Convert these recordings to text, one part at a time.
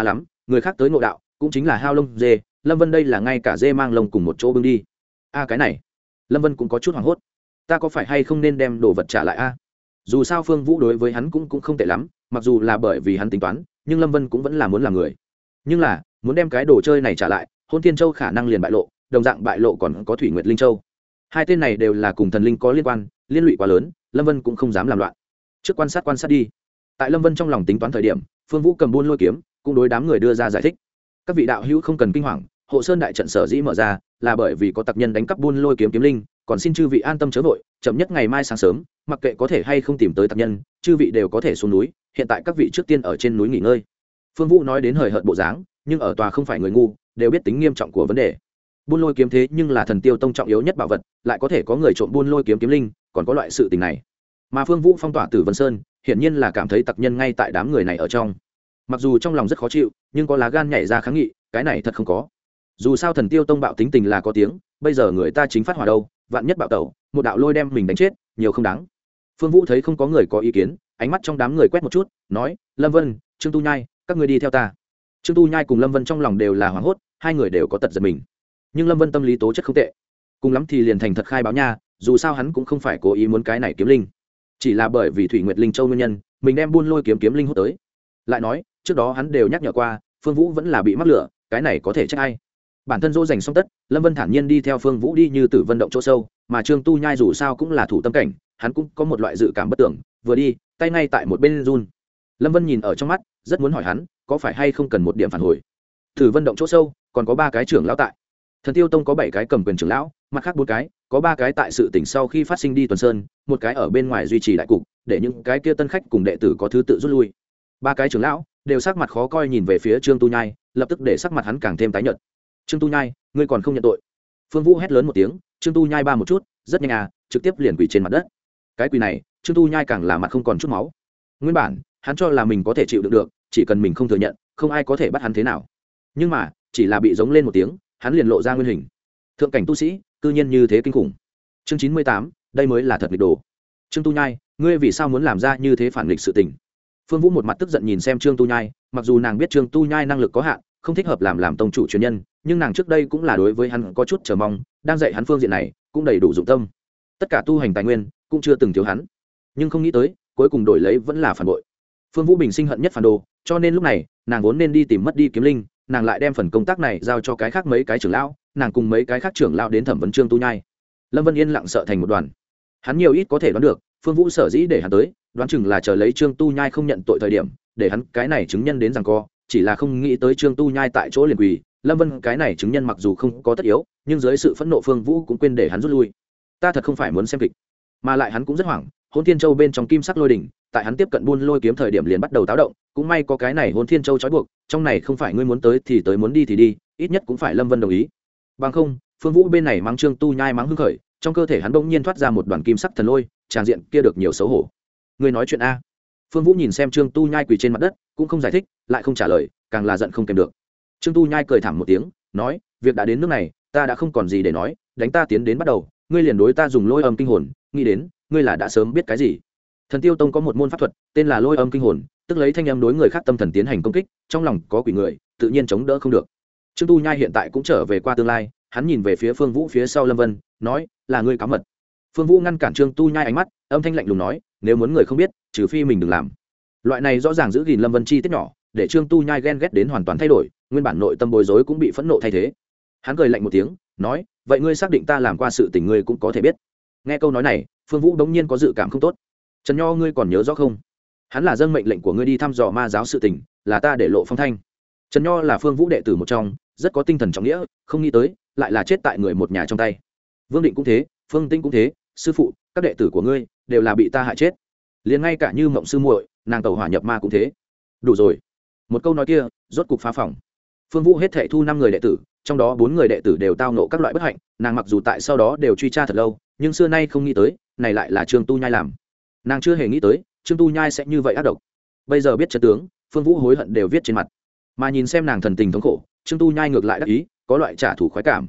khá lắm, người khác tới ngộ đạo, cũng chính là hao lông dê, lâm vân đây là ngay cả dê mang lông cùng một chỗ bưng đi. A cái này, lâm vân cũng có chút hoảng hốt. Ta có phải hay không nên đem đồ vật trả lại a? Dù sao phương vũ đối với hắn cũng cũng không tệ lắm, mặc dù là bởi vì hắn tính toán, nhưng lâm vân cũng vẫn là muốn làm người. Nhưng là, muốn đem cái đồ chơi này trả lại, hôn thiên châu khả năng liền bại lộ, đồng dạng bại lộ còn có thủy nguyệt linh châu. Hai tên này đều là cùng thần linh có liên quan, liên lụy quá lớn, lâm vân cũng không dám làm loạn. Trước quan sát quan sát đi. Tại lâm vân trong lòng tính toán thời điểm, phương vũ cầm buôn lôi kiếm cũng đối đám người đưa ra giải thích. Các vị đạo hữu không cần kinh hoàng, hộ sơn đại trận sở dĩ mở ra, là bởi vì có tặc nhân đánh cắp buôn lôi kiếm kiếm linh, còn xin chư vị an tâm chớ vội, chậm nhất ngày mai sáng sớm, mặc kệ có thể hay không tìm tới tặc nhân, chư vị đều có thể xuống núi, hiện tại các vị trước tiên ở trên núi nghỉ ngơi. Phương vũ nói đến hời hợt bộ dáng, nhưng ở tòa không phải người ngu, đều biết tính nghiêm trọng của vấn đề. Buôn lôi kiếm thế nhưng là thần tiêu tông trọng yếu nhất bảo vật, lại có thể có người trộm buôn lôi kiếm kiếm linh, còn có loại sự tình này. Mà phương vũ phong tỏa tử vân sơn, hiển nhiên là cảm thấy tặc nhân ngay tại đám người này ở trong mặc dù trong lòng rất khó chịu, nhưng có lá gan nhảy ra kháng nghị, cái này thật không có. Dù sao thần tiêu tông bạo tính tình là có tiếng, bây giờ người ta chính phát hỏa đâu, vạn nhất bạo tẩu, một đạo lôi đem mình đánh chết, nhiều không đáng. Phương vũ thấy không có người có ý kiến, ánh mắt trong đám người quét một chút, nói, lâm vân, trương tu nhai, các người đi theo ta. Trương tu nhai cùng lâm vân trong lòng đều là hoảng hốt, hai người đều có tật giật mình. Nhưng lâm vân tâm lý tố chất không tệ. Cùng lắm thì liền thành thật khai báo nha, dù sao hắn cũng không phải cố ý muốn cái này kiếm linh. Chỉ là bởi vì thủy nguyệt linh châu nguyên nhân, mình đem buôn lôi kiếm kiếm linh hút tới. Lại nói trước đó hắn đều nhắc nhở qua, phương vũ vẫn là bị mắc lửa, cái này có thể trách ai? Bản thân dỗ dành xong tất, lâm vân thản nhiên đi theo phương vũ đi như tử vận động chỗ sâu, mà trương tu nhai dù sao cũng là thủ tâm cảnh, hắn cũng có một loại dự cảm bất tưởng, vừa đi, tay ngay tại một bên run. Lâm vân nhìn ở trong mắt, rất muốn hỏi hắn, có phải hay không cần một điểm phản hồi? Thử vận động chỗ sâu, còn có ba cái trưởng lão tại. Thần tiêu tông có bảy cái cầm quyền trưởng lão, mặt khác bốn cái, có ba cái tại sự tỉnh sau khi phát sinh đi tuần sơn, một cái ở bên ngoài duy trì đại cục, để những cái kia tân khách cùng đệ tử có thứ tự rút lui. Ba cái trưởng lão đều sắc mặt khó coi nhìn về phía trương tu nhai, lập tức để sắc mặt hắn càng thêm tái nhợt. Trương tu nhai, ngươi còn không nhận tội. Phương vũ hét lớn một tiếng, trương tu nhai ba một chút, rất nhanh à trực tiếp liền quỳ trên mặt đất. Cái quỳ này, trương tu nhai càng là mặt không còn chút máu. Nguyên bản, hắn cho là mình có thể chịu được được, chỉ cần mình không thừa nhận, không ai có thể bắt hắn thế nào. Nhưng mà, chỉ là bị giống lên một tiếng, hắn liền lộ ra nguyên hình. Thượng cảnh tu sĩ, cư nhiên như thế kinh khủng. Chương chín mươi tám, đây mới là thật nghịch đồ. Trương tu nhai, ngươi vì sao muốn làm ra như thế phản nghịch sự tình? Phương vũ một mặt tức giận nhìn xem trương tu nhai, mặc dù nàng biết trương tu nhai năng lực có hạn, không thích hợp làm làm tông chủ truyền nhân, nhưng nàng trước đây cũng là đối với hắn có chút chờ mong, đang dạy hắn phương diện này, cũng đầy đủ dụng tâm. Tất cả tu hành tài nguyên, cũng chưa từng thiếu hắn. Nhưng không nghĩ tới, cuối cùng đổi lấy vẫn là phản bội. Phương vũ bình sinh hận nhất phản đồ, cho nên lúc này, nàng vốn nên đi tìm mất đi kiếm linh, nàng lại đem phần công tác này giao cho cái khác mấy cái trưởng lão, nàng cùng mấy cái khác trưởng lão đến thẩm vấn trương tu nhai. Lâm vân yên lặng sợ thành một đoàn. Hắn nhiều ít có thể đoán được phương vũ sở dĩ để hắn tới, đoán chừng là chờ lấy trương tu nhai không nhận tội thời điểm, để hắn cái này chứng nhân đến rằng co, chỉ là không nghĩ tới trương tu nhai tại chỗ liền quỳ. Lâm vân cái này chứng nhân mặc dù không có tất yếu, nhưng dưới sự phẫn nộ phương vũ cũng quên để hắn rút lui. Ta thật không phải muốn xem kịch. Mà lại hắn cũng rất hoảng hôn thiên châu bên trong kim sắc lôi đỉnh, tại hắn tiếp cận buôn lôi kiếm thời điểm liền bắt đầu táo động, cũng may có cái này hôn thiên châu trói buộc, trong này không phải ngươi muốn tới thì tới muốn đi thì đi, ít nhất cũng phải lâm vân đồng ý. Bằng không, phương vũ bên này mang trương tu nhai mắng hưng khởi, trong cơ thể hắn bỗng nhiên thoát ra một đoàn kim sắc thần lôi tràng diện kia được nhiều xấu hổ. Ngươi nói chuyện a. Phương vũ nhìn xem trương tu nhai quỳ trên mặt đất, cũng không giải thích, lại không trả lời, càng là giận không kèm được. Trương tu nhai cười t h ẳ m một tiếng, nói, việc đã đến nước này, ta đã không còn gì để nói, đánh ta tiến đến bắt đầu, ngươi liền đối ta dùng lôi âm kinh hồn, nghĩ đến, ngươi là đã sớm biết cái gì. Thần tiêu tông có một môn pháp thuật, tên là lôi âm kinh hồn, tức lấy thanh âm đối người khác tâm thần tiến hành công kích, trong lòng có quỷ người, tự nhiên chống đỡ không được. Trương tu nhai hiện tại cũng trở về qua tương lai, hắn nhìn về phía phương vũ phía sau lâm vân, nói, là ngươi cá mật phương vũ ngăn cản trương tu nhai ánh mắt, âm thanh lạnh lùng nói, nếu muốn người không biết, trừ phi mình đừng làm. Loại này rõ ràng giữ gìn lâm vân chi tiết nhỏ, để trương tu nhai ghen ghét đến hoàn toàn thay đổi, nguyên bản nội tâm bối rối cũng bị phẫn nộ thay thế. Hắn cười lạnh một tiếng, nói, vậy ngươi xác định ta làm qua sự tình ngươi cũng có thể biết. Nghe câu nói này, phương vũ đống nhiên có dự cảm không tốt. Trần nho ngươi còn nhớ rõ không? Hắn là dân mệnh lệnh của ngươi đi thăm dò ma giáo sự tình, là ta để lộ phong thanh. Trần nho là phương vũ đệ tử một trong, rất có tinh thần trọng nghĩa, không nghĩ tới, lại là chết tại người một nhà trong tay. Vương định cũng thế, phương tinh cũng thế sư phụ, các đệ tử của ngươi đều là bị ta hại chết. Liền ngay cả như mộng sư muội, nàng tàu hỏa nhập ma cũng thế. Đủ rồi. Một câu nói kia, rốt cục phá phòng. Phương vũ hết thể thu năm người đệ tử, trong đó bốn người đệ tử đều tao nộ các loại bất hạnh, nàng mặc dù tại sau đó đều truy tra thật lâu, nhưng xưa nay không nghĩ tới, này lại là trương tu nhai làm. Nàng chưa hề nghĩ tới, trương tu nhai sẽ như vậy ác độc. Bây giờ biết chân tướng, phương vũ hối hận đều viết trên mặt. Mà nhìn xem nàng thần tình thống khổ, trương tu nhai ngược lại đắc ý, có loại trả thù khoái cảm.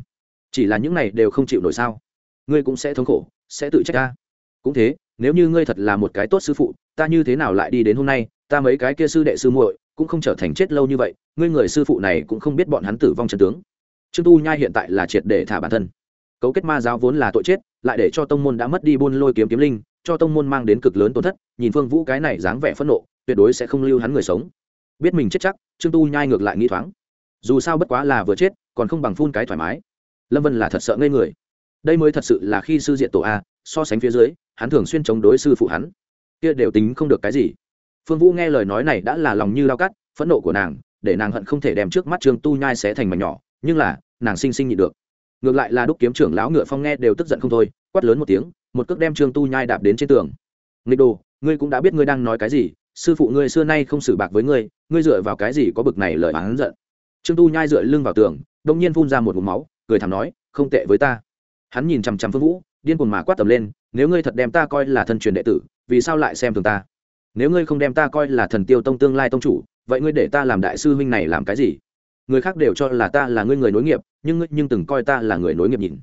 Chỉ là những này đều không chịu nổi sao? Ngươi cũng sẽ thống khổ sẽ tự trách ta. Cũng thế, nếu như ngươi thật là một cái tốt sư phụ, ta như thế nào lại đi đến hôm nay, ta mấy cái kia sư đệ sư muội cũng không trở thành chết lâu như vậy, ngươi người sư phụ này cũng không biết bọn hắn tử vong chân tướng. Trương tu nhai hiện tại là triệt để thả bản thân. Cấu kết ma giáo vốn là tội chết, lại để cho tông môn đã mất đi buôn lôi kiếm kiếm linh, cho tông môn mang đến cực lớn tổn thất, nhìn phương vũ cái này dáng vẻ phẫn nộ, tuyệt đối sẽ không lưu hắn người sống. Biết mình chết chắc, trương tu nhai ngược lại nghĩ thoáng. Dù sao bất quá là vừa chết, còn không bằng phun cái thoải mái. Lâm vân là thật sợ ngây người đây mới thật sự là khi sư diện tổ a, so sánh phía dưới, hắn thường xuyên chống đối sư phụ hắn. Kia đều tính không được cái gì. Phương vũ nghe lời nói này đã là lòng như lao cắt, phẫn nộ của nàng, để nàng hận không thể đem trước mắt trương tu nhai xé thành mảnh nhỏ, nhưng là, nàng sinh sinh nhịn được. Ngược lại là đúc kiếm trưởng lão ngựa phong nghe đều tức giận không thôi, quát lớn một tiếng, một cước đem trương tu nhai đạp đến trên tường. Nghịch đồ, ngươi cũng đã biết ngươi đang nói cái gì, sư phụ ngươi xưa nay không xử bạc với ngươi ngươi dựa vào cái gì có bực này lời oán giận. Trương tu nhai dựa lưng vào tường đông nhiên phun ra một vùng máu, cười thảm nói, không tệ với ta hắn nhìn chằm chằm phương vũ, điên cuồng mà quát tầm lên, nếu ngươi thật đem ta coi là thân truyền đệ tử, vì sao lại xem thường ta? Nếu ngươi không đem ta coi là thần tiêu tông tương lai tông chủ, vậy ngươi để ta làm đại sư huynh này làm cái gì? Người khác đều cho là ta là ngươi người nối nghiệp, nhưng ngươi nhưng từng coi ta là người nối nghiệp nhìn.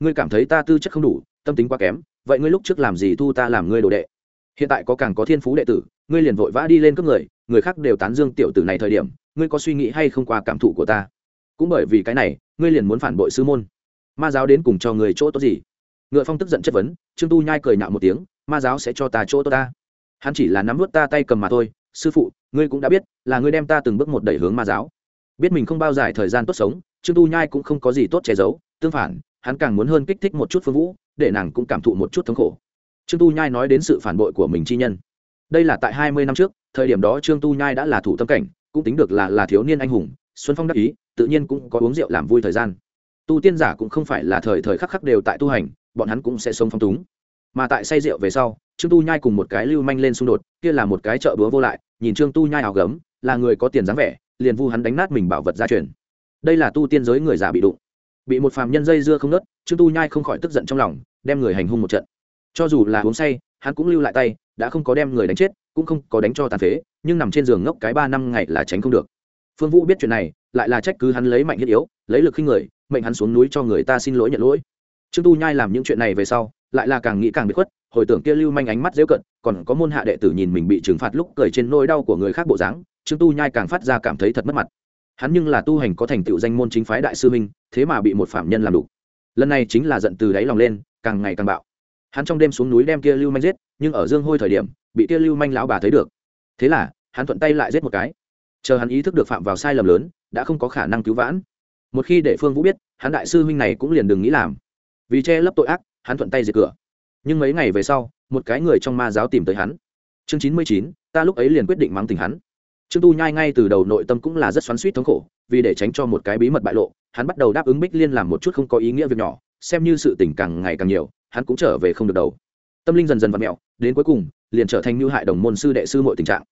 Ngươi cảm thấy ta tư chất không đủ, tâm tính quá kém, vậy ngươi lúc trước làm gì thu ta làm ngươi đồ đệ? Hiện tại có càng có thiên phú đệ tử, ngươi liền vội vã đi lên cấp người người khác đều tán dương tiểu tử này thời điểm, ngươi có suy nghĩ hay không qua cảm thụ của ta? Cũng bởi vì cái này, ngươi liền muốn phản bội sư môn ma giáo đến cùng cho người chỗ tốt gì? Ngựa phong tức giận chất vấn, trương tu nhai cười nhạo một tiếng, ma giáo sẽ cho ta chỗ tốt ta. Hắn chỉ là nắm vút ta tay cầm mà thôi, sư phụ, ngươi cũng đã biết, là ngươi đem ta từng bước một đẩy hướng ma giáo. Biết mình không bao dài thời gian tốt sống, trương tu nhai cũng không có gì tốt che giấu, tương phản, hắn càng muốn hơn kích thích một chút phương vũ, để nàng cũng cảm thụ một chút thống khổ. Trương tu nhai nói đến sự phản bội của mình chi nhân. Đây là tại hai mươi năm trước, thời điểm đó trương tu nhai đã là thủ tâm cảnh, cũng tính được là là thiếu niên anh hùng, xuân phong đắc ý, tự nhiên cũng có uống rượu làm vui thời gian tu tiên giả cũng không phải là thời thời khắc khắc đều tại tu hành, bọn hắn cũng sẽ sống phong túng. Mà tại say rượu về sau, trương tu nhai cùng một cái lưu manh lên xung đột, kia là một cái chợ búa vô lại, nhìn trương tu nhai áo gấm, là người có tiền dáng vẻ, liền vu hắn đánh nát mình bảo vật gia truyền. Đây là tu tiên giới người già bị đụng. Bị một phàm nhân dây dưa không nớt, trương tu nhai không khỏi tức giận trong lòng, đem người hành hung một trận. Cho dù là uống say, hắn cũng lưu lại tay, đã không có đem người đánh chết, cũng không có đánh cho tàn phế, nhưng nằm trên giường ngốc cái ba năm ngày là tránh không được. Phương vũ biết chuyện này, lại là trách cứ hắn lấy mạnh thiết yếu, lấy lực khinh người mệnh hắn xuống núi cho người ta xin lỗi nhận lỗi. Trương tu nhai làm những chuyện này về sau, lại là càng nghĩ càng bị khuất, hồi tưởng kia lưu manh ánh mắt dễ cận, còn có môn hạ đệ tử nhìn mình bị trừng phạt lúc cười trên nỗi đau của người khác bộ dáng, trương tu nhai càng phát ra cảm thấy thật mất mặt. Hắn nhưng là tu hành có thành tựu danh môn chính phái đại sư minh thế mà bị một phạm nhân làm đủ lần này chính là giận từ đáy lòng lên, càng ngày càng bạo. Hắn trong đêm xuống núi đem kia lưu manh giết, nhưng ở dương hôi thời điểm, bị kia lưu manh lão bà thấy được. Thế là, hắn thuận tay lại giết một cái. Chờ hắn ý thức được phạm vào sai lầm lớn, đã không có khả năng cứu vãn một khi để phương vũ biết, hắn đại sư huynh này cũng liền đừng nghĩ làm. Vì che lấp tội ác, hắn thuận tay diệt cửa. Nhưng mấy ngày về sau, một cái người trong ma giáo tìm tới hắn. Chương chín mươi chín, ta lúc ấy liền quyết định mắng tình hắn. Trương tu nhai ngay từ đầu nội tâm cũng là rất xoắn suýt thống khổ, vì để tránh cho một cái bí mật bại lộ, hắn bắt đầu đáp ứng bích liên làm một chút không có ý nghĩa việc nhỏ, xem như sự tình càng ngày càng nhiều, hắn cũng trở về không được đầu. Tâm linh dần dần v ặ mẹo, đến cuối cùng, liền trở thành như hại đồng môn sư đệ sư mọi tình trạng.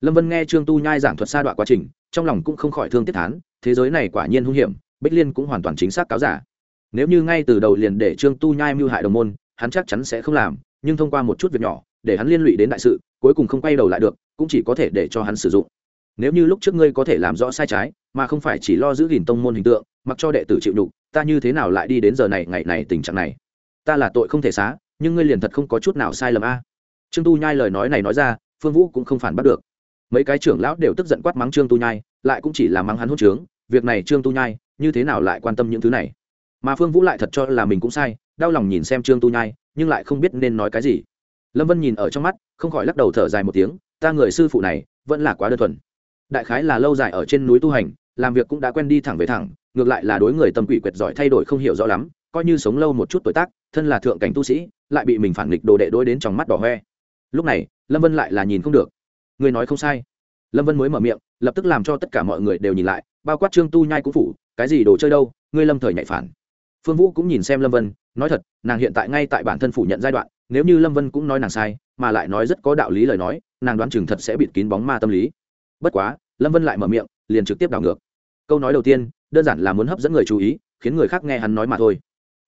Lâm vân nghe trương tu nhai giảng thuật sa đoạn quá trình, trong lòng cũng không khỏi thương tiết thán, thế giới này quả nhiên hung hiểm bích liên cũng hoàn toàn chính xác cáo giả. Nếu như ngay từ đầu liền để trương tu nhai mưu hại đồng môn, hắn chắc chắn sẽ không làm, nhưng thông qua một chút việc nhỏ, để hắn liên lụy đến đại sự, cuối cùng không quay đầu lại được, cũng chỉ có thể để cho hắn sử dụng. Nếu như lúc trước ngươi có thể làm rõ sai trái, mà không phải chỉ lo giữ gìn tông môn hình tượng, mặc cho đệ tử chịu đục ta như thế nào lại đi đến giờ này, ngày này tình trạng này? Ta là tội không thể xá, nhưng ngươi liền thật không có chút nào sai lầm a. Trương tu nhai lời nói này nói ra, phương vũ cũng không phản bắt được. Mấy cái trưởng lão đều tức giận quát mắng trương tu nhai, lại cũng chỉ là mắng hắn hốt trướng, việc này trương tu nhai như thế nào lại quan tâm những thứ này? Mà phương vũ lại thật cho là mình cũng sai, đau lòng nhìn xem trương tu nhai, nhưng lại không biết nên nói cái gì. Lâm vân nhìn ở trong mắt, không khỏi lắc đầu thở dài một tiếng, ta người sư phụ này, vẫn là quá đơn thuần. Đại khái là lâu dài ở trên núi tu hành, làm việc cũng đã quen đi thẳng về thẳng, ngược lại là đối người tâm quỷ quyệt giỏi thay đổi không hiểu rõ lắm, coi như sống lâu một chút tuổi tác, thân là thượng cảnh tu sĩ, lại bị mình phản nghịch đồ đệ đối đến trong mắt đỏ hoe. Lúc này, lâm vân lại là nhìn không được. Người nói không sai. Lâm vân mới mở miệng, lập tức làm cho tất cả mọi người đều nhìn lại, bao quát trương tu nhai cũng phủ cái gì đồ chơi đâu, ngươi lâm thời nhạy phản. Phương vũ cũng nhìn xem lâm vân, nói thật, nàng hiện tại ngay tại bản thân phủ nhận giai đoạn, nếu như lâm vân cũng nói nàng sai, mà lại nói rất có đạo lý lời nói, nàng đoán chừng thật sẽ bịt kín bóng ma tâm lý. Bất quá, lâm vân lại mở miệng, liền trực tiếp đảo ngược. Câu nói đầu tiên, đơn giản là muốn hấp dẫn người chú ý, khiến người khác nghe hắn nói mà thôi.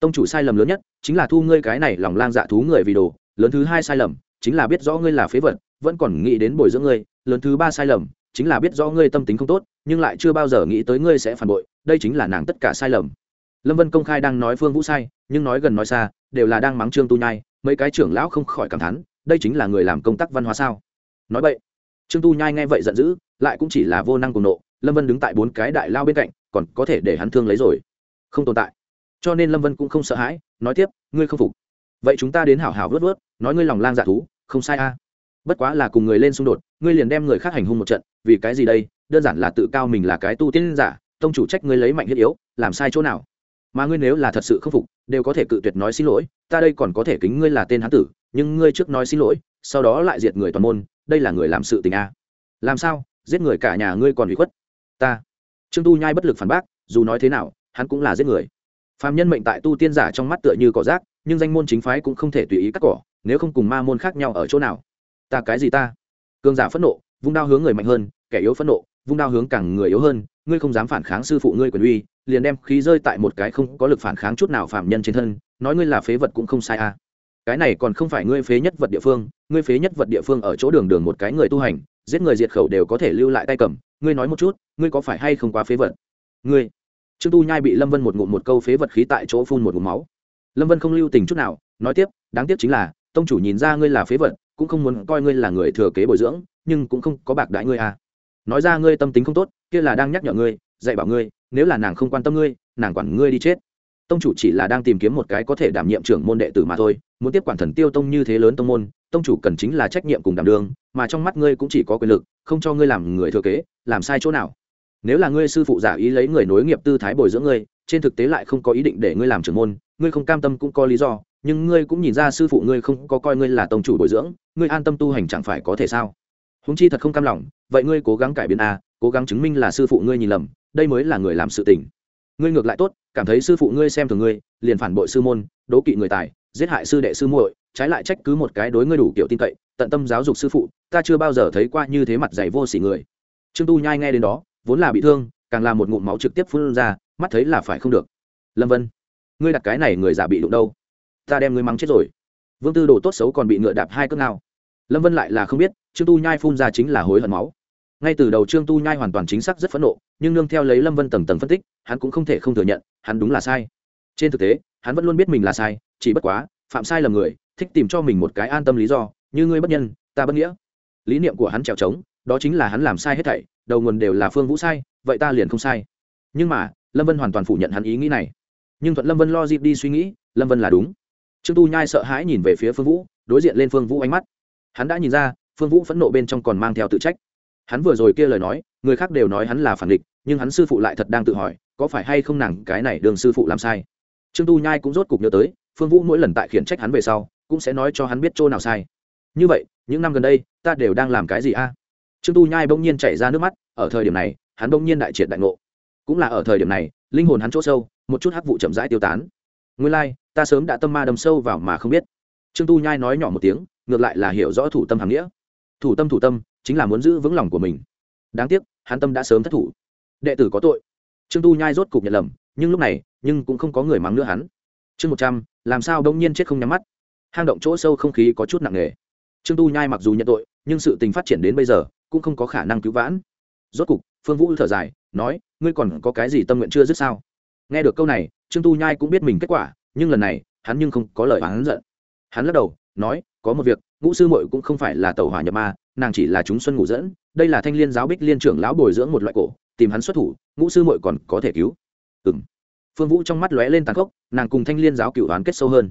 Tông chủ sai lầm lớn nhất, chính là thu ngươi cái này lòng lang dạ thú người vì đồ, lớn thứ hai sai lầm, chính là biết rõ ngươi là phế vật, vẫn còn nghĩ đến bồi dưỡng ngươi, lớn thứ ba sai lầm chính là biết rõ ngươi tâm tính không tốt, nhưng lại chưa bao giờ nghĩ tới ngươi sẽ phản bội, đây chính là nàng tất cả sai lầm. Lâm vân công khai đang nói phương vũ sai, nhưng nói gần nói xa, đều là đang mắng trương tu nhai, mấy cái trưởng lão không khỏi cảm thán, đây chính là người làm công tác văn hóa sao? Nói vậy, trương tu nhai nghe vậy giận dữ, lại cũng chỉ là vô năng cùng nộ, lâm vân đứng tại bốn cái đại lao bên cạnh, còn có thể để hắn thương lấy rồi. Không tồn tại. Cho nên lâm vân cũng không sợ hãi, nói tiếp, ngươi không phục. Vậy chúng ta đến hảo hảo vớt vớt, nói ngươi lòng lang dạ thú, không sai a bất quá là cùng người lên xung đột, ngươi liền đem người khác hành hung một trận, vì cái gì đây? Đơn giản là tự cao mình là cái tu tiên giả, tông chủ trách ngươi lấy mạnh thiết yếu, làm sai chỗ nào? Mà ngươi nếu là thật sự không phục, đều có thể cự tuyệt nói xin lỗi, ta đây còn có thể kính ngươi là tên hán tử, nhưng ngươi trước nói xin lỗi, sau đó lại diệt người toàn môn, đây là người làm sự tình a. Làm sao? Giết người cả nhà ngươi còn bị khuất. Ta. Trương tu nhai bất lực phản bác, dù nói thế nào, hắn cũng là giết người. Phạm nhân mệnh tại tu tiên giả trong mắt tựa như cỏ rác, nhưng danh môn chính phái cũng không thể tùy ý cắt cỏ, nếu không cùng ma môn khác nhau ở chỗ nào? Ta cái gì ta? Cường giả phẫn nộ, vung đao hướng người mạnh hơn, kẻ yếu phẫn nộ, vung đao hướng càng người yếu hơn, ngươi không dám phản kháng sư phụ ngươi quyền uy, liền đem khí rơi tại một cái không có lực phản kháng chút nào phạm nhân trên thân, nói ngươi là phế vật cũng không sai à. Cái này còn không phải ngươi phế nhất vật địa phương, ngươi phế nhất vật địa phương ở chỗ đường đường một cái người tu hành, giết người diệt khẩu đều có thể lưu lại tay cầm, ngươi nói một chút, ngươi có phải hay không quá phế vật? Ngươi. Trương tu nhai bị lâm vân một ngụm một câu phế vật khí tại chỗ phun một ngụm máu. Lâm vân không lưu tình chút nào, nói tiếp, đáng tiếc chính là, tông chủ nhìn ra ngươi là phế vật cũng không muốn coi ngươi là người thừa kế bồi dưỡng, nhưng cũng không có bạc đại ngươi à. Nói ra ngươi tâm tính không tốt, kia là đang nhắc nhở ngươi, dạy bảo ngươi, nếu là nàng không quan tâm ngươi, nàng quản ngươi đi chết. Tông chủ chỉ là đang tìm kiếm một cái có thể đảm nhiệm trưởng môn đệ tử mà thôi, muốn tiếp quản thần tiêu tông như thế lớn tông môn, tông chủ cần chính là trách nhiệm cùng đảm đương, mà trong mắt ngươi cũng chỉ có quyền lực, không cho ngươi làm người thừa kế, làm sai chỗ nào. Nếu là ngươi sư phụ giả ý lấy người nối nghiệp tư thái bồi dưỡng ngươi, trên thực tế lại không có ý định để ngươi làm trưởng môn, ngươi không cam tâm cũng có lý do nhưng ngươi cũng nhìn ra sư phụ ngươi không có coi ngươi là tông chủ bồi dưỡng, ngươi an tâm tu hành chẳng phải có thể sao? Húng chi thật không cam lòng, vậy ngươi cố gắng cải biến a, cố gắng chứng minh là sư phụ ngươi nhìn lầm, đây mới là người làm sự tình. Ngươi ngược lại tốt, cảm thấy sư phụ ngươi xem thường ngươi, liền phản bội sư môn, đố kỵ người tài, giết hại sư đệ sư muội, trái lại trách cứ một cái đối ngươi đủ kiểu tin cậy, tận tâm giáo dục sư phụ, ta chưa bao giờ thấy qua như thế mặt dày vô sỉ người. Trương tu nhai nghe đến đó, vốn là bị thương, càng là một ngụm máu trực tiếp phun ra, mắt thấy là phải không được. Lâm vân, ngươi đặt cái này người giả bị đụng đâu? Ta đem ngươi mắng chết rồi. Vương tư đồ tốt xấu còn bị ngựa đạp hai cước nào lâm vân lại là không biết, trương tu nhai phun ra chính là hối hận máu. Ngay từ đầu trương tu nhai hoàn toàn chính xác rất phẫn nộ, nhưng nương theo lấy lâm vân tầng tầng phân tích, hắn cũng không thể không thừa nhận, hắn đúng là sai. Trên thực tế, hắn vẫn luôn biết mình là sai, chỉ bất quá, phạm sai lầm người, thích tìm cho mình một cái an tâm lý do, như ngươi bất nhân, ta bất nghĩa. Lý niệm của hắn trèo trống, đó chính là hắn làm sai hết thảy, đầu nguồn đều là phương vũ sai, vậy ta liền không sai. Nhưng mà, lâm vân hoàn toàn phủ nhận hắn ý nghĩ này. Nhưng thuận lâm vân lo dịp đi suy nghĩ, lâm vân là đúng trương tu nhai sợ hãi nhìn về phía phương vũ, đối diện lên phương vũ ánh mắt. Hắn đã nhìn ra, phương vũ phẫn nộ bên trong còn mang theo tự trách. Hắn vừa rồi kia lời nói, người khác đều nói hắn là phản địch, nhưng hắn sư phụ lại thật đang tự hỏi, có phải hay không nàng cái này đường sư phụ làm sai. Trương tu nhai cũng rốt cục nhớ tới, phương vũ mỗi lần tại khiển trách hắn về sau, cũng sẽ nói cho hắn biết chỗ nào sai. Như vậy, những năm gần đây, ta đều đang làm cái gì a? Trương tu nhai bỗng nhiên chảy ra nước mắt, ở thời điểm này, hắn bỗng nhiên đại triệt đại ngộ. Cũng là ở thời điểm này, linh hồn hắn chỗ sâu, một chút hắc vụ chậm rãi tiêu tán nguyên lai、like, ta sớm đã tâm ma đầm sâu vào mà không biết. Trương tu nhai nói nhỏ một tiếng ngược lại là hiểu rõ thủ tâm hàm nghĩa. Thủ tâm thủ tâm chính là muốn giữ vững lòng của mình. Đáng tiếc hắn tâm đã sớm thất thủ. Đệ tử có tội. Trương tu nhai rốt cục nhận lầm nhưng lúc này nhưng cũng không có người mắng nữa hắn. Chương một trăm làm sao đông nhiên chết không nhắm mắt? Hang động chỗ sâu không khí có chút nặng nề. Trương tu nhai mặc dù nhận tội nhưng sự tình phát triển đến bây giờ cũng không có khả năng cứu vãn. Rốt cục phương vũ thở dài nói ngươi còn có cái gì tâm nguyện chưa dứt sao? Nghe được câu này trương tu nhai cũng biết mình kết quả, nhưng lần này, hắn nhưng không có lời hắn giận. Hắn lắc đầu, nói, có một việc, ngũ sư muội cũng không phải là tàu hỏa nhập ma, nàng chỉ là chúng xuân ngủ dẫn đây là thanh liên giáo bích liên trưởng lão bồi dưỡng một loại cổ, tìm hắn xuất thủ, ngũ sư muội còn có thể cứu. Ừ m phương vũ trong mắt lóe lên tàn khốc, nàng cùng thanh liên giáo cựu đoán kết sâu hơn.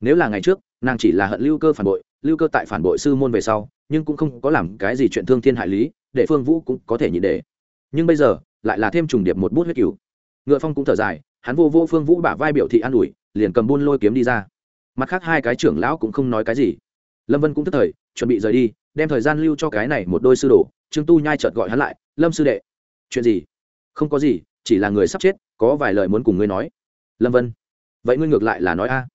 Nếu là ngày trước, nàng chỉ là hận lưu cơ phản bội, lưu cơ tại phản bội sư môn về sau, nhưng cũng không có làm cái gì chuyện thương thiên hại lý, để phương vũ cũng có thể nhịn để. Nhưng bây giờ, lại là thêm trùng điệp một bút huyết cựu ngựa phong cũng thở dài hắn vô vô phương vũ bả vai biểu thị an ủi, liền cầm buôn lôi kiếm đi ra. Mặt khác hai cái trưởng lão cũng không nói cái gì. Lâm vân cũng tức thời, chuẩn bị rời đi, đem thời gian lưu cho cái này một đôi sư đồ. Trương tu nhai chợt gọi hắn lại, lâm sư đệ. Chuyện gì? Không có gì, chỉ là người sắp chết, có vài lời muốn cùng ngươi nói. Lâm vân, vậy ngươi ngược lại là nói a?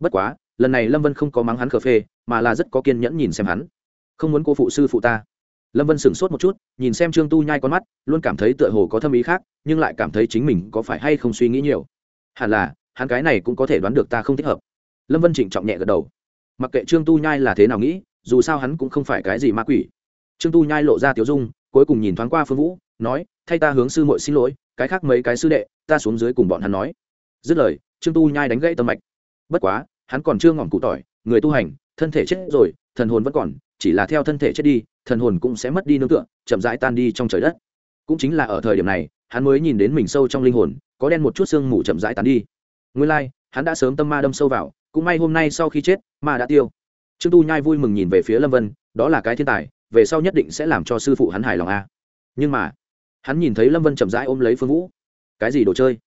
Bất quá, lần này lâm vân không có mắng hắn khờ phê, mà là rất có kiên nhẫn nhìn xem hắn. Không muốn cô phụ sư phụ ta lâm vân sửng sốt một chút, nhìn xem trương tu nhai con mắt, luôn cảm thấy tựa hồ có thâm ý khác, nhưng lại cảm thấy chính mình có phải hay không suy nghĩ nhiều. Hẳn là, hắn cái này cũng có thể đoán được ta không thích hợp. Lâm vân trịnh trọng nhẹ gật đầu. Mặc kệ trương tu nhai là thế nào nghĩ, dù sao hắn cũng không phải cái gì ma quỷ. Trương tu nhai lộ ra tiếu dung, cuối cùng nhìn thoáng qua phương vũ, nói, thay ta hướng sư muội xin lỗi, cái khác mấy cái sư đệ, ta xuống dưới cùng bọn hắn nói. Dứt lời, trương tu nhai đánh gãy tâm mạch. Bất quá, hắn còn chưa ngỏm cụ tỏi, người tu hành, thân thể chết rồi, thần hồn vẫn còn, chỉ là theo thân thể chết đi thần hồn cũng sẽ mất đi nương tựa chậm rãi tan đi trong trời đất. Cũng chính là ở thời điểm này hắn mới nhìn đến mình sâu trong linh hồn có đen một chút xương mù chậm rãi tán đi. Nguyên lai、like, hắn đã sớm tâm ma đâm sâu vào cũng may hôm nay sau khi chết ma đã tiêu. Trương tu nhai vui mừng nhìn về phía lâm vân đó là cái thiên tài về sau nhất định sẽ làm cho sư phụ hắn hài lòng a. Nhưng mà hắn nhìn thấy lâm vân chậm rãi ôm lấy phương vũ. Cái gì đồ chơi?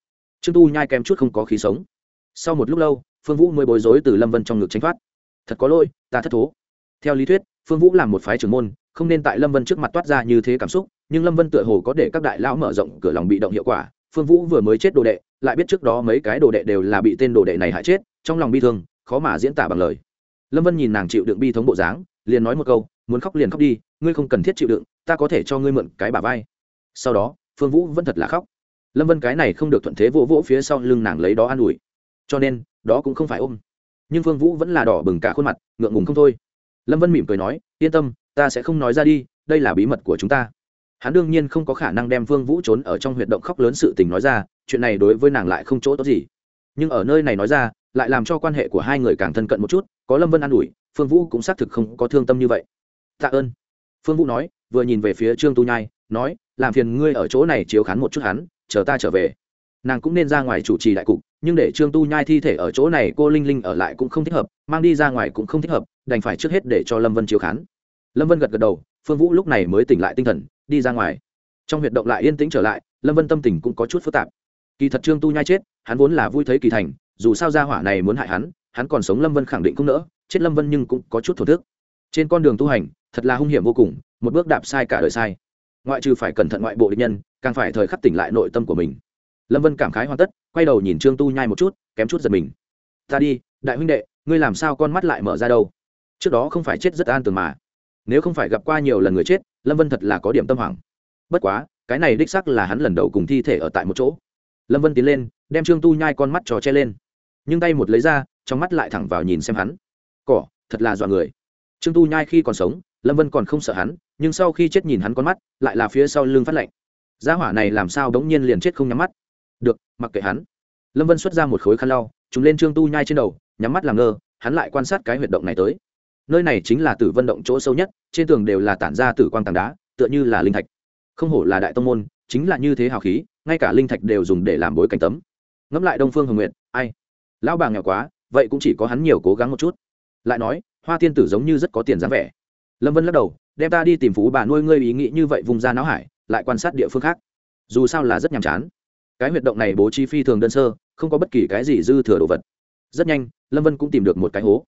Trương tu nhai kém chút không có khí sống. Sau một lúc lâu phương vũ mới bối rối từ lâm vân trong ngực tránh thoát. Thật có lỗi ta thất thố. Theo lý thuyết phương vũ làm một phái trưởng môn không nên tại lâm vân trước mặt toát ra như thế cảm xúc, nhưng lâm vân tựa hồ có để các đại lão mở rộng cửa lòng bị động hiệu quả. Phương vũ vừa mới chết đồ đệ, lại biết trước đó mấy cái đồ đệ đều là bị tên đồ đệ này hại chết, trong lòng bi thương, khó mà diễn tả bằng lời. Lâm vân nhìn nàng chịu đựng bi thống bộ dáng, liền nói một câu, muốn khóc liền khóc đi, ngươi không cần thiết chịu đựng, ta có thể cho ngươi mượn cái bà vai. Sau đó, phương vũ vẫn thật là khóc. Lâm vân cái này không được thuận thế vỗ vỗ phía sau lưng nàng lấy đó an ủi. Cho nên, đó cũng không phải ôm. Nhưng phương vũ vẫn là đỏ bừng cả khuôn mặt, ngượng ngùng không thôi lâm vân mỉm cười nói, yên tâm, ta sẽ không nói ra đi, đây là bí mật của chúng ta. Hắn đương nhiên không có khả năng đem Vương vũ trốn ở trong huyệt động khóc lớn sự tình nói ra, chuyện này đối với nàng lại không chỗ tốt gì. Nhưng ở nơi này nói ra, lại làm cho quan hệ của hai người càng thân cận một chút, có lâm vân an ủi, phương vũ cũng xác thực không có thương tâm như vậy. Tạ ơn. Phương vũ nói, vừa nhìn về phía trương tu nhai, nói, làm phiền ngươi ở chỗ này chiếu khán một chút hắn, chờ ta trở về. Nàng cũng nên ra ngoài chủ trì đại cục nhưng để trương tu nhai thi thể ở chỗ này cô linh linh ở lại cũng không thích hợp, mang đi ra ngoài cũng không thích hợp, đành phải trước hết để cho lâm vân chiếu khán. Lâm vân gật gật đầu, phương vũ lúc này mới tỉnh lại tinh thần, đi ra ngoài. Trong huyệt động lại yên tĩnh trở lại, lâm vân tâm tình cũng có chút phức tạp. Kỳ thật trương tu nhai chết, hắn vốn là vui thấy kỳ thành, dù sao gia hỏa này muốn hại hắn hắn còn sống lâm vân khẳng định cũng nỡ, chết lâm vân nhưng cũng có chút thổ thức. Trên con đường tu hành, thật là hung hiểm vô cùng, một bước đạp sai cả đời sai. Ngoại trừ phải cẩn thận ngoại bộ địch nhân, càng phải thời khắc tỉnh lại nội tâm của mình lâm vân cảm khái hoàn tất, quay đầu nhìn trương tu nhai một chút, kém chút giật mình. Ta đi, đại huynh đệ, ngươi làm sao con mắt lại mở ra đâu? Trước đó không phải chết rất an tường mà. Nếu không phải gặp qua nhiều lần người chết, lâm vân thật là có điểm tâm hoảng. Bất quá, cái này đích sắc là hắn lần đầu cùng thi thể ở tại một chỗ. Lâm vân tiến lên, đem trương tu nhai con mắt trò che lên. Nhưng tay một lấy ra, trong mắt lại thẳng vào nhìn xem hắn. Cỏ, thật là dọa người. Trương tu nhai khi còn sống, lâm vân còn không sợ hắn, nhưng sau khi chết nhìn hắn con mắt, lại là phía sau lưng phát lạnh. Gia hỏa này làm sao đống nhiên liền chết không nhắm mắt? Được, mặc kệ hắn. Lâm vân xuất ra một khối khăn lau chúng lên trương tu nhai trên đầu, nhắm mắt làm ngơ, hắn lại quan sát cái huyệt động này tới. Nơi này chính là tử vân động chỗ sâu nhất, trên tường đều là tản ra tử quang tảng đá, tựa như là linh thạch. Không hổ là đại tông môn, chính là như thế hào khí, ngay cả linh thạch đều dùng để làm bối cảnh tấm. Ngẫm lại đông phương hồng nguyện ai? Lão bà nghèo quá, vậy cũng chỉ có hắn nhiều cố gắng một chút. Lại nói, hoa tiên tử giống như rất có tiền dáng vẻ. Lâm vân lắc đầu, đem ta đi tìm phú bà nuôi ngươi ý nghĩ như vậy vùng ra não hải, lại quan sát địa phương khác. Dù sao là rất nhàm chán cái huyệt động này bố trí phi thường đơn sơ, không có bất kỳ cái gì dư thừa đồ vật. Rất nhanh, lâm vân cũng tìm được một cái hố.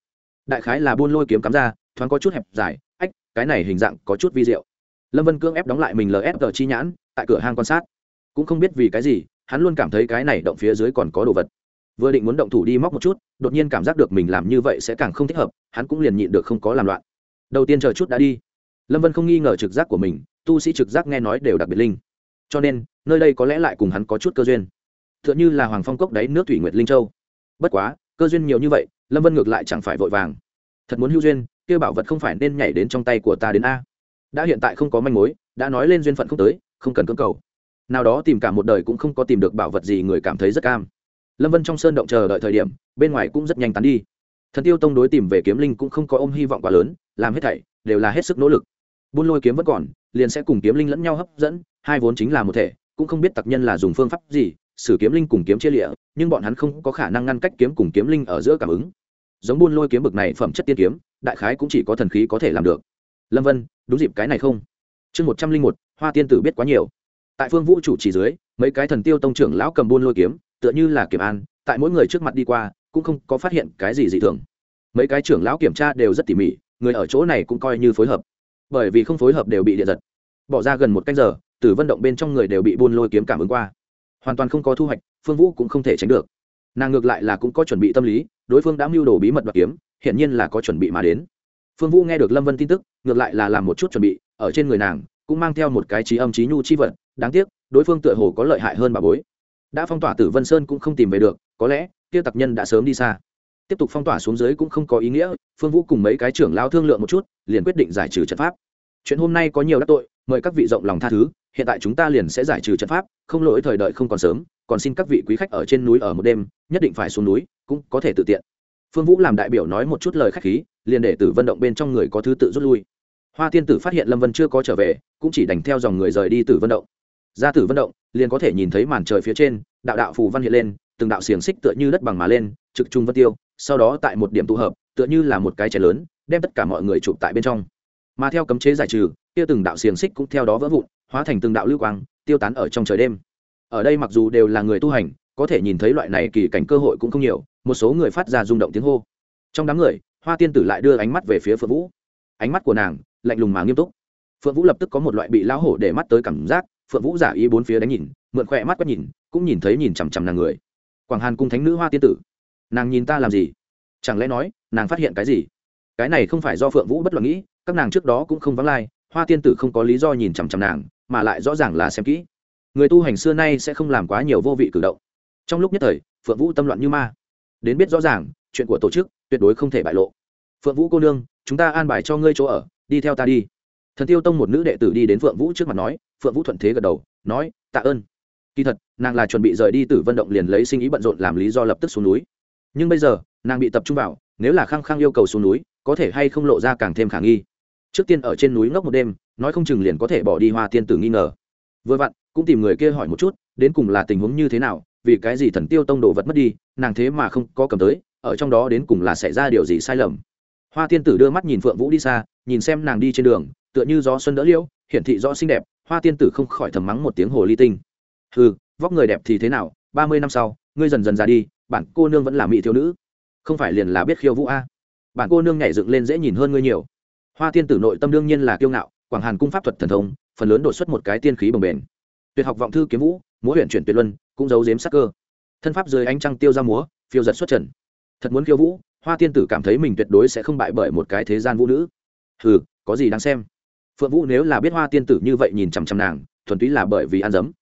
Đại khái là buôn lôi kiếm cắm ra, thoáng có chút hẹp dài, ách, cái này hình dạng có chút vi diệu. Lâm vân cưỡng ép đóng lại mình lfg chi nhãn, tại cửa hang quan sát. Cũng không biết vì cái gì, hắn luôn cảm thấy cái này động phía dưới còn có đồ vật. Vừa định muốn động thủ đi móc một chút, đột nhiên cảm giác được mình làm như vậy sẽ càng không thích hợp, hắn cũng liền nhịn được không có làm loạn. Đầu tiên chờ chút đã đi. Lâm vân không nghi ngờ trực giác của mình, tu sĩ trực giác nghe nói đều đặc biệt linh. Cho nên nơi đây có lẽ lại cùng hắn có chút cơ duyên. T h ư ợ n h ư là hoàng phong cốc đáy nước thủy nguyệt linh châu. Bất quá, cơ duyên nhiều như vậy, lâm vân ngược lại chẳng phải vội vàng. Thật muốn hữu duyên kêu bảo vật không phải nên nhảy đến trong tay của ta đến a. Đã hiện tại không có manh mối, đã nói lên duyên phận không tới, không cần cưỡng cầu. Nào đó tìm cả một đời cũng không có tìm được bảo vật gì người cảm thấy rất cam. Lâm vân trong sơn động chờ đợi thời điểm, bên ngoài cũng rất nhanh tán đi. Thần tiêu tông đối tìm về kiếm linh cũng không có ôm hy vọng quá lớn, làm hết thảy, đều là hết sức nỗ lực. Buôn lôi kiếm vẫn còn, liền sẽ cùng kiếm linh lẫn nhau hấp dẫn, hai vốn chính là một thể cũng không biết tặc nhân là dùng phương pháp gì, sử kiếm linh cùng kiếm chia lịa, nhưng bọn hắn không có khả năng ngăn cách kiếm cùng kiếm linh ở giữa cảm ứng. Giống buôn lôi kiếm bực này phẩm chất tiên kiếm, đại khái cũng chỉ có thần khí có thể làm được. Lâm vân, đúng dịp cái này không? Chương một trăm linh một, hoa tiên tử biết quá nhiều. Tại phương vũ chủ chỉ dưới, mấy cái thần tiêu tông trưởng lão cầm buôn lôi kiếm, tựa như là kiểm an, tại mỗi người trước mặt đi qua, cũng không có phát hiện cái gì dị thường. Mấy cái trưởng lão kiểm tra đều rất tỉ mỉ, người ở chỗ này cũng coi như phối hợp. Bởi vì không phối hợp đều bị điện giật. Bỏ ra gần một canh giờ tử vân động bên trong người đều bị buôn lôi kiếm cảm ứng qua. Hoàn toàn không có thu hoạch, phương vũ cũng không thể tránh được. Nàng ngược lại là cũng có chuẩn bị tâm lý, đối phương đã mưu đồ bí mật đoạt kiếm, hiển nhiên là có chuẩn bị mà đến. Phương vũ nghe được lâm vân tin tức, ngược lại là làm một chút chuẩn bị, ở trên người nàng, cũng mang theo một cái trí âm trí nhu chi vật, đáng tiếc, đối phương tựa hồ có lợi hại hơn bà bối. Đã phong tỏa tử vân sơn cũng không tìm về được, có lẽ tiêu tặc nhân đã sớm đi xa. Tiếp tục phong tỏa xuống dưới cũng không có ý nghĩa, phương vũ cùng mấy cái trưởng lao thương lượng một chút, liền quyết định giải trừ trận pháp chuyện hôm nay có nhiều đắc tội, mời các vị rộng lòng tha thứ, hiện tại chúng ta liền sẽ giải trừ trận pháp, không lỗi thời đợi không còn sớm, còn xin các vị quý khách ở trên núi ở một đêm, nhất định phải xuống núi, cũng có thể tự tiện. Phương vũ làm đại biểu nói một chút lời khách khí, liền để tử vận động bên trong người có thứ tự rút lui. Hoa tiên tử phát hiện lâm vân chưa có trở về, cũng chỉ đành theo dòng người rời đi tử vân động. Ra tử vân động, liền có thể nhìn thấy màn trời phía trên, đạo đạo phù văn hiện lên, từng đạo xiềng xích tựa như đất bằng mà lên, trực trung vân tiêu, sau đó tại một điểm tụ hợp, tựa như là một cái chè lớn, đem tất cả mọi người chụp tại bên trong mà theo cấm chế giải trừ, kia từng đạo xiềng xích cũng theo đó vỡ vụn, hóa thành từng đạo lưu quang, tiêu tán ở trong trời đêm. Ở đây mặc dù đều là người tu hành, có thể nhìn thấy loại này kỳ cảnh cơ hội cũng không nhiều, một số người phát ra rung động tiếng hô. Trong đám người, hoa tiên tử lại đưa ánh mắt về phía phượng vũ. Ánh mắt của nàng lạnh lùng mà nghiêm túc. Phượng vũ lập tức có một loại bị lão hổ để mắt tới cảm giác, phượng vũ giả ý bốn phía đánh nhìn, mượn khỏe mắt quét nhìn, cũng nhìn thấy nhìn chằm chằm nàng người. Quảng hàn cung thánh nữ hoa tiên tử, nàng nhìn ta làm gì? Chẳng lẽ nói, nàng phát hiện cái gì? Cái này không phải do phượng vũ bất luận nghĩ các nàng trước đó cũng không vắng lai, hoa tiên tử không có lý do nhìn chằm chằm nàng, mà lại rõ ràng là xem kỹ. Người tu hành xưa nay sẽ không làm quá nhiều vô vị cử động. Trong lúc nhất thời, phượng vũ tâm loạn như ma. Đến biết rõ ràng, chuyện của tổ chức tuyệt đối không thể bại lộ. Phượng vũ cô nương, chúng ta an bài cho ngươi chỗ ở, đi theo ta đi. Thần tiêu tông một nữ đệ tử đi đến phượng vũ trước mặt nói, phượng vũ thuận thế gật đầu, nói, tạ ơn. Kỳ thật, nàng là chuẩn bị rời đi từ vận động liền lấy sinh ý bận rộn làm lý do lập tức xuống núi. Nhưng bây giờ, nàng bị tập trung vào, nếu là khăng khăng yêu cầu xuống núi, có thể hay không lộ ra càng thêm khả nghi trước tiên ở trên núi ngốc một đêm, nói không chừng liền có thể bỏ đi hoa tiên tử nghi ngờ. Vừa vặn, cũng tìm người kia hỏi một chút, đến cùng là tình huống như thế nào, vì cái gì thần tiêu tông đồ vật mất đi, nàng thế mà không có cầm tới, ở trong đó đến cùng là xảy ra điều gì sai lầm. Hoa tiên tử đưa mắt nhìn phượng vũ đi xa, nhìn xem nàng đi trên đường, tựa như gió xuân đỡ liễu, hiển thị rõ xinh đẹp, hoa tiên tử không khỏi thầm mắng một tiếng hồ ly tinh. Ừ vóc người đẹp thì thế nào, ba mươi năm sau, ngươi dần dần ra đi, bản cô nương vẫn là mỹ thiếu nữ. Không phải liền là biết khiêu vũ a? Bản cô nương nhảy dựng lên dễ nhìn hơn ngươi nhiều hoa tiên tử nội tâm đương nhiên là kiêu ngạo, quảng hàn cung pháp thuật thần thông, phần lớn đột xuất một cái tiên khí bồng bềnh. Tuyệt học vọng thư kiếm vũ, múa huyện chuyển tuyệt luân, cũng giấu giếm sắc cơ. Thân pháp dưới ánh trăng tiêu ra múa, phiêu giật xuất trần. Thật muốn khiêu vũ, hoa tiên tử cảm thấy mình tuyệt đối sẽ không bại bởi một cái thế gian vũ nữ. Hừ, có gì đáng xem? Phượng vũ nếu là biết hoa tiên tử như vậy nhìn chằm chằm nàng, thuần túy là bởi vì ăn dấm.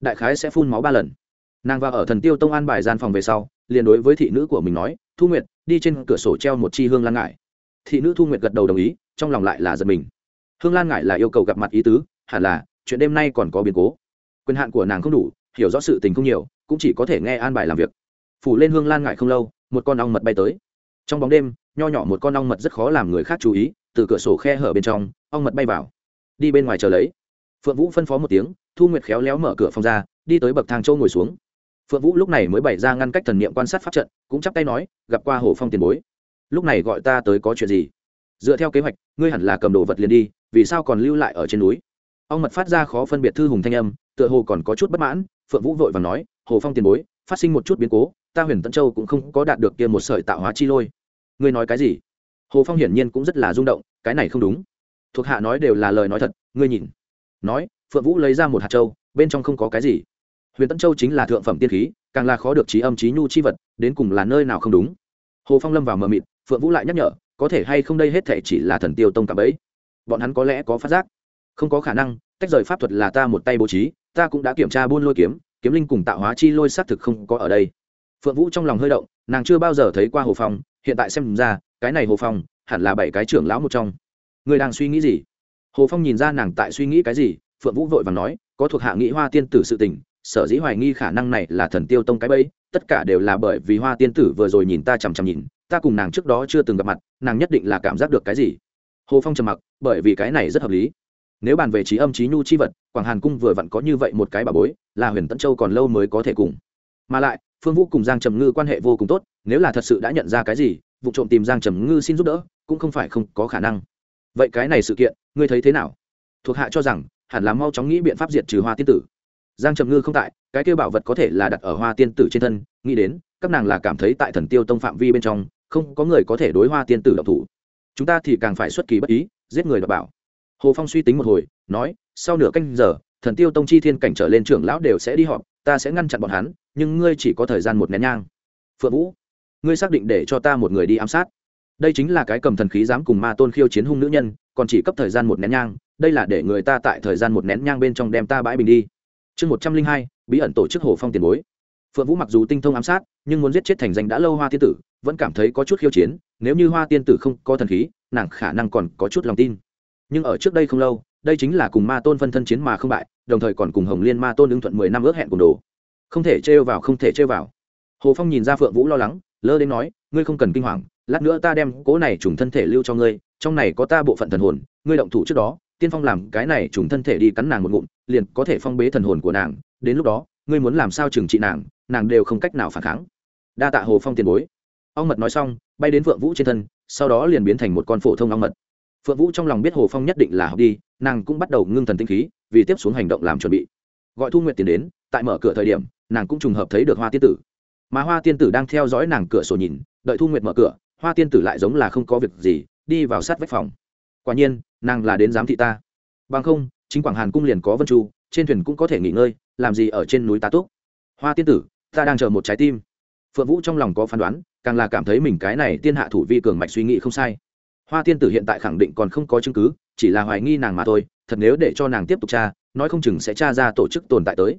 Đại khái sẽ phun máu ba lần. Nàng vào ở thần tiêu tông an bài gian phòng về sau, liền đối với thị nữ của mình nói, thu nguyệt, đi trên cửa sổ treo một chi hương lan ngại thị nữ thu nguyệt gật đầu đồng ý, trong lòng lại là giật mình. Hương lan ngại là yêu cầu gặp mặt ý tứ, hẳn là, chuyện đêm nay còn có biến cố. Quyền hạn của nàng không đủ, hiểu rõ sự tình không nhiều, cũng chỉ có thể nghe an bài làm việc. Phủ lên hương lan ngại không lâu, một con ong mật bay tới. Trong bóng đêm, nho nhỏ một con ong mật rất khó làm người khác chú ý, từ cửa sổ khe hở bên trong, ong mật bay vào. Đi bên ngoài chờ lấy. Phượng vũ phân phó một tiếng, thu nguyệt khéo léo mở cửa phòng ra, đi tới bậc thang châu ngồi xuống. Phượng vũ lúc này mới bày ra ngăn cách thần niệm quan sát pháp trận, cũng chắp tay nói, gặp qua hồ phong tiền bối lúc này gọi ta tới có chuyện gì? Dựa theo kế hoạch, ngươi hẳn là cầm đồ vật liền đi, vì sao còn lưu lại ở trên núi? Ông mật phát ra khó phân biệt thư hùng thanh âm, tựa hồ còn có chút bất mãn, phượng vũ vội và nói, hồ phong tiền bối, phát sinh một chút biến cố, ta huyền tân châu cũng không có đạt được kia một sợi tạo hóa chi lôi. Ngươi nói cái gì? Hồ phong hiển nhiên cũng rất là rung động, cái này không đúng. Thuộc hạ nói đều là lời nói thật, ngươi nhìn. Nói, phượng vũ lấy ra một hạt châu, bên trong không có cái gì. Huyền tân châu chính là thượng phẩm tiên khí, càng là khó được trí âm trí nhu chi vật, đến cùng là nơi nào không đúng. Hồ phong lâm vào mờ mịt phượng vũ lại nhắc nhở, có thể hay không đây hết thể chỉ là thần tiêu tông cảm ấy bọn hắn có lẽ có phát giác. Không có khả năng, tách rời pháp thuật là ta một tay bố trí, ta cũng đã kiểm tra buôn lôi kiếm kiếm linh cùng tạo hóa chi lôi xác thực không có ở đây. Phượng vũ trong lòng hơi động, nàng chưa bao giờ thấy qua hồ phong, hiện tại xem ra, cái này hồ phong, hẳn là bảy cái trưởng lão một trong. Người đang suy nghĩ gì? Hồ phong nhìn ra nàng tại suy nghĩ cái gì, phượng vũ vội và nói, có thuộc hạ nghĩ hoa tiên tử sự tình, sở dĩ hoài nghi khả năng này là thần tiêu tông cái bẫy, tất cả đều là bởi vì hoa tiên tử vừa rồi nhìn ta chằm chằm nhìn ta cùng nàng trước đó chưa từng gặp mặt, nàng nhất định là cảm giác được cái gì? Hồ phong trầm mặc, bởi vì cái này rất hợp lý. Nếu bàn về trí âm trí nhu chi vật, quảng hàn cung vừa vặn có như vậy một cái bà bối, là huyền tẫn châu còn lâu mới có thể cùng. Mà lại, phương vũ cùng giang trầm ngư quan hệ vô cùng tốt, nếu là thật sự đã nhận ra cái gì, vụ trộm tìm giang trầm ngư xin giúp đỡ, cũng không phải không có khả năng. Vậy cái này sự kiện, ngươi thấy thế nào? Thuộc hạ cho rằng, hẳn là mau chóng nghĩ biện pháp diệt trừ hoa tiên tử. Giang trầm ngư không tại, cái kêu bảo vật có thể là đặt ở hoa tiên tử trên thân, nghĩ đến, các nàng là cảm thấy tại thần tiêu tông phạm vi bên trong không có người có thể đối hoa tiên tử độc thủ. Chúng ta thì càng phải xuất kỳ bất ý, giết người đọc bảo. Hồ phong suy tính một hồi, nói, sau nửa canh giờ, thần tiêu tông chi thiên cảnh trở lên trưởng lão đều sẽ đi họp, ta sẽ ngăn chặn bọn hắn, nhưng ngươi chỉ có thời gian một nén nhang. Phượng vũ, ngươi xác định để cho ta một người đi ám sát. Đây chính là cái cầm thần khí dám cùng ma tôn khiêu chiến hung nữ nhân, còn chỉ cấp thời gian một nén nhang, đây là để người ta tại thời gian một nén nhang bên trong đem ta bãi bình đi. Chương một trăm linh hai, bí ẩn tổ chức hồ phong tiền bối phượng vũ mặc dù tinh thông ám sát, nhưng muốn giết chết thành danh đã lâu hoa tiên tử, vẫn cảm thấy có chút khiêu chiến, nếu như hoa tiên tử không có thần khí, nàng khả năng còn có chút lòng tin. Nhưng ở trước đây không lâu, đây chính là cùng ma tôn phân thân chiến mà không bại, đồng thời còn cùng hồng liên ma tôn ứng thuận mười năm ước hẹn cùng đồ. Không thể trêu vào, không thể trêu vào. Hồ phong nhìn ra phượng vũ lo lắng, lơ đến nói, ngươi không cần kinh hoàng, lát nữa ta đem cố này trùng thân thể lưu cho ngươi, trong này có ta bộ phận thần hồn, ngươi động thủ trước đó, tiên phong làm cái này trùng thân thể đi cắn nàng một ngụm, liền có thể phong bế thần hồn của nàng, đến lúc đó, ngươi muốn làm sao trừng trị nàng nàng đều không cách nào phản kháng. Đa tạ hồ phong tiền bối. Ong mật nói xong, bay đến phượng vũ trên thân, sau đó liền biến thành một con phổ thông ong mật. Phượng vũ trong lòng biết hồ phong nhất định là học đi, nàng cũng bắt đầu ngưng thần tinh khí, vì tiếp xuống hành động làm chuẩn bị. Gọi thu nguyện tiền đến, tại mở cửa thời điểm, nàng cũng trùng hợp thấy được hoa tiên tử. Mà hoa tiên tử đang theo dõi nàng cửa sổ nhìn, đợi thu nguyện mở cửa, hoa tiên tử lại giống là không có việc gì, đi vào sát vách phòng. Quả nhiên, nàng là đến giám thị ta. Bằng không, chính quảng hàn cung liền có vân chu, trên thuyền cũng có thể nghỉ ngơi, làm gì ở trên núi tá túc? Hoa tiên tử ta đang chờ một trái tim. Phượng vũ trong lòng có phán đoán, càng là cảm thấy mình cái này tiên hạ thủ vi cường mạch suy nghĩ không sai. Hoa tiên tử hiện tại khẳng định còn không có chứng cứ, chỉ là hoài nghi nàng mà thôi, thật nếu để cho nàng tiếp tục tra, nói không chừng sẽ tra ra tổ chức tồn tại tới.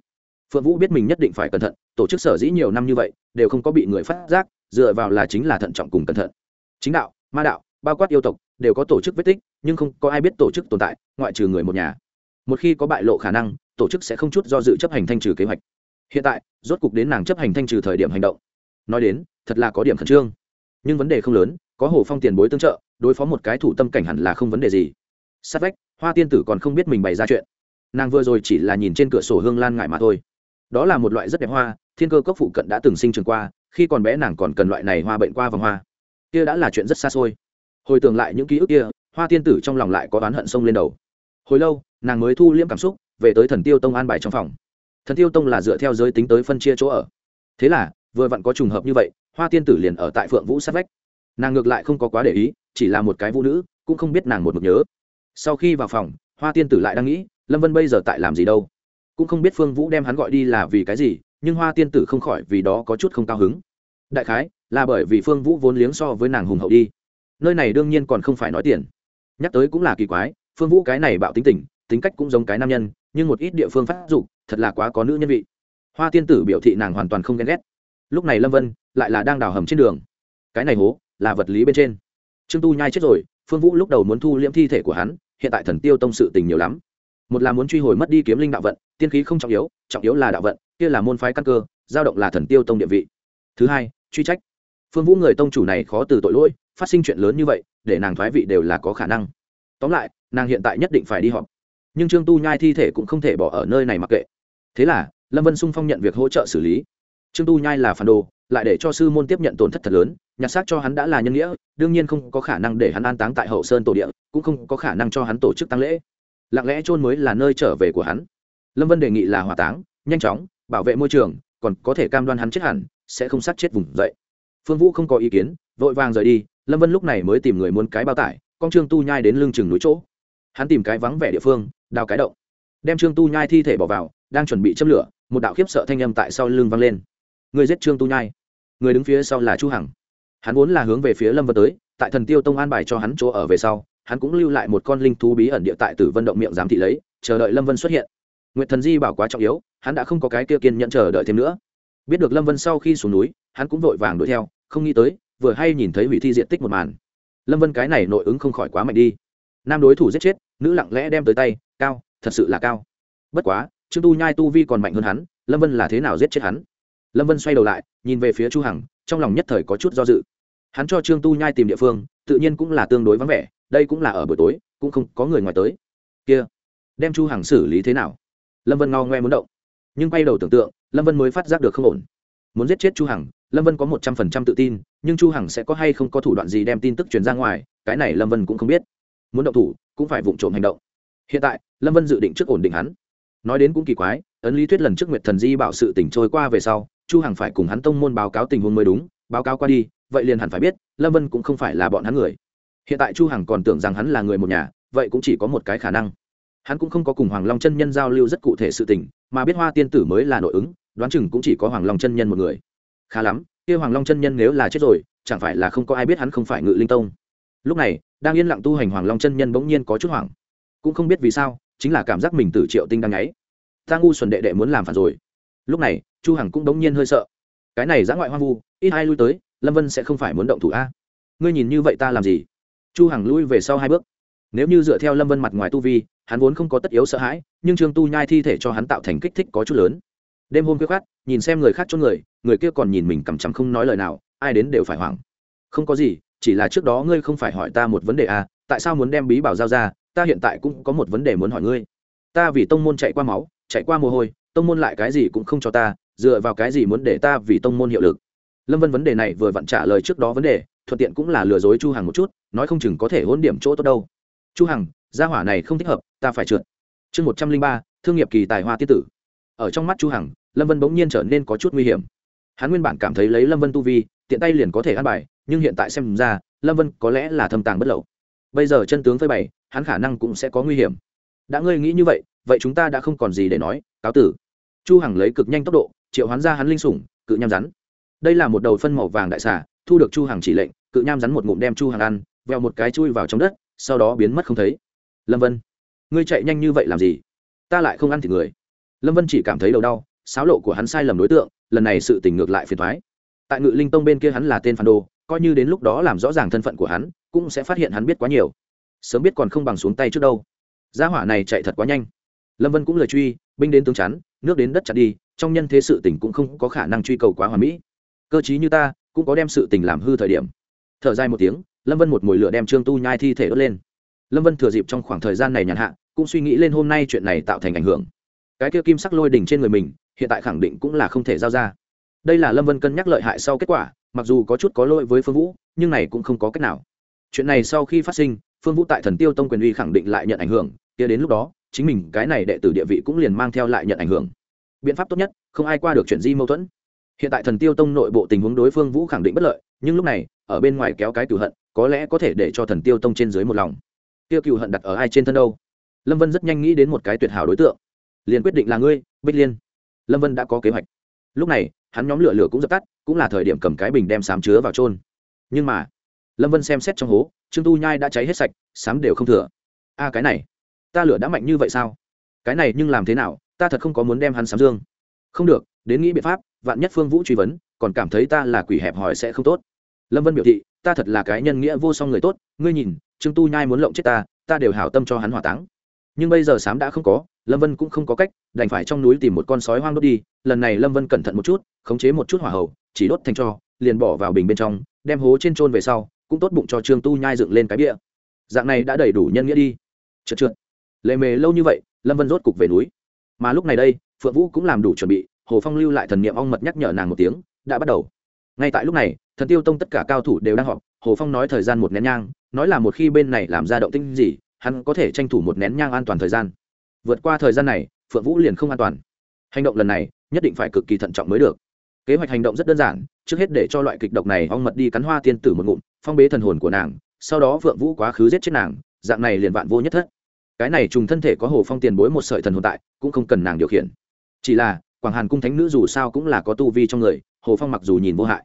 Phượng vũ biết mình nhất định phải cẩn thận, tổ chức sở dĩ nhiều năm như vậy, đều không có bị người phát giác, dựa vào là chính là thận trọng cùng cẩn thận. Chính đạo, ma đạo, bao quát yêu tộc, đều có tổ chức vết tích, nhưng không có ai biết tổ chức tồn tại, ngoại trừ người một nhà. Một khi có bại lộ khả năng, tổ chức sẽ không chút do dự chấp hành thanh trừ kế hoạch hiện tại, rốt cục đến nàng chấp hành thanh trừ thời điểm hành động. Nói đến, thật là có điểm khẩn trương. Nhưng vấn đề không lớn, có hồ phong tiền bối tương trợ, đối phó một cái thủ tâm cảnh hẳn là không vấn đề gì. Sát vách, hoa tiên tử còn không biết mình bày ra chuyện. Nàng vừa rồi chỉ là nhìn trên cửa sổ hương lan ngại mà thôi. Đó là một loại rất đẹp hoa, thiên cơ cốc phụ cận đã từng sinh trường qua, khi còn bé nàng còn cần loại này hoa bệnh qua vòng hoa. Kia đã là chuyện rất xa xôi. Hồi tưởng lại những ký ức kia, hoa tiên tử trong lòng lại có oán hận sông lên đầu. Hồi lâu, nàng mới thu liễm cảm xúc, về tới thần tiêu tông an bài trong phòng thần tiêu tông là dựa theo giới tính tới phân chia chỗ ở. Thế là, vừa vặn có trùng hợp như vậy, hoa tiên tử liền ở tại phượng vũ sát vách. Nàng ngược lại không có quá để ý, chỉ là một cái vũ nữ, cũng không biết nàng một mực nhớ. Sau khi vào phòng, hoa tiên tử lại đang nghĩ, lâm vân bây giờ tại làm gì đâu? Cũng không biết phương vũ đem hắn gọi đi là vì cái gì, nhưng hoa tiên tử không khỏi vì đó có chút không cao hứng. Đại khái, là bởi vì phương vũ vốn liếng so với nàng hùng hậu đi. Nơi này đương nhiên còn không phải nói tiền. Nhắc tới cũng là kỳ quái, phương vũ cái này bạo tính tình, tính cách cũng giống cái nam nhân, nhưng một ít địa phương phát dục thật là quá có nữ nhân vị. Hoa tiên tử biểu thị nàng hoàn toàn không ghen ghét. Lúc này lâm vân lại là đang đào hầm trên đường. Cái này hố là vật lý bên trên. Trương tu nhai chết rồi, phương vũ lúc đầu muốn thu liễm thi thể của hắn, hiện tại thần tiêu tông sự tình nhiều lắm. Một là muốn truy hồi mất đi kiếm linh đạo vận, tiên khí không trọng yếu trọng yếu là đạo vận, kia là môn phái căn cơ, giao động là thần tiêu tông địa vị. Thứ hai, truy trách. Phương vũ người tông chủ này khó từ tội lỗi, phát sinh chuyện lớn như vậy, để nàng thoái vị đều là có khả năng. Tóm lại, nàng hiện tại nhất định phải đi họp. Nhưng trương tu nhai thi thể cũng không thể bỏ ở nơi này mặc kệ thế là, lâm vân sung phong nhận việc hỗ trợ xử lý. Trương tu nhai là phản đồ, lại để cho sư môn tiếp nhận tổn thất thật lớn, nhặt xác cho hắn đã là nhân nghĩa, đương nhiên không có khả năng để hắn an táng tại hậu sơn tổ địa, cũng không có khả năng cho hắn tổ chức tăng lễ. Lặng lẽ chôn mới là nơi trở về của hắn. Lâm vân đề nghị là hỏa táng, nhanh chóng, bảo vệ môi trường, còn có thể cam đoan hắn chết hẳn, sẽ không sát chết vùng dậy. Phương vũ không có ý kiến, vội vàng rời đi, lâm vân lúc này mới tìm người muốn cái bao tải, con trương tu nhai đến lưng chừng núi chỗ. Hắn tìm cái vắng vẻ địa phương, đào cái động đem trương tu nhai thi thể bỏ vào, đang chuẩn bị châm lửa, một đạo khiếp sợ thanh âm tại sau lưng vang lên. Người giết trương tu nhai. Người đứng phía sau là chu hằng. Hắn vốn là hướng về phía lâm vân tới, tại thần tiêu tông an bài cho hắn chỗ ở về sau, hắn cũng lưu lại một con linh thú bí ẩn địa tại tử vân động miệng giám thị lấy, chờ đợi lâm vân xuất hiện. Nguyệt thần di bảo quá trọng yếu, hắn đã không có cái kia kiên nhẫn chờ đợi thêm nữa. Biết được lâm vân sau khi xuống núi, hắn cũng vội vàng đuổi theo, không nghĩ tới, vừa hay nhìn thấy hủy thi diện tích một màn. Lâm vân cái này nội ứng không khỏi quá mạnh đi. Nam đối thủ giết chết, nữ lặng lẽ đem tới tay, cao thật sự là cao. Bất quá, trương tu nhai tu vi còn mạnh hơn hắn, lâm vân là thế nào giết chết hắn? Lâm vân xoay đầu lại, nhìn về phía chu hằng, trong lòng nhất thời có chút do dự. Hắn cho trương tu nhai tìm địa phương, tự nhiên cũng là tương đối vắng vẻ, đây cũng là ở buổi tối, cũng không có người ngoài tới. Kia, đem chu hằng xử lý thế nào? Lâm vân ngao ngoe muốn động. Nhưng quay đầu tưởng tượng, lâm vân mới phát giác được không ổn. Muốn giết chết chu hằng, lâm vân có một trăm phần trăm tự tin, nhưng chu hằng sẽ có hay không có thủ đoạn gì đem tin tức truyền ra ngoài, cái này lâm vân cũng không biết. Muốn động thủ, cũng phải vụng trộm hành động hiện tại, lâm vân dự định trước ổn định hắn. Nói đến cũng kỳ quái, ấn lý thuyết lần trước nguyệt thần di bảo sự tỉnh trôi qua về sau, chu hằng phải cùng hắn tông môn báo cáo tình huống mới đúng, báo cáo qua đi, vậy liền hẳn phải biết, lâm vân cũng không phải là bọn hắn người. Hiện tại chu hằng còn tưởng rằng hắn là người một nhà, vậy cũng chỉ có một cái khả năng. Hắn cũng không có cùng hoàng long chân nhân giao lưu rất cụ thể sự tình, mà biết hoa tiên tử mới là nội ứng, đoán chừng cũng chỉ có hoàng long chân nhân một người. Khá lắm, kia hoàng long chân nhân nếu là chết rồi, chẳng phải là không có ai biết hắn không phải ngự linh tông. Lúc này, đang yên lặng tu hành hoàng long chân nhân bỗng nhiên có chút hoảng cũng không biết vì sao, chính là cảm giác mình tử triệu tinh đang ngáy ta ngu xuẩn đệ đệ muốn làm phản rồi. Lúc này, chu hằng cũng đống nhiên hơi sợ. Cái này giã ngoại hoang vu, ít ai lui tới, lâm vân sẽ không phải muốn động thủ a. Ngươi nhìn như vậy ta làm gì? Chu hằng lui về sau hai bước. Nếu như dựa theo lâm vân mặt ngoài tu vi, hắn vốn không có tất yếu sợ hãi, nhưng trương tu nhai thi thể cho hắn tạo thành kích thích có chút lớn. Đêm hôm khuya khát nhìn xem người khác cho người người kia còn nhìn mình cằm chằm không nói lời nào, ai đến đều phải hoảng. Không có gì, chỉ là trước đó ngươi không phải hỏi ta một vấn đề à tại sao muốn đem bí bảo giao ra, ta hiện tại cũng có một vấn đề muốn hỏi ngươi. Ta vì tông môn chạy qua máu, chạy qua mồ hôi, tông môn lại cái gì cũng không cho ta, dựa vào cái gì muốn để ta vì tông môn hiệu lực? Lâm vân vấn đề này vừa vặn trả lời trước đó vấn đề, thuận tiện cũng là lừa dối chu hằng một chút, nói không chừng có thể hôn điểm chỗ tốt đâu. Chu hằng, gia hỏa này không thích hợp, ta phải trượt. Chương một trăm linh ba, thương nghiệp kỳ tài hoa tiết tử. Ở trong mắt chu hằng, lâm vân bỗng nhiên trở nên có chút nguy hiểm. Hắn nguyên bản cảm thấy lấy lâm vân tu vi, tiện tay liền có thể ăn bài, nhưng hiện tại xem ra, lâm vân có lẽ là thâm tàng bất lậu bây giờ chân tướng phơi bày, hắn khả năng cũng sẽ có nguy hiểm. Đã ngươi nghĩ như vậy vậy chúng ta đã không còn gì để nói, cáo tử. Chu hằng lấy cực nhanh tốc độ, triệu hoán ra hắn linh sủng, cự nham rắn. Đây là một đầu phân màu vàng đại xà, thu được chu hằng chỉ lệnh, cự nham rắn một ngụm đem chu hằng ăn, veo một cái chui vào trong đất, sau đó biến mất không thấy. Lâm vân, ngươi chạy nhanh như vậy làm gì? Ta lại không ăn thịt người. Lâm vân chỉ cảm thấy đầu đau sáo lộ của hắn sai lầm đối tượng, lần này sự tình ngược lại phiền thoái tại ngự linh tông bên kia hắn là tên phản đồ coi như đến lúc đó làm rõ ràng thân phận của hắn, cũng sẽ phát hiện hắn biết quá nhiều. Sớm biết còn không bằng xuống tay trước đâu. Gia hỏa này chạy thật quá nhanh. Lâm vân cũng lời truy, binh đến tướng chắn, nước đến đất chặt đi, trong nhân thế sự tình cũng không có khả năng truy cầu quá hoàn mỹ. Cơ chí như ta, cũng có đem sự tình làm hư thời điểm. Thở dài một tiếng, lâm vân một mồi lửa đem trương tu nhai thi thể đốt lên. Lâm vân thừa dịp trong khoảng thời gian này nhàn hạ, cũng suy nghĩ lên hôm nay chuyện này tạo thành ảnh hưởng. Cái kia kim sắc lôi đỉnh trên người mình, hiện tại khẳng định cũng là không thể giao ra. Đây là lâm vân cân nhắc lợi hại sau kết quả mặc dù có chút có lỗi với phương vũ, nhưng này cũng không có cách nào. Chuyện này sau khi phát sinh, phương vũ tại thần tiêu tông quyền uy khẳng định lại nhận ảnh hưởng, kia đến lúc đó, chính mình, cái này đệ tử địa vị cũng liền mang theo lại nhận ảnh hưởng. Biện pháp tốt nhất, không ai qua được chuyện di mâu thuẫn. Hiện tại thần tiêu tông nội bộ tình huống đối phương vũ khẳng định bất lợi, nhưng lúc này, ở bên ngoài kéo cái cửu hận, có lẽ có thể để cho thần tiêu tông trên dưới một lòng. Tiêu cửu hận đặt ở ai trên thân đâu? Lâm vân rất nhanh nghĩ đến một cái tuyệt hảo đối tượng. Liền quyết định là ngươi, bích liên. Lâm vân đã có kế hoạch lúc này, hắn nhóm lửa lửa cũng dập tắt, cũng là thời điểm cầm cái bình đem sám chứa vào trôn nhưng mà, lâm vân xem xét trong hố, trương tu nhai đã cháy hết sạch, sám đều không thừa. A, cái này, ta lửa đã mạnh như vậy sao? Cái này nhưng làm thế nào, ta thật không có muốn đem hắn sám dương. Không được, đến nghĩ biện pháp, vạn nhất phương vũ truy vấn, còn cảm thấy ta là quỷ hẹp hòi sẽ không tốt. Lâm vân biểu thị, ta thật là cái nhân nghĩa vô song người tốt, ngươi nhìn, trương tu nhai muốn lộng chết ta ta đều hảo tâm cho hắn hỏa táng nhưng bây giờ sám đã không có, lâm vân cũng không có cách, đành phải trong núi tìm một con sói hoang đốt đi, lần này lâm vân cẩn thận một chút, khống chế một chút hỏa hậu chỉ đốt thành cho, liền bỏ vào bình bên trong, đem hố trên trôn về sau, cũng tốt bụng cho trương tu nhai dựng lên cái bia dạng này đã đầy đủ nhân nghĩa đi. Trượt trượt lệ mề lâu như vậy, lâm vân rốt cục về núi. Mà lúc này đây, phượng vũ cũng làm đủ chuẩn bị, hồ phong lưu lại thần niệm ong mật nhắc nhở nàng một tiếng, đã bắt đầu. Ngay tại lúc này, thần tiêu tông tất cả cao thủ đều đang họp, hồ phong nói thời gian một nén nhang, nói là một khi bên này làm ra động tinh gì hắn có thể tranh thủ một nén nhang an toàn thời gian. Vượt qua thời gian này, phượng vũ liền không an toàn. Hành động lần này, nhất định phải cực kỳ thận trọng mới được. Kế hoạch hành động rất đơn giản, trước hết để cho loại kịch độc này ong mật đi cắn hoa tiên tử một ngụm, phong bế thần hồn của nàng, sau đó phượng vũ quá khứ giết chết nàng, dạng này liền vạn vô nhất thất. Cái này trùng thân thể có hồ phong tiền bối một sợi thần hồn tại, cũng không cần nàng điều khiển. Chỉ là, quảng hàn cung thánh nữ dù sao cũng là có tu vi trong người, hồ phong mặc dù nhìn vô hại,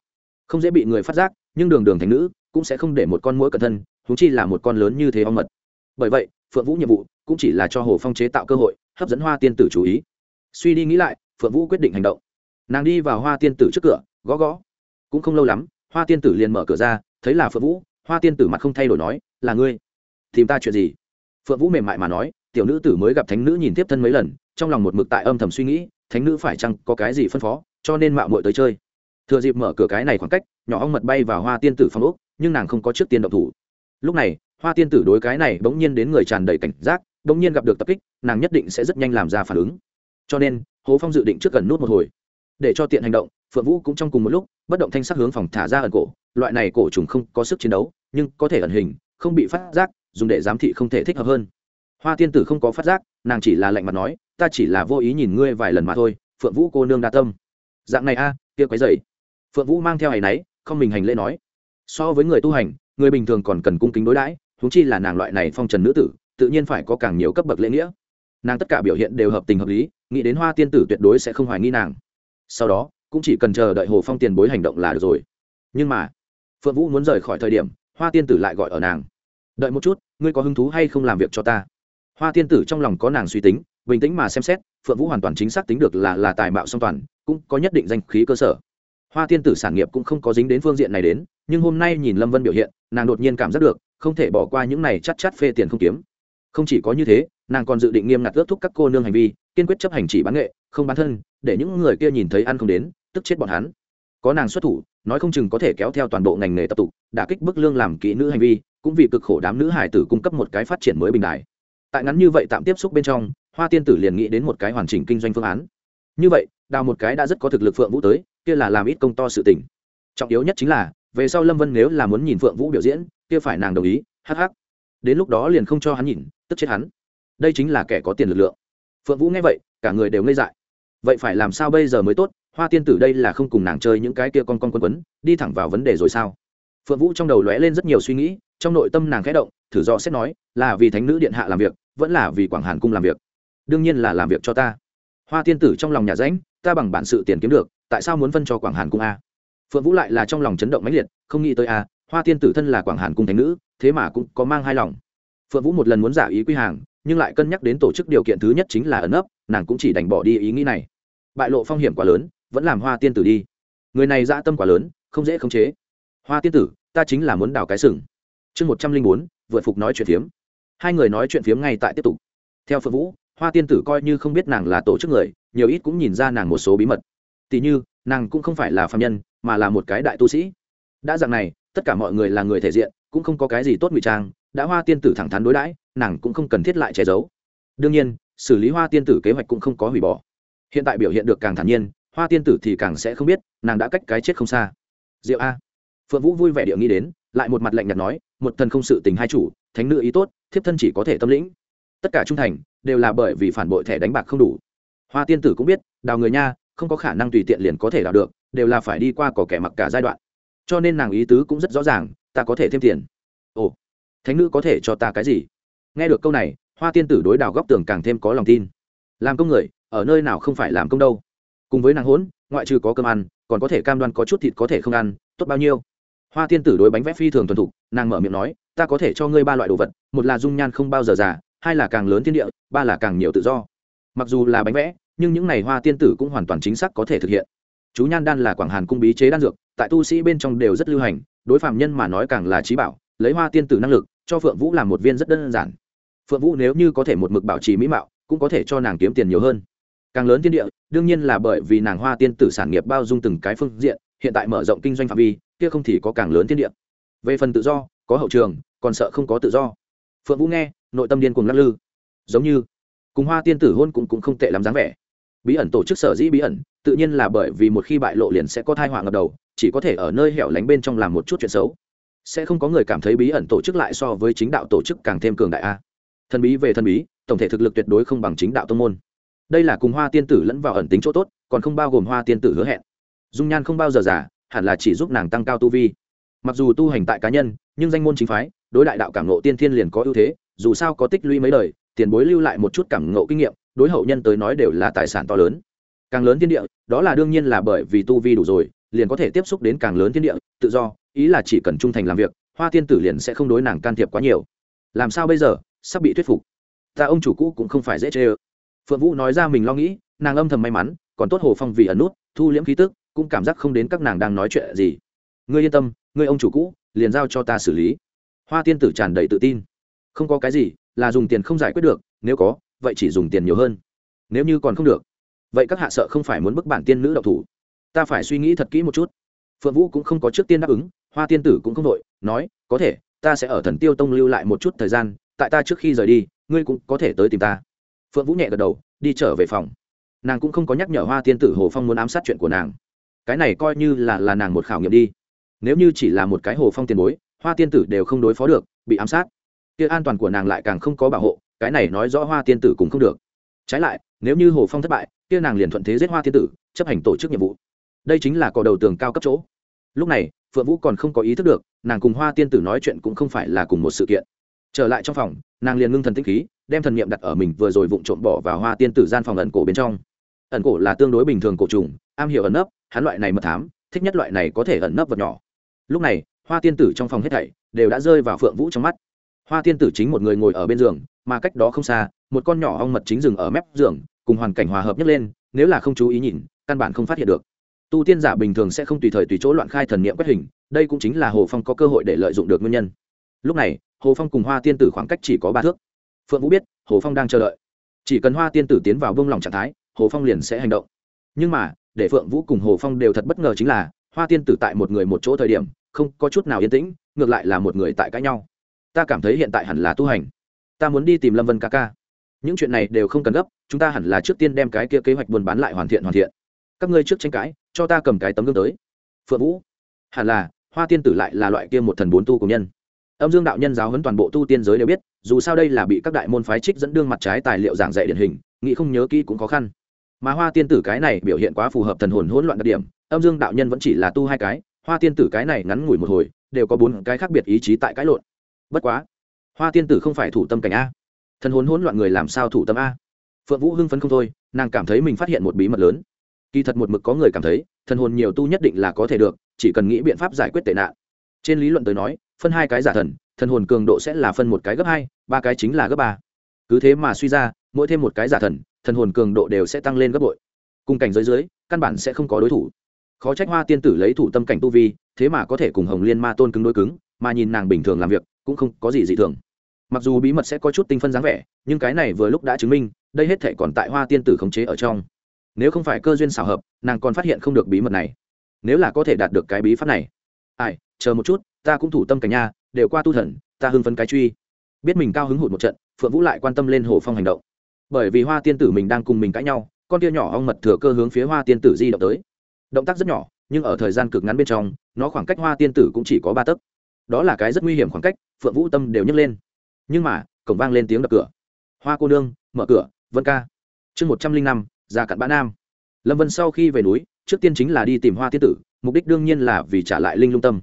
không dễ bị người phát giác, nhưng đường đường thánh nữ cũng sẽ không để một con mũi cẩn thân chúng chi là một con lớn như thế ong mật bởi vậy, phượng vũ nhiệm vụ cũng chỉ là cho hồ phong chế tạo cơ hội, hấp dẫn hoa tiên tử chú ý. Suy đi nghĩ lại, phượng vũ quyết định hành động. Nàng đi vào hoa tiên tử trước cửa, gõ gõ. Cũng không lâu lắm, hoa tiên tử liền mở cửa ra, thấy là phượng vũ, hoa tiên tử mặt không thay đổi nói, là ngươi. Tìm ta chuyện gì? Phượng vũ mềm mại mà nói, tiểu nữ tử mới gặp thánh nữ nhìn tiếp thân mấy lần, trong lòng một mực tại âm thầm suy nghĩ, thánh nữ phải chăng có cái gì phân phó, cho nên mạo muội tới chơi. Thừa dịp mở cửa cái này khoảng cách, nhỏ ong mật bay vào hoa tiên tử phong ốc, nhưng nàng không có trước tiên động thủ. Lúc này hoa tiên tử đối cái này bỗng nhiên đến người tràn đầy cảnh giác, bỗng nhiên gặp được tập kích, nàng nhất định sẽ rất nhanh làm ra phản ứng. Cho nên, hồ phong dự định trước gần nút một hồi. Để cho tiện hành động, phượng vũ cũng trong cùng một lúc, bất động thanh sắc hướng phòng thả ra ẩn cổ. Loại này cổ trùng không có sức chiến đấu, nhưng có thể ẩn hình, không bị phát giác, dùng để giám thị không thể thích hợp hơn. Hoa tiên tử không có phát giác, nàng chỉ là lạnh mặt nói, ta chỉ là vô ý nhìn ngươi vài lần mà thôi, phượng vũ cô nương đa tâm. Dạng này a, kia quấy dày phượng vũ mang theo ngày náy không mình hành lễ nói, so với người tu hành, người bình thường còn cần cung kính đối đãi húng chi là nàng loại này phong trần nữ tử, tự nhiên phải có càng nhiều cấp bậc lễ nghĩa. Nàng tất cả biểu hiện đều hợp tình hợp lý, nghĩ đến hoa tiên tử tuyệt đối sẽ không hoài nghi nàng. Sau đó, cũng chỉ cần chờ đợi hồ phong tiền bối hành động là được rồi. Nhưng mà, phượng vũ muốn rời khỏi thời điểm, hoa tiên tử lại gọi ở nàng. Đợi một chút, ngươi có hứng thú hay không làm việc cho ta? Hoa tiên tử trong lòng có nàng suy tính, bình tĩnh mà xem xét, phượng vũ hoàn toàn chính xác tính được là là tài mạo song toàn, cũng có nhất định danh khí cơ sở hoa tiên tử sản nghiệp cũng không có dính đến phương diện này đến, nhưng hôm nay nhìn lâm vân biểu hiện, nàng đột nhiên cảm giác được, không thể bỏ qua những này chắc chắn phê tiền không kiếm. Không chỉ có như thế, nàng còn dự định nghiêm ngặt ước thúc các cô nương hành vi, kiên quyết chấp hành chỉ bán nghệ, không bán thân, để những người kia nhìn thấy ăn không đến, tức chết bọn hắn. Có nàng xuất thủ, nói không chừng có thể kéo theo toàn bộ ngành nghề tập tục đã kích bức lương làm kỹ nữ hành vi, cũng vì cực khổ đám nữ hải tử cung cấp một cái phát triển mới bình đại. Tại ngắn như vậy tạm tiếp xúc bên trong, hoa tiên tử liền nghĩ đến một cái hoàn chỉnh kinh doanh phương án. Như vậy, đào một cái đã rất có thực lực phượng vũ tới kia là làm ít công to sự tình. Trọng yếu nhất chính là, về sau lâm vân nếu là muốn nhìn phượng vũ biểu diễn, kia phải nàng đồng ý hh đến lúc đó liền không cho hắn nhìn, tức chết hắn. Đây chính là kẻ có tiền lực lượng. Phượng vũ nghe vậy, cả người đều ngây dại. Vậy phải làm sao bây giờ mới tốt, hoa tiên tử đây là không cùng nàng chơi những cái kia con con quân quấn, đi thẳng vào vấn đề rồi sao? Phượng vũ trong đầu lóe lên rất nhiều suy nghĩ, trong nội tâm nàng khẽ động, thử do xét nói, là vì thánh nữ điện hạ làm việc, vẫn là vì quảng hàn cung làm việc? Đương nhiên là làm việc cho ta. Hoa tiên tử trong lòng nhà ránh ta bằng bản sự tiền kiếm được tại sao muốn phân cho quảng hàn cung a? Phượng vũ lại là trong lòng chấn động mãnh liệt, không nghĩ tới a, hoa tiên tử thân là quảng hàn cung thánh nữ, thế mà cũng có mang hai lòng. Phượng vũ một lần muốn giả ý quy hàng, nhưng lại cân nhắc đến tổ chức điều kiện thứ nhất chính là ẩn ấp nàng cũng chỉ đành bỏ đi ý nghĩ này. Bại lộ phong hiểm quá lớn, vẫn làm hoa tiên tử đi. Người này dã tâm quá lớn, không dễ khống chế. Hoa tiên tử, ta chính là muốn đào cái sừng. Chương một trăm linh bốn vượt phục nói chuyện phiếm. Hai người nói chuyện phiếm ngay tại tiếp tục. Theo phượng vũ, hoa tiên tử coi như không biết nàng là tổ chức người, nhiều ít cũng nhìn ra nàng một số bí mật tỉ như, nàng cũng không phải là phạm nhân, mà là một cái đại tu sĩ. Đã dạng này, tất cả mọi người là người thể diện, cũng không có cái gì tốt ngụy trang, đã hoa tiên tử thẳng thắn đối đãi, nàng cũng không cần thiết lại che giấu. Đương nhiên, xử lý hoa tiên tử kế hoạch cũng không có hủy bỏ. Hiện tại biểu hiện được càng thản nhiên, hoa tiên tử thì càng sẽ không biết, nàng đã cách cái chết không xa. Diệu a. Phượng vũ vui vẻ địa nghĩ đến, lại một mặt lạnh nhạt nói, một thần không sự tình hai chủ, thánh nữ ý tốt, thiếp thân chỉ có thể tâm lĩnh. Tất cả trung thành, đều là bởi vì phản bội thẻ đánh bạc không đủ. Hoa tiên tử cũng biết, đào người nha không có khả năng tùy tiện liền có thể đào được, đều là phải đi qua cỏ kẻ mặc cả giai đoạn. Cho nên nàng ý tứ cũng rất rõ ràng, ta có thể thêm tiền. Ồ, thánh nữ có thể cho ta cái gì? Nghe được câu này, hoa tiên tử đối đào góc tường càng thêm có lòng tin. Làm công người, ở nơi nào không phải làm công đâu. Cùng với nàng hốn, ngoại trừ có cơm ăn, còn có thể cam đoan có chút thịt có thể không ăn, tốt bao nhiêu? Hoa tiên tử đối bánh vẽ phi thường thuần thục, nàng mở miệng nói, ta có thể cho ngươi ba loại đồ vật, một là dung nhan không bao giờ già, hai là càng lớn thiên địa, ba là càng nhiều tự do. Mặc dù là bánh vẽ nhưng những này hoa tiên tử cũng hoàn toàn chính xác có thể thực hiện. Chú nhan đan là quảng hàn cung bí chế đan dược tại tu sĩ bên trong đều rất lưu hành đối phạm nhân mà nói càng là trí bảo lấy hoa tiên tử năng lực cho phượng vũ làm một viên rất đơn giản. Phượng vũ nếu như có thể một mực bảo trì mỹ mạo cũng có thể cho nàng kiếm tiền nhiều hơn. Càng lớn thiên địa đương nhiên là bởi vì nàng hoa tiên tử sản nghiệp bao dung từng cái phương diện hiện tại mở rộng kinh doanh phạm vi kia không thì có càng lớn thiên địa. Về phần tự do có hậu trường còn sợ không có tự do. Phượng vũ nghe nội tâm điên cuồng lắc lư. Giống như cùng hoa tiên tử hôn cũng, cũng không tệ lắm dáng vẻ bí ẩn tổ chức sở dĩ bí ẩn, tự nhiên là bởi vì một khi bại lộ liền sẽ có thai họa ngập đầu, chỉ có thể ở nơi hẻo lánh bên trong làm một chút chuyện xấu. Sẽ không có người cảm thấy bí ẩn tổ chức lại so với chính đạo tổ chức càng thêm cường đại a. Thần bí về thần bí, tổng thể thực lực tuyệt đối không bằng chính đạo tông môn. Đây là cùng hoa tiên tử lẫn vào ẩn tính chỗ tốt, còn không bao gồm hoa tiên tử hứa hẹn. Dung nhan không bao giờ giả hẳn là chỉ giúp nàng tăng cao tu vi. Mặc dù tu hành tại cá nhân, nhưng danh môn chính phái, đối đại đạo cảm ngộ tiên thiên liền có ưu thế, dù sao có tích lũy mấy đời, tiền bối lưu lại một chút cảm ngộ kinh nghiệm đối hậu nhân tới nói đều là tài sản to lớn. Càng lớn thiên địa, đó là đương nhiên là bởi vì tu vi đủ rồi, liền có thể tiếp xúc đến càng lớn thiên địa, tự do, ý là chỉ cần trung thành làm việc, hoa tiên tử liền sẽ không đối nàng can thiệp quá nhiều. Làm sao bây giờ, sắp bị thuyết phục. Ta ông chủ cũ cũng không phải dễ chê ơ. Phượng vũ nói ra mình lo nghĩ, nàng âm thầm may mắn, còn tốt hồ phong vì ẩn nút, thu liễm khí tức, cũng cảm giác không đến các nàng đang nói chuyện gì. Ngươi yên tâm, ngươi ông chủ cũ, liền giao cho ta xử lý. Hoa tiên tử tràn đầy tự tin. Không có cái gì, là dùng tiền không giải quyết được, nếu có vậy chỉ dùng tiền nhiều hơn. Nếu như còn không được, vậy các hạ sợ không phải muốn bức bản tiên nữ độc thủ. Ta phải suy nghĩ thật kỹ một chút. Phượng vũ cũng không có trước tiên đáp ứng, hoa tiên tử cũng không đội nói, có thể, ta sẽ ở thần tiêu tông lưu lại một chút thời gian, tại ta trước khi rời đi, ngươi cũng có thể tới tìm ta. Phượng vũ nhẹ gật đầu, đi trở về phòng. Nàng cũng không có nhắc nhở hoa tiên tử hồ phong muốn ám sát chuyện của nàng. Cái này coi như là là nàng một khảo nghiệm đi. Nếu như chỉ là một cái hồ phong tiền bối, hoa tiên tử đều không đối phó được, bị ám sát. Kia an toàn của nàng lại càng không có bảo hộ cái này nói rõ hoa tiên tử cũng không được. Trái lại, nếu như hồ phong thất bại, kia nàng liền thuận thế giết hoa tiên tử, chấp hành tổ chức nhiệm vụ. Đây chính là cò đầu tường cao cấp chỗ. Lúc này, phượng vũ còn không có ý thức được, nàng cùng hoa tiên tử nói chuyện cũng không phải là cùng một sự kiện. Trở lại trong phòng, nàng liền ngưng thần tinh khí, đem thần niệm đặt ở mình vừa rồi vụng trộm bỏ vào hoa tiên tử gian phòng ẩn cổ bên trong. Ẩn cổ là tương đối bình thường cổ trùng, am hiểu ẩn nấp, hắn loại này mật thám, thích nhất loại này có thể ẩn nấp vật nhỏ. Lúc này, hoa tiên tử trong phòng hết thảy đều đã rơi vào phượng vũ trong mắt. Hoa tiên tử chính một người ngồi ở bên giường mà cách đó không xa, một con nhỏ ong mật chính rừng ở mép giường, cùng hoàn cảnh hòa hợp nhất lên, nếu là không chú ý nhìn, căn bản không phát hiện được. Tu tiên giả bình thường sẽ không tùy thời tùy chỗ loạn khai thần niệm quét hình, đây cũng chính là hồ phong có cơ hội để lợi dụng được nguyên nhân. Lúc này, hồ phong cùng hoa tiên tử khoảng cách chỉ có ba thước. Phượng vũ biết, hồ phong đang chờ đợi. Chỉ cần hoa tiên tử tiến vào vương lòng trạng thái, hồ phong liền sẽ hành động. Nhưng mà, để phượng vũ cùng hồ phong đều thật bất ngờ chính là, hoa tiên tử tại một người một chỗ thời điểm, không có chút nào yên tĩnh, ngược lại là một người tại cãi nhau. Ta cảm thấy hiện tại hẳn là tu hành ta muốn đi tìm lâm vân ca ca. Những chuyện này đều không cần gấp, chúng ta hẳn là trước tiên đem cái kia kế hoạch buôn bán lại hoàn thiện hoàn thiện. Các ngươi trước tranh cãi, cho ta cầm cái tấm gương tới. Phượng vũ, hẳn là, hoa tiên tử lại là loại kia một thần bốn tu của nhân. Âm dương đạo nhân giáo huấn toàn bộ tu tiên giới đều biết, dù sao đây là bị các đại môn phái trích dẫn đương mặt trái tài liệu giảng dạy điển hình, nghĩ không nhớ kỹ cũng khó khăn. Mà hoa tiên tử cái này biểu hiện quá phù hợp thần hồn hỗn loạn đặc điểm, âm dương đạo nhân vẫn chỉ là tu hai cái, hoa tiên tử cái này ngắn ngủi một hồi, đều có bốn cái khác biệt ý chí tại cái lộn. Bất quá hoa tiên tử không phải thủ tâm cảnh a. Thần hồn hỗn loạn người làm sao thủ tâm a? Phượng vũ hưng phấn không thôi, nàng cảm thấy mình phát hiện một bí mật lớn. Kỳ thật một mực có người cảm thấy, thần hồn nhiều tu nhất định là có thể được, chỉ cần nghĩ biện pháp giải quyết tệ nạn. Trên lý luận tới nói, phân hai cái giả thần thần hồn cường độ sẽ là phân một cái gấp hai, ba cái chính là gấp ba. Cứ thế mà suy ra, mỗi thêm một cái giả thần thần hồn cường độ đều sẽ tăng lên gấp bội. Cùng cảnh giới dưới, căn bản sẽ không có đối thủ. Khó trách hoa tiên tử lấy thủ tâm cảnh tu vi, thế mà có thể cùng hồng liên ma tôn cứng đối cứng, mà nhìn nàng bình thường làm việc, cũng không có gì dị thường mặc dù bí mật sẽ có chút tinh phân dáng vẻ, nhưng cái này vừa lúc đã chứng minh, đây hết thể còn tại hoa tiên tử khống chế ở trong. Nếu không phải cơ duyên xảo hợp, nàng còn phát hiện không được bí mật này. Nếu là có thể đạt được cái bí pháp này. Ai, chờ một chút, ta cũng thủ tâm cả nha, đều qua tu thần, ta hưng phấn cái truy. Biết mình cao hứng hụt một trận, phượng vũ lại quan tâm lên hồ phong hành động. Bởi vì hoa tiên tử mình đang cùng mình cãi nhau, con tia nhỏ ong mật thừa cơ hướng phía hoa tiên tử di động tới. Động tác rất nhỏ, nhưng ở thời gian cực ngắn bên trong, nó khoảng cách hoa tiên tử cũng chỉ có ba tấc. Đó là cái rất nguy hiểm khoảng cách, phượng vũ tâm đều nhấc lên nhưng mà, cổng vang lên tiếng đập cửa. Hoa cô nương, mở cửa, vân ca. Chương một trăm linh năm, ra cặn bã nam. Lâm vân sau khi về núi, trước tiên chính là đi tìm hoa tiên tử, mục đích đương nhiên là vì trả lại linh lung tâm.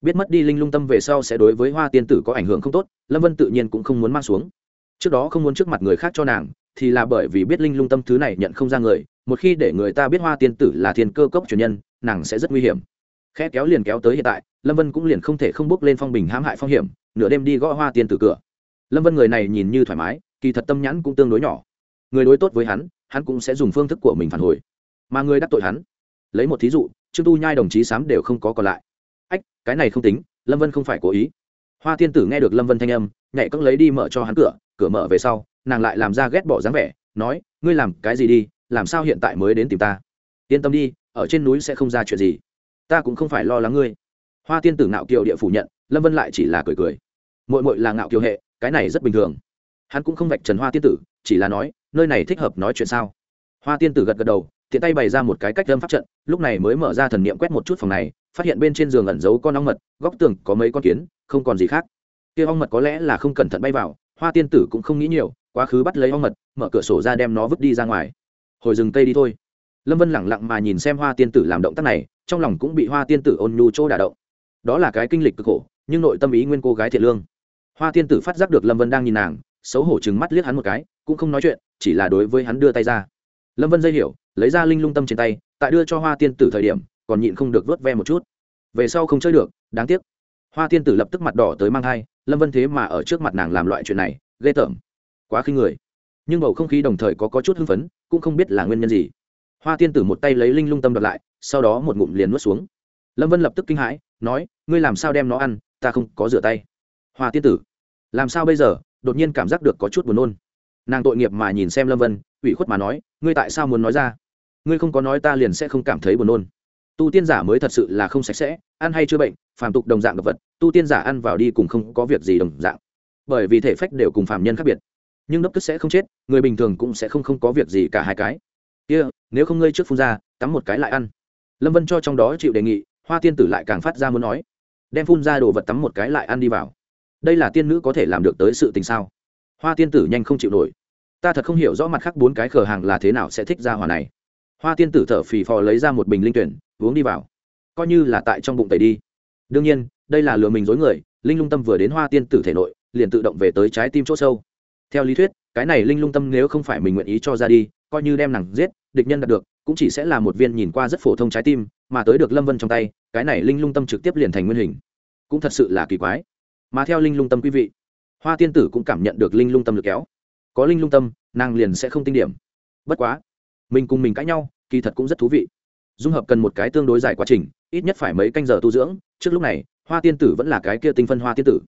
Biết mất đi linh lung tâm về sau sẽ đối với hoa tiên tử có ảnh hưởng không tốt, lâm vân tự nhiên cũng không muốn mang xuống. Trước đó không muốn trước mặt người khác cho nàng, thì là bởi vì biết linh lung tâm thứ này nhận không ra người, một khi để người ta biết hoa tiên tử là thiên cơ cốc truyền nhân, nàng sẽ rất nguy hiểm. Khe kéo liền kéo tới hiện tại, lâm vân cũng liền không thể không bước lên phong bình hãm hại phong hiểm, nửa đêm đi gõ hoa tiên tử cửa lâm vân người này nhìn như thoải mái, kỳ thật tâm nhãn cũng tương đối nhỏ. Người đối tốt với hắn hắn cũng sẽ dùng phương thức của mình phản hồi. Mà người đắc tội hắn, lấy một thí dụ, trương tu nhai, đồng chí sám đều không có còn lại. Ách, cái này không tính, lâm vân không phải cố ý. Hoa tiên tử nghe được lâm vân thanh âm, nhảy cất lấy đi mở cho hắn cửa cửa mở về sau, nàng lại làm ra ghét bỏ dáng vẻ, nói, ngươi làm cái gì đi, làm sao hiện tại mới đến tìm ta? Yên tâm đi, ở trên núi sẽ không ra chuyện gì. Ta cũng không phải lo lắng ngươi. Hoa tiên tử ngạo kiều địa phủ nhận, lâm vân lại chỉ là cười cười. Mội mội là ngạo kiều hệ cái này rất bình thường. Hắn cũng không vạch trần hoa tiên tử, chỉ là nói, nơi này thích hợp nói chuyện sao? Hoa tiên tử gật gật đầu, tiện tay bày ra một cái cách lâm pháp trận, lúc này mới mở ra thần niệm quét một chút phòng này, phát hiện bên trên giường ẩn giấu con ong mật, góc tường có mấy con kiến, không còn gì khác. Kia ong mật có lẽ là không cẩn thận bay vào, hoa tiên tử cũng không nghĩ nhiều, quá khứ bắt lấy ong mật, mở cửa sổ ra đem nó vứt đi ra ngoài. Hồi rừng tây đi thôi. Lâm vân lẳng lặng mà nhìn xem hoa tiên tử làm động tác này, trong lòng cũng bị hoa tiên tử ôn nhu chỗ đả động. Đó là cái kinh lịch cực khổ, nhưng nội tâm ý nguyên cô gái thiện lương hoa tiên tử phát giác được lâm vân đang nhìn nàng xấu hổ chừng mắt liếc hắn một cái cũng không nói chuyện chỉ là đối với hắn đưa tay ra. Lâm vân dây hiểu lấy ra linh lung tâm trên tay tại đưa cho hoa tiên tử thời điểm còn nhịn không được vớt ve một chút. Về sau không chơi được đáng tiếc. Hoa tiên tử lập tức mặt đỏ tới mang thai lâm vân thế mà ở trước mặt nàng làm loại chuyện này ghê tởm. Quá khinh người. Nhưng bầu không khí đồng thời có, có chút hưng phấn cũng không biết là nguyên nhân gì. Hoa tiên tử một tay lấy linh lung tâm đập lại sau đó một ngụm liền nuốt xuống. Lâm vân lập tức kinh hãi nói ngươi làm sao đem nó ăn? Ta không có rửa tay. Hoa tiên tử làm sao bây giờ? Đột nhiên cảm giác được có chút buồn nôn. Nàng tội nghiệp mà nhìn xem lâm vân ủy khuất mà nói ngươi tại sao muốn nói ra? Ngươi không có nói ta liền sẽ không cảm thấy buồn nôn. Tu tiên giả mới thật sự là không sạch sẽ ăn hay chưa bệnh phàm tục đồng dạng động vật tu tiên giả ăn vào đi cùng không có việc gì đồng dạng. Bởi vì thể phách đều cùng phàm nhân khác biệt. Nhưng đốc tức sẽ không chết người bình thường cũng sẽ không không có việc gì cả hai cái. Kia、yeah, nếu không ngươi trước phun ra tắm một cái lại ăn. Lâm vân cho trong đó chịu đề nghị hoa tiên tử lại càng phát ra muốn nói. Đem phun ra đồ vật tắm một cái lại ăn đi vào đây là tiên nữ có thể làm được tới sự tình sao? Hoa tiên tử nhanh không chịu nổi. Ta thật không hiểu rõ mặt khác bốn cái khờ hàng là thế nào sẽ thích ra hòa này. Hoa tiên tử thở phì phò lấy ra một bình linh tuyển, uống đi vào. Coi như là tại trong bụng tẩy đi. Đương nhiên, đây là lừa mình dối người, linh lung tâm vừa đến hoa tiên tử thể nội, liền tự động về tới trái tim chỗ sâu. Theo lý thuyết, cái này linh lung tâm nếu không phải mình nguyện ý cho ra đi, coi như đem nàng giết, địch nhân đạt được, cũng chỉ sẽ là một viên nhìn qua rất phổ thông trái tim, mà tới được lâm vân trong tay, cái này linh lung tâm trực tiếp liền thành nguyên hình. Cũng thật sự là kỳ quái mà theo linh lung tâm quý vị, hoa tiên tử cũng cảm nhận được linh lung tâm lực kéo. Có linh lung tâm, nàng liền sẽ không tinh điểm. Bất quá, mình cùng mình cãi nhau, kỳ thật cũng rất thú vị. Dung hợp cần một cái tương đối dài quá trình, ít nhất phải mấy canh giờ tu dưỡng. Trước lúc này, hoa tiên tử vẫn là cái kia tinh phân hoa tiên tử.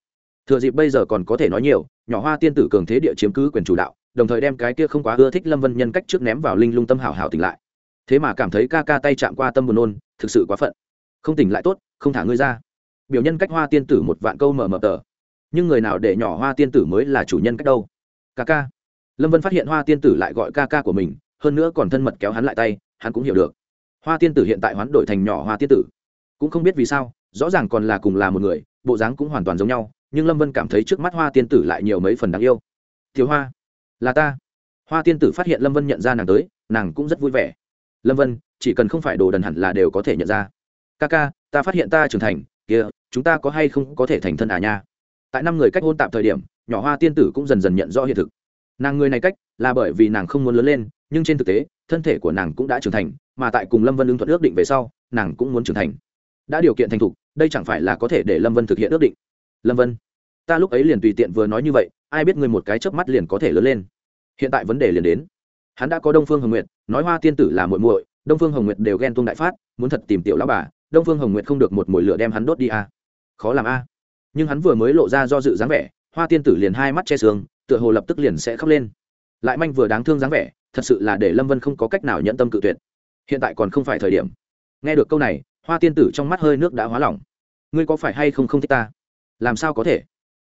Thừa dịp bây giờ còn có thể nói nhiều, nhỏ hoa tiên tử cường thế địa chiếm cứ quyền chủ đạo, đồng thời đem cái kia không quá ưa thích lâm vân nhân cách trước ném vào linh lung tâm hảo hảo tỉnh lại. Thế mà cảm thấy ca ca tay chạm qua tâm buồn nôn, thực sự quá phận. Không tỉnh lại tốt, không thả ngươi ra biểu nhân cách hoa tiên tử một vạn câu mở mở tờ. Nhưng người nào để nhỏ hoa tiên tử mới là chủ nhân cách đâu? Ca ca. Lâm vân phát hiện hoa tiên tử lại gọi ca ca của mình, hơn nữa còn thân mật kéo hắn lại tay, hắn cũng hiểu được. Hoa tiên tử hiện tại hoán đổi thành nhỏ hoa tiên tử. Cũng không biết vì sao, rõ ràng còn là cùng là một người, bộ dáng cũng hoàn toàn giống nhau, nhưng lâm vân cảm thấy trước mắt hoa tiên tử lại nhiều mấy phần đáng yêu. Thiếu hoa, là ta. Hoa tiên tử phát hiện lâm vân nhận ra nàng tới, nàng cũng rất vui vẻ. Lâm vân, chỉ cần không phải đồ đần hẳn là đều có thể nhận ra. Ca ca, ta phát hiện ta trưởng thành kia, chúng ta có hay không có thể thành thân à nha? Tại năm người cách hôn tạm thời điểm, nhỏ hoa tiên tử cũng dần dần nhận rõ hiện thực. Nàng người này cách, là bởi vì nàng không muốn lớn lên, nhưng trên thực tế, thân thể của nàng cũng đã trưởng thành, mà tại cùng lâm vân ưng thuận ước định về sau, nàng cũng muốn trưởng thành. Đã điều kiện thành thục, đây chẳng phải là có thể để lâm vân thực hiện ước định? Lâm vân, ta lúc ấy liền tùy tiện vừa nói như vậy, ai biết ngươi một cái chớp mắt liền có thể lớn lên? Hiện tại vấn đề liền đến. Hắn đã có đông phương hồng nguyệt, nói hoa tiên tử là muội muội, đông phương hồng nguyệt đều ghen tuông đại phát, muốn thật tìm tiểu lão bà đông phương hồng nguyệt không được một mồi lửa đem hắn đốt đi a à. khó làm a à. nhưng hắn vừa mới lộ ra do dự dáng vẻ, hoa tiên tử liền hai mắt che sương, tựa hồ lập tức liền sẽ khóc lên. Lại manh vừa đáng thương dáng vẻ, thật sự là để lâm vân không có cách nào nhận tâm cự tuyệt. Hiện tại còn không phải thời điểm. Nghe được câu này, hoa tiên tử trong mắt hơi nước đã hóa lỏng. Ngươi có phải hay không không thích ta? Làm sao có thể?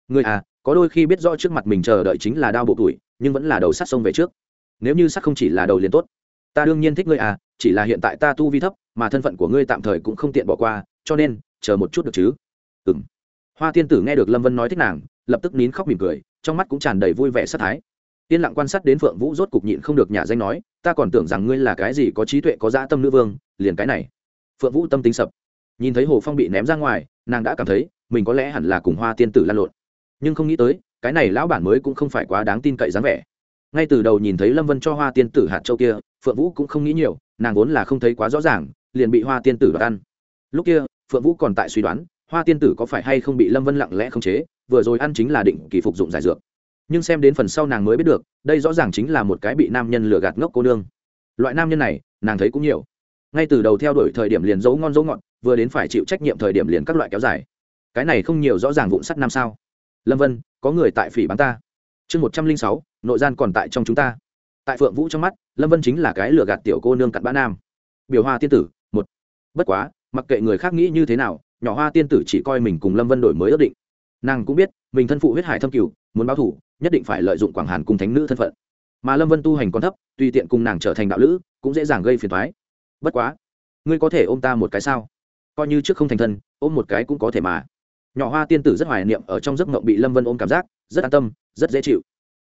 Ngươi à có đôi khi biết rõ trước mặt mình chờ đợi chính là đau bộ tuổi, nhưng vẫn là đầu sắt sông về trước. Nếu như sắt không chỉ là đầu liền tốt. Ta đương nhiên thích ngươi à chỉ là hiện tại ta tu vi thấp, mà thân phận của ngươi tạm thời cũng không tiện bỏ qua, cho nên, chờ một chút được chứ? Ừ m hoa tiên tử nghe được lâm vân nói thích nàng, lập tức nín khóc mỉm cười, trong mắt cũng tràn đầy vui vẻ sát thái. Yên lặng quan sát đến phượng vũ rốt cục nhịn không được nhà danh nói, ta còn tưởng rằng ngươi là cái gì có trí tuệ, có dã tâm nữ vương, liền cái này. Phượng vũ tâm tính sập. Nhìn thấy hồ phong bị ném ra ngoài, nàng đã cảm thấy mình có lẽ hẳn là cùng hoa tiên tử lan lộn. Nhưng không nghĩ tới, cái này lão bản mới cũng không phải quá đáng tin cậy dáng vẻ. Ngay từ đầu nhìn thấy lâm vân cho hoa tiên tử hạt châu kia, phượng vũ cũng không nghĩ nhiều nàng vốn là không thấy quá rõ ràng, liền bị hoa tiên tử đoạt ăn. Lúc kia, phượng vũ còn tại suy đoán, hoa tiên tử có phải hay không bị lâm vân lặng lẽ không chế, vừa rồi ăn chính là định kỳ phục dụng giải dược. Nhưng xem đến phần sau nàng mới biết được, đây rõ ràng chính là một cái bị nam nhân lừa gạt ngốc cô nương. Loại nam nhân này, nàng thấy cũng nhiều. Ngay từ đầu theo đuổi thời điểm liền giấu ngon giấu ngọt, vừa đến phải chịu trách nhiệm thời điểm liền các loại kéo dài. Cái này không nhiều rõ ràng vụn sắt năm sao. Lâm vân, có người tại phỉ bắn ta. Chương một trăm linh sáu, nội gian còn tại trong chúng ta tại phượng vũ trong mắt, lâm vân chính là cái lừa gạt tiểu cô nương cặn bã nam. Biểu hoa tiên tử, một. Bất quá, mặc kệ người khác nghĩ như thế nào, nhỏ hoa tiên tử chỉ coi mình cùng lâm vân đổi mới ước định. Nàng cũng biết, mình thân phụ huyết hải thâm cửu, muốn báo thủ, nhất định phải lợi dụng quảng hàn cùng thánh nữ thân phận. Mà lâm vân tu hành còn thấp, tùy tiện cùng nàng trở thành đạo lữ, cũng dễ dàng gây phiền thoái bất quá, ngươi có thể ôm ta một cái sao? Coi như trước không thành thân, ôm một cái cũng có thể mà. Nhỏ hoa tiên tử rất hoài niệm ở trong giấc mộng bị lâm vân ôm cảm giác, rất an tâm, rất dễ chịu.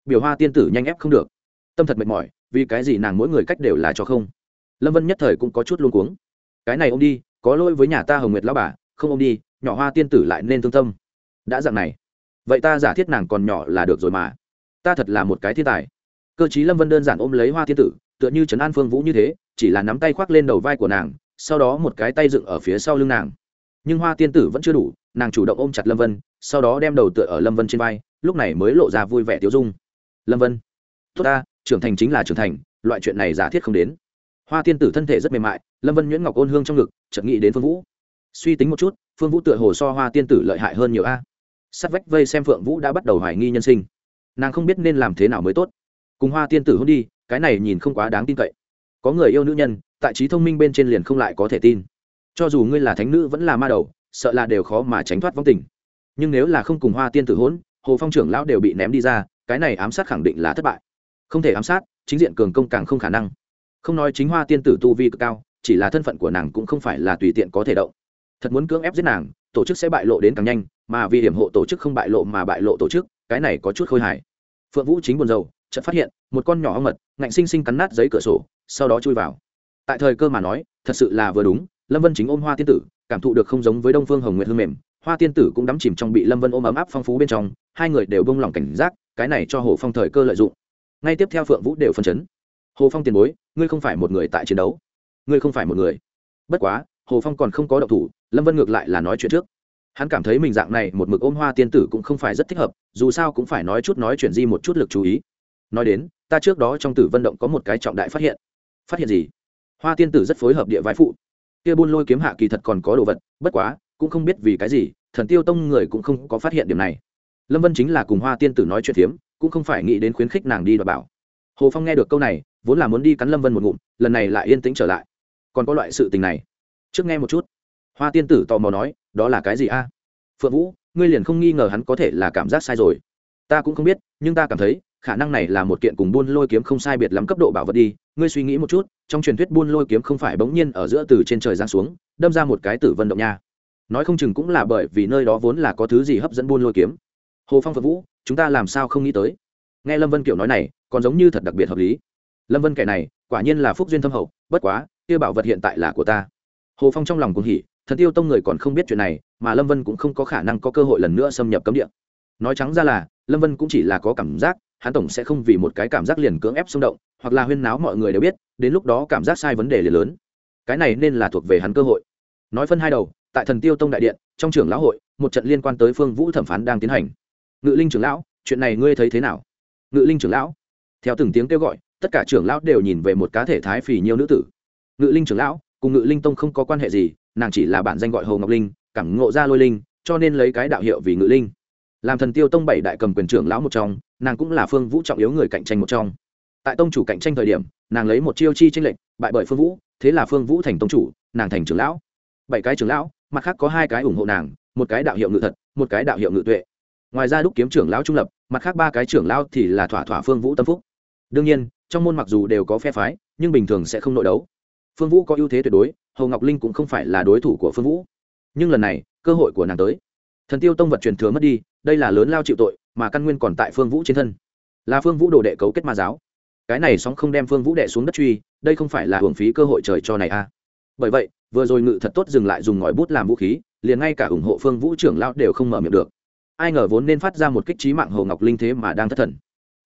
Biểu hoa tiên tử nhanh ép không được tâm thật mệt mỏi, vì cái gì nàng mỗi người cách đều là cho không? Lâm vân nhất thời cũng có chút luôn cuống. Cái này ô m đi, có lỗi với nhà ta hồng nguyệt lao bà, không ô m đi, nhỏ hoa tiên tử lại nên thương tâm. Đã dặn này, vậy ta giả thiết nàng còn nhỏ là được rồi mà. Ta thật là một cái thiên tài. Cơ chí lâm vân đơn giản ôm lấy hoa tiên tử, tựa như trấn an phương vũ như thế, chỉ là nắm tay khoác lên đầu vai của nàng, sau đó một cái tay dựng ở phía sau lưng nàng. Nhưng hoa tiên tử vẫn chưa đủ, nàng chủ động ôm chặt lâm vân, sau đó đem đầu tựa ở lâm vân trên vai, lúc này mới lộ ra vui vẻ tiêu dung. Lâm vân, tốt ta trưởng thành chính là trưởng thành, loại chuyện này giả thiết không đến. Hoa tiên tử thân thể rất mềm mại, lâm vân nhuyễn ngọc ôn hương trong ngực, chợt nghĩ đến phương vũ. Suy tính một chút, phương vũ tựa hồ so hoa tiên tử lợi hại hơn nhiều a. Sắt vách vây xem phượng vũ đã bắt đầu hoài nghi nhân sinh. Nàng không biết nên làm thế nào mới tốt. Cùng hoa tiên tử hôn đi, cái này nhìn không quá đáng tin cậy. Có người yêu nữ nhân, tại trí thông minh bên trên liền không lại có thể tin. Cho dù ngươi là thánh nữ vẫn là ma đầu, sợ là đều khó mà tránh thoát vong tình. Nhưng nếu là không cùng hoa tiên tử hôn, hồ phong trưởng lão đều bị ném đi ra, cái này ám sát khẳng định là thất bại không thể ám sát, chính diện cường công càng không khả năng. Không nói chính hoa tiên tử tu vi cực cao, chỉ là thân phận của nàng cũng không phải là tùy tiện có thể động. Thật muốn cưỡng ép giết nàng, tổ chức sẽ bại lộ đến càng nhanh, mà vì hiểm hộ tổ chức không bại lộ mà bại lộ tổ chức, cái này có chút khôi hài. Phượng vũ chính buồn rầu, chợt phát hiện, một con nhỏ ong mật, ngạnh sinh sinh cắn nát giấy cửa sổ, sau đó chui vào. Tại thời cơ mà nói, thật sự là vừa đúng, lâm vân chính ôm hoa tiên tử, cảm thụ được không giống với đông phương hồng nguyệt hương mềm, hoa tiên tử cũng đắm chìm trong bị lâm vân ôm ấm áp phong phú bên trong, hai người đều bông lỏng cảnh giác, cái này cho hồ phong thời cơ lợi dụng ngay tiếp theo phượng vũ đều phân chấn. Hồ phong tiền bối, ngươi không phải một người tại chiến đấu. Ngươi không phải một người. Bất quá, hồ phong còn không có động thủ, lâm vân ngược lại là nói chuyện trước. Hắn cảm thấy mình dạng này một mực ôm hoa tiên tử cũng không phải rất thích hợp, dù sao cũng phải nói chút nói chuyện di một chút lực chú ý. Nói đến, ta trước đó trong tử vận động có một cái trọng đại phát hiện. Phát hiện gì? Hoa tiên tử rất phối hợp địa vái phụ. Kia buôn lôi kiếm hạ kỳ thật còn có đồ vật, bất quá, cũng không biết vì cái gì, thần tiêu tông người cũng không có phát hiện điểm này. Lâm vân chính là cùng hoa tiên tử nói chuyện phiếm cũng không phải nghĩ đến khuyến khích nàng đi đoạt bảo. Hồ phong nghe được câu này, vốn là muốn đi cắn lâm vân một ngụm, lần này lại yên tĩnh trở lại. Còn có loại sự tình này. Trước nghe một chút. Hoa tiên tử tò mò nói, đó là cái gì a? Phượng vũ, ngươi liền không nghi ngờ hắn có thể là cảm giác sai rồi. Ta cũng không biết, nhưng ta cảm thấy, khả năng này là một kiện cùng buôn lôi kiếm không sai biệt lắm cấp độ bảo vật đi. Ngươi suy nghĩ một chút, trong truyền thuyết buôn lôi kiếm không phải bỗng nhiên ở giữa từ trên trời giáng xuống, đâm ra một cái tử vân động nha. Nói không chừng cũng là bởi vì nơi đó vốn là có thứ gì hấp dẫn buôn lôi kiếm. Hồ phong Phượng vũ chúng ta làm sao không nghĩ tới? Nghe lâm vân kiểu nói này, còn giống như thật đặc biệt hợp lý. Lâm vân kẻ này, quả nhiên là phúc duyên thâm hậu, bất quá, kia bảo vật hiện tại là của ta. Hồ phong trong lòng cũng hỉ thần tiêu tông người còn không biết chuyện này, mà lâm vân cũng không có khả năng có cơ hội lần nữa xâm nhập cấm địa. Nói trắng ra là, lâm vân cũng chỉ là có cảm giác, hắn tổng sẽ không vì một cái cảm giác liền cưỡng ép xung động, hoặc là huyên náo mọi người đều biết, đến lúc đó cảm giác sai vấn đề liền lớn. Cái này nên là thuộc về hắn cơ hội. Nói phân hai đầu, tại thần tiêu tông đại điện, trong trưởng lão hội, một trận liên quan tới phương vũ thẩm phán đang tiến hành ngự linh trưởng lão, chuyện này ngươi thấy thế nào? Ngự linh trưởng lão, theo từng tiếng kêu gọi, tất cả trưởng lão đều nhìn về một cá thể thái phì nhiều nữ tử. Ngự linh trưởng lão, cùng ngự linh tông không có quan hệ gì, nàng chỉ là bản danh gọi hồ ngọc linh, cảm ngộ ra lôi linh, cho nên lấy cái đạo hiệu vì ngự linh. Làm thần tiêu tông bảy đại cầm quyền trưởng lão một trong, nàng cũng là phương vũ trọng yếu người cạnh tranh một trong. Tại tông chủ cạnh tranh thời điểm, nàng lấy một chiêu chi tranh lệnh bại bởi phương vũ, thế là phương vũ thành tông chủ, nàng thành trưởng lão. Bảy cái trưởng lão, mặt khác có hai cái ủng hộ nàng, một cái đạo hiệu ngự thật, một cái đạo hiệu ngự tuệ ngoài ra đúc kiếm trưởng lão trung lập, mặt khác ba cái trưởng lão thì là thỏa thỏa phương vũ tâm phúc. Đương nhiên, trong môn mặc dù đều có phe phái, nhưng bình thường sẽ không nội đấu. Phương vũ có ưu thế tuyệt đối, hầu ngọc linh cũng không phải là đối thủ của phương vũ. Nhưng lần này, cơ hội của nàng tới. Thần tiêu tông vật truyền thừa mất đi, đây là lớn lao chịu tội, mà căn nguyên còn tại phương vũ trên thân. Là phương vũ đồ đệ cấu kết ma giáo. Cái này sóng không đem phương vũ đệ xuống đất truy, đây không phải là hưởng phí cơ hội trời cho này a à. bởi vậy, vừa rồi ngự thật tốt dừng lại dùng ngòi bút làm vũ khí, liền ngay cả ủng hộ phương vũ trưởng lao đều không mở miệng được ai ngờ vốn nên phát ra một kích trí mạng hồ ngọc linh thế mà đang thất thần.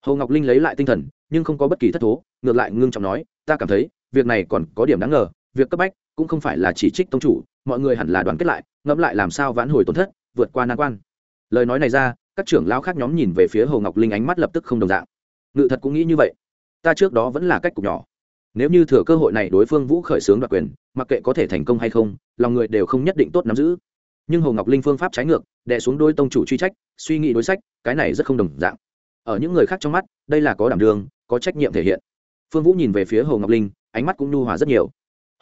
Hồ ngọc linh lấy lại tinh thần, nhưng không có bất kỳ thất thố, ngược lại ngưng trọng nói, ta cảm thấy, việc này còn có điểm đáng ngờ, việc cấp bách cũng không phải là chỉ trích tông chủ, mọi người hẳn là đoàn kết lại, ngẫm lại làm sao vãn hồi tổn thất, vượt qua nan quan. Lời nói này ra, các trưởng lão khác nhóm nhìn về phía hồ ngọc linh ánh mắt lập tức không đồng dạng. Ngự thật cũng nghĩ như vậy. Ta trước đó vẫn là cách cục nhỏ. Nếu như thừa cơ hội này đối phương vũ khởi xướng đoạt quyền, mặc kệ có thể thành công hay không, lòng người đều không nhất định tốt nắm giữ nhưng hồ ngọc linh phương pháp trái ngược, đè xuống đôi tông chủ truy trách, suy nghĩ đối sách, cái này rất không đồng dạng. Ở những người khác trong mắt, đây là có đảm đường, có trách nhiệm thể hiện. Phương vũ nhìn về phía hồ ngọc linh, ánh mắt cũng nhu hòa rất nhiều.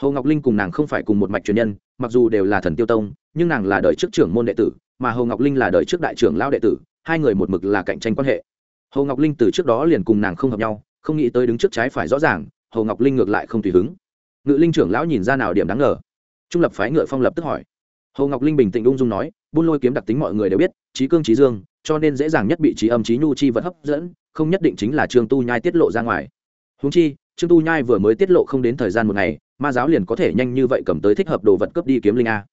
Hồ ngọc linh cùng nàng không phải cùng một mạch truyền nhân, mặc dù đều là thần tiêu tông, nhưng nàng là đời trước trưởng môn đệ tử, mà hồ ngọc linh là đời trước đại trưởng lao đệ tử, hai người một mực là cạnh tranh quan hệ. Hồ ngọc linh từ trước đó liền cùng nàng không hợp nhau, không nghĩ tới đứng trước trái phải rõ ràng, hồ ngọc linh ngược lại không tùy hứng. Ngự linh trưởng lão nhìn ra nào điểm đáng ngờ. Trung lập phái ngựa phong lập tức hỏi hồ ngọc linh bình tĩnh ung dung nói buôn lôi kiếm đặc tính mọi người đều biết trí cương trí dương cho nên dễ dàng nhất bị trí âm trí nhu chi vật hấp dẫn không nhất định chính là trương tu nhai tiết lộ ra ngoài húng chi trương tu nhai vừa mới tiết lộ không đến thời gian một ngày ma giáo liền có thể nhanh như vậy cầm tới thích hợp đồ vật cướp đi kiếm linh a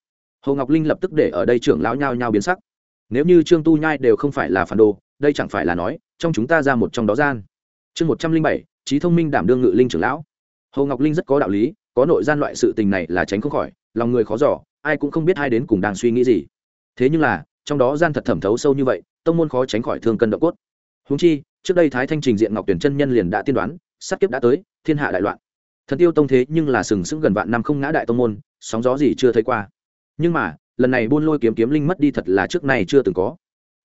hồ ngọc linh lập tức để ở đây trưởng lão nhao nhao biến sắc nếu như trương tu nhai đều không phải là phản đồ đây chẳng phải là nói trong chúng ta ra một trong đó gian chương một trăm linh bảy trí thông minh đảm đương ngự linh trưởng lão hồ ngọc linh rất có đạo lý có nội gian loại sự tình này là tránh không khỏi, lòng người khó giỏ ai cũng không biết ai đến cùng đang suy nghĩ gì. Thế nhưng là, trong đó gian thật thẩm thấu sâu như vậy, tông môn khó tránh khỏi thương cân độ cốt. Húng chi, trước đây thái thanh trình diện ngọc tuyển chân nhân liền đã tiên đoán, sát kiếp đã tới, thiên hạ đại loạn. Thần tiêu tông thế nhưng là sừng sững gần vạn năm không ngã đại tông môn, sóng gió gì chưa thấy qua. Nhưng mà, lần này buôn lôi kiếm kiếm linh mất đi thật là trước này chưa từng có.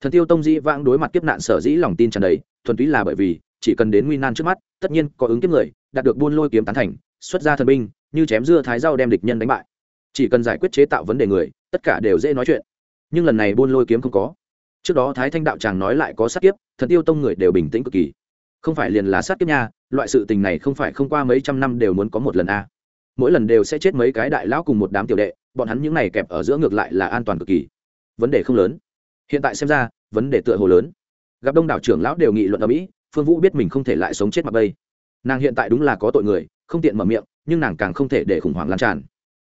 Thần tiêu tông dĩ vãng đối mặt kiếp nạn sở dĩ lòng tin tràn đầy, thuần túy là bởi vì, chỉ cần đến nguy nan trước mắt, tất nhiên có ứng kiếp người, đạt được buôn lôi kiếm tán thành xuất ra thần binh, như chém dưa thái rau đem địch nhân đánh bại. Chỉ cần giải quyết chế tạo vấn đề người, tất cả đều dễ nói chuyện. Nhưng lần này buôn lôi kiếm không có. Trước đó thái thanh đạo tràng nói lại có sát kiếp, thần tiêu tông người đều bình tĩnh cực kỳ. Không phải liền là sát kiếp nha, loại sự tình này không phải không qua mấy trăm năm đều muốn có một lần a. Mỗi lần đều sẽ chết mấy cái đại lão cùng một đám tiểu đệ, bọn hắn những này kẹp ở giữa ngược lại là an toàn cực kỳ. Vấn đề không lớn. Hiện tại xem ra, vấn đề tựa hồ lớn. Gặp đông đảo trưởng lão đều nghị luận ở mỹ, phương vũ biết mình không thể lại sống chết mặc bây nàng hiện tại đúng là có tội người không tiện mở miệng, nhưng nàng càng không thể để khủng hoảng lan tràn.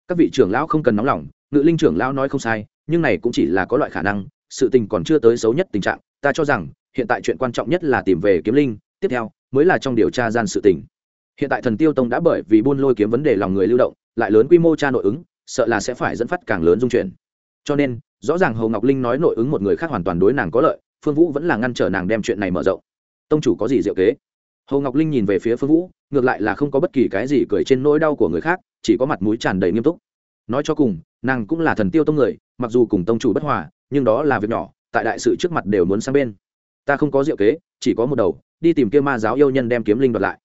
Các vị trưởng lão không cần nóng lòng, ngự linh trưởng lão nói không sai, nhưng này cũng chỉ là có loại khả năng, sự tình còn chưa tới xấu nhất tình trạng, ta cho rằng, hiện tại chuyện quan trọng nhất là tìm về kiếm linh, tiếp theo, mới là trong điều tra gian sự tình. Hiện tại thần tiêu tông đã bởi vì buôn lôi kiếm vấn đề lòng người lưu động, lại lớn quy mô tra nội ứng, sợ là sẽ phải dẫn phát càng lớn dung chuyển. Cho nên, rõ ràng hồ ngọc linh nói nội ứng một người khác hoàn toàn đối nàng có lợi, phương vũ vẫn là ngăn trở nàng đem chuyện này mở rộng. Tông chủ có gì diệu kế? Hồ ngọc linh nhìn về phía phương vũ ngược lại là không có bất kỳ cái gì cười trên nỗi đau của người khác chỉ có mặt mũi tràn đầy nghiêm túc nói cho cùng nàng cũng là thần tiêu tông người mặc dù cùng tông chủ bất hòa nhưng đó là việc nhỏ tại đại sự trước mặt đều muốn sang bên ta không có diệu kế chỉ có một đầu đi tìm kia ma giáo yêu nhân đem kiếm linh đoạt lại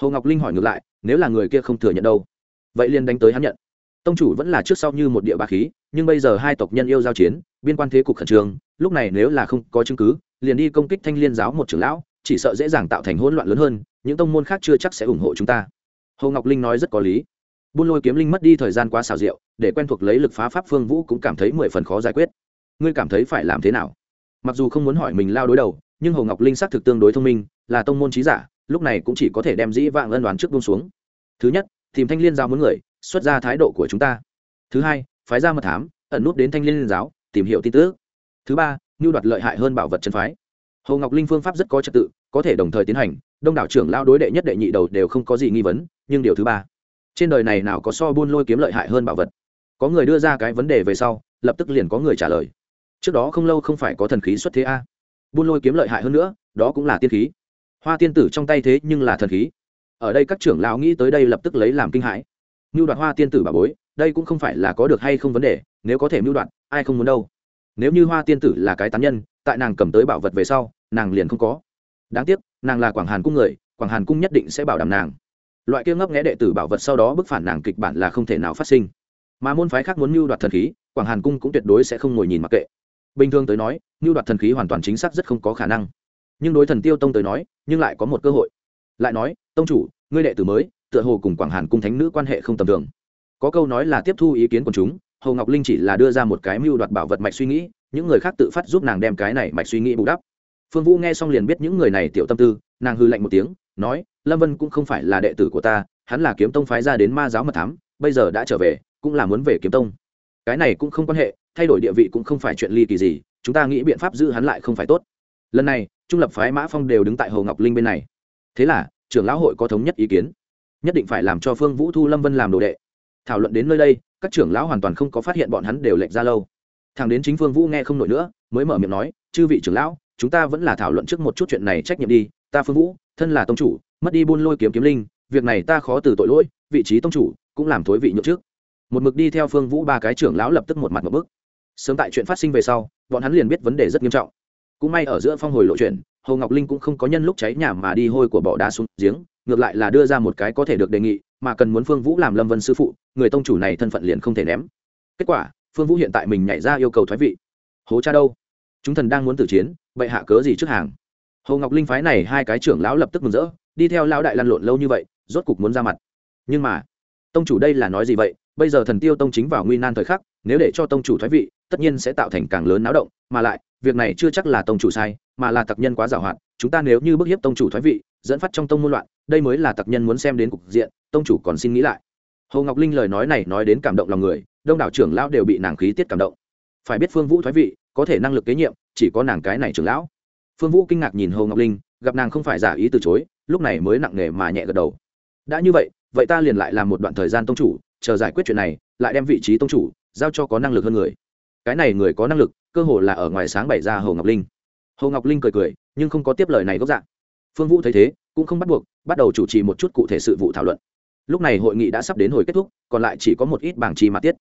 hồ ngọc linh hỏi ngược lại nếu là người kia không thừa nhận đâu vậy liền đánh tới hắn nhận tông chủ vẫn là trước sau như một địa bà khí nhưng bây giờ hai tộc nhân yêu giao chiến biên quan thế cục khẩn trương lúc này nếu là không có chứng cứ liền đi công kích thanh liên giáo một trưởng lão chỉ sợ dễ dàng tạo thành hỗn loạn lớn hơn, những tông môn khác chưa chắc sẽ ủng hộ chúng ta. Hồ ngọc linh nói rất có lý. Buôn lôi kiếm linh mất đi thời gian quá xào rượu để quen thuộc lấy lực phá pháp phương vũ cũng cảm thấy mười phần khó giải quyết. Ngươi cảm thấy phải làm thế nào? Mặc dù không muốn hỏi mình lao đối đầu, nhưng hồ ngọc linh xác thực tương đối thông minh, là tông môn trí giả, lúc này cũng chỉ có thể đem dĩ vạng ân đoán trước bông xuống. Thứ nhất, tìm thanh liên giáo muốn người, xuất ra thái độ của chúng ta. Thứ hai, phái ra mật thám, ẩn nút đến thanh liên giáo, tìm hiểu tin tức. Thứ ba nhu đoạt lợi hại hơn bảo vật chân phái hồ ngọc linh phương pháp rất có trật tự, có thể đồng thời tiến hành, đông đảo trưởng lao đối đệ nhất đệ nhị đầu đều không có gì nghi vấn, nhưng điều thứ ba, trên đời này nào có so buôn lôi kiếm lợi hại hơn bảo vật? Có người đưa ra cái vấn đề về sau, lập tức liền có người trả lời. Trước đó không lâu không phải có thần khí xuất thế a? Buôn lôi kiếm lợi hại hơn nữa, đó cũng là tiên khí. Hoa tiên tử trong tay thế nhưng là thần khí. Ở đây các trưởng lão nghĩ tới đây lập tức lấy làm kinh hãi. Mưu đoạt hoa tiên tử bà bối, đây cũng không phải là có được hay không vấn đề, nếu có thể mưu đoạt, ai không muốn đâu. Nếu như hoa tiên tử là cái tán nhân, tại nàng cầm tới bảo vật về sau nàng liền không có. Đáng tiếc, nàng là quảng hàn cung người, quảng hàn cung nhất định sẽ bảo đảm nàng. Loại kia ngấp nghẽ đệ tử bảo vật sau đó bức phản nàng kịch bản là không thể nào phát sinh. Mà môn phái khác muốn mưu đoạt thần khí, quảng hàn cung cũng tuyệt đối sẽ không ngồi nhìn mặc kệ. Bình thường tới nói, mưu đoạt thần khí hoàn toàn chính xác rất không có khả năng. Nhưng đối thần tiêu tông tới nói, nhưng lại có một cơ hội. Lại nói, tông chủ, ngươi đệ tử mới, tựa hồ cùng quảng hàn cung thánh nữ quan hệ không tầm thường. Có câu nói là tiếp thu ý kiến của chúng, hồ ngọc linh chỉ là đưa ra một cái mưu đoạt bảo vật mạch suy nghĩ, những người khác tự phát giúp nàng đem cái này mạch suy nghĩ bù đắp phương vũ nghe xong liền biết những người này tiểu tâm tư, nàng hư lạnh một tiếng, nói, lâm vân cũng không phải là đệ tử của ta, hắn là kiếm tông phái ra đến ma giáo mật thám, bây giờ đã trở về, cũng là muốn về kiếm tông. Cái này cũng không quan hệ, thay đổi địa vị cũng không phải chuyện ly kỳ gì, chúng ta nghĩ biện pháp giữ hắn lại không phải tốt. Lần này, trung lập phái mã phong đều đứng tại hồ ngọc linh bên này. Thế là, trưởng lão hội có thống nhất ý kiến. Nhất định phải làm cho phương vũ thu lâm vân làm đồ đệ. Thảo luận đến nơi đây, các trưởng lão hoàn toàn không có phát hiện bọn hắn đều lệnh ra lâu. Thằng đến chính phương vũ nghe không nổi nữa, mới mở miệng nói, chư vị trưởng lão chúng ta vẫn là thảo luận trước một chút chuyện này trách nhiệm đi, ta phương vũ, thân là tông chủ, mất đi buôn lôi kiếm kiếm linh, việc này ta khó từ tội lỗi, vị trí tông chủ cũng làm thối vị nhượng trước. Một mực đi theo phương vũ ba cái trưởng lão lập tức một mặt một bức. Sớm tại chuyện phát sinh về sau, bọn hắn liền biết vấn đề rất nghiêm trọng. Cũng may ở giữa phong hồi lộ chuyện, hồ ngọc linh cũng không có nhân lúc cháy nhà mà đi hôi của bỏ đá xuống giếng, ngược lại là đưa ra một cái có thể được đề nghị, mà cần muốn phương vũ làm lâm vân sư phụ, người tông chủ này thân phận liền không thể ném. Kết quả, phương vũ hiện tại mình nhảy ra yêu cầu thoái vị. Hố cha đâu? Chúng thần đang muốn tử chiến, bệ hạ cớ gì trước hàng? Hồ ngọc linh phái này hai cái trưởng lão lập tức mừng rỡ, đi theo lão đại lăn lộn lâu như vậy, rốt cục muốn ra mặt. Nhưng mà, tông chủ đây là nói gì vậy? Bây giờ thần tiêu tông chính vào nguy nan thời khắc, nếu để cho tông chủ thoái vị, tất nhiên sẽ tạo thành càng lớn náo động, mà lại, việc này chưa chắc là tông chủ sai, mà là tặc nhân quá giàu hạn, chúng ta nếu như bức hiếp tông chủ thoái vị, dẫn phát trong tông môn loạn, đây mới là tặc nhân muốn xem đến cục diện, tông chủ còn xin nghĩ lại. Hồ ngọc linh lời nói này nói đến cảm động lòng người, đông đảo trưởng lão đều bị nàng khí tiết cảm động phải biết phương vũ thoái vị, có thể năng lực kế nhiệm, chỉ có nàng cái này trưởng lão. Phương vũ kinh ngạc nhìn hồ ngọc linh, gặp nàng không phải giả ý từ chối, lúc này mới nặng nề mà nhẹ gật đầu. Đã như vậy vậy ta liền lại làm một đoạn thời gian tông chủ, chờ giải quyết chuyện này, lại đem vị trí tông chủ giao cho có năng lực hơn người. Cái này người có năng lực, cơ hồ là ở ngoài sáng bày ra hồ ngọc linh. Hồ ngọc linh cười cười, nhưng không có tiếp lời này gốc dạng phương vũ thấy thế, cũng không bắt buộc, bắt đầu chủ trì một chút cụ thể sự vụ thảo luận. Lúc này hội nghị đã sắp đến hồi kết thúc, còn lại chỉ có một ít bảng chi mà tiết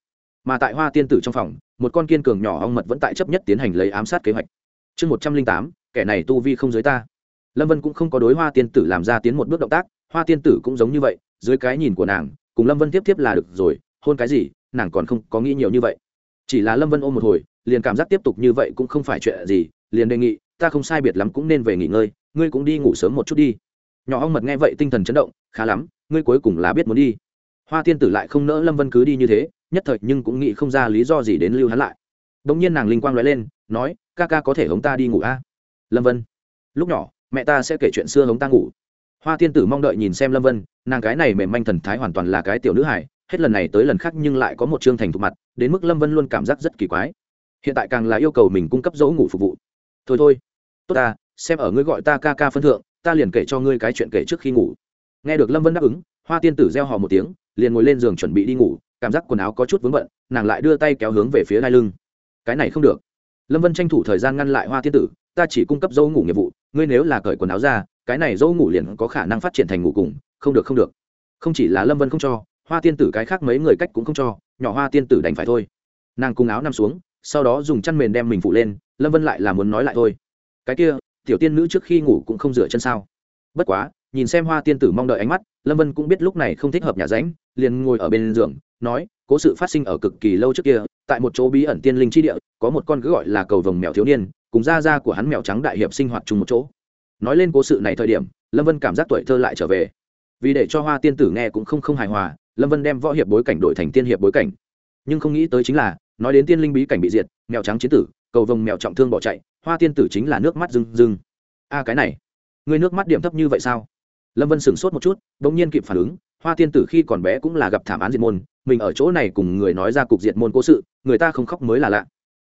mà tại hoa tiên tử trong phòng, một con kiên cường nhỏ ong mật vẫn tại chấp nhất tiến hành lấy ám sát kế hoạch. Chương một trăm linh tám, kẻ này tu vi không dưới ta. Lâm vân cũng không có đối hoa tiên tử làm ra tiến một bước động tác, hoa tiên tử cũng giống như vậy, dưới cái nhìn của nàng, cùng lâm vân tiếp tiếp là được rồi, hôn cái gì, nàng còn không có nghĩ nhiều như vậy. Chỉ là lâm vân ôm một hồi, liền cảm giác tiếp tục như vậy cũng không phải chuyện gì, liền đề nghị, ta không sai biệt lắm cũng nên về nghỉ ngơi, ngươi cũng đi ngủ sớm một chút đi. Nhỏ ong mật nghe vậy tinh thần chấn động, khá lắm, ngươi cuối cùng là biết muốn đi. Hoa tiên tử lại không nỡ lâm vân cứ đi như thế nhất thời nhưng cũng nghĩ không ra lý do gì đến lưu hắn lại. Bỗng nhiên nàng linh quang nói lên, nói, ca ca có thể hống ta đi ngủ a? À? lâm vân. Lúc nhỏ, mẹ ta sẽ kể chuyện xưa hống ta ngủ. Hoa tiên tử mong đợi nhìn xem lâm vân, nàng cái này mềm manh thần thái hoàn toàn là cái tiểu nữ hải hết lần này tới lần khác nhưng lại có một chương thành thục mặt, đến mức lâm vân luôn cảm giác rất kỳ quái. Hiện tại càng là yêu cầu mình cung cấp dỗ ngủ phục vụ. Thôi thôi, tốt ta, xem ở ngươi gọi ta ca ca phân thượng, ta liền kể cho ngươi cái chuyện kể trước khi ngủ. Nghe được lâm vân đáp ứng, hoa tiên tử gieo họ một tiếng, liền ngồi lên giường chuẩn bị đi ngủ cảm giác quần áo có chút vướng bận, nàng lại đưa tay kéo hướng về phía đai lưng. Cái này không được. Lâm vân tranh thủ thời gian ngăn lại hoa Thiên tử, ta chỉ cung cấp dâu ngủ nghiệp vụ, ngươi nếu là cởi quần áo ra, cái này dâu ngủ liền có khả năng phát triển thành ngủ cùng, không được không được. Không chỉ là lâm vân không cho, hoa tiên tử cái khác mấy người cách cũng không cho, nhỏ hoa tiên tử đành phải thôi. Nàng cung áo nằm xuống, sau đó dùng chăn mền đem mình phụ lên, lâm vân lại là muốn nói lại thôi. Cái kia, tiểu tiên nữ trước khi ngủ cũng không rửa chân sao? Bất quá nhìn xem hoa tiên tử mong đợi ánh mắt, lâm vân cũng biết lúc này không thích hợp nhà ránh liền ngồi ở bên giường, nói, cố sự phát sinh ở cực kỳ lâu trước kia, tại một chỗ bí ẩn tiên linh chi địa, có một con cứ gọi là cầu vồng mèo thiếu niên, cùng da da của hắn mèo trắng đại hiệp sinh hoạt chung một chỗ. Nói lên cố sự này thời điểm, lâm vân cảm giác tuổi thơ lại trở về. Vì để cho hoa tiên tử nghe cũng không không hài hòa, lâm vân đem võ hiệp bối cảnh đổi thành tiên hiệp bối cảnh. Nhưng không nghĩ tới chính là, nói đến tiên linh bí cảnh bị diệt, mèo trắng chiến tử, cầu vồng mèo trọng thương bỏ chạy, hoa tiên tử chính là nước mắt rưng rưng. A, cái này người nước mắt điểm thấp như vậy sao? Lâm vân sửng sốt một chút đ ỗ n g nhiên kịp phản ứng, hoa tiên tử khi còn bé cũng là gặp thảm án diệt môn, mình ở chỗ này cùng người nói ra cục diệt môn cố sự, người ta không khóc mới là lạ.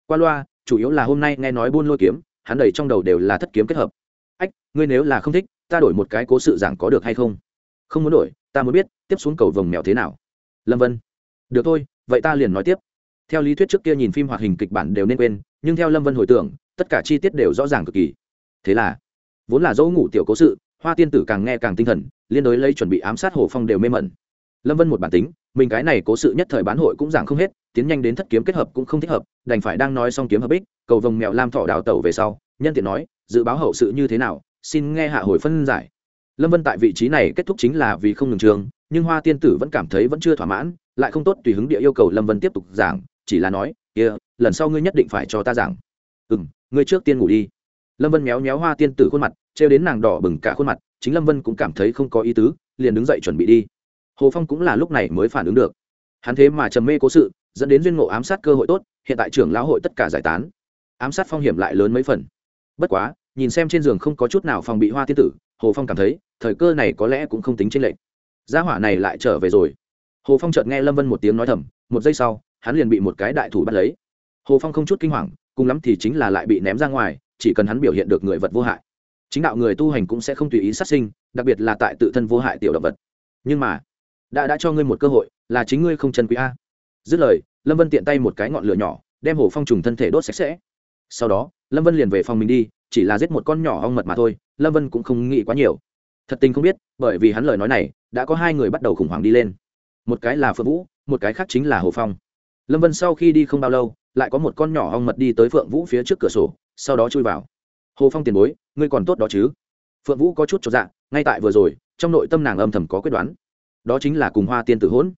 Qua loa, chủ yếu là hôm nay nghe nói buôn lôi kiếm, hắn đầy trong đầu đều là thất kiếm kết hợp. Ách, ngươi nếu là không thích, ta đổi một cái cố sự giảng có được hay không? Không muốn đổi, ta muốn biết, tiếp xuống cầu vồng mèo thế nào? Lâm vân. Được thôi, vậy ta liền nói tiếp. Theo lý thuyết trước kia nhìn phim hoạt hình kịch bản đều nên quên, nhưng theo lâm vân hồi tưởng, tất cả chi tiết đều rõ ràng cực kỳ. Thế là, vốn là dỗ ngủ tiểu cố sự hoa tiên tử càng nghe càng tinh thần liên đối lấy chuẩn bị ám sát hồ phong đều mê mẩn. Lâm vân một bản tính mình cái này cố sự nhất thời bán hội cũng giảng không hết tiến nhanh đến thất kiếm kết hợp cũng không thích hợp đành phải đang nói xong kiếm hợp ích cầu vồng mèo lam thọ đào tẩu về sau nhân tiện nói dự báo hậu sự như thế nào xin nghe hạ hồi phân giải. Lâm vân tại vị trí này kết thúc chính là vì không ngừng trường nhưng hoa tiên tử vẫn cảm thấy vẫn chưa thỏa mãn lại không tốt tùy hứng địa yêu cầu lâm vân tiếp tục giảng chỉ là nói kia、yeah, lần sau ngươi nhất định phải cho ta giảng. Ừ m ngươi trước tiên ngủ đi. Lâm vân méo méo hoa tiên tử khuôn mặt trêu đến nàng đỏ bừng cả khuôn mặt, chính lâm vân cũng cảm thấy không có ý tứ, liền đứng dậy chuẩn bị đi. Hồ phong cũng là lúc này mới phản ứng được. Hắn thế mà trầm mê cố sự, dẫn đến duyên ngộ ám sát cơ hội tốt, hiện tại trưởng lão hội tất cả giải tán. Ám sát phong hiểm lại lớn mấy phần. Bất quá, nhìn xem trên giường không có chút nào phòng bị hoa tiên tử, hồ phong cảm thấy, thời cơ này có lẽ cũng không tính trên lệch. Gia hỏa này lại trở về rồi. Hồ phong chợt nghe lâm vân một tiếng nói thầm, một giây sau, hắn liền bị một cái đại thủ bắt lấy. Hồ phong không chút kinh hoàng, cùng lắm thì chính là lại bị ném ra ngoài, chỉ cần hắn biểu hiện được người vật vô hại chính đạo người tu hành cũng sẽ không tùy ý sát sinh, đặc biệt là tại tự thân vô hại tiểu động vật. Nhưng mà, đã đã cho ngươi một cơ hội, là chính ngươi không chân quý a. Dứt lời, lâm vân tiện tay một cái ngọn lửa nhỏ, đem hồ phong trùng thân thể đốt sạch sẽ. Sau đó, lâm vân liền về phòng mình đi, chỉ là giết một con nhỏ ong mật mà thôi, lâm vân cũng không nghĩ quá nhiều. Thật tình không biết, bởi vì hắn lời nói này, đã có hai người bắt đầu khủng hoảng đi lên. Một cái là phượng vũ, một cái khác chính là hồ phong. Lâm vân sau khi đi không bao lâu, lại có một con nhỏ ong mật đi tới phượng vũ phía trước cửa sổ, sau đó chui vào. Hồ phong tiền bối ngươi còn tốt đó chứ? Phượng vũ có chút cho dạ ngay tại vừa rồi, trong nội tâm nàng âm thầm có quyết đoán. Đó chính là cùng hoa tiên tử hỗn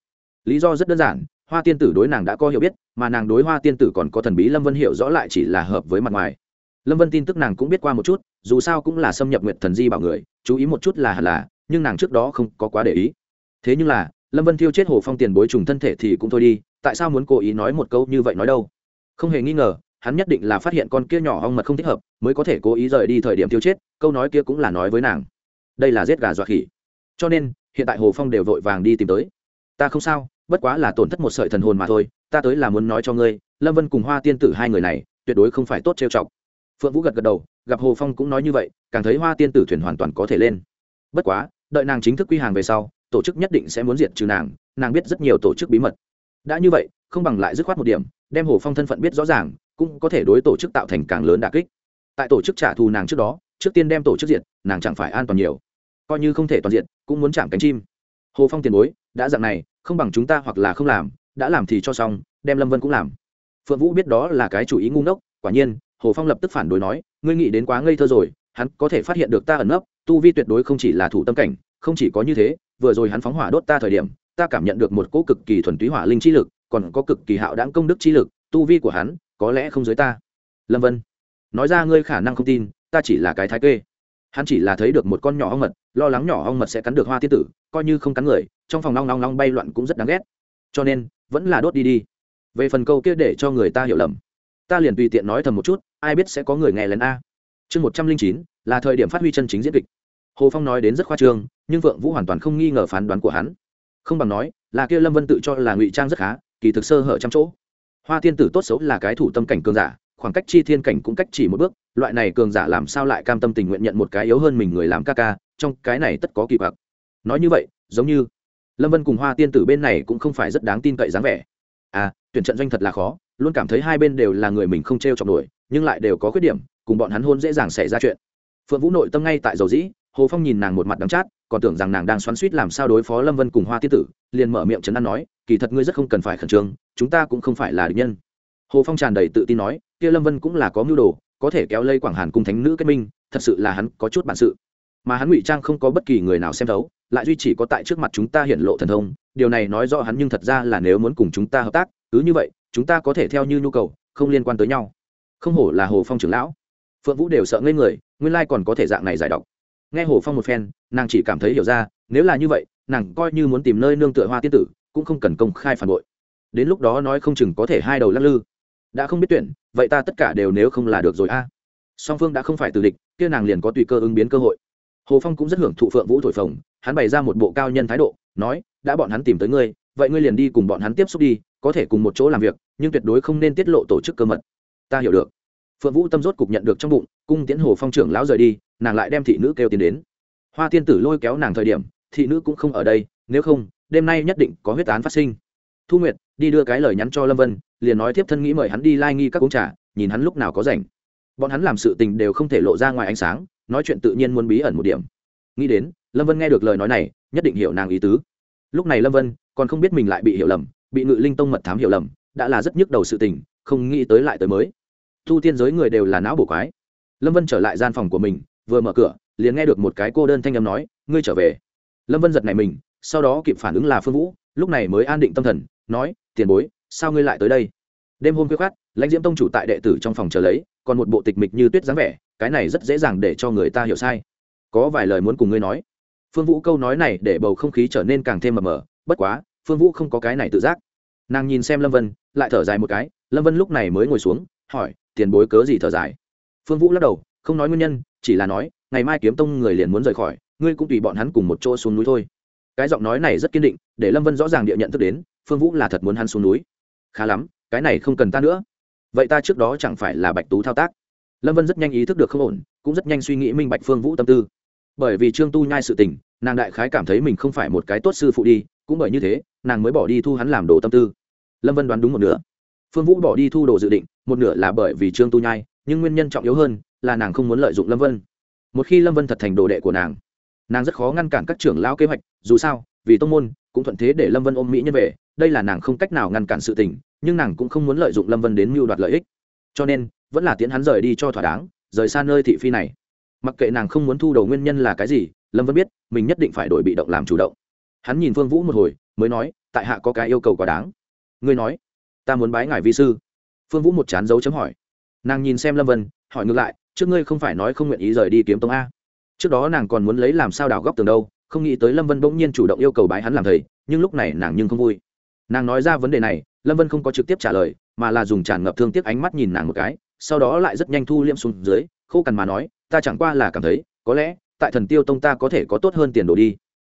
lý do rất đơn giản, hoa tiên tử đối nàng đã có hiểu biết, mà nàng đối hoa tiên tử còn có thần bí lâm vân hiểu rõ lại chỉ là hợp với mặt ngoài. Lâm vân tin tức nàng cũng biết qua một chút, dù sao cũng là xâm nhập nguyện thần di bảo người, chú ý một chút là hẳn là, nhưng nàng trước đó không có quá để ý. Thế nhưng là, lâm vân thiêu chết hồ phong tiền bối trùng thân thể thì cũng thôi đi, tại sao muốn cố ý nói một câu như vậy nói đâu? Không hề nghi ngờ hắn nhất định là phát hiện con kia nhỏ ong mật không thích hợp, mới có thể cố ý rời đi thời điểm tiêu chết, câu nói kia cũng là nói với nàng. Đây là giết gà dọa khỉ. Cho nên, hiện tại hồ phong đều vội vàng đi tìm tới. Ta không sao, bất quá là tổn thất một sợi thần hồn mà thôi, ta tới là muốn nói cho ngươi, lâm vân cùng hoa tiên tử hai người này, tuyệt đối không phải tốt trêu chọc. Phượng vũ gật gật đầu, gặp hồ phong cũng nói như vậy, càng thấy hoa tiên tử thuyền hoàn toàn có thể lên. Bất quá, đợi nàng chính thức quy hàng về sau, tổ chức nhất định sẽ muốn diệt trừ nàng nàng biết rất nhiều tổ chức bí mật. Đã như vậy, không bằng lại dứt khoát một điểm, đem hồ phong thân phận biết rõ ràng cũng có thể đối tổ chức tạo thành càng lớn đà kích. Tại tổ chức trả thù nàng trước đó, trước tiên đem tổ chức diệt, nàng chẳng phải an toàn nhiều. Coi như không thể toàn diện cũng muốn chạm cánh chim. Hồ phong tiền bối, đã dặn này, không bằng chúng ta hoặc là không làm, đã làm thì cho xong, đem lâm vân cũng làm. Phượng vũ biết đó là cái chủ ý ngu ngốc, quả nhiên, hồ phong lập tức phản đối nói, ngươi nghĩ đến quá ngây thơ rồi, hắn có thể phát hiện được ta ẩn nấp, tu vi tuyệt đối không chỉ là thủ tâm cảnh, không chỉ có như thế, vừa rồi hắn phóng hỏa đốt ta thời điểm, ta cảm nhận được một cỗ cực kỳ thuần túy hỏa linh chi lực, còn có cực kỳ hạo đáng công đức chi lực, tu vi của hắn có lẽ không dưới ta. Lâm vân, nói ra ngươi khả năng không tin, ta chỉ là cái thái kê. Hắn chỉ là thấy được một con nhỏ ong mật, lo lắng nhỏ ong mật sẽ cắn được hoa tiết tử, coi như không cắn người, trong phòng long long long bay loạn cũng rất đáng ghét. Cho nên, vẫn là đốt đi đi. Về phần câu kia để cho người ta hiểu lầm, ta liền tùy tiện nói thầm một chút, ai biết sẽ có người nghe lén a. Chương một trăm linh chín, là thời điểm phát huy chân chính diễn kịch. Hồ phong nói đến rất khoa trương, nhưng vượng vũ hoàn toàn không nghi ngờ phán đoán của hắn. Không bằng nói, là kia lâm vân tự cho là ngụy trang rất khá, kỳ thực sơ hở trăm chỗ hoa tiên tử tốt xấu là cái thủ tâm cảnh cường giả, khoảng cách chi thiên cảnh cũng cách chỉ một bước, loại này cường giả làm sao lại cam tâm tình nguyện nhận một cái yếu hơn mình người làm ca ca, trong cái này tất có kỳ bạc nói như vậy, giống như lâm vân cùng hoa tiên tử bên này cũng không phải rất đáng tin cậy dáng vẻ. À tuyển trận doanh thật là khó, luôn cảm thấy hai bên đều là người mình không t r e o chọc nổi, nhưng lại đều có khuyết điểm, cùng bọn hắn hôn dễ dàng xảy ra chuyện. Phượng vũ nội tâm ngay tại dầu dĩ, hồ phong nhìn nàng một mặt đắng chát, còn tưởng rằng nàng đang xoắn suýt làm sao đối phó lâm vân cùng hoa tiên tử, liền mở miệng trấn an nói kỳ thật ngươi rất không cần phải khẩn trương, chúng ta cũng không phải là địch nhân. Hồ phong tràn đầy tự tin nói, kia lâm vân cũng là có mưu đồ, có thể kéo lây quảng hàn cùng thánh nữ kết minh, thật sự là hắn có chút bản sự. Mà hắn ngụy trang không có bất kỳ người nào xem thấu, lại duy chỉ có tại trước mặt chúng ta hiện lộ thần thông, điều này nói rõ hắn nhưng thật ra là nếu muốn cùng chúng ta hợp tác, cứ như vậy, chúng ta có thể theo như nhu cầu, không liên quan tới nhau. Không hổ là hồ phong trưởng lão. Phượng vũ đều sợ ngây người, nguyên lai còn có thể dạng này giải độc. Nghe hồ phong một phen, nàng chỉ cảm thấy hiểu ra, nếu là như vậy, nàng coi như muốn tìm nơi nương tựa hoa tiên tử cũng không cần công khai phản bội. Đến lúc đó nói không chừng có thể hai đầu lắc lư. Đã không biết tuyển, vậy ta tất cả đều nếu không là được rồi a. Song phương đã không phải từ địch, kia nàng liền có tùy cơ ứng biến cơ hội. Hồ phong cũng rất hưởng thụ phượng vũ thổi phồng, hắn bày ra một bộ cao nhân thái độ, nói, đã bọn hắn tìm tới ngươi, vậy ngươi liền đi cùng bọn hắn tiếp xúc đi, có thể cùng một chỗ làm việc, nhưng tuyệt đối không nên tiết lộ tổ chức cơ mật. Ta hiểu được. Phượng vũ tâm rốt cục nhận được trong bụng, cung tiễn hồ phong trưởng lão rời đi, nàng lại đem thị nữ kêu tiến đến. Hoa tiên tử lôi kéo nàng thời điểm, thị nữ cũng không ở đây, nếu không đêm nay nhất định có huyết án phát sinh. Thu nguyệt đi đưa cái lời nhắn cho lâm vân, liền nói tiếp thân nghĩ mời hắn đi lai nghi các uống trà, nhìn hắn lúc nào có rảnh. Bọn hắn làm sự tình đều không thể lộ ra ngoài ánh sáng, nói chuyện tự nhiên muốn bí ẩn một điểm. Nghĩ đến, lâm vân nghe được lời nói này, nhất định hiểu nàng ý tứ. Lúc này lâm vân còn không biết mình lại bị hiểu lầm, bị ngự linh tông mật thám hiểu lầm, đã là rất nhức đầu sự tình, không nghĩ tới lại tới mới. Thu tiên giới người đều là não bổ quái. Lâm vân trở lại gian phòng của mình, vừa mở cửa, liền nghe được một cái cô đơn thanh âm nói, ngươi trở về. Lâm vân giật này mình sau đó kịp phản ứng là phương vũ, lúc này mới an định tâm thần, nói, tiền bối, sao ngươi lại tới đây? Đêm hôm khuya khát lãnh diễm tông chủ tại đệ tử trong phòng chờ lấy, còn một bộ tịch mịch như tuyết dáng vẻ, cái này rất dễ dàng để cho người ta hiểu sai. Có vài lời muốn cùng ngươi nói. Phương vũ câu nói này để bầu không khí trở nên càng thêm mờ mờ, bất quá, phương vũ không có cái này tự giác. Nàng nhìn xem lâm vân, lại thở dài một cái, lâm vân lúc này mới ngồi xuống, hỏi, tiền bối cớ gì thở dài? Phương vũ lắc đầu, không nói nguyên nhân, chỉ là nói, ngày mai kiếm tông người liền muốn rời khỏi, ngươi cũng tùy bọn hắn cùng một chỗ xuống núi thôi cái giọng nói này rất kiên định, để lâm vân rõ ràng địa nhận thức đến, phương vũ là thật muốn hắn xuống núi. Khá lắm, cái này không cần ta nữa. Vậy ta trước đó chẳng phải là bạch tú thao tác? Lâm vân rất nhanh ý thức được không ổn, cũng rất nhanh suy nghĩ minh bạch phương vũ tâm tư. Bởi vì trương tu nhai sự tình, nàng đại khái cảm thấy mình không phải một cái tốt sư phụ đi, cũng bởi như thế, nàng mới bỏ đi thu hắn làm đồ tâm tư. Lâm vân đoán đúng một nửa. Phương vũ bỏ đi thu đồ dự định, một nửa là bởi vì trương tu nhai, nhưng nguyên nhân trọng yếu hơn là nàng không muốn lợi dụng lâm vân. Một khi lâm vân thật thành đồ đệ của nàng nàng rất khó ngăn cản các trưởng lao kế hoạch, dù sao, vì tông môn, cũng thuận thế để lâm vân ôm mỹ nhân về, đây là nàng không cách nào ngăn cản sự tình, nhưng nàng cũng không muốn lợi dụng lâm vân đến mưu đoạt lợi ích. Cho nên, vẫn là tiến hắn rời đi cho thỏa đáng, rời xa nơi thị phi này. Mặc kệ nàng không muốn thu đầu nguyên nhân là cái gì, lâm vân biết, mình nhất định phải đổi bị động làm chủ động. Hắn nhìn phương vũ một hồi, mới nói, tại hạ có cái yêu cầu quá đáng. Ngươi nói, ta muốn bái ngài vi sư. Phương vũ một chán dấu chấm hỏi. Nàng nhìn xem lâm vân, hỏi ngược lại, trước ngươi không phải nói không nguyện ý rời đi kiếm tông a? Trước đó nàng còn muốn lấy làm sao đào góc tường đâu, không nghĩ tới lâm vân bỗng nhiên chủ động yêu cầu bái hắn làm thầy, nhưng lúc này nàng nhưng không vui. Nàng nói ra vấn đề này, lâm vân không có trực tiếp trả lời, mà là dùng tràn ngập thương tiếc ánh mắt nhìn nàng một cái, sau đó lại rất nhanh thu liêm xuống dưới, khô cằn mà nói, ta chẳng qua là cảm thấy, có lẽ, tại thần tiêu tông ta có thể có tốt hơn tiền đồ đi.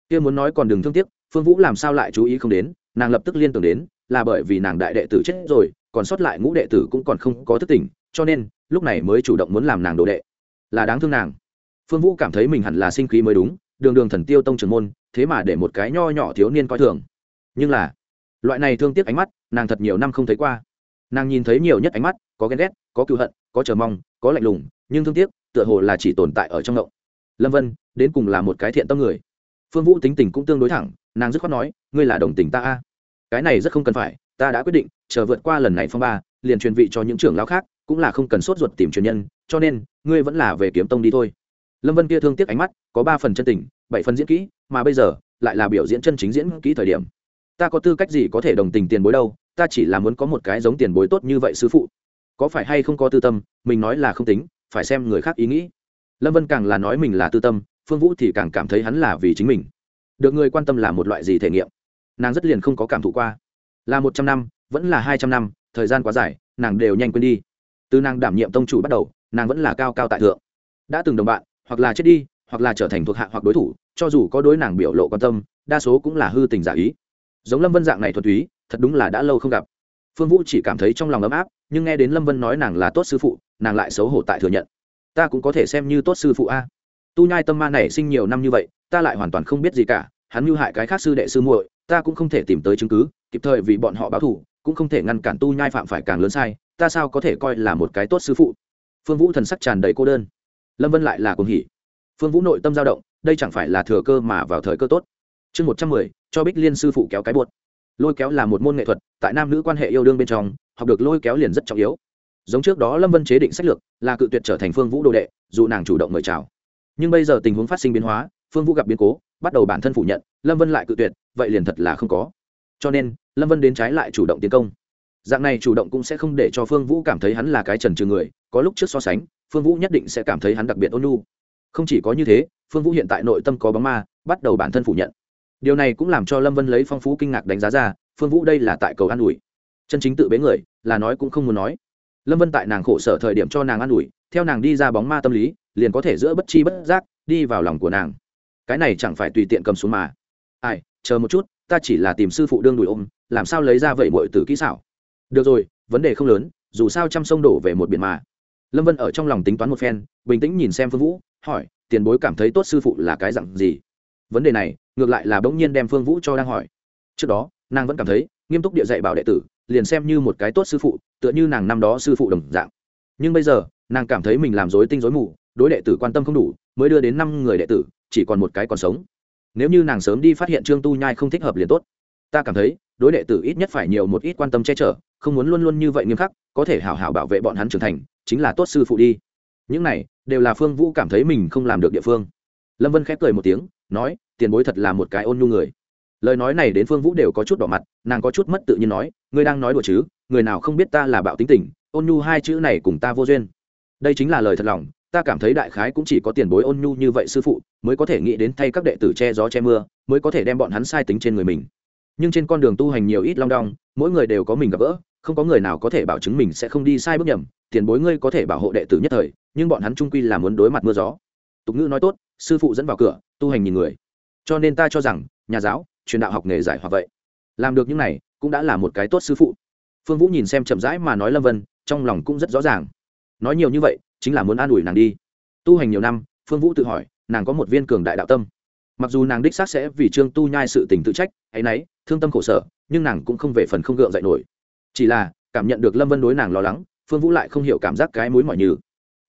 Kia muốn nói còn đừng thương tiếc, phương vũ làm sao lại chú ý không đến, nàng lập tức liên tưởng đến, là bởi vì nàng đại đệ tử chết rồi, còn sót lại ngũ đệ tử cũng còn không có thức tỉnh, cho nên, lúc này mới chủ động muốn làm nàng đồ đệ. Là đáng thương nàng phương vũ cảm thấy mình hẳn là sinh khí mới đúng, đường đường thần tiêu tông trưởng môn, thế mà để một cái nho nhỏ thiếu niên coi thường. Nhưng là, loại này thương tiếc ánh mắt, nàng thật nhiều năm không thấy qua. Nàng nhìn thấy nhiều nhất ánh mắt, có ghen ghét, có cựu hận, có chờ mong, có lạnh lùng, nhưng thương tiếc, tựa hồ là chỉ tồn tại ở trong ngộng. Lâm vân, đến cùng là một cái thiện tâm người. Phương vũ tính tình cũng tương đối thẳng, nàng dứt khoát nói, ngươi là đồng tình ta a. Cái này rất không cần phải, ta đã quyết định, chờ vượt qua lần này phong ba, liền truyền vị cho những trưởng lao khác, cũng là không cần sốt ruột tìm truyền nhân, cho nên, ngươi vẫn là về kiếm tông đi thôi lâm vân kia thương tiếc ánh mắt, có ba phần chân tình, bảy phần diễn kỹ, mà bây giờ, lại là biểu diễn chân chính diễn kỹ thời điểm. Ta có tư cách gì có thể đồng tình tiền bối đâu, ta chỉ là muốn có một cái giống tiền bối tốt như vậy sư phụ. Có phải hay không có tư tâm, mình nói là không tính, phải xem người khác ý nghĩ. Lâm vân càng là nói mình là tư tâm, phương vũ thì càng cảm thấy hắn là vì chính mình. Được người quan tâm là một loại gì thể nghiệm? Nàng rất liền không có cảm thụ qua. Là một trăm năm, vẫn là hai trăm năm, thời gian quá dài, nàng đều nhanh quên đi. Từ nàng đảm nhiệm tông chủ bắt đầu, nàng vẫn là cao cao tại thượng. Đã từng đồng bạn hoặc là chết đi, hoặc là trở thành thuộc hạ hoặc đối thủ, cho dù có đối nàng biểu lộ quan tâm, đa số cũng là hư tình giả ý. Giống lâm vân dạng này thuật túy, thật đúng là đã lâu không gặp. Phương vũ chỉ cảm thấy trong lòng ấm áp, nhưng nghe đến lâm vân nói nàng là tốt sư phụ, nàng lại xấu hổ tại thừa nhận. Ta cũng có thể xem như tốt sư phụ a. Tu nhai tâm ma này sinh nhiều năm như vậy, ta lại hoàn toàn không biết gì cả, hắn mưu hại cái khác sư đệ sư muội, ta cũng không thể tìm tới chứng cứ, kịp thời vì bọn họ báo thù, cũng không thể ngăn cản tu nhai phạm phải càng lớn sai, ta sao có thể coi là một cái tốt sư phụ? Phương vũ thần sắc tràn đầy cô đơn lâm vân lại là cuồng hỉ. Phương vũ nội tâm dao động, đây chẳng phải là thừa cơ mà vào thời cơ tốt. Chương một trăm mười, cho bích liên sư phụ kéo cái buột. Lôi kéo là một môn nghệ thuật, tại nam nữ quan hệ yêu đương bên trong, học được lôi kéo liền rất trọng yếu. Giống trước đó lâm vân chế định sách lược, là cự tuyệt trở thành phương vũ đồ đệ, dù nàng chủ động mời chào. Nhưng bây giờ tình huống phát sinh biến hóa, phương vũ gặp biến cố, bắt đầu bản thân phủ nhận, lâm vân lại cự tuyệt, vậy liền thật là không có. Cho nên, lâm vân đến trái lại chủ động tiến công dạng này chủ động cũng sẽ không để cho phương vũ cảm thấy hắn là cái trần trừ người, có lúc trước so sánh, phương vũ nhất định sẽ cảm thấy hắn đặc biệt ôn nhu. Không chỉ có như thế, phương vũ hiện tại nội tâm có bóng ma, bắt đầu bản thân phủ nhận. Điều này cũng làm cho lâm vân lấy phong phú kinh ngạc đánh giá ra, phương vũ đây là tại cầu an ủi. Chân chính tự bế người, là nói cũng không muốn nói. Lâm vân tại nàng khổ sở thời điểm cho nàng an ủi, theo nàng đi ra bóng ma tâm lý, liền có thể giữa bất chi bất giác, đi vào lòng của nàng. Cái này chẳng phải tùy tiện cầm xuống mà. Ai, chờ một chút, ta chỉ là tìm sư phụ đương đùi ôm, làm sao lấy ra vậy mọi từ kỹ xảo? Được rồi, vấn đề không lớn, dù sao trăm sông đổ về một biển mà. Lâm vân ở trong lòng tính toán một phen, bình tĩnh nhìn xem phương vũ, hỏi, tiền bối cảm thấy tốt sư phụ là cái dặn gì? Vấn đề này, ngược lại là bỗng nhiên đem phương vũ cho đang hỏi. Trước đó, nàng vẫn cảm thấy, nghiêm túc địa dạy bảo đệ tử, liền xem như một cái tốt sư phụ, tựa như nàng năm đó sư phụ đồng dạng. Nhưng bây giờ, nàng cảm thấy mình làm dối tinh dối mù, đối đệ tử quan tâm không đủ, mới đưa đến năm người đệ tử, chỉ còn một cái còn sống. Nếu như nàng sớm đi phát hiện trương tu nhai không thích hợp liền tốt. Ta cảm thấy, đối đệ tử ít nhất phải nhiều một ít quan tâm che chở không muốn luôn luôn như vậy nghiêm khắc, có thể hảo hảo bảo vệ bọn hắn trưởng thành, chính là tốt sư phụ đi. Những này, đều là phương vũ cảm thấy mình không làm được địa phương. Lâm vân khép cười một tiếng, nói, tiền bối thật là một cái ôn nhu người. Lời nói này đến phương vũ đều có chút đỏ mặt, nàng có chút mất tự nhiên nói, ngươi đang nói đùa chứ, người nào không biết ta là bạo tính tình, ôn nhu hai chữ này cùng ta vô duyên. Đây chính là lời thật lòng, ta cảm thấy đại khái cũng chỉ có tiền bối ôn nhu như vậy sư phụ, mới có thể nghĩ đến thay các đệ tử che gió che mưa, mới có thể đem bọn hắn sai tính trên người mình. Nhưng trên con đường tu hành nhiều ít long đong, mỗi người đều có mình gặp gỡ không có người nào có thể bảo chứng mình sẽ không đi sai bước nhầm, tiền bối ngươi có thể bảo hộ đệ tử nhất thời, nhưng bọn hắn trung quy là muốn đối mặt mưa gió. Tục ngữ nói tốt, sư phụ dẫn vào cửa, tu hành nhìn người. Cho nên ta cho rằng, nhà giáo, truyền đạo học nghề giải hoặc vậy. Làm được những này, cũng đã là một cái tốt sư phụ. Phương vũ nhìn xem chậm rãi mà nói lâm vân, trong lòng cũng rất rõ ràng. Nói nhiều như vậy, chính là muốn an ủi nàng đi. Tu hành nhiều năm, phương vũ tự hỏi, nàng có một viên cường đại đạo tâm. Mặc dù nàng đích xác sẽ vì trương tu nhai sự tình tự trách hay nấy, thương tâm khổ sở, nhưng nàng cũng không về phần không gượng dậy nổi chỉ là, cảm nhận được lâm vân đối nàng lo lắng, phương vũ lại không hiểu cảm giác cái mối mỏi như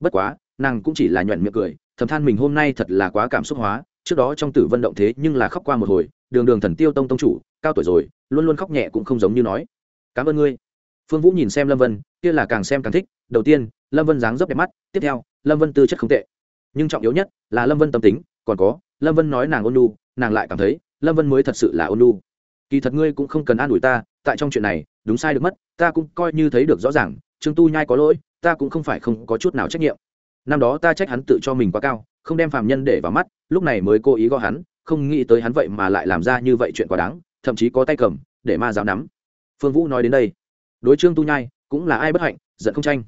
bất quá, nàng cũng chỉ là nhuận miệng cười, thầm than mình hôm nay thật là quá cảm xúc hóa, trước đó trong tử vận động thế nhưng là khóc qua một hồi, đường đường thần tiêu tông tông chủ, cao tuổi rồi, luôn luôn khóc nhẹ cũng không giống như nói. Cảm ơn ngươi. Phương vũ nhìn xem lâm vân, kia là càng xem càng thích, đầu tiên, lâm vân dáng dấp đẹp mắt, tiếp theo, lâm vân tư chất không tệ. Nhưng trọng yếu nhất là lâm vân tâm tính, còn có, lâm vân nói nàng ôn lu nàng lại cảm thấy lâm vân mới thật sự là ôn lu kỳ thật ngươi cũng không cần an ủi ta tại trong chuyện này, đúng sai được mất, ta cũng coi như thấy được rõ ràng, trương tu nhai có lỗi, ta cũng không phải không có chút nào trách nhiệm. Năm đó ta trách hắn tự cho mình quá cao, không đem phàm nhân để vào mắt, lúc này mới cố ý gõ hắn, không nghĩ tới hắn vậy mà lại làm ra như vậy chuyện quá đáng, thậm chí có tay cầm, để ma giáo nắm. Phương vũ nói đến đây, đối trương tu nhai, cũng là ai bất hạnh, giận không tranh.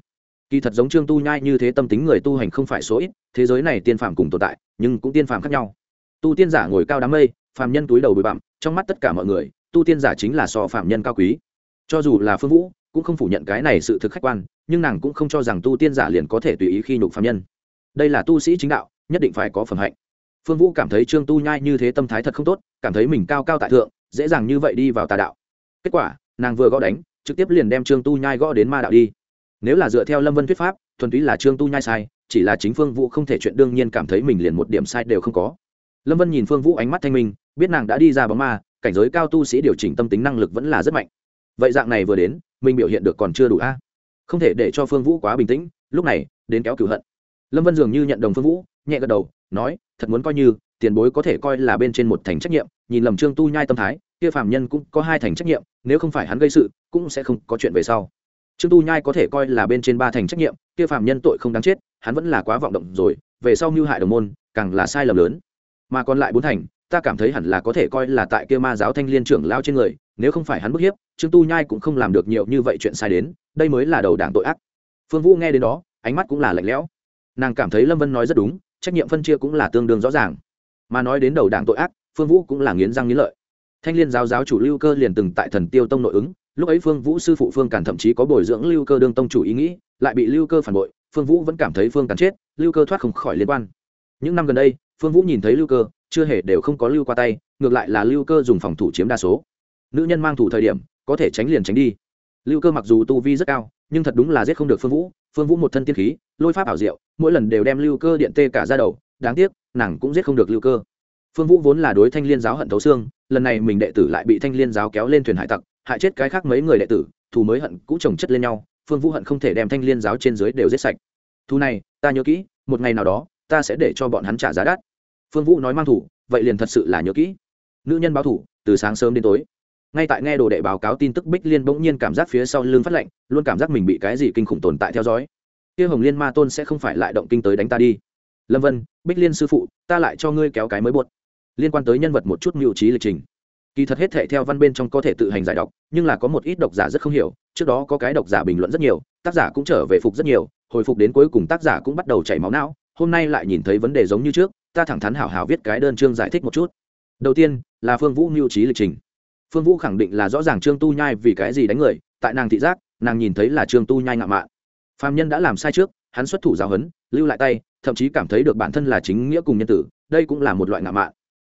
Kỳ thật giống trương tu nhai như thế tâm tính người tu hành không phải số ít, thế giới này tiên phàm cùng tồn tại, nhưng cũng tiên phàm khác nhau. Tu tiên giả ngồi cao đám mây, phàm nhân túi đầu bụi bặm, trong mắt tất cả mọi người tu tiên giả chính là so phạm nhân cao quý. Cho dù là phương vũ, cũng không phủ nhận cái này sự thực khách quan, nhưng nàng cũng không cho rằng tu tiên giả liền có thể tùy ý khi nhục phạm nhân. Đây là tu sĩ chính đạo, nhất định phải có phẩm hạnh. Phương vũ cảm thấy trương tu nhai như thế tâm thái thật không tốt, cảm thấy mình cao cao tại thượng, dễ dàng như vậy đi vào tà đạo. Kết quả, nàng vừa gõ đánh, trực tiếp liền đem trương tu nhai gõ đến ma đạo đi. Nếu là dựa theo lâm vân thuyết pháp, thuần túy là trương tu nhai sai, chỉ là chính phương vũ không thể chuyện đương nhiên cảm thấy mình liền một điểm sai đều không có. Lâm vân nhìn phương vũ ánh mắt thanh minh, biết nàng đã đi ra bóng ma cảnh giới cao tu sĩ điều chỉnh tâm tính năng lực vẫn là rất mạnh. Vậy dạng này vừa đến, mình biểu hiện được còn chưa đủ a? Không thể để cho phương vũ quá bình tĩnh, lúc này, đến kéo cửu hận. Lâm vân dường như nhận đồng phương vũ, nhẹ gật đầu, nói, thật muốn coi như, tiền bối có thể coi là bên trên một thành trách nhiệm, nhìn lầm trương tu nhai tâm thái, kia phạm nhân cũng có hai thành trách nhiệm, nếu không phải hắn gây sự, cũng sẽ không có chuyện về sau. Trương tu nhai có thể coi là bên trên ba thành trách nhiệm, kia phạm nhân tội không đáng chết, hắn vẫn là quá vọng động rồi, về sau mưu hại đồng môn, càng là sai lầm lớn. Mà còn lại bốn thành ta cảm thấy hẳn là có thể coi là tại kia ma giáo thanh liên trưởng lao trên người, nếu không phải hắn bức hiếp, trương tu nhai cũng không làm được nhiều như vậy chuyện sai đến, đây mới là đầu đảng tội ác. Phương vũ nghe đến đó, ánh mắt cũng là lạnh lẽo. Nàng cảm thấy lâm vân nói rất đúng, trách nhiệm phân chia cũng là tương đương rõ ràng. Mà nói đến đầu đảng tội ác, phương vũ cũng là nghiến răng nghiến lợi. Thanh liên giáo giáo chủ lưu cơ liền từng tại thần tiêu tông nội ứng, lúc ấy phương vũ sư phụ phương càn thậm chí có bồi dưỡng lưu cơ đương tông chủ ý nghĩ, lại bị lưu cơ phản bội, phương vũ vẫn cảm thấy phương càn chết, lưu cơ thoát không khỏi liên quan. Những năm gần đây, phương vũ nhìn thấy lưu cơ chưa hề đều không có lưu qua tay, ngược lại là lưu cơ dùng phòng thủ chiếm đa số. Nữ nhân mang thủ thời điểm, có thể tránh liền tránh đi. Lưu cơ mặc dù tu vi rất cao, nhưng thật đúng là giết không được phương vũ. Phương vũ một thân tiên khí, lôi pháp ảo diệu, mỗi lần đều đem lưu cơ điện tê cả ra đầu. Đáng tiếc, nàng cũng giết không được lưu cơ. Phương vũ vốn là đối thanh liên giáo hận thấu xương, lần này mình đệ tử lại bị thanh liên giáo kéo lên thuyền hải tặc, hại chết cái khác mấy người đệ tử, thù mới hận cũ chồng chất lên nhau, phương vũ hận không thể đem thanh liên giáo trên dưới đều giết sạch. Thu này, ta nhớ kỹ, một ngày nào đó, ta sẽ để cho bọn hắn trả giá đắt phương vũ nói mang thủ, vậy liền thật sự là nhớ kỹ. Nữ nhân báo thủ, từ sáng sớm đến tối. Ngay tại nghe đồ đệ báo cáo tin tức bích liên bỗng nhiên cảm giác phía sau lưng phát lạnh, luôn cảm giác mình bị cái gì kinh khủng tồn tại theo dõi. Kia hồng liên ma tôn sẽ không phải lại động kinh tới đánh ta đi. Lâm vân, bích liên sư phụ, ta lại cho ngươi kéo cái mới buốt liên quan tới nhân vật một chút mưu trí lịch trình. Kỳ thật hết thể theo văn bên trong có thể tự hành giải đọc, nhưng là có một ít độc giả rất không hiểu, trước đó có cái độc giả bình luận rất nhiều, tác giả cũng trở về phục rất nhiều, hồi phục đến cuối cùng tác giả cũng bắt đầu chảy máu não, hôm nay lại nhìn thấy vấn đề giống như trước ta thẳng thắn hảo hảo viết cái đơn chương giải thích một chút. Đầu tiên, là phương vũ mưu trí lịch trình. Phương vũ khẳng định là rõ ràng trương tu nhai vì cái gì đánh người, tại nàng thị giác, nàng nhìn thấy là trương tu nhai ngạo mạn. Phạm nhân đã làm sai trước, hắn xuất thủ giáo huấn, lưu lại tay, thậm chí cảm thấy được bản thân là chính nghĩa cùng nhân tử, đây cũng là một loại ngạo mạn.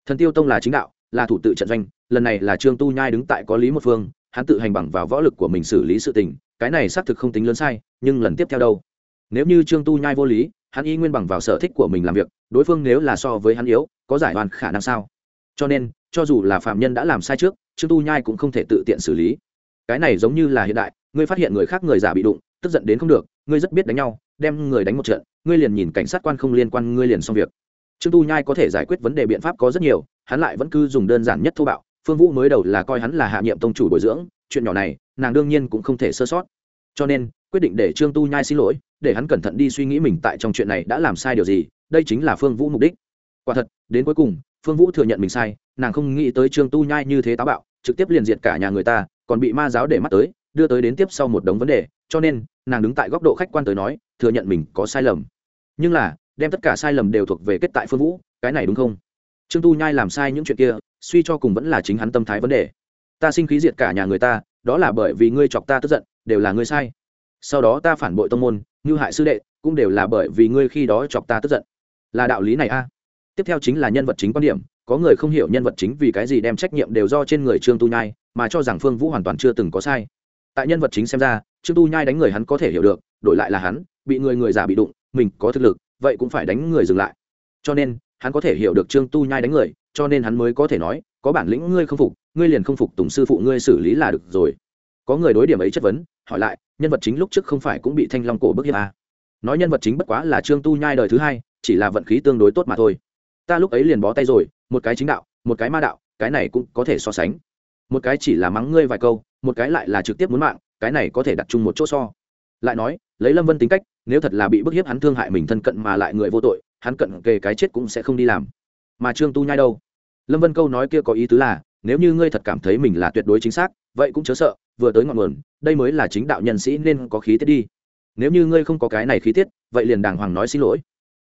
Thần tiêu tông là chính đạo, là thủ tự trận doanh, lần này là trương tu nhai đứng tại có lý một phương, hắn tự hành bằng vào võ lực của mình xử lý sự tình, cái này xác thực không tính lớn sai, nhưng lần tiếp theo đâu? Nếu như trương tu nhai vô lý hắn y nguyên bằng vào sở thích của mình làm việc, đối phương nếu là so với hắn yếu, có giải hoàn khả năng sao? Cho nên, cho dù là phạm nhân đã làm sai trước, trương tu nhai cũng không thể tự tiện xử lý. Cái này giống như là hiện đại, ngươi phát hiện người khác người giả bị đụng, tức giận đến không được, ngươi rất biết đánh nhau, đem người đánh một trận, ngươi liền nhìn cảnh sát quan không liên quan, ngươi liền xong việc. Trương tu nhai có thể giải quyết vấn đề biện pháp có rất nhiều, hắn lại vẫn cứ dùng đơn giản nhất thô bạo, phương vũ mới đầu là coi hắn là hạ nhiệm tông chủ bồi dưỡng, chuyện nhỏ này, nàng đương nhiên cũng không thể sơ sót. Cho nên, quyết định để trương tu nhai xin lỗi để hắn cẩn thận đi suy nghĩ mình tại trong chuyện này đã làm sai điều gì, đây chính là phương vũ mục đích. Quả thật, đến cuối cùng, phương vũ thừa nhận mình sai, nàng không nghĩ tới trương tu nhai như thế táo bạo, trực tiếp liền diệt cả nhà người ta, còn bị ma giáo để mắt tới, đưa tới đến tiếp sau một đống vấn đề, cho nên, nàng đứng tại góc độ khách quan tới nói, thừa nhận mình có sai lầm. Nhưng là, đem tất cả sai lầm đều thuộc về kết tại phương vũ, cái này đúng không? Trương tu nhai làm sai những chuyện kia, suy cho cùng vẫn là chính hắn tâm thái vấn đề. Ta sinh khí diệt cả nhà người ta, đó là bởi vì ngươi chọc ta tức giận, đều là ngươi sai. Sau đó ta phản bội tông môn như hại sư đệ, cũng đều là bởi vì ngươi khi đó chọc ta tức giận. Là đạo lý này a. Tiếp theo chính là nhân vật chính quan điểm, có người không hiểu nhân vật chính vì cái gì đem trách nhiệm đều do trên người trương tu nhai, mà cho rằng phương vũ hoàn toàn chưa từng có sai. Tại nhân vật chính xem ra, trương tu nhai đánh người hắn có thể hiểu được, đổi lại là hắn, bị người người giả bị đụng, mình có thực lực, vậy cũng phải đánh người dừng lại. Cho nên, hắn có thể hiểu được trương tu nhai đánh người, cho nên hắn mới có thể nói, có bản lĩnh ngươi không phục, ngươi liền không phục tùng sư phụ ngươi xử lý là được rồi có người đối điểm ấy chất vấn, hỏi lại, nhân vật chính lúc trước không phải cũng bị thanh long cổ bức hiếp à. nói nhân vật chính bất quá là trương tu nhai đời thứ hai, chỉ là vận khí tương đối tốt mà thôi. Ta lúc ấy liền bó tay rồi, một cái chính đạo, một cái ma đạo, cái này cũng có thể so sánh. Một cái chỉ là mắng ngươi vài câu, một cái lại là trực tiếp muốn mạng, cái này có thể đặt chung một chỗ so. Lại nói, lấy lâm vân tính cách, nếu thật là bị bức hiếp hắn thương hại mình thân cận mà lại người vô tội, hắn cận kề cái chết cũng sẽ không đi làm. Mà trương tu nhai đâu? Lâm vân câu nói kia có ý tứ là nếu như ngươi thật cảm thấy mình là tuyệt đối chính xác, vậy cũng chớ sợ, vừa tới ngọn nguồn, đây mới là chính đạo nhân sĩ nên có khí tiết đi. Nếu như ngươi không có cái này khí tiết, vậy liền đàng hoàng nói xin lỗi.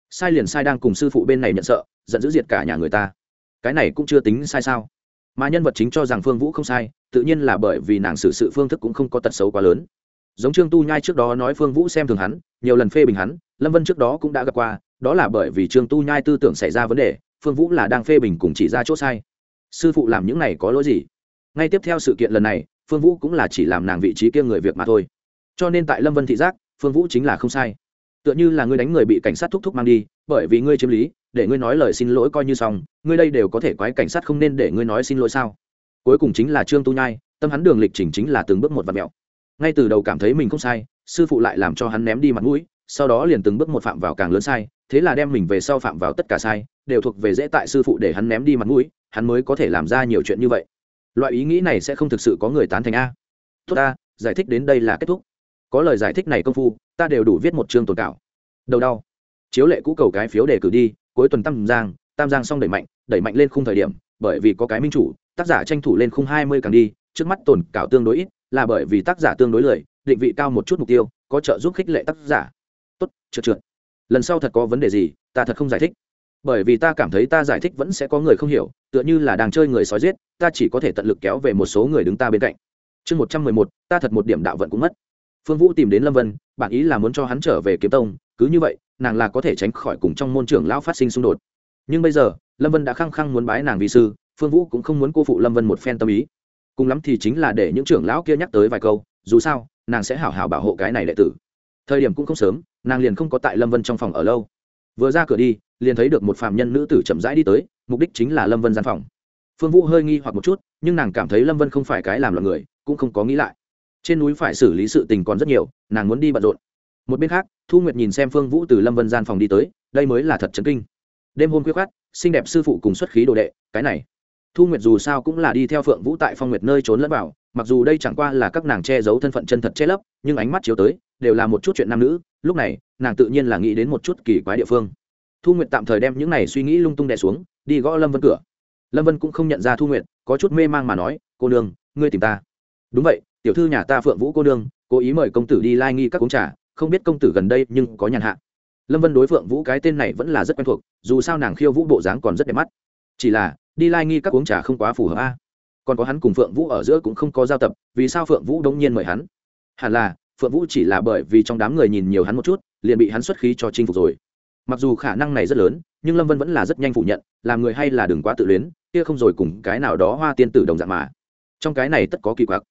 Sai liền sai đang cùng sư phụ bên này nhận sợ, giận dữ diệt cả nhà người ta. Cái này cũng chưa tính sai sao? Mà nhân vật chính cho rằng phương vũ không sai, tự nhiên là bởi vì nàng xử sự phương thức cũng không có tật xấu quá lớn. Giống trương tu nhai trước đó nói phương vũ xem thường hắn, nhiều lần phê bình hắn, lâm vân trước đó cũng đã gặp qua, đó là bởi vì trương tu nhai tư tưởng xảy ra vấn đề, phương vũ là đang phê bình cùng chỉ ra chỗ sai sư phụ làm những này có lỗi gì? Ngay tiếp theo sự kiện lần này, phương vũ cũng là chỉ làm nàng vị trí kia người việc mà thôi. Cho nên tại lâm vân thị giác, phương vũ chính là không sai. Tựa như là ngươi đánh người bị cảnh sát thúc thúc mang đi, bởi vì ngươi chiếm lý, để ngươi nói lời xin lỗi coi như xong, ngươi đây đều có thể quái cảnh sát không nên để ngươi nói xin lỗi sao? Cuối cùng chính là trương tu nhai, tâm hắn đường lịch trình chính là từng bước một vạt mẹo. Ngay từ đầu cảm thấy mình không sai, sư phụ lại làm cho hắn ném đi mặt mũi, sau đó liền từng bước một phạm vào càng lớn sai, thế là đem mình về sau phạm vào tất cả sai đều thuộc về dễ tại sư phụ để hắn ném đi mặt mũi, hắn mới có thể làm ra nhiều chuyện như vậy. Loại ý nghĩ này sẽ không thực sự có người tán thành a. Tốt ta, giải thích đến đây là kết thúc. Có lời giải thích này công phu, ta đều đủ viết một chương tồn cảo. Đầu đau. Chiếu lệ cũ cầu cái phiếu đề cử đi, cuối tuần tam giang tam giang xong đẩy mạnh đẩy mạnh lên khung thời điểm, bởi vì có cái minh chủ, tác giả tranh thủ lên khung hai mươi càng đi, trước mắt tồn cảo tương đối ít, là bởi vì tác giả tương đối lười, định vị cao một chút mục tiêu, có trợ giúp khích lệ tác giả. Tốt, trượt trượt. Lần sau thật có vấn đề gì, ta thật không giải thích bởi vì ta cảm thấy ta giải thích vẫn sẽ có người không hiểu, tựa như là đang chơi người sói giết, ta chỉ có thể tận lực kéo về một số người đứng ta bên cạnh. Chương một trăm mười một, ta thật một điểm đạo vận cũng mất. Phương vũ tìm đến lâm vân bản ý là muốn cho hắn trở về kiếm tông, cứ như vậy, nàng là có thể tránh khỏi cùng trong môn trưởng lão phát sinh xung đột. Nhưng bây giờ, lâm vân đã khăng khăng muốn bái nàng vì sư, phương vũ cũng không muốn cô phụ lâm vân một phen tâm ý. Cùng lắm thì chính là để những trưởng lão kia nhắc tới vài câu, dù sao, nàng sẽ hảo hảo bảo hộ cái này đệ tử. Thời điểm cũng không sớm, nàng liền không có tại lâm vân trong phòng ở lâu vừa ra cửa đi liền thấy được một phạm nhân nữ tử chậm rãi đi tới mục đích chính là lâm vân gian phòng. Phương vũ hơi nghi hoặc một chút nhưng nàng cảm thấy lâm vân không phải cái làm loạn người cũng không có nghĩ lại. Trên núi phải xử lý sự tình còn rất nhiều nàng muốn đi bận rộn. Một bên khác thu nguyệt nhìn xem phương vũ từ lâm vân gian phòng đi tới đây mới là thật chấn kinh. Đêm hôm khuya khát, xinh đẹp sư phụ cùng xuất khí đồ đệ cái này. Thu nguyệt dù sao cũng là đi theo phượng vũ tại phong nguyệt nơi trốn lẫn vào mặc dù đây chẳng qua là các nàng che giấu thân phận chân thật che lấp, nhưng ánh mắt chiếu tới, đều là một chút chuyện nam nữ, lúc này, nàng tự nhiên là nghĩ đến một chút kỳ quái địa phương. Thu nguyệt tạm thời đem những này suy nghĩ lung tung đè xuống, đi gõ lâm vân cửa. Lâm vân cũng không nhận ra thu nguyệt, có chút mê mang mà nói, cô nương, ngươi tìm ta. Đúng vậy, tiểu thư nhà ta phượng vũ cô nương, cố ý mời công tử đi lai nghi các uống trà, không biết công tử gần đây nhưng có nhàn hạ. Lâm vân đối phượng vũ cái tên này vẫn là rất quen thuộc, dù sao nàng khiêu vũ bộ dáng còn rất đẹp mắt. Chỉ là, đi lai nghi các uống trà không quá phù hợp a còn có hắn cùng phượng vũ ở giữa cũng không có giao tập, vì sao phượng vũ đống nhiên mời hắn? Hẳn là, phượng vũ chỉ là bởi vì trong đám người nhìn nhiều hắn một chút, liền bị hắn xuất khí cho chinh phục rồi. Mặc dù khả năng này rất lớn, nhưng lâm vân vẫn là rất nhanh phủ nhận, làm người hay là đừng quá tự luyến, kia không rồi cùng cái nào đó hoa tiên tử đồng dạng mà. Trong cái này tất có kỳ quặc.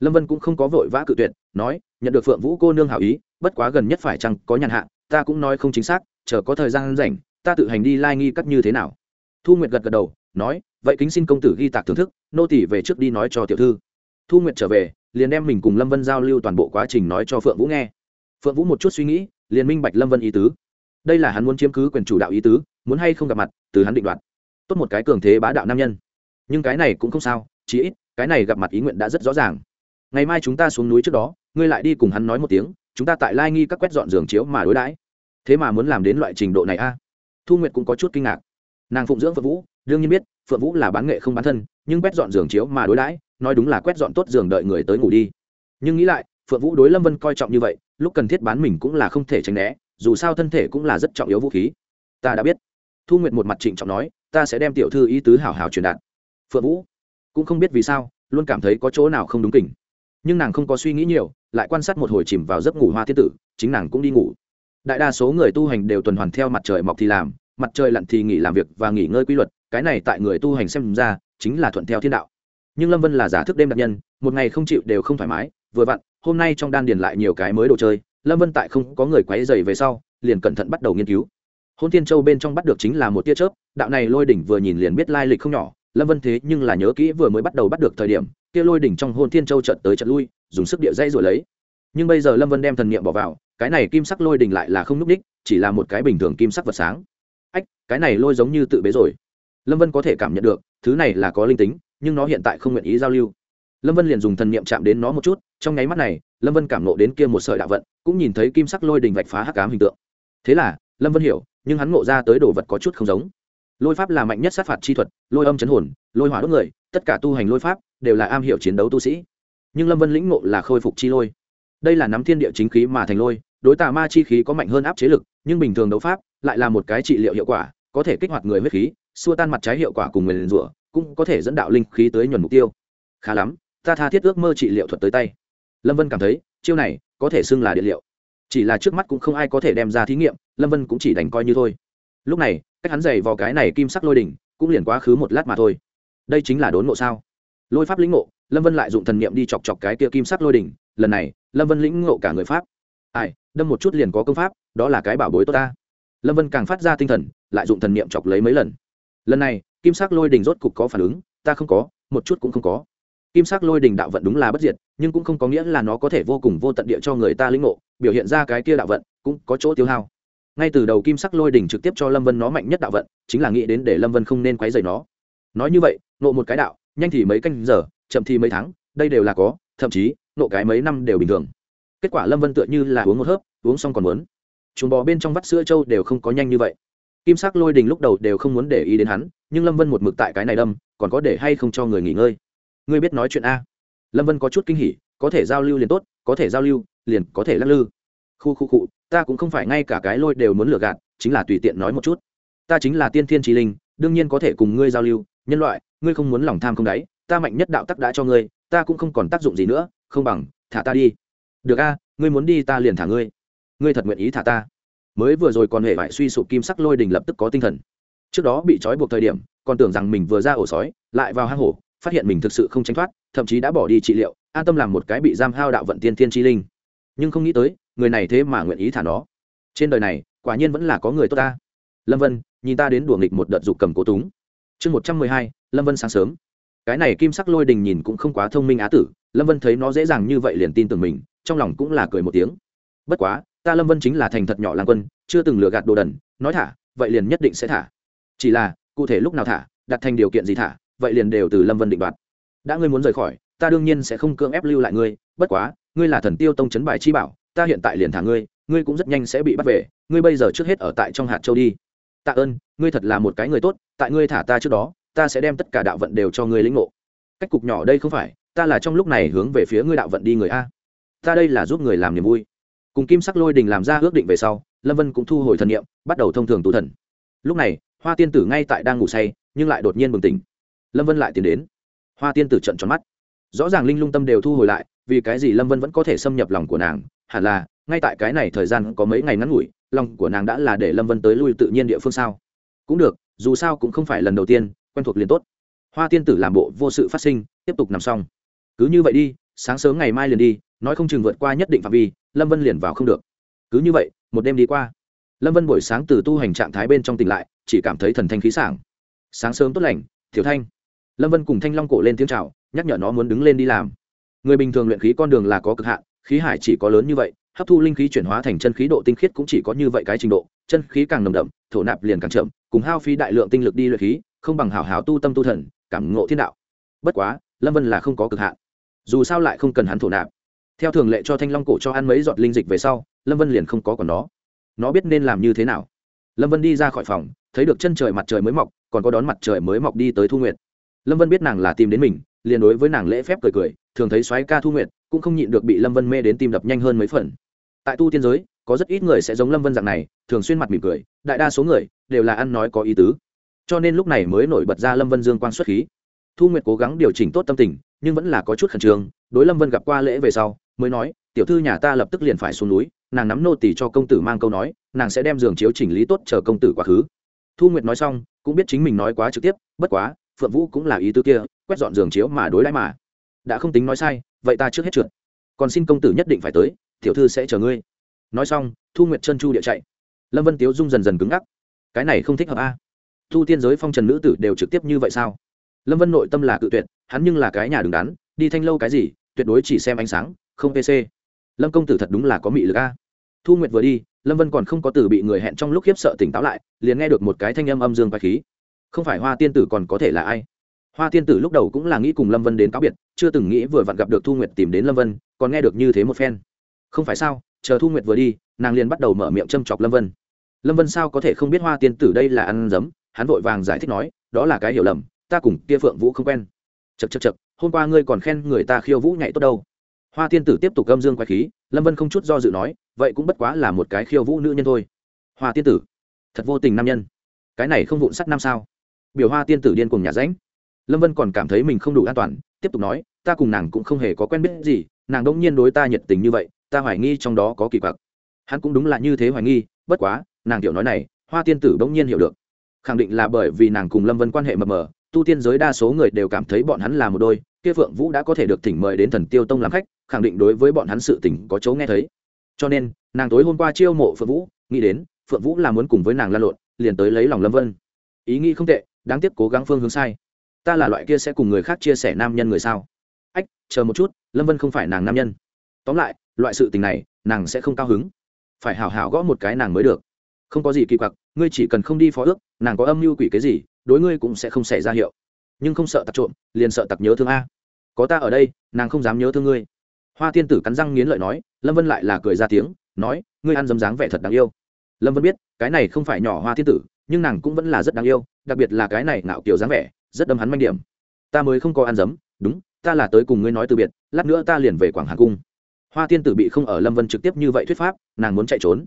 Lâm vân cũng không có vội vã cự tuyệt, nói, nhận được phượng vũ cô nương hảo ý, bất quá gần nhất phải chăng có nhàn hạ, ta cũng nói không chính xác, chờ có thời gian rảnh, ta tự hành đi lai nghi cắt như thế nào. Thu nguyệt gật gật đầu, nói vậy kính xin công tử ghi tạc thưởng thức, nô tỷ về trước đi nói cho tiểu thư. Thu nguyệt trở về, liền đem mình cùng lâm vân giao lưu toàn bộ quá trình nói cho phượng vũ nghe. Phượng vũ một chút suy nghĩ, liền minh bạch lâm vân ý tứ. Đây là hắn muốn chiếm cứ quyền chủ đạo ý tứ, muốn hay không gặp mặt, từ hắn định đoạt. Tốt một cái cường thế bá đạo nam nhân. Nhưng cái này cũng không sao, chí ít, cái này gặp mặt ý nguyện đã rất rõ ràng. Ngày mai chúng ta xuống núi trước đó, ngươi lại đi cùng hắn nói một tiếng, chúng ta tại lai nghi các quét dọn giường chiếu mà đối đãi. Thế mà muốn làm đến loại trình độ này a? Thu nguyệt cũng có chút kinh ngạc. Nàng phụng dưỡng phượng vũ đương nhiên biết, phượng vũ là bán nghệ không bán thân, nhưng quét dọn giường chiếu mà đối đãi, nói đúng là quét dọn tốt giường đợi người tới ngủ đi. Nhưng nghĩ lại, phượng vũ đối lâm vân coi trọng như vậy, lúc cần thiết bán mình cũng là không thể tránh né, dù sao thân thể cũng là rất trọng yếu vũ khí. Ta đã biết. Thu nguyệt một mặt trịnh trọng nói, ta sẽ đem tiểu thư ý tứ hảo hảo truyền đạt. Phượng vũ cũng không biết vì sao, luôn cảm thấy có chỗ nào không đúng kỉnh. Nhưng nàng không có suy nghĩ nhiều, lại quan sát một hồi chìm vào giấc ngủ hoa thiết tử, chính nàng cũng đi ngủ. Đại đa số người tu hành đều tuần hoàn theo mặt trời mọc thì làm, mặt trời lặn thì nghỉ làm việc và nghỉ ngơi quy luật cái này tại người tu hành xem ra, chính là thuận theo thiên đạo. Nhưng lâm vân là giả thức đêm đặc nhân, một ngày không chịu đều không thoải mái, vừa vặn, hôm nay trong đan điền lại nhiều cái mới đồ chơi, lâm vân tại không có người quấy dày về sau, liền cẩn thận bắt đầu nghiên cứu. Hôn thiên châu bên trong bắt được chính là một tia chớp, đạo này lôi đỉnh vừa nhìn liền biết lai lịch không nhỏ, lâm vân thế nhưng là nhớ kỹ vừa mới bắt đầu bắt được thời điểm, kia lôi đỉnh trong hôn thiên châu trận tới trận lui, dùng sức địa dây rồi lấy. Nhưng bây giờ lâm vân đem thần niệm bỏ vào, cái này kim sắc lôi đỉnh lại là không n ú c ních chỉ là một cái bình thường kim sắc vật sáng. Ách, cái này lôi giống như tự bế rồi lâm vân có thể cảm nhận được, thứ này là có linh tính, nhưng nó hiện tại không nguyện ý giao lưu. Lâm vân liền dùng thần niệm chạm đến nó một chút, trong nháy mắt này, lâm vân cảm nộ đến kia một sợi đạo vận, cũng nhìn thấy kim sắc lôi đình vạch phá hắc cám hình tượng. Thế là, lâm vân hiểu, nhưng hắn ngộ ra tới đồ vật có chút không giống. Lôi pháp là mạnh nhất sát phạt chi thuật, lôi âm chấn hồn, lôi hỏa đốt người, tất cả tu hành lôi pháp đều là am hiểu chiến đấu tu sĩ. Nhưng lâm vân lĩnh ngộ là khôi phục chi lôi. Đây là nắm thiên địa chính khí mà thành lôi, đối tà ma chi khí có mạnh hơn áp chế lực, nhưng bình thường đấu pháp lại là một cái trị liệu hiệu quả, có thể kích hoạt người huyết khí xua tan mặt trái hiệu quả cùng người liền rủa, cũng có thể dẫn đạo linh khí tới nhuần mục tiêu. Khá lắm, ta tha thiết ước mơ trị liệu thuật tới tay. Lâm vân cảm thấy, chiêu này có thể xưng là điện liệu. Chỉ là trước mắt cũng không ai có thể đem ra thí nghiệm, lâm vân cũng chỉ đành coi như thôi. Lúc này, cách hắn giày vào cái này kim sắc lôi đỉnh, cũng liền quá khứ một lát mà thôi. Đây chính là đốn ngộ sao? Lôi pháp lĩnh ngộ, lâm vân lại dụng thần niệm đi chọc chọc cái kia kim sắc lôi đỉnh, lần này, lâm vân lĩnh ngộ cả người pháp. Ai, đâm một chút liền có công pháp, đó là cái bảo bối tốt ta. Lâm vân càng phát ra tinh thần, lại dụng thần niệm chọc lấy mấy lần lần này, kim sắc lôi đỉnh rốt cục có phản ứng, ta không có, một chút cũng không có. Kim sắc lôi đỉnh đạo vận đúng là bất diệt, nhưng cũng không có nghĩa là nó có thể vô cùng vô tận địa cho người ta lĩnh ngộ, biểu hiện ra cái kia đạo vận, cũng có chỗ tiêu hao. Ngay từ đầu kim sắc lôi đỉnh trực tiếp cho lâm vân nó mạnh nhất đạo vận, chính là nghĩ đến để lâm vân không nên quấy rầy nó. Nói như vậy nộ một cái đạo, nhanh thì mấy canh giờ, chậm thì mấy tháng, đây đều là có, thậm chí nộ cái mấy năm đều bình thường. Kết quả lâm vân tựa như là uống một hớp, uống xong còn muốn. Chúng bò bên trong vắt sữa trâu đều không có nhanh như vậy kim sắc lôi đình lúc đầu đều không muốn để ý đến hắn, nhưng lâm vân một mực tại cái này đâm, còn có để hay không cho người nghỉ ngơi? Ngươi biết nói chuyện a. Lâm vân có chút kinh hỉ, có thể giao lưu liền tốt, có thể giao lưu, liền có thể lắc lư. Khu khu cụ ta cũng không phải ngay cả cái lôi đều muốn lừa gạt, chính là tùy tiện nói một chút. Ta chính là tiên thiên trí linh, đương nhiên có thể cùng ngươi giao lưu, nhân loại, ngươi không muốn lòng tham không đáy, ta mạnh nhất đạo tắc đã cho ngươi, ta cũng không còn tác dụng gì nữa, không bằng, thả ta đi. Được a, ngươi muốn đi ta liền thả ngươi. Ngươi thật nguyện ý thả ta mới vừa rồi còn hề vải suy sụp kim sắc lôi đình lập tức có tinh thần. Trước đó bị trói buộc thời điểm, còn tưởng rằng mình vừa ra ổ sói, lại vào hang hổ, phát hiện mình thực sự không tránh thoát, thậm chí đã bỏ đi trị liệu, an tâm làm một cái bị giam hao đạo vận tiên thiên chi linh. Nhưng không nghĩ tới, người này thế mà nguyện ý thả nó. Trên đời này, quả nhiên vẫn là có người tốt ta. Lâm vân, nhìn ta đến đùa nghịch một đợt dục cầm cố túng. Chương một trăm mười hai, lâm vân sáng sớm. Cái này kim sắc lôi đình nhìn cũng không quá thông minh á tử, lâm vân thấy nó dễ dàng như vậy liền tin tưởng mình, trong lòng cũng là cười một tiếng. Bất quá ta lâm vân chính là thành thật nhỏ lang quân, chưa từng lừa gạt đồ đần, nói thả, vậy liền nhất định sẽ thả. chỉ là, cụ thể lúc nào thả, đặt thành điều kiện gì thả, vậy liền đều từ lâm vân định đoạt. đã ngươi muốn rời khỏi, ta đương nhiên sẽ không cưỡng ép lưu lại ngươi, bất quá, ngươi là thần tiêu tông chấn bài chi bảo, ta hiện tại liền thả ngươi ngươi cũng rất nhanh sẽ bị bắt về, ngươi bây giờ trước hết ở tại trong hạt châu đi. tạ ơn, ngươi thật là một cái người tốt, tại ngươi thả ta trước đó, ta sẽ đem tất cả đạo vận đều cho ngươi lĩnh ngộ. cách cục nhỏ đây không phải, ta là trong lúc này hướng về phía ngươi đạo vận đi người a. ta đây là giúp người làm niềm vui cùng kim sắc lôi đình làm ra ước định về sau, lâm vân cũng thu hồi thần niệm, bắt đầu thông thường tu thần. Lúc này, hoa tiên tử ngay tại đang ngủ say, nhưng lại đột nhiên bừng tỉnh. Lâm vân lại tiến đến. Hoa tiên tử trận tròn mắt. Rõ ràng linh lung tâm đều thu hồi lại, vì cái gì lâm vân vẫn có thể xâm nhập lòng của nàng? Hẳn là, ngay tại cái này thời gian có mấy ngày ngắn ngủi, lòng của nàng đã là để lâm vân tới lui tự nhiên địa phương sao? Cũng được, dù sao cũng không phải lần đầu tiên, quen thuộc liền tốt. Hoa tiên tử làm bộ vô sự phát sinh, tiếp tục nằm xong. Cứ như vậy đi, sáng sớm ngày mai liền đi, nói không chừng vượt qua nhất định phạm vi lâm vân liền vào không được. Cứ như vậy, một đêm đi qua. Lâm vân buổi sáng từ tu hành trạng thái bên trong tỉnh lại, chỉ cảm thấy thần thanh khí sảng. Sáng sớm tốt lành thiểu thanh. Lâm vân cùng thanh long cổ lên tiếng c h à o nhắc nhở nó muốn đứng lên đi làm. Người bình thường luyện khí con đường là có cực hạn, khí hải chỉ có lớn như vậy, hấp thu linh khí chuyển hóa thành chân khí độ tinh khiết cũng chỉ có như vậy cái trình độ, chân khí càng nồng đậm, thổ nạp liền càng chậm, cùng hao phí đại lượng tinh lực đi luyện khí, không bằng hào hào tu tâm tu thần, cảm ngộ thiên đạo. Bất quá, lâm vân là không có cực hạn. Dù sao lại không cần hắn thổ nạp theo thường lệ cho thanh long cổ cho ăn mấy giọt linh dịch về sau, lâm vân liền không có còn nó. Nó biết nên làm như thế nào. Lâm vân đi ra khỏi phòng, thấy được chân trời mặt trời mới mọc, còn có đón mặt trời mới mọc đi tới thu nguyệt. Lâm vân biết nàng là tìm đến mình, liền đối với nàng lễ phép cười cười, thường thấy soái ca thu nguyệt, cũng không nhịn được bị lâm vân mê đến tim đập nhanh hơn mấy phần. Tại tu tiên giới, có rất ít người sẽ giống lâm vân dạng này, thường xuyên mặt mỉm cười, đại đa số người đều là ăn nói có ý tứ. Cho nên lúc này mới nổi bật ra lâm vân dương quan xuất khí. Thu nguyệt cố gắng điều chỉnh tốt tâm tình, nhưng vẫn là có chút khẩn trương, đối lâm vân gặp qua lễ về sau mới nói, tiểu thư nhà ta lập tức liền phải xuống núi, nàng nắm nô tỳ cho công tử mang câu nói, nàng sẽ đem giường chiếu chỉnh lý tốt chờ công tử quá khứ. Thu nguyệt nói xong, cũng biết chính mình nói quá trực tiếp, bất quá, phượng vũ cũng là ý tư kia, quét dọn giường chiếu mà đối đãi mà. Đã không tính nói sai, vậy ta trước hết trượt. Còn xin công tử nhất định phải tới, tiểu thư sẽ chờ ngươi. Nói xong, thu nguyệt chân chu địa chạy. Lâm vân tiếu dung dần dần cứng ngắc. Cái này không thích hợp a. Thu tiên giới phong trần nữ tử đều trực tiếp như vậy sao? Lâm vân nội tâm là cự tuyệt, hắn nhưng là cái nhà đứng đắn, đi thanh lâu cái gì, tuyệt đối chỉ xem ánh sáng không pc. Lâm công tử thật đúng là có mị lực a. Thu nguyệt vừa đi, lâm vân còn không có từ bị người hẹn trong lúc khiếp sợ tỉnh táo lại, liền nghe được một cái thanh âm âm dương và khí. Không phải hoa tiên tử còn có thể là ai? Hoa tiên tử lúc đầu cũng là nghĩ cùng lâm vân đến cáo biệt, chưa từng nghĩ vừa vặn gặp được thu nguyệt tìm đến lâm vân, còn nghe được như thế một phen. Không phải sao, chờ thu nguyệt vừa đi, nàng liền bắt đầu mở miệng châm chọc lâm vân. Lâm vân sao có thể không biết hoa tiên tử đây là ăn dấm? Hắn vội vàng giải thích nói, đó là cái hiểu lầm, ta cùng kia phượng vũ không quen. Chật chật chật hôm qua ngươi còn khen người ta khiêu vũ nhảy tốt đâu hoa tiên tử tiếp tục gâm dương quái khí, lâm vân không chút do dự nói, vậy cũng bất quá là một cái khiêu vũ nữ nhân thôi. Hoa tiên tử, thật vô tình nam nhân. Cái này không vụn sắt năm sao? Biểu hoa tiên tử điên cùng nhà ránh lâm vân còn cảm thấy mình không đủ an toàn, tiếp tục nói, ta cùng nàng cũng không hề có quen biết gì, nàng đông nhiên đối ta nhiệt tình như vậy, ta hoài nghi trong đó có kỳ quặc. Hắn cũng đúng là như thế hoài nghi, bất quá, nàng tiểu nói này, hoa tiên tử đông nhiên hiểu được. Khẳng định là bởi vì nàng cùng lâm vân quan hệ mờ mờ, tu tiên giới đa số người đều cảm thấy bọn hắn là một đôi, kia phượng vũ đã có thể được thỉnh mời đến thần tiêu tông làm khách khẳng định đối với bọn hắn sự tình có chỗ nghe thấy. Cho nên, nàng tối hôm qua chiêu mộ phượng vũ, nghĩ đến, phượng vũ là muốn cùng với nàng lan lộn, liền tới lấy lòng lâm vân. Ý nghĩ không tệ, đáng tiếc cố gắng phương hướng sai. Ta là loại kia sẽ cùng người khác chia sẻ nam nhân người sao? Ách, chờ một chút, lâm vân không phải nàng nam nhân. Tóm lại, loại sự tình này, nàng sẽ không cao hứng. Phải hảo hảo gõ một cái nàng mới được. Không có gì kỳ quặc, ngươi chỉ cần không đi phó ước, nàng có âm mưu quỷ cái gì, đối ngươi cũng sẽ không xảy ra hiệu. Nhưng không sợ tặc trộm, liền sợ tặc nhớ thương a. Có ta ở đây, nàng không dám nhớ thương ngươi hoa tiên tử cắn răng nghiến lợi nói, lâm vân lại là cười ra tiếng, nói, ngươi ăn dấm dáng vẻ thật đáng yêu. Lâm vân biết, cái này không phải nhỏ hoa tiên tử, nhưng nàng cũng vẫn là rất đáng yêu, đặc biệt là cái này ngạo kiểu dáng vẻ, rất đâm hắn manh điểm. Ta mới không có ăn dấm, đúng, ta là tới cùng ngươi nói từ biệt, lát nữa ta liền về quảng hà cung. Hoa tiên tử bị không ở lâm vân trực tiếp như vậy thuyết pháp, nàng muốn chạy trốn.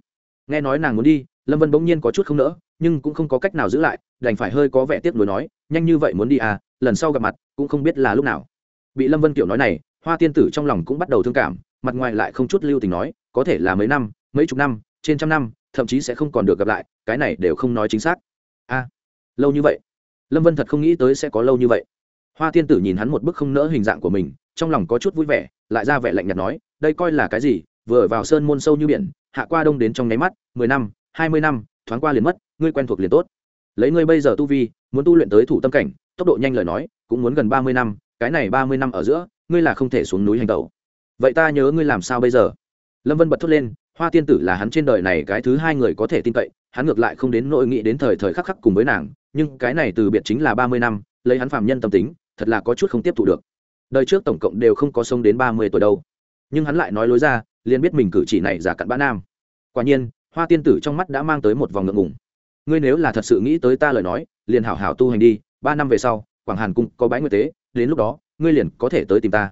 Nghe nói nàng muốn đi, lâm vân bỗng nhiên có chút không nỡ, nhưng cũng không có cách nào giữ lại, đành phải hơi có vẻ tiếc nuối nói, nhanh như vậy muốn đi à lần sau gặp mặt, cũng không biết là lúc nào. Bị lâm vân kiểu nói này hoa tiên tử trong lòng cũng bắt đầu thương cảm mặt ngoài lại không chút lưu tình nói có thể là mấy năm mấy chục năm trên trăm năm thậm chí sẽ không còn được gặp lại cái này đều không nói chính xác. A à, lâu như vậy. Lâm vân thật không nghĩ tới sẽ có lâu như vậy. Hoa tiên tử nhìn hắn một bức không nỡ hình dạng của mình trong lòng có chút vui vẻ lại ra vẻ lạnh nhạt nói đây coi là cái gì vừa vào sơn môn sâu như biển hạ qua đông đến trong nháy mắt mười năm hai mươi năm thoáng qua liền mất ngươi quen thuộc liền tốt. Lấy ngươi bây giờ tu vi muốn tu luyện tới thủ tâm cảnh tốc độ nhanh lời nói cũng muốn gần ba mươi năm cái này ba mươi năm ở giữa ngươi là không thể xuống núi hành tẩu. Vậy ta nhớ ngươi làm sao bây giờ? Lâm vân bật thốt lên, hoa tiên tử là hắn trên đời này cái thứ hai người có thể tin cậy, hắn ngược lại không đến nội nghĩ đến thời thời khắc khắc cùng với nàng, nhưng cái này từ biệt chính là ba mươi năm, lấy hắn phạm nhân tâm tính, thật là có chút không tiếp thụ được. Đời trước tổng cộng đều không có sống đến ba mươi tuổi đâu. Nhưng hắn lại nói lối ra, liền biết mình cử chỉ này giả cặn bã nam. Quả nhiên, hoa tiên tử trong mắt đã mang tới một vòng ngượng ngùng. Ngươi nếu là thật sự nghĩ tới ta lời nói, liền hảo hảo tu hành đi, ba năm về sau, quảng hàn cung có bái nguyệt tế, đến lúc đó ngươi liền có thể tới tìm ta.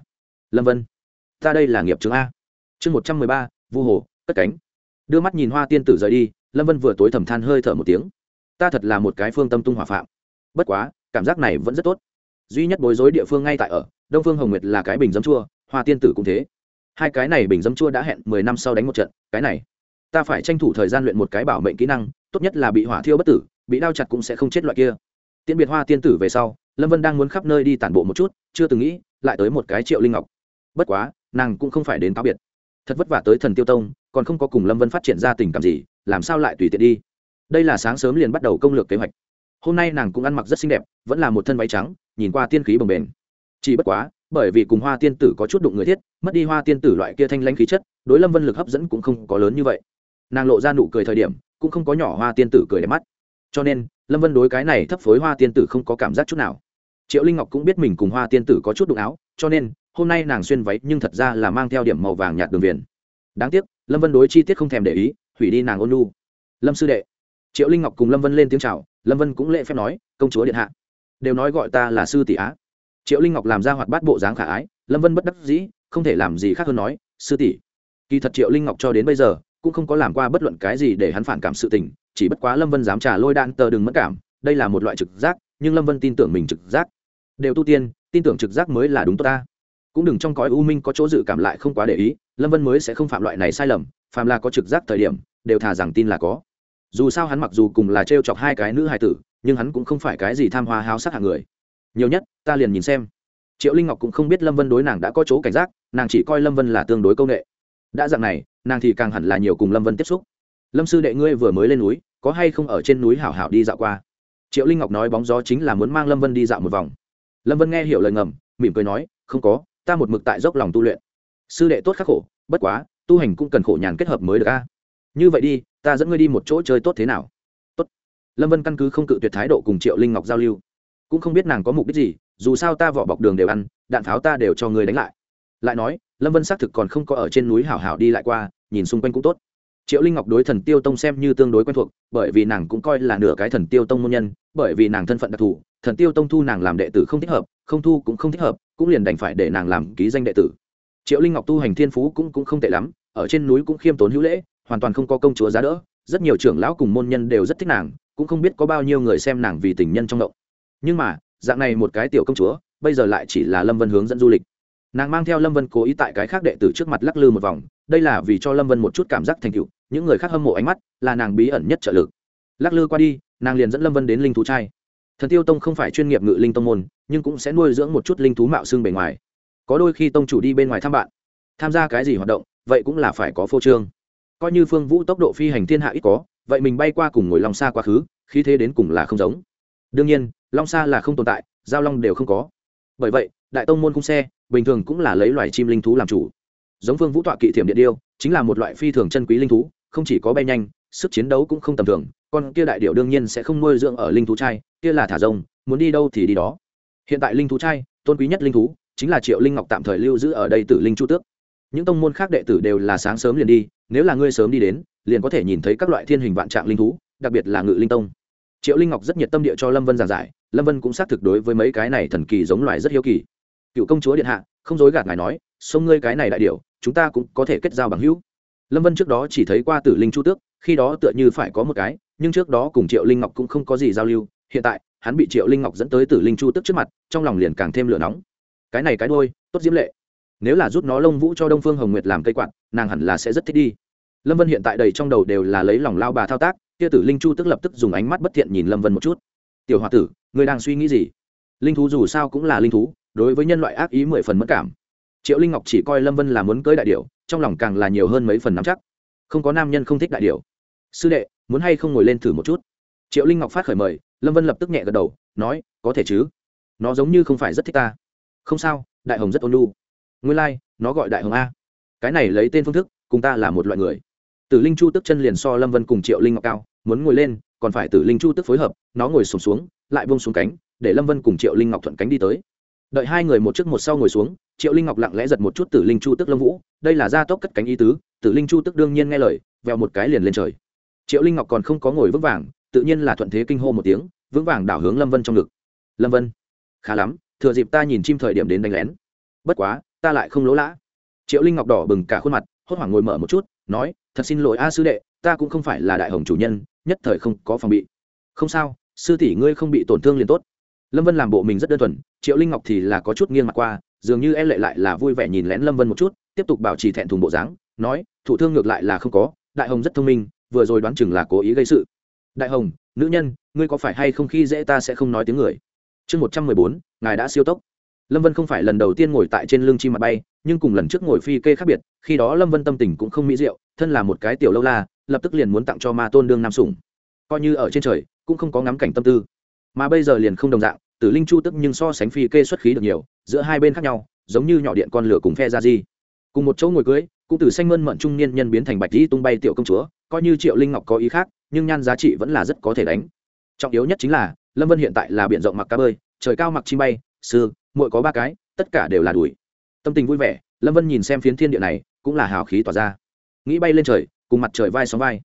Lâm vân, ta đây là nghiệp chứng a. Chương một trăm mười ba, vu hồ, cất cánh. Đưa mắt nhìn hoa tiên tử rời đi, lâm vân vừa tối thầm than hơi thở một tiếng. Ta thật là một cái phương tâm tung hỏa phạm. Bất quá, cảm giác này vẫn rất tốt. Duy nhất bối rối địa phương ngay tại ở, đông phương hồng nguyệt là cái bình dấm chua, hoa tiên tử cũng thế. Hai cái này bình dấm chua đã hẹn mười năm sau đánh một trận, cái này, ta phải tranh thủ thời gian luyện một cái bảo mệnh kỹ năng, tốt nhất là bị hỏa thiêu bất tử, bị đao chặt cũng sẽ không chết loại kia. Tiễn biệt hoa tiên tử về sau lâm vân đang muốn khắp nơi đi tản bộ một chút, chưa từng nghĩ, lại tới một cái triệu linh ngọc. Bất quá, nàng cũng không phải đến cáo biệt. Thật vất vả tới thần tiêu tông, còn không có cùng lâm vân phát triển ra tình cảm gì, làm sao lại tùy tiện đi? Đây là sáng sớm liền bắt đầu công lược kế hoạch. Hôm nay nàng cũng ăn mặc rất xinh đẹp, vẫn là một thân váy trắng, nhìn qua tiên khí bồng bềnh. Chỉ bất quá, bởi vì cùng hoa tiên tử có chút đụng người thiết, mất đi hoa tiên tử loại kia thanh lãnh khí chất, đối lâm vân lực hấp dẫn cũng không có lớn như vậy. Nàng lộ ra nụ cười thời điểm, cũng không có nhỏ hoa tiên tử cười đẹp mắt. Cho nên, lâm vân đối cái này thấp phối hoa tiên tử không có cảm giác chút nào triệu linh ngọc cũng biết mình cùng hoa tiên tử có chút đụng áo, cho nên, hôm nay nàng xuyên váy nhưng thật ra là mang theo điểm màu vàng nhạt đường viền. Đáng tiếc, lâm vân đối chi tiết không thèm để ý, hủy đi nàng ôn lu lâm sư đệ. Triệu linh ngọc cùng lâm vân lên tiếng c h à o lâm vân cũng lễ phép nói, công chúa điện hạ, đều nói gọi ta là sư tỷ á. Triệu linh ngọc làm ra hoạt bát bộ dáng khả ái, lâm vân bất đắc dĩ, không thể làm gì khác hơn nói, sư tỷ. Kỳ thật triệu linh ngọc cho đến bây giờ, cũng không có làm qua bất luận cái gì để hắn phản cảm sự tình, chỉ bất quá lâm vân dám trả lôi đạn tờ đừng mất cảm, đây là một loại trực giác, nhưng lâm vân tin tưởng mình trực giác đều tu tiên, tin tưởng trực giác mới là đúng tốt ta. Cũng đừng trong cõi u minh có chỗ dự cảm lại không quá để ý, lâm vân mới sẽ không phạm loại này sai lầm phạm là có trực giác thời điểm, đều thà rằng tin là có. Dù sao hắn mặc dù cùng là t r e o chọc hai cái nữ hài tử, nhưng hắn cũng không phải cái gì tham hoa háo sắc hạng người. Nhiều nhất, ta liền nhìn xem. Triệu linh ngọc cũng không biết lâm vân đối nàng đã có chỗ cảnh giác, nàng chỉ coi lâm vân là tương đối công nghệ. Đã dạng này, nàng thì càng hẳn là nhiều cùng lâm vân tiếp xúc. Lâm sư đệ ngươi vừa mới lên núi, có hay không ở trên núi hảo hảo đi dạo qua? Triệu linh ngọc nói bóng gió chính là muốn mang lâm vân đi dạo một vòng lâm vân nghe hiểu lời ngầm, mỉm cười nói, không có, ta một mực tại dốc lòng tu luyện. Sư đệ tốt khắc khổ, bất quá, tu hành cũng cần khổ nhàn kết hợp mới được a. Như vậy đi, ta dẫn ngươi đi một chỗ chơi tốt thế nào? Tốt. Lâm vân căn cứ không cự tuyệt thái độ cùng triệu linh ngọc giao lưu. Cũng không biết nàng có mục đích gì, dù sao ta vỏ bọc đường đều ăn, đạn pháo ta đều cho ngươi đánh lại. Lại nói, lâm vân xác thực còn không có ở trên núi hảo hảo đi lại qua, nhìn xung quanh cũng tốt triệu linh ngọc đối thần tiêu tông xem như tương đối quen thuộc, bởi vì nàng cũng coi là nửa cái thần tiêu tông môn nhân, bởi vì nàng thân phận đặc thù, thần tiêu tông thu nàng làm đệ tử không thích hợp, không thu cũng không thích hợp, cũng liền đành phải để nàng làm ký danh đệ tử. Triệu linh ngọc tu hành thiên phú cũng cũng không tệ lắm, ở trên núi cũng khiêm tốn hữu lễ, hoàn toàn không có công chúa giá đỡ, rất nhiều trưởng lão cùng môn nhân đều rất thích nàng, cũng không biết có bao nhiêu người xem nàng vì tình nhân trong động. Nhưng mà, dạng này một cái tiểu công chúa, bây giờ lại chỉ là lâm vân hướng dẫn du lịch. Nàng mang theo lâm vân cố ý tại cái khác đệ tử trước mặt lắc lư một vòng, đây là vì cho lâm vân một chút cảm giác thành cựu những người khác hâm mộ ánh mắt là nàng bí ẩn nhất trợ lực. Lắc lư qua đi, nàng liền dẫn lâm vân đến linh thú trai. Thần tiêu tông không phải chuyên nghiệp ngự linh tông môn, nhưng cũng sẽ nuôi dưỡng một chút linh thú mạo xương bề ngoài. Có đôi khi tông chủ đi bên ngoài thăm bạn, tham gia cái gì hoạt động, vậy cũng là phải có phô trương. Coi như phương vũ tốc độ phi hành thiên hạ ít có, vậy mình bay qua cùng ngồi long xa quá khứ khi thế đến cùng là không giống. Đương nhiên, long xa là không tồn tại, giao long đều không có. Bởi vậy, đại tông môn cung xe, bình thường cũng là lấy loài chim linh thú làm chủ. Giống phương vũ tọa kỵ thiểm điện điêu, chính là một loại phi thường chân quý linh thú không chỉ có bay nhanh, sức chiến đấu cũng không tầm thường, con kia đại điệu đương nhiên sẽ không nuôi dưỡng ở linh thú trai, kia là thả rông, muốn đi đâu thì đi đó. Hiện tại linh thú trai, tôn quý nhất linh thú, chính là triệu linh ngọc tạm thời lưu giữ ở đây tử linh chu tước. Những tông môn khác đệ tử đều là sáng sớm liền đi, nếu là ngươi sớm đi đến, liền có thể nhìn thấy các loại thiên hình vạn trạng linh thú, đặc biệt là ngự linh tông. Triệu linh ngọc rất nhiệt tâm địa cho lâm vân giảng giải, lâm vân cũng xác thực đối với mấy cái này thần kỳ giống loài rất hiếu kỳ. Cựu công chúa điện hạ, không dối gạt ngài nói sông ngươi cái này đại điệu chúng ta cũng có thể kết giao bằng hữu lâm vân trước đó chỉ thấy qua tử linh chu tước, khi đó tựa như phải có một cái, nhưng trước đó cùng triệu linh ngọc cũng không có gì giao lưu, hiện tại, hắn bị triệu linh ngọc dẫn tới tử linh chu tước trước mặt, trong lòng liền càng thêm lửa nóng. Cái này cái đôi tốt diễm lệ. Nếu là rút nó lông vũ cho đông phương hồng nguyệt làm cây quạt, nàng hẳn là sẽ rất thích đi. Lâm vân hiện tại đầy trong đầu đều là lấy lòng lao bà thao tác tia tử linh chu tức lập tức dùng ánh mắt bất thiện nhìn lâm vân một chút. Tiểu h o a tử người đang suy nghĩ gì? Linh thú dù sao cũng là linh thú, đối với nhân loại ác ý mười phần mất cảm triệu linh ngọc chỉ coi lâm vân là muốn cưới đại điệu trong lòng càng là nhiều hơn mấy phần nắm chắc. Không có nam nhân không thích đại điệu sư đệ muốn hay không ngồi lên thử một chút? Triệu linh ngọc phát khởi mời lâm vân lập tức nhẹ gật đầu nói có thể chứ. Nó giống như không phải rất thích ta. Không sao đại hồng rất ôn lu nguyên lai、like, nó gọi đại hồng a. Cái này lấy tên phương thức cùng ta là một loại người. Tử linh chu tức chân liền so lâm vân cùng triệu linh ngọc cao muốn ngồi lên còn phải tử linh chu tức phối hợp nó ngồi sùng xuống, xuống lại bông xuống cánh để lâm vân cùng triệu linh ngọc thuận cánh đi tới đợi hai người một trước một sau ngồi xuống, triệu linh ngọc lặng lẽ giật một chút tử linh chu tức lâm vũ. Đây là gia tốc cất cánh ý tứ, tử linh chu tức đương nhiên nghe lời, vèo một cái liền lên trời. Triệu linh ngọc còn không có ngồi vững vàng, tự nhiên là thuận thế kinh hô một tiếng, vững vàng đảo hướng lâm vân trong ngực. Lâm vân, khá lắm, thừa dịp ta nhìn chim thời điểm đến đánh lén. Bất quá, ta lại không lỗ lã. Triệu linh ngọc đỏ bừng cả khuôn mặt, hốt hoảng ngồi mở một chút, nói, thật xin lỗi a sư đệ, ta cũng không phải là đại hồng chủ nhân, nhất thời không có phòng bị. Không sao, sư tỷ ngươi không bị tổn thương liền tốt lâm vân làm bộ mình rất đơn thuần, triệu linh ngọc thì là có chút nghiêng mặt qua, dường như e lệ lại là vui vẻ nhìn lén lâm vân một chút, tiếp tục bảo trì thẹn thùng bộ dáng, nói, thủ thương ngược lại là không có, đại hồng rất thông minh, vừa rồi đoán chừng là cố ý gây sự. Đại hồng, nữ nhân, ngươi có phải hay không khi dễ ta sẽ không nói tiếng người? Chương một trăm mười bốn, ngài đã siêu tốc. Lâm vân không phải lần đầu tiên ngồi tại trên lưng chim mặt bay, nhưng cùng lần trước ngồi phi kê khác biệt, khi đó lâm vân tâm tình cũng không mỹ diệu, thân là một cái tiểu lâu la, lập tức liền muốn tặng cho ma tôn đương nam sủng. Coi như ở trên trời, cũng không có ngắm cảnh tâm tư. Mà bây giờ liền không đồng dạng tử linh chu tức nhưng so sánh phi kê xuất khí được nhiều, giữa hai bên khác nhau, giống như nhỏ điện con lửa cùng phe ra di. Cùng một chỗ ngồi cưới, cũng từ xanh mơn mận trung niên nhân biến thành bạch di tung bay tiểu công chúa, coi như triệu linh ngọc có ý khác, nhưng nhan giá trị vẫn là rất có thể đánh. Trọng yếu nhất chính là, lâm vân hiện tại là b i ể n rộng mặc cá bơi, trời cao mặc chim bay, sư, muội có ba cái, tất cả đều là đuổi. Tâm tình vui vẻ, lâm vân nhìn xem phiến thiên địa này, cũng là hào khí tỏa ra. Nghĩ bay lên trời, cùng mặt trời vai sóng vai.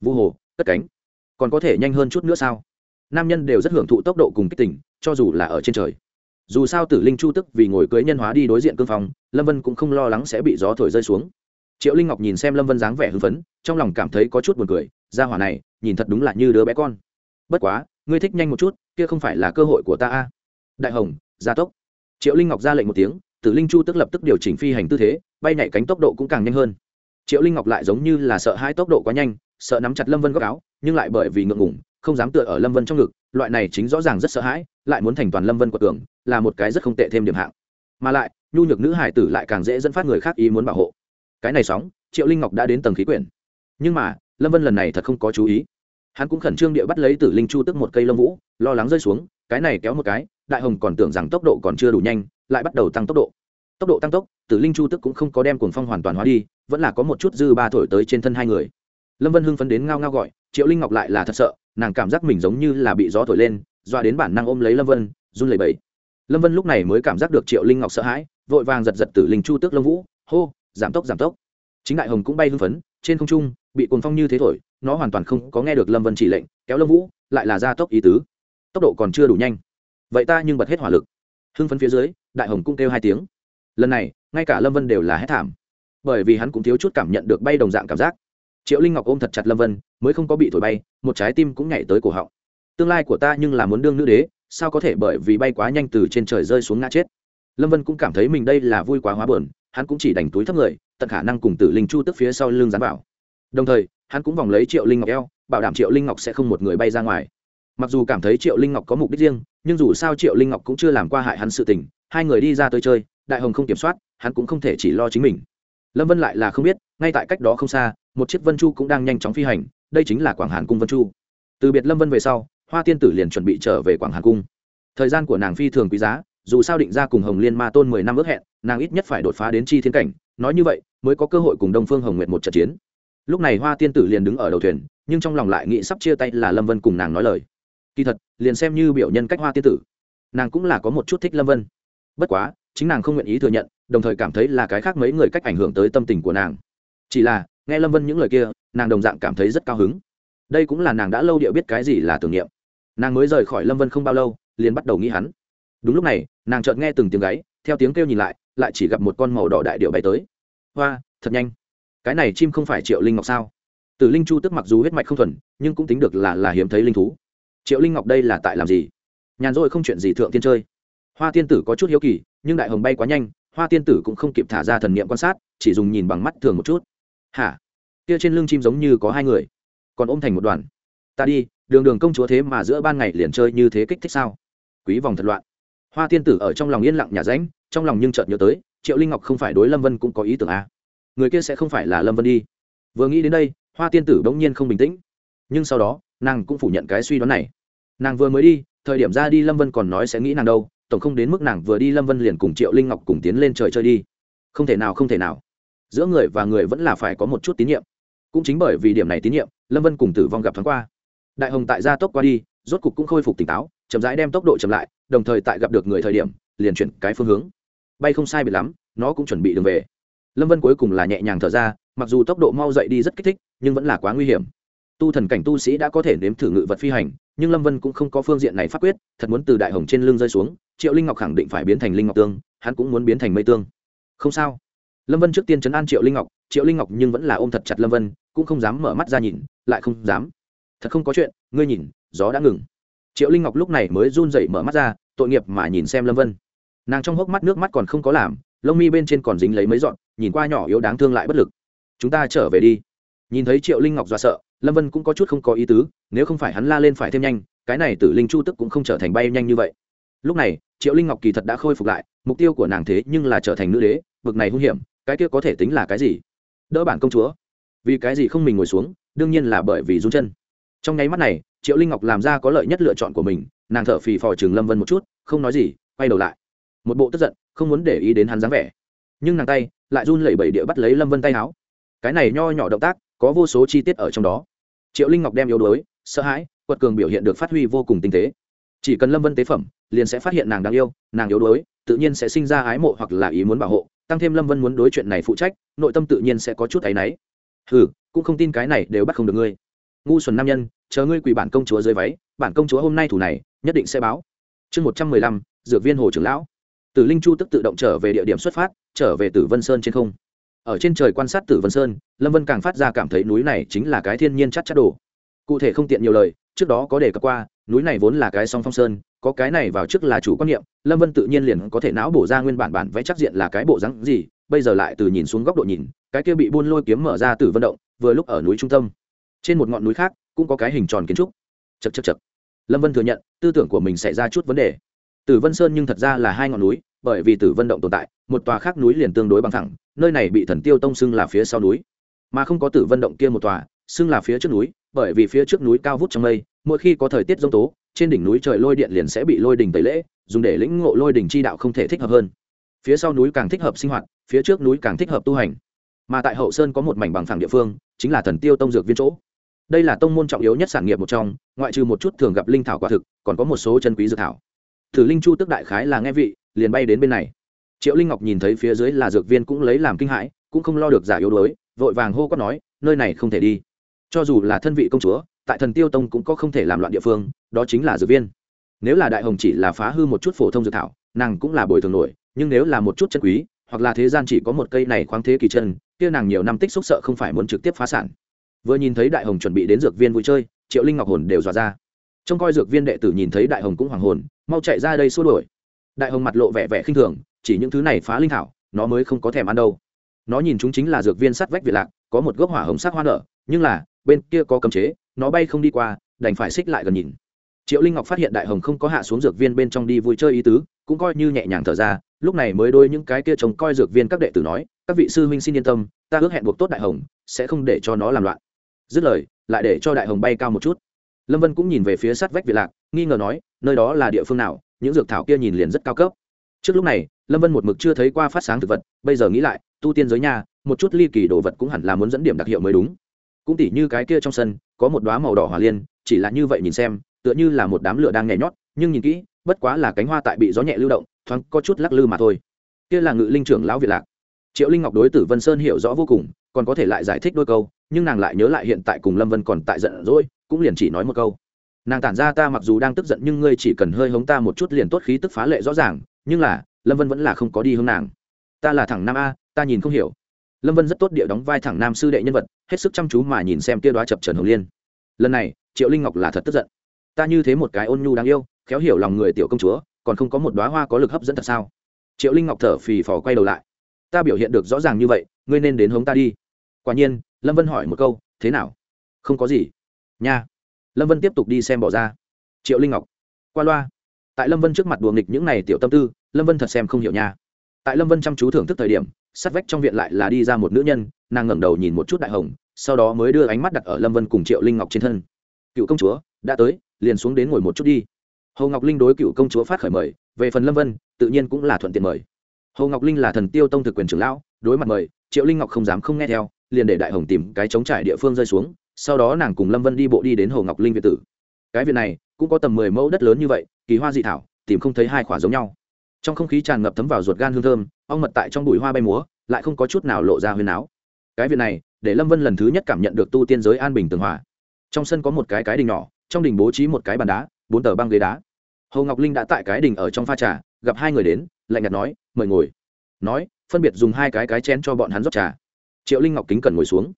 Vu hồ, cất cánh. Còn có thể nhanh hơn chút nữa sao? Nam nhân đều rất hưởng thụ tốc độ cùng kích tỉnh cho dù là ở trên trời. Dù sao tử linh chu tức vì ngồi cưới nhân hóa đi đối diện cương phong lâm vân cũng không lo lắng sẽ bị gió thổi rơi xuống. Triệu linh ngọc nhìn xem lâm vân dáng vẻ hưng phấn, trong lòng cảm thấy có chút buồn cười ra hỏa này, nhìn thật đúng là như đứa bé con. Bất quá, ngươi thích nhanh một chút, kia không phải là cơ hội của ta a. Đại hồng, gia tốc. Triệu linh ngọc ra lệnh một tiếng, tử linh chu tức lập tức điều chỉnh phi hành tư thế, bay nhảy cánh tốc độ cũng càng nhanh hơn. Triệu linh ngọc lại giống như là sợ hai tốc độ quá nhanh, sợ nắm chặt lâm vân góc áo, nhưng lại bởi vì ngượng ngủng không dám tựa ở lâm vân trong ngực, loại này chính rõ ràng rất sợ hãi, lại muốn thành toàn lâm vân của tường là một cái rất không tệ thêm điểm hạng. Mà lại, nhu nhược nữ hải tử lại càng dễ dẫn phát người khác ý muốn bảo hộ. Cái này sóng, triệu linh ngọc đã đến tầng khí quyển. Nhưng mà, lâm vân lần này thật không có chú ý. Hắn cũng khẩn trương địa bắt lấy tử linh chu tức một cây lông vũ, lo lắng rơi xuống, cái này kéo một cái, đại hồng còn tưởng rằng tốc độ còn chưa đủ nhanh, lại bắt đầu tăng tốc độ. Tốc độ tăng tốc, tử linh chu tức cũng không có đem cuồng phong hoàn toàn hóa đi, vẫn là có một chút dư ba thổi tới trên thân hai người. Lâm vân hưng phấn đến ngao ngao gọi triệu linh ngọc lại là thật sợ, nàng cảm giác mình giống như là bị gió thổi lên, doa đến bản năng ôm lấy lâm vân, run lẩy bẩy. Lâm vân lúc này mới cảm giác được triệu linh ngọc sợ hãi, vội vàng giật giật tử linh chu tước lâm vũ, hô, giảm tốc giảm tốc. Chính đại hồng cũng bay hưng phấn, trên không trung, bị cồn phong như thế thổi, nó hoàn toàn không có nghe được lâm vân chỉ lệnh, kéo lâm vũ, lại là gia tốc ý tứ. Tốc độ còn chưa đủ nhanh. Vậy ta nhưng bật hết hỏa lực. Hưng phấn phía dưới, đại hồng cũng kêu hai tiếng. Lần này, ngay cả lâm vân đều là hết thảm. Bởi vì hắn cũng thiếu chút cảm nhận được bay đồng dạng cảm giác triệu linh ngọc ôm thật chặt lâm vân, mới không có bị thổi bay, một trái tim cũng nhảy tới cổ họng. Tương lai của ta nhưng là muốn đương nữ đế, sao có thể bởi vì bay quá nhanh từ trên trời rơi xuống ngã chết? Lâm vân cũng cảm thấy mình đây là vui quá hóa bờn hắn cũng chỉ đành túi thấp người, tận khả năng cùng tử linh chu tức phía sau lưng dán vào. Đồng thời, hắn cũng vòng lấy triệu linh ngọc eo, bảo đảm triệu linh ngọc sẽ không một người bay ra ngoài. Mặc dù cảm thấy triệu linh ngọc có mục đích riêng, nhưng dù sao triệu linh ngọc cũng chưa làm qua hại hắn sự tình, hai người đi ra tới chơi, đại hồng không kiểm soát, hắn cũng không thể chỉ lo chính mình. Lâm vân lại là không biết, ngay tại cách đó không xa một chiếc vân chu cũng đang nhanh chóng phi hành, đây chính là quảng hàn cung vân chu. Từ biệt lâm vân về sau, hoa tiên tử liền chuẩn bị trở về quảng hàn cung. Thời gian của nàng phi thường quý giá, dù sao định ra cùng hồng liên ma tôn mười năm ước hẹn, nàng ít nhất phải đột phá đến chi thiên cảnh, nói như vậy mới có cơ hội cùng đông phương hồng nguyệt một trận chiến. Lúc này hoa tiên tử liền đứng ở đầu thuyền, nhưng trong lòng lại nghĩ sắp chia tay là lâm vân cùng nàng nói lời. Kỳ thật, liền xem như biểu nhân cách hoa tiên tử, nàng cũng là có một chút thích lâm vân. Bất quá, chính nàng không nguyện ý thừa nhận, đồng thời cảm thấy là cái khác mấy người cách ảnh hưởng tới tâm tình của nàng. Chỉ là nghe lâm vân những lời kia, nàng đồng dạng cảm thấy rất cao hứng. Đây cũng là nàng đã lâu điệu biết cái gì là tưởng niệm. Nàng mới rời khỏi lâm vân không bao lâu, liền bắt đầu nghĩ hắn. Đúng lúc này, nàng chợt nghe từng tiếng gáy, theo tiếng kêu nhìn lại lại chỉ gặp một con màu đỏ đại điệu bay tới. Hoa, thật nhanh. Cái này chim không phải triệu linh ngọc sao? Từ linh chu tức mặc dù huyết mạch không thuần, nhưng cũng tính được là là hiếm thấy linh thú. Triệu linh ngọc đây là tại làm gì? Nhàn rỗi không chuyện gì thượng tiên chơi. Hoa tiên tử có chút hiếu kỳ, nhưng đại hồng bay quá nhanh, hoa tiên tử cũng không kịp thả ra thần niệm quan sát, chỉ dùng nhìn bằng mắt thường một chút hả? Kia trên lưng chim giống như có hai người. Còn ôm thành một đoàn. Ta đi, đường đường công chúa thế mà giữa ban ngày liền chơi như thế kích thích sao? Quý vòng thật loạn. Hoa tiên tử ở trong lòng yên lặng nhà ránh, trong lòng nhưng chợt nhớ tới, triệu linh ngọc không phải đối lâm vân cũng có ý tưởng à. người kia sẽ không phải là lâm vân đi. Vừa nghĩ đến đây, hoa tiên tử bỗng nhiên không bình tĩnh. Nhưng sau đó, nàng cũng phủ nhận cái suy đoán này. Nàng vừa mới đi, thời điểm ra đi lâm vân còn nói sẽ nghĩ nàng đâu, tổng không đến mức nàng vừa đi lâm vân liền cùng triệu linh ngọc cùng tiến lên trời chơi đi. Không thể nào, không thể nào giữa người và người vẫn là phải có một chút tín nhiệm. Cũng chính bởi vì điểm này tín nhiệm, lâm vân cùng tử vong gặp thoáng qua. Đại hồng tại gia tốc qua đi, rốt cục cũng khôi phục tỉnh táo, chậm rãi đem tốc độ chậm lại, đồng thời tại gặp được người thời điểm, liền chuyển cái phương hướng. Bay không sai biệt lắm, nó cũng chuẩn bị đường về. Lâm vân cuối cùng là nhẹ nhàng thở ra, mặc dù tốc độ mau dậy đi rất kích thích, nhưng vẫn là quá nguy hiểm. Tu thần cảnh tu sĩ đã có thể nếm thử ngự vật phi hành, nhưng lâm vân cũng không có phương diện này phát quyết, thật muốn từ đại hồng trên lưng rơi xuống, triệu linh ngọc khẳng định phải biến thành linh ngọc tương, hắn cũng muốn biến thành mây tương. Không sao lâm vân trước tiên chấn an triệu linh ngọc, triệu linh ngọc nhưng vẫn là ôm thật chặt lâm vân, cũng không dám mở mắt ra nhìn, lại không dám. Thật không có chuyện, ngươi nhìn, gió đã ngừng. Triệu linh ngọc lúc này mới run dậy mở mắt ra, tội nghiệp mà nhìn xem lâm vân. Nàng trong hốc mắt nước mắt còn không có làm, lông mi bên trên còn dính lấy mấy dọn nhìn qua nhỏ yếu đáng thương lại bất lực. Chúng ta trở về đi. Nhìn thấy triệu linh ngọc dọa sợ, lâm vân cũng có chút không có ý tứ, nếu không phải hắn la lên phải thêm nhanh, cái này tử linh chu tức cũng không trở thành bay nhanh như vậy. Lúc này, triệu linh ngọc kỳ thật đã khôi phục lại, mục tiêu của nàng thế nhưng là trở thành nữ đế, bực này hung hiểm cái kia có thể tính là cái gì? Đỡ bản công chúa. Vì cái gì không mình ngồi xuống, đương nhiên là bởi vì run chân. Trong nháy mắt này, triệu linh ngọc làm ra có lợi nhất lựa chọn của mình, nàng thở phì phò trường lâm vân một chút, không nói gì, quay đầu lại. Một bộ tức giận, không muốn để ý đến hắn dáng vẻ. Nhưng nàng tay lại run lẩy bẩy địa bắt lấy lâm vân tay áo. Cái này nho nhỏ động tác, có vô số chi tiết ở trong đó. Triệu linh ngọc đem yếu đuối, sợ hãi, quật cường biểu hiện được phát huy vô cùng tinh tế. Chỉ cần lâm vân tế phẩm, liền sẽ phát hiện nàng đáng yêu, nàng yếu đuối, tự nhiên sẽ sinh ra ái mộ hoặc là ý muốn bảo hộ tăng thêm lâm vân muốn đối chuyện này phụ trách, nội tâm tự nhiên sẽ có chút áy náy. Hừ, cũng không tin cái này đều bắt không được ngươi. Ngu xuẩn nam nhân, chờ ngươi quỳ bản công chúa dưới váy, bản công chúa hôm nay thủ này, nhất định sẽ báo. Chương một trăm mười lăm, dược viên hồ trưởng lão. Tử linh chu tức tự động trở về địa điểm xuất phát, trở về tử vân sơn trên không. Ở trên trời quan sát tử vân sơn, lâm vân càng phát ra cảm thấy núi này chính là cái thiên nhiên chắc chắc đồ. Cụ thể không tiện nhiều lời, trước đó có đề cập qua núi này vốn là cái song phong sơn, có cái này vào trước là chủ quan niệm, lâm vân tự nhiên liền có thể não bổ ra nguyên bản bản vẽ chắc diện là cái bộ rắn gì, bây giờ lại từ nhìn xuống góc độ nhìn, cái kia bị buôn lôi kiếm mở ra từ vận động, vừa lúc ở núi trung tâm. Trên một ngọn núi khác, cũng có cái hình tròn kiến trúc. Chật chật chật lâm vân thừa nhận, tư tưởng của mình xảy ra chút vấn đề. Tử vân sơn nhưng thật ra là hai ngọn núi, bởi vì tử vân động tồn tại, một tòa khác núi liền tương đối bằng thẳng, nơi này bị thần tiêu tông xưng là phía sau núi. Mà không có tử vân động kia một tòa, xưng là phía trước núi, bởi vì phía trước núi cao vút trong mây mỗi khi có thời tiết giông tố, trên đỉnh núi trời lôi điện liền sẽ bị lôi đỉnh tẩy lễ, dùng để lĩnh ngộ lôi đỉnh chi đạo không thể thích hợp hơn. Phía sau núi càng thích hợp sinh hoạt, phía trước núi càng thích hợp tu hành. Mà tại hậu sơn có một mảnh bằng phẳng địa phương, chính là thần tiêu tông dược viên chỗ. Đây là tông môn trọng yếu nhất sản nghiệp một trong, ngoại trừ một chút thường gặp linh thảo quả thực, còn có một số chân quý dược thảo. Thử linh chu tức đại khái là nghe vị, liền bay đến bên này. Triệu linh ngọc nhìn thấy phía dưới là dược viên cũng lấy làm kinh hãi, cũng không lo được giả yếu đuối, vội vàng hô quát nói, nơi này không thể đi. Cho dù là thân vị công chúa tại thần tiêu tông cũng có không thể làm loạn địa phương, đó chính là dược viên. Nếu là đại hồng chỉ là phá hư một chút phổ thông dược thảo, nàng cũng là bồi thường nổi, nhưng nếu là một chút chân quý, hoặc là thế gian chỉ có một cây này khoáng thế kỳ chân, kia nàng nhiều năm tích xúc sợ không phải muốn trực tiếp phá sản. Vừa nhìn thấy đại hồng chuẩn bị đến dược viên vui chơi, triệu linh ngọc hồn đều dọa ra. Trông coi dược viên đệ tử nhìn thấy đại hồng cũng hoàng hồn, mau chạy ra đây xua đuổi. Đại hồng mặt lộ vẻ vẻ khinh thường, chỉ những thứ này phá linh thảo, nó mới không có thèm ăn đâu. Nó nhìn chúng chính là dược viên sắt vách việt lạc, có một gốc hỏa hồng sắc hoa nở, nhưng là, bên kia có cấm chế nó bay không đi qua, đành phải xích lại gần nhìn. Triệu linh ngọc phát hiện đại hồng không có hạ xuống dược viên bên trong đi vui chơi ý tứ, cũng coi như nhẹ nhàng thở ra, lúc này mới đôi những cái kia trông coi dược viên các đệ tử nói, các vị sư huynh xin yên tâm, ta ước hẹn buộc tốt đại hồng, sẽ không để cho nó làm loạn. Dứt lời, lại để cho đại hồng bay cao một chút. Lâm vân cũng nhìn về phía sát vách việt lạc, nghi ngờ nói, nơi đó là địa phương nào? Những dược thảo kia nhìn liền rất cao cấp. Trước lúc này, lâm vân một mực chưa thấy qua phát sáng thực vật, bây giờ nghĩ lại, tu tiên giới nhà, một chút ly kỳ đồ vật cũng hẳn là muốn dẫn điểm đặc hiệu mới đúng. Cũng tỉ như cái kia trong sân có một đoá màu đỏ hỏa liên, chỉ là như vậy nhìn xem, tựa như là một đám lửa đang nhảy nhót, nhưng nhìn kỹ, bất quá là cánh hoa tại bị gió nhẹ lưu động, thoáng có chút lắc lư mà thôi. Kia là ngự linh trưởng lão việt lạc. Triệu linh ngọc đối tử vân sơn hiểu rõ vô cùng, còn có thể lại giải thích đôi câu, nhưng nàng lại nhớ lại hiện tại cùng lâm vân còn tại giận dỗi, cũng liền chỉ nói một câu. Nàng tản ra ta mặc dù đang tức giận nhưng ngươi chỉ cần hơi hống ta một chút liền tốt khí tức phá lệ rõ ràng, nhưng là, lâm vân vẫn là không có đi hướng nàng. Ta là thẳng nam a, ta nhìn không hiểu lâm vân rất tốt địa đóng vai thẳng nam sư đệ nhân vật, hết sức chăm chú mà nhìn xem Tia đoá chập trần hồng liên. Lần này, triệu linh ngọc là thật tức giận. Ta như thế một cái ôn nhu đáng yêu, khéo hiểu lòng người tiểu công chúa, còn không có một đoá hoa có lực hấp dẫn thật sao? Triệu linh ngọc thở phì phò quay đầu lại. Ta biểu hiện được rõ ràng như vậy, ngươi nên đến hống ta đi. Quả nhiên, lâm vân hỏi một câu, thế nào? Không có gì. Nha. Lâm vân tiếp tục đi xem bỏ ra. Triệu linh ngọc, qua loa. Tại lâm vân trước mặt đùa nghịch những n à y tiểu tâm tư, lâm vân thật xem không hiểu nha. Tại lâm vân chăm chú thưởng thức thời điểm sát vách trong viện lại là đi ra một nữ nhân, nàng ngẩng đầu nhìn một chút đại hồng, sau đó mới đưa ánh mắt đặt ở lâm vân cùng triệu linh ngọc trên thân. Cựu công chúa, đã tới, liền xuống đến ngồi một chút đi. Hồ ngọc linh đối cựu công chúa phát khởi mời, về phần lâm vân, tự nhiên cũng là thuận tiện mời. Hồ ngọc linh là thần tiêu tông thực quyền trưởng lão, đối mặt mời, triệu linh ngọc không dám không nghe theo, liền để đại hồng tìm cái chống trải địa phương rơi xuống, sau đó nàng cùng lâm vân đi bộ đi đến hồ ngọc linh việt tử. Cái viện này, cũng có tầm mười mẫu đất lớn như vậy, kỳ hoa dị thảo, tìm không thấy hai khỏa giống nhau. Trong không khí tràn ngập thấm vào ruột gan hương thơm ong mật tại trong bụi hoa bay múa, lại không có chút nào lộ ra huyền áo. Cái việc này, để lâm vân lần thứ nhất cảm nhận được tu tiên giới an bình tường hòa. Trong sân có một cái cái đình nhỏ, trong đình bố trí một cái bàn đá, bốn tờ băng ghế đá. Hồ ngọc linh đã tại cái đình ở trong pha trà, gặp hai người đến, lạnh nhạt nói, mời ngồi. Nói, phân biệt dùng hai cái cái chén cho bọn hắn rót trà. Triệu linh ngọc kính cần ngồi xuống.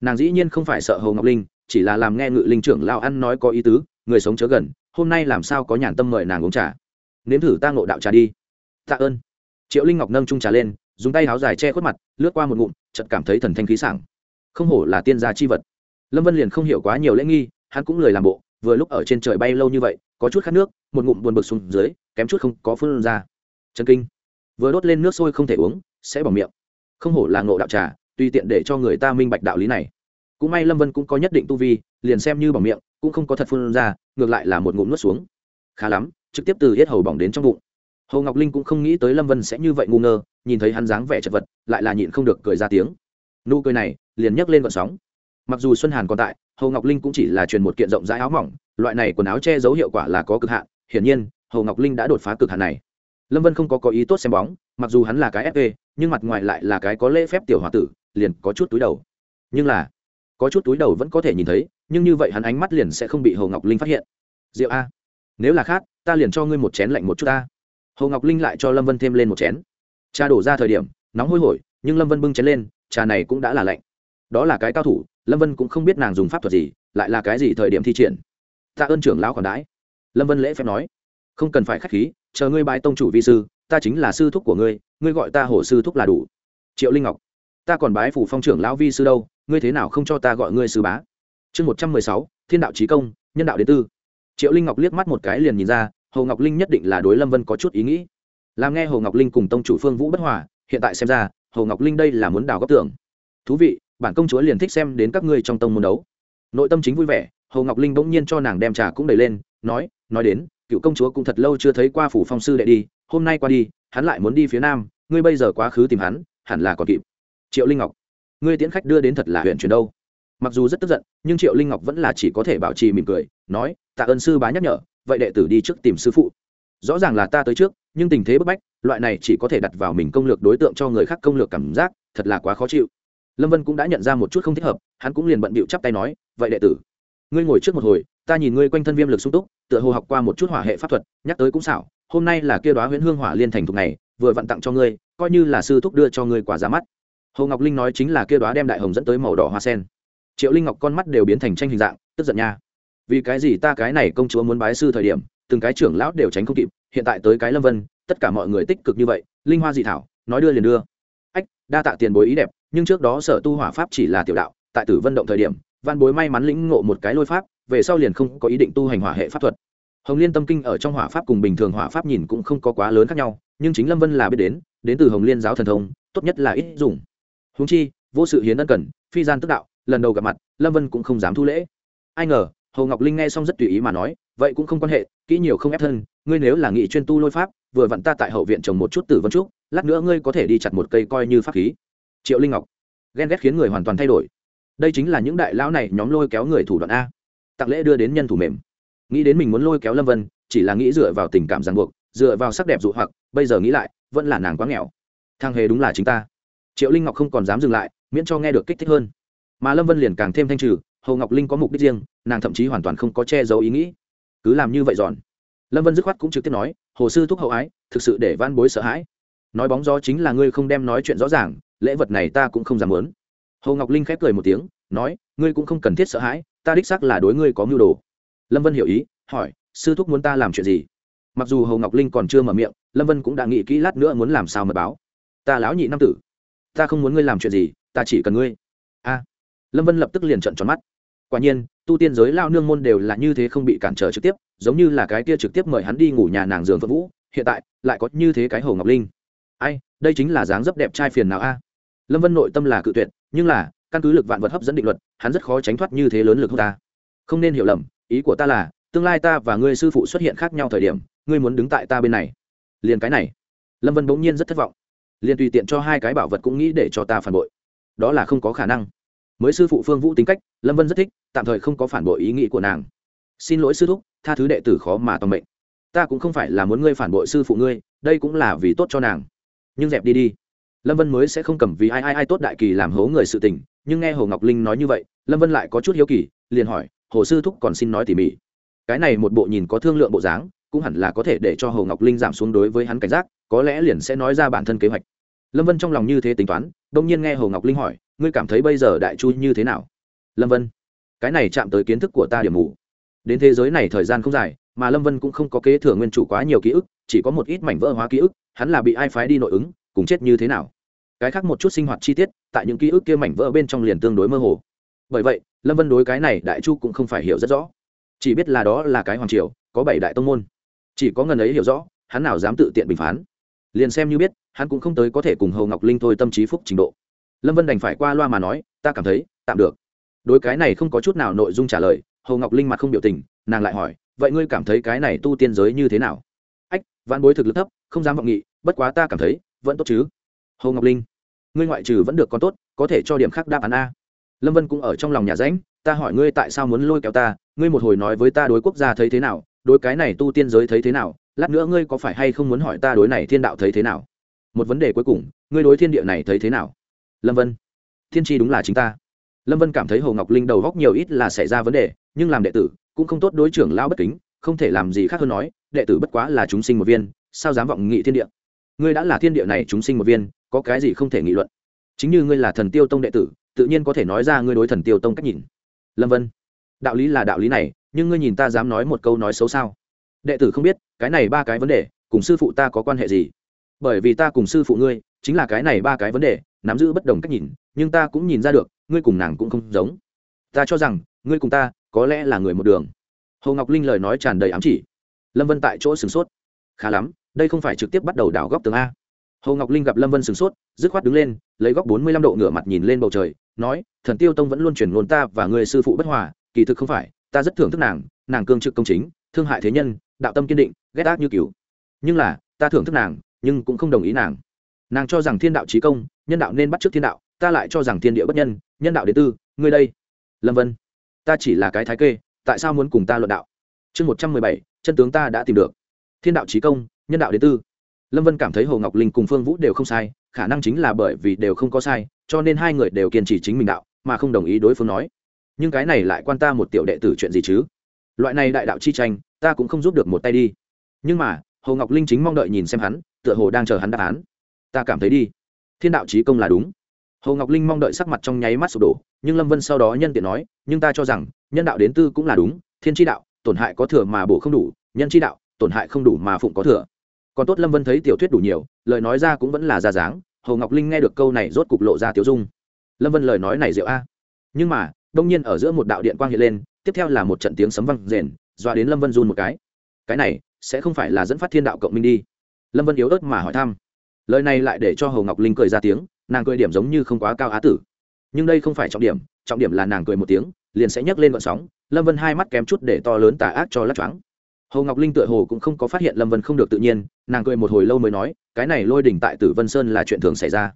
Nàng dĩ nhiên không phải sợ hồ ngọc linh, chỉ là làm nghe ngự linh trưởng lao ăn nói có ý tứ, người sống chớ gần, hôm nay làm sao có nhàn tâm mời nàng uống trà. Nếm thử ta ngộ đạo trà đi. Tạ ơn triệu linh ngọc nâng trung trà lên, dùng tay áo dài che khuất mặt, lướt qua một ngụm, chợt cảm thấy thần thanh khí sảng. Không hổ là tiên gia chi vật. Lâm vân liền không hiểu quá nhiều lễ nghi, hắn cũng lười làm bộ, vừa lúc ở trên trời bay lâu như vậy, có chút khát nước, một ngụm buồn bực xuống dưới, kém chút không có phương ra. Chân kinh. Vừa đốt lên nước sôi không thể uống, sẽ bỏ miệng. Không hổ là ngộ đạo trà, tùy tiện để cho người ta minh bạch đạo lý này. Cũng may lâm vân cũng có nhất định tu vi, liền xem như bỏng miệng, cũng không có thật phun ra, ngược lại là một ngụm nuốt xuống. Khá lắm, trực tiếp từ hết hầu bỏng đến trong bụng hồ ngọc linh cũng không nghĩ tới lâm vân sẽ như vậy ngu ngơ, nhìn thấy hắn dáng vẻ chật vật, lại là nhịn không được cười ra tiếng. Nụ cười này, liền nhấc lên vận sóng. Mặc dù xuân hàn còn tại, hồ ngọc linh cũng chỉ là truyền một kiện rộng rãi áo mỏng, loại này quần áo che giấu hiệu quả là có cực hạn, hiển nhiên, hồ ngọc linh đã đột phá cực hạn này. Lâm vân không có có ý tốt xem bóng, mặc dù hắn là cái fp nhưng mặt ngoài lại là cái có lễ phép tiểu h o a tử, liền có chút túi đầu. Nhưng là, có chút túi đầu vẫn có thể nhìn thấy, nhưng như vậy hắn ánh mắt liền sẽ không bị hồ ngọc linh phát hiện. Rượu a, nếu là khác ta liền cho ngươi một chén lạnh một chút ta hồ ngọc linh lại cho lâm vân thêm lên một chén trà đổ ra thời điểm nóng hôi hổi nhưng lâm vân bưng chén lên trà này cũng đã là lạnh đó là cái cao thủ lâm vân cũng không biết nàng dùng pháp thuật gì lại là cái gì thời điểm thi triển tạ ơn trưởng lão còn đãi lâm vân lễ phép nói không cần phải k h á c h khí chờ ngươi bái tông chủ vi sư ta chính là sư thúc của ngươi ngươi gọi ta hồ sư thúc là đủ triệu linh ngọc ta còn bái phủ phong trưởng lão vi sư đâu ngươi thế nào không cho ta gọi ngươi sư bá chương một trăm mười sáu thiên đạo trí công nhân đạo đế tư triệu linh ngọc liếc mắt một cái liền nhìn ra hồ ngọc linh nhất định là đối lâm vân có chút ý nghĩ. Làm nghe hồ ngọc linh cùng tông chủ phương vũ bất hòa, hiện tại xem ra, hồ ngọc linh đây là muốn đào góc tưởng thú vị, bản công chúa liền thích xem đến các ngươi trong tông môn đấu. Nội tâm chính vui vẻ, hồ ngọc linh bỗng nhiên cho nàng đem trà cũng đầy lên, nói nói đến, cựu công chúa cũng thật lâu chưa thấy qua phủ phong sư đệ đi, hôm nay qua đi, hắn lại muốn đi phía nam, ngươi bây giờ quá khứ tìm hắn, hẳn là còn kịp. Triệu linh ngọc, ngươi tiễn khách đưa đến thật là huyện chuyển đâu. Mặc dù rất tức giận, nhưng triệu linh ngọc vẫn là chỉ có thể bảo trì mỉm cười, nói, tạ ơn sư bá nhắc nhở vậy đệ tử đi trước tìm sư phụ. Rõ ràng là ta tới trước, nhưng tình thế bức bách, loại này chỉ có thể đặt vào mình công lược đối tượng cho người khác công lược cảm giác, thật là quá khó chịu. Lâm vân cũng đã nhận ra một chút không thích hợp, hắn cũng liền bận bịu chắp tay nói, vậy đệ tử, ngươi ngồi trước một hồi, ta nhìn ngươi quanh thân viêm lực sung túc, tựa hồ học qua một chút hỏa hệ pháp thuật, nhắc tới cũng xảo, hôm nay là kia đoá huyễn hương hỏa liên thành thục này, vừa vặn tặng cho ngươi, coi như là sư thúc đưa cho ngươi quả ra mắt. Hồ ngọc linh nói chính là kia đoá đem đại hồng dẫn tới màu đỏ hoa sen. Triệu linh ngọc con mắt đều biến thành tranh hình dạng, tức giận nha vì cái gì ta cái này công chúa muốn bái sư thời điểm, từng cái trưởng lão đều tránh không kịp, hiện tại tới cái lâm vân, tất cả mọi người tích cực như vậy, linh hoa dị thảo, nói đưa liền đưa. Ách, đa tạ tiền bối ý đẹp, nhưng trước đó sở tu hỏa pháp chỉ là tiểu đạo, tại tử vân động thời điểm, văn bối may mắn lĩnh ngộ một cái lôi pháp, về sau liền không có ý định tu hành hỏa hệ pháp thuật. Hồng liên tâm kinh ở trong hỏa pháp cùng bình thường hỏa pháp nhìn cũng không có quá lớn khác nhau, nhưng chính lâm vân là biết đến đến từ hồng liên giáo thần thông, tốt nhất là ít dùng. Húng chi, vô sự hiến ân cần, phi gian tức đạo, lần đầu gặp mặt, lâm vân cũng không dám thu lễ. Ai ngờ hồ ngọc linh nghe xong rất tùy ý mà nói, vậy cũng không quan hệ, kỹ nhiều không ép thân, ngươi nếu là nghị chuyên tu lôi pháp, vừa vặn ta tại hậu viện trồng một chút tử vân trúc, lát nữa ngươi có thể đi chặt một cây coi như pháp khí. Triệu linh ngọc ghen ghét khiến người hoàn toàn thay đổi. Đây chính là những đại lão này nhóm lôi kéo người thủ đoạn a. Tặng lễ đưa đến nhân thủ mềm. Nghĩ đến mình muốn lôi kéo lâm vân, chỉ là nghĩ dựa vào tình cảm ràng buộc, dựa vào sắc đẹp dụ hoặc, bây giờ nghĩ lại, vẫn là nàng quá nghèo. Thang hề đúng là chính ta. Triệu linh ngọc không còn dám dừng lại, miễn cho nghe được kích thích hơn. Mà lâm vân liền càng thêm thanh trừ hồ ngọc linh có mục đích riêng nàng thậm chí hoàn toàn không có che giấu ý nghĩ cứ làm như vậy giòn lâm vân dứt khoát cũng trực tiếp nói hồ sư thúc hậu ái thực sự để van bối sợ hãi nói bóng gió chính là ngươi không đem nói chuyện rõ ràng lễ vật này ta cũng không dám muốn hồ ngọc linh khép cười một tiếng nói ngươi cũng không cần thiết sợ hãi ta đích xác là đối ngươi có mưu đồ lâm vân hiểu ý hỏi sư thúc muốn ta làm chuyện gì mặc dù hồ ngọc linh còn chưa mở miệng lâm vân cũng đã nghĩ kỹ lát nữa muốn làm sao mật báo ta lão nhị năm tử ta không muốn ngươi làm chuyện gì ta chỉ cần ngươi a lâm vân lập tức liền trận tròn mắt quả nhiên, tu tiên giới lao nương môn đều là như thế không bị cản trở trực tiếp, giống như là cái kia trực tiếp mời hắn đi ngủ nhà nàng giường phật vũ, hiện tại, lại có như thế cái hồ ngọc linh. Ai, đây chính là dáng dấp đẹp trai phiền nào a? Lâm vân nội tâm là cự tuyệt, nhưng là, căn cứ lực vạn vật hấp dẫn định luật, hắn rất khó tránh thoát như thế lớn lực hút ta. Không nên hiểu lầm, ý của ta là, tương lai ta và ngươi sư phụ xuất hiện khác nhau thời điểm, ngươi muốn đứng tại ta bên này. Liền cái này. Lâm vân bỗng nhiên rất thất vọng. Liền tùy tiện cho hai cái bảo vật cũng nghĩ để cho ta phản bội. Đó là không có khả năng mới sư phụ phương vũ tính cách, lâm vân rất thích, tạm thời không có phản bội ý nghĩ của nàng. Xin lỗi sư thúc, tha thứ đệ tử khó mà toàn mệnh. Ta cũng không phải là muốn ngươi phản bội sư phụ ngươi, đây cũng là vì tốt cho nàng. Nhưng dẹp đi đi. Lâm vân mới sẽ không cầm vì ai ai ai tốt đại kỳ làm hố người sự tình, nhưng nghe hồ ngọc linh nói như vậy, lâm vân lại có chút hiếu kỳ, liền hỏi, hồ sư thúc còn xin nói tỉ mỉ? Cái này một bộ nhìn có thương lượng bộ dáng, cũng hẳn là có thể để cho hồ ngọc linh giảm xuống đối với hắn cảnh giác, có lẽ liền sẽ nói ra bản thân kế hoạch lâm vân trong lòng như thế tính toán đông nhiên nghe hồ ngọc linh hỏi, ngươi cảm thấy bây giờ đại chu như thế nào? Lâm vân, cái này chạm tới kiến thức của ta điểm mù. Đến thế giới này thời gian không dài, mà lâm vân cũng không có kế thừa nguyên chủ quá nhiều ký ức, chỉ có một ít mảnh vỡ hóa ký ức, hắn là bị ai phái đi nội ứng, cùng chết như thế nào? Cái khác một chút sinh hoạt chi tiết, tại những ký ức kia mảnh vỡ bên trong liền tương đối mơ hồ. Bởi vậy, lâm vân đối cái này đại chu cũng không phải hiểu rất rõ. Chỉ biết là đó là cái hoàng triều, có bảy đại tông môn. Chỉ có ngần ấy hiểu rõ, hắn nào dám tự tiện bình phán liền xem như biết, hắn cũng không tới có thể cùng hầu ngọc linh thôi tâm trí phúc trình độ. Lâm vân đành phải qua loa mà nói, ta cảm thấy, tạm được. Đối cái này không có chút nào nội dung trả lời hầu ngọc linh mặt không biểu tình, nàng lại hỏi, vậy ngươi cảm thấy cái này tu tiên giới như thế nào? Ách, vạn bối thực lực thấp, không dám vọng nghị, bất quá ta cảm thấy, vẫn tốt chứ. Hầu ngọc linh, ngươi ngoại trừ vẫn được còn tốt, có thể cho điểm khác đáp án a. Lâm vân cũng ở trong lòng nhà ránh ta hỏi ngươi tại sao muốn lôi kéo ta, ngươi một hồi nói với ta đối quốc gia thấy thế nào, đối cái này tu tiên giới thấy thế nào lát nữa ngươi có phải hay không muốn hỏi ta đối này thiên đạo thấy thế nào? Một vấn đề cuối cùng, ngươi đối thiên địa này thấy thế nào? Lâm vân. Thiên tri đúng là chính ta. Lâm vân cảm thấy hồ ngọc linh đầu góc nhiều ít là xảy ra vấn đề, nhưng làm đệ tử cũng không tốt đối trưởng lao bất kính, không thể làm gì khác hơn nói, đệ tử bất quá là chúng sinh một viên, sao dám vọng nghị thiên địa? Ngươi đã là thiên địa này chúng sinh một viên, có cái gì không thể nghị luận? Chính như ngươi là thần tiêu tông đệ tử, tự nhiên có thể nói ra ngươi đối thần tiêu tông cách nhìn. Lâm vân. Đạo lý là đạo lý này, nhưng ngươi nhìn ta dám nói một câu nói xấu sao? Đệ tử không biết, cái này ba cái vấn đề, cùng sư phụ ta có quan hệ gì? Bởi vì ta cùng sư phụ ngươi, chính là cái này ba cái vấn đề, nắm giữ bất đồng cách nhìn, nhưng ta cũng nhìn ra được, ngươi cùng nàng cũng không giống. Ta cho rằng, ngươi cùng ta, có lẽ là người một đường. Hồ ngọc linh lời nói tràn đầy ám chỉ. Lâm vân tại chỗ sửng sốt. Khá lắm, đây không phải trực tiếp bắt đầu đào góc tường a. Hồ ngọc linh gặp lâm vân sửng sốt, dứt khoát đứng lên, lấy góc bốn mươi lăm độ ngửa mặt nhìn lên bầu trời, nói, thần tiêu tông vẫn luôn chuyển ngôn ta và người sư phụ bất hòa, kỳ thực không phải, ta rất thưởng thức nàng nàng cương trực công chính, thương hại thế nhân đạo tâm kiên định, ghét ác như cứu nhưng là, ta thưởng thức nàng, nhưng cũng không đồng ý nàng. Nàng cho rằng thiên đạo trí công, nhân đạo nên bắt t r ư ớ c thiên đạo, ta lại cho rằng thiên địa bất nhân nhân đạo đến tư, ngươi đây. Lâm vân, ta chỉ là cái thái kê, tại sao muốn cùng ta luận đạo? Chương một trăm mười bảy, chân tướng ta đã tìm được. Thiên đạo trí công, nhân đạo đến tư. Lâm vân cảm thấy hồ ngọc linh cùng phương vũ đều không sai, khả năng chính là bởi vì đều không có sai, cho nên hai người đều kiên trì chính mình đạo, mà không đồng ý đối phương nói. Nhưng cái này lại quan ta một tiểu đệ tử chuyện gì chứ? Loại này đại đạo chi tranh ta cũng không giúp được một tay đi. Nhưng mà, hồ ngọc linh chính mong đợi nhìn xem hắn, tựa hồ đang chờ hắn đáp án. Ta cảm thấy đi. Thiên đạo trí công là đúng. Hồ ngọc linh mong đợi sắc mặt trong nháy mắt sụp đổ, nhưng lâm vân sau đó nhân tiện nói, nhưng ta cho rằng, nhân đạo đến tư cũng là đúng, thiên tri đạo, tổn hại có thừa mà bổ không đủ, nhân tri đạo, tổn hại không đủ mà phụng có thừa. Còn tốt lâm vân thấy tiểu thuyết đủ nhiều, lời nói ra cũng vẫn là ra dáng, hồ ngọc linh nghe được câu này rốt cục lộ ra tiểu dung. Lâm vân lời nói này diệu a. Nhưng mà, đông nhiên ở giữa một đạo điện quang hiện lên, tiếp theo là một trận tiếng sấm vang rền dọa đến lâm vân run một cái. Cái này, sẽ không phải là dẫn phát thiên đạo cộng minh đi. Lâm vân yếu ớt mà hỏi thăm. Lời này lại để cho hầu ngọc linh cười ra tiếng, nàng cười điểm giống như không quá cao á tử. Nhưng đây không phải trọng điểm trọng điểm là nàng cười một tiếng, liền sẽ nhấc lên vận sóng, lâm vân hai mắt kém chút để to lớn tà ác cho lắc choáng. Hồ ngọc linh tựa hồ cũng không có phát hiện lâm vân không được tự nhiên, nàng cười một hồi lâu mới nói, cái này lôi đỉnh tại tử vân sơn là chuyện thường xảy ra.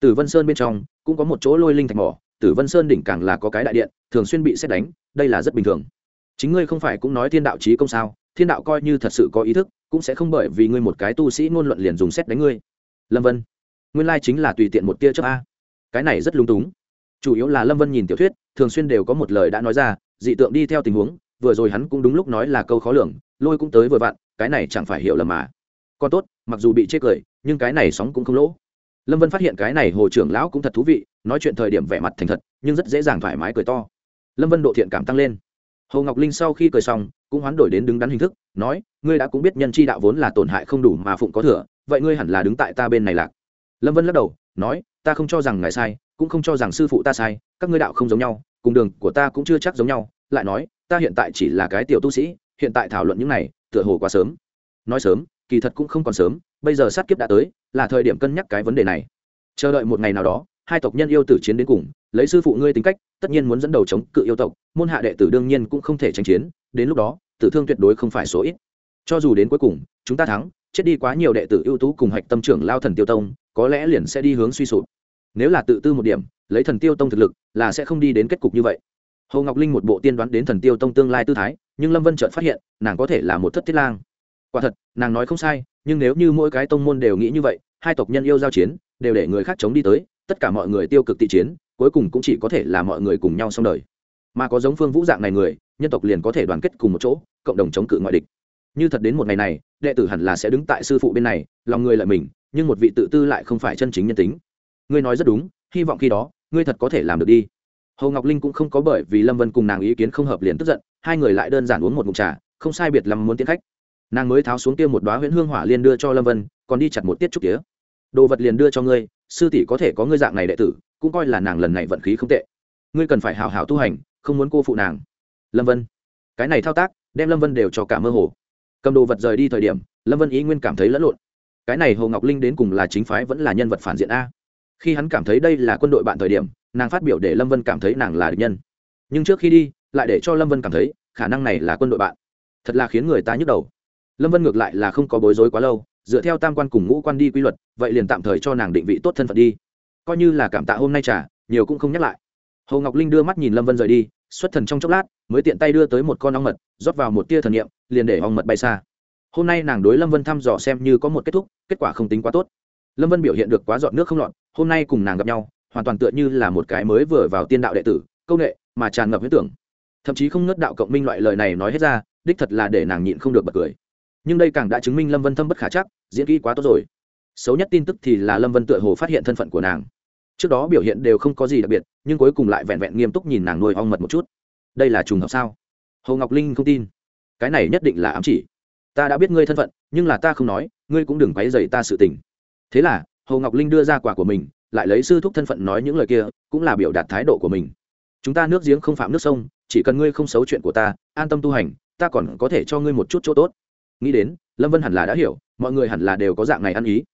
Tử vân sơn bên trong, cũng có một chỗ lôi linh thạch mỏ, tử vân sơn đỉnh càng là có cái đại điện, thường xuyên bị xét đánh, đây là rất bình thường chính ngươi không phải cũng nói thiên đạo trí công sao? Thiên đạo coi như thật sự có ý thức, cũng sẽ không bởi vì ngươi một cái tu sĩ ngôn luận liền dùng xét đánh ngươi. Lâm vân, nguyên lai chính là tùy tiện một tia chớp a. Cái này rất lung túng. Chủ yếu là lâm vân nhìn tiểu thuyết, thường xuyên đều có một lời đã nói ra, dị tượng đi theo tình huống, vừa rồi hắn cũng đúng lúc nói là câu khó lường, lôi cũng tới vừa vặn, cái này chẳng phải hiểu lầm mà. Còn tốt, mặc dù bị chê cười, nhưng cái này sóng cũng không lỗ. Lâm vân phát hiện cái này hồ trưởng lão cũng thật thú vị, nói chuyện thời điểm vẻ mặt thành thật, nhưng rất dễ dàng thoải mái cười to. Lâm vân độ thiện cảm tăng lên hồ ngọc linh sau khi cười xong, cũng hoán đổi đến đứng đắn hình thức, nói, ngươi đã cũng biết nhân chi đạo vốn là tổn hại không đủ mà phụng có thừa, vậy ngươi hẳn là đứng tại ta bên này lạc. Lâm vân lắc đầu, nói, ta không cho rằng ngài sai, cũng không cho rằng sư phụ ta sai, các ngươi đạo không giống nhau, cùng đường của ta cũng chưa chắc giống nhau, lại nói, ta hiện tại chỉ là cái tiểu tu sĩ, hiện tại thảo luận những này, tựa hồ quá sớm. Nói sớm, kỳ thật cũng không còn sớm, bây giờ sát kiếp đã tới, là thời điểm cân nhắc cái vấn đề này. Chờ đợi một ngày nào đó hai tộc nhân yêu tử chiến đến cùng, lấy sư phụ ngươi tính cách, tất nhiên muốn dẫn đầu chống cự yêu tộc, môn hạ đệ tử đương nhiên cũng không thể tranh chiến, đến lúc đó, tử thương tuyệt đối không phải số ít. Cho dù đến cuối cùng, chúng ta thắng, chết đi quá nhiều đệ tử ưu tú cùng hạch tâm trưởng lao thần tiêu tông, có lẽ liền sẽ đi hướng suy sụp. Nếu là tự tư một điểm, lấy thần tiêu tông thực lực, là sẽ không đi đến kết cục như vậy. Hồ ngọc linh một bộ tiên đoán đến thần tiêu tông tương lai tư thái, nhưng lâm vân chợt phát hiện, nàng có thể là một thất thiết lang. Quả thật, nàng nói không sai, nhưng nếu như mỗi cái tông môn đều nghĩ như vậy, hai tộc nhân yêu giao chiến, đều để người khác chống đi tới tất cả mọi người tiêu cực tị chiến, cuối cùng cũng chỉ có thể là mọi người cùng nhau xong đời. Mà có giống phương vũ dạng này người, nhân tộc liền có thể đoàn kết cùng một chỗ, cộng đồng chống cự ngoại địch. Như thật đến một ngày này, đệ tử hẳn là sẽ đứng tại sư phụ bên này, lòng người lợi mình, nhưng một vị tự tư lại không phải chân chính nhân tính. Ngươi nói rất đúng, hy vọng khi đó, ngươi thật có thể làm được đi. Hồ ngọc linh cũng không có bởi vì lâm vân cùng nàng ý kiến không hợp liền tức giận, hai người lại đơn giản uống một mục trà, không sai biệt lắm muốn tiến khách. Nàng mới tháo xuống kia một đoá huyễn hương hỏa liên đưa cho lâm vân, còn đi chặt một tiết trúc tía đồ vật liền đưa cho ngươi sư tỷ có thể có ngươi dạng này đệ tử, cũng coi là nàng lần này vận khí không tệ. Ngươi cần phải hào hào tu hành, không muốn cô phụ nàng. Lâm vân. Cái này thao tác, đem lâm vân đều cho cả mơ hồ. Cầm đồ vật rời đi thời điểm, lâm vân ý nguyên cảm thấy lẫn lộn. Cái này hồ ngọc linh đến cùng là chính phái vẫn là nhân vật phản diện a. Khi hắn cảm thấy đây là quân đội bạn thời điểm, nàng phát biểu để lâm vân cảm thấy nàng là địch nhân. Nhưng trước khi đi, lại để cho lâm vân cảm thấy khả năng này là quân đội bạn. Thật là khiến người ta nhức đầu. Lâm vân ngược lại là không có bối rối quá lâu dựa theo tam quan cùng ngũ quan đi quy luật, vậy liền tạm thời cho nàng định vị tốt thân phận đi. Coi như là cảm tạ hôm nay trả nhiều cũng không nhắc lại. Hồ ngọc linh đưa mắt nhìn lâm vân rời đi, xuất thần trong chốc lát, mới tiện tay đưa tới một con ong mật, rót vào một tia thần nghiệm liền để ong mật bay xa. Hôm nay nàng đối lâm vân thăm dò xem như có một kết thúc, kết quả không tính quá tốt. Lâm vân biểu hiện được quá dọn nước không lọt, hôm nay cùng nàng gặp nhau, hoàn toàn tựa như là một cái mới vừa vào tiên đạo đệ tử công nghệ mà tràn ngập huyết tưởng. Thậm chí không ngớt đạo cộng minh loại lời này nói hết ra, đích thật là để nàng nhịn không được bật cười nhưng đây càng đã chứng minh lâm vân thâm bất khả chắc, diễn kỹ quá tốt rồi. Xấu nhất tin tức thì là lâm vân tựa hồ phát hiện thân phận của nàng. Trước đó biểu hiện đều không có gì đặc biệt, nhưng cuối cùng lại vẹn vẹn nghiêm túc nhìn nàng nuôi ong mật một chút. Đây là trùng hợp sao? Hồ ngọc linh không tin. Cái này nhất định là ám chỉ. Ta đã biết ngươi thân phận, nhưng là ta không nói, ngươi cũng đừng quấy dày ta sự tình. Thế là, hồ ngọc linh đưa ra quả của mình, lại lấy sư thúc thân phận nói những lời kia, cũng là biểu đạt thái độ của mình. Chúng ta nước giếng không phạm nước sông, chỉ cần ngươi không xấu chuyện của ta, an tâm tu hành, ta còn có thể cho ngươi một chút chỗ tốt nghĩ đến, lâm vân hẳn là đã hiểu, mọi người hẳn là đều có dạng này ăn ý.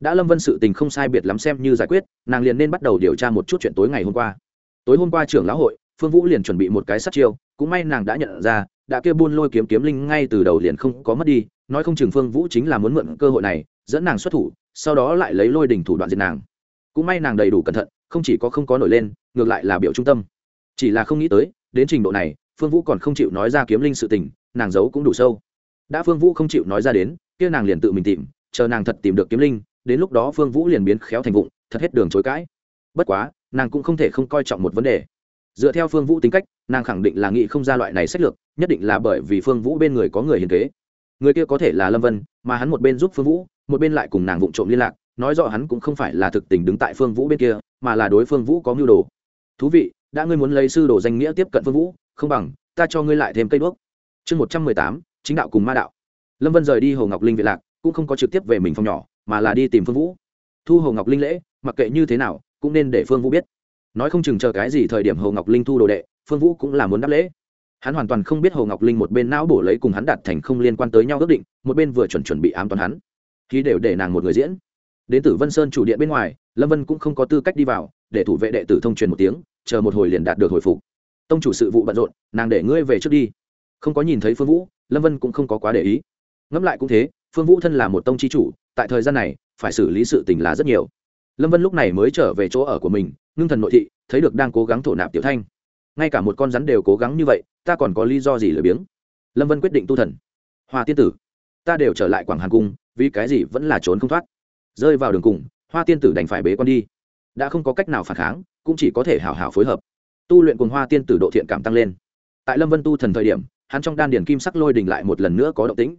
Đã lâm vân sự tình không sai biệt lắm xem như giải quyết, nàng liền nên bắt đầu điều tra một chút chuyện tối ngày hôm qua. Tối hôm qua trưởng lão hội, phương vũ liền chuẩn bị một cái sát chiêu, cũng may nàng đã nhận ra, đã kêu buôn lôi kiếm kiếm linh ngay từ đầu liền không có mất đi, nói không chừng phương vũ chính là muốn mượn cơ hội này, dẫn nàng xuất thủ, sau đó lại lấy lôi đỉnh thủ đoạn diệt nàng. Cũng may nàng đầy đủ cẩn thận, không chỉ có không có nổi lên, ngược lại là biểu trung tâm. Chỉ là không nghĩ tới, đến trình độ này, phương vũ còn không chịu nói ra kiếm linh sự tình, nàng giấu cũng đủ sâu đã phương vũ không chịu nói ra đến, kia nàng liền tự mình tìm, chờ nàng thật tìm được kiếm linh, đến lúc đó phương vũ liền biến khéo thành vụng, thật hết đường chối cãi. Bất quá, nàng cũng không thể không coi trọng một vấn đề. Dựa theo phương vũ tính cách, nàng khẳng định là nghị không ra loại này sách lược, nhất định là bởi vì phương vũ bên người có người hiền kế. Người kia có thể là lâm vân, mà hắn một bên giúp phương vũ, một bên lại cùng nàng vụng trộm liên lạc, nói rõ hắn cũng không phải là thực tình đứng tại phương vũ bên kia, mà là đối phương vũ có mưu đồ. Thú vị, đã ngươi muốn lấy sư đồ danh nghĩa tiếp cận phương vũ, không bằng ta cho ngươi lại thêm cây đuốc. Chương một trăm mười tám chính đạo cùng ma đạo. Lâm vân rời đi hồ ngọc linh viện lạc, cũng không có trực tiếp về mình phòng nhỏ, mà là đi tìm phương vũ. Thu hồ ngọc linh lễ, mặc kệ như thế nào, cũng nên để phương vũ biết. Nói không chừng chờ cái gì thời điểm hồ ngọc linh thu đồ đệ, phương vũ cũng là muốn đáp lễ. Hắn hoàn toàn không biết hồ ngọc linh một bên não bổ lấy cùng hắn đạt thành không liên quan tới nhau ước định, một bên vừa chuẩn chuẩn bị ám toàn hắn. Khi đều để nàng một người diễn. Đến từ vân sơn chủ điện bên ngoài, lâm vân cũng không có tư cách đi vào, để thủ vệ đệ tử thông truyền một tiếng, chờ một hồi liền đạt được hồi phục. Tông chủ sự vụ bận rộn, nàng để ngươi về trước đi. Không có nhìn thấy phương vũ lâm vân cũng không có quá để ý ngẫm lại cũng thế phương vũ thân là một tông chi chủ tại thời gian này phải xử lý sự tình là rất nhiều lâm vân lúc này mới trở về chỗ ở của mình ngưng thần nội thị thấy được đang cố gắng thổ nạp tiểu thanh ngay cả một con rắn đều cố gắng như vậy ta còn có lý do gì lười biếng lâm vân quyết định tu thần hoa tiên tử ta đều trở lại quảng hàn cung vì cái gì vẫn là trốn không thoát rơi vào đường cùng hoa tiên tử đành phải bế con đi đã không có cách nào phản kháng cũng chỉ có thể hảo hảo phối hợp tu luyện cùng hoa tiên tử độ thiện cảm tăng lên tại lâm vân tu thần thời điểm hắn trong đan điển kim sắc lôi đình lại một lần nữa có động tĩnh.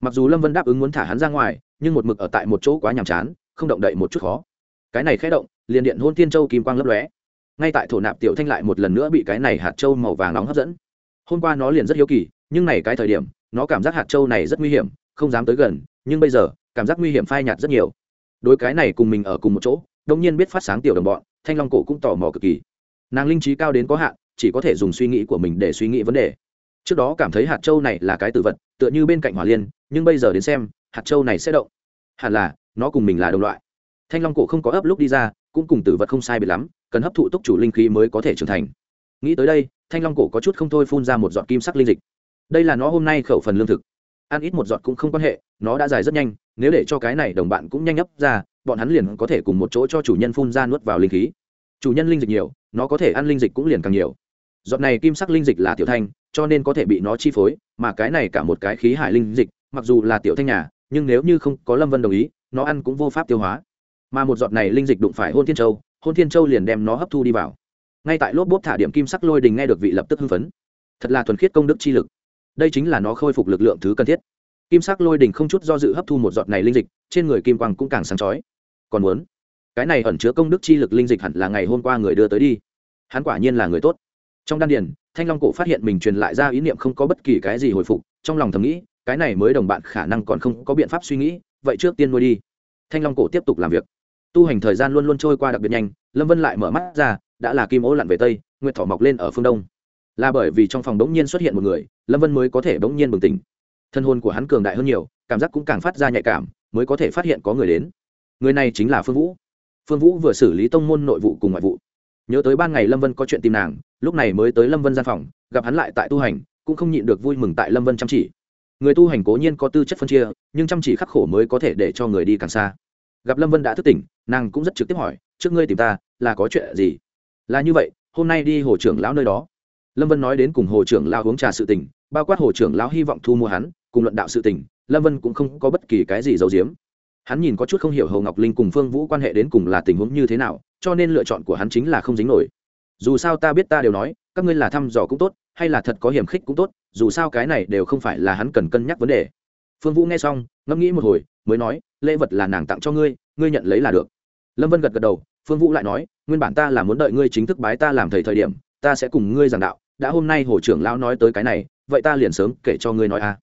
Mặc dù lâm vân đáp ứng muốn thả hắn ra ngoài, nhưng một mực ở tại một chỗ quá nhàm chán, không động đậy một chút khó. Cái này khé động, liền điện hôn tiên châu kim quang lấp lóe. Ngay tại thổ nạp tiểu thanh lại một lần nữa bị cái này hạt châu màu vàng nóng hấp dẫn. Hôm qua nó liền rất hiếu kỳ, nhưng này cái thời điểm, nó cảm giác hạt châu này rất nguy hiểm, không dám tới gần, nhưng bây giờ, cảm giác nguy hiểm phai nhạt rất nhiều. Đối cái này cùng mình ở cùng một chỗ đông nhiên biết phát sáng tiểu đồng bọn, thanh long cổ cũng tò mò cực kỳ. Nàng linh trí cao đến có hạn, chỉ có thể dùng suy nghĩ của mình để suy nghĩ vấn đề trước đó cảm thấy hạt châu này là cái tử vật, tựa như bên cạnh hỏa liên, nhưng bây giờ đến xem, hạt châu này sẽ động. Hẳn là, nó cùng mình là đồng loại. Thanh long cổ không có ấp lúc đi ra, cũng cùng tử vật không sai biệt lắm, cần hấp thụ túc chủ linh khí mới có thể trưởng thành. Nghĩ tới đây, thanh long cổ có chút không thôi phun ra một giọt kim sắc linh dịch. Đây là nó hôm nay khẩu phần lương thực. Ăn ít một giọt cũng không quan hệ, nó đã dài rất nhanh, nếu để cho cái này đồng bạn cũng nhanh nhấp ra, bọn hắn liền có thể cùng một chỗ cho chủ nhân phun ra nuốt vào linh khí. Chủ nhân linh dịch nhiều, nó có thể ăn linh dịch cũng liền càng nhiều. Giọt này kim sắc linh dịch là tiểu thanh cho nên có thể bị nó chi phối, mà cái này cả một cái khí hải linh dịch, mặc dù là tiểu thanh nhà, nhưng nếu như không có lâm vân đồng ý, nó ăn cũng vô pháp tiêu hóa. Mà một giọt này linh dịch đụng phải hôn thiên châu, hôn thiên châu liền đem nó hấp thu đi vào. Ngay tại lốp bốp thả điểm kim sắc lôi đình nghe được vị lập tức hưng phấn. Thật là thuần khiết công đức chi lực. Đây chính là nó khôi phục lực lượng thứ cần thiết. Kim sắc lôi đình không chút do dự hấp thu một giọt này linh dịch, trên người kim quang cũng càng sáng chói. Còn muốn, cái này ẩn chứa công đức chi lực linh dịch hẳn là ngày hôm qua người đưa tới đi. Hắn quả nhiên là người tốt trong đan điền, thanh long cổ phát hiện mình truyền lại ra ý niệm không có bất kỳ cái gì hồi phục, trong lòng thầm nghĩ, cái này mới đồng bạn khả năng còn không có biện pháp suy nghĩ, vậy trước tiên nuôi đi. Thanh long cổ tiếp tục làm việc. Tu hành thời gian luôn luôn trôi qua đặc biệt nhanh, lâm vân lại mở mắt ra, đã là kim ố lặn về tây, nguyệt thỏ mọc lên ở phương đông. Là bởi vì trong phòng bỗng nhiên xuất hiện một người, lâm vân mới có thể bỗng nhiên bừng tỉnh. Thân hôn của hắn cường đại hơn nhiều, cảm giác cũng càng phát ra nhạy cảm, mới có thể phát hiện có người đến. Người này chính là phương vũ. Phương vũ vừa xử lý tông môn nội vụ cùng ngoại vụ nhớ tới ban ngày lâm vân có chuyện tìm nàng, lúc này mới tới lâm vân gian phòng, gặp hắn lại tại tu hành, cũng không nhịn được vui mừng tại lâm vân chăm chỉ. Người tu hành cố nhiên có tư chất phân chia, nhưng chăm chỉ khắc khổ mới có thể để cho người đi càng xa. Gặp lâm vân đã thức tỉnh, nàng cũng rất trực tiếp hỏi, trước ngươi tìm ta, là có chuyện gì? Là như vậy, hôm nay đi hồ trưởng lão nơi đó. Lâm vân nói đến cùng hồ trưởng lão uống trà sự tình, bao quát hồ trưởng lão hy vọng thu mua hắn, cùng luận đạo sự tình, lâm vân cũng không có bất kỳ cái gì giấu giếm. Hắn nhìn có chút không hiểu hồ ngọc linh cùng phương vũ quan hệ đến cùng là tình huống như thế nào cho nên lựa chọn của hắn chính là không dính nổi. Dù sao ta biết ta đều nói, các ngươi là thăm dò cũng tốt, hay là thật có hiểm khích cũng tốt, dù sao cái này đều không phải là hắn cần cân nhắc vấn đề. Phương vũ nghe xong, ngẫm nghĩ một hồi, mới nói, lễ vật là nàng tặng cho ngươi ngươi nhận lấy là được. Lâm vân gật gật đầu, phương vũ lại nói, nguyên bản ta là muốn đợi ngươi chính thức bái ta làm thầy thời điểm, ta sẽ cùng ngươi giảng đạo, đã hôm nay hồ trưởng lão nói tới cái này, vậy ta liền sớm kể cho ngươi nói a.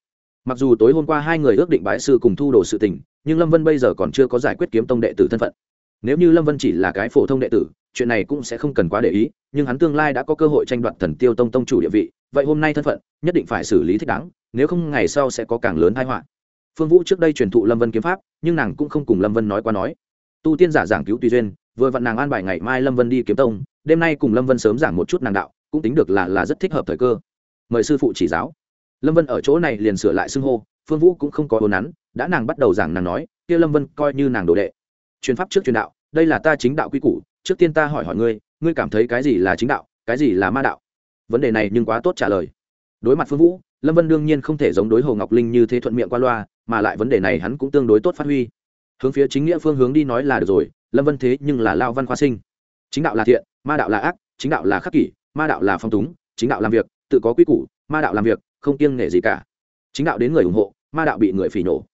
Mặc dù tối hôm qua hai người ước định bái sư cùng thu đồ sự tình, nhưng lâm vân bây giờ còn chưa có giải quyết kiếm tông đệ tử thân phận nếu như lâm vân chỉ là cái phổ thông đệ tử, chuyện này cũng sẽ không cần quá để ý, nhưng hắn tương lai đã có cơ hội tranh đoạt thần tiêu tông tông chủ địa vị, vậy hôm nay thân phận, nhất định phải xử lý thích đáng, nếu không ngày sau sẽ có càng lớn thái họa. Phương vũ trước đây truyền thụ lâm vân kiếm pháp, nhưng nàng cũng không cùng lâm vân nói qua nói. Tu tiên giả giảng cứu tùy duyên, vừa vặn nàng an bài ngày mai lâm vân đi kiếm tông, đêm nay cùng lâm vân sớm giảng một chút nàng đạo, cũng tính được là là rất thích hợp thời cơ. Mời sư phụ chỉ giáo. Lâm vân ở chỗ này liền sửa lại xưng hô, phương vũ cũng không có hồn nắn, đã nàng bắt đầu giảng nàng nói, kia lâm vân coi như nàng đồ đệ chuyên pháp trước truyền đạo, đây là ta chính đạo quy củ, trước tiên ta hỏi hỏi ngươi ngươi cảm thấy cái gì là chính đạo, cái gì là ma đạo? Vấn đề này nhưng quá tốt trả lời. Đối mặt phương vũ, lâm vân đương nhiên không thể giống đối hồ ngọc linh như thế thuận miệng qua loa, mà lại vấn đề này hắn cũng tương đối tốt phát huy. Hướng phía chính nghĩa phương hướng đi nói là được rồi, lâm vân thế nhưng là lao văn khoa sinh. Chính đạo là thiện, ma đạo là ác, chính đạo là khắc kỷ, ma đạo là phong túng, chính đạo làm việc, tự có quy củ, ma đạo làm việc, không kiêng nể gì cả. Chính đạo đến người ủng hộ, ma đạo bị người phỉ nổ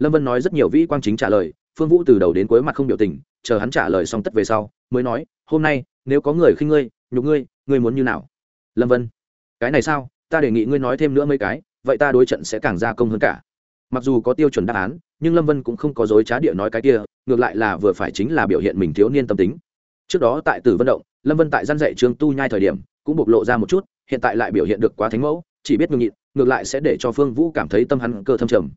lâm vân nói rất nhiều vĩ quang chính trả lời phương vũ từ đầu đến cuối mặt không biểu tình, chờ hắn trả lời xong tất về sau, mới nói, hôm nay, nếu có người khinh ngươi, nhục ngươi ngươi muốn như nào? Lâm vân, cái này sao? Ta đề nghị ngươi nói thêm nữa mấy cái, vậy ta đối trận sẽ càng gia công hơn cả. Mặc dù có tiêu chuẩn đáp án, nhưng lâm vân cũng không có dối trá địa nói cái kia, ngược lại là vừa phải chính là biểu hiện mình thiếu niên tâm tính. Trước đó tại tử vận động, lâm vân tại gian dạy trường tu nhai thời điểm, cũng bộc lộ ra một chút, hiện tại lại biểu hiện được quá thánh mẫu, chỉ biết ngưng nhịn, ngược lại sẽ để cho phương vũ cảm thấy tâm hắn cơ thâm trầm.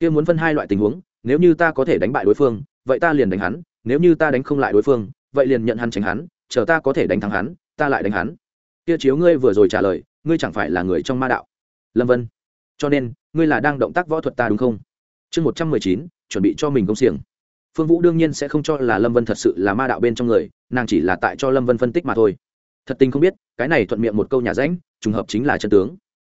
Kia muốn phân hai loại tình huống nếu như ta có thể đánh bại đối phương, vậy ta liền đánh hắn. Nếu như ta đánh không lại đối phương, vậy liền nhận hắn tránh hắn. Chờ ta có thể đánh thắng hắn, ta lại đánh hắn. Kia chiếu ngươi vừa rồi trả lời, ngươi chẳng phải là người trong ma đạo? Lâm vân. Cho nên, ngươi là đang động tác võ thuật ta đúng không? Chương một trăm mười chín, chuẩn bị cho mình công xiềng. Phương vũ đương nhiên sẽ không cho là lâm vân thật sự là ma đạo bên trong người, nàng chỉ là tại cho lâm vân phân tích mà thôi. Thật tình không biết, cái này thuận miệng một câu nhà ránh, trùng hợp chính là chân tướng.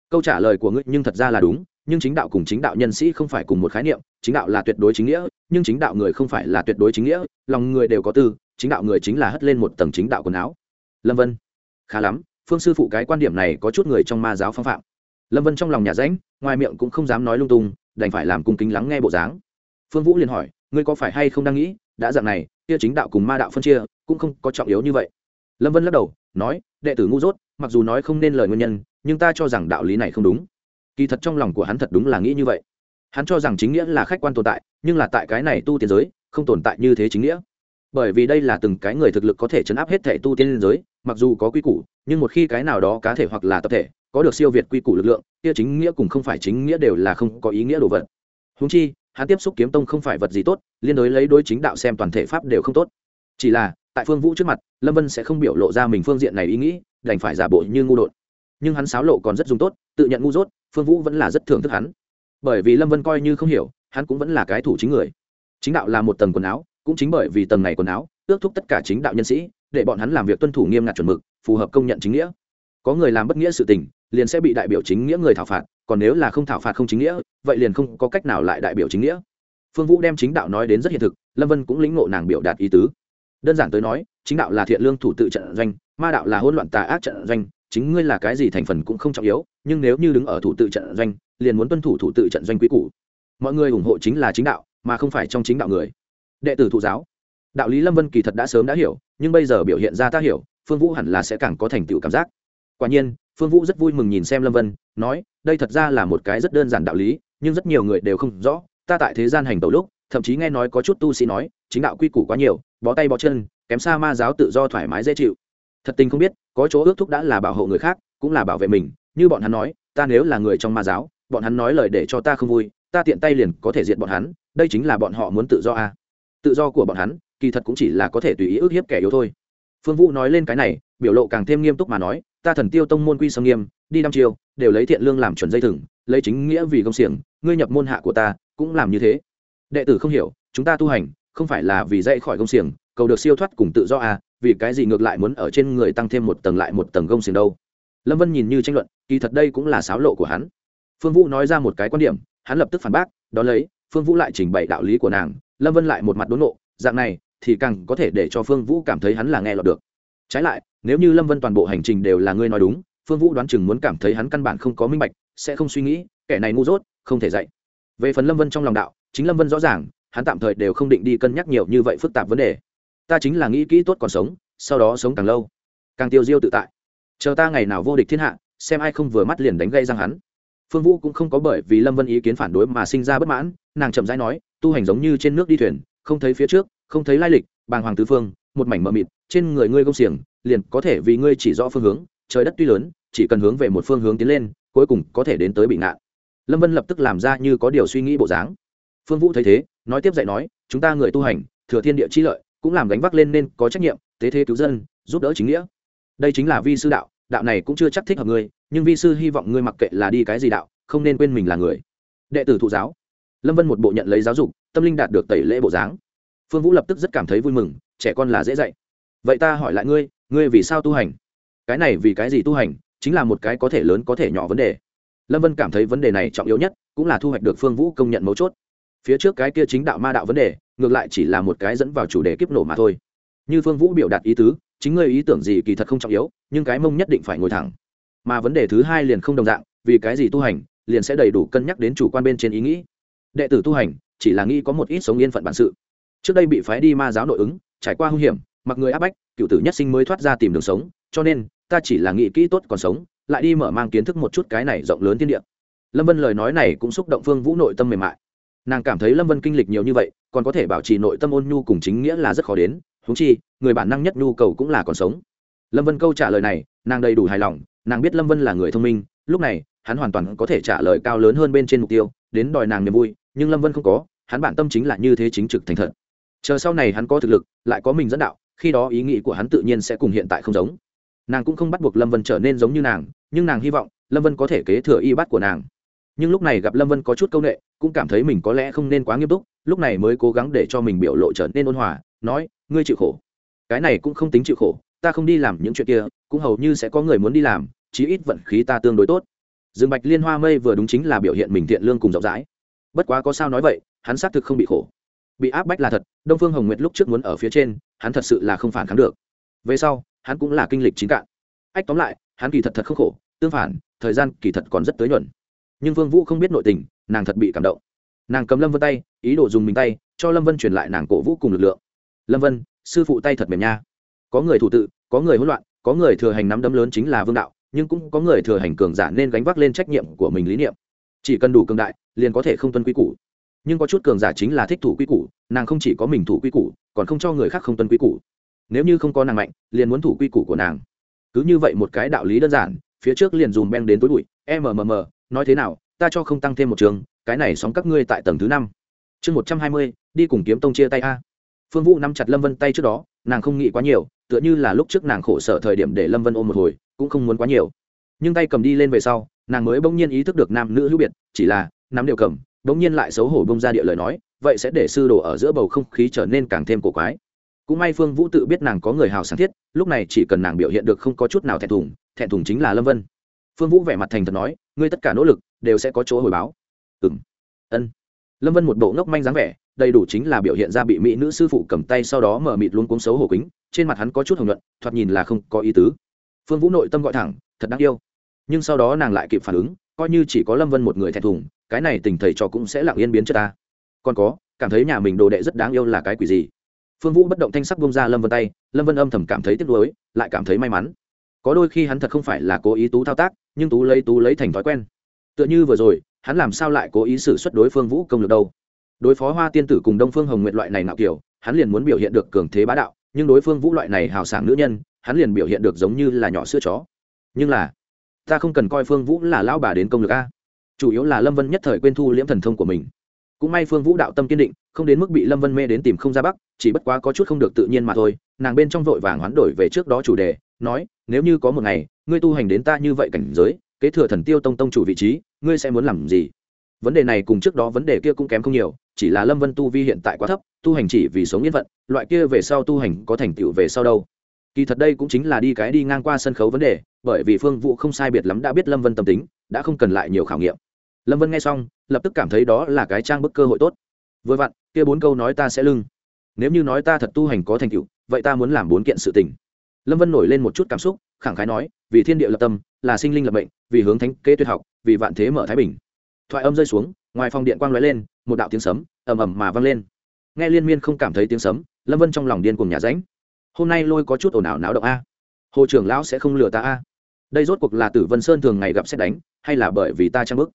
Câu trả lời của ngươi nhưng thật ra là đúng nhưng chính đạo cùng chính đạo nhân sĩ không phải cùng một khái niệm, chính đạo là tuyệt đối chính nghĩa, nhưng chính đạo người không phải là tuyệt đối chính nghĩa, lòng người đều có tư, chính đạo người chính là hất lên một tầng chính đạo quần áo. Lâm vân. Khá lắm, phương sư phụ cái quan điểm này có chút người trong ma giáo phong phạm. Lâm vân trong lòng nhà ránh ngoài miệng cũng không dám nói lung tung, đành phải làm cung kính lắng nghe bộ dáng. Phương vũ liền hỏi, ngươi có phải hay không đang nghĩ, đã dạng này, kia chính đạo cùng ma đạo phân chia, cũng không có trọng yếu như vậy? Lâm vân lắc đầu, nói, đệ tử ngu dốt, mặc dù nói không nên lời nguyên nhân, nhưng ta cho rằng đạo lý này không đúng kỳ thật trong lòng của hắn thật đúng là nghĩ như vậy. Hắn cho rằng chính nghĩa là khách quan tồn tại, nhưng là tại cái này tu tiên giới, không tồn tại như thế chính nghĩa. Bởi vì đây là từng cái người thực lực có thể chấn áp hết thể tu tiên giới, mặc dù có quy củ, nhưng một khi cái nào đó cá thể hoặc là tập thể có được siêu việt quy củ lực lượng, kia chính nghĩa cùng không phải chính nghĩa đều là không có ý nghĩa đồ vật. Húng chi, hắn tiếp xúc kiếm tông không phải vật gì tốt, liên đối lấy đối chính đạo xem toàn thể pháp đều không tốt. Chỉ là, tại phương vũ trước mặt, lâm vân sẽ không biểu lộ ra mình phương diện này ý nghĩ, đành phải giả bộ như ngu đột nhưng hắn sáo lộ còn rất dùng tốt, tự nhận ngu dốt, phương vũ vẫn là rất thưởng thức hắn. Bởi vì lâm vân coi như không hiểu, hắn cũng vẫn là cái thủ chính người. Chính đạo là một tầng quần áo, cũng chính bởi vì tầng này quần áo, ước thúc tất cả chính đạo nhân sĩ, để bọn hắn làm việc tuân thủ nghiêm ngặt chuẩn mực, phù hợp công nhận chính nghĩa. Có người làm bất nghĩa sự tình, liền sẽ bị đại biểu chính nghĩa người thảo phạt, còn nếu là không thảo phạt không chính nghĩa, vậy liền không có cách nào lại đại biểu chính nghĩa. Phương vũ đem chính đạo nói đến rất hiện thực, lâm vân cũng lĩnh ngộ nàng biểu đạt ý tứ. Đơn giản tới nói, chính đạo là thiện lương thủ tự trận doanh, ma đạo là hỗn loạn tà ác trận doanh chính ngươi là cái gì thành phần cũng không trọng yếu, nhưng nếu như đứng ở thủ tự trận doanh, liền muốn tuân thủ thủ tự trận doanh quý cũ mọi người ủng hộ chính là chính đạo, mà không phải trong chính đạo người. Đệ tử thụ giáo. Đạo lý lâm vân kỳ thật đã sớm đã hiểu, nhưng bây giờ biểu hiện ra ta hiểu, phương vũ hẳn là sẽ càng có thành tựu cảm giác. Quả nhiên, phương vũ rất vui mừng nhìn xem lâm vân, nói, đây thật ra là một cái rất đơn giản đạo lý, nhưng rất nhiều người đều không rõ, ta tại thế gian hành tẩu lúc, thậm chí nghe nói có chút tu sĩ nói, chính đạo quy củ quá nhiều, bó tay bó chân, kém xa ma giáo tự do thoải mái dễ chịu. Thật tình không biết có chỗ ước thúc đã là bảo hộ người khác, cũng là bảo vệ mình, như bọn hắn nói, ta nếu là người trong ma giáo, bọn hắn nói lời để cho ta không vui, ta tiện tay liền có thể diện bọn hắn, đây chính là bọn họ muốn tự do à. tự do của bọn hắn, kỳ thật cũng chỉ là có thể tùy ý ước hiếp kẻ yếu thôi phương vũ nói lên cái này, biểu lộ càng thêm nghiêm túc mà nói, ta thần tiêu tông môn quy sâm nghiêm, đi năm chiều đều lấy thiện lương làm chuẩn dây thừng, lấy chính nghĩa vì công xiềng, ngươi nhập môn hạ của ta, cũng làm như thế đệ tử không hiểu, chúng ta tu hành, không phải là vì dạy khỏi công xiềng cầu được siêu thoát cùng tự do à vì cái gì ngược lại muốn ở trên người tăng thêm một tầng lại một tầng gông xiềng đâu? Lâm vân nhìn như tranh luận, kỳ thật đây cũng là sáo lộ của hắn. Phương vũ nói ra một cái quan điểm, hắn lập tức phản bác đón lấy, phương vũ lại trình bày đạo lý của nàng, lâm vân lại một mặt đốn nộ, dạng này thì càng có thể để cho phương vũ cảm thấy hắn là nghe lọt được. Trái lại, nếu như lâm vân toàn bộ hành trình đều là ngươi nói đúng, phương vũ đoán chừng muốn cảm thấy hắn căn bản không có minh bạch, sẽ không suy nghĩ, kẻ này ngu dốt, không thể dạy. Về phần lâm vân trong lòng đạo, chính lâm vân rõ ràng, hắn tạm thời đều không định đi cân nhắc nhiều như vậy phức tạp vấn đề ta chính là nghĩ kỹ tốt còn sống, sau đó sống càng lâu, càng tiêu diêu tự tại. Chờ ta ngày nào vô địch thiên hạ, xem ai không vừa mắt liền đánh gây răng hắn. Phương vũ cũng không có bởi vì lâm vân ý kiến phản đối mà sinh ra bất mãn, nàng chậm rãi nói, tu hành giống như trên nước đi thuyền, không thấy phía trước, không thấy lai lịch, bàng hoàng tứ phương, một mảnh mờ mịt, trên người ngươi công xiềng, liền có thể vì ngươi chỉ rõ phương hướng, trời đất tuy lớn, chỉ cần hướng về một phương hướng tiến lên, cuối cùng có thể đến tới bị ngạn. Lâm vân lập tức làm ra như có điều suy nghĩ bộ dáng. Phương vũ thấy thế, nói tiếp dạy nói, chúng ta người tu hành, thừa thiên địa chi lợi cũng làm gánh vác lên nên có trách nhiệm, tế thế cứu dân, giúp đỡ chính nghĩa. Đây chính là vi sư đạo đạo này cũng chưa chắc thích hợp ngươi, nhưng vi sư hy vọng ngươi mặc kệ là đi cái gì đạo, không nên quên mình là người. Đệ tử thụ giáo. Lâm vân một bộ nhận lấy giáo dục, tâm linh đạt được tẩy lễ bộ dáng. Phương vũ lập tức rất cảm thấy vui mừng, trẻ con là dễ dạy. Vậy ta hỏi lại ngươi ngươi vì sao tu hành? Cái này vì cái gì tu hành, chính là một cái có thể lớn có thể nhỏ vấn đề. Lâm vân cảm thấy vấn đề này trọng yếu nhất, cũng là thu hoạch được phương vũ công nhận mấu chốt phía trước cái kia chính đạo ma đạo vấn đề, ngược lại chỉ là một cái dẫn vào chủ đề kiếp nổ mà thôi. Như phương vũ biểu đạt ý tứ, chính ngươi ý tưởng gì kỳ thật không trọng yếu, nhưng cái mông nhất định phải ngồi thẳng. Mà vấn đề thứ hai liền không đồng dạng, vì cái gì tu hành, liền sẽ đầy đủ cân nhắc đến chủ quan bên trên ý nghĩ. Đệ tử tu hành, chỉ là nghĩ có một ít sống yên phận bản sự. Trước đây bị phái đi ma giáo nội ứng, trải qua hung hiểm, mặc người áp bách, cựu tử nhất sinh mới thoát ra tìm đường sống, cho nên, ta chỉ là nghĩ kỹ tốt còn sống, lại đi mở mang kiến thức một chút cái này rộng lớn thiên địa. Lâm vân lời nói này cũng xúc động phương vũ nội tâm mềm mại nàng cảm thấy lâm vân kinh lịch nhiều như vậy, còn có thể bảo trì nội tâm ôn nhu cùng chính nghĩa là rất khó đến húng chi, người bản năng nhất nhu cầu cũng là còn sống. Lâm vân câu trả lời này, nàng đầy đủ hài lòng, nàng biết lâm vân là người thông minh, lúc này, hắn hoàn toàn có thể trả lời cao lớn hơn bên trên mục tiêu, đến đòi nàng niềm vui, nhưng lâm vân không có, hắn bản tâm chính là như thế chính trực thành thật. Chờ sau này hắn có thực lực, lại có mình dẫn đạo, khi đó ý nghĩ của hắn tự nhiên sẽ cùng hiện tại không giống. Nàng cũng không bắt buộc lâm vân trở nên giống như nàng, nhưng nàng hy vọng, lâm vân có thể kế thừa y bắt của nàng nhưng lúc này gặp lâm vân có chút c â u n ệ cũng cảm thấy mình có lẽ không nên quá nghiêm túc, lúc này mới cố gắng để cho mình biểu lộ trở nên ôn hòa, nói, ngươi chịu khổ. Cái này cũng không tính chịu khổ, ta không đi làm những chuyện kia, cũng hầu như sẽ có người muốn đi làm, chí ít vận khí ta tương đối tốt. Dương bạch liên hoa mây vừa đúng chính là biểu hiện mình thiện lương cùng rộng rãi. Bất quá có sao nói vậy, hắn xác thực không bị khổ. Bị áp bách là thật, đông phương hồng nguyệt lúc trước muốn ở phía trên, hắn thật sự là không phản kháng được. Về sau, hắn cũng là kinh lịch chính cạn. Ách, tóm lại, hắn kỳ thật thật không khổ, tương phản, thời gian kỳ thật còn rất tới nhuận nhưng vương vũ không biết nội tình, nàng thật bị cảm động. Nàng cầm lâm vân tay, ý đồ dùng mình tay, cho lâm vân truyền lại nàng cổ vũ cùng lực lượng. Lâm vân, sư phụ tay thật mềm nha. Có người thủ tự, có người hỗn loạn, có người thừa hành nắm đấm lớn chính là vương đạo, nhưng cũng có người thừa hành cường giả nên gánh vác lên trách nhiệm của mình lý niệm. Chỉ cần đủ cường đại, liền có thể không tuân quy củ. Nhưng có chút cường giả chính là thích thủ quy củ, nàng không chỉ có mình thủ quy củ, còn không cho người khác không tuân quy củ. Nếu như không có nàng mạnh, liền muốn thủ quy củ của nàng. Cứ như vậy một cái đạo lý đơn giản, phía trước liền dùm beng đến tối bụi mmm nói thế nào, ta cho không tăng thêm một trường, cái này sóng các ngươi tại tầng thứ năm. Chương một trăm hai mươi, đi cùng kiếm tông chia tay a. Phương vũ nắm chặt lâm vân tay trước đó, nàng không nghĩ quá nhiều, tựa như là lúc trước nàng khổ sở thời điểm để lâm vân ôm một hồi, cũng không muốn quá nhiều. Nhưng tay cầm đi lên về sau, nàng mới bỗng nhiên ý thức được nam nữ hữu biệt, chỉ là, nắm đều cầm, bỗng nhiên lại xấu hổ bông ra địa lời nói, vậy sẽ để sư đồ ở giữa bầu không khí trở nên càng thêm cổ quái. Cũng may phương vũ tự biết nàng có người hào sáng thiết, lúc này chỉ cần nàng biểu hiện được không có chút nào thẹn thùng thẹn thùng chính là lâm vân. Phương vũ vẻ mặt thành thật nói ngươi tất cả nỗ lực đều sẽ có chỗ hồi báo. Ừng ân. Lâm vân một bộ ngốc manh dáng vẻ, đầy đủ chính là biểu hiện ra bị mỹ nữ sư phụ cầm tay sau đó mở mịt luôn cuống xấu hổ kính, trên mặt hắn có chút hồng nhuận, thoạt nhìn là không có ý tứ. Phương vũ nội tâm gọi thẳng, thật đáng yêu. Nhưng sau đó nàng lại kịp phản ứng, coi như chỉ có lâm vân một người thẹn thùng, cái này tình thầy trò cũng sẽ lặng yên biến cho ta. Còn có, cảm thấy nhà mình đồ đệ rất đáng yêu là cái quỷ gì? Phương vũ bất động thanh sắc bông ra lâm vân tay, lâm vân âm thầm cảm thấy tiếc nuối, lại cảm thấy may mắn có đôi khi hắn thật không phải là cố ý tú thao tác, nhưng tú lấy tú lấy thành thói quen. Tựa như vừa rồi, hắn làm sao lại cố ý xử suất đối phương vũ công lực đâu? Đối phó hoa tiên tử cùng đông phương hồng nguyện loại này nạo kiểu, hắn liền muốn biểu hiện được cường thế bá đạo, nhưng đối phương vũ loại này hào sảng nữ nhân, hắn liền biểu hiện được giống như là nhỏ sữa chó. Nhưng là, ta không cần coi phương vũ là lão bà đến công lực a. Chủ yếu là lâm vân nhất thời quên thu liễm thần thông của mình. Cũng may phương vũ đạo tâm kiên định, không đến mức bị lâm vân mê đến tìm không ra bắc, chỉ bất quá có chút không được tự nhiên mà thôi. Nàng bên trong vội vàng hoán đổi về trước đó chủ đề, nói nếu như có một ngày, ngươi tu hành đến ta như vậy cảnh giới, kế thừa thần tiêu tông tông chủ vị trí, ngươi sẽ muốn làm gì? Vấn đề này cùng trước đó vấn đề kia cũng kém không nhiều, chỉ là lâm vân tu vi hiện tại quá thấp, tu hành chỉ vì sống yên vận loại kia về sau tu hành có thành tựu về sau đâu. Kỳ thật đây cũng chính là đi cái đi ngang qua sân khấu vấn đề, bởi vì phương vũ không sai biệt lắm đã biết lâm vân tâm tính, đã không cần lại nhiều khảo nghiệm. Lâm vân nghe xong, lập tức cảm thấy đó là cái trang bức cơ hội tốt. Vừa vặn, kia bốn câu nói ta sẽ lưng. Nếu như nói ta thật tu hành có thành tựu, vậy ta muốn làm bốn kiện sự tình lâm vân nổi lên một chút cảm xúc, khẳng khái nói, vì thiên địa lập tâm, là sinh linh lập mệnh, vì hướng thánh kế tuyệt học, vì vạn thế mở thái bình. Thoại âm rơi xuống, ngoài phòng điện quang lóe lên, một đạo tiếng sấm, ầm ầm mà vang lên. Nghe liên miên không cảm thấy tiếng sấm, lâm vân trong lòng điên cùng nhà ránh. Hôm nay lôi có chút ồn ào náo động a. Hồ trưởng lão sẽ không lừa ta a. Đây rốt cuộc là tử vân sơn thường ngày gặp xét đánh, hay là bởi vì ta trang bức?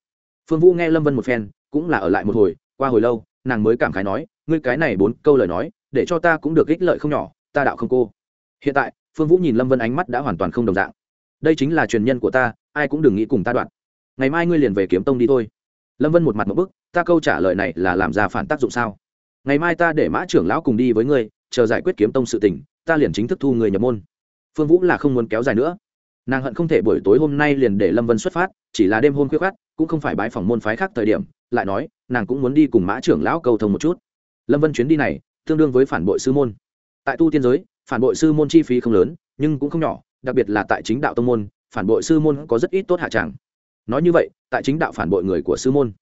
Phương vũ nghe lâm vân một phen, cũng là ở lại một hồi, qua hồi lâu, nàng mới cảm khái nói, ngươi cái này bốn câu lời nói, để cho ta cũng được ích lợi không nhỏ, ta đạo không cô. Hiện tại phương vũ nhìn lâm vân ánh mắt đã hoàn toàn không đồng dạng. Đây chính là truyền nhân của ta, ai cũng đừng nghĩ cùng ta đoạn. Ngày mai ngươi liền về kiếm tông đi thôi. Lâm vân một mặt một bức, ta câu trả lời này là làm ra phản tác dụng sao? Ngày mai ta để mã trưởng lão cùng đi với ngươi, chờ giải quyết kiếm tông sự tình, ta liền chính thức thu người nhập môn. Phương vũ là không muốn kéo dài nữa. Nàng hận không thể buổi tối hôm nay liền để lâm vân xuất phát, chỉ là đêm hôm khuya khát cũng không phải bãi phòng môn phái khác thời điểm, lại nói, nàng cũng muốn đi cùng mã trưởng lão cầu thông một chút. Lâm vân chuyến đi này, tương đương với phản bội sư môn. Tại tu tiên giới phản bội sư môn chi phí không lớn, nhưng cũng không nhỏ, đặc biệt là tại chính đạo tông môn, phản bội sư môn có rất ít tốt hạ tràng. Nói như vậy, tại chính đạo phản bội người của sư môn,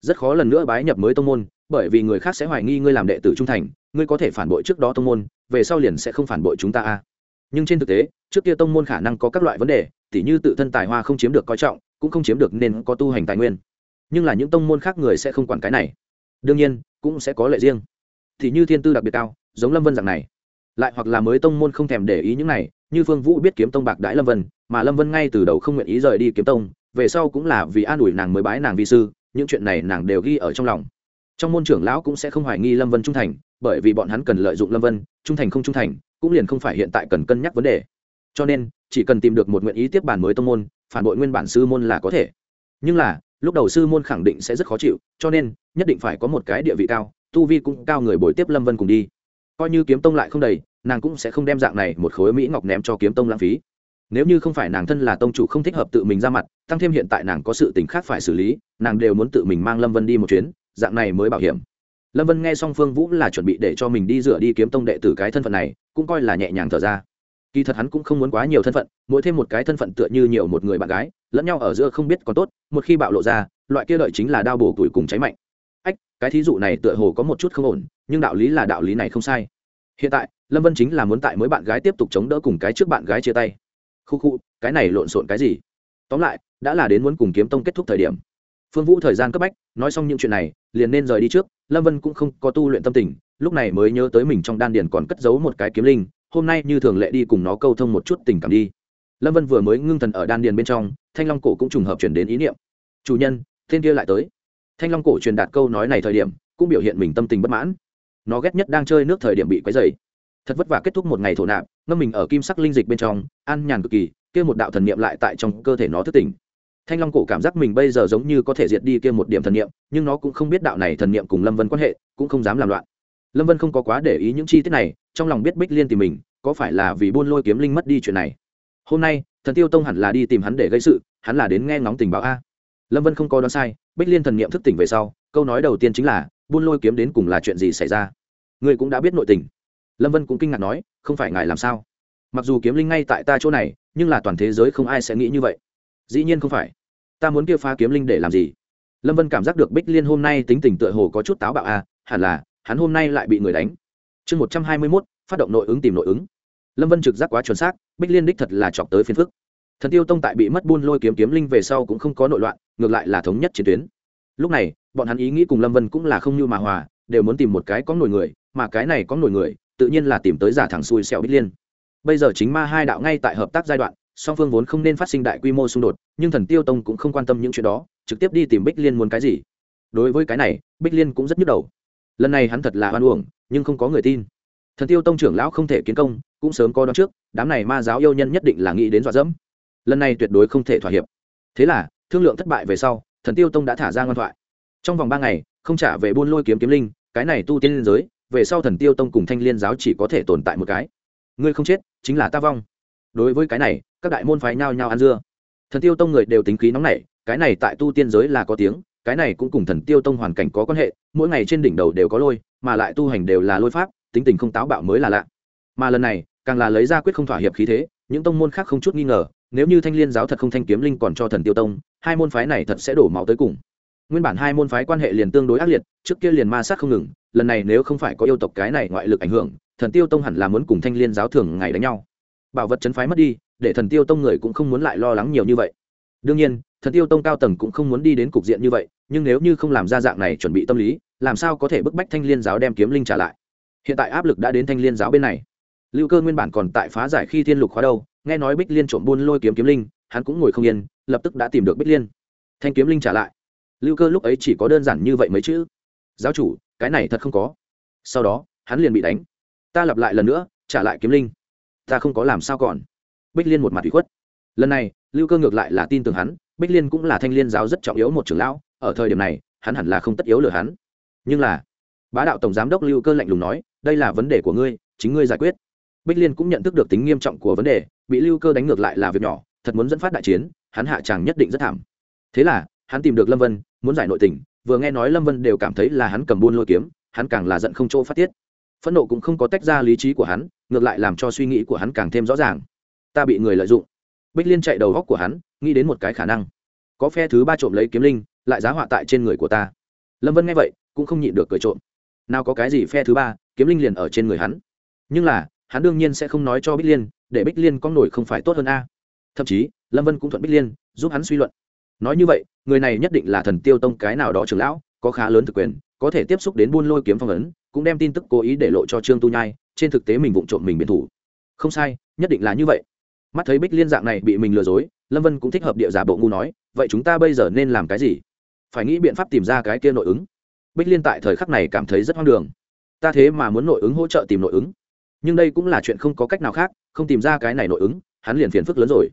rất khó lần nữa bái nhập mới tông môn, bởi vì người khác sẽ hoài nghi ngươi làm đệ tử trung thành, ngươi có thể phản bội trước đó tông môn, về sau liền sẽ không phản bội chúng ta a. Nhưng trên thực tế, trước kia tông môn khả năng có các loại vấn đề, tỉ như tự thân tài hoa không chiếm được coi trọng, cũng không chiếm được nên có tu hành tài nguyên. Nhưng là những tông môn khác người sẽ không quản cái này. Đương nhiên, cũng sẽ có lệ riêng. Thì như thiên tư đặc biệt cao, giống lâm vân dạng này lại hoặc là mới tông môn không thèm để ý những này, như phương vũ biết kiếm tông bạc đãi lâm vân, mà lâm vân ngay từ đầu không nguyện ý rời đi kiếm tông, về sau cũng là vì an ủi nàng mới bái nàng vi sư, những chuyện này nàng đều ghi ở trong lòng. Trong môn trưởng lão cũng sẽ không hoài nghi lâm vân trung thành, bởi vì bọn hắn cần lợi dụng lâm vân, trung thành không trung thành, cũng liền không phải hiện tại cần cân nhắc vấn đề. Cho nên, chỉ cần tìm được một nguyện ý tiếp bản mới tông môn, phản bội nguyên bản sư môn là có thể. Nhưng là, lúc đầu sư môn khẳng định sẽ rất khó chịu, cho nên, nhất định phải có một cái địa vị cao, tu vi cũng cao người bồi tiếp lâm vân cùng đi. Coi như kiếm tông lại không đầy nàng cũng sẽ không đem dạng này một khối mỹ ngọc ném cho kiếm tông lãng phí. Nếu như không phải nàng thân là tông chủ không thích hợp tự mình ra mặt, tăng thêm hiện tại nàng có sự tình khác phải xử lý, nàng đều muốn tự mình mang lâm vân đi một chuyến, dạng này mới bảo hiểm. Lâm vân nghe xong phương vũ là chuẩn bị để cho mình đi rửa đi kiếm tông đệ tử cái thân phận này, cũng coi là nhẹ nhàng thở ra. Kỳ thật hắn cũng không muốn quá nhiều thân phận, mỗi thêm một cái thân phận tựa như nhiều một người bạn gái, lẫn nhau ở giữa không biết có tốt, một khi bạo lộ ra, loại kia lợi chính là đau bổ tuổi cùng cháy mạnh. Ách, cái thí dụ này tựa hồ có một chút không ổn, nhưng đạo lý là đạo lý này không sai hiện tại, lâm vân chính là muốn tại mới bạn gái tiếp tục chống đỡ cùng cái trước bạn gái chia tay. Khu khu, cái này lộn xộn cái gì? Tóm lại, đã là đến muốn cùng kiếm tông kết thúc thời điểm. Phương vũ thời gian cấp bách, nói xong những chuyện này, liền nên rời đi trước, lâm vân cũng không có tu luyện tâm tình, lúc này mới nhớ tới mình trong đan điền còn cất giấu một cái kiếm linh, hôm nay như thường lệ đi cùng nó câu thông một chút tình cảm đi. Lâm vân vừa mới ngưng thần ở đan điền bên trong, thanh long cổ cũng trùng hợp chuyển đến ý niệm. Chủ nhân tên kia lại tới. Thanh long cổ truyền đạt câu nói này thời điểm, cũng biểu hiện mình tâm tình bất mãn nó ghét nhất đang chơi nước thời điểm bị quấy dày thật vất vả kết thúc một ngày thổ nạp, ngâm mình ở kim sắc linh dịch bên trong an nhàn cực kỳ, kia một đạo thần niệm lại tại trong cơ thể nó thức tỉnh. Thanh long cổ cảm giác mình bây giờ giống như có thể diệt đi kia một điểm thần niệm, nhưng nó cũng không biết đạo này thần niệm cùng lâm vân quan hệ, cũng không dám làm loạn. Lâm vân không có quá để ý những chi tiết này, trong lòng biết bích liên tìm mình, có phải là vì buôn lôi kiếm linh mất đi chuyện này? Hôm nay, thần tiêu tông hẳn là đi tìm hắn để gây sự, hắn là đến nghe ngóng tình báo a. Lâm vân không có đoán sai, bích liên thần niệm thức tỉnh về sau, câu nói đầu tiên chính là buôn lôi kiếm đến cùng là chuyện gì xảy ra? Ngươi cũng đã biết nội tình. Lâm vân cũng kinh ngạc nói, không phải ngài làm sao? Mặc dù kiếm linh ngay tại ta chỗ này, nhưng là toàn thế giới không ai sẽ nghĩ như vậy. Dĩ nhiên không phải. Ta muốn kia phá kiếm linh để làm gì? Lâm vân cảm giác được bích liên hôm nay tính tình tựa hồ có chút táo bạo à hẳn là, hắn hôm nay lại bị người đánh. Chương một trăm hai mươi mốt, phát động nội ứng tìm nội ứng. Lâm vân trực giác quá chuẩn xác, bích liên đích thật là chọc tới phiền phức. Thần tiêu tông tại bị mất buôn lôi kiếm kiếm linh về sau cũng không có nội loạn, ngược lại là thống nhất chiến tuyến lúc này, bọn hắn ý nghĩ cùng lâm vân cũng là không như mà hòa, đều muốn tìm một cái có nổi người, mà cái này có nổi người, tự nhiên là tìm tới giả thẳng xui xẻo bích liên. Bây giờ chính ma hai đạo ngay tại hợp tác giai đoạn, song phương vốn không nên phát sinh đại quy mô xung đột, nhưng thần tiêu tông cũng không quan tâm những chuyện đó, trực tiếp đi tìm bích liên muốn cái gì. Đối với cái này, bích liên cũng rất nhức đầu. Lần này hắn thật là hoan uổng, nhưng không có người tin. Thần tiêu tông trưởng lão không thể kiến công, cũng sớm có đón trước, đám này ma giáo yêu nhân nhất định là nghĩ đến dọa dẫm. Lần này tuyệt đối không thể thỏa hiệp. Thế là, thương lượng thất bại về sau thần tiêu tông đã thả ra ngoan thoại. Trong vòng ba ngày, không trả về buôn lôi kiếm kiếm linh, cái này tu tiên liên giới, về sau thần tiêu tông cùng thanh liên giáo chỉ có thể tồn tại một cái. Ngươi không chết, chính là ta vong. Đối với cái này, các đại môn phái nhao nhao ăn dưa. Thần tiêu tông người đều tính khí nóng nảy, cái này tại tu tiên giới là có tiếng, cái này cũng cùng thần tiêu tông hoàn cảnh có quan hệ, mỗi ngày trên đỉnh đầu đều có lôi, mà lại tu hành đều là lôi pháp, tính tình không táo bạo mới là lạ. Mà lần này, càng là lấy ra quyết không thỏa hiệp khí thế, những tông môn khác không chút nghi ngờ nếu như thanh liên giáo thật không thanh kiếm linh còn cho thần tiêu tông, hai môn phái này thật sẽ đổ máu tới cùng. Nguyên bản hai môn phái quan hệ liền tương đối ác liệt, trước kia liền ma sát không ngừng, lần này nếu không phải có yêu tộc cái này ngoại lực ảnh hưởng, thần tiêu tông hẳn là muốn cùng thanh liên giáo thường ngày đánh nhau. Bảo vật chấn phái mất đi, để thần tiêu tông người cũng không muốn lại lo lắng nhiều như vậy. Đương nhiên, thần tiêu tông cao tầng cũng không muốn đi đến cục diện như vậy, nhưng nếu như không làm ra dạng này chuẩn bị tâm lý, làm sao có thể bức bách thanh liên giáo đem kiếm linh trả lại? Hiện tại áp lực đã đến thanh liên giáo bên này. Lưu cơ nguyên bản còn tại phá giải khi thiên lục khóa đâu nghe nói bích liên trộm buôn lôi kiếm kiếm linh, hắn cũng ngồi không yên, lập tức đã tìm được bích liên. Thanh kiếm linh trả lại. Lưu cơ lúc ấy chỉ có đơn giản như vậy mấy chữ. Giáo chủ, cái này thật không có. Sau đó, hắn liền bị đánh. Ta lặp lại lần nữa, trả lại kiếm linh. Ta không có làm sao còn. Bích liên một mặt bị khuất. Lần này, lưu cơ ngược lại là tin tưởng hắn, bích liên cũng là thanh liên giáo rất trọng yếu một trưởng lão, ở thời điểm này, hắn hẳn là không tất yếu lừa hắn. Nhưng là, bá đạo tổng giám đốc lưu cơ lạnh lùng nói, đây là vấn đề của ngươi, chính ngươi giải quyết bích liên cũng nhận thức được tính nghiêm trọng của vấn đề, bị lưu cơ đánh ngược lại là việc nhỏ, thật muốn dẫn phát đại chiến, hắn hạ tràng nhất định rất thảm. Thế là, hắn tìm được lâm vân, muốn giải nội tình, vừa nghe nói lâm vân đều cảm thấy là hắn cầm buôn lôi kiếm, hắn càng là giận không chỗ phát tiết. Phẫn nộ cũng không có tách ra lý trí của hắn, ngược lại làm cho suy nghĩ của hắn càng thêm rõ ràng. Ta bị người lợi dụng. Bích liên chạy đầu góc của hắn, nghĩ đến một cái khả năng. Có phe thứ ba trộm lấy kiếm linh, lại giá họa tại trên người của ta. Lâm vân nghe vậy, cũng không nhịn được cười trộm. Nào có cái gì phe thứ ba, kiếm linh liền ở trên người hắn. Nhưng là hắn đương nhiên sẽ không nói cho bích liên, để bích liên có nổi không phải tốt hơn a. Thậm chí, lâm vân cũng thuận bích liên, giúp hắn suy luận. Nói như vậy, người này nhất định là thần tiêu tông cái nào đó trưởng lão, có khá lớn thực quyền, có thể tiếp xúc đến buôn lôi kiếm phong ấn, cũng đem tin tức cố ý để lộ cho trương tu nhai, trên thực tế mình vụng trộm mình biệt thủ. Không sai, nhất định là như vậy. Mắt thấy bích liên dạng này bị mình lừa dối, lâm vân cũng thích hợp địa giả bộ ngu nói, vậy chúng ta bây giờ nên làm cái gì? Phải nghĩ biện pháp tìm ra cái kia nội ứng. Bích liên tại thời khắc này cảm thấy rất hoang đường. Ta thế mà muốn nội ứng hỗ trợ tìm nội ứng? Nhưng đây cũng là chuyện không có cách nào khác, không tìm ra cái này nội ứng, hắn liền phiền phức lớn rồi.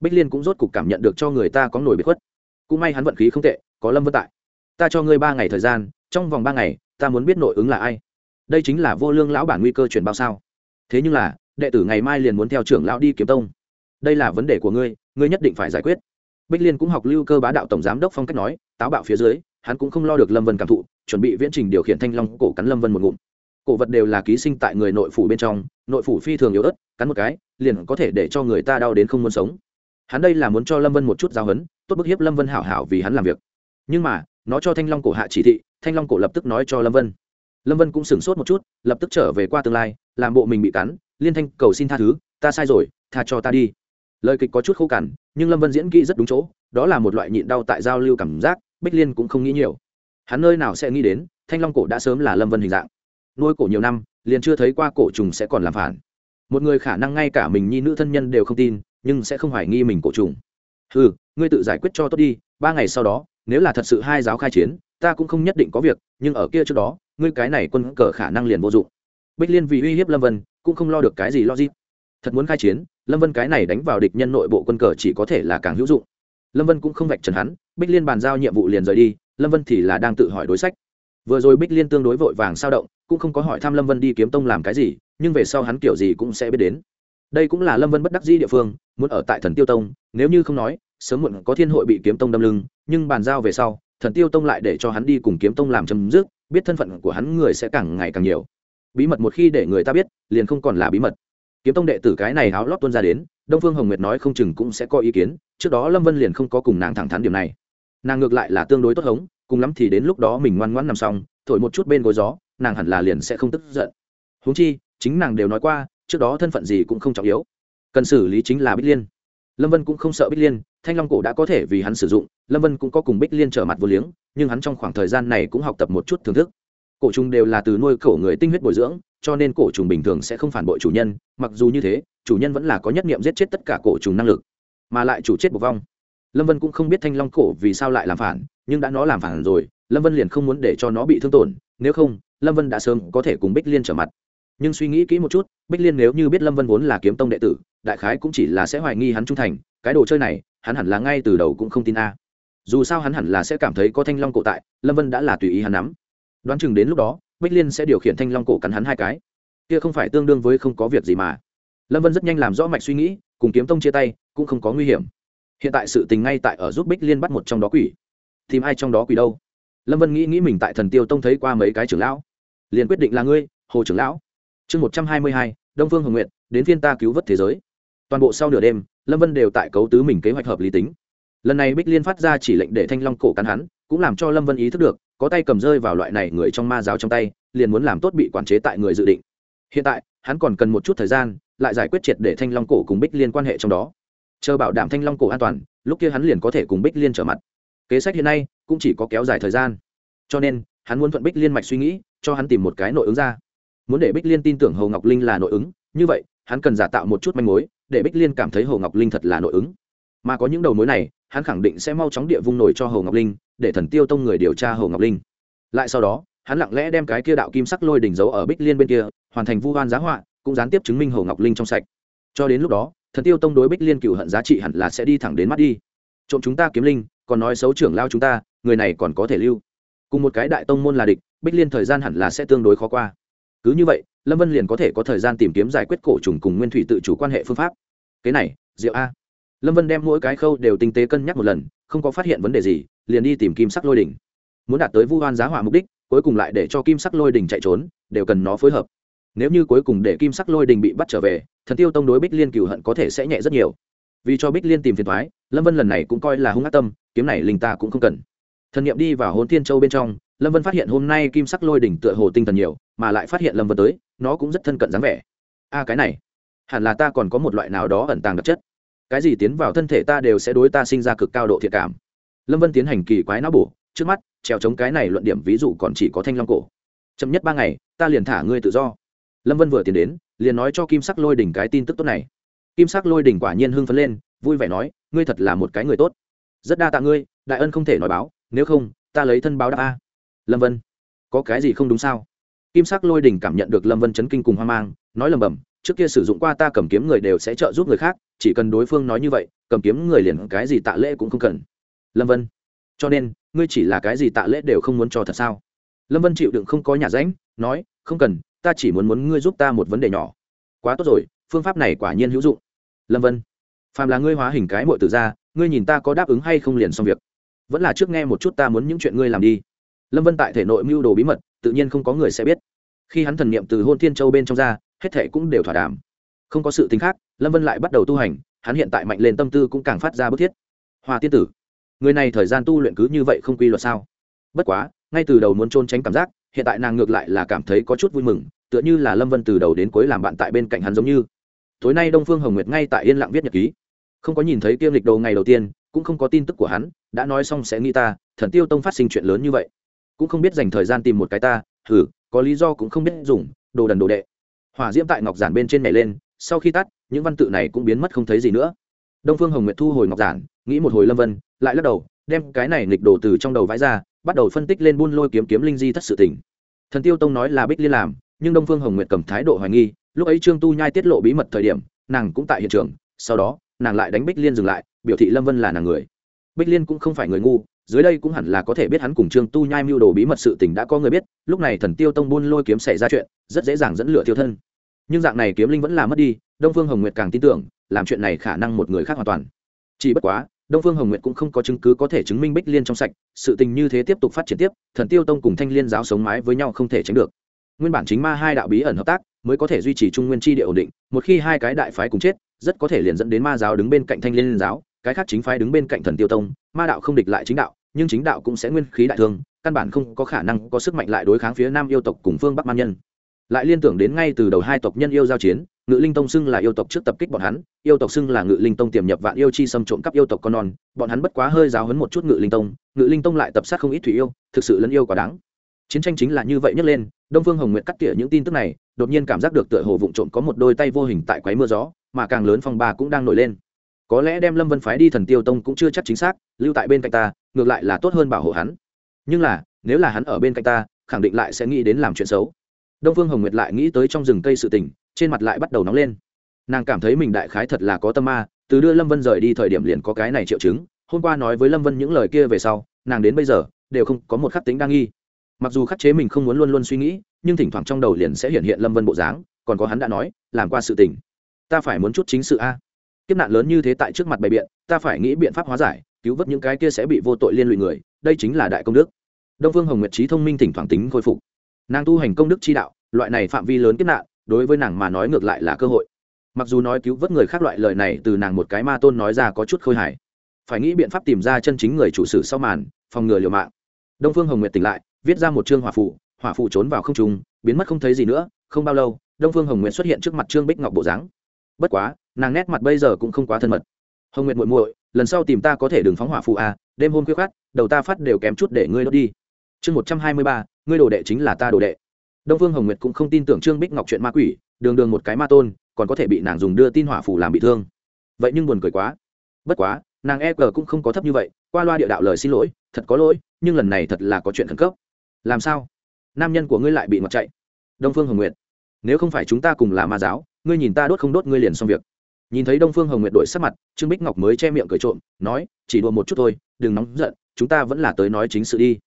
Bích liên cũng rốt cục cảm nhận được cho người ta có nổi biệt khuất. Cũng may hắn vận khí không tệ, có lâm vân tại. Ta cho ngươi ba ngày thời gian, trong vòng ba ngày, ta muốn biết nội ứng là ai. Đây chính là vô lương lão bản nguy cơ chuyển bao sao. Thế nhưng là, đệ tử ngày mai liền muốn theo trưởng lão đi kiếm tông. Đây là vấn đề của ngươi ngươi nhất định phải giải quyết. Bích liên cũng học lưu cơ bá đạo tổng giám đốc phong cách nói, táo bạo phía dưới, hắn cũng không lo được lâm vân cảm thụ, chuẩn bị viễn trình điều khiển thanh long cổ cắn lâm vân một ngụm cổ vật đều là ký sinh tại người nội phủ bên trong, nội phủ phi thường yếu ớt, cắn một cái, liền có thể để cho người ta đau đến không muốn sống. Hắn đây là muốn cho lâm vân một chút giáo hấn tốt bức hiếp lâm vân hảo hảo vì hắn làm việc. Nhưng mà, nó cho thanh long cổ hạ chỉ thị, thanh long cổ lập tức nói cho lâm vân. Lâm vân cũng sửng sốt một chút, lập tức trở về qua tương lai, làm bộ mình bị cắn, liên thanh cầu xin tha thứ, ta sai rồi, tha cho ta đi. Lời kịch có chút khô cằn, nhưng lâm vân diễn kỹ rất đúng chỗ, đó là một loại nhịn đau tại giao lưu cảm giác, bích liên cũng không nghĩ nhiều. Hắn nơi nào sẽ nghĩ đến, thanh long cổ đã sớm là lâm vân hình dạng nuôi cổ nhiều năm, liền chưa thấy qua cổ trùng sẽ còn làm phản. Một người khả năng ngay cả mình nhi nữ thân nhân đều không tin, nhưng sẽ không hoài nghi mình cổ trùng. Ừ ngươi tự giải quyết cho tốt đi, ba ngày sau đó, nếu là thật sự hai giáo khai chiến, ta cũng không nhất định có việc, nhưng ở kia trước đó, ngươi cái này quân cờ khả năng liền vô dụng. Bích liên vì uy hiếp lâm vân, cũng không lo được cái gì logic. Thật muốn khai chiến, lâm vân cái này đánh vào địch nhân nội bộ quân cờ chỉ có thể là càng hữu dụng. Lâm vân cũng không vạch trần hắn, bích liên bàn giao nhiệm vụ liền rời đi, lâm vân thì là đang tự hỏi đối sách vừa rồi bích liên tương đối vội vàng sao động, cũng không có hỏi thăm lâm vân đi kiếm tông làm cái gì, nhưng về sau hắn kiểu gì cũng sẽ biết đến. Đây cũng là lâm vân bất đắc dĩ địa phương, muốn ở tại thần tiêu tông, nếu như không nói, sớm muộn có thiên hội bị kiếm tông đâm lưng, nhưng bàn giao về sau, thần tiêu tông lại để cho hắn đi cùng kiếm tông làm chấm dứt, biết thân phận của hắn người sẽ càng ngày càng nhiều. Bí mật một khi để người ta biết, liền không còn là bí mật. Kiếm tông đệ tử cái này háo lót tuân ra đến, đông phương hồng nguyệt nói không chừng cũng sẽ có ý kiến, trước đó lâm vân liền không có cùng nàng thẳng thắn điểm này. Nàng ngược lại là tương đối tốt hống cùng lắm thì đến lúc đó mình ngoan ngoãn nằm xong, thổi một chút bên gối gió, nàng hẳn là liền sẽ không tức giận. Huống chi, chính nàng đều nói qua, trước đó thân phận gì cũng không trọng yếu. Cần xử lý chính là bích liên. Lâm vân cũng không sợ bích liên, thanh long cổ đã có thể vì hắn sử dụng, lâm vân cũng có cùng bích liên trở mặt vô liếng, nhưng hắn trong khoảng thời gian này cũng học tập một chút thưởng thức. Cổ trùng đều là từ nuôi cổ người tinh huyết bồi dưỡng, cho nên cổ trùng bình thường sẽ không phản bội chủ nhân, mặc dù như thế, chủ nhân vẫn là có nhất nghiệm giết chết tất cả cổ trùng năng lực, mà lại chủ chết bộc vong. Lâm vân cũng không biết thanh long cổ vì sao lại làm phản nhưng đã nó làm phản rồi, lâm vân liền không muốn để cho nó bị thương tổn, nếu không, lâm vân đã sớm có thể cùng bích liên trở mặt. Nhưng suy nghĩ kỹ một chút, bích liên nếu như biết lâm vân vốn là kiếm tông đệ tử, đại khái cũng chỉ là sẽ hoài nghi hắn trung thành, cái đồ chơi này, hắn hẳn là ngay từ đầu cũng không tin a. Dù sao hắn hẳn là sẽ cảm thấy có thanh long cổ tại, lâm vân đã là tùy ý hắn nắm. Đoán chừng đến lúc đó, bích liên sẽ điều khiển thanh long cổ cắn hắn hai cái. Kia không phải tương đương với không có việc gì mà. Lâm vân rất nhanh làm rõ mạch suy nghĩ, cùng kiếm tông chia tay, cũng không có nguy hiểm. Hiện tại sự tình ngay tại ở giúp bích liên bắt một trong đó quỷ tìm ai trong đó quỷ đâu? Lâm vân nghĩ nghĩ mình tại thần tiêu tông thấy qua mấy cái trưởng lão. Liền quyết định là ngươi, hồ trưởng lão. Chương một trăm hai mươi hai, đông phương hồng nguyện đến phiên ta cứu vớt thế giới. Toàn bộ sau nửa đêm, lâm vân đều tại cấu tứ mình kế hoạch hợp lý tính. Lần này bích liên phát ra chỉ lệnh để thanh long cổ cắn hắn, cũng làm cho lâm vân ý thức được, có tay cầm rơi vào loại này người trong ma giáo trong tay, liền muốn làm tốt bị quản chế tại người dự định. Hiện tại, hắn còn cần một chút thời gian, lại giải quyết triệt để thanh long cổ cùng bích liên quan hệ trong đó. Chờ bảo đảm thanh long cổ an toàn, lúc kia hắn liền có thể cùng bích liên trở mặt kế sách hiện nay cũng chỉ có kéo dài thời gian. Cho nên, hắn muốn thuận bích liên mạch suy nghĩ, cho hắn tìm một cái nội ứng ra. Muốn để bích liên tin tưởng hồ ngọc linh là nội ứng, như vậy, hắn cần giả tạo một chút manh mối, để bích liên cảm thấy hồ ngọc linh thật là nội ứng. Mà có những đầu mối này, hắn khẳng định sẽ mau chóng địa vung nổi cho hồ ngọc linh, để thần tiêu tông người điều tra hồ ngọc linh. Lại sau đó, hắn lặng lẽ đem cái kia đạo kim sắc lôi đỉnh dấu ở bích liên bên kia, hoàn thành vu hoan giá họa, cũng gián tiếp chứng minh hồ ngọc linh trong sạch. Cho đến lúc đó, thần tiêu tông đối bích liên cựu hận giá trị hẳn là sẽ đi thẳng đến mắt đi. Trộm chúng ta kiếm linh còn nói xấu trưởng lao chúng ta, người này còn có thể lưu. Cùng một cái đại tông môn là địch, bích liên thời gian hẳn là sẽ tương đối khó qua. Cứ như vậy, lâm vân liền có thể có thời gian tìm kiếm giải quyết cổ trùng cùng nguyên thủy tự chủ quan hệ phương pháp. Cái này, diệu a. Lâm vân đem mỗi cái khâu đều tinh tế cân nhắc một lần, không có phát hiện vấn đề gì, liền đi tìm kim sắc lôi đỉnh. Muốn đạt tới vu hoan giá hỏa mục đích, cuối cùng lại để cho kim sắc lôi đỉnh chạy trốn, đều cần nó phối hợp. Nếu như cuối cùng để kim sắc lôi đình bị bắt trở về, thần tiêu tông đối bích liên cửu hận có thể sẽ nhẹ rất nhiều vì cho bích liên tìm phiền thoái lâm vân lần này cũng coi là hung ác tâm, kiếm này linh ta cũng không cần. Thần nghiệm đi vào hôn thiên châu bên trong, lâm vân phát hiện hôm nay kim sắc lôi đỉnh tựa hồ tinh thần nhiều, mà lại phát hiện lâm vân tới, nó cũng rất thân cận dáng vẻ. A, cái này, hẳn là ta còn có một loại nào đó ẩn tàng đặc chất. Cái gì tiến vào thân thể ta đều sẽ đối ta sinh ra cực cao độ thiện cảm. Lâm vân tiến hành kỳ quái não bổ, trước mắt, trèo chống cái này luận điểm ví dụ còn chỉ có thanh long cổ. Chậm nhất ba ngày, ta liền thả ngươi tự do. Lâm vân vừa tiến đến, liền nói cho kim sắc lôi đỉnh cái tin tức tốt này kim sắc lôi đỉnh quả nhiên hưng phấn lên, vui vẻ nói, ngươi thật là một cái người tốt. Rất đa tạ ngươi, đại ân không thể nói báo, nếu không, ta lấy thân báo đáp a. Lâm vân, có cái gì không đúng sao? Kim sắc lôi đỉnh cảm nhận được lâm vân chấn kinh cùng hoang mang, nói lầm bầm trước kia sử dụng qua ta cầm kiếm người đều sẽ trợ giúp người khác, chỉ cần đối phương nói như vậy, cầm kiếm người liền cái gì tạ lễ cũng không cần. Lâm vân, cho nên, ngươi chỉ là cái gì tạ lễ đều không muốn cho thật sao? Lâm vân chịu đựng không có nhà ránh, nói, không cần, ta chỉ muốn muốn ngươi giúp ta một vấn đề nhỏ. Quá tốt rồi, phương pháp này quả nhiên hữu dụng lâm vân. Phàm là ngươi hóa hình cái mội tử ra, ngươi nhìn ta có đáp ứng hay không liền xong việc. Vẫn là trước nghe một chút ta muốn những chuyện ngươi làm đi. Lâm vân tại thể nội mưu đồ bí mật, tự nhiên không có người sẽ biết. Khi hắn thần niệm từ hôn thiên châu bên trong ra, hết thể cũng đều thỏa đàm. Không có sự tính khác, lâm vân lại bắt đầu tu hành, hắn hiện tại mạnh lên tâm tư cũng càng phát ra bức thiết. Hoa tiên tử, người này thời gian tu luyện cứ như vậy không quy luật sao? Bất quá, ngay từ đầu muốn trôn tránh cảm giác, hiện tại nàng ngược lại là cảm thấy có chút vui mừng, tựa như là lâm vân từ đầu đến cuối làm bạn tại bên cạnh hắn giống như tối nay đông phương hồng nguyệt ngay tại yên lặng viết nhật ký. Không có nhìn thấy kiêm lịch đồ ngày đầu tiên, cũng không có tin tức của hắn, đã nói xong sẽ nghĩ ta, thần tiêu tông phát sinh chuyện lớn như vậy. Cũng không biết dành thời gian tìm một cái ta thử có lý do cũng không biết dùng, đồ đần đồ đệ. Hỏa diễm tại ngọc giản bên trên nhảy lên, sau khi tắt, những văn tự này cũng biến mất không thấy gì nữa. Đông phương hồng nguyệt thu hồi ngọc giản, nghĩ một hồi lâm vân, lại lắc đầu, đem cái này nghịch đồ từ trong đầu vãi ra, bắt đầu phân tích lên buôn lôi kiếm kiếm linh di thất sự tình. Thần tiêu tông nói là bích liên làm, nhưng đông phương hồng nguyệt cầm thái độ hoài nghi lúc ấy trương tu nhai tiết lộ bí mật thời điểm, nàng cũng tại hiện trường, sau đó, nàng lại đánh bích liên dừng lại, biểu thị lâm vân là nàng người. Bích liên cũng không phải người ngu, dưới đây cũng hẳn là có thể biết hắn cùng trương tu nhai mưu đồ bí mật sự tình đã có người biết, lúc này thần tiêu tông buôn lôi kiếm xảy ra chuyện, rất dễ dàng dẫn lửa tiêu thân. Nhưng dạng này kiếm linh vẫn là mất đi, đông phương hồng nguyệt càng tin tưởng, làm chuyện này khả năng một người khác hoàn toàn. Chỉ bất quá, đông phương hồng nguyệt cũng không có chứng cứ có thể chứng minh bích liên trong sạch, sự tình như thế tiếp tục phát triển tiếp, thần tiêu tông cùng thanh liên giáo sống mái với nhau không thể tránh được. Nguyên bản chính ma hai đạo bí ẩn hợp tác mới có thể duy trì trung nguyên tri địa ổn định, một khi hai cái đại phái cùng chết, rất có thể liền dẫn đến ma giáo đứng bên cạnh thanh liên giáo, cái khác chính phái đứng bên cạnh thần tiêu tông, ma đạo không địch lại chính đạo, nhưng chính đạo cũng sẽ nguyên khí đại thương, căn bản không có khả năng có sức mạnh lại đối kháng phía nam yêu tộc cùng phương bắc man nhân. Lại liên tưởng đến ngay từ đầu hai tộc nhân yêu giao chiến, ngự linh tông xưng là yêu tộc trước tập kích bọn hắn, yêu tộc xưng là ngự linh tông tiềm nhập vạn yêu chi xâm trộm cắp yêu tộc con non, bọn hắn bất quá hơi giáo hấn một chút ngự linh tông, ngự linh tông lại tập sát không ít thủy yêu, thực sự lẫn yêu quá đáng. Chiến tranh chính là như vậy nhấc lên, đông phương hồng nguyệt cắt tỉa những tin tức này đột nhiên cảm giác được tựa hồ vụng trộm có một đôi tay vô hình tại quấy mưa gió, mà càng lớn phong ba cũng đang nổi lên. Có lẽ đem lâm vân phái đi thần tiêu tông cũng chưa chắc chính xác, lưu tại bên cạnh ta, ngược lại là tốt hơn bảo hộ hắn. Nhưng là, nếu là hắn ở bên cạnh ta, khẳng định lại sẽ nghĩ đến làm chuyện xấu. Đông phương hồng nguyệt lại nghĩ tới trong rừng cây sự tình, trên mặt lại bắt đầu nóng lên. Nàng cảm thấy mình đại khái thật là có tâm ma, từ đưa lâm vân rời đi thời điểm liền có cái này triệu chứng, hôm qua nói với lâm vân những lời kia về sau, nàng đến bây giờ, đều không có một khắc tính đa nghi. Mặc dù khắc chế mình không muốn luôn luôn suy nghĩ nhưng thỉnh thoảng trong đầu liền sẽ hiện hiện lâm vân bộ dáng, còn có hắn đã nói, làm qua sự tình. Ta phải muốn chút chính sự a. Kiếp nạn lớn như thế tại trước mặt bày biện, ta phải nghĩ biện pháp hóa giải, cứu vớt những cái kia sẽ bị vô tội liên lụy người, đây chính là đại công đức. Đông phương hồng nguyệt trí thông minh thỉnh thoảng tính khôi phục. Nàng tu hành công đức chi đạo, loại này phạm vi lớn kiếp nạn, đối với nàng mà nói ngược lại là cơ hội. Mặc dù nói cứu vớt người khác loại lời này từ nàng một cái ma tôn nói ra có chút khôi hài. Phải nghĩ biện pháp tìm ra chân chính người chủ sử sau màn, phòng ngừa liều mạng. Đông phương hồng nguyệt tỉnh lại, viết ra một chương hòa phụ hỏa phụ trốn vào không trung, biến mất không thấy gì nữa, không bao lâu, đông phương hồng nguyệt xuất hiện trước mặt trương bích ngọc bộ dáng. Bất quá, nàng nét mặt bây giờ cũng không quá thân mật. Hồng nguyệt muội muội, lần sau tìm ta có thể đừng phóng hỏa phụ à đêm hôm khuya khát đầu ta phát đều kém chút để ngươi đốt đi. Chương một trăm hai mươi ba, ngươi đồ đệ chính là ta đồ đệ. Đông phương hồng nguyệt cũng không tin tưởng trương bích ngọc chuyện ma quỷ, đường đường một cái ma tôn, còn có thể bị nàng dùng đưa tin hỏa phủ làm bị thương. Vậy nhưng buồn cười quá. Bất quá, nàng e g cũng không có thấp như vậy, qua loa địa đạo lời xin lỗi, thật có lỗi, nhưng lần này thật là có chuyện khẩn cấp. Làm sao? Nam nhân của ngươi lại bị ngọt chạy. Đông phương hồng nguyệt, nếu không phải chúng ta cùng là ma giáo, ngươi nhìn ta đốt không đốt ngươi liền xong việc. Nhìn thấy đông phương hồng nguyệt đổi sắc mặt, trương bích ngọc mới che miệng cười trộm, nói, chỉ đùa một chút thôi, đừng nóng giận, chúng ta vẫn là tới nói chính sự đi.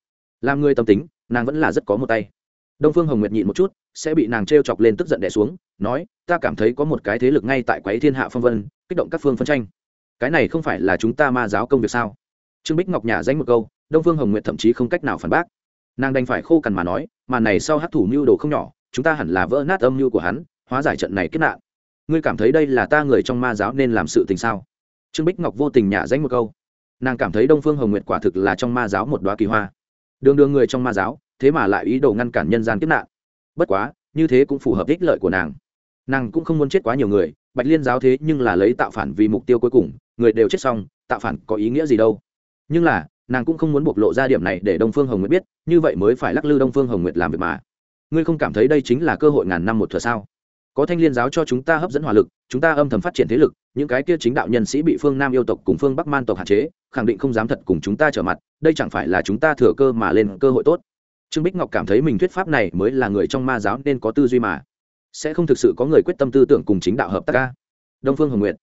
Làm ngươi tâm tính, nàng vẫn là rất có một tay. Đông phương hồng nguyệt nhịn một chút, sẽ bị nàng t r e o chọc lên tức giận đẻ xuống, nói, ta cảm thấy có một cái thế lực ngay tại quái thiên hạ phong vân, kích động các phương phân tranh. Cái này không phải là chúng ta ma giáo công việc sao? Trương bích ngọc nhả danh một câu, đông phương hồng nguyệt thậm chí không cách nào phản bác. Nàng đành phải khô cằn mà nói mà này sau hát thủ mưu đồ không nhỏ, chúng ta hẳn là vỡ nát âm mưu của hắn, hóa giải trận này kết nạn. Ngươi cảm thấy đây là ta người trong ma giáo nên làm sự tình sao? Trương bích ngọc vô tình nhả danh một câu. Nàng cảm thấy đông phương hồng nguyệt quả thực là trong ma giáo một đoá kỳ hoa. Đường đường người trong ma giáo, thế mà lại ý đồ ngăn cản nhân gian kiếp nạn. Bất quá, như thế cũng phù hợp ích lợi của nàng. Nàng cũng không muốn chết quá nhiều người, bạch liên giáo thế nhưng là lấy tạo phản vì mục tiêu cuối cùng, người đều chết xong, tạo phản có ý nghĩa gì đâu. Nhưng là nàng cũng không muốn bộc lộ ra điểm này để đông phương hồng nguyệt biết, như vậy mới phải lắc lư đông phương hồng nguyệt làm việc mà. Ngươi không cảm thấy đây chính là cơ hội ngàn năm một thừa sao? Có thanh liên giáo cho chúng ta hấp dẫn hỏa lực, chúng ta âm thầm phát triển thế lực, những cái kia chính đạo nhân sĩ bị phương nam yêu tộc cùng phương bắc man tộc hạn chế, khẳng định không dám thật cùng chúng ta trở mặt, đây chẳng phải là chúng ta thừa cơ mà lên cơ hội tốt. Trương bích ngọc cảm thấy mình thuyết pháp này mới là người trong ma giáo nên có tư duy mà. Sẽ không thực sự có người quyết tâm tư tưởng cùng chính đạo hợp tác ca đông phương hồng nguyệt.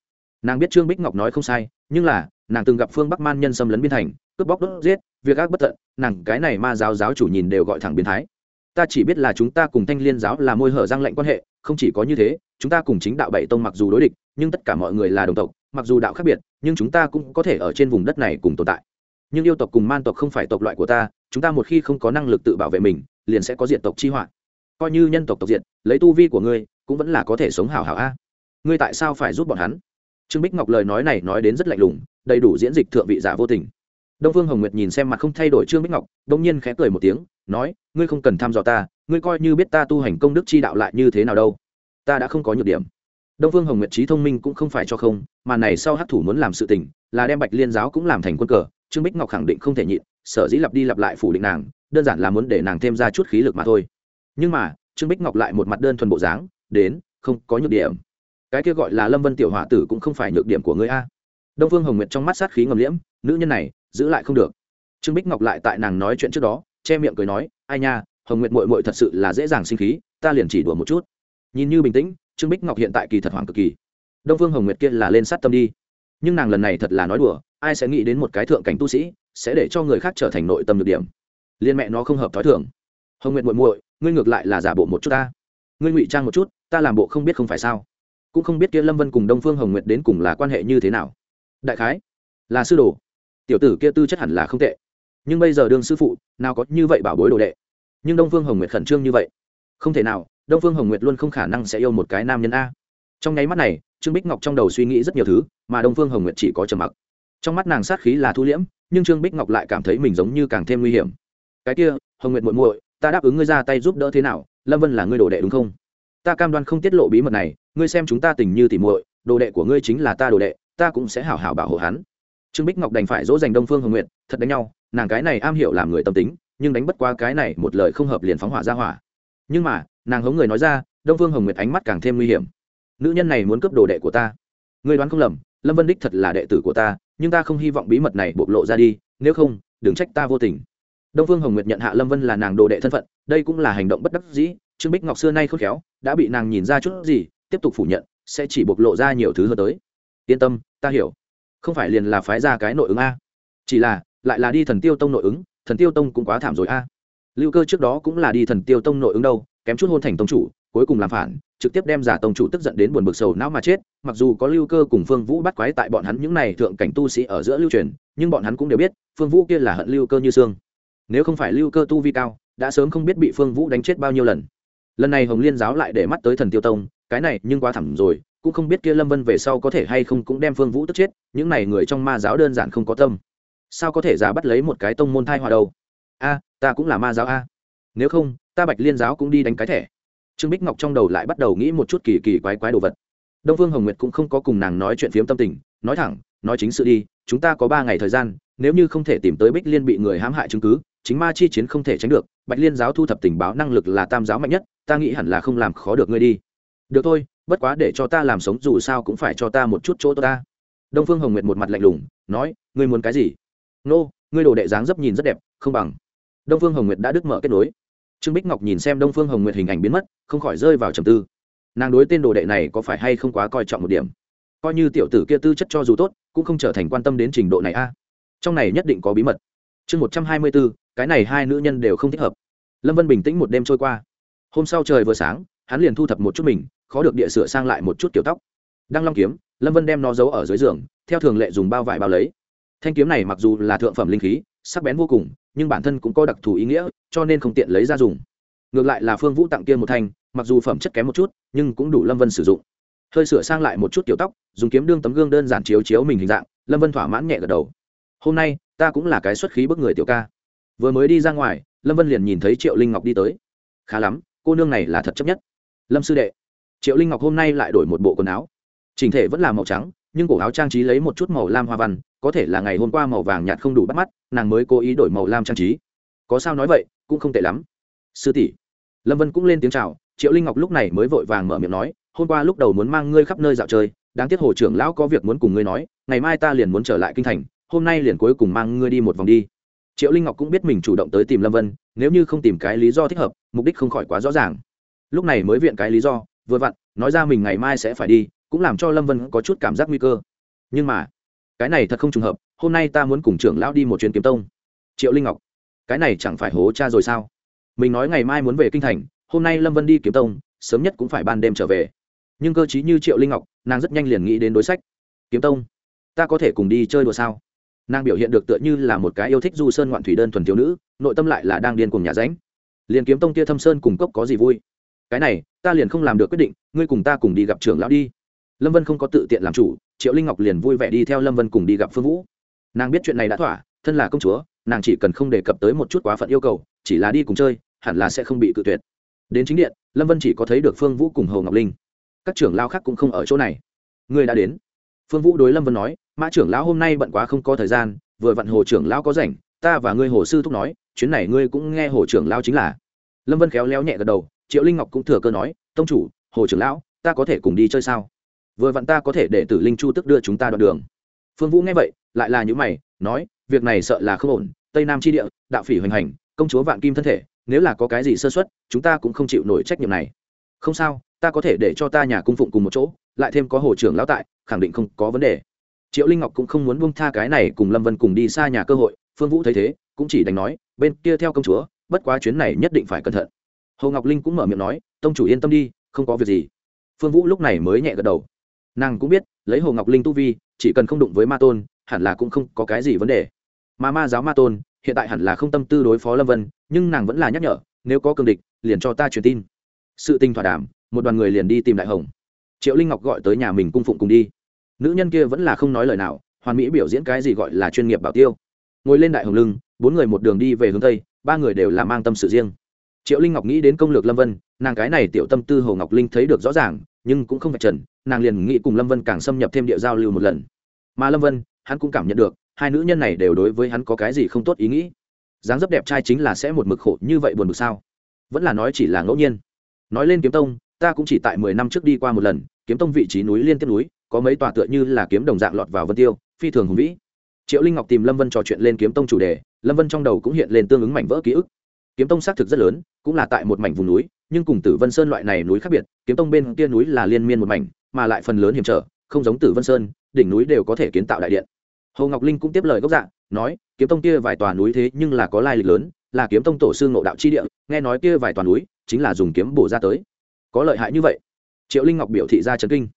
Nàng biết trương bích ngọc nói không sai nhưng là, nàng từng gặp phương bắc man nhân xâm lấn biên thành, cướp bóc đốt giết, việc ác bất tận, nàng cái này ma giáo giáo chủ nhìn đều gọi thẳng biến thái. Ta chỉ biết là chúng ta cùng thanh liên giáo là môi hở giang lệnh quan hệ, không chỉ có như thế, chúng ta cùng chính đạo bảy tông mặc dù đối địch, nhưng tất cả mọi người là đồng tộc, mặc dù đạo khác biệt, nhưng chúng ta cũng có thể ở trên vùng đất này cùng tồn tại. Nhưng yêu tộc cùng man tộc không phải tộc loại của ta, chúng ta một khi không có năng lực tự bảo vệ mình, liền sẽ có diện tộc chi họa. Coi như nhân tộc tộc diện lấy tu vi của ngươi, cũng vẫn là có thể sống hào hào a. Ngươi tại sao phải giúp bọn hắn? Trương bích ngọc lời nói này nói đến rất lạnh lùng, đầy đủ diễn dịch thượng vị giả vô tình. Đông phương hồng nguyệt nhìn xem mặt không thay đổi trương bích ngọc, đông nhiên khẽ cười một tiếng, nói, ngươi không cần thăm dò ta, ngươi coi như biết ta tu hành công đức chi đạo lại như thế nào đâu. Ta đã không có nhược điểm. Đông phương hồng nguyệt trí thông minh cũng không phải cho không, mà này sau hát thủ muốn làm sự tình, là đem bạch liên giáo cũng làm thành quân cờ, trương bích ngọc khẳng định không thể nhịn, sở dĩ lặp đi lặp lại phủ định nàng, đơn giản là muốn để nàng thêm ra chút khí lực mà thôi. Nhưng mà, trương bích ngọc lại một mặt đơn thuần bộ dáng, đến, không có nhược điểm cái kia gọi là lâm vân tiểu hỏa tử cũng không phải nhược điểm của ngươi a. Đông phương hồng nguyệt trong mắt sát khí ngầm liễm, nữ nhân này, giữ lại không được. Trương bích ngọc lại tại nàng nói chuyện trước đó, che miệng cười nói, ai nha, hồng nguyệt mội mội thật sự là dễ dàng sinh khí, ta liền chỉ đùa một chút. Nhìn như bình tĩnh, trương bích ngọc hiện tại kỳ thật hoàng cực kỳ. Đông phương hồng nguyệt kia là lên sát tâm đi. Nhưng nàng lần này thật là nói đùa, ai sẽ nghĩ đến một cái thượng cảnh tu sĩ sẽ để cho người khác trở thành nội tâm được điểm. Liên mẹ nó không hợp thói thường. Hồng nguyệt muội muội, ngươi ngược lại là giả bộ một chút ta. Ngươi ngụy trang một chút, ta làm bộ không biết không phải sao cũng không biết kia lâm vân cùng đông phương hồng nguyệt đến cùng là quan hệ như thế nào. Đại khái, là sư đồ. Tiểu tử kia tư chất hẳn là không tệ. Nhưng bây giờ đương sư phụ, nào có như vậy bảo bối đồ đệ. Nhưng đông phương hồng nguyệt khẩn trương như vậy. Không thể nào, đông phương hồng nguyệt luôn không khả năng sẽ yêu một cái nam nhân a. Trong nháy mắt này, trương bích ngọc trong đầu suy nghĩ rất nhiều thứ, mà đông phương hồng nguyệt chỉ có trầm mặc. Trong mắt nàng sát khí là thu liễm, nhưng trương bích ngọc lại cảm thấy mình giống như càng thêm nguy hiểm. Cái kia, hồng nguyệt muội muội, ta đáp ứng ngươi ra tay giúp đỡ thế nào? Lâm vân là ngươi đồ đệ đúng không? Ta cam đoan không tiết lộ bí mật này, ngươi xem chúng ta tình như tỉ muội, đồ đệ của ngươi chính là ta đồ đệ, ta cũng sẽ hảo hảo bảo hộ hắn. Trương bích ngọc đành phải dỗ dành đông phương hồng nguyệt, thật đánh nhau, nàng cái này am hiểu làm người tâm tính, nhưng đánh bất qua cái này một lời không hợp liền phóng hỏa ra hỏa. Nhưng mà, nàng hống người nói ra, đông phương hồng nguyệt ánh mắt càng thêm nguy hiểm. Nữ nhân này muốn cướp đồ đệ của ta. Người đoán không lầm, lâm vân đích thật là đệ tử của ta, nhưng ta không hy vọng bí mật này bộc lộ ra đi, nếu không, đừng trách ta vô tình. Đông phương hồng nguyệt nhận hạ lâm vân là nàng đồ đệ thân phận, đây cũng là hành động bất đắc dĩ trương bích ngọc xưa nay khôn khéo, đã bị nàng nhìn ra chút gì, tiếp tục phủ nhận, sẽ chỉ bộc lộ ra nhiều thứ hơn tới. Yên tâm, ta hiểu. Không phải liền là phái ra cái nội ứng a. Chỉ là, lại là đi thần tiêu tông nội ứng, thần tiêu tông cũng quá thảm rồi a. Lưu cơ trước đó cũng là đi thần tiêu tông nội ứng đâu, kém chút hôn thành tông chủ, cuối cùng làm phản, trực tiếp đem giả tông chủ tức giận đến buồn bực sầu não mà chết. Mặc dù có lưu cơ cùng phương vũ bắt quái tại bọn hắn những này thượng cảnh tu sĩ ở giữa lưu truyền, nhưng bọn hắn cũng đều biết, phương vũ kia là hận lưu cơ như xương. Nếu không phải lưu cơ tu vi cao, đã sớm không biết bị phương vũ đánh chết bao nhiêu lần lần này hồng liên giáo lại để mắt tới thần tiêu tông, cái này nhưng quá thẳm rồi, cũng không biết kia lâm vân về sau có thể hay không cũng đem phương vũ tức chết, những này người trong ma giáo đơn giản không có tâm. Sao có thể giả bắt lấy một cái tông môn thai hòa đâu? A, ta cũng là ma giáo a. Nếu không, ta bạch liên giáo cũng đi đánh cái thẻ. Trương bích ngọc trong đầu lại bắt đầu nghĩ một chút kỳ kỳ quái quái đồ vật. Đông phương hồng nguyệt cũng không có cùng nàng nói chuyện phiếm tâm tình, nói thẳng, nói chính sự đi, chúng ta có ba ngày thời gian, nếu như không thể tìm tới bích liên bị người hãm hại chứng cứ, chính ma chi chiến không thể tránh được, bạch liên giáo thu thập tình báo năng lực là tam giáo mạnh nhất ta nghĩ hẳn là không làm khó được ngươi đi. Được thôi, bất quá để cho ta làm sống dù sao cũng phải cho ta một chút chỗ ta. Đông phương hồng nguyệt một mặt lạnh lùng, nói, ngươi muốn cái gì? Nô, ngươi đồ đệ dáng dấp nhìn rất đẹp, không bằng. Đông phương hồng nguyệt đã đứt mở kết nối. Trương bích ngọc nhìn xem đông phương hồng nguyệt hình ảnh biến mất, không khỏi rơi vào trầm tư. Nàng đối tên đồ đệ này có phải hay không quá coi trọng một điểm? Coi như tiểu tử kia tư chất cho dù tốt, cũng không trở thành quan tâm đến trình độ này a. Trong này nhất định có bí mật. Chương một trăm hai mươi bốn, cái này hai nữ nhân đều không thích hợp. Lâm vân bình tĩnh một đêm trôi qua hôm sau trời vừa sáng, hắn liền thu thập một chút mình, khó được địa sửa sang lại một chút kiểu tóc. Đăng long kiếm, lâm vân đem nó giấu ở dưới giường, theo thường lệ dùng bao vải bao lấy. Thanh kiếm này mặc dù là thượng phẩm linh khí, sắc bén vô cùng, nhưng bản thân cũng có đặc thù ý nghĩa, cho nên không tiện lấy ra dùng. Ngược lại là phương vũ tặng kia một thanh, mặc dù phẩm chất kém một chút, nhưng cũng đủ lâm vân sử dụng. Hơi sửa sang lại một chút kiểu tóc, dùng kiếm đương tấm gương đơn giản chiếu chiếu mình hình dạng, lâm vân thỏa mãn nhẹ gật đầu. Hôm nay, ta cũng là cái xuất khí bức người tiểu ca. Vừa mới đi ra ngoài, lâm vân liền nhìn thấy triệu linh ngọc đi tới. Khá lắm cô nương này là thật chấp nhất. Lâm sư đệ, triệu linh ngọc hôm nay lại đổi một bộ quần áo. Chỉnh thể vẫn là màu trắng, nhưng cổ áo trang trí lấy một chút màu lam hoa văn, có thể là ngày hôm qua màu vàng nhạt không đủ bắt mắt, nàng mới cố ý đổi màu lam trang trí. Có sao nói vậy, cũng không tệ lắm. Sư tỷ, lâm vân cũng lên tiếng chào, triệu linh ngọc lúc này mới vội vàng mở miệng nói, hôm qua lúc đầu muốn mang ngươi khắp nơi dạo chơi, đáng tiếc hồ trưởng lão có việc muốn cùng ngươi nói, ngày mai ta liền muốn trở lại kinh thành, hôm nay liền cuối cùng mang ngươi đi một vòng đi. Triệu linh ngọc cũng biết mình chủ động tới tìm lâm vân, nếu như không tìm cái lý do thích hợp mục đích không khỏi quá rõ ràng. Lúc này mới viện cái lý do, vừa vặn, nói ra mình ngày mai sẽ phải đi, cũng làm cho lâm vân có chút cảm giác nguy cơ. Nhưng mà, cái này thật không trùng hợp, hôm nay ta muốn cùng trưởng lão đi một chuyến kiếm tông. Triệu linh ngọc, cái này chẳng phải hố cha rồi sao? Mình nói ngày mai muốn về kinh thành, hôm nay lâm vân đi kiếm tông, sớm nhất cũng phải ban đêm trở về. Nhưng cơ chí như triệu linh ngọc, nàng rất nhanh liền nghĩ đến đối sách. Kiếm tông, ta có thể cùng đi chơi đùa sao? Nàng biểu hiện được tựa như là một cái yêu thích du sơn ngoạn thủy đơn thuần thiếu nữ, nội tâm lại là đang điên cùng nhà ránh liền kiếm tông kia thâm sơn cùng cốc có gì vui? Cái này, ta liền không làm được quyết định, ngươi cùng ta cùng đi gặp trưởng lão đi. Lâm vân không có tự tiện làm chủ, triệu linh ngọc liền vui vẻ đi theo lâm vân cùng đi gặp phương vũ. Nàng biết chuyện này đã thỏa, thân là công chúa, nàng chỉ cần không đề cập tới một chút quá phận yêu cầu, chỉ là đi cùng chơi, hẳn là sẽ không bị cự tuyệt. Đến chính điện, lâm vân chỉ có thấy được phương vũ cùng hồ ngọc linh. Các trưởng lao khác cũng không ở chỗ này. Ngươi đã đến. Phương vũ đối lâm vân nói, mã trưởng lão hôm nay bận quá không có thời gian, vừa vặn hồ trưởng lão có rảnh, ta và ngươi hồ sư thúc nói chuyến này ngươi cũng nghe hồ trưởng lão chính là. Lâm vân khéo léo nhẹ gật đầu, triệu linh ngọc cũng thừa cơ nói, tông chủ, hồ trưởng lão, ta có thể cùng đi chơi sao? Vừa vặn ta có thể để tử linh chu tức đưa chúng ta đoạn đường. Phương vũ nghe vậy, lại là những mày, nói, việc này sợ là không ổn, tây nam tri địa, đạo phỉ hoành hành, công chúa vạn kim thân thể, nếu là có cái gì sơ xuất chúng ta cũng không chịu nổi trách nhiệm này. Không sao, ta có thể để cho ta nhà cung phụng cùng một chỗ, lại thêm có hồ trưởng lão tại, khẳng định không có vấn đề. Triệu linh ngọc cũng không muốn buông tha cái này cùng lâm vân cùng đi xa nhà cơ hội, phương vũ thấy thế, cũng chỉ đành nói bên kia theo công chúa, bất quá chuyến này nhất định phải cẩn thận. Hồ ngọc linh cũng mở miệng nói, tông chủ yên tâm đi, không có việc gì. Phương vũ lúc này mới nhẹ gật đầu. Nàng cũng biết, lấy hồ ngọc linh tu vi, chỉ cần không đụng với ma tôn, hẳn là cũng không có cái gì vấn đề. Mà ma giáo ma tôn, hiện tại hẳn là không tâm tư đối phó lâm vân, nhưng nàng vẫn là nhắc nhở, nếu có cương địch, liền cho ta truyền tin. Sự tình thỏa đàm, một đoàn người liền đi tìm đại hồng. Triệu linh ngọc gọi tới nhà mình cung phụng cùng đi. Nữ nhân kia vẫn là không nói lời nào, hoàn mỹ biểu diễn cái gì gọi là chuyên nghiệp bảo tiêu. Ngồi lên đại hồng lưng bốn người một đường đi về hướng tây, ba người đều là mang tâm sự riêng. Triệu linh ngọc nghĩ đến công lược lâm vân, nàng cái này tiểu tâm tư hồ ngọc linh thấy được rõ ràng, nhưng cũng không phải trần, nàng liền nghĩ cùng lâm vân càng xâm nhập thêm địa giao lưu một lần. Mà lâm vân, hắn cũng cảm nhận được, hai nữ nhân này đều đối với hắn có cái gì không tốt ý nghĩ. Dáng dấp đẹp trai chính là sẽ một mực khổ như vậy buồn bực sao? Vẫn là nói chỉ là ngẫu nhiên. Nói lên kiếm tông, ta cũng chỉ tại mười năm trước đi qua một lần, kiếm tông vị trí núi liên tiếp núi, có mấy tòa tựa như là kiếm đồng dạng lọt vào vân tiêu, phi thường hùng vĩ. Triệu linh ngọc tìm lâm vân trò chuyện lên kiếm tông chủ đề lâm vân trong đầu cũng hiện lên tương ứng mảnh vỡ ký ức. Kiếm tông xác thực rất lớn, cũng là tại một mảnh vùng núi, nhưng cùng tử vân sơn loại này núi khác biệt, kiếm tông bên kia núi là liên miên một mảnh, mà lại phần lớn hiểm trở, không giống tử vân sơn, đỉnh núi đều có thể kiến tạo đại điện. Hồ ngọc linh cũng tiếp lời gốc dạ nói, kiếm tông kia vài tòa núi thế nhưng là có lai lịch lớn, là kiếm tông tổ sư ngộ đạo chi địa, nghe nói kia vài tòa núi chính là dùng kiếm bổ ra tới. Có lợi hại như vậy. Triệu linh ngọc biểu thị ra trấn kinh.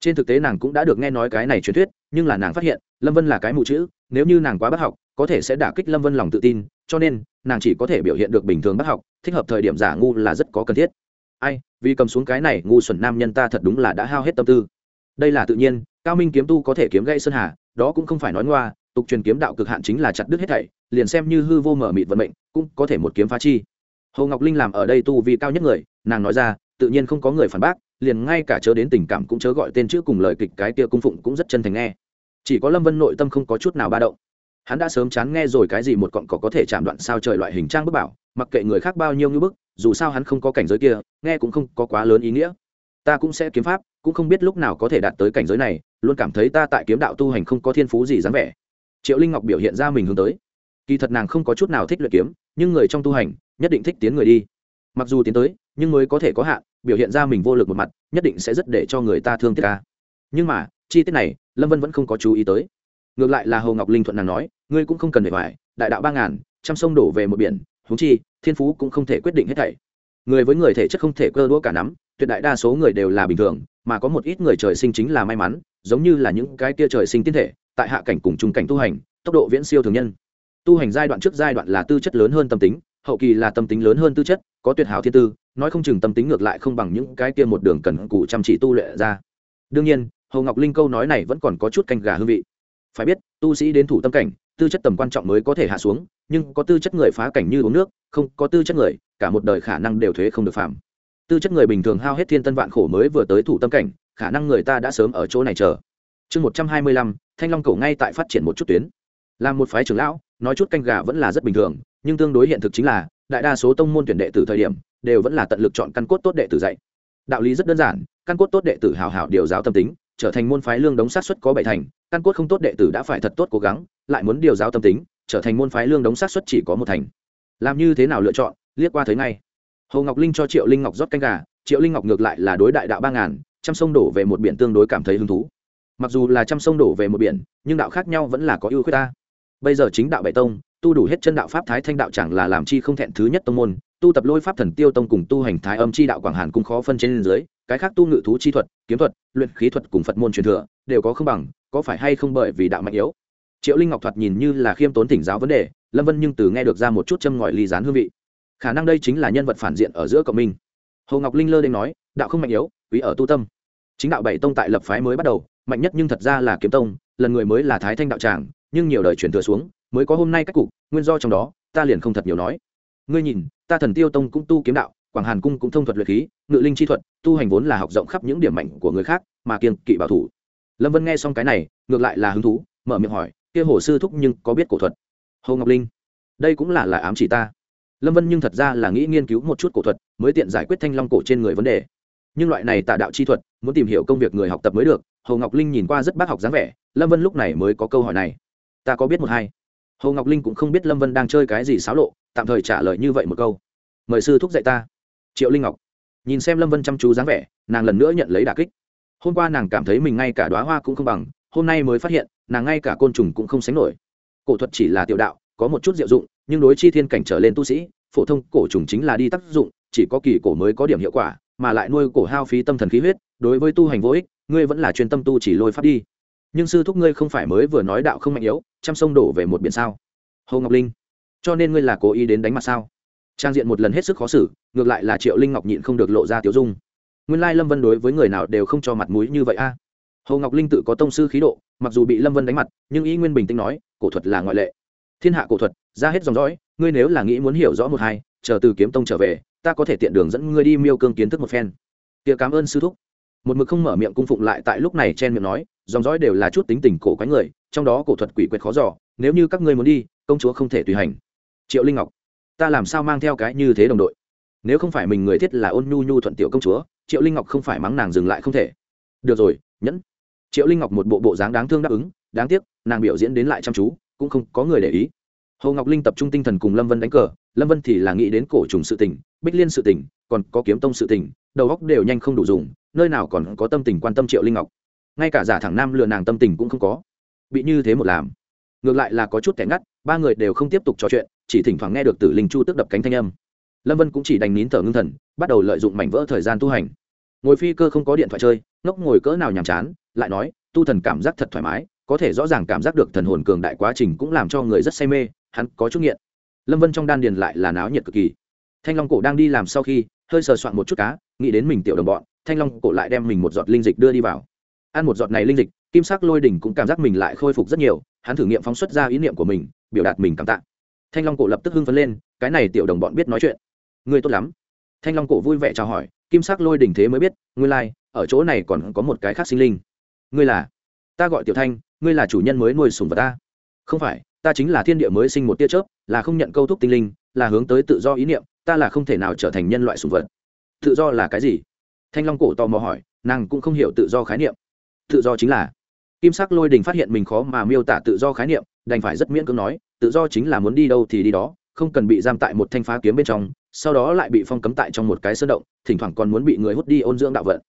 Trên thực tế nàng cũng đã được nghe nói cái này truyền thuyết, nhưng là nàng phát hiện, lâm vân là cái mù chữ, nếu như nàng quá bất học có thể sẽ đả kích lâm vân lòng tự tin, cho nên, nàng chỉ có thể biểu hiện được bình thường bắt học, thích hợp thời điểm giả ngu là rất có cần thiết. Ai, vì cầm xuống cái này, ngu xuẩn nam nhân ta thật đúng là đã hao hết tâm tư. Đây là tự nhiên, cao minh kiếm tu có thể kiếm gây sơn hà, đó cũng không phải nói ngoa, tục truyền kiếm đạo cực hạn chính là chặt đứt hết thảy, liền xem như hư vô mở mịt vận mệnh, cũng có thể một kiếm phá chi. Hồ ngọc linh làm ở đây tu vì cao nhất người, nàng nói ra, tự nhiên không có người phản bác, liền ngay cả chớ đến tình cảm cũng chớ gọi tên chữ cùng lời kịch cái kia cung phụng cũng rất chân thành nghe. Chỉ có lâm vân nội tâm không có chút nào ba động hắn đã sớm chán nghe rồi cái gì một cọng cỏ có thể chạm đoạn sao trời loại hình trang bức bảo, mặc kệ người khác bao nhiêu như bức, dù sao hắn không có cảnh giới kia, nghe cũng không có quá lớn ý nghĩa. Ta cũng sẽ kiếm pháp, cũng không biết lúc nào có thể đạt tới cảnh giới này, luôn cảm thấy ta tại kiếm đạo tu hành không có thiên phú gì dáng vẻ. Triệu linh ngọc biểu hiện ra mình hướng tới. Kỳ thật nàng không có chút nào thích luyện kiếm, nhưng người trong tu hành, nhất định thích tiến người đi. Mặc dù tiến tới, nhưng mới có thể có hạn, biểu hiện ra mình vô lực một mặt, nhất định sẽ rất để cho người ta thương tiếc ca. Nhưng mà, chi tiết này, lâm vân vẫn không có chú ý tới ngược lại là hồ ngọc linh thuận nàng nói, ngươi cũng không cần để hoài đại đạo ba ngàn, trăm sông đổ về một biển húng chi, thiên phú cũng không thể quyết định hết thảy. Người với người thể chất không thể cơ đũa cả nắm, tuyệt đại đa số người đều là bình thường, mà có một ít người trời sinh chính là may mắn, giống như là những cái kia trời sinh tiên thể, tại hạ cảnh cùng trung cảnh tu hành, tốc độ viễn siêu thường nhân. Tu hành giai đoạn trước giai đoạn là tư chất lớn hơn tâm tính, hậu kỳ là tâm tính lớn hơn tư chất, có tuyệt hảo thiên tư, nói không chừng tâm tính ngược lại không bằng những cái kia một đường cần cù chăm chỉ tu luyện ra. Đương nhiên, hồ ngọc linh câu nói này vẫn còn có chút canh gà hương vị phải biết, tu sĩ đến thủ tâm cảnh, tư chất tầm quan trọng mới có thể hạ xuống, nhưng có tư chất người phá cảnh như uống nước, không có tư chất người, cả một đời khả năng đều thuế không được phạm. Tư chất người bình thường hao hết thiên tân vạn khổ mới vừa tới thủ tâm cảnh, khả năng người ta đã sớm ở chỗ này chờ. Chương một trăm hai mươi lăm, thanh long cổ ngay tại phát triển một chút tuyến. Làm một phái trưởng lão, nói chút canh gà vẫn là rất bình thường, nhưng tương đối hiện thực chính là, đại đa số tông môn tuyển đệ từ thời điểm, đều vẫn là tận lực chọn căn cốt tốt đệ tử dạy. Đạo lý rất đơn giản, căn cốt tốt đệ tử hào hảo điều giáo tâm tính, trở thành môn phái lương đống sát xuất có bảy thành căn cốt không tốt đệ tử đã phải thật tốt cố gắng, lại muốn điều giáo tâm tính, trở thành môn phái lương đống sát xuất chỉ có một thành. Làm như thế nào lựa chọn, liếc qua thấy ngay. Hồ ngọc linh cho triệu linh ngọc rót canh gà, triệu linh ngọc ngược lại là đối đại đạo ba ngàn, trăm sông đổ về một biển tương đối cảm thấy hứng thú. Mặc dù là trăm sông đổ về một biển, nhưng đạo khác nhau vẫn là có ưu khuyết ta. Bây giờ chính đạo bảy tông, tu đủ hết chân đạo pháp thái thanh đạo chẳng là làm chi không thẹn thứ nhất tông môn tu tập lôi pháp thần tiêu tông cùng tu hành thái âm chi đạo quảng hàn cũng khó phân trên dưới, cái khác tu ngự thú chi thuật, kiếm thuật, luyện khí thuật cùng phật môn truyền thừa, đều có không bằng, có phải hay không bởi vì đạo mạnh yếu? Triệu linh ngọc thoạt nhìn như là khiêm tốn thỉnh giáo vấn đề, lâm vân nhưng từ nghe được ra một chút châm ngòi ly dán hương vị. Khả năng đây chính là nhân vật phản diện ở giữa cộng minh. Hồ ngọc linh lơ đ nói, đạo không mạnh yếu, quý ở tu tâm. Chính đạo bảy tông tại lập phái mới bắt đầu, mạnh nhất nhưng thật ra là kiếm tông, lần người mới là thái thanh đạo tràng, nhưng nhiều đời truyền thừa xuống, mới có hôm nay các cục, nguyên do trong đó, ta liền không thật nhiều nói ngươi nhìn, ta thần tiêu tông cũng tu kiếm đạo, quảng hàn cung cũng thông thuật luyện khí, ngự linh chi thuật, tu hành vốn là học rộng khắp những điểm mạnh của người khác, mà kiên kỵ bảo thủ. Lâm vân nghe xong cái này, ngược lại là hứng thú, mở miệng hỏi, kia hồ sư thúc nhưng có biết cổ thuật? Hồ ngọc linh, đây cũng là là ám chỉ ta. Lâm vân nhưng thật ra là nghĩ nghiên cứu một chút cổ thuật, mới tiện giải quyết thanh long cổ trên người vấn đề. Nhưng loại này tà đạo chi thuật, muốn tìm hiểu công việc người học tập mới được, hồ ngọc linh nhìn qua rất bác học dáng vẻ, lâm vân lúc này mới có câu hỏi này. Ta có biết một hai. Hồ ngọc linh cũng không biết lâm vân đang chơi cái gì xáo lộ tạm thời trả lời như vậy một câu. Mời sư thúc dạy ta. Triệu linh ngọc. Nhìn xem lâm vân chăm chú dáng vẻ, nàng lần nữa nhận lấy đà kích. Hôm qua nàng cảm thấy mình ngay cả đoá hoa cũng không bằng, hôm nay mới phát hiện, nàng ngay cả côn trùng cũng không sánh nổi. Cổ thuật chỉ là tiểu đạo, có một chút diệu dụng, nhưng đối chi thiên cảnh trở lên tu sĩ, phổ thông cổ trùng chính là đi tác dụng, chỉ có kỳ cổ mới có điểm hiệu quả, mà lại nuôi cổ hao phí tâm thần khí huyết, đối với tu hành vô ích, ngươi vẫn là chuyên tâm tu chỉ lôi pháp đi. Nhưng sư thúc ngươi không phải mới vừa nói đạo không mạnh yếu chăm sông đổ về một biển sao? Hồ ngọc linh cho nên ngươi là cố ý đến đánh mặt sao? Trang diện một lần hết sức khó xử, ngược lại là triệu linh ngọc nhịn không được lộ ra tiểu dung. Nguyên lai lâm vân đối với người nào đều không cho mặt mũi như vậy a. À. hồ ngọc linh tự có tông sư khí độ, mặc dù bị lâm vân đánh mặt, nhưng ý nguyên bình tĩnh nói, cổ thuật là ngoại lệ. Thiên hạ cổ thuật, ra hết dòng dõi, ngươi nếu là nghĩ muốn hiểu rõ một hai, chờ từ kiếm tông trở về, ta có thể tiện đường dẫn ngươi đi miêu cương kiến thức một phen. Tiệc cảm ơn sư thúc. Một mực không mở miệng cung phụng lại tại lúc này chen miệng nói, dòng dõi đều là chút tính tình cổ quái người, trong đó cổ thuật quỷ quyệt khó giỏ nếu như các ngươi muốn đi, công chúa không thể tùy hành triệu linh ngọc, ta làm sao mang theo cái như thế đồng đội? Nếu không phải mình người thiết là ôn nhu nhu thuận tiểu công chúa, triệu linh ngọc không phải mắng nàng dừng lại không thể. Được rồi, nhẫn. Triệu linh ngọc một bộ bộ dáng đáng thương đáp ứng, đáng tiếc, nàng biểu diễn đến lại chăm chú, cũng không có người để ý. Hồ ngọc linh tập trung tinh thần cùng lâm vân đánh cờ, lâm vân thì là nghĩ đến cổ trùng sự tình, bích liên sự tình, còn có kiếm tông sự tình, đầu óc đều nhanh không đủ dùng, nơi nào còn có tâm tình quan tâm triệu linh ngọc. Ngay cả giả thẳng nam lừa nàng tâm tình cũng không có. Bị như thế một làm. Ngược lại là có chút kẻ ngắt, ba người đều không tiếp tục trò chuyện chỉ thỉnh thoảng nghe được tử linh chu tức đập cánh thanh âm. Lâm vân cũng chỉ đành nín thở ngưng thần, bắt đầu lợi dụng mảnh vỡ thời gian tu hành. Ngồi phi cơ không có điện thoại chơi, ngốc ngồi cỡ nào nhàm chán, lại nói, tu thần cảm giác thật thoải mái, có thể rõ ràng cảm giác được thần hồn cường đại quá trình cũng làm cho người rất say mê, hắn có chút nghiện. Lâm vân trong đan điền lại là náo nhiệt cực kỳ. Thanh long cổ đang đi làm sau khi, hơi sờ soạn một chút cá, nghĩ đến mình tiểu đồng bọn, thanh long cổ lại đem mình một giọt linh dịch đưa đi vào. Ăn một giọt này linh dịch, kim sắc lôi đỉnh cũng cảm giác mình lại khôi phục rất nhiều, hắn thử nghiệm phóng xuất ra ý niệm của mình, biểu đạt mình cảm tạ thanh long cổ lập tức hưng phấn lên cái này tiểu đồng bọn biết nói chuyện. Ngươi tốt lắm. Thanh long cổ vui vẻ chào hỏi kim sắc lôi đỉnh thế mới biết ngươi lai、like, ở chỗ này còn có một cái khác sinh linh. Ngươi là? Ta gọi tiểu thanh ngươi là chủ nhân mới nuôi sùng vật ta. Không phải ta chính là thiên địa mới sinh một tia chớp là không nhận câu thúc tinh linh là hướng tới tự do ý niệm ta là không thể nào trở thành nhân loại sùng vật. Tự do là cái gì? Thanh long cổ tò mò hỏi nàng cũng không hiểu tự do khái niệm. Tự do chính là kim sắc lôi đình phát hiện mình khó mà miêu tả tự do khái niệm đành phải rất miễn cưỡng nói, tự do chính là muốn đi đâu thì đi đó, không cần bị giam tại một thanh phá kiếm bên trong, sau đó lại bị phong cấm tại trong một cái sơn động, thỉnh thoảng còn muốn bị người hút đi ôn dưỡng đạo vận.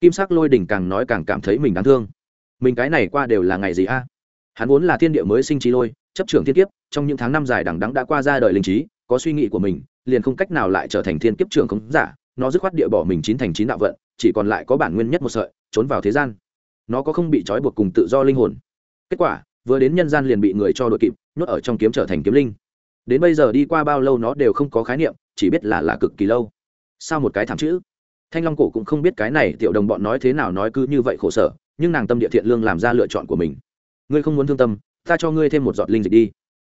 Kim sắc lôi đỉnh càng nói càng cảm thấy mình đáng thương. Mình cái này qua đều là ngày gì a? Hắn vốn là thiên địa mới sinh trí lôi, chấp trưởng thiên kiếp, trong những tháng năm dài đằng đắng đã qua ra đời linh trí, có suy nghĩ của mình, liền không cách nào lại trở thành thiên kiếp trưởng khống giả, nó dứt khoát địa bỏ mình chín thành chín đạo vận, chỉ còn lại có bản nguyên nhất một sợi, trốn vào thế gian. Nó có không bị trói buộc cùng tự do linh hồn. Kết quả vừa đến nhân gian liền bị người cho đội kịp, nhốt ở trong kiếm trở thành kiếm linh. Đến bây giờ đi qua bao lâu nó đều không có khái niệm, chỉ biết là là cực kỳ lâu. Sao một cái thảm chữ? Thanh long cổ cũng không biết cái này, tiểu đồng bọn nói thế nào nói cứ như vậy khổ sở, nhưng nàng tâm địa thiện lương làm ra lựa chọn của mình. Ngươi không muốn thương tâm, ta cho ngươi thêm một giọt linh dịch đi.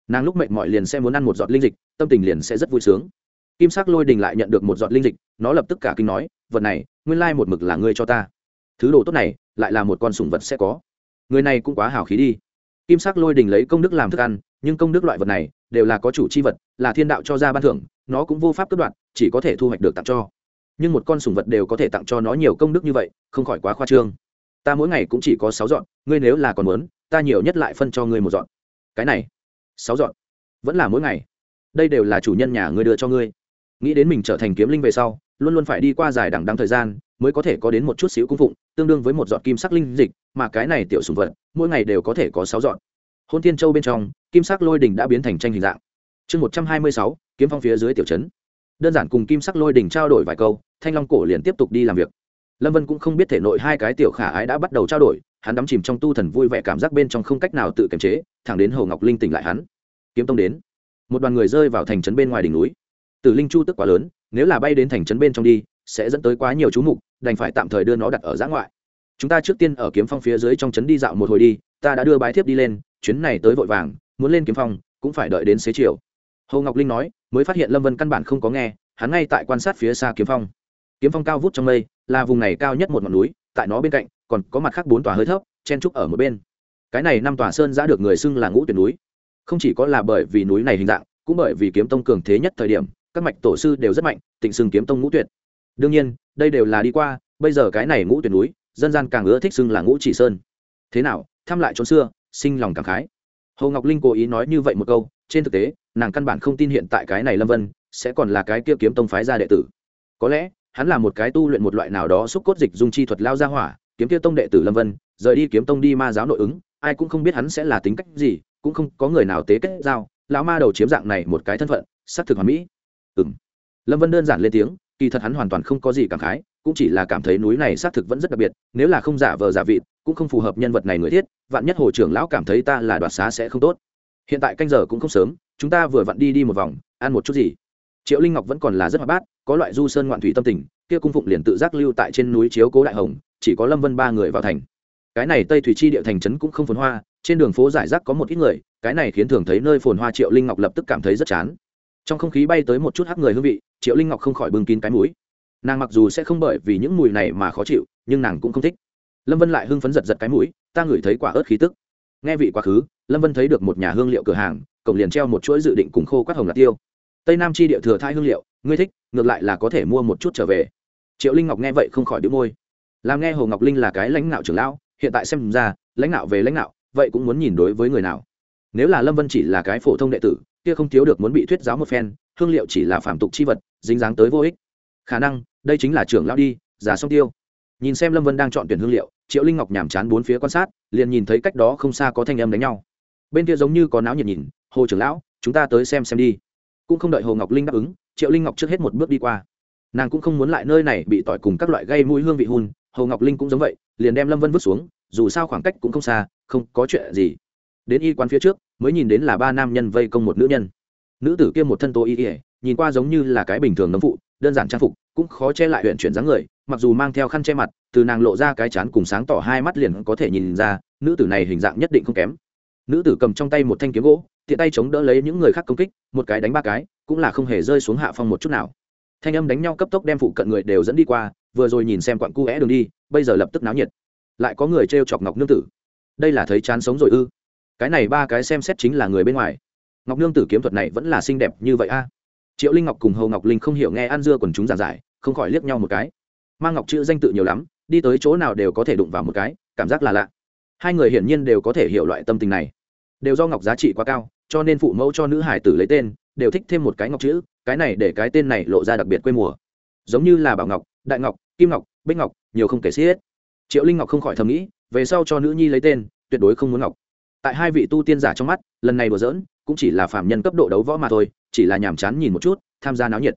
Nàng lúc mệnh mọi liền sẽ muốn ăn một giọt linh dịch, tâm tình liền sẽ rất vui sướng. Kim sắc lôi đình lại nhận được một giọt linh dịch, nó lập tức cả kinh nói, vật này, nguyên lai một mực là ngươi cho ta. Thứ đồ tốt này, lại là một con sủng vật sẽ có. Người này cũng quá hào khí đi kim sắc lôi đình lấy công đức làm thức ăn, nhưng công đức loại vật này đều là có chủ c h i vật, là thiên đạo cho ra ban thưởng, nó cũng vô pháp cất đoạn chỉ có thể thu hoạch được tặng cho. Nhưng một con sùng vật đều có thể tặng cho nó nhiều công đức như vậy, không khỏi quá khoa trương. Ta mỗi ngày cũng chỉ có sáu dọn, ngươi nếu là còn muốn, ta nhiều nhất lại phân cho ngươi một dọn. Cái này, sáu dọn, vẫn là mỗi ngày. Đây đều là chủ nhân nhà ngươi đưa cho ngươi. Nghĩ đến mình trở thành kiếm linh về sau, luôn luôn phải đi qua dài đẳng đăng thời gian, mới có thể có đến một chút xíu cung phụng tương đương với một giọt kim sắc linh dịch, mà cái này tiểu sùng vật, mỗi ngày đều có thể có sáu dọn hôn thiên châu bên trong, kim sắc lôi đỉnh đã biến thành tranh hình dạng. Chương một trăm hai mươi sáu, kiếm phong phía dưới tiểu trấn. Đơn giản cùng kim sắc lôi đỉnh trao đổi vài câu, thanh long cổ liền tiếp tục đi làm việc. Lâm vân cũng không biết thể nội hai cái tiểu khả ái đã bắt đầu trao đổi, hắn đắm chìm trong tu thần vui vẻ cảm giác bên trong không cách nào tự kiềm chế, thẳng đến hồ ngọc linh tỉnh lại hắn. Kiếm tông đến. Một đoàn người rơi vào thành trấn bên ngoài đỉnh núi. Tử linh chu tức quá lớn, nếu là bay đến thành trấn bên trong đi sẽ dẫn tới quá nhiều chú mục, đành phải tạm thời đưa nó đặt ở giã ngoại. Chúng ta trước tiên ở kiếm phong phía dưới trong trấn đi dạo một hồi đi, ta đã đưa bái thiếp đi lên, chuyến này tới vội vàng, muốn lên kiếm phong, cũng phải đợi đến xế chiều. Hồ ngọc linh nói, mới phát hiện lâm vân căn bản không có nghe, hắn ngay tại quan sát phía xa kiếm phong. Kiếm phong cao vút trong mây, là vùng này cao nhất một ngọn núi, tại nó bên cạnh, còn có mặt khác bốn tòa hơi thấp, chen trúc ở một bên. Cái này năm tòa sơn giã được người xưng là ngũ tuyển núi. Không chỉ có là bởi vì núi này hình dạng, cũng bởi vì kiếm tông cường thế nhất thời điểm, các mạch tổ sư đều rất mạnh, tịnh xưng kiếm tông ngũ tuyệt đương nhiên, đây đều là đi qua, bây giờ cái này ngũ tuyển núi, dân gian càng ưa thích xưng là ngũ chỉ sơn. Thế nào, thăm lại chỗ xưa, sinh lòng cảm khái. Hồ ngọc linh cố ý nói như vậy một câu, trên thực tế, nàng căn bản không tin hiện tại cái này lâm vân sẽ còn là cái kia kiếm tông phái gia đệ tử. Có lẽ, hắn là một cái tu luyện một loại nào đó xúc cốt dịch dung chi thuật lao ra hỏa, kiếm kia tông đệ tử lâm vân, rời đi kiếm tông đi ma giáo nội ứng, ai cũng không biết hắn sẽ là tính cách gì, cũng không có người nào tế kết giao, lão ma đầu chiếm dạng này một cái thân phận, xác thực hoàn mỹ. Ừ m lâm vân đơn giản lên tiếng kỳ thật hắn hoàn toàn không có gì cảm khái, cũng chỉ là cảm thấy núi này xác thực vẫn rất đặc biệt, nếu là không giả vờ giả vịt, cũng không phù hợp nhân vật này người thiết, vạn nhất hồ trưởng lão cảm thấy ta là đoạt xá sẽ không tốt. Hiện tại canh giờ cũng không sớm, chúng ta vừa vặn đi đi một vòng, ăn một chút gì. Triệu linh ngọc vẫn còn là rất hoạt bát, có loại du sơn ngoạn thủy tâm tình, kia cung phụng liền tự giác lưu tại trên núi chiếu cố đại hồng, chỉ có lâm vân ba người vào thành. Cái này tây thủy chi địa thành trấn cũng không phồn hoa, trên đường phố giải rác có một ít người, cái này khiến thường thấy nơi phồn hoa triệu linh ngọc lập tức cảm thấy rất chán trong không khí bay tới một chút hắc người hương vị, triệu linh ngọc không khỏi bưng kín cái mũi. Nàng mặc dù sẽ không bởi vì những mùi này mà khó chịu, nhưng nàng cũng không thích. Lâm vân lại hưng phấn giật giật cái mũi, ta ngửi thấy quả ớt khí tức. Nghe vị quá khứ, lâm vân thấy được một nhà hương liệu cửa hàng, cổng liền treo một chuỗi dự định cùng khô quát hồng lạc tiêu. Tây nam chi địa thừa thai hương liệu, ngươi thích, ngược lại là có thể mua một chút trở về. Triệu linh ngọc nghe vậy không khỏi đĩu môi. Làm nghe hồ ngọc linh là cái lãnh đạo trưởng lão, hiện tại xem ra, lãnh đạo về lãnh đạo vậy cũng muốn nhìn đối với người nào. Nếu là lâm vân chỉ là cái phổ thông đệ tử kia không thiếu được muốn bị thuyết giáo một phen, hương liệu chỉ là phạm tục chi vật, dính dáng tới vô ích. Khả năng, đây chính là trưởng lão đi giả song tiêu. Nhìn xem lâm vân đang chọn tuyển hương liệu, triệu linh ngọc nhàm chán bốn phía quan sát, liền nhìn thấy cách đó không xa có thanh âm đánh nhau. Bên kia giống như có náo nhiệt nhìn, hồ trưởng lão, chúng ta tới xem xem đi. Cũng không đợi hồ ngọc linh đáp ứng, triệu linh ngọc trước hết một bước đi qua. Nàng cũng không muốn lại nơi này bị tỏi cùng các loại gây mũi hương vị hun, hồ ngọc linh cũng giống vậy, liền đem lâm vân vứt xuống, dù sao khoảng cách cũng không xa, không có chuyện gì. Đến y quán phía trước mới nhìn đến là ba nam nhân vây công một nữ nhân. Nữ tử kia một thân tô y ỉa nhìn qua giống như là cái bình thường nấm phụ, đơn giản trang phục, cũng khó che lại huyện chuyển dáng người, mặc dù mang theo khăn che mặt, từ nàng lộ ra cái chán cùng sáng tỏ hai mắt liền có thể nhìn ra, nữ tử này hình dạng nhất định không kém. Nữ tử cầm trong tay một thanh kiếm gỗ, tiện tay chống đỡ lấy những người khác công kích, một cái đánh ba cái, cũng là không hề rơi xuống hạ phong một chút nào. Thanh âm đánh nhau cấp tốc đem phụ cận người đều dẫn đi qua, vừa rồi nhìn xem quặng cu é đường đi, bây giờ lập tức náo nhiệt. Lại có người t chọc ngọc nương tử. Đây là thấy chán sống rồi ư? Cái này ba cái xem xét chính là người bên ngoài. Ngọc nương tử kiếm thuật này vẫn là xinh đẹp như vậy a. Triệu linh ngọc cùng hầu ngọc linh không hiểu nghe ăn dưa quần chúng giảng giải, không khỏi liếc nhau một cái. Mang ngọc chữ danh tự nhiều lắm, đi tới chỗ nào đều có thể đụng vào một cái, cảm giác là lạ. Hai người hiển nhiên đều có thể hiểu loại tâm tình này. Đều do ngọc giá trị quá cao, cho nên phụ mẫu cho nữ hải tử lấy tên, đều thích thêm một cái ngọc chữ, cái này để cái tên này lộ ra đặc biệt quê mùa. Giống như là bảo ngọc, đại ngọc, kim ngọc, bích ngọc, nhiều không kể xiết. Triệu linh ngọc không khỏi thầm nghĩ, về sau cho nữ nhi lấy tên, tuyệt đối không muốn ngọc tại hai vị tu tiên giả trong mắt, lần này đùa giỡn, cũng chỉ là phạm nhân cấp độ đấu võ mà thôi, chỉ là nhàm chán nhìn một chút, tham gia náo nhiệt.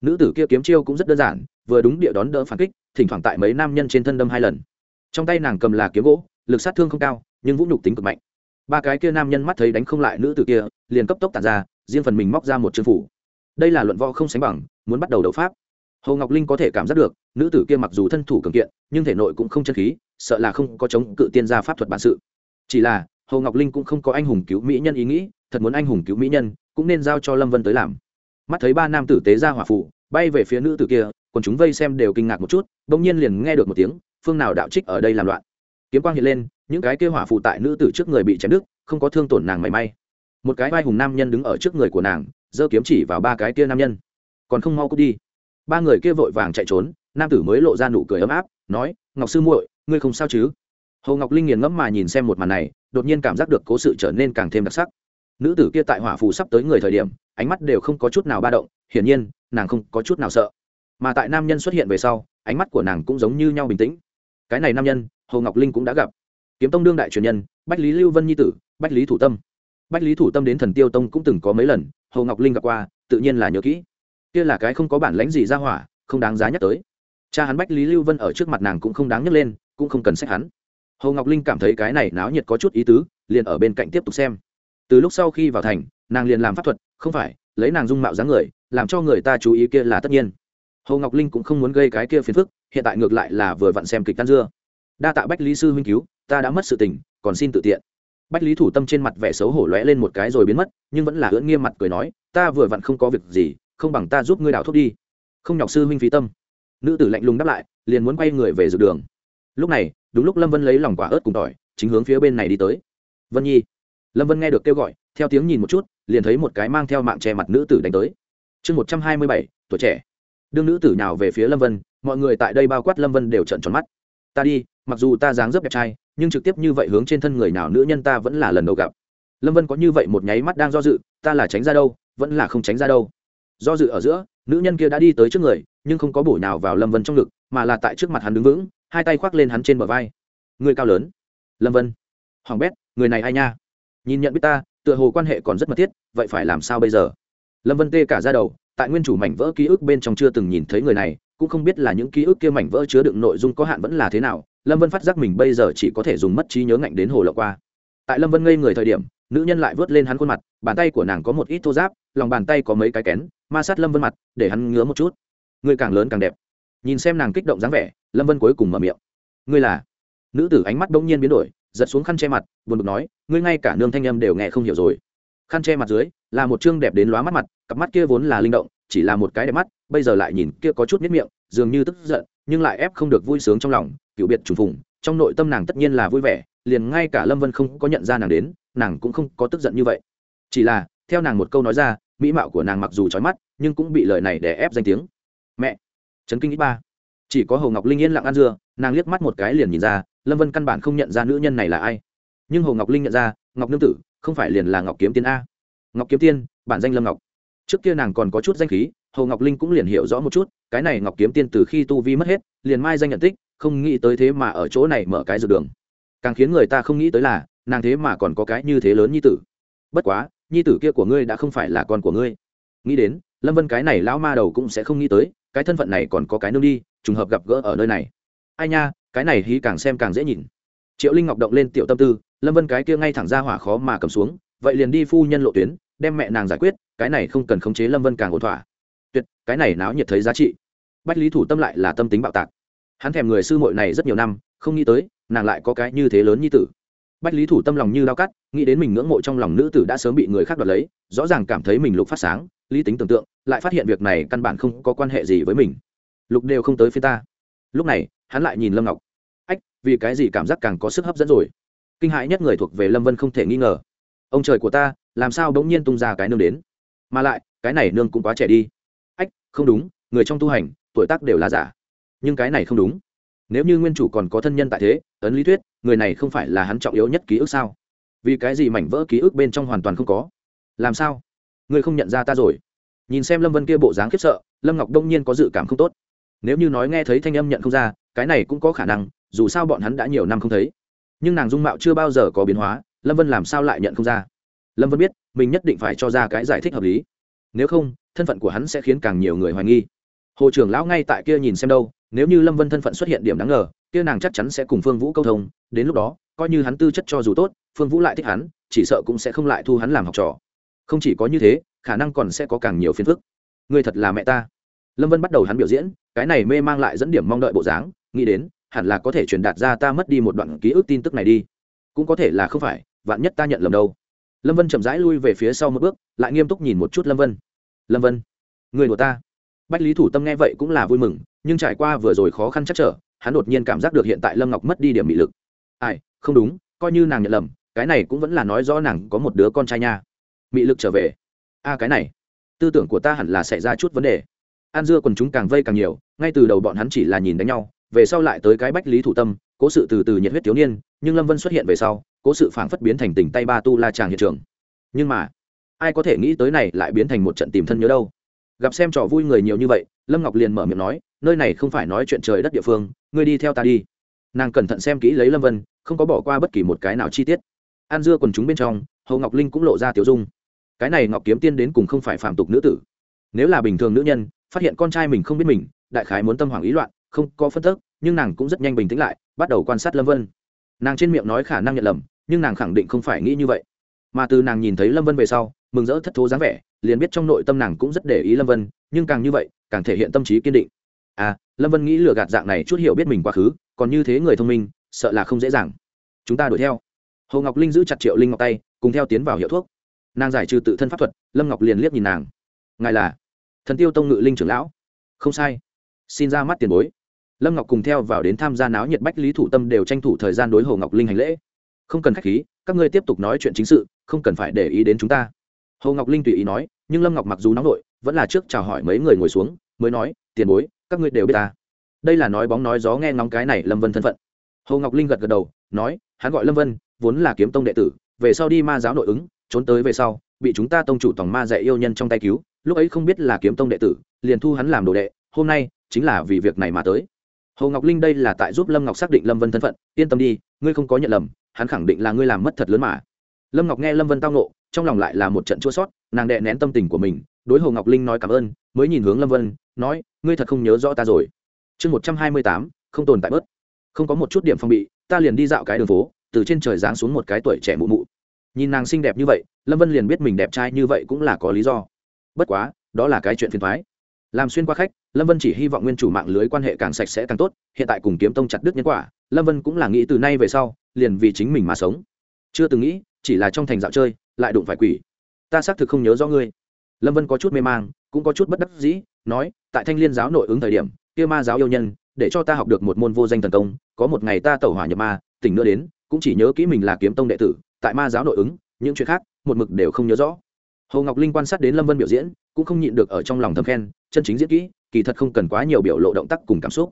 Nữ tử kia kiếm chiêu cũng rất đơn giản, vừa đúng địa đón đỡ phản kích, thỉnh thoảng tại mấy nam nhân trên thân đâm hai lần. Trong tay nàng cầm là kiếm gỗ, lực sát thương không cao, nhưng vũ nhục tính cực mạnh. Ba cái kia nam nhân mắt thấy đánh không lại nữ tử kia, liền cấp tốc tàn ra, riêng phần mình móc ra một chân phủ. Đây là luận võ không sánh bằng, muốn bắt đầu đấu pháp. Hồ ngọc linh có thể cảm giác được, nữ tử kia mặc dù thân thủ cường kiện, nhưng thể nội cũng không chân khí, sợ là không có chống cự tiên gia pháp thuật bản sự. Chỉ là hồ ngọc linh cũng không có anh hùng cứu mỹ nhân ý nghĩ, thật muốn anh hùng cứu mỹ nhân, cũng nên giao cho lâm vân tới làm. Mắt thấy ba nam tử tế ra hỏa phụ, bay về phía nữ tử kia còn chúng vây xem đều kinh ngạc một chút, bỗng nhiên liền nghe được một tiếng, phương nào đạo trích ở đây làm loạn. Kiếm quang hiện lên, những cái kia hỏa phụ tại nữ tử trước người bị chém đứt, không có thương tổn nàng mảy may. Một cái vai hùng nam nhân đứng ở trước người của nàng, giơ kiếm chỉ vào ba cái kia nam nhân. Còn không mau cút đi. Ba người kia vội vàng chạy trốn, nam tử mới lộ ra nụ cười ấm áp, nói, ngọc sư muội, ngươi không sao chứ? Hồ ngọc linh nghiền ngẫm mà nhìn xem một màn này, đột nhiên cảm giác được cố sự trở nên càng thêm đặc sắc. Nữ tử kia tại hỏa phù sắp tới người thời điểm, ánh mắt đều không có chút nào ba động, hiển nhiên, nàng không có chút nào sợ. Mà tại nam nhân xuất hiện về sau, ánh mắt của nàng cũng giống như nhau bình tĩnh. Cái này nam nhân, hồ ngọc linh cũng đã gặp. Kiếm tông đương đại truyền nhân, bách lý lưu vân nhi tử, bách lý thủ tâm. Bách lý thủ tâm đến thần tiêu tông cũng từng có mấy lần, hồ ngọc linh gặp qua, tự nhiên là nhớ kỹ. Kia là cái không có bản lãnh gì ra hỏa, không đáng giá nhắc tới. Cha hắn bách lý lưu vân ở trước mặt nàng cũng không đáng nhắc lên, cũng không cần xét hắn hồ ngọc linh cảm thấy cái này náo nhiệt có chút ý tứ, liền ở bên cạnh tiếp tục xem. Từ lúc sau khi vào thành, nàng liền làm pháp thuật, không phải, lấy nàng dung mạo dáng người, làm cho người ta chú ý kia là tất nhiên. Hồ ngọc linh cũng không muốn gây cái kia phiền phức, hiện tại ngược lại là vừa vặn xem kịch tan dưa. Đa tạ bách lý sư huynh cứu, ta đã mất sự tình, còn xin tự tiện. Bách lý thủ tâm trên mặt vẻ xấu hổ lóe lên một cái rồi biến mất, nhưng vẫn là ưỡn nghiêm mặt cười nói, ta vừa vặn không có việc gì, không bằng ta giúp ngươi đào thuốc đi. Không nhọc sư huynh phí tâm. Nữ tử lạnh lùng đáp lại, liền muốn quay người về dược đường. Lúc này đúng lúc lâm vân lấy lòng quả ớt cùng tỏi, chính hướng phía bên này đi tới. Vân nhi. Lâm vân nghe được kêu gọi, theo tiếng nhìn một chút, liền thấy một cái mang theo mạng che mặt nữ tử đánh tới. Chương một trăm hai mươi bảy, tuổi trẻ. Đương nữ tử nào về phía lâm vân, mọi người tại đây bao quát lâm vân đều trận tròn mắt. Ta đi, mặc dù ta dáng dấp đẹp trai, nhưng trực tiếp như vậy hướng trên thân người nào nữ nhân ta vẫn là lần đầu gặp. Lâm vân có như vậy một nháy mắt đang do dự, ta là tránh ra đâu, vẫn là không tránh ra đâu. Do dự ở giữa, nữ nhân kia đã đi tới trước người, nhưng không có bổ nào vào lâm vân trong ngực, mà là tại trước mặt hắn đứng vững hai tay khoác lên hắn trên bờ vai. Người cao lớn. Lâm vân. Hoàng bét, người này ai nha? Nhìn nhận biết ta, tựa hồ quan hệ còn rất mật thiết, vậy phải làm sao bây giờ? Lâm vân tê cả ra đầu, tại nguyên chủ mảnh vỡ ký ức bên trong chưa từng nhìn thấy người này, cũng không biết là những ký ức kia mảnh vỡ chứa đựng nội dung có hạn vẫn là thế nào, lâm vân phát giác mình bây giờ chỉ có thể dùng mất trí nhớ ngạnh đến hồ lộ qua. Tại lâm vân ngây người thời điểm, nữ nhân lại vớt lên hắn khuôn mặt, bàn tay của nàng có một ít thô giáp lòng bàn tay có mấy cái kén, ma sát lâm vân mặt, để hắn ngứa một chút. Người càng lớn càng đẹp nhìn xem nàng kích động dáng vẻ, lâm vân cuối cùng mở miệng. Ngươi là? Nữ tử ánh mắt bỗng nhiên biến đổi, giật xuống khăn che mặt, buồn bực nói, ngươi ngay cả nương thanh âm đều nghe không hiểu rồi. Khăn che mặt dưới, là một chương đẹp đến lóa mắt mặt, cặp mắt kia vốn là linh động, chỉ là một cái đẹp mắt, bây giờ lại nhìn kia có chút nếp miệng, dường như tức giận, nhưng lại ép không được vui sướng trong lòng, cựu biệt trùng phùng, trong nội tâm nàng tất nhiên là vui vẻ, liền ngay cả lâm vân không có nhận ra nàng đến, nàng cũng không có tức giận như vậy. Chỉ là, theo nàng một câu nói ra, mỹ mạo của nàng mặc dù trói mắt, nhưng cũng bị lời này để ép danh tiếng. Mẹ trấn kinh ít ba. Chỉ có hồ ngọc linh yên lặng ăn dưa, nàng liếc mắt một cái liền nhìn ra, lâm vân căn bản không nhận ra nữ nhân này là ai. Nhưng hồ ngọc linh nhận ra, ngọc nương tử, không phải liền là ngọc kiếm tiên a. Ngọc kiếm tiên, bản danh lâm ngọc. Trước kia nàng còn có chút danh khí, hồ ngọc linh cũng liền hiểu rõ một chút, cái này ngọc kiếm tiên từ khi tu vi mất hết, liền mai danh nhận tích, không nghĩ tới thế mà ở chỗ này mở cái dược đường. Càng khiến người ta không nghĩ tới là, nàng thế mà còn có cái như thế lớn như tử. Bất quá, nhi tử kia của ngươi đã không phải là con của ngươi. Nghĩ đến, lâm vân cái này lão ma đầu cũng sẽ không nghĩ tới cái thân phận này còn có cái nương đi, trùng hợp gặp gỡ ở nơi này. Ai nha, cái này hí càng xem càng dễ nhìn. Triệu linh ngọc động lên tiểu tâm tư, lâm vân cái kia ngay thẳng ra hỏa khó mà cầm xuống, vậy liền đi phu nhân lộ tuyến, đem mẹ nàng giải quyết, cái này không cần khống chế lâm vân càng ổn thỏa. Tuyệt, cái này náo nhiệt thấy giá trị. Bách lý thủ tâm lại là tâm tính bạo tạc. Hắn thèm người sư muội này rất nhiều năm, không nghĩ tới, nàng lại có cái như thế lớn như tử. Bách lý thủ tâm lòng như lao cắt, nghĩ đến mình ngưỡng mộ trong lòng nữ tử đã sớm bị người khác đoạt lấy, rõ ràng cảm thấy mình lục phát sáng lý tính tưởng tượng, lại phát hiện việc này căn bản không có quan hệ gì với mình. Lục đều không tới phía ta. Lúc này, hắn lại nhìn lâm ngọc. Ách, vì cái gì cảm giác càng có sức hấp dẫn rồi? Kinh hãi nhất người thuộc về lâm vân không thể nghi ngờ. Ông trời của ta, làm sao bỗng nhiên tung ra cái nương đến? Mà lại, cái này nương cũng quá trẻ đi. Ách, không đúng, người trong tu hành, tuổi tác đều là giả. Nhưng cái này không đúng. Nếu như nguyên chủ còn có thân nhân tại thế, ấn lý thuyết, người này không phải là hắn trọng yếu nhất ký ức sao? Vì cái gì mảnh vỡ ký ức bên trong hoàn toàn không có? Làm sao? Ngươi không nhận ra ta rồi. Nhìn xem lâm vân kia bộ dáng khiếp sợ, lâm ngọc đông nhiên có dự cảm không tốt. Nếu như nói nghe thấy thanh âm nhận không ra, cái này cũng có khả năng, dù sao bọn hắn đã nhiều năm không thấy. Nhưng nàng dung mạo chưa bao giờ có biến hóa, lâm vân làm sao lại nhận không ra? Lâm vân biết, mình nhất định phải cho ra cái giải thích hợp lý. Nếu không, thân phận của hắn sẽ khiến càng nhiều người hoài nghi. Hồ trưởng lão ngay tại kia nhìn xem đâu, nếu như lâm vân thân phận xuất hiện điểm đáng ngờ, kia nàng chắc chắn sẽ cùng phương vũ câu thông. Đến lúc đó, coi như hắn tư chất cho dù tốt, phương vũ lại thích hắn, chỉ sợ cũng sẽ không lại thu hắn làm học trò không chỉ có như thế, khả năng còn sẽ có càng nhiều phiền phức. Người thật là mẹ ta. Lâm vân bắt đầu hắn biểu diễn, cái này mê mang lại dẫn điểm mong đợi bộ dáng, nghĩ đến, hẳn là có thể truyền đạt ra ta mất đi một đoạn ký ức tin tức này đi. Cũng có thể là không phải, vạn nhất ta nhận lầm đâu. Lâm vân chậm rãi lui về phía sau một bước, lại nghiêm túc nhìn một chút lâm vân. Lâm vân, người của ta. Bách lý thủ tâm nghe vậy cũng là vui mừng, nhưng trải qua vừa rồi khó khăn chắc trở, hắn đột nhiên cảm giác được hiện tại lâm ngọc mất đi điểm bị lực. Ai, không đúng, coi như nàng nhận lầm, cái này cũng vẫn là nói rõ nàng có một đứa con trai nha mị lực trở về. A cái này, tư tưởng của ta hẳn là xảy ra chút vấn đề. An dưa quần chúng càng vây càng nhiều, ngay từ đầu bọn hắn chỉ là nhìn đánh nhau, về sau lại tới cái bách lý thủ tâm, cố sự từ từ nhiệt huyết thiếu niên, nhưng lâm vân xuất hiện về sau, cố sự phảng phất biến thành tình tay ba tu la tràng hiện trường. Nhưng mà, ai có thể nghĩ tới này lại biến thành một trận tìm thân nhớ đâu? Gặp xem trò vui người nhiều như vậy, lâm ngọc liền mở miệng nói, nơi này không phải nói chuyện trời đất địa phương, ngươi đi theo ta đi. Nàng cẩn thận xem kỹ lấy lâm vân, không có bỏ qua bất kỳ một cái nào chi tiết. An dưa còn chúng bên trong hầu ngọc linh cũng lộ ra tiểu dung cái này ngọc kiếm tiên đến cùng không phải phạm tục nữ tử. Nếu là bình thường nữ nhân, phát hiện con trai mình không biết mình, đại khái muốn tâm hoảng ý loạn, không có phân tức, nhưng nàng cũng rất nhanh bình tĩnh lại, bắt đầu quan sát lâm vân. Nàng trên miệng nói khả năng nhận lầm, nhưng nàng khẳng định không phải nghĩ như vậy. Mà từ nàng nhìn thấy lâm vân về sau, mừng rỡ thất thố dáng vẻ, liền biết trong nội tâm nàng cũng rất để ý lâm vân, nhưng càng như vậy, càng thể hiện tâm trí kiên định. À lâm vân nghĩ lừa gạt dạng này chút hiểu biết mình quá khứ, còn như thế người thông minh, sợ là không dễ dàng. Chúng ta đuổi theo. Hồ ngọc linh giữ chặt triệu linh ngọc tay, cùng theo tiến vào hiệu thuốc nàng giải trừ tự thân pháp thuật, lâm ngọc liền liếc nhìn nàng. Ngài là thần tiêu tông ngự linh trưởng lão. Không sai. Xin ra mắt tiền bối. Lâm ngọc cùng theo vào đến tham gia náo nhiệt bách lý thủ tâm đều tranh thủ thời gian đối hồ ngọc linh hành lễ. Không cần k h á c h khí, các ngươi tiếp tục nói chuyện chính sự, không cần phải để ý đến chúng ta. Hồ ngọc linh tùy ý nói, nhưng lâm ngọc mặc dù nóng nội, vẫn là trước chào hỏi mấy người ngồi xuống, mới nói, tiền bối, các ngươi đều biết ta. Đây là nói bóng nói gió nghe ngóng cái này lâm vân thân phận. Hồ ngọc linh gật gật đầu, nói, hắn gọi lâm vân, vốn là kiếm tông đệ tử, về sau đi ma giáo nội ứng trốn tới về sau, bị chúng ta tông chủ tòng ma dạy yêu nhân trong tay cứu, lúc ấy không biết là kiếm tông đệ tử, liền thu hắn làm đồ đệ, hôm nay chính là vì việc này mà tới. Hồ ngọc linh đây là tại giúp lâm ngọc xác định lâm vân thân phận, yên tâm đi, ngươi không có nhận lầm, hắn khẳng định là ngươi làm mất thật lớn mà. Lâm ngọc nghe lâm vân tao nộ trong lòng lại là một trận chua sót, nàng đệ nén tâm tình của mình, đối hồ ngọc linh nói cảm ơn, mới nhìn hướng lâm vân, nói, ngươi thật không nhớ rõ ta rồi. Chương một trăm hai mươi tám, không tồn tại bớt. Không có một chút điểm phong bị, ta liền đi dạo cái đường phố, từ trên trời giáng xuống một cái tuổi trẻ mụ mụ nhìn nàng xinh đẹp như vậy, lâm vân liền biết mình đẹp trai như vậy cũng là có lý do. Bất quá, đó là cái chuyện phiền thoái làm xuyên qua khách, lâm vân chỉ hy vọng nguyên chủ mạng lưới quan hệ càng sạch sẽ càng tốt, hiện tại cùng kiếm tông chặt đứt nhân quả, lâm vân cũng là nghĩ từ nay về sau, liền vì chính mình mà sống. Chưa từng nghĩ, chỉ là trong thành dạo chơi, lại đụng phải quỷ. Ta xác thực không nhớ rõ ngươi. Lâm vân có chút mê mang, cũng có chút bất đắc dĩ, nói, tại thanh liên giáo nội ứng thời điểm, kia ma giáo yêu nhân, để cho ta học được một môn vô danh thần công, có một ngày ta tẩu hỏa nhập ma, tỉnh nữa đến, cũng chỉ nhớ kỹ mình là kiếm tông đệ tử tại ma giáo nội ứng, những chuyện khác, một mực đều không nhớ rõ. Hồ ngọc linh quan sát đến lâm vân biểu diễn, cũng không nhịn được ở trong lòng thầm khen, chân chính diễn kỹ, kỳ thật không cần quá nhiều biểu lộ động tác cùng cảm xúc.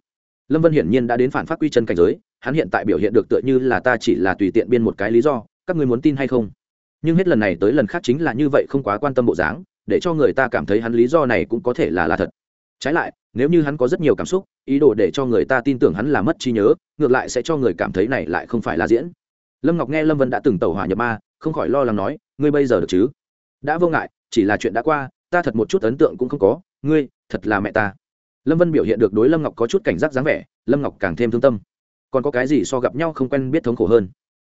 Lâm vân hiển nhiên đã đến phản phát quy chân cảnh giới, hắn hiện tại biểu hiện được tựa như là ta chỉ là tùy tiện biên một cái lý do, các người muốn tin hay không? Nhưng hết lần này tới lần khác chính là như vậy không quá quan tâm bộ dáng, để cho người ta cảm thấy hắn lý do này cũng có thể là là thật. Trái lại, nếu như hắn có rất nhiều cảm xúc, ý đồ để cho người ta tin tưởng hắn là mất trí nhớ, ngược lại sẽ cho người cảm thấy này lại không phải là diễn lâm ngọc nghe lâm vân đã từng tẩu hỏa nhập ma, không khỏi lo lắng nói, ngươi bây giờ được chứ? Đã vô ngại, chỉ là chuyện đã qua, ta thật một chút ấn tượng cũng không có, ngươi, thật là mẹ ta. Lâm vân biểu hiện được đối lâm ngọc có chút cảnh giác dáng vẻ, lâm ngọc càng thêm thương tâm. Còn có cái gì so gặp nhau không quen biết thống khổ hơn?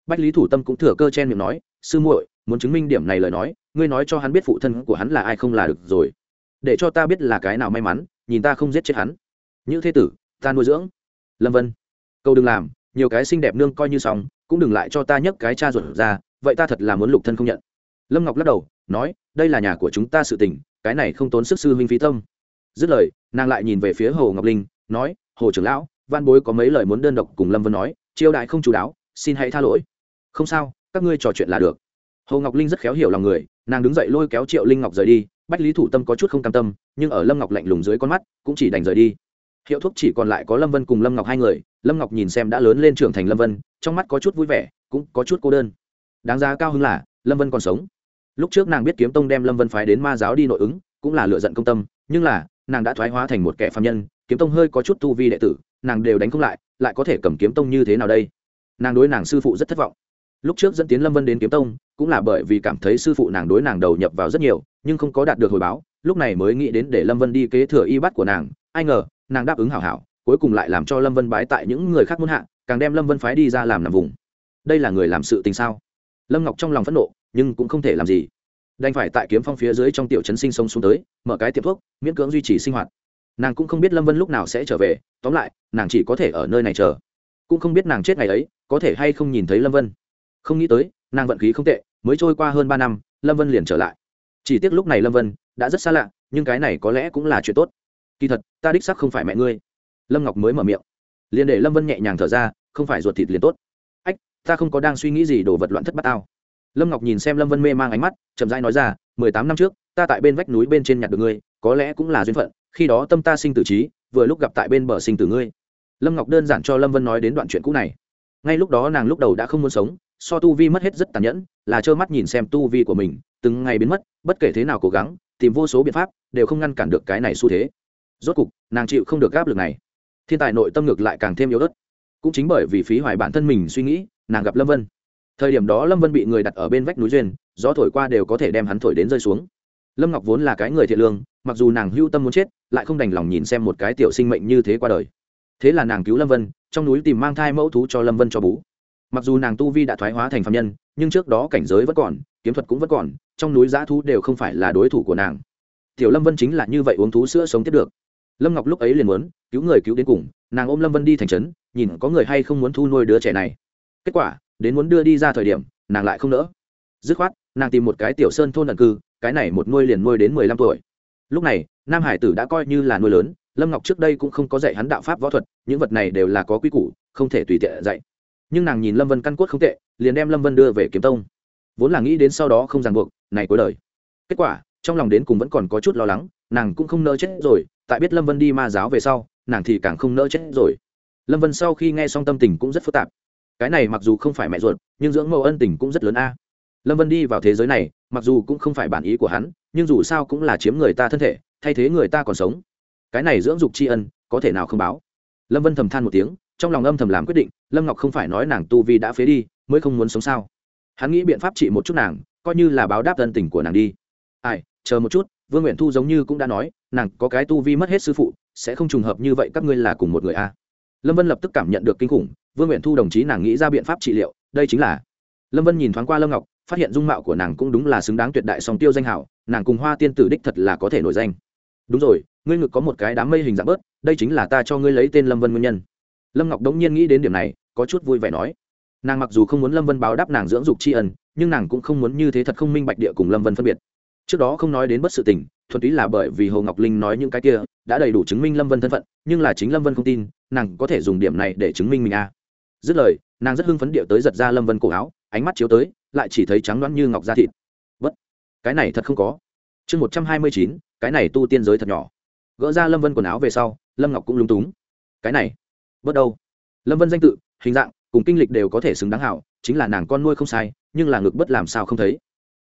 Bách lý thủ tâm cũng thừa cơ chen miệng nói, sư muội, muốn chứng minh điểm này lời nói, ngươi nói cho hắn biết phụ thân của hắn là ai không là được rồi. Để cho ta biết là cái nào may mắn, nhìn ta không giết chết hắn. Như thế tử, ta nuôi dưỡng. Lâm vân câu đừng làm, nhiều cái xinh đẹp nương coi như xong cũng đừng lại cho ta nhấc cái cha ruột ra, vậy ta thật là muốn lục thân không nhận. Lâm ngọc lắc đầu, nói, đây là nhà của chúng ta sự tình, cái này không tốn sức sư huynh phí tâm. Dứt lời, nàng lại nhìn về phía hồ ngọc linh, nói, hồ trưởng lão, văn bối có mấy lời muốn đơn độc cùng lâm vân nói chiêu đại không chú đáo, xin hãy tha lỗi. Không sao, các ngươi trò chuyện là được. Hồ ngọc linh rất khéo hiểu lòng người, nàng đứng dậy lôi kéo triệu linh ngọc rời đi, bách lý thủ tâm có chút không cam tâm, nhưng ở lâm ngọc lạnh lùng dưới con mắt, cũng chỉ đành rời đi hiệu thuốc chỉ còn lại có lâm vân cùng lâm ngọc hai người, lâm ngọc nhìn xem đã lớn lên trưởng thành lâm vân, trong mắt có chút vui vẻ, cũng có chút cô đơn. Đáng giá cao hơn là, lâm vân còn sống. Lúc trước nàng biết kiếm tông đem lâm vân phái đến ma giáo đi nội ứng, cũng là lựa giận công tâm, nhưng là, nàng đã thoái hóa thành một kẻ phạm nhân, kiếm tông hơi có chút tu vi đệ tử, nàng đều đánh không lại lại có thể cầm kiếm tông như thế nào đây? Nàng đối nàng sư phụ rất thất vọng. Lúc trước dẫn tiến lâm vân đến kiếm tông, cũng là bởi vì cảm thấy sư phụ nàng đối nàng đầu nhập vào rất nhiều, nhưng không có đạt được hồi báo, lúc này mới nghĩ đến để lâm vân đi kế thừa y bắt của nàng, ai ngờ nàng đáp ứng hảo hảo, cuối cùng lại làm cho lâm vân bái tại những người khác muốn hạ, càng đem lâm vân phái đi ra làm nằm vùng. Đây là người làm sự tình sao? Lâm ngọc trong lòng phẫn nộ, nhưng cũng không thể làm gì. Đành phải tại kiếm phong phía dưới trong tiểu trấn sinh sống xuống tới, mở cái tiệm thuốc, miễn cưỡng duy trì sinh hoạt. Nàng cũng không biết lâm vân lúc nào sẽ trở về, tóm lại, nàng chỉ có thể ở nơi này chờ. Cũng không biết nàng chết ngày ấy, có thể hay không nhìn thấy lâm vân. Không nghĩ tới, nàng vận khí không tệ, mới trôi qua hơn ba năm, lâm vân liền trở lại. Chỉ tiếc lúc này lâm vân đã rất xa lạ, nhưng cái này có lẽ cũng là chuyện tốt kỳ thật, ta đích sắc không phải mẹ ngươi. Lâm ngọc mới mở miệng. Liền để lâm vân nhẹ nhàng thở ra, không phải ruột thịt liền tốt. Ách, ta không có đang suy nghĩ gì đồ vật loạn thất bát tao. Lâm ngọc nhìn xem lâm vân mê mang ánh mắt, chậm rãi nói ra, mười tám năm trước, ta tại bên vách núi bên trên nhặt được ngươi, có lẽ cũng là duyên phận, khi đó tâm ta sinh tử trí, vừa lúc gặp tại bên bờ sinh tử ngươi. Lâm ngọc đơn giản cho lâm vân nói đến đoạn chuyện cũ này. Ngay lúc đó nàng lúc đầu đã không muốn sống, so tu vi mất hết rất tàn nhẫn, là trơ mắt nhìn xem tu vi của mình, từng ngày biến mất, bất kể thế nào cố gắng, tìm vô số biện pháp, đều không ngăn cản được cái này xu thế rốt cục, nàng chịu không được áp lực này. Thiên tài nội tâm ngược lại càng thêm yếu ớt. Cũng chính bởi vì phí hoài bản thân mình suy nghĩ, nàng gặp lâm vân. Thời điểm đó lâm vân bị người đặt ở bên vách núi duyên, gió thổi qua đều có thể đem hắn thổi đến rơi xuống. Lâm ngọc vốn là cái người thiện lương, mặc dù nàng hưu tâm muốn chết, lại không đành lòng nhìn xem một cái tiểu sinh mệnh như thế qua đời. Thế là nàng cứu lâm vân, trong núi tìm mang thai mẫu thú cho lâm vân cho bú. Mặc dù nàng tu vi đã thoái hóa thành phạm nhân, nhưng trước đó cảnh giới vẫn còn, kiếm thuật cũng vẫn còn, trong núi giã thú đều không phải là đối thủ của nàng. Tiểu lâm vân chính là như vậy uống thú sữa sống tiếp được lâm ngọc lúc ấy liền muốn cứu người cứu đến cùng, nàng ôm lâm vân đi thành trấn, nhìn có người hay không muốn thu nuôi đứa trẻ này. Kết quả, đến muốn đưa đi ra thời điểm, nàng lại không nỡ. Dứt khoát, nàng tìm một cái tiểu sơn thôn ẩn cư, cái này một nuôi liền nuôi đến mười lăm tuổi. Lúc này, nam hải tử đã coi như là nuôi lớn, lâm ngọc trước đây cũng không có dạy hắn đạo pháp võ thuật, những vật này đều là có quy củ, không thể tùy tiện dạy. Nhưng nàng nhìn lâm vân căn cốt không tệ, liền đem lâm vân đưa về kiếm tông. Vốn là nghĩ đến sau đó không ràng buộc, này cuối đời. Kết quả, trong lòng đến cùng vẫn còn có chút lo lắng, nàng cũng không nỡ chết rồi tại biết lâm vân đi ma giáo về sau, nàng thì càng không nỡ chết rồi. Lâm vân sau khi nghe xong tâm tình cũng rất phức tạp. Cái này mặc dù không phải mẹ ruột, nhưng dưỡng mẫu ân tình cũng rất lớn a. Lâm vân đi vào thế giới này, mặc dù cũng không phải bản ý của hắn, nhưng dù sao cũng là chiếm người ta thân thể, thay thế người ta còn sống. Cái này dưỡng dục tri ân, có thể nào không báo? Lâm vân thầm than một tiếng, trong lòng âm thầm làm quyết định, lâm ngọc không phải nói nàng tu vi đã phế đi, mới không muốn sống sao? Hắn nghĩ biện pháp trị một chút nàng, coi như là báo đáp ân tình của nàng đi. Ai, chờ một chút vương nguyện thu giống như cũng đã nói, nàng có cái tu vi mất hết sư phụ, sẽ không trùng hợp như vậy các ngươi là cùng một người a lâm vân lập tức cảm nhận được kinh khủng, vương nguyện thu đồng chí nàng nghĩ ra biện pháp trị liệu, đây chính là. Lâm vân nhìn thoáng qua lâm ngọc, phát hiện dung mạo của nàng cũng đúng là xứng đáng tuyệt đại song tiêu danh hảo, nàng cùng hoa tiên tử đích thật là có thể nổi danh. Đúng rồi, ngươi ngực có một cái đám mây hình dạng bớt, đây chính là ta cho ngươi lấy tên lâm vân nguyên nhân. Lâm ngọc đống nhiên nghĩ đến điểm này, có chút vui vẻ nói. Nàng mặc dù không muốn lâm vân báo đáp nàng dưỡng dục tri ân, nhưng nàng cũng không muốn như thế thật không minh bạch địa cùng lâm vân phân biệt trước đó không nói đến bất sự tình, thuần túy là bởi vì hồ ngọc linh nói những cái kia đã đầy đủ chứng minh lâm vân thân phận, nhưng là chính lâm vân không tin, nàng có thể dùng điểm này để chứng minh mình a à. dứt lời, nàng rất hưng phấn điệu tới giật ra lâm vân cổ áo, ánh mắt chiếu tới, lại chỉ thấy trắng đoán như ngọc da thịt. Bất cái này thật không có. Chương một trăm hai mươi chín, cái này tu tiên giới thật nhỏ. Gỡ ra lâm vân quần áo về sau, lâm ngọc cũng lúng túng. Cái này bớt đâu? Lâm vân danh tự, hình dạng, cùng kinh lịch đều có thể xứng đáng hảo, chính là nàng con nuôi không sai, nhưng là ngực bất làm sao không thấy.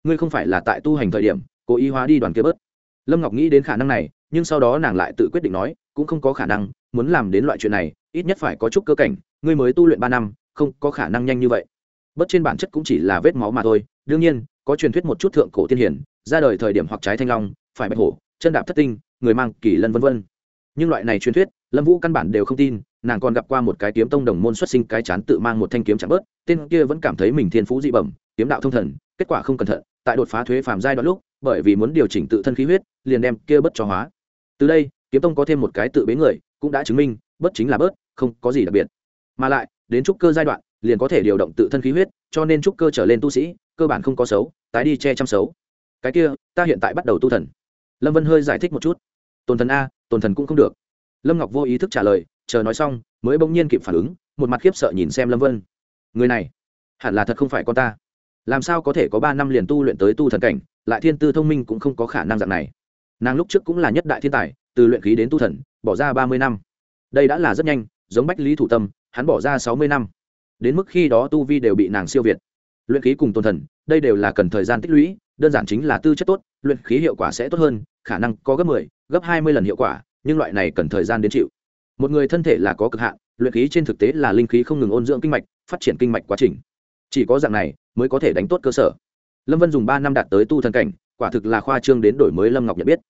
Ngươi không phải là tại tu hành thời điểm cố ý hóa đi đoàn kia bớt. Lâm ngọc nghĩ đến khả năng này, nhưng sau đó nàng lại tự quyết định nói, cũng không có khả năng, muốn làm đến loại chuyện này, ít nhất phải có chút cơ cảnh, ngươi mới tu luyện ba năm, không có khả năng nhanh như vậy. Bất trên bản chất cũng chỉ là vết máu mà thôi, đương nhiên, có truyền thuyết một chút thượng cổ tiên hiển, ra đời thời điểm hoặc trái thanh long, phải bạch hổ, chân đạp thất tinh, người mang kỳ lân vân vân. Nhưng loại này truyền thuyết, lâm vũ căn bản đều không tin, nàng còn gặp qua một cái kiếm tông đồng môn xuất sinh cái chán tự mang một thanh kiếm chạm bớt, tên kia vẫn cảm thấy mình thiên phú dị bẩm, kiếm đạo thông thần, kết quả không cẩn thận, tại đột phá thuế phàm giai đoạn lúc bởi vì muốn điều chỉnh tự thân khí huyết, liền đem kia bất cho hóa. Từ đây, kiếm tông có thêm một cái tự bế người, cũng đã chứng minh, bất chính là bớt, không có gì đặc biệt. Mà lại, đến trúc cơ giai đoạn, liền có thể điều động tự thân khí huyết, cho nên trúc cơ trở lên tu sĩ, cơ bản không có xấu, tái đi che chăm xấu. Cái kia, ta hiện tại bắt đầu tu thần. Lâm vân hơi giải thích một chút. Tồn thần a, tồn thần cũng không được. Lâm ngọc vô ý thức trả lời, chờ nói xong, mới bỗng nhiên kịp phản ứng, một mặt khiếp sợ nhìn xem lâm vân. Người này, hẳn là thật không phải con ta làm sao có thể có ba năm liền tu luyện tới tu thần cảnh, lại thiên tư thông minh cũng không có khả năng dạng này. Nàng lúc trước cũng là nhất đại thiên tài, từ luyện khí đến tu thần, bỏ ra ba mươi năm. Đây đã là rất nhanh, giống bách lý thủ tâm, hắn bỏ ra sáu mươi năm. Đến mức khi đó tu vi đều bị nàng siêu việt. Luyện khí cùng tôn thần, đây đều là cần thời gian tích lũy, đơn giản chính là tư chất tốt, luyện khí hiệu quả sẽ tốt hơn, khả năng có gấp mười, gấp hai mươi lần hiệu quả, nhưng loại này cần thời gian đến chịu. Một người thân thể là có cực hạn, luyện khí trên thực tế là linh khí không ngừng ôn dưỡng kinh mạch, phát triển kinh mạch quá trình chỉ có dạng này mới có thể đánh tốt cơ sở. Lâm vân dùng ba năm đạt tới tu thần cảnh, quả thực là khoa trương đến đổi mới lâm ngọc nhận biết.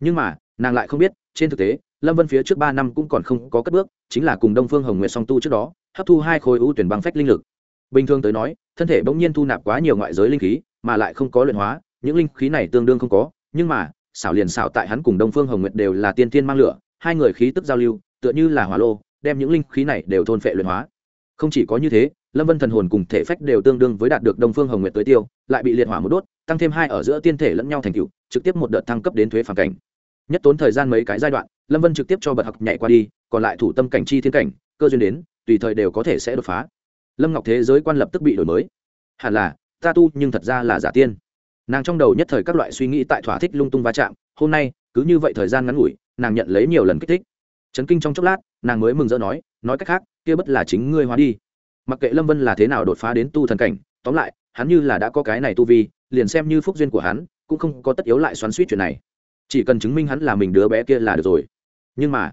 Nhưng mà, nàng lại không biết, trên thực tế, lâm vân phía trước ba năm cũng còn không có cất bước, chính là cùng đông phương hồng nguyệt song tu trước đó, hấp thu hai khối ưu tuyển băng phách linh lực. Bình thường tới nói, thân thể bỗng nhiên thu nạp quá nhiều ngoại giới linh khí, mà lại không có luyện hóa, những linh khí này tương đương không có, nhưng mà, xảo liền xảo tại hắn cùng đông phương hồng nguyệt đều là tiên tiên mang lửa, hai người khí tức giao lưu, tựa như là hỏa lô, đem những linh khí này đều thôn phệ luyện hóa không chỉ có như thế, lâm vân thần hồn cùng thể phách đều tương đương với đạt được đông phương hồng nguyệt tới tiêu, lại bị liệt hỏa một đốt, tăng thêm hai ở giữa tiên thể lẫn nhau thành cựu trực tiếp một đợt thăng cấp đến thuế phản cảnh. Nhất tốn thời gian mấy cái giai đoạn, lâm vân trực tiếp cho bật học nhảy qua đi, còn lại thủ tâm cảnh chi thiên cảnh, cơ duyên đến, tùy thời đều có thể sẽ đột phá. Lâm ngọc thế giới quan lập tức bị đổi mới. Hẳn là, ta tu nhưng thật ra là giả tiên. Nàng trong đầu nhất thời các loại suy nghĩ tại thỏa thích lung tung va chạm, hôm nay, cứ như vậy thời gian ngắn ngủi, nàng nhận lấy nhiều lần kích thích. Chấn kinh trong chốc lát, nàng mới mừng rỡ nói nói cách khác kia bất là chính ngươi hóa đi. Mặc kệ lâm vân là thế nào đột phá đến tu thần cảnh, tóm lại, hắn như là đã có cái này tu vi, liền xem như phúc duyên của hắn, cũng không có tất yếu lại xoắn suýt chuyện này. Chỉ cần chứng minh hắn là mình đứa bé kia là được rồi. Nhưng mà,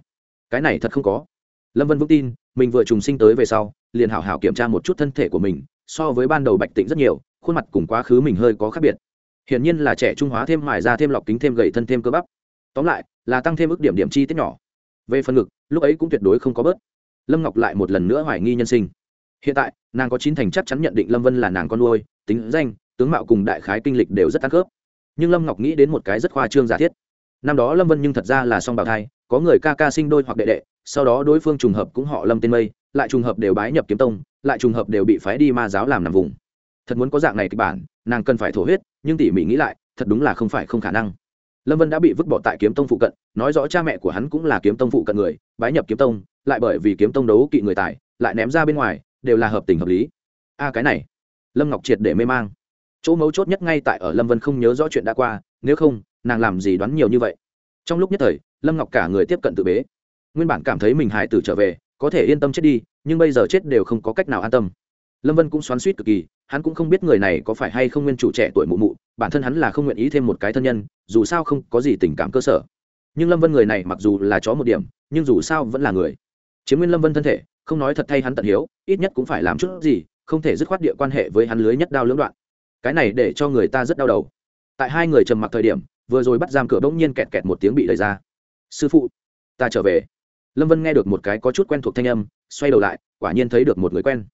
cái này thật không có. Lâm vân vững tin, mình vừa trùng sinh tới về sau, liền hảo hảo kiểm tra một chút thân thể của mình, so với ban đầu bạch tịnh rất nhiều, khuôn mặt cùng quá khứ mình hơi có khác biệt. Hiển nhiên là trẻ trung hóa thêm mài ra thêm lọc kính thêm gầy thân thêm cơ bắp. Tóm lại, là tăng thêm ước điểm điểm chi tiết nhỏ. Về phần ngực, lúc ấy cũng tuyệt đối không có bớt lâm ngọc lại một lần nữa hoài nghi nhân sinh. Hiện tại, nàng có chín thành chắc chắn nhận định lâm vân là nàng con nuôi, tính danh, tướng mạo cùng đại khái kinh lịch đều rất ăn khớp. Nhưng lâm ngọc nghĩ đến một cái rất khoa trương giả thiết. Năm đó lâm vân nhưng thật ra là song bào thai, có người ca ca sinh đôi hoặc đệ đệ, sau đó đối phương trùng hợp cũng họ lâm tên mây, lại trùng hợp đều bái nhập kiếm tông, lại trùng hợp đều bị phái đi ma giáo làm nằm vùng. Thật muốn có dạng này kịch bản, nàng cần phải thổ huyết, nhưng tỉ mỉ nghĩ lại, thật đúng là không phải không khả năng. Lâm vân đã bị vứt bỏ tại kiếm tông phụ cận, nói rõ cha mẹ của hắn cũng là kiếm tông phụ cận người, bái nhập kiếm tông lại bởi vì kiếm tông đấu kỵ người tài, lại ném ra bên ngoài, đều là hợp tình hợp lý. A, cái này, lâm ngọc triệt để mê mang. Chỗ mấu chốt nhất ngay tại ở lâm vân không nhớ rõ chuyện đã qua, nếu không, nàng làm gì đoán nhiều như vậy? Trong lúc nhất thời, lâm ngọc cả người tiếp cận tự bế. Nguyên bản cảm thấy mình hải tử trở về, có thể yên tâm chết đi, nhưng bây giờ chết đều không có cách nào an tâm. Lâm vân cũng xoắn suýt cực kỳ, hắn cũng không biết người này có phải hay không nguyên chủ trẻ tuổi mụ mụ, bản thân hắn là không nguyện ý thêm một cái thân nhân, dù sao không có gì tình cảm cơ sở. Nhưng lâm vân người này mặc dù là chó một điểm, nhưng dù sao vẫn là người chiếm nguyên lâm vân thân thể, không nói thật thay hắn tận hiếu, ít nhất cũng phải làm chút gì, không thể dứt khoát địa quan hệ với hắn lưới nhất đao lưỡng đoạn. Cái này để cho người ta rất đau đầu. Tại hai người trầm mặc thời điểm, vừa rồi bắt giam cửa bỗng nhiên kẹt kẹt một tiếng bị đẩy ra. Sư phụ, ta trở về. Lâm vân nghe được một cái có chút quen thuộc thanh âm, xoay đầu lại, quả nhiên thấy được một người quen.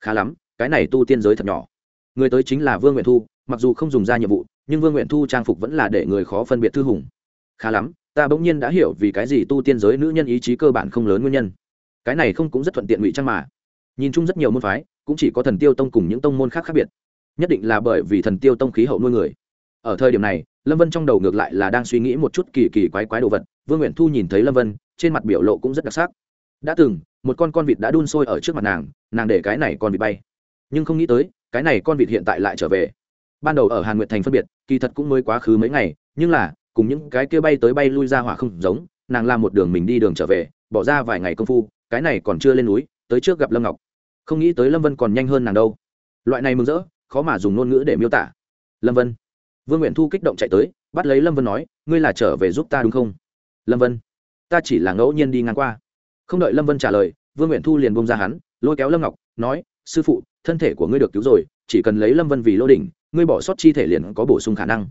Khá lắm, cái này tu tiên giới thật nhỏ. Người tới chính là vương nguyện thu, mặc dù không dùng ra nhiệm vụ, nhưng vương nguyện thu trang phục vẫn là để người khó phân biệt thư hùng. Khá lắm, ta bỗng nhiên đã hiểu vì cái gì tu tiên giới nữ nhân ý chí cơ bản không lớn nguyên nhân cái này không cũng rất thuận tiện ngụy trang mà. Nhìn chung rất nhiều môn phái, cũng chỉ có thần tiêu tông cùng những tông môn khác khác biệt. Nhất định là bởi vì thần tiêu tông khí hậu nuôi người. Ở thời điểm này, lâm vân trong đầu ngược lại là đang suy nghĩ một chút kỳ kỳ quái quái đồ vật. Vương nguyện thu nhìn thấy lâm vân, trên mặt biểu lộ cũng rất đặc sắc. Đã từng, một con con vịt đã đun sôi ở trước mặt nàng nàng để cái này con vịt bay. Nhưng không nghĩ tới, cái này con vịt hiện tại lại trở về. Ban đầu ở hàn nguyệt thành phân biệt, kỳ thật cũng mới quá khứ mấy ngày, nhưng là, cùng những cái kia bay tới bay lui ra hỏa không giống, nàng làm một đường mình đi đường trở về, bỏ ra vài ngày công phu cái này còn chưa lên núi, tới trước gặp lâm ngọc. Không nghĩ tới lâm vân còn nhanh hơn nàng đâu. Loại này mừng rỡ, khó mà dùng ngôn ngữ để miêu tả. Lâm vân. Vương nguyện thu kích động chạy tới, bắt lấy lâm vân nói, ngươi là trở về giúp ta đúng không? Lâm vân. Ta chỉ là ngẫu nhiên đi ngang qua. Không đợi lâm vân trả lời, vương nguyện thu liền bông ra hắn, lôi kéo lâm ngọc, nói, sư phụ, thân thể của ngươi được cứu rồi, chỉ cần lấy lâm vân vì lô đỉnh, ngươi bỏ sót chi thể liền có bổ sung khả năng.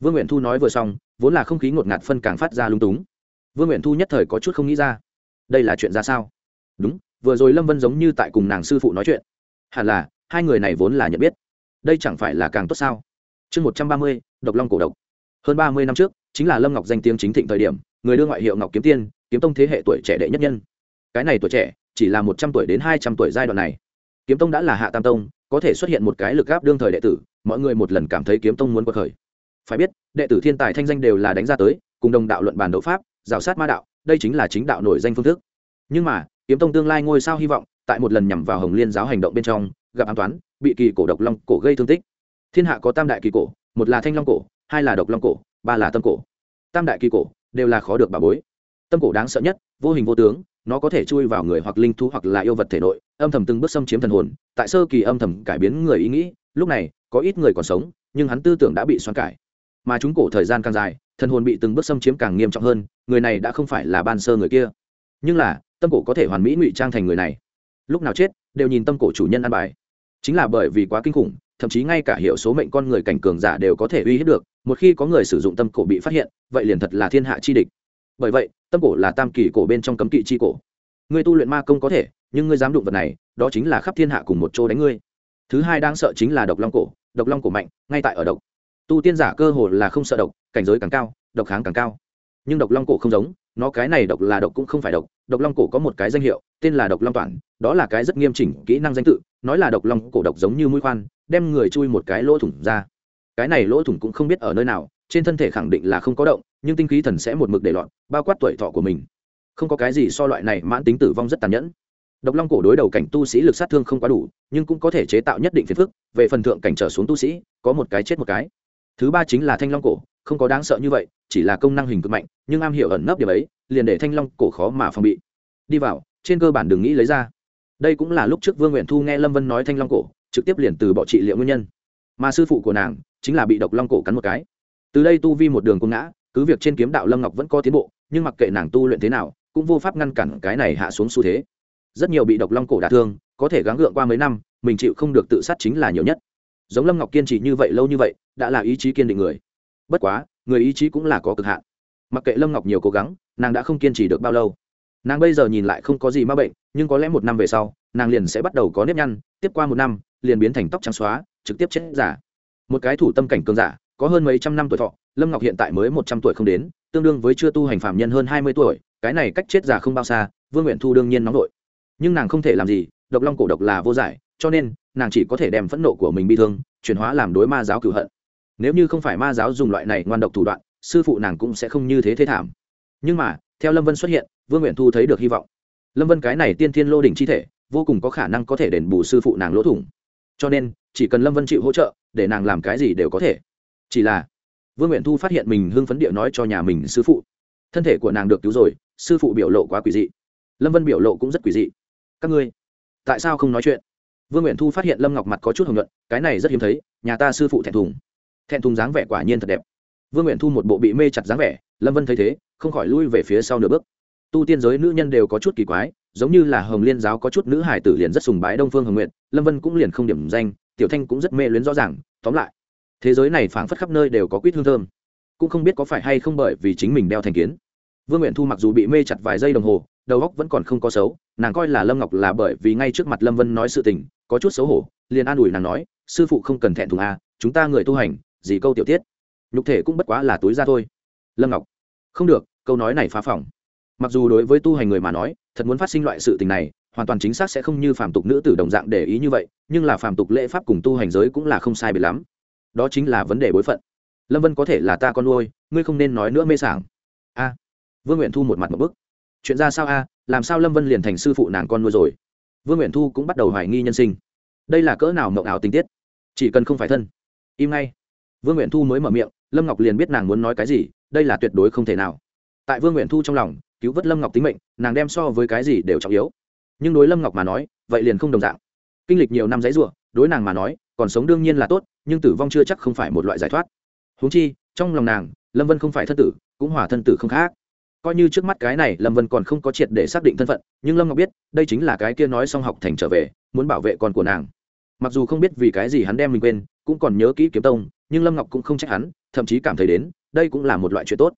Vương nguyện thu nói vừa xong, vốn là không khí ngột ngạt phân càng phát ra lung túng. Vương nguyện thu nhất thời có chút không nghĩ ra đây là chuyện ra sao? Đúng, vừa rồi lâm vân giống như tại cùng nàng sư phụ nói chuyện. Hẳn là, hai người này vốn là nhận biết. Đây chẳng phải là càng tốt sao? Chương một trăm ba mươi, độc long cổ độc. Hơn ba mươi năm trước, chính là lâm ngọc danh tiếng chính thịnh thời điểm, người đưa ngoại hiệu ngọc kiếm tiên, kiếm tông thế hệ tuổi trẻ đệ nhất nhân. Cái này tuổi trẻ, chỉ là một trăm tuổi đến hai trăm tuổi giai đoạn này. Kiếm tông đã là hạ tam tông, có thể xuất hiện một cái lực gáp đương thời đệ tử, mọi người một lần cảm thấy kiếm tông muốn quật khởi. Phải biết, đệ tử thiên tài thanh danh đều là đánh ra tới, cùng đồng đạo luận bàn đấu pháp, rào sát ma đạo đây chính là chính đạo nổi danh phương thức. Nhưng mà, kiếm tông tương lai ngôi sao hy vọng, tại một lần nhằm vào hồng liên giáo hành động bên trong, gặp an toán, bị kỳ cổ độc long cổ gây thương tích. Thiên hạ có tam đại kỳ cổ, một là thanh long cổ, hai là độc long cổ, ba là tâm cổ. Tam đại kỳ cổ đều là khó được bà bối. Tâm cổ đáng sợ nhất, vô hình vô tướng, nó có thể chui vào người hoặc linh thú hoặc là yêu vật thể nội, âm thầm từng bước xâm chiếm thần hồn, tại sơ kỳ âm thầm cải biến người ý nghĩ, lúc này, có ít người còn sống, nhưng hắn tư tưởng đã bị xoắn cải mà chúng cổ thời gian càng dài, thần hồn bị từng bước xâm chiếm càng nghiêm trọng hơn, người này đã không phải là ban sơ người kia. Nhưng là, tâm cổ có thể hoàn mỹ ngụy trang thành người này. Lúc nào chết, đều nhìn tâm cổ chủ nhân ăn bài. Chính là bởi vì quá kinh khủng, thậm chí ngay cả hiệu số mệnh con người cảnh cường giả đều có thể uy hiếp được, một khi có người sử dụng tâm cổ bị phát hiện, vậy liền thật là thiên hạ chi địch. Bởi vậy, tâm cổ là tam kỳ cổ bên trong cấm kỵ chi cổ. Ngươi tu luyện ma công có thể, nhưng ngươi dám đụng vật này, đó chính là khắp thiên hạ cùng một chỗ đánh ngươi. Thứ hai đang sợ chính là độc long cổ, độc long cổ mạnh, ngay tại ở độc tu tiên giả cơ hồ là không sợ độc, cảnh giới càng cao, độc kháng càng cao. Nhưng độc long cổ không giống, nó cái này độc là độc cũng không phải độc độc long cổ có một cái danh hiệu, tên là độc long toàn, đó là cái rất nghiêm chỉnh kỹ năng danh tự, nói là độc long cổ độc giống như mũi khoan, đem người chui một cái lỗ thủng ra. Cái này lỗ thủng cũng không biết ở nơi nào, trên thân thể khẳng định là không có động, nhưng tinh khí thần sẽ một mực để loạn, bao quát tuổi thọ của mình. Không có cái gì so loại này mãn tính tử vong rất tàn nhẫn. Độc long cổ đối đầu cảnh tu sĩ lực sát thương không quá đủ, nhưng cũng có thể chế tạo nhất định phiền phức, về phần thượng cảnh trở xuống tu sĩ, có một cái chết một cái thứ ba chính là thanh long cổ, không có đáng sợ như vậy, chỉ là công năng hình cực mạnh, nhưng am hiểu ẩn nấp điểm ấy, liền để thanh long cổ khó mà phòng bị. Đi vào, trên cơ bản đừng nghĩ lấy ra. Đây cũng là lúc trước vương nguyện thu nghe lâm vân nói thanh long cổ, trực tiếp liền từ bỏ trị liệu nguyên nhân. Mà sư phụ của nàng, chính là bị độc long cổ cắn một cái. Từ đây tu vi một đường cung ngã, cứ việc trên kiếm đạo lâm ngọc vẫn có tiến bộ, nhưng mặc kệ nàng tu luyện thế nào, cũng vô pháp ngăn cản cái này hạ xuống xu thế. Rất nhiều bị độc long cổ đả thương, có thể gắng gượng qua mấy năm, mình chịu không được tự sát chính là nhiều nhất giống lâm ngọc kiên trì như vậy lâu như vậy, đã là ý chí kiên định người. Bất quá, người ý chí cũng là có cực hạn. Mặc kệ lâm ngọc nhiều cố gắng, nàng đã không kiên trì được bao lâu. Nàng bây giờ nhìn lại không có gì m a bệnh, nhưng có lẽ một năm về sau, nàng liền sẽ bắt đầu có nếp nhăn, tiếp qua một năm, liền biến thành tóc trắng xóa, trực tiếp chết giả. Một cái thủ tâm cảnh cường giả, có hơn mấy trăm năm tuổi thọ, lâm ngọc hiện tại mới một trăm tuổi không đến, tương đương với chưa tu hành phạm nhân hơn hai mươi tuổi, cái này cách chết giả không bao xa, vương nguyện thu đương nhiên nóng vội nhưng nàng không thể làm gì, độc long cổ độc là vô giải, cho nên nàng chỉ có thể đem phẫn nộ của mình bị thương chuyển hóa làm đối ma giáo cửu hận. Nếu như không phải ma giáo dùng loại này ngoan độc thủ đoạn, sư phụ nàng cũng sẽ không như thế thế thảm. Nhưng mà, theo lâm vân xuất hiện, vương nguyện thu thấy được hy vọng. Lâm vân cái này tiên thiên lô đỉnh chi thể, vô cùng có khả năng có thể đền bù sư phụ nàng lỗ thủng. Cho nên, chỉ cần lâm vân chịu hỗ trợ, để nàng làm cái gì đều có thể. Chỉ là, vương nguyện thu phát hiện mình hưng phấn địa nói cho nhà mình sư phụ. Thân thể của nàng được cứu rồi, sư phụ biểu lộ quá quỷ dị. Lâm vân biểu lộ cũng rất quỷ dị. Các ngươi, tại sao không nói chuyện? Vương nguyện thu phát hiện lâm ngọc mặt có chút hồng nhuận, cái này rất hiếm thấy, nhà ta sư phụ thẹn thùng. Thẹn thùng dáng vẻ quả nhiên thật đẹp. Vương nguyện thu một bộ bị mê chặt dáng vẻ, lâm vân thấy thế, không khỏi lui về phía sau nửa bước. Tu tiên giới nữ nhân đều có chút kỳ quái, giống như là hồng liên giáo có chút nữ hải tử liền rất sùng bái đông phương hồng nguyện lâm vân cũng liền không điểm danh, tiểu thanh cũng rất mê luyến rõ ràng, tóm lại, thế giới này phảng phất khắp nơi đều có quýt hương thơm. Cũng không biết có phải hay không bởi vì chính mình đeo thành kiến. Vương nguyện thu mặc dù bị mê chặt vài giây đồng hồ, đầu óc vẫn còn không có xấu, nàng coi là lâm ngọc là bởi vì ngay trước mặt lâm vân nói sự tình có chút xấu hổ, liền an ủi nàng nói, sư phụ không cần thẹn thùng a chúng ta người tu hành, gì câu tiểu tiết. Nhục thể cũng bất quá là túi ra thôi. Lâm ngọc, không được, câu nói này phá phỏng mặc dù đối với tu hành người mà nói, thật muốn phát sinh loại sự tình này, hoàn toàn chính xác sẽ không như phàm tục nữ tử đồng dạng để ý như vậy, nhưng là phàm tục lễ pháp cùng tu hành giới cũng là không sai biệt lắm. Đó chính là vấn đề bối phận. Lâm vân có thể là ta con nuôi, ngươi không nên nói nữa mê sảng. A, vương nguyện thu một mặt một bức. Chuyện ra sao a? Làm sao lâm vân liền thành sư phụ nàng con nuôi rồi? Vương nguyện thu cũng bắt đầu hoài nghi nhân sinh. Đây là cỡ nào mộng ảo tình tiết? Chỉ cần không phải thân, im ngay. Vương nguyện thu mới mở miệng, lâm ngọc liền biết nàng muốn nói cái gì, đây là tuyệt đối không thể nào. Tại vương nguyện thu trong lòng, cứu vớt lâm ngọc tính mệnh, nàng đem so với cái gì đều trọng yếu. Nhưng đối lâm ngọc mà nói, vậy liền không đồng dạng. Kinh lịch nhiều năm giấy ruộng đối nàng mà nói, còn sống đương nhiên là tốt, nhưng tử vong chưa chắc không phải một loại giải thoát. Huống chi, trong lòng nàng, lâm vân không phải thân tử, cũng hòa thân tử không khác coi như trước mắt cái này lâm vân còn không có triệt để xác định thân phận, nhưng lâm ngọc biết, đây chính là cái kia nói xong học thành trở về, muốn bảo vệ con của nàng. Mặc dù không biết vì cái gì hắn đem mình quên, cũng còn nhớ kỹ kiếm tông, nhưng lâm ngọc cũng không trách hắn, thậm chí cảm thấy đến, đây cũng là một loại chuyện tốt.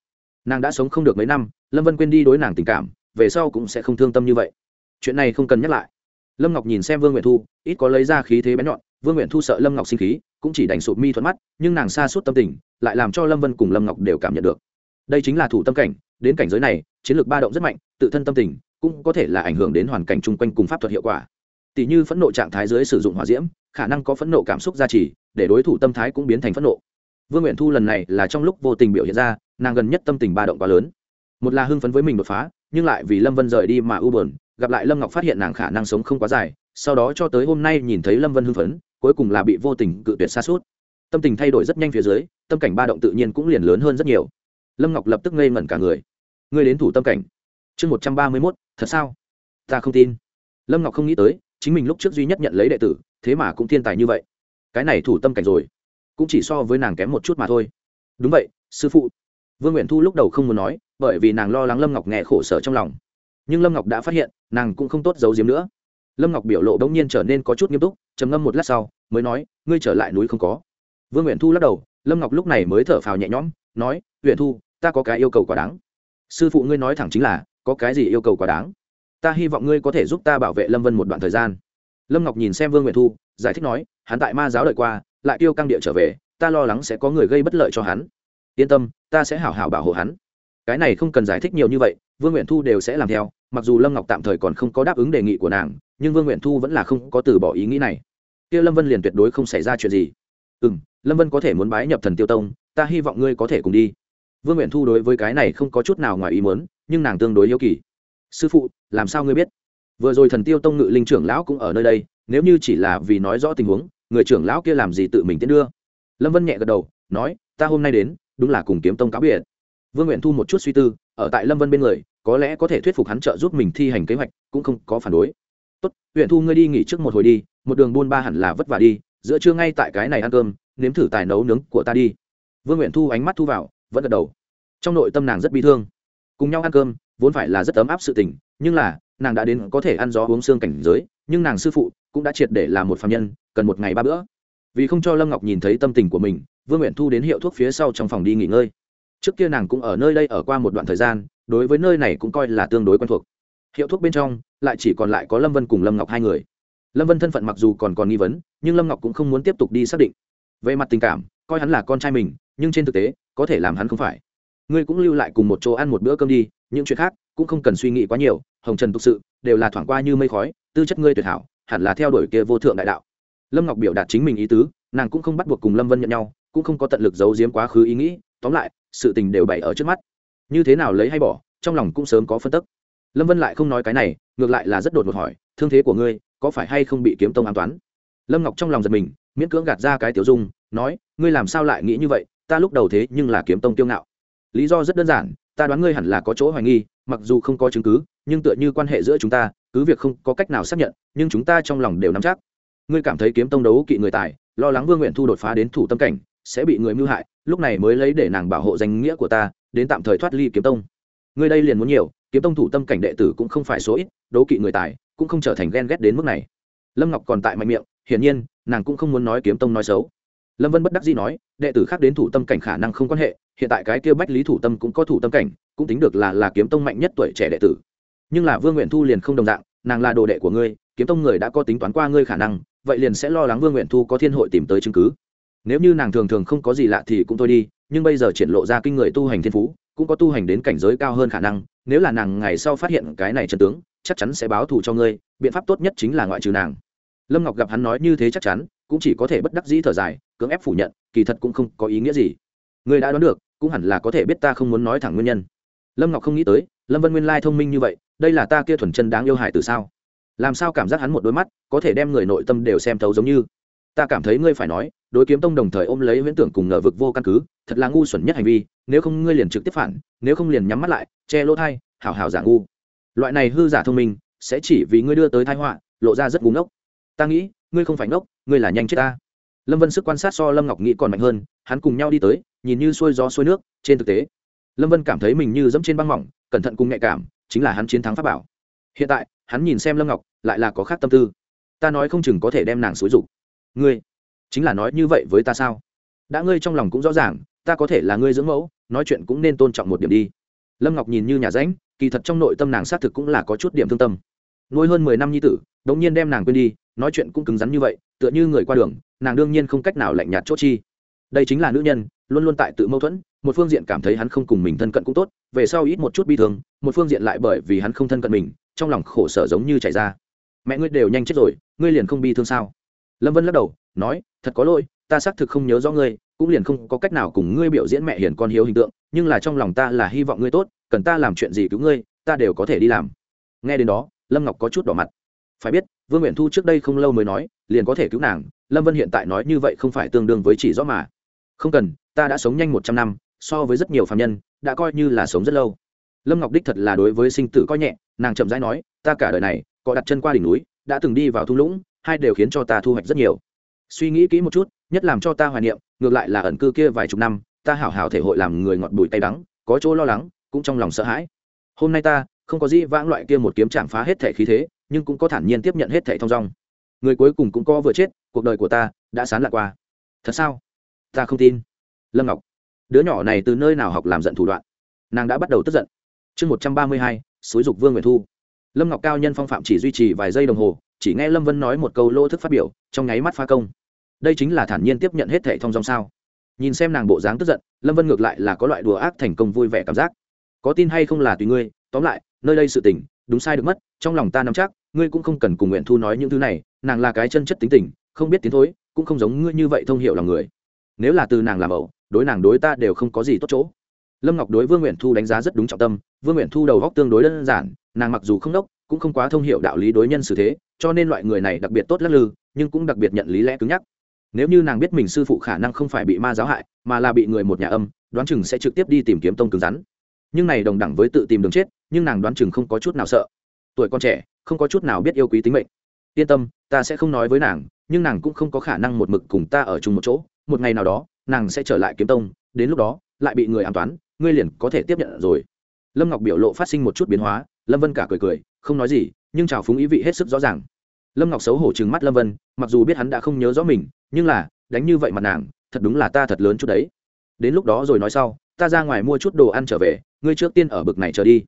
Nàng đã sống không được mấy năm, lâm vân quên đi đối nàng tình cảm, về sau cũng sẽ không thương tâm như vậy. Chuyện này không cần nhắc lại. Lâm ngọc nhìn xem vương nguyện thu, ít có lấy ra khí thế bén nhọn, vương nguyện thu sợ lâm ngọc sinh khí, cũng chỉ đành sụp mi thuận mắt, nhưng nàng xa suốt tâm tình, lại làm cho lâm vân cùng lâm ngọc đều cảm nhận được. Đây chính là thủ tâm cảnh đến cảnh giới này, chiến lược ba động rất mạnh, tự thân tâm tình cũng có thể là ảnh hưởng đến hoàn cảnh chung quanh cùng pháp thuật hiệu quả. Tỷ như phẫn nộ trạng thái dưới sử dụng hỏa diễm, khả năng có phẫn nộ cảm xúc gia trì, để đối thủ tâm thái cũng biến thành phẫn nộ. Vương nguyện thu lần này là trong lúc vô tình biểu hiện ra, nàng gần nhất tâm tình ba động quá lớn. Một là hưng phấn với mình đột phá, nhưng lại vì lâm vân rời đi mà u bờn gặp lại lâm ngọc phát hiện nàng khả năng sống không quá dài, sau đó cho tới hôm nay nhìn thấy lâm vân hưng phấn, cuối cùng là bị vô tình cự tuyệt xa suốt. Tâm tình thay đổi rất nhanh phía dưới, tâm cảnh ba động tự nhiên cũng liền lớn hơn rất nhiều lâm ngọc lập tức ngây ngẩn cả người. Ngươi đến thủ tâm cảnh. Chương một trăm ba mươi mốt, thật sao? Ta không tin. Lâm ngọc không nghĩ tới, chính mình lúc trước duy nhất nhận lấy đệ tử, thế mà cũng thiên tài như vậy. Cái này thủ tâm cảnh rồi, cũng chỉ so với nàng kém một chút mà thôi. Đúng vậy, sư phụ. Vương nguyện thu lúc đầu không muốn nói, bởi vì nàng lo lắng lâm ngọc nghe khổ sở trong lòng. Nhưng lâm ngọc đã phát hiện, nàng cũng không tốt giấu giếm nữa. Lâm ngọc biểu lộ bỗng nhiên trở nên có chút nghiêm túc, trầm ngâm một lát sau, mới nói, ngươi trở lại núi không có. Vương nguyện thu lắc đầu, lâm ngọc lúc này mới thở phào nhẹ nhõm, nói, nguyện thu ta có cái yêu cầu quá đáng. Sư phụ ngươi nói thẳng chính là, có cái gì yêu cầu quá đáng? Ta hy vọng ngươi có thể giúp ta bảo vệ lâm vân một đoạn thời gian. Lâm ngọc nhìn xem vương nguyện thu, giải thích nói, hắn tại ma giáo đợi qua, lại yêu căng địa trở về, ta lo lắng sẽ có người gây bất lợi cho hắn. Yên tâm, ta sẽ hảo hảo bảo hộ hắn. Cái này không cần giải thích nhiều như vậy, vương nguyện thu đều sẽ làm theo, mặc dù lâm ngọc tạm thời còn không có đáp ứng đề nghị của nàng, nhưng vương nguyện thu vẫn là không có từ bỏ ý nghĩ này. Kia lâm vân liền tuyệt đối không xảy ra chuyện gì. Ừ m lâm vân có thể muốn bái nhập thần tiêu tông, ta hy vọng ngươi có thể cùng đi vương nguyện thu đối với cái này không có chút nào ngoài ý muốn, nhưng nàng tương đối yêu kỳ. Sư phụ, làm sao ngươi biết? Vừa rồi thần tiêu tông ngự linh trưởng lão cũng ở nơi đây, nếu như chỉ là vì nói rõ tình huống, người trưởng lão kia làm gì tự mình tiến đưa? Lâm vân nhẹ gật đầu, nói, ta hôm nay đến, đúng là cùng kiếm tông cáo biệt. Vương nguyện thu một chút suy tư, ở tại lâm vân bên người, có lẽ có thể thuyết phục hắn trợ giúp mình thi hành kế hoạch, cũng không có phản đối. Tốt huyện thu ngươi đi nghỉ trước một hồi đi, một đường buôn ba hẳn là vất vả đi, giữa trưa ngay tại cái này ăn cơm, nếm thử tài nấu nướng của ta đi. Vương nguyện thu ánh mắt thu vào vẫn gật đầu. Trong nội tâm nàng rất bi thương. Cùng nhau ăn cơm, vốn phải là rất ấm áp sự tình, nhưng là, nàng đã đến có thể ăn gió uống xương cảnh giới, nhưng nàng sư phụ cũng đã triệt để là một phạm nhân, cần một ngày ba bữa. Vì không cho lâm ngọc nhìn thấy tâm tình của mình, vương nguyện thu đến hiệu thuốc phía sau trong phòng đi nghỉ ngơi. Trước kia nàng cũng ở nơi đây ở qua một đoạn thời gian, đối với nơi này cũng coi là tương đối quen thuộc. Hiệu thuốc bên trong, lại chỉ còn lại có lâm vân cùng lâm ngọc hai người. Lâm vân thân phận mặc dù còn còn nghi vấn, nhưng lâm ngọc cũng không muốn tiếp tục đi xác định. Về mặt tình cảm, coi hắn là con trai mình, nhưng trên thực tế có thể làm hắn không phải. Ngươi cũng lưu lại cùng một chỗ ăn một bữa cơm đi, những chuyện khác cũng không cần suy nghĩ quá nhiều, hồng trần thực sự đều là thoảng qua như mây khói, tư chất ngươi tuyệt hảo, hẳn là theo đuổi kia vô thượng đại đạo. Lâm ngọc biểu đạt chính mình ý tứ, nàng cũng không bắt buộc cùng lâm vân nhận nhau, cũng không có tận lực giấu giếm quá khứ ý nghĩ, tóm lại, sự tình đều bày ở trước mắt. Như thế nào lấy hay bỏ, trong lòng cũng sớm có phân tức. Lâm vân lại không nói cái này, ngược lại là rất đột ngột hỏi, thương thế của ngươi có phải hay không bị kiếm tông an toán? Lâm ngọc trong lòng giật mình, miễn cưỡng gạt ra cái tiểu dung, nói, ngươi làm sao lại nghĩ như vậy? Ta lúc đầu thế nhưng là kiếm tông kiêu ngạo. Lý do rất đơn giản, ta đoán ngươi hẳn là có chỗ hoài nghi, mặc dù không có chứng cứ, nhưng tựa như quan hệ giữa chúng ta, cứ việc không có cách nào xác nhận, nhưng chúng ta trong lòng đều nắm chắc. Ngươi cảm thấy kiếm tông đấu kỵ người tài, lo lắng vương nguyện thu đột phá đến thủ tâm cảnh, sẽ bị người mưu hại, lúc này mới lấy để nàng bảo hộ danh nghĩa của ta, đến tạm thời thoát ly kiếm tông. Ngươi đây liền muốn nhiều, kiếm tông thủ tâm cảnh đệ tử cũng không phải số ít, đấu kỵ người tài, cũng không trở thành ghen ghét đến mức này. Lâm ngọc còn tại mạnh miệng, hiển nhiên, nàng cũng không muốn nói kiếm tông nói xấu lâm vân bất đắc dĩ nói, đệ tử khác đến thủ tâm cảnh khả năng không quan hệ, hiện tại cái kia bách lý thủ tâm cũng có thủ tâm cảnh, cũng tính được là là kiếm tông mạnh nhất tuổi trẻ đệ tử. Nhưng là vương nguyện thu liền không đồng dạng, nàng là đồ đệ của ngươi, kiếm tông người đã có tính toán qua ngươi khả năng, vậy liền sẽ lo lắng vương nguyện thu có thiên hội tìm tới chứng cứ. Nếu như nàng thường thường không có gì lạ thì cũng thôi đi, nhưng bây giờ triển lộ ra kinh người tu hành thiên phú, cũng có tu hành đến cảnh giới cao hơn khả năng, nếu là nàng ngày sau phát hiện cái này chân tướng, chắc chắn sẽ báo thù cho ngươi, biện pháp tốt nhất chính là ngoại trừ nàng. Lâm ngọc gặp hắn nói như thế chắc chắn cũng chỉ có thể bất đắc dĩ thở dài, cưỡng ép phủ nhận, kỳ thật cũng không có ý nghĩa gì. Người đã đoán được, cũng hẳn là có thể biết ta không muốn nói thẳng nguyên nhân. Lâm ngọc không nghĩ tới, lâm vân nguyên lai thông minh như vậy, đây là ta kia thuần chân đáng yêu hại từ sao? Làm sao cảm giác hắn một đôi mắt, có thể đem người nội tâm đều xem thấu giống như? Ta cảm thấy ngươi phải nói, đối kiếm tông đồng thời ôm lấy huyễn tưởng cùng ngờ vực vô căn cứ, thật là ngu xuẩn nhất hành vi, nếu không ngươi liền trực tiếp phản, nếu không liền nhắm mắt lại, che lỗ thai, hảo hảo giả ngu. Loại này hư giả thông minh, sẽ chỉ vì ngươi đưa tới thái họa, lộ ra rất ngu ngốc. Ta nghĩ, ngươi không phải ngốc ngươi là nhanh chết ta. Lâm vân sức quan sát so lâm ngọc nghĩ còn mạnh hơn, hắn cùng nhau đi tới, nhìn như xuôi gió xuôi nước, trên thực tế, lâm vân cảm thấy mình như dẫm trên băng mỏng, cẩn thận cùng nhạy cảm, chính là hắn chiến thắng pháp bảo. Hiện tại, hắn nhìn xem lâm ngọc, lại là có khác tâm tư. Ta nói không chừng có thể đem nàng xúi rục ngươi, chính là nói như vậy với ta sao? Đã ngươi trong lòng cũng rõ ràng, ta có thể là ngươi dưỡng mẫu, nói chuyện cũng nên tôn trọng một điểm đi. Lâm ngọc nhìn như nhà ránh, kỳ thật trong nội tâm nàng xác thực cũng là có chút điểm thương tâm. Nuôi hơn mười năm nhi tử, đống nhiên đem nàng quên đi, nói chuyện cũng cứng rắn như vậy tựa như người qua đường, nàng đương nhiên không cách nào lạnh nhạt chốt chi. Đây chính là nữ nhân, luôn luôn tại tự mâu thuẫn, một phương diện cảm thấy hắn không cùng mình thân cận cũng tốt, về sau ít một chút bi thương, một phương diện lại bởi vì hắn không thân cận mình, trong lòng khổ sở giống như chảy ra. Mẹ ngươi đều nhanh chết rồi, ngươi liền không bi thương sao? Lâm vân lắc đầu, nói, thật có lỗi, ta xác thực không nhớ rõ ngươi, cũng liền không có cách nào cùng ngươi biểu diễn mẹ hiền con hiếu hình tượng, nhưng là trong lòng ta là hy vọng ngươi tốt, cần ta làm chuyện gì cứu ngươi, ta đều có thể đi làm. Nghe đến đó, lâm ngọc có chút đỏ mặt phải biết, vương nguyện thu trước đây không lâu mới nói, liền có thể cứu nàng, lâm vân hiện tại nói như vậy không phải tương đương với chỉ rõ mà. Không cần, ta đã sống nhanh một trăm năm, so với rất nhiều phạm nhân, đã coi như là sống rất lâu. Lâm ngọc đích thật là đối với sinh tử coi nhẹ, nàng chậm rãi nói, ta cả đời này, có đặt chân qua đỉnh núi, đã từng đi vào thung lũng, hai đều khiến cho ta thu hoạch rất nhiều. Suy nghĩ kỹ một chút, nhất làm cho ta hoài niệm, ngược lại là ẩn cư kia vài chục năm, ta hảo hảo thể hội làm người ngọt bùi tay đắng, có chỗ lo lắng, cũng trong lòng sợ hãi. Hôm nay ta, không có gì vãng loại kia một kiếm chạm phá hết thể khí thế nhưng cũng có thản nhiên tiếp nhận hết thể thong dong. Người cuối cùng cũng có vừa chết, cuộc đời của ta đã sán lạc qua. Thật sao? Ta không tin. Lâm ngọc, đứa nhỏ này từ nơi nào học làm giận thủ đoạn? Nàng đã bắt đầu tức giận. Chương một trăm ba mươi hai, xúi dục vương nguyệt thu. Lâm ngọc cao nhân phong phạm chỉ duy trì vài giây đồng hồ, chỉ nghe lâm vân nói một câu lô thức phát biểu, trong nháy mắt pha công. Đây chính là thản nhiên tiếp nhận hết thẻ thông dòng sao? Nhìn xem nàng bộ dáng tức giận, lâm vân ngược lại là có loại đùa ác thành công vui vẻ cảm giác. Có tin hay không là tùy ngươi, tóm lại, nơi đây sự tình đúng sai được mất, trong lòng ta nắm chắc, ngươi cũng không cần cùng nguyện thu nói những thứ này, nàng là cái chân chất tính tình, không biết tiến thối, cũng không giống ngươi như vậy thông hiểu lòng người. Nếu là từ nàng làm ẩu, đối nàng đối ta đều không có gì tốt chỗ. Lâm ngọc đối vương nguyện thu đánh giá rất đúng trọng tâm, vương nguyện thu đầu góc tương đối đơn giản, nàng mặc dù không đốc, cũng không quá thông hiểu đạo lý đối nhân xử thế, cho nên loại người này đặc biệt tốt lắc lư, nhưng cũng đặc biệt nhận lý lẽ cứng nhắc. Nếu như nàng biết mình sư phụ khả năng không phải bị ma giáo hại, mà là bị người một nhà âm, đoán chừng sẽ trực tiếp đi tìm kiếm tông cứng rắn nhưng này đồng đẳng với tự tìm đường chết, nhưng nàng đoán chừng không có chút nào sợ. Tuổi con trẻ, không có chút nào biết yêu quý tính mệnh. Yên tâm, ta sẽ không nói với nàng, nhưng nàng cũng không có khả năng một mực cùng ta ở chung một chỗ. Một ngày nào đó, nàng sẽ trở lại kiếm tông, đến lúc đó, lại bị người an toán, ngươi liền có thể tiếp nhận rồi. Lâm ngọc biểu lộ phát sinh một chút biến hóa, lâm vân cả cười cười, không nói gì, nhưng trào phúng ý vị hết sức rõ ràng. Lâm ngọc xấu hổ chừng mắt lâm vân, mặc dù biết hắn đã không nhớ rõ mình, nhưng là, đánh như vậy mặt nàng, thật đúng là ta thật lớn chút đấy. Đến lúc đó rồi nói sau, ta ra ngoài mua chút đồ ăn trở về ngươi trước tiên ở bực này chờ đi.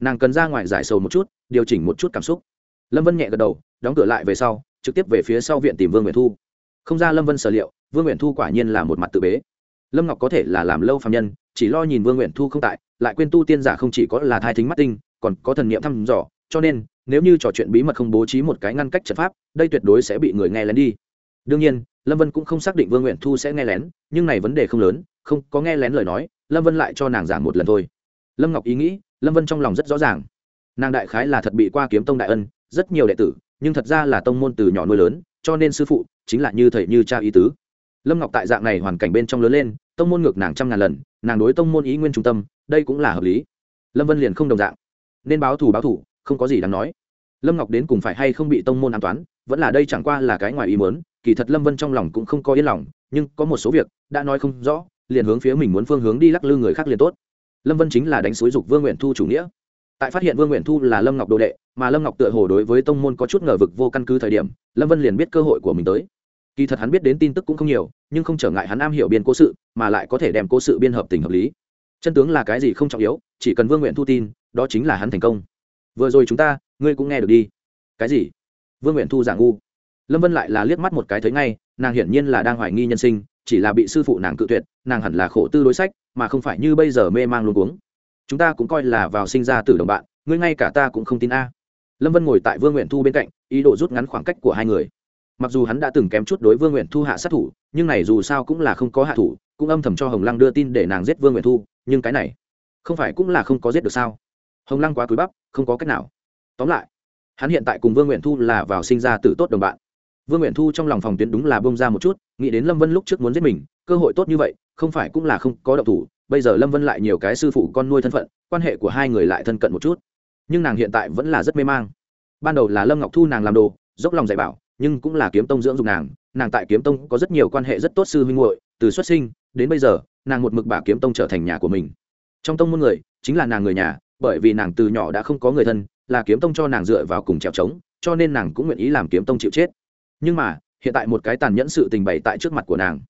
Nàng cần ra ngoài giải sầu một chút, điều chỉnh một chút cảm xúc. Lâm vân nhẹ gật đầu, đóng cửa lại về sau, trực tiếp về phía sau viện tìm vương nguyện thu. Không ra lâm vân sở liệu, vương nguyện thu quả nhiên là một mặt tự bế. Lâm ngọc có thể là làm lâu phạm nhân, chỉ lo nhìn vương nguyện thu không tại, lại quên tu tiên giả không chỉ có là thai thính mắt tinh, còn có thần niệm thăm dò, cho nên, nếu như trò chuyện bí mật không bố trí một cái ngăn cách trận pháp, đây tuyệt đối sẽ bị người nghe lén đi. Đương nhiên, lâm vân cũng không xác định vương nguyện thu sẽ nghe lén, nhưng này vấn đề không lớn, không có nghe lén lời nói, lâm vân lại cho nàng giảng một lần thôi lâm ngọc ý nghĩ, lâm vân trong lòng rất rõ ràng. Nàng đại khái là thật bị qua kiếm tông đại ân, rất nhiều đệ tử, nhưng thật ra là tông môn từ nhỏ nuôi lớn, cho nên sư phụ chính là như thầy như cha ý tứ. Lâm ngọc tại dạng này hoàn cảnh bên trong lớn lên, tông môn ngược nàng trăm ngàn lần, nàng đối tông môn ý nguyên trung tâm, đây cũng là hợp lý. Lâm vân liền không đồng dạng. Nên báo thù báo thù, không có gì đáng nói. Lâm ngọc đến cùng phải hay không bị tông môn an toán, vẫn là đây chẳng qua là cái ngoài ý mớn kỳ thật lâm vân trong lòng cũng không có yên lòng, nhưng có một số việc, đã nói không rõ, liền hướng phía mình muốn phương hướng đi lắc lư người khác liền tốt lâm vân chính là đánh xúi dục vương nguyện thu chủ nghĩa. Tại phát hiện vương nguyện thu là lâm ngọc đồ đệ, mà lâm ngọc tựa hồ đối với tông môn có chút ngờ vực vô căn cứ thời điểm, lâm vân liền biết cơ hội của mình tới. Kỳ thật hắn biết đến tin tức cũng không nhiều, nhưng không trở ngại hắn am hiểu biên cố sự, mà lại có thể đem cố sự biên hợp tình hợp lý. Chân tướng là cái gì không trọng yếu, chỉ cần vương nguyện thu tin, đó chính là hắn thành công. Vừa rồi chúng ta, ngươi cũng nghe được đi. Cái gì? Vương nguyện thu giả ngu. Lâm vân lại là liếc mắt một cái thấy ngay, nàng hiển nhiên là đang hoài nghi nhân sinh, chỉ là bị sư phụ nàng cự tuyệt, nàng hẳn là khổ tư đối sách mà không phải như bây giờ mê mang luôn cuống. Chúng ta cũng coi là vào sinh ra từ đồng bạn, ngươi ngay cả ta cũng không tin a. Lâm vân ngồi tại vương nguyện thu bên cạnh, ý đồ rút ngắn khoảng cách của hai người. Mặc dù hắn đã từng kém chút đối vương nguyện thu hạ sát thủ, nhưng này dù sao cũng là không có hạ thủ, cũng âm thầm cho hồng lăng đưa tin để nàng giết vương nguyện thu, nhưng cái này, không phải cũng là không có giết được sao? Hồng lăng quá cúi bắp, không có cách nào. Tóm lại, hắn hiện tại cùng vương nguyện thu là vào sinh ra tử tốt đồng bạn vương nguyện thu trong lòng phòng tuyến đúng là bông ra một chút, nghĩ đến lâm vân lúc trước muốn giết mình, cơ hội tốt như vậy, không phải cũng là không có động thủ, bây giờ lâm vân lại nhiều cái sư phụ con nuôi thân phận, quan hệ của hai người lại thân cận một chút. Nhưng nàng hiện tại vẫn là rất mê mang. Ban đầu là lâm ngọc thu nàng làm đồ, dốc lòng dạy bảo, nhưng cũng là kiếm tông dưỡng dục nàng nàng tại kiếm tông có rất nhiều quan hệ rất tốt sư huynh hội từ xuất sinh đến bây giờ, nàng một mực bà kiếm tông trở thành nhà của mình. Trong tông môn người, chính là nàng người nhà, bởi vì nàng từ nhỏ đã không có người thân, là kiếm tông cho nàng dựa vào cùng trèo trống, cho nên nàng cũng nguyện ý làm kiếm tông chịu chết nhưng mà, hiện tại một cái tàn nhẫn sự tình bày tại trước mặt của nàng.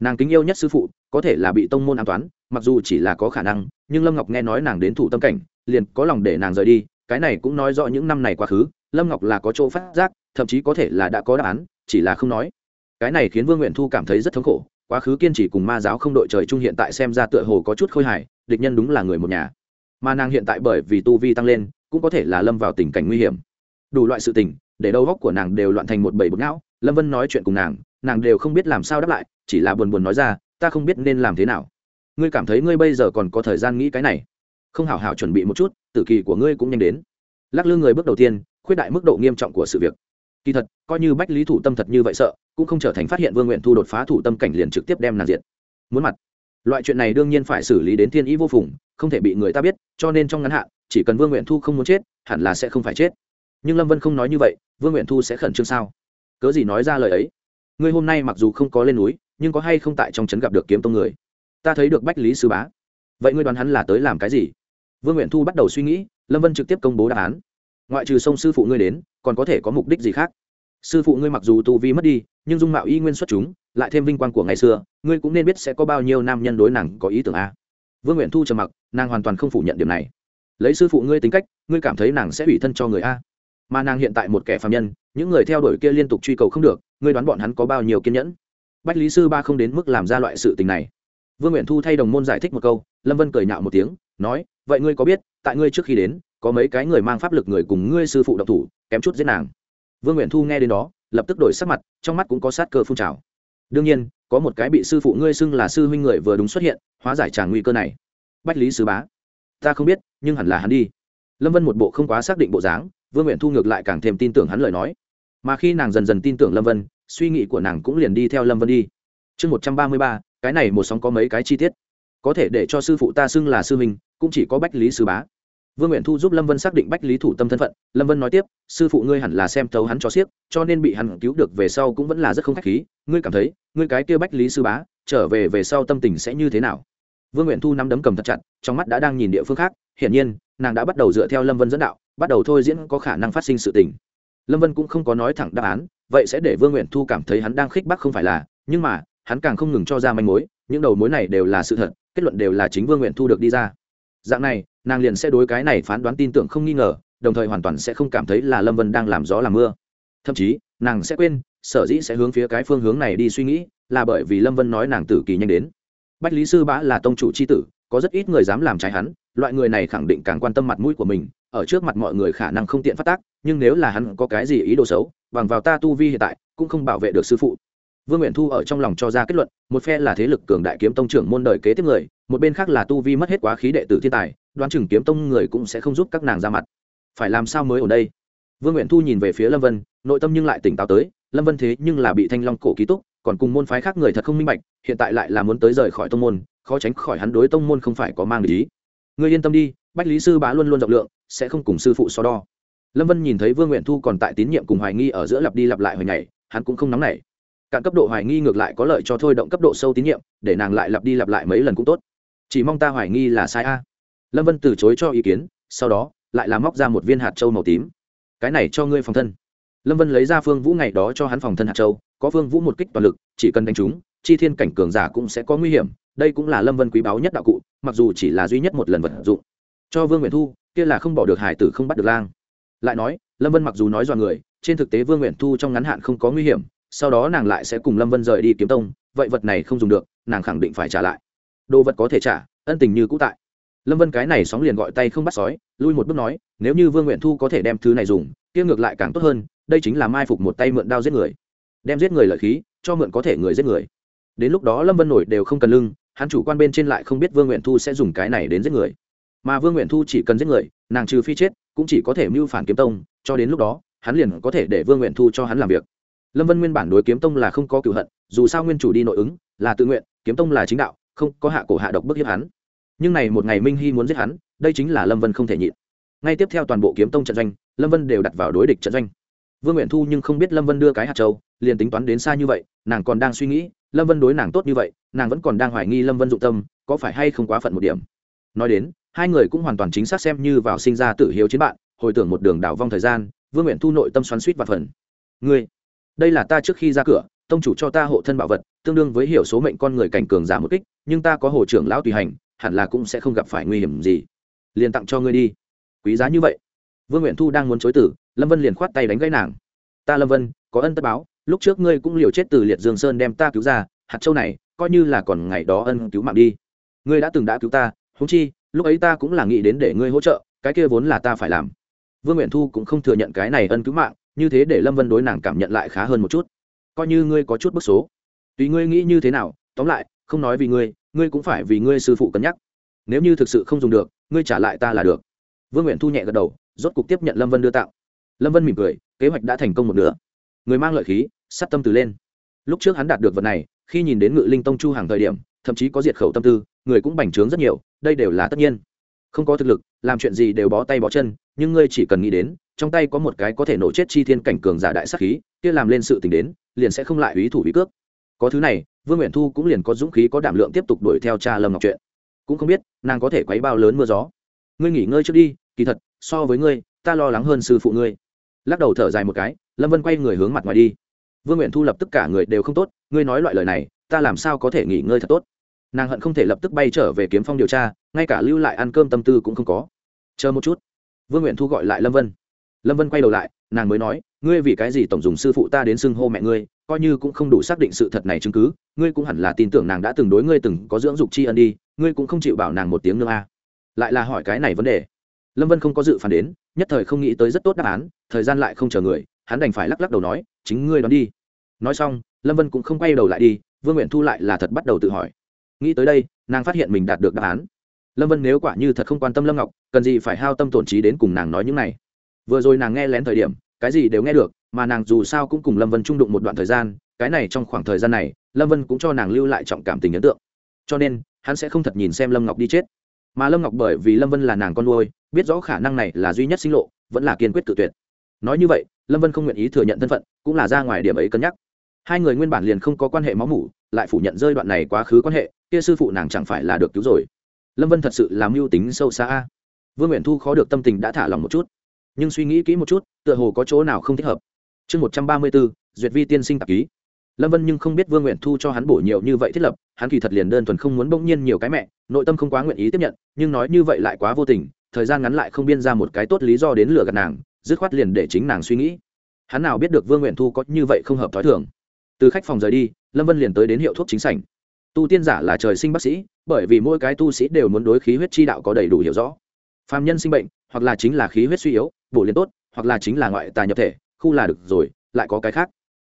Nàng kính yêu nhất sư phụ, có thể là bị tông môn an toán, mặc dù chỉ là có khả năng, nhưng lâm ngọc nghe nói nàng đến thủ tâm cảnh, liền có lòng để nàng rời đi, cái này cũng nói rõ những năm này quá khứ, lâm ngọc là có chỗ phát giác, thậm chí có thể là đã có đáp án, chỉ là không nói. Cái này khiến vương nguyện thu cảm thấy rất thống khổ, quá khứ kiên trì cùng ma giáo không đội trời chung hiện tại xem ra tựa hồ có chút khôi hài, địch nhân đúng là người một nhà. Mà nàng hiện tại bởi vì tu vi tăng lên, cũng có thể là lâm vào tình cảnh nguy hiểm. Đủ loại sự tình để đầu góc của nàng đều loạn thành một bầy bột não lâm vân nói chuyện cùng nàng nàng đều không biết làm sao đáp lại, chỉ là buồn buồn nói ra, ta không biết nên làm thế nào. Ngươi cảm thấy ngươi bây giờ còn có thời gian nghĩ cái này? Không hảo hảo chuẩn bị một chút, tử kỳ của ngươi cũng nhanh đến. Lắc lư người bước đầu tiên, khuyết đại mức độ nghiêm trọng của sự việc. Kỳ thật, coi như bách lý thủ tâm thật như vậy sợ, cũng không trở thành phát hiện vương nguyện thu đột phá thủ tâm cảnh liền trực tiếp đem nàng diệt. Muốn mặt. Loại chuyện này đương nhiên phải xử lý đến thiên ý vô phùng, không thể bị người ta biết, cho nên trong ngắn hạn, chỉ cần vương nguyện thu không muốn chết, hẳn là sẽ không phải chết nhưng lâm vân không nói như vậy vương nguyện thu sẽ khẩn trương sao cớ gì nói ra lời ấy ngươi hôm nay mặc dù không có lên núi nhưng có hay không tại trong trấn gặp được kiếm tông người ta thấy được bách lý sư bá vậy ngươi đoán hắn là tới làm cái gì vương nguyện thu bắt đầu suy nghĩ lâm vân trực tiếp công bố đáp án ngoại trừ sông sư phụ ngươi đến còn có thể có mục đích gì khác sư phụ ngươi mặc dù tu vi mất đi nhưng dung mạo y nguyên xuất chúng lại thêm vinh quang của ngày xưa ngươi cũng nên biết sẽ có bao nhiêu nam nhân đối nàng có ý tưởng a vương nguyện thu trầm mặc nàng hoàn toàn không phủ nhận điểm này lấy sư phụ ngươi tính cách ngươi cảm thấy nàng sẽ ủy thân cho người a mà nàng hiện tại một kẻ phạm nhân, những người theo đuổi kia liên tục truy cầu không được, ngươi đoán bọn hắn có bao nhiêu kiên nhẫn? Bách lý sư ba không đến mức làm ra loại sự tình này. Vương nguyện thu thay đồng môn giải thích một câu, lâm vân cười nhạo một tiếng, nói, vậy ngươi có biết, tại ngươi trước khi đến, có mấy cái người mang pháp lực người cùng ngươi sư phụ độc thủ, kém chút giết nàng? Vương nguyện thu nghe đến đó, lập tức đổi sắc mặt, trong mắt cũng có sát cơ phun trào. Đương nhiên, có một cái bị sư phụ ngươi xưng là sư huynh người vừa đúng xuất hiện, hóa giải tràn nguy cơ này. Bách lý sứ bá, ta không biết, nhưng hẳn là hắn đi lâm vân một bộ không quá xác định bộ dáng, vương nguyện thu ngược lại càng thêm tin tưởng hắn lời nói. Mà khi nàng dần dần tin tưởng lâm vân, suy nghĩ của nàng cũng liền đi theo lâm vân đi. Chương một trăm ba mươi ba, cái này một sóng có mấy cái chi tiết? Có thể để cho sư phụ ta xưng là sư minh cũng chỉ có bách lý sư bá. Vương nguyện thu giúp lâm vân xác định bách lý thủ tâm thân phận, lâm vân nói tiếp, sư phụ ngươi hẳn là xem thấu hắn cho xiếc, cho nên bị hắn cứu được về sau cũng vẫn là rất không k h á c h khí, ngươi cảm thấy, ngươi cái kia bách lý sư bá, trở về về sau tâm tình sẽ như thế nào? Vương nguyện thu nắm đấm cầm thật chặt, trong mắt đã đang nhìn địa phương khác, hiển nhiên nàng đã bắt đầu dựa theo lâm vân dẫn đạo, bắt đầu thôi diễn có khả năng phát sinh sự tình. Lâm vân cũng không có nói thẳng đáp án, vậy sẽ để vương nguyện thu cảm thấy hắn đang khích bác không phải là, nhưng mà, hắn càng không ngừng cho ra manh mối, những đầu mối này đều là sự thật, kết luận đều là chính vương nguyện thu được đi ra. Dạng này, nàng liền sẽ đối cái này phán đoán tin tưởng không nghi ngờ, đồng thời hoàn toàn sẽ không cảm thấy là lâm vân đang làm gió làm mưa. Thậm chí, nàng sẽ quên, sở dĩ sẽ hướng phía cái phương hướng này đi suy nghĩ, là bởi vì lâm vân nói nàng tử kỳ nhanh đến. Bách lý sư bá là tông chủ c h i tử, có rất ít người dám làm trái hắn loại người này khẳng định càng quan tâm mặt mũi của mình, ở trước mặt mọi người khả năng không tiện phát tác, nhưng nếu là hắn có cái gì ý đồ xấu, bằng vào ta tu vi hiện tại, cũng không bảo vệ được sư phụ. Vương nguyện thu ở trong lòng cho ra kết luận, một phe là thế lực cường đại kiếm tông trưởng môn đời kế tiếp người, một bên khác là tu vi mất hết quá khí đệ tử thiên tài, đoán chừng kiếm tông người cũng sẽ không giúp các nàng ra mặt. Phải làm sao mới ở đây? Vương nguyện thu nhìn về phía lâm vân, nội tâm nhưng lại tỉnh táo tới, lâm vân thế nhưng là bị thanh long cổ ký túc, còn cùng môn phái khác người thật không minh bạch, hiện tại lại là muốn tới rời khỏi tông môn, khó tránh khỏi hắn đối tông môn không phải có mang lý ngươi yên tâm đi, bách lý sư bá luôn luôn rộng lượng, sẽ không cùng sư phụ so đo. Lâm vân nhìn thấy vương nguyện thu còn tại tín nhiệm cùng hoài nghi ở giữa lặp đi lặp lại hồi ngày hắn cũng không nóng nảy. Cạn cấp độ hoài nghi ngược lại có lợi cho thôi động cấp độ sâu tín nhiệm, để nàng lại lặp đi lặp lại mấy lần cũng tốt. Chỉ mong ta hoài nghi là sai a. Lâm vân từ chối cho ý kiến, sau đó, lại làm móc ra một viên hạt trâu màu tím. Cái này cho ngươi phòng thân. Lâm vân lấy ra phương vũ ngày đó cho hắn phòng thân hạt châu, có phương vũ một kích toàn lực, chỉ cần đánh chúng, chi thiên cảnh cường giả cũng sẽ có nguy hiểm đây cũng là lâm vân quý báu nhất đạo cụ, mặc dù chỉ là duy nhất một lần vật dụng. Cho vương nguyện thu, kia là không bỏ được hải tử không bắt được lang. Lại nói, lâm vân mặc dù nói dọa người, trên thực tế vương nguyện thu trong ngắn hạn không có nguy hiểm, sau đó nàng lại sẽ cùng lâm vân rời đi kiếm tông, vậy vật này không dùng được, nàng khẳng định phải trả lại. Đồ vật có thể trả, ân tình như cũ tại. Lâm vân cái này sóng liền gọi tay không bắt sói, lui một bước nói, nếu như vương nguyện thu có thể đem thứ này dùng, kia ngược lại càng tốt hơn, đây chính là mai phục một tay mượn đao giết người. Đem giết người lợi khí, cho mượn có thể người giết người. Đến lúc đó lâm vân nổi đều không cần lưng hắn chủ quan bên trên lại không biết vương nguyện thu sẽ dùng cái này đến giết người. Mà vương nguyện thu chỉ cần giết người, nàng trừ phi chết, cũng chỉ có thể mưu phản kiếm tông, cho đến lúc đó, hắn liền có thể để vương nguyện thu cho hắn làm việc. Lâm vân nguyên bản đối kiếm tông là không có cựu hận, dù sao nguyên chủ đi nội ứng, là tự nguyện, kiếm tông là chính đạo, không có hạ cổ hạ độc bức hiếp hắn. Nhưng này một ngày minh hy muốn giết hắn, đây chính là lâm vân không thể nhịn. Ngay tiếp theo toàn bộ kiếm tông trận doanh, lâm vân đều đặt vào đối địch trận doanh. Vương nguyện thu nhưng không biết lâm vân đưa cái hạt châu, liền tính toán đến xa như vậy, nàng còn đang suy nghĩ lâm vân đối nàng tốt như vậy, nàng vẫn còn đang hoài nghi lâm vân dụng tâm, có phải hay không quá phận một điểm? Nói đến, hai người cũng hoàn toàn chính xác xem như vào sinh ra tự hiếu chiến bạn, hồi tưởng một đường đảo vong thời gian, vương nguyện thu nội tâm xoắn suýt và phần ngươi, đây là ta trước khi ra cửa, tông chủ cho ta hộ thân bảo vật, tương đương với hiểu số mệnh con người cảnh cường giả một kích, nhưng ta có hồ trưởng lão tùy hành, hẳn là cũng sẽ không gặp phải nguy hiểm gì. Liền tặng cho ngươi đi. Quý giá như vậy. Vương nguyện thu đang muốn chối tử lâm vân liền khoát tay đánh gãy nàng. Ta lâm vân, có ân tất báo lúc trước ngươi cũng liều chết từ liệt dương sơn đem ta cứu ra, hạt châu này, coi như là còn ngày đó ân cứu mạng đi. Ngươi đã từng đã cứu ta húng chi, lúc ấy ta cũng là nghĩ đến để ngươi hỗ trợ, cái kia vốn là ta phải làm. Vương nguyện thu cũng không thừa nhận cái này ân cứu mạng, như thế để lâm vân đối nàng cảm nhận lại khá hơn một chút. Coi như ngươi có chút bức số. Tùy ngươi nghĩ như thế nào, tóm lại, không nói vì ngươi ngươi cũng phải vì ngươi sư phụ cân nhắc. Nếu như thực sự không dùng được, ngươi trả lại ta là được. Vương nguyện thu nhẹ gật đầu, rốt cục tiếp nhận lâm vân đưa tạo lâm vân mỉm cười, kế hoạch đã thành công một nửa người mang lợi khí, sát tâm từ lên. Lúc trước hắn đạt được vật này, khi nhìn đến ngự linh tông chu hàng thời điểm, thậm chí có diệt khẩu tâm tư, người cũng bành trướng rất nhiều, đây đều là tất nhiên. Không có thực lực, làm chuyện gì đều bó tay bó chân, nhưng ngươi chỉ cần nghĩ đến, trong tay có một cái có thể nổ chết chi thiên cảnh cường giả đại sắc khí, kia làm lên sự tình đến, liền sẽ không lại ý thủ ý cước. Có thứ này, vương nguyện thu cũng liền có dũng khí có đảm lượng tiếp tục đuổi theo cha lâm ngọc chuyện. Cũng không biết, nàng có thể quấy bao lớn mưa gió. Ngươi nghỉ ngơi trước đi, kỳ thật, so với ngươi, ta lo lắng hơn sư phụ ngươi. Lắc đầu thở dài một cái lâm vân quay người hướng mặt ngoài đi. Vương nguyện thu lập tức cả người đều không tốt, ngươi nói loại lời này, ta làm sao có thể nghỉ ngơi thật tốt? Nàng hận không thể lập tức bay trở về kiếm phong điều tra, ngay cả lưu lại ăn cơm tâm tư cũng không có. Chờ một chút. Vương nguyện thu gọi lại lâm vân. Lâm vân quay đầu lại, nàng mới nói, ngươi vì cái gì tổng dùng sư phụ ta đến xưng hô mẹ ngươi, coi như cũng không đủ xác định sự thật này chứng cứ, ngươi cũng hẳn là tin tưởng nàng đã từng đối ngươi từng có dưỡng dục tri ân đi, ngươi cũng không chịu bảo nàng một tiếng nữa a. À. lại là hỏi cái này vấn đề. Lâm vân không có dự phản đến, nhất thời không nghĩ tới rất tốt đáp án, thời gian lại không chờ người hắn đành phải lắc lắc đầu nói, chính ngươi đón đi. Nói xong, lâm vân cũng không quay đầu lại đi, vương nguyện thu lại là thật bắt đầu tự hỏi. Nghĩ tới đây, nàng phát hiện mình đạt được đáp án. Lâm vân nếu quả như thật không quan tâm lâm ngọc, cần gì phải hao tâm tổn trí đến cùng nàng nói những này. Vừa rồi nàng nghe lén thời điểm, cái gì đều nghe được, mà nàng dù sao cũng cùng lâm vân trung đụng một đoạn thời gian, cái này trong khoảng thời gian này, lâm vân cũng cho nàng lưu lại trọng cảm tình ấn tượng. Cho nên, hắn sẽ không thật nhìn xem lâm ngọc đi chết. Mà lâm ngọc bởi vì lâm vân là nàng con nuôi, biết rõ khả năng này là duy nhất sinh lộ, vẫn là kiên quyết tự tuyệt. Nói như vậy lâm vân không nguyện ý thừa nhận thân phận, cũng là ra ngoài điểm ấy cân nhắc. Hai người nguyên bản liền không có quan hệ máu mủ, lại phủ nhận rơi đoạn này quá khứ quan hệ, kia sư phụ nàng chẳng phải là được cứu rồi. Lâm vân thật sự làm mưu tính sâu xa vương nguyện thu khó được tâm tình đã thả lòng một chút. Nhưng suy nghĩ kỹ một chút, tựa hồ có chỗ nào không thích hợp. Chương một trăm ba mươi bốn, duyệt vi tiên sinh tạp ký. Lâm vân nhưng không biết vương nguyện thu cho hắn bổ nhiều như vậy thiết lập, hắn kỳ thật liền đơn thuần không muốn bỗng nhiên nhiều cái mẹ, nội tâm không quá nguyện ý tiếp nhận, nhưng nói như vậy lại quá vô tình, thời gian ngắn lại không biên ra một cái tốt lý do đến lừa gạt nàng dứt khoát liền để chính nàng suy nghĩ. Hắn nào biết được vương nguyện thu có như vậy không hợp t h ó i thường. Từ khách phòng rời đi, lâm vân liền tới đến hiệu thuốc chính sảnh. Tu tiên giả là trời sinh bác sĩ, bởi vì mỗi cái tu sĩ đều muốn đối khí huyết chi đạo có đầy đủ hiểu rõ. Phạm nhân sinh bệnh, hoặc là chính là khí huyết suy yếu, bổ liền tốt, hoặc là chính là ngoại tà nhập thể, khu là được rồi, lại có cái khác.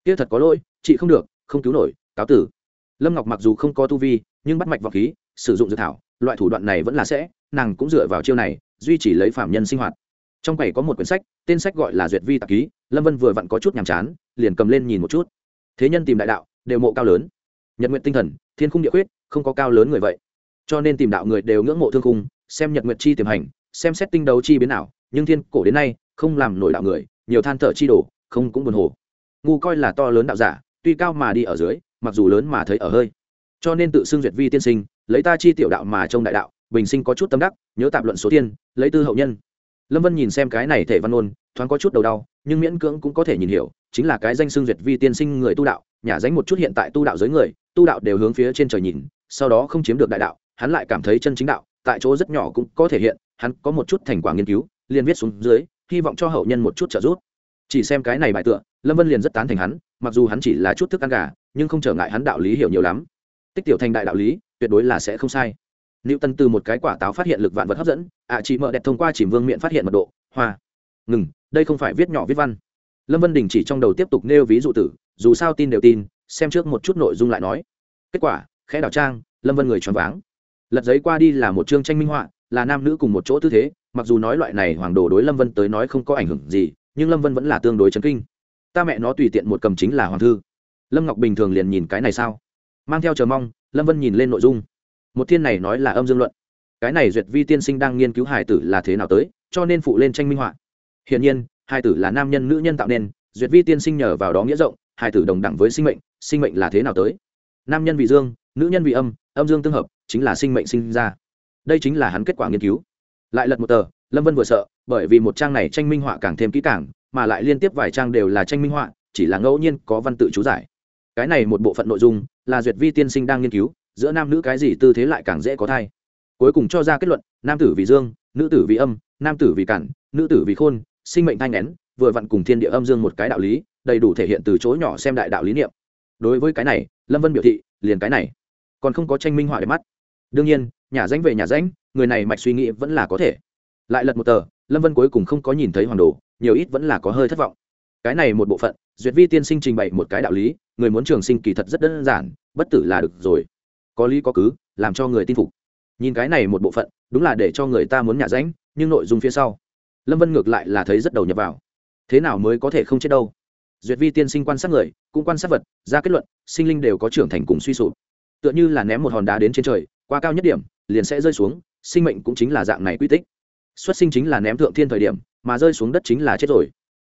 Kia thật có lỗi, chị không được, không cứu nổi, cáo tử. Lâm ngọc mặc dù không có tu vi, nhưng bắt mạch vào khí, sử dụng dược thảo, loại thủ đoạn này vẫn là sẽ, nàng cũng dựa vào chiêu này, duy trì lấy phạm nhân sinh hoạt trong quầy có một quyển sách, tên sách gọi là duyệt vi tạp ký, lâm vân vừa vặn có chút nhàm chán, liền cầm lên nhìn một chút. Thế nhân tìm đại đạo, đều mộ cao lớn. Nhật nguyện tinh thần, thiên khung địa khuyết, không có cao lớn người vậy. Cho nên tìm đạo người đều ngưỡng mộ thương khung, xem nhật nguyện chi tiềm hành, xem xét tinh đấu chi biến nào nhưng thiên cổ đến nay, không làm nổi đạo người, nhiều than thở chi đổ không cũng buồn hồ. Ngu coi là to lớn đạo giả, tuy cao mà đi ở dưới, mặc dù lớn mà thấy ở hơi. Cho nên tự xưng duyệt vi tiên sinh, lấy ta chi tiểu đạo mà trông đại đạo, bình sinh có chút tâm đắc, nhớ tạp luận số tiên, lấy tư hậu nhân lâm vân nhìn xem cái này thể văn ôn thoáng có chút đầu đau, nhưng miễn cưỡng cũng có thể nhìn hiểu, chính là cái danh xương duyệt vi tiên sinh người tu đạo, nhả danh một chút hiện tại tu đạo giới người, tu đạo đều hướng phía trên trời nhìn, sau đó không chiếm được đại đạo, hắn lại cảm thấy chân chính đạo, tại chỗ rất nhỏ cũng có thể hiện, hắn có một chút thành quả nghiên cứu, liền viết xuống dưới, hy vọng cho hậu nhân một chút trợ giúp. Chỉ xem cái này bài tựa, lâm vân liền rất tán thành hắn, mặc dù hắn chỉ là chút thức ăn gà, nhưng không trở ngại hắn đạo lý hiểu nhiều lắm. Tích tiểu thành đại đạo lý, tuyệt đối là sẽ không sai. Lưu Tân từ một cái quả táo phát hiện lực vạn vật hấp dẫn, ạ à chỉ mở đẹp thông qua chìm vương miệng phát hiện mật độ, hoa. Ngừng, đây không phải viết nhỏ viết văn. Lâm Vân Đình chỉ trong đầu tiếp tục nêu ví dụ tử, dù sao tin đều tin, xem trước một chút nội dung lại nói. Kết quả, khẽ đảo trang, Lâm Vân người choáng váng. Lật giấy qua đi là một chương tranh minh họa, là nam nữ cùng một chỗ tư thế, mặc dù nói loại này hoàng đồ đối Lâm Vân tới nói không có ảnh hưởng gì, nhưng Lâm Vân vẫn là tương đối chấn kinh. Ta mẹ nó tùy tiện một cầm chính là hoàng thư. Lâm Ngọc bình thường liền nhìn cái này sao? Mang theo chờ mong, Lâm Vân nhìn lên nội dung một thiên này nói là âm dương luận. Cái này duyệt vi tiên sinh đang nghiên cứu hài tử là thế nào tới, cho nên phụ lên tranh minh họa. Hiển nhiên, hài tử là nam nhân nữ nhân tạo nên, duyệt vi tiên sinh nhờ vào đó nghĩa rộng, hài tử đồng đẳng với sinh mệnh sinh mệnh là thế nào tới? Nam nhân vị dương, nữ nhân vị âm âm dương tương hợp, chính là sinh mệnh sinh ra. Đây chính là hắn kết quả nghiên cứu. Lại lật một tờ, lâm vân vừa sợ, bởi vì một trang này tranh minh họa càng thêm kỹ càng, mà lại liên tiếp vài trang đều là tranh minh họa, chỉ là ngẫu nhiên có văn tự chú giải. Cái này một bộ phận nội dung là duyệt vi tiên sinh đang nghiên cứu giữa nam nữ cái gì tư thế lại càng dễ có thai. Cuối cùng cho ra kết luận, nam tử vì dương, nữ tử vì âm, nam tử vì cản, nữ tử vì khôn, sinh mệnh thanh nén vừa vặn cùng thiên địa âm dương một cái đạo lý, đầy đủ thể hiện từ chỗ nhỏ xem đại đạo lý niệm. Đối với cái này, lâm vân biểu thị, liền cái này. Còn không có tranh minh họa để mắt. Đương nhiên, nhà danh về nhà danh người này mạch suy nghĩ vẫn là có thể. Lại lật một tờ, lâm vân cuối cùng không có nhìn thấy hoàng đồ, nhiều ít vẫn là có hơi thất vọng. Cái này một bộ phận, duyệt vi tiên sinh trình bày một cái đạo lý, người muốn trường sinh kỳ thật rất đơn giản, bất tử là được rồi có lý có cứ, làm cho người tin phục. Nhìn cái này một bộ phận, đúng là để cho người ta muốn nhả ránh nhưng nội dung phía sau. Lâm vân ngược lại là thấy rất đầu nhập vào. Thế nào mới có thể không chết đâu? Duyệt vi tiên sinh quan sát người, cũng quan sát vật, ra kết luận, sinh linh đều có trưởng thành cùng suy sụp. Tựa như là ném một hòn đá đến trên trời, qua cao nhất điểm, liền sẽ rơi xuống, sinh mệnh cũng chính là dạng này quy tích. Xuất sinh chính là ném thượng thiên thời điểm, mà rơi xuống đất chính là chết rồi.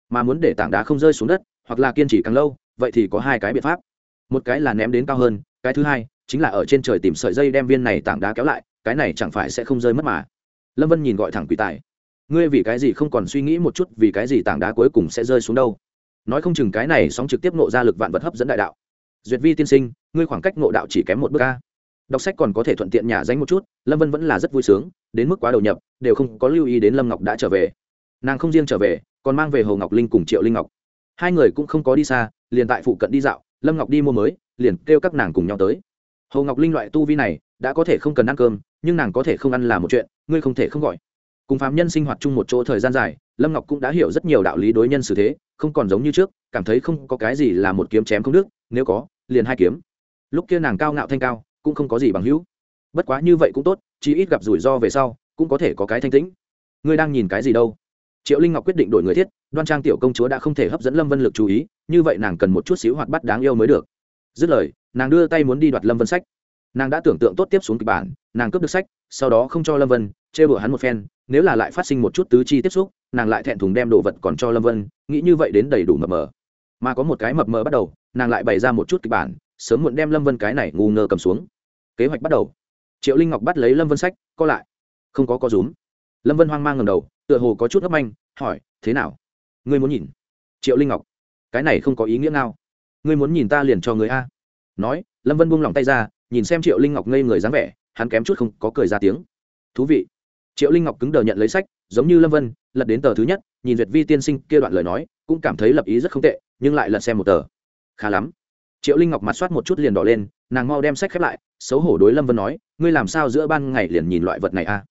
Mà muốn để tảng đá không rơi xuống đất, hoặc là kiên trì càng lâu, vậy thì có hai cái biện pháp. Một cái là ném đến cao hơn, cái thứ hai chính là ở trên trời tìm sợi dây đem viên này tảng đá kéo lại, cái này chẳng phải sẽ không rơi mất mà. Lâm vân nhìn gọi thẳng quỷ tài. Ngươi vì cái gì không còn suy nghĩ một chút vì cái gì tảng đá cuối cùng sẽ rơi xuống đâu? Nói không chừng cái này sóng trực tiếp nộ ra lực vạn vật hấp dẫn đại đạo. Duyệt vi tiên sinh, ngươi khoảng cách nộ đạo chỉ kém một bước ca đọc sách còn có thể thuận tiện nhà danh một chút, lâm vân vẫn là rất vui sướng, đến mức quá đầu nhập, đều không có lưu ý đến lâm ngọc đã trở về. Nàng không riêng trở về, còn mang về hồ ngọc linh cùng triệu linh ngọc. Hai người cũng không có đi xa, liền tại phụ cận đi dạo, lâm ngọc đi mua mới, liền kêu các nàng cùng nhau tới hồ ngọc linh loại tu vi này, đã có thể không cần ăn cơm, nhưng nàng có thể không ăn là một chuyện, ngươi không thể không gọi. Cùng phạm nhân sinh hoạt chung một chỗ thời gian dài, lâm ngọc cũng đã hiểu rất nhiều đạo lý đối nhân xử thế, không còn giống như trước, cảm thấy không có cái gì là một kiếm chém không đức nếu có, liền hai kiếm. Lúc kia nàng cao ngạo thanh cao, cũng không có gì bằng hữu. Bất quá như vậy cũng tốt chỉ ít gặp rủi ro về sau, cũng có thể có cái thanh tĩnh. Ngươi đang nhìn cái gì đâu? Triệu linh ngọc quyết định đổi người thiết, đoan trang tiểu công chúa đã không thể hấp dẫn lâm vân lực chú ý, như vậy nàng cần một chút xíu hoạt bắt đáng yêu mới được. Dứt lời nàng đưa tay muốn đi đoạt lâm vân sách. Nàng đã tưởng tượng tốt tiếp xuống kịch bản, nàng cướp được sách, sau đó không cho lâm vân, chê bửa hắn một phen, nếu là lại phát sinh một chút tứ chi tiếp xúc, nàng lại thẹn thùng đem đồ vật còn cho lâm vân, nghĩ như vậy đến đầy đủ mập mờ. Mà có một cái mập mờ bắt đầu, nàng lại bày ra một chút kịch bản, sớm muộn đem lâm vân cái này ngu ngơ cầm xuống. Kế hoạch bắt đầu. Triệu linh ngọc bắt lấy lâm vân sách, co lại. Không có co rúm. Lâm vân hoang mang ngầm đầu, tựa hồ có chút ngấp anh hỏi, thế nào? Ngươi muốn nhìn? Triệu linh ngọc, cái này không có ý nghĩa nào ngươi muốn nhìn ta liền cho người a nói, lâm vân buông lỏng tay ra, nhìn xem triệu linh ngọc ngây người dáng vẻ, hắn kém chút không có cười ra tiếng. Thú vị. Triệu linh ngọc cứng đờ nhận lấy sách, giống như lâm vân, lật đến tờ thứ nhất, nhìn duyệt vi tiên sinh kia đoạn lời nói, cũng cảm thấy lập ý rất không tệ, nhưng lại lật xem một tờ. Khá lắm. Triệu linh ngọc mặt soát một chút liền đỏ lên, nàng mau đem sách khép lại, xấu hổ đối lâm vân nói, ngươi làm sao giữa ban ngày liền nhìn loại vật này a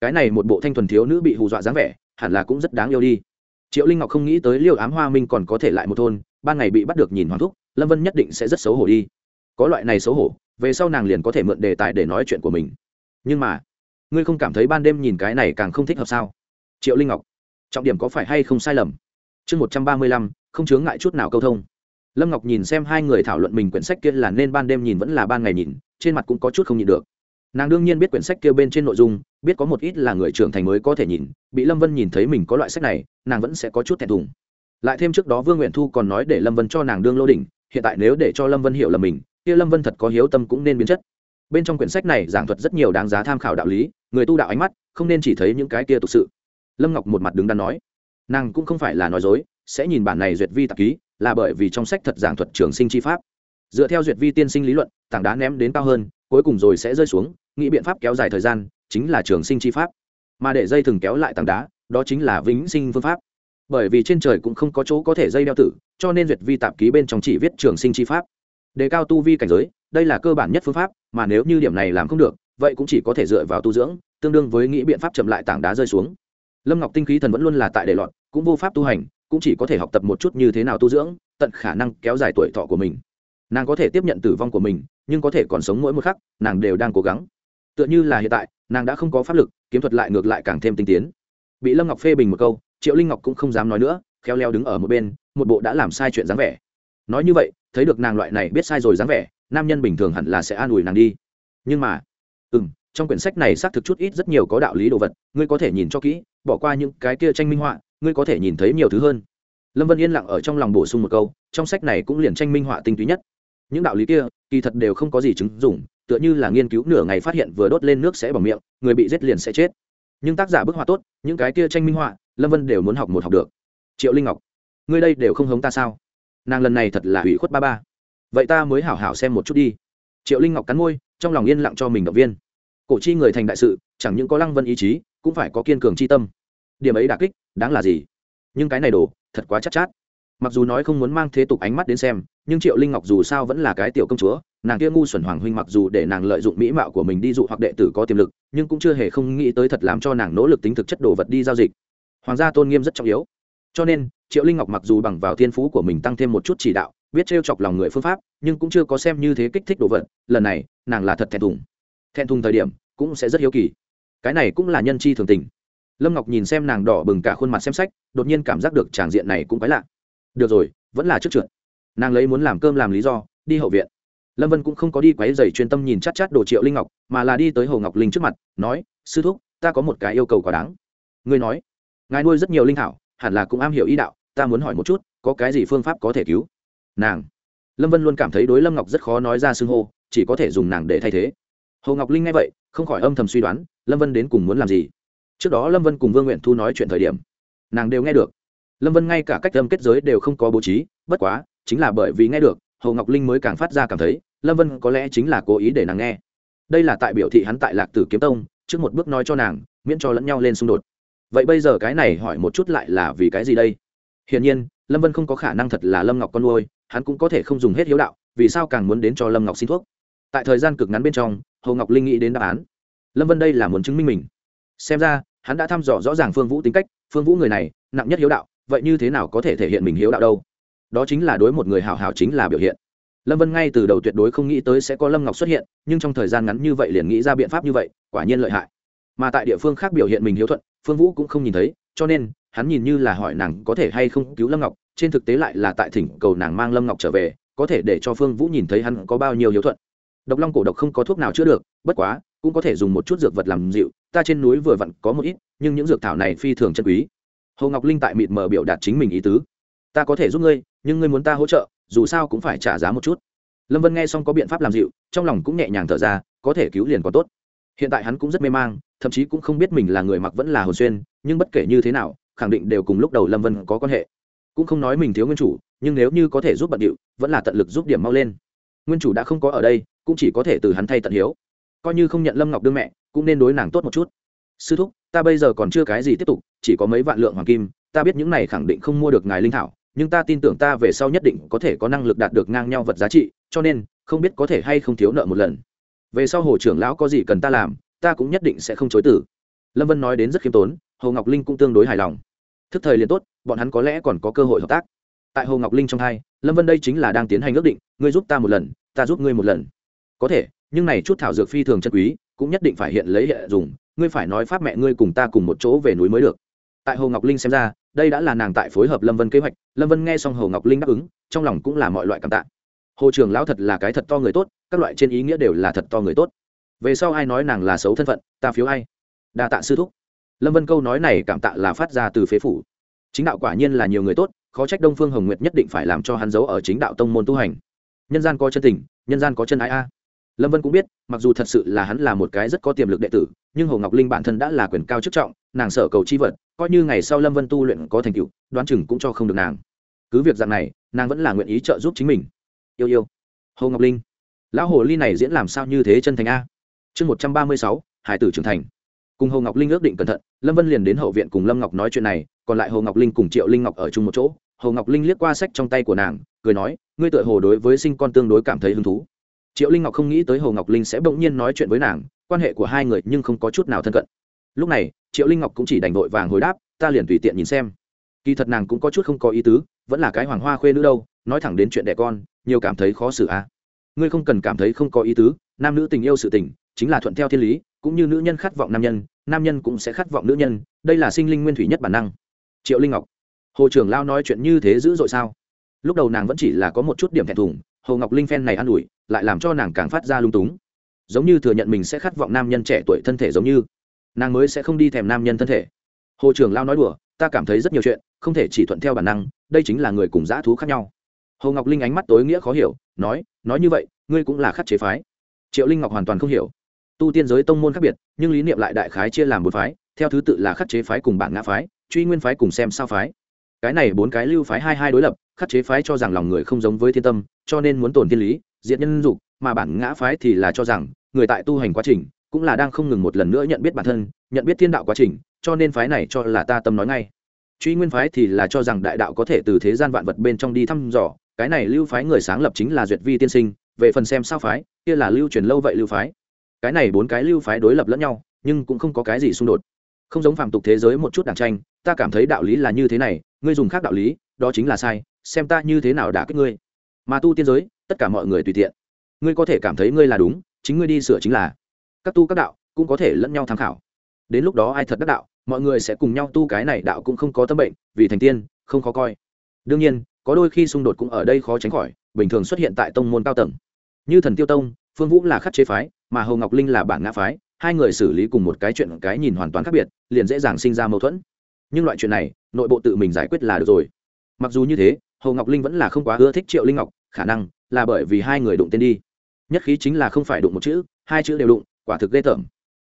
cái này một bộ thanh thuần thiếu nữ bị hù dọa dáng vẻ, hẳn là cũng rất đáng yêu đi. Triệu linh ngọc không nghĩ tới liêu ám hoa minh còn có thể lại một thôn, ban ngày bị bắt được nhìn hoàng thúc, lâm vân nhất định sẽ rất xấu hổ đi có loại này xấu hổ, về sau nàng liền có thể mượn đề tài để nói chuyện của mình. Nhưng mà, ngươi không cảm thấy ban đêm nhìn cái này càng không thích hợp sao? Triệu linh ngọc, trọng điểm có phải hay không sai lầm? Chương một trăm ba mươi lăm, không chướng ngại chút nào câu thông. Lâm ngọc nhìn xem hai người thảo luận mình quyển sách kia là nên ban đêm nhìn vẫn là ban ngày nhìn, trên mặt cũng có chút không nhịn được. Nàng đương nhiên biết quyển sách kia bên trên nội dung, biết có một ít là người trưởng thành mới có thể nhìn, bị lâm vân nhìn thấy mình có loại sách này, nàng vẫn sẽ có chút thẹn thùng. Lại thêm trước đó vương nguyện thu còn nói để lâm vân cho nàng đương lô đỉnh, hiện tại nếu để cho lâm vân hiểu là mình kia lâm vân thật có hiếu tâm cũng nên biến chất. Bên trong quyển sách này giảng thuật rất nhiều đáng giá tham khảo đạo lý, người tu đạo ánh mắt, không nên chỉ thấy những cái kia thực sự. Lâm ngọc một mặt đứng đắn nói, nàng cũng không phải là nói dối, sẽ nhìn bản này duyệt vi tạp ký, là bởi vì trong sách thật giảng thuật trường sinh chi pháp. Dựa theo duyệt vi tiên sinh lý luận, tảng đá ném đến cao hơn, cuối cùng rồi sẽ rơi xuống, nghĩ biện pháp kéo dài thời gian, chính là trường sinh chi pháp. Mà để dây thừng kéo lại tảng đá, đó chính là vĩnh sinh phương pháp. Bởi vì trên trời cũng không có chỗ có thể dây đeo tử, cho nên duyệt vi tạp ký bên trong chỉ viết trường sinh chi pháp đề cao tu vi cảnh giới, đây là cơ bản nhất phương pháp, mà nếu như điểm này làm không được, vậy cũng chỉ có thể dựa vào tu dưỡng, tương đương với nghĩ biện pháp chậm lại tảng đá rơi xuống. Lâm ngọc tinh khí thần vẫn luôn là tại đề lọt, cũng vô pháp tu hành, cũng chỉ có thể học tập một chút như thế nào tu dưỡng, tận khả năng kéo dài tuổi thọ của mình. Nàng có thể tiếp nhận tử vong của mình, nhưng có thể còn sống mỗi một khắc, nàng đều đang cố gắng. Tựa như là hiện tại, nàng đã không có pháp lực, kiếm thuật lại ngược lại càng thêm tinh tiến. Bị lâm ngọc phê bình một câu, triệu linh ngọc cũng không dám nói nữa, khéo leo đứng ở một bên, một bộ đã làm sai chuyện dáng vẻ. Nói như vậy thấy được nàng loại này biết sai rồi dáng vẻ, nam nhân bình thường hẳn là sẽ an ủi nàng đi. Nhưng mà ừ m trong quyển sách này xác thực chút ít rất nhiều có đạo lý đồ vật, ngươi có thể nhìn cho kỹ, bỏ qua những cái kia tranh minh họa, ngươi có thể nhìn thấy nhiều thứ hơn. Lâm vân yên lặng ở trong lòng bổ sung một câu, trong sách này cũng liền tranh minh họa tinh túy nhất. Những đạo lý kia, kỳ thật đều không có gì chứng dụng, tựa như là nghiên cứu nửa ngày phát hiện vừa đốt lên nước sẽ bằng miệng, người bị giết liền sẽ chết. Nhưng tác giả bức họa tốt, những cái kia tranh minh họa, lâm vân đều muốn học một học được. Triệu linh ngọc, ngươi đây đều không hống ta sao? Nàng lần này thật là hủy khuất ba ba. Vậy ta mới hảo hảo xem một chút đi. Triệu linh ngọc cắn môi trong lòng yên lặng cho mình động viên. Cổ chi người thành đại sự chẳng những có lăng vân ý chí cũng phải có kiên cường chi tâm. Điểm ấy đà kích đáng là gì? Nhưng cái này đổ thật quá chắc chát, chát. Mặc dù nói không muốn mang thế tục ánh mắt đến xem nhưng triệu linh ngọc dù sao vẫn là cái tiểu công chúa nàng kia ngu xuẩn hoàng huynh mặc dù để nàng lợi dụng mỹ mạo của mình đi dụ hoặc đệ tử có tiềm lực nhưng cũng chưa hề không nghĩ tới thật làm cho nàng nỗ lực tính thực chất đồ vật đi giao dịch. Hoàng gia tôn nghiêm rất trọng yếu cho nên triệu linh ngọc mặc dù bằng vào thiên phú của mình tăng thêm một chút chỉ đạo biết trêu chọc lòng người phương pháp nhưng cũng chưa có xem như thế kích thích đồ vật lần này nàng là thật thẹn thùng. Thẹn thùng thời điểm cũng sẽ rất hiếu kỳ. Cái này cũng là nhân chi thường tình. Lâm ngọc nhìn xem nàng đỏ bừng cả khuôn mặt xem sách đột nhiên cảm giác được tràng diện này cũng quái lạ. Được rồi vẫn là trước trượt. Nàng lấy muốn làm cơm làm lý do đi hậu viện. Lâm vân cũng không có đi quáy dày chuyên tâm nhìn chắc chát, chát đồ triệu linh ngọc mà là đi tới hồ ngọc linh trước mặt nói sư thúc ta có một cái yêu cầu quá đáng. Ngươi nói ngài nuôi rất nhiều linh thảo hẳn là cũng am hiểu ý đạo, ta muốn hỏi một chút, có cái gì phương pháp có thể cứu? Nàng. Lâm vân luôn cảm thấy đối lâm ngọc rất khó nói ra xưng hô, chỉ có thể dùng nàng để thay thế. Hồ ngọc linh nghe vậy, không khỏi âm thầm suy đoán, lâm vân đến cùng muốn làm gì? Trước đó lâm vân cùng vương nguyện thu nói chuyện thời điểm, nàng đều nghe được. Lâm vân ngay cả cách âm kết giới đều không có bố trí, bất quá, chính là bởi vì nghe được, hồ ngọc linh mới càng phát ra cảm thấy, lâm vân có lẽ chính là cố ý để nàng nghe. Đây là tại biểu thị hắn tại lạc tử kiếm tông, trước một bước nói cho nàng, miễn cho lẫn nhau lên xung đột vậy bây giờ cái này hỏi một chút lại là vì cái gì đây? Hiển nhiên, lâm vân không có khả năng thật là lâm ngọc con nuôi, hắn cũng có thể không dùng hết hiếu đạo, vì sao càng muốn đến cho lâm ngọc xin thuốc? Tại thời gian cực ngắn bên trong, hồ ngọc linh nghĩ đến đáp án. Lâm vân đây là muốn chứng minh mình. Xem ra, hắn đã thăm dò rõ ràng phương vũ tính cách, phương vũ người này, nặng nhất hiếu đạo, vậy như thế nào có thể thể hiện mình hiếu đạo đâu? Đó chính là đối một người hảo hảo chính là biểu hiện. Lâm vân ngay từ đầu tuyệt đối không nghĩ tới sẽ có lâm ngọc xuất hiện, nhưng trong thời gian ngắn như vậy liền nghĩ ra biện pháp như vậy, quả nhiên lợi hại. Mà tại địa phương khác biểu hiện mình hiếu thuận phương vũ cũng không nhìn thấy, cho nên, hắn nhìn như là hỏi nàng có thể hay không cứu lâm ngọc, trên thực tế lại là tại thỉnh cầu nàng mang lâm ngọc trở về, có thể để cho phương vũ nhìn thấy hắn có bao nhiêu hiếu thuận. Độc long cổ độc không có thuốc nào chữa được, bất quá, cũng có thể dùng một chút dược vật làm dịu, ta trên núi vừa vặn có một ít, nhưng những dược thảo này phi thường chân quý. Hồ ngọc linh tại mịt mờ biểu đạt chính mình ý tứ. Ta có thể giúp ngươi, nhưng ngươi muốn ta hỗ trợ, dù sao cũng phải trả giá một chút. Lâm vân nghe xong có biện pháp làm dịu, trong lòng cũng nhẹ nhàng thở ra, có thể cứu liền có tốt. Hiện tại hắn cũng rất mê mang thậm chí cũng không biết mình là người mặc vẫn là hồn xuyên, nhưng bất kể như thế nào, khẳng định đều cùng lúc đầu lâm vân có quan hệ. Cũng không nói mình thiếu nguyên chủ, nhưng nếu như có thể giúp bận điệu, vẫn là tận lực giúp điểm mau lên. Nguyên chủ đã không có ở đây, cũng chỉ có thể từ hắn thay tận hiếu. Coi như không nhận lâm ngọc đương mẹ, cũng nên đối nàng tốt một chút. Sư thúc, ta bây giờ còn chưa cái gì tiếp tục, chỉ có mấy vạn lượng hoàng kim, ta biết những này khẳng định không mua được ngài linh thảo, nhưng ta tin tưởng ta về sau nhất định có thể có năng lực đạt được ngang nhau vật giá trị, cho nên, không biết có thể hay không thiếu nợ một lần. Về sau hồ trưởng lão có gì cần ta làm ta cũng nhất định sẽ không chối tử lâm vân nói đến rất khiêm tốn, hồ ngọc linh cũng tương đối hài lòng. Thức thời liền tốt, bọn hắn có lẽ còn có cơ hội hợp tác. Tại hồ ngọc linh trong hai, lâm vân đây chính là đang tiến hành ước định, ngươi giúp ta một lần, ta giúp ngươi một lần. Có thể, nhưng này chút thảo dược phi thường chân quý, cũng nhất định phải hiện lấy hệ dùng, ngươi phải nói pháp mẹ ngươi cùng ta cùng một chỗ về núi mới được. Tại hồ ngọc linh xem ra, đây đã là nàng tại phối hợp lâm vân kế hoạch, lâm vân nghe xong hồ ngọc linh đáp ứng, trong lòng cũng là mọi loại cảm tạ. Hồ trường lão thật là cái thật to người tốt, các loại trên ý nghĩa đều là thật to người tốt về sau ai nói nàng là xấu thân phận, ta phiếu ai? Đa tạ sư thúc. Lâm vân câu nói này cảm tạ là phát ra từ phế phủ. Chính đạo quả nhiên là nhiều người tốt, khó trách đông phương hồng nguyệt nhất định phải làm cho hắn giấu ở chính đạo tông môn tu hành. Nhân gian có chân tình, nhân gian có chân ái a. Lâm vân cũng biết, mặc dù thật sự là hắn là một cái rất có tiềm lực đệ tử, nhưng hồ ngọc linh bản thân đã là quyền cao chức trọng, nàng sở cầu chi vật, coi như ngày sau lâm vân tu luyện có thành tựu, đoán chừng cũng cho không được nàng. Cứ việc dạng này, nàng vẫn là nguyện ý trợ giúp chính mình. Yêu yêu. Hồ ngọc linh. Lão hồ ly này diễn làm sao như thế chân thành a? Chương một trăm ba mươi sáu, hải tử trưởng thành. Cùng hồ ngọc linh ước định cẩn thận, lâm vân liền đến hậu viện cùng lâm ngọc nói chuyện này, còn lại hồ ngọc linh cùng triệu linh ngọc ở chung một chỗ. Hồ ngọc linh liếc qua sách trong tay của nàng, cười nói, ngươi tựa hồ đối với sinh con tương đối cảm thấy hứng thú. Triệu linh ngọc không nghĩ tới hồ ngọc linh sẽ bỗng nhiên nói chuyện với nàng, quan hệ của hai người nhưng không có chút nào thân cận. Lúc này, triệu linh ngọc cũng chỉ đành vội vàng hồi đáp, ta liền tùy tiện nhìn xem. Kỳ thật nàng cũng có chút không có ý tứ, vẫn là cái hoàng hoa khuê nữ đâu, nói thẳng đến chuyện đẻ con, nhiều cảm thấy khó xử à. ngươi không cần cảm thấy không có ý tứ, nam nữ tình yêu sự tình chính là thuận theo thiên lý, cũng như nữ nhân khát vọng nam nhân nam nhân cũng sẽ khát vọng nữ nhân, đây là sinh linh nguyên thủy nhất bản năng. Triệu linh ngọc, hồ trưởng lao nói chuyện như thế dữ dội sao? Lúc đầu nàng vẫn chỉ là có một chút điểm thẹn thùng, hồ ngọc linh phen này an ủi, lại làm cho nàng càng phát ra lung túng. Giống như thừa nhận mình sẽ khát vọng nam nhân trẻ tuổi thân thể giống như, nàng mới sẽ không đi thèm nam nhân thân thể. Hồ trưởng lao nói đùa, ta cảm thấy rất nhiều chuyện, không thể chỉ thuận theo bản năng, đây chính là người cùng dã thú khác nhau. Hồ ngọc linh ánh mắt tối nghĩa khó hiểu, nói nói như vậy, ngươi cũng là khắc chế phái. Triệu linh ngọc hoàn toàn không hiểu tu tiên giới tông môn khác biệt, nhưng lý niệm lại đại khái chia làm một phái, theo thứ tự là khắc chế phái cùng bản ngã phái, truy nguyên phái cùng xem sao phái. Cái này bốn cái lưu phái hai hai đối lập, khắc chế phái cho rằng lòng người không giống với thiên tâm, cho nên muốn tổn thiên lý diện nhân dục, mà bản ngã phái thì là cho rằng, người tại tu hành quá trình, cũng là đang không ngừng một lần nữa nhận biết bản thân, nhận biết thiên đạo quá trình, cho nên phái này cho là ta tâm nói ngay. Truy nguyên phái thì là cho rằng đại đạo có thể từ thế gian vạn vật bên trong đi thăm dò, cái này lưu phái người sáng lập chính là duyệt vi tiên sinh, về phần xem sao phái, kia là lưu truyền lâu vậy lưu phái cái này bốn cái lưu phái đối lập lẫn nhau, nhưng cũng không có cái gì xung đột. Không giống phàm tục thế giới một chút đảng tranh, ta cảm thấy đạo lý là như thế này, ngươi dùng khác đạo lý, đó chính là sai, xem ta như thế nào đã kích ngươi. Mà tu tiên giới, tất cả mọi người tùy tiện. Ngươi có thể cảm thấy ngươi là đúng, chính ngươi đi sửa chính là. Các tu các đạo cũng có thể lẫn nhau tham khảo. Đến lúc đó ai thật đắc đạo, mọi người sẽ cùng nhau tu cái này đạo cũng không có tâm bệnh, vì thành tiên, không khó coi. Đương nhiên, có đôi khi xung đột cũng ở đây khó tránh khỏi, bình thường xuất hiện tại tông môn cao tầng. Như thần tiêu tông, phương vũ là khắc chế phái mà Hồ ngọc linh là bản ngã phái, hai người xử lý cùng một cái chuyện cái nhìn hoàn toàn khác biệt, liền dễ dàng sinh ra mâu thuẫn. Nhưng loại chuyện này, nội bộ tự mình giải quyết là được rồi. Mặc dù như thế, Hồ ngọc linh vẫn là không quá ưa thích triệu linh ngọc, khả năng là bởi vì hai người đụng tên đi. Nhất khí chính là không phải đụng một chữ, hai chữ đều đụng, quả thực ghê tởm.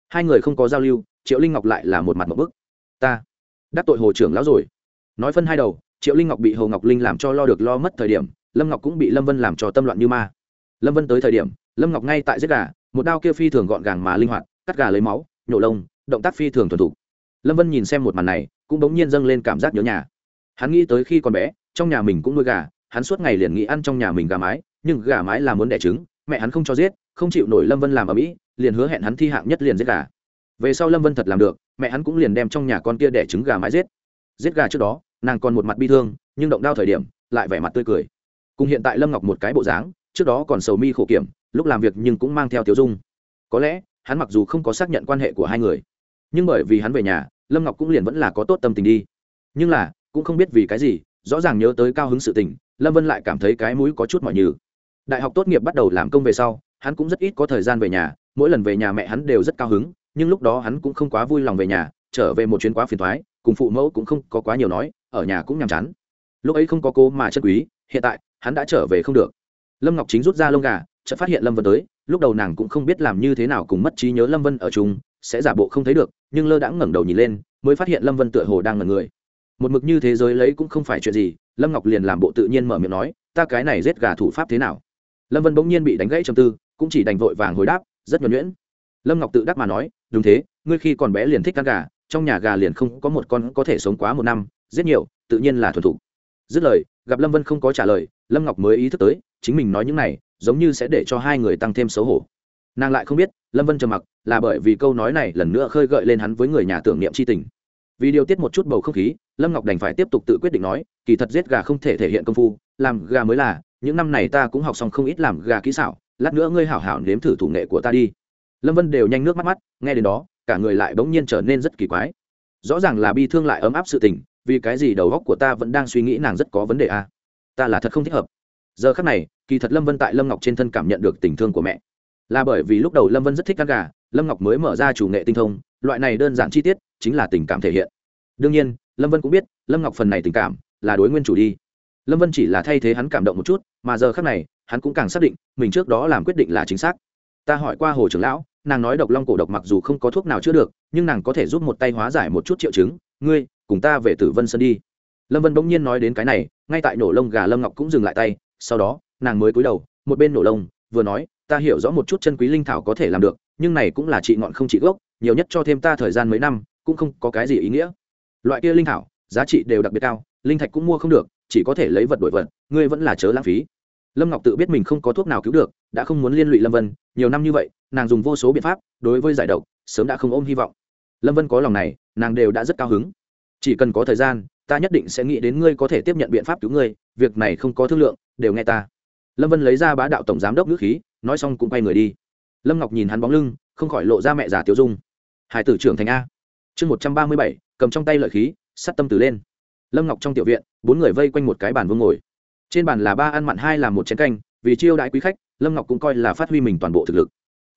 Hai người không có giao lưu, triệu linh ngọc lại là một mặt một bức. Ta, đắc tội hồ trưởng lão rồi. Nói phân hai đầu, triệu linh ngọc bị hồ ngọc linh làm cho lo được lo mất thời điểm, lâm ngọc cũng bị lâm vân làm cho tâm loạn như ma. Lâm vân tới thời điểm, lâm ngọc ngay tại giết gà một đao kia phi thường gọn gàng mà linh hoạt, cắt gà lấy máu, nhổ lông, động tác phi thường thuần thục. Lâm vân nhìn xem một màn này, cũng bỗng nhiên dâng lên cảm giác nhớ nhà. Hắn nghĩ tới khi còn bé, trong nhà mình cũng nuôi gà, hắn suốt ngày liền nghĩ ăn trong nhà mình gà mái, nhưng gà mái là muốn đẻ trứng, mẹ hắn không cho giết, không chịu nổi lâm vân làm ở mỹ, liền hứa hẹn hắn thi hạng nhất liền giết gà. Về sau lâm vân thật làm được, mẹ hắn cũng liền đem trong nhà con kia đẻ trứng gà mái giết. Giết gà trước đó, nàng còn một mặt bi thương, nhưng động đao thời điểm, lại vẻ mặt tươi cười. Cùng hiện tại lâm ngọc một cái bộ dáng, trước đó còn sầu mi khổ kiểm lúc làm việc nhưng cũng mang theo tiểu dung. Có lẽ, hắn mặc dù không có xác nhận quan hệ của hai người, nhưng bởi vì hắn về nhà, lâm ngọc cũng liền vẫn là có tốt tâm tình đi. Nhưng là, cũng không biết vì cái gì, rõ ràng nhớ tới cao hứng sự tình, lâm vân lại cảm thấy cái mũi có chút mọi nhừ. Đại học tốt nghiệp bắt đầu làm công về sau, hắn cũng rất ít có thời gian về nhà, mỗi lần về nhà mẹ hắn đều rất cao hứng, nhưng lúc đó hắn cũng không quá vui lòng về nhà, trở về một chuyến quá phiền thoái cùng phụ mẫu cũng không có quá nhiều nói, ở nhà cũng nhàm chán. Lúc ấy không có cố mà chất quý, hiện tại, hắn đã trở về không được. Lâm ngọc chính rút ra lông gà chợt phát hiện lâm vân tới, lúc đầu nàng cũng không biết làm như thế nào cùng mất trí nhớ lâm vân ở chung, sẽ giả bộ không thấy được, nhưng lơ đãng ngẩng đầu nhìn lên, mới phát hiện lâm vân tựa hồ đang ngẩn người. Một mực như thế giới lấy cũng không phải chuyện gì, lâm ngọc liền làm bộ tự nhiên mở miệng nói, ta cái này giết gà thủ pháp thế nào? Lâm vân bỗng nhiên bị đánh gãy trầm tư, cũng chỉ đành vội vàng hồi đáp, rất nhuẩn nhuyễn. Lâm ngọc tự đắc mà nói, đúng thế, ngươi khi còn bé liền thích ăn gà, trong nhà gà liền không có một con có thể sống quá một năm rất nhiều, tự nhiên là thuần thục. Dứt lời, gặp lâm vân không có trả lời, lâm ngọc mới ý thức tới, chính mình nói những này giống như sẽ để cho hai người tăng thêm xấu hổ. Nàng lại không biết, lâm vân trầm mặc, là bởi vì câu nói này lần nữa khơi gợi lên hắn với người nhà tưởng niệm c h i tình. Vì điều tiết một chút bầu không khí, lâm ngọc đành phải tiếp tục tự quyết định nói, kỳ thật giết gà không thể thể hiện công phu, làm gà mới là, những năm này ta cũng học xong không ít làm gà kỹ xảo, lát nữa ngươi hảo hảo nếm thử thủ nghệ của ta đi. Lâm vân đều nhanh nước mắt mắt, nghe đến đó, cả người lại bỗng nhiên trở nên rất kỳ quái. Rõ ràng là bi thương lại ấm áp sự tình, vì cái gì đầu góc của ta vẫn đang suy nghĩ nàng rất có vấn đề à. ta là thật không thích hợp giờ khắc này, kỳ thật lâm vân tại lâm ngọc trên thân cảm nhận được tình thương của mẹ. Là bởi vì lúc đầu lâm vân rất thích ăn gà, lâm ngọc mới mở ra chủ nghệ tinh thông, loại này đơn giản chi tiết chính là tình cảm thể hiện. Đương nhiên, lâm vân cũng biết, lâm ngọc phần này tình cảm là đối nguyên chủ đi. Lâm vân chỉ là thay thế hắn cảm động một chút, mà giờ khác này, hắn cũng càng xác định, mình trước đó làm quyết định là chính xác. Ta hỏi qua hồ trưởng lão, nàng nói độc long cổ độc mặc dù không có thuốc nào chữa được, nhưng nàng có thể giúp một tay hóa giải một chút triệu chứng, ngươi, cùng ta về tử vân sơn đi. Lâm vân bỗng nhiên nói đến cái này, ngay tại nổ lông gà lâm ngọc cũng dừng lại tay sau đó, nàng mới cúi đầu, một bên nổ lông, vừa nói, ta hiểu rõ một chút chân quý linh thảo có thể làm được, nhưng này cũng là trị ngọn không trị gốc, nhiều nhất cho thêm ta thời gian mấy năm, cũng không có cái gì ý nghĩa. Loại kia linh thảo, giá trị đều đặc biệt cao, linh thạch cũng mua không được, chỉ có thể lấy vật đổi vật, ngươi vẫn là chớ lãng phí. Lâm ngọc tự biết mình không có thuốc nào cứu được, đã không muốn liên lụy lâm vân, nhiều năm như vậy, nàng dùng vô số biện pháp, đối với giải độc, sớm đã không ôm hy vọng. Lâm vân có lòng này, nàng đều đã rất cao hứng. Chỉ cần có thời gian, ta nhất định sẽ nghĩ đến ngươi có thể tiếp nhận biện pháp cứu ngươi, việc này không có thương lượng đều nghe ta. Lâm vân lấy ra bá đạo tổng giám đốc ngữ khí, nói xong cũng quay người đi. Lâm ngọc nhìn hắn bóng lưng, không khỏi lộ ra mẹ già tiêu dung. Hải tử trưởng thành a. Chương một trăm ba mươi bảy, cầm trong tay lợi khí, sắt tâm từ lên. Lâm ngọc trong tiểu viện, bốn người vây quanh một cái bàn vương ngồi. Trên bàn là ba ăn mặn, hai làm một chén canh, vì chiêu đãi quý khách, lâm ngọc cũng coi là phát huy mình toàn bộ thực lực.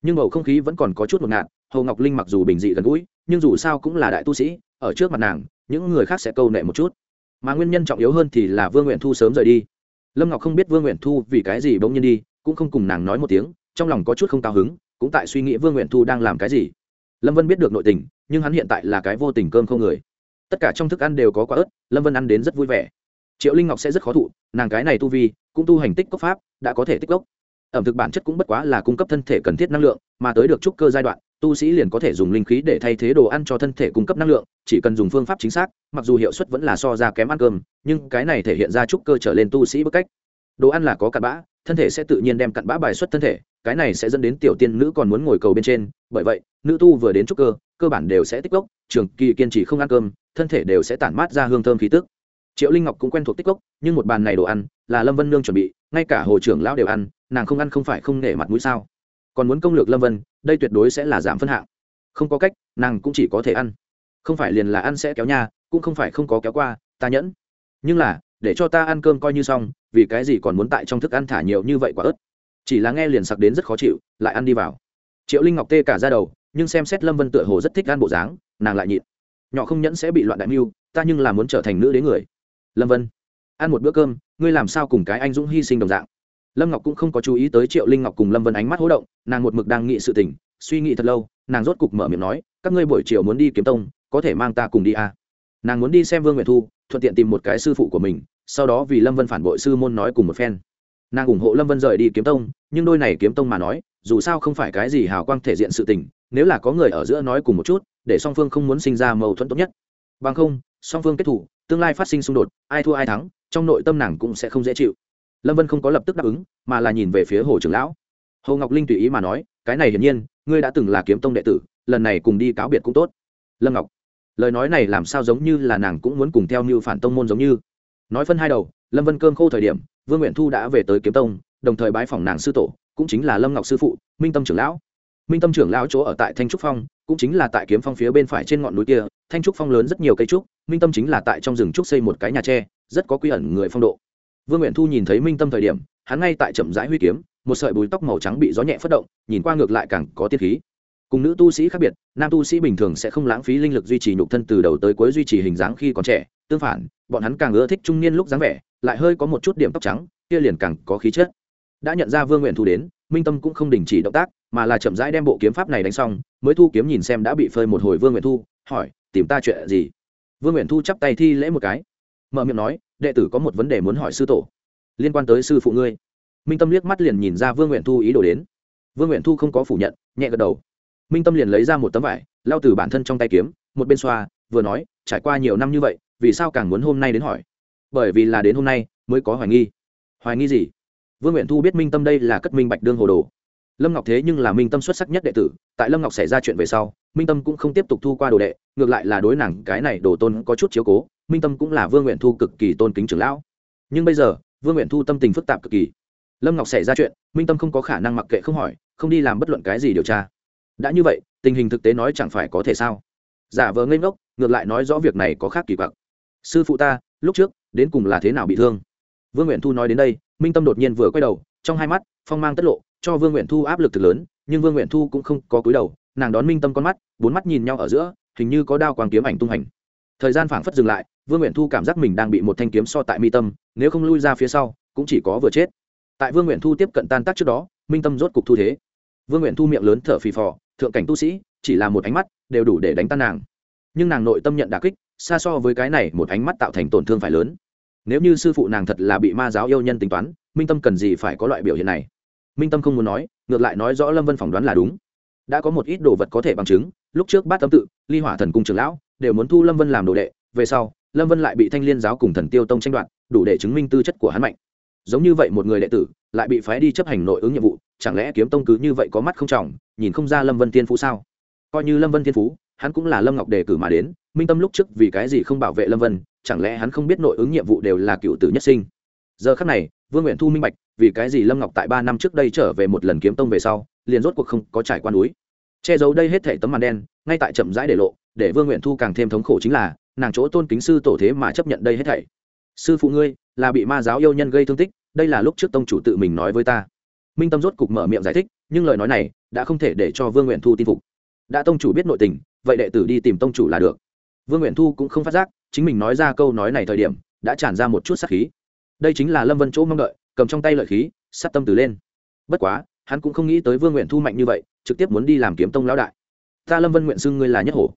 Nhưng bầu không khí vẫn còn có chút ngột ngạt hầu ngọc linh mặc dù bình dị gần gũi, nhưng dù sao cũng là đại tu sĩ, ở trước mặt nàng, những người khác sẽ câu nệ một chút. Mà nguyên nhân trọng yếu hơn thì là vương nguyện thu sớm rời đi lâm ngọc không biết vương nguyện thu vì cái gì bỗng nhiên đi, cũng không cùng nàng nói một tiếng, trong lòng có chút không cao hứng, cũng tại suy nghĩ vương nguyện thu đang làm cái gì. Lâm vân biết được nội tình, nhưng hắn hiện tại là cái vô tình cơm không người. Tất cả trong thức ăn đều có quả ớt, lâm vân ăn đến rất vui vẻ. Triệu linh ngọc sẽ rất khó thụ, nàng cái này tu vi, cũng tu hành tích cốc pháp, đã có thể tích cốc. Ẩm thực bản chất cũng bất quá là cung cấp thân thể cần thiết năng lượng, mà tới được trúc cơ giai đoạn tu sĩ liền có thể dùng linh khí để thay thế đồ ăn cho thân thể cung cấp năng lượng, chỉ cần dùng phương pháp chính xác, mặc dù hiệu suất vẫn là so ra kém ăn cơm, nhưng cái này thể hiện ra trúc cơ trở lên tu sĩ bức cách. Đồ ăn là có cặn bã, thân thể sẽ tự nhiên đem cặn bã bài xuất thân thể, cái này sẽ dẫn đến tiểu tiên nữ còn muốn ngồi cầu bên trên, bởi vậy, nữ tu vừa đến trúc cơ cơ bản đều sẽ tích gốc trường kỳ kiên trì không ăn cơm, thân thể đều sẽ tản mát ra hương thơm khí tức. Triệu linh ngọc cũng quen thuộc tích gốc nhưng một bàn này đồ ăn là lâm vân nương chuẩn bị, ngay cả hồ trưởng lão đều ăn, nàng không ăn không phải không nể mặt mũi sao? Còn muốn công lược lâm vân, đây tuyệt đối sẽ là giảm phân hạng. Không có cách, nàng cũng chỉ có thể ăn. Không phải liền là ăn sẽ kéo nha, cũng không phải không có kéo qua, ta nhẫn. Nhưng là, để cho ta ăn cơm coi như xong, vì cái gì còn muốn tại trong thức ăn thả nhiều như vậy quả ớt? Chỉ là nghe liền sặc đến rất khó chịu, lại ăn đi vào. Triệu linh ngọc tê cả ra đầu, nhưng xem xét lâm vân tựa hồ rất thích ăn bộ dáng, nàng lại nhịn. Nhỏ không nhẫn sẽ bị loạn đại mưu, ta nhưng là muốn trở thành nữ đế người. Lâm vân, ăn một bữa cơm, ngươi làm sao cùng cái anh dũng hy sinh đồng dạng? Lâm ngọc cũng không có chú ý tới triệu linh ngọc cùng lâm vân ánh mắt hỗ động, nàng một mực đang nghĩ sự tình, suy nghĩ thật lâu, nàng rốt cục mở miệng nói, các ngươi buổi chiều muốn đi kiếm tông, có thể mang ta cùng đi à. nàng muốn đi xem vương nguyệt thu, thuận tiện tìm một cái sư phụ của mình, sau đó vì lâm vân phản bội sư môn nói cùng một phen. Nàng ủng hộ lâm vân rời đi kiếm tông, nhưng đôi này kiếm tông mà nói, dù sao không phải cái gì hào quang thể diện sự tình, nếu là có người ở giữa nói cùng một chút, để song phương không muốn sinh ra mâu thuẫn tốt nhất. Bằng không, song phương kết thủ, tương lai phát sinh xung đột, ai thua ai thắng, trong nội tâm nàng cũng sẽ không dễ chịu lâm vân không có lập tức đáp ứng mà là nhìn về phía hồ trưởng lão hồ ngọc linh tùy ý mà nói cái này hiển nhiên ngươi đã từng là kiếm tông đệ tử lần này cùng đi cáo biệt cũng tốt lâm ngọc lời nói này làm sao giống như là nàng cũng muốn cùng theo như phản tông môn giống như nói phân hai đầu lâm vân cơm khô thời điểm vương nguyện thu đã về tới kiếm tông đồng thời bái phỏng nàng sư tổ cũng chính là lâm ngọc sư phụ minh tâm trưởng lão minh tâm trưởng lão chỗ ở tại thanh trúc phong cũng chính là tại kiếm phong phía bên phải trên ngọn núi kia thanh trúc phong lớn rất nhiều cây trúc minh tâm chính là tại trong rừng trúc xây một cái nhà tre rất có quy ẩn người phong độ vương nguyện thu nhìn thấy minh tâm thời điểm, hắn ngay tại chậm rãi huy kiếm, một sợi bùi tóc màu trắng bị gió nhẹ phất động, nhìn qua ngược lại càng có tiết khí. Cùng nữ tu sĩ khác biệt, nam tu sĩ bình thường sẽ không lãng phí linh lực duy trì nhục thân từ đầu tới cuối duy trì hình dáng khi còn trẻ, tương phản, bọn hắn càng ưa thích trung niên lúc dáng vẻ, lại hơi có một chút điểm tóc trắng, kia liền càng có khí chất. Đã nhận ra vương nguyện thu đến, minh tâm cũng không đình chỉ động tác, mà là chậm rãi đem bộ kiếm pháp này đánh xong, mới thu kiếm nhìn xem đã bị phơi một hồi vương nguyện thu, hỏi, tìm ta chuyện gì? Vương nguyện thu chắp tay thi lễ một cái, mở miệng nói đệ tử có một vấn đề muốn hỏi sư tổ. Liên quan tới sư phụ ngươi. Minh tâm liếc mắt liền nhìn ra vương nguyện thu ý đồ đến. Vương nguyện thu không có phủ nhận, nhẹ gật đầu. Minh tâm liền lấy ra một tấm vải lao từ bản thân trong tay kiếm, một bên xoa, vừa nói, trải qua nhiều năm như vậy, vì sao càng muốn hôm nay đến hỏi? Bởi vì là đến hôm nay mới có hoài nghi. Hoài nghi gì? Vương nguyện thu biết minh tâm đây là cất minh bạch đương hồ đồ. Lâm ngọc thế nhưng là minh tâm xuất sắc nhất đệ tử, tại lâm ngọc xảy ra chuyện về sau, minh tâm cũng không tiếp tục thu qua đồ đệ, ngược lại là đối nàng cái này đồ tôn có chút chiếu cố minh tâm cũng là vương nguyện thu cực kỳ tôn kính trưởng lão. Nhưng bây giờ, vương nguyện thu tâm tình phức tạp cực kỳ. Lâm ngọc xảy ra chuyện, minh tâm không có khả năng mặc kệ không hỏi, không đi làm bất luận cái gì điều tra. Đã như vậy, tình hình thực tế nói chẳng phải có thể sao? Giả vờ ngây ngốc, ngược lại nói rõ việc này có khác kỳ quặc. Sư phụ ta, lúc trước, đến cùng là thế nào bị thương? Vương nguyện thu nói đến đây, minh tâm đột nhiên vừa quay đầu, trong hai mắt, phong mang tất lộ, cho vương nguyện thu áp lực thực lớn, nhưng vương nguyện thu cũng không có cúi đầu, nàng đón minh tâm con mắt, bốn mắt nhìn nhau ở giữa, hình như có đao quang kiếm ảnh tung hành. Thời gian phảng phất dừng lại vương nguyện thu cảm giác mình đang bị một thanh kiếm so tại mi tâm, nếu không lui ra phía sau, cũng chỉ có vừa chết. Tại vương nguyện thu tiếp cận tan tác trước đó, minh tâm rốt cục thu thế. Vương nguyện thu miệng lớn thở phì phò, thượng cảnh tu sĩ, chỉ là một ánh mắt, đều đủ để đánh tan nàng. Nhưng nàng nội tâm nhận đà kích, xa so với cái này một ánh mắt tạo thành tổn thương phải lớn. Nếu như sư phụ nàng thật là bị ma giáo yêu nhân tính toán, minh tâm cần gì phải có loại biểu hiện này? Minh tâm không muốn nói, ngược lại nói rõ lâm vân phỏng đoán là đúng. Đã có một ít đồ vật có thể bằng chứng, lúc trước bát tâm tự, ly hỏa thần cung trường lão, đều muốn thu lâm vân làm đồ đệ, về sau lâm vân lại bị thanh liên giáo cùng thần tiêu tông tranh đoạt, đủ để chứng minh tư chất của hắn mạnh. Giống như vậy một người đệ tử, lại bị phái đi chấp hành nội ứng nhiệm vụ, chẳng lẽ kiếm tông cứ như vậy có mắt không trọng, nhìn không ra lâm vân tiên phú sao? Coi như lâm vân tiên phú, hắn cũng là lâm ngọc đề cử mà đến, minh tâm lúc trước vì cái gì không bảo vệ lâm vân, chẳng lẽ hắn không biết nội ứng nhiệm vụ đều là cựu tử nhất sinh? Giờ khắc này, vương nguyện thu minh bạch, vì cái gì lâm ngọc tại ba năm trước đây trở về một lần kiếm tông về sau, liền rốt cuộc không có trải qua núi. Che giấu đây hết thể tấm màn đen, ngay tại chậm rãi để lộ, để vương nguyện thu càng thêm thống khổ chính là nàng chỗ tôn kính sư tổ thế mà chấp nhận đây hết thảy. Sư phụ ngươi, là bị ma giáo yêu nhân gây thương tích, đây là lúc trước tông chủ tự mình nói với ta. Minh tâm rốt cục mở miệng giải thích, nhưng lời nói này đã không thể để cho vương nguyện thu tin phục. Đã tông chủ biết nội tình, vậy đệ tử đi tìm tông chủ là được. Vương nguyện thu cũng không phát giác, chính mình nói ra câu nói này thời điểm, đã tràn ra một chút sát khí. Đây chính là lâm vân chỗ mong đợi, cầm trong tay lợi khí sát tâm từ lên. Bất quá, hắn cũng không nghĩ tới vương nguyện thu mạnh như vậy, trực tiếp muốn đi làm kiếm tông lão đại. Ta lâm vân nguyện xưng ngươi là nhất hổ.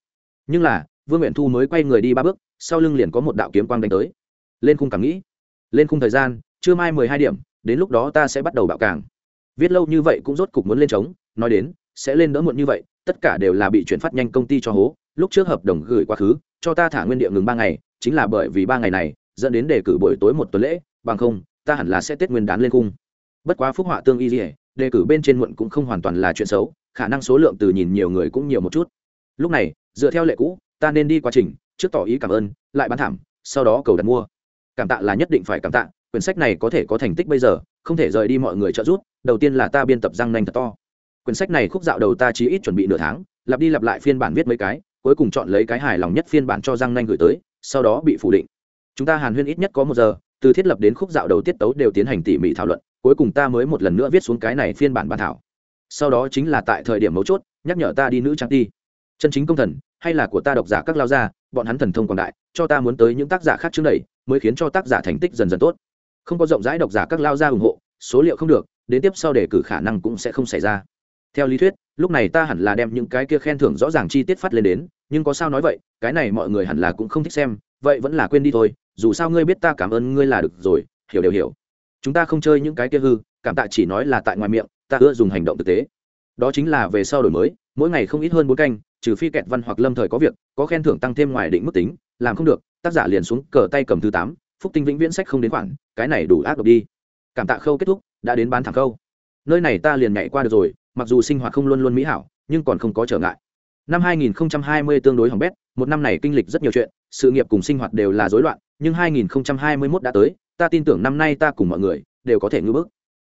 Nhưng là vương nguyện thu mới quay người đi ba bước sau lưng liền có một đạo kiếm quang đánh tới lên khung càng nghĩ lên khung thời gian chưa mai mười hai điểm đến lúc đó ta sẽ bắt đầu bạo càng viết lâu như vậy cũng rốt cục muốn lên trống nói đến sẽ lên đỡ muộn như vậy tất cả đều là bị chuyển phát nhanh công ty cho hố lúc trước hợp đồng gửi quá khứ cho ta thả nguyên địa ngừng ba ngày chính là bởi vì ba ngày này dẫn đến đề cử buổi tối một tuần lễ bằng không ta hẳn là sẽ tết nguyên đán lên cung bất quá phúc họa tương y dỉa đề cử bên trên muộn cũng không hoàn toàn là chuyện xấu khả năng số lượng từ nhìn nhiều người cũng nhiều một chút lúc này dựa theo lệ cũ ta nên đi quá trình, trước tỏ ý cảm ơn, lại bán thảm, sau đó cầu đặt mua. Cảm tạ là nhất định phải cảm tạ, quyển sách này có thể có thành tích bây giờ, không thể rời đi mọi người trợ giúp, đầu tiên là ta biên tập răng nanh thật to. Quyển sách này khúc dạo đầu ta chỉ ít chuẩn bị nửa tháng, lặp đi lặp lại phiên bản viết mấy cái, cuối cùng chọn lấy cái hài lòng nhất phiên bản cho răng nanh gửi tới, sau đó bị phủ định. Chúng ta hàn huyên ít nhất có một giờ, từ thiết lập đến khúc dạo đầu tiết tấu đều tiến hành tỉ mỉ thảo luận, cuối cùng ta mới một lần nữa viết xuống cái này phiên bản bản thảo. Sau đó chính là tại thời điểm mấu chốt, nhắc nhở ta đi nữ trang ti. Chân chính công thần hay là của ta độc giả các lao gia, bọn hắn thần thông quảng đại, cho ta muốn tới những tác giả khác trước đẩy mới khiến cho tác giả thành tích dần dần tốt. Không có rộng rãi độc giả các lao gia ủng hộ, số liệu không được, đến tiếp sau đề cử khả năng cũng sẽ không xảy ra. Theo lý thuyết, lúc này ta hẳn là đem những cái kia khen thưởng rõ ràng chi tiết phát lên đến, nhưng có sao nói vậy, cái này mọi người hẳn là cũng không thích xem, vậy vẫn là quên đi thôi, dù sao ngươi biết ta cảm ơn ngươi là được rồi, hiểu đều hiểu. Chúng ta không chơi những cái kia hư, cảm tạ chỉ nói là tại ngoài miệng, ta ưa dùng hành động thực tế. Đó chính là về sau đổi mới, mỗi ngày không ít hơn bốn canh trừ phi kẹt văn hoặc lâm thời có việc, có khen thưởng tăng thêm ngoài định mức tính, làm không được, tác giả liền xuống cờ tay cầm thứ tám, phúc tinh vĩnh viễn sách không đến khoản, cái này đủ ác độc đi. Cảm tạ khâu kết thúc, đã đến bán thẳng khâu. Nơi này ta liền nhảy qua được rồi, mặc dù sinh hoạt không luôn luôn mỹ hảo, nhưng còn không có trở ngại. Năm 2020 tương đối hỏng bét, một năm này kinh lịch rất nhiều chuyện, sự nghiệp cùng sinh hoạt đều là rối loạn, nhưng 2021 đã tới, ta tin tưởng năm nay ta cùng mọi người đều có thể ngưỡng bước.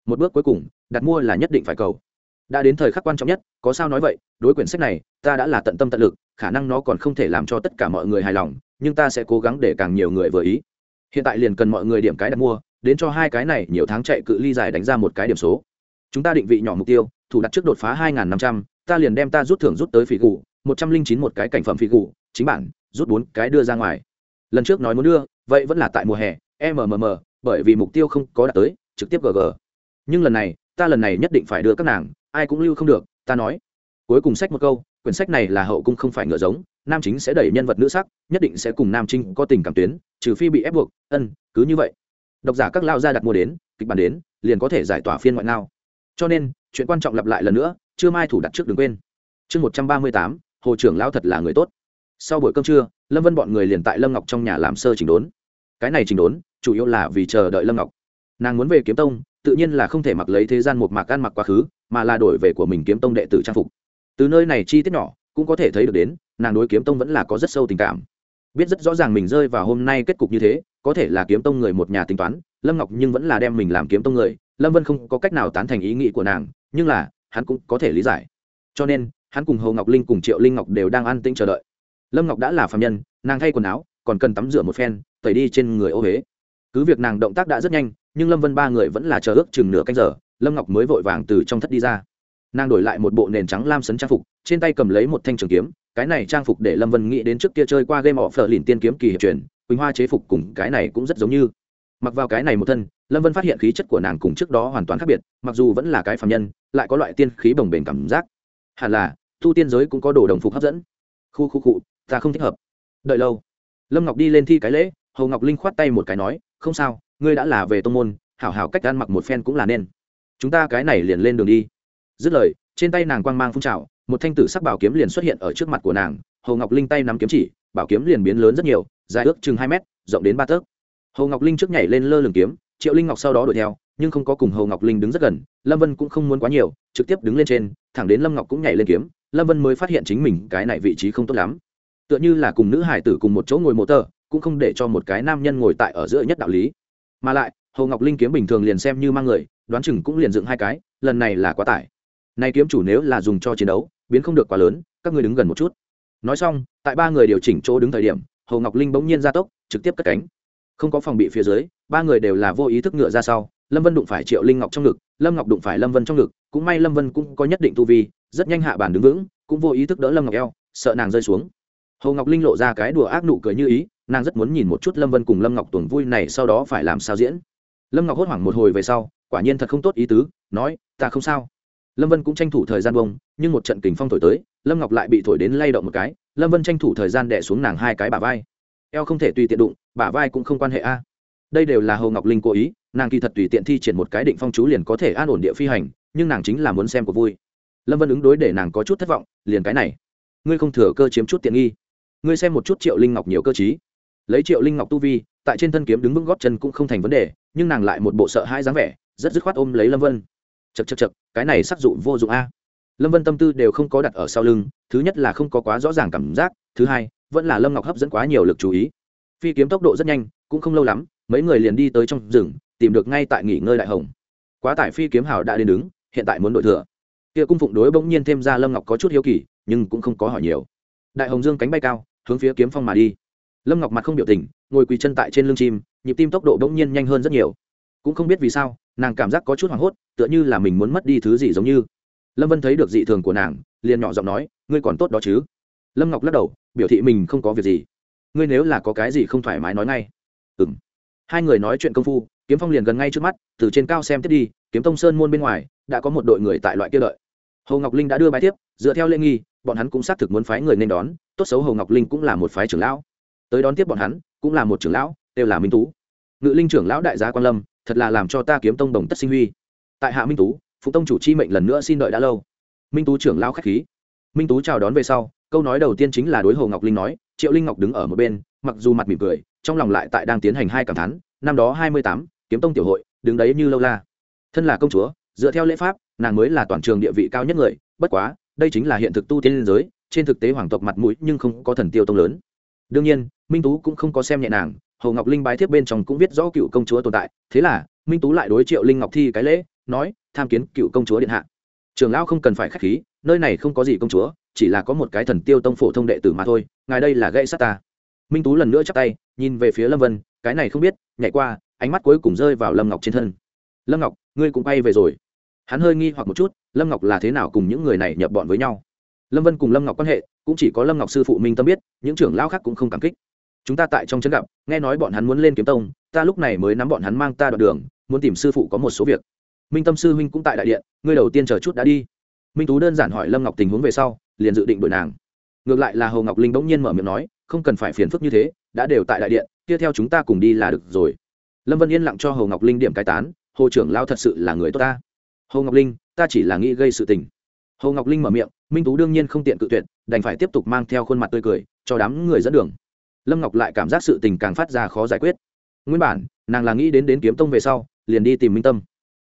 Một bước cuối cùng, đặt mua là nhất định phải cầu đã đến thời khắc quan trọng nhất, có sao nói vậy, đối quyển sách này, ta đã là tận tâm tận lực, khả năng nó còn không thể làm cho tất cả mọi người hài lòng, nhưng ta sẽ cố gắng để càng nhiều người vừa ý. Hiện tại liền cần mọi người điểm cái đặt mua, đến cho hai cái này, nhiều tháng chạy cự ly dài đánh ra một cái điểm số. Chúng ta định vị nhỏ mục tiêu, thủ đặt trước đột phá hai năm trăm, ta liền đem ta rút thưởng rút tới phỉ gù, một trăm linh chín một cái cảnh phẩm phỉ gù, chính bản, rút bốn cái đưa ra ngoài. Lần trước nói muốn đưa, vậy vẫn là tại mùa hè mmm bởi vì mục tiêu không có đạt tới, trực tiếp gg nhưng lần này, ta lần này nhất định phải đưa các nàng ai cũng lưu không được, ta nói. Cuối cùng sách một câu, quyển sách này là hậu cung không phải ngựa giống, nam chính sẽ đẩy nhân vật nữ sắc, nhất định sẽ cùng nam trinh có tình cảm tuyến, trừ phi bị ép buộc, ân, cứ như vậy. Độc giả các lao gia đặt mua đến, kịch bản đến, liền có thể giải tỏa phiên ngoại nào cho nên, chuyện quan trọng lặp lại lần nữa chưa mai thủ đặt trước đừng quên. Chương một trăm ba mươi tám, hồ trưởng lao thật là người tốt. Sau buổi cơm trưa, lâm vân bọn người liền tại lâm ngọc trong nhà làm sơ chỉnh đốn. Cái này chỉnh đốn, chủ yếu là vì chờ đợi lâm ngọc. Nàng muốn về kiếm tông, tự nhiên là không thể mặc lấy thế gian một mạc ăn mặc quá khứ mà là đổi về của mình kiếm tông đệ tử trang phục. Từ nơi này chi tiết nhỏ, cũng có thể thấy được đến, nàng đối kiếm tông vẫn là có rất sâu tình cảm. Biết rất rõ ràng mình rơi vào hôm nay kết cục như thế, có thể là kiếm tông người một nhà tính toán, lâm ngọc nhưng vẫn là đem mình làm kiếm tông người, lâm vân không có cách nào tán thành ý nghĩ của nàng, nhưng là, hắn cũng có thể lý giải. Cho nên, hắn cùng hồ ngọc linh cùng triệu linh ngọc đều đang an tĩnh chờ đợi. Lâm ngọc đã là phạm nhân, nàng thay quần áo, còn cần tắm rửa một phen, tẩy đi trên người ô huế cứ việc nàng động tác đã rất nhanh, nhưng lâm vân ba người vẫn là chờ ước chừng nửa canh giờ lâm ngọc mới vội vàng từ trong thất đi ra nàng đổi lại một bộ nền trắng lam sấn trang phục trên tay cầm lấy một thanh trường kiếm cái này trang phục để lâm vân nghĩ đến trước kia chơi qua game of phở lìn tiên kiếm kỳ hiệp truyền quỳnh hoa chế phục cùng cái này cũng rất giống như mặc vào cái này một thân lâm vân phát hiện khí chất của nàng cùng trước đó hoàn toàn khác biệt mặc dù vẫn là cái phạm nhân lại có loại tiên khí bồng bềnh cảm giác hẳn là thu tiên giới cũng có đồ đồng phục hấp dẫn khu khu cụ ta không thích hợp đợi lâu lâm ngọc đi lên thi cái lễ hầu ngọc linh khoát tay một cái nói không sao ngươi đã là về tô n g môn hảo hảo cách ăn mặc một phen cũng là nên chúng ta cái này liền lên đường đi. Dứt lời, trên tay nàng quang mang phun trào, một thanh tử sắc bảo kiếm liền xuất hiện ở trước mặt của nàng. Hồ ngọc linh tay nắm kiếm chỉ, bảo kiếm liền biến lớn rất nhiều, dài ước chừng hai mét, rộng đến ba tấc. Hồ ngọc linh trước nhảy lên lơ lửng kiếm, triệu linh ngọc sau đó đuổi theo, nhưng không có cùng hồ ngọc linh đứng rất gần, lâm vân cũng không muốn quá nhiều, trực tiếp đứng lên trên, thẳng đến lâm ngọc cũng nhảy lên kiếm, lâm vân mới phát hiện chính mình cái này vị trí không tốt lắm. Tựa như là cùng nữ hải tử cùng một chỗ ngồi mộ tờ, cũng không để cho một cái nam nhân ngồi tại ở giữa nhất đạo lý. Mà lại, hồ ngọc linh kiếm bình thường liền xem như mang người đoán chừng cũng liền dựng hai cái, lần này là quá tải. Nay kiếm chủ nếu là dùng cho chiến đấu, biến không được quá lớn, các ngươi đứng gần một chút. Nói xong, tại ba người điều chỉnh chỗ đứng thời điểm, hồ ngọc linh bỗng nhiên ra tốc, trực tiếp cất cánh. Không có phòng bị phía dưới, ba người đều là vô ý thức ngựa ra sau, lâm vân đụng phải triệu linh ngọc trong ngực, lâm ngọc đụng phải lâm vân trong ngực, cũng may lâm vân cũng có nhất định tu vi, rất nhanh hạ bàn đứng vững, cũng vô ý thức đỡ lâm ngọc eo, sợ nàng rơi xuống. Hồ ngọc linh lộ ra cái đùa ác nụ cười như ý, nàng rất muốn nhìn một chút lâm vân cùng lâm ngọc tuồng vui này sau đó phải làm sao diễn. Lâm ngọc hốt hoảng một hồi về sau quả nhiên thật không tốt ý tứ, nói, ta không sao. Lâm vân cũng tranh thủ thời gian bông nhưng một trận kình phong thổi tới, lâm ngọc lại bị thổi đến lay động một cái, lâm vân tranh thủ thời gian đẻ xuống nàng hai cái bả vai. Eo không thể tùy tiện đụng, bả vai cũng không quan hệ a. Đây đều là hồ ngọc linh cố ý, nàng kỳ thật tùy tiện thi triển một cái định phong chú liền có thể an ổn địa phi hành, nhưng nàng chính là muốn xem của vui. Lâm vân ứng đối để nàng có chút thất vọng, liền cái này. Ngươi không thừa cơ chiếm chút tiện nghi. Ngươi xem một chút triệu linh ngọc nhiều cơ chí lấy triệu linh ngọc tu vi, tại trên thân kiếm đứng vững góp chân cũng không thành vấn đề, nhưng nàng lại một bộ sợ hai dáng vẻ rất dứt khoát ôm lấy lâm vân. Chật chật chật cái này sắc dụng vô dụng a. Lâm vân tâm tư đều không có đặt ở sau lưng, thứ nhất là không có quá rõ ràng cảm giác, thứ hai, vẫn là lâm ngọc hấp dẫn quá nhiều lực chú ý. Phi kiếm tốc độ rất nhanh, cũng không lâu lắm, mấy người liền đi tới trong rừng, tìm được ngay tại nghỉ ngơi đại hồng. Quá tải phi kiếm hào đã đến đứng, hiện tại muốn đổi thừa. Kia cung phụng đối bỗng nhiên thêm ra lâm ngọc có chút hiếu kỳ, nhưng cũng không có hỏi nhiều. Đại hồng dương cánh bay cao, hướng phía kiếm phong mà đi. Lâm ngọc mặt không biểu tình, ngồi quỳ chân tại trên lưng chim, nhịp tim tốc độ bỗng nhiên nhanh hơn rất nhiều. Cũng không biết vì sao nàng cảm giác có chút hoảng hốt, tựa như là mình muốn mất đi thứ gì giống như. Lâm vân thấy được dị thường của nàng, liền nhỏ giọng nói, ngươi còn tốt đó chứ? Lâm ngọc lắc đầu, biểu thị mình không có việc gì. Ngươi nếu là có cái gì không thoải mái nói ngay. Ừ m hai người nói chuyện công phu, kiếm phong liền gần ngay trước mắt, từ trên cao xem tiếp đi, kiếm tông sơn môn bên ngoài, đã có một đội người tại loại kia đợi. Hồ ngọc linh đã đưa bài tiếp, dựa theo lễ nghi, bọn hắn cũng xác thực muốn phái người nên đón, tốt xấu hồ ngọc linh cũng là một phái trưởng lão. Tới đón tiếp bọn hắn, cũng là một trưởng lão, đều là minh tú. Ngự linh trưởng lão đại gia quan lâm thật là làm cho ta kiếm tông đồng tất sinh huy. Tại hạ minh tú phụ tông chủ chi mệnh lần nữa xin đợi đã lâu. Minh tú trưởng lao k h á c h khí. Minh tú chào đón về sau, câu nói đầu tiên chính là đối hồ ngọc linh nói, triệu linh ngọc đứng ở một bên, mặc dù mặt mỉm cười, trong lòng lại tại đang tiến hành hai cảm thán, năm đó hai mươi tám, kiếm tông tiểu hội, đứng đấy như lâu la. Thân là công chúa, dựa theo lễ pháp, nàng mới là toàn trường địa vị cao nhất người, bất quá, đây chính là hiện thực tu tiên liên giới, trên thực tế hoàng tộc mặt mũi nhưng không có thần tiêu tông lớn. Đương nhiên, minh tú cũng không có xem nhẹ nàng hồ ngọc linh bái thiếp bên trong cũng viết rõ cựu công chúa tồn tại, thế là, minh tú lại đối triệu linh ngọc thi cái lễ, nói, tham kiến cựu công chúa điện hạ. Trường lão không cần phải k h á c h khí, nơi này không có gì công chúa, chỉ là có một cái thần tiêu tông phổ thông đệ tử mà thôi, ngài đây là gây sát ta. Minh tú lần nữa chắp tay, nhìn về phía lâm vân, cái này không biết, nhảy qua, ánh mắt cuối cùng rơi vào lâm ngọc trên thân. Lâm ngọc, ngươi cũng bay về rồi. Hắn hơi nghi hoặc một chút, lâm ngọc là thế nào cùng những người này nhập bọn với nhau? Lâm vân cùng lâm ngọc quan hệ, cũng chỉ có lâm ngọc sư phụ minh tâm biết, những trưởng lão khác cũng không cảm kích chúng ta tại trong trấn gặp, nghe nói bọn hắn muốn lên kiếm tông, ta lúc này mới nắm bọn hắn mang ta đoạn đường, muốn tìm sư phụ có một số việc. Minh tâm sư huynh cũng tại đại điện, ngươi đầu tiên chờ chút đã đi. Minh tú đơn giản hỏi lâm ngọc tình huống về sau, liền dự định đổi nàng. Ngược lại là hồ ngọc linh bỗng nhiên mở miệng nói, không cần phải phiền phức như thế, đã đều tại đại điện, kia theo chúng ta cùng đi là được rồi. Lâm vân yên lặng cho hồ ngọc linh điểm cai tán, hồ trưởng lao thật sự là người tốt ta. Hồ ngọc linh, ta chỉ là nghĩ gây sự tình. Hồ ngọc linh mở miệng, minh tú đương nhiên không tiện cự tuyệt, đành phải tiếp tục mang theo khuôn mặt tươi cười, cho đám người dẫn đường lâm ngọc lại cảm giác sự tình càng phát ra khó giải quyết. Nguyên bản, nàng là nghĩ đến đến kiếm tông về sau, liền đi tìm minh tâm.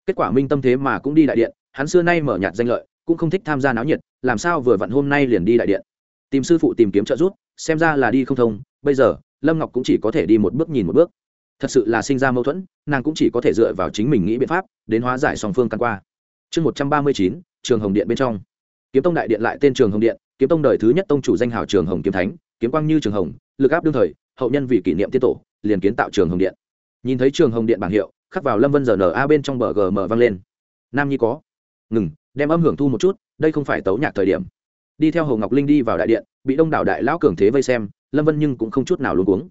Kết quả minh tâm thế mà cũng đi đại điện, hắn xưa nay mở nhạt danh lợi, cũng không thích tham gia náo nhiệt, làm sao vừa vặn hôm nay liền đi đại điện. Tìm sư phụ tìm kiếm trợ giúp, xem ra là đi không thông, bây giờ, lâm ngọc cũng chỉ có thể đi một bước nhìn một bước. Thật sự là sinh ra mâu thuẫn, nàng cũng chỉ có thể dựa vào chính mình nghĩ biện pháp, đến hóa giải song phương căn qua. Chương một trăm ba mươi chín, trường hồng điện bên trong. Kiếm tông đại điện lại tên trường hồng điện, kiếm tông đời thứ nhất tông chủ danh hào trường hồng kiếm thánh, kiếm quang như trường hồng lực áp đương thời, hậu nhân vì kỷ niệm tiết tổ, liền kiến tạo trường hồng điện. Nhìn thấy trường hồng điện bảng hiệu, khắc vào lâm vân giờ n a bên trong bờ gm vang lên. Nam nhi có. Ngừng, đem âm hưởng thu một chút, đây không phải tấu nhạc thời điểm. Đi theo hồ ngọc linh đi vào đại điện, bị đông đảo đại lão cường thế vây xem, lâm vân nhưng cũng không chút nào luôn cuống.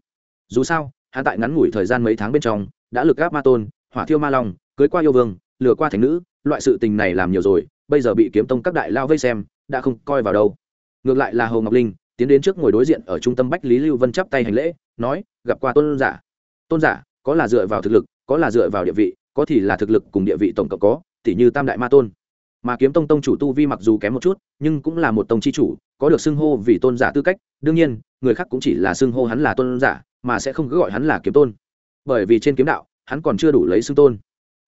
Dù sao hạ tại ngắn ngủi thời gian mấy tháng bên trong, đã lực gáp ma tôn, hỏa thiêu ma long, cưới qua yêu vương, lừa qua thành nữ, loại sự tình này làm nhiều rồi, bây giờ bị kiếm tông các đại lao vây xem, đã không coi vào đâu. Ngược lại là hồ ngọc linh tiến đến trước ngồi đối diện ở trung tâm bách lý lưu vân chắp tay hành lễ, nói, gặp qua tôn giả. Tôn giả, có là dựa vào thực lực, có là dựa vào địa vị, có thì là thực lực cùng địa vị tổng cộng có, tỉ như tam đại ma tôn. Mà kiếm tông tông chủ tu vi mặc dù kém một chút, nhưng cũng là một tông chi chủ, có được xưng hô vì tôn giả tư cách. Đương nhiên, người khác cũng chỉ là xưng hô hắn là tôn giả, mà sẽ không cứ gọi hắn là kiếm tôn. Bởi vì trên kiếm đạo, hắn còn chưa đủ lấy xưng tôn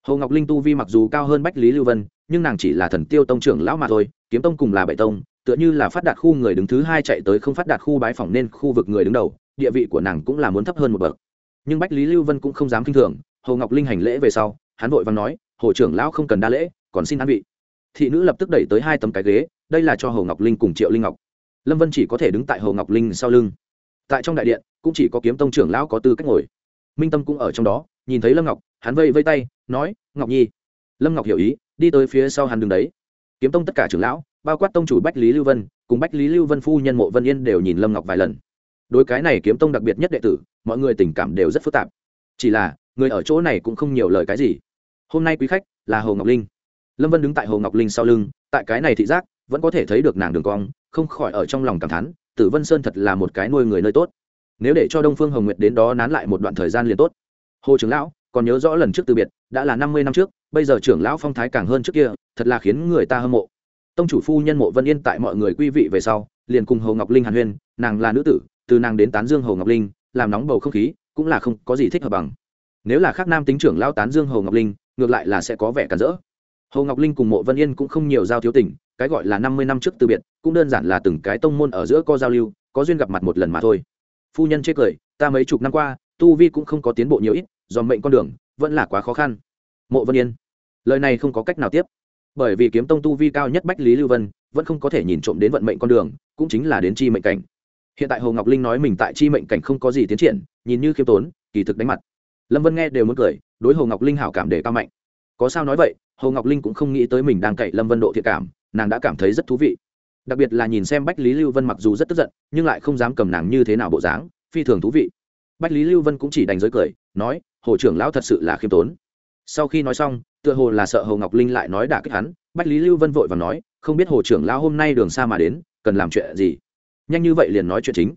hồ ngọc linh tu vi mặc dù cao hơn bách lý lưu vân, nhưng nàng chỉ là thần tiêu tông trưởng lão mà thôi, kiếm tông cùng là bảy tông, tựa như là phát đạt khu người đứng thứ hai chạy tới không phát đạt khu bái phỏng nên khu vực người đứng đầu, địa vị của nàng cũng là muốn thấp hơn một bậc. Nhưng bách lý lưu vân cũng không dám k i n h thường, hồ ngọc linh hành lễ về sau, hắn vội vàng nói, hồ trưởng lão không cần đa lễ, còn xin an vị. Thị nữ lập tức đẩy tới hai tấm cái ghế, đây là cho hồ ngọc linh cùng triệu linh ngọc. Lâm vân chỉ có thể đứng tại hồ ngọc linh sau lưng. Tại trong đại điện, cũng chỉ có kiếm tông trưởng lão có tư cách ngồi. Minh tâm cũng ở trong đó nhìn thấy lâm ngọc, hắn vây vây tay, nói, ngọc nhi. Lâm ngọc hiểu ý, đi tới phía sau hắn đứng đấy. Kiếm tông tất cả trưởng lão, bao quát tông chủ bách lý lưu vân, cùng bách lý lưu vân phu nhân mộ vân yên đều nhìn lâm ngọc vài lần. Đối cái này kiếm tông đặc biệt nhất đệ tử, mọi người tình cảm đều rất phức tạp. Chỉ là, người ở chỗ này cũng không nhiều lời cái gì. Hôm nay quý khách là hồ ngọc linh. Lâm vân đứng tại hồ ngọc linh sau lưng, tại cái này thị giác, vẫn có thể thấy được nàng đường cong, không khỏi ở trong lòng cảm thán, tử vân sơn thật là một cái nuôi người nơi tốt. Nếu để cho đông phương hồng nguyệt đến đó nán lại một đoạn thời gian liền tốt hồ trưởng lão, còn nhớ rõ lần trước từ biệt, đã là năm mươi năm trước, bây giờ trưởng lão phong thái càng hơn trước kia, thật là khiến người ta hâm mộ. Tông chủ phu nhân mộ vân yên tại mọi người quy vị về sau, liền cùng hồ ngọc linh hàn huyên, nàng là nữ tử, từ nàng đến tán dương hồ ngọc linh, làm nóng bầu không khí, cũng là không có gì thích hợp bằng. Nếu là khác nam tính trưởng lao tán dương hồ ngọc linh, ngược lại là sẽ có vẻ cản rỡ. Hồ ngọc linh cùng mộ vân yên cũng không nhiều giao thiếu tình, cái gọi là năm mươi năm trước từ biệt, cũng đơn giản là từng cái tông môn ở giữa co giao lưu, có duyên gặp mặt một lần mà thôi. Phu nhân chê cười, ta mấy chục năm qua tu vi cũng không có tiến bộ nhiều ít, do mệnh con đường vẫn là quá khó khăn. Mộ vân yên, lời này không có cách nào tiếp. Bởi vì kiếm tông tu vi cao nhất bách lý lưu vân, vẫn không có thể nhìn trộm đến vận mệnh con đường, cũng chính là đến chi mệnh cảnh. Hiện tại hồ ngọc linh nói mình tại chi mệnh cảnh không có gì tiến triển, nhìn như khiêm tốn, kỳ thực đánh mặt. Lâm vân nghe đều muốn cười, đối hồ ngọc linh hảo cảm để cao mạnh. Có sao nói vậy, hồ ngọc linh cũng không nghĩ tới mình đang cậy lâm vân độ thiện cảm, nàng đã cảm thấy rất thú vị. Đặc biệt là nhìn xem bách lý lưu vân mặc dù rất tức giận, nhưng lại không dám cầm nàng như thế nào bộ dáng, phi thường thú vị bách lý lưu vân cũng chỉ đành giới cười, nói, hồ trưởng lão thật sự là khiêm tốn. Sau khi nói xong, tựa hồ là sợ hồ ngọc linh lại nói đả kích hắn, bách lý lưu vân vội và nói, không biết hồ trưởng lão hôm nay đường xa mà đến, cần làm chuyện gì? Nhanh như vậy liền nói chuyện chính.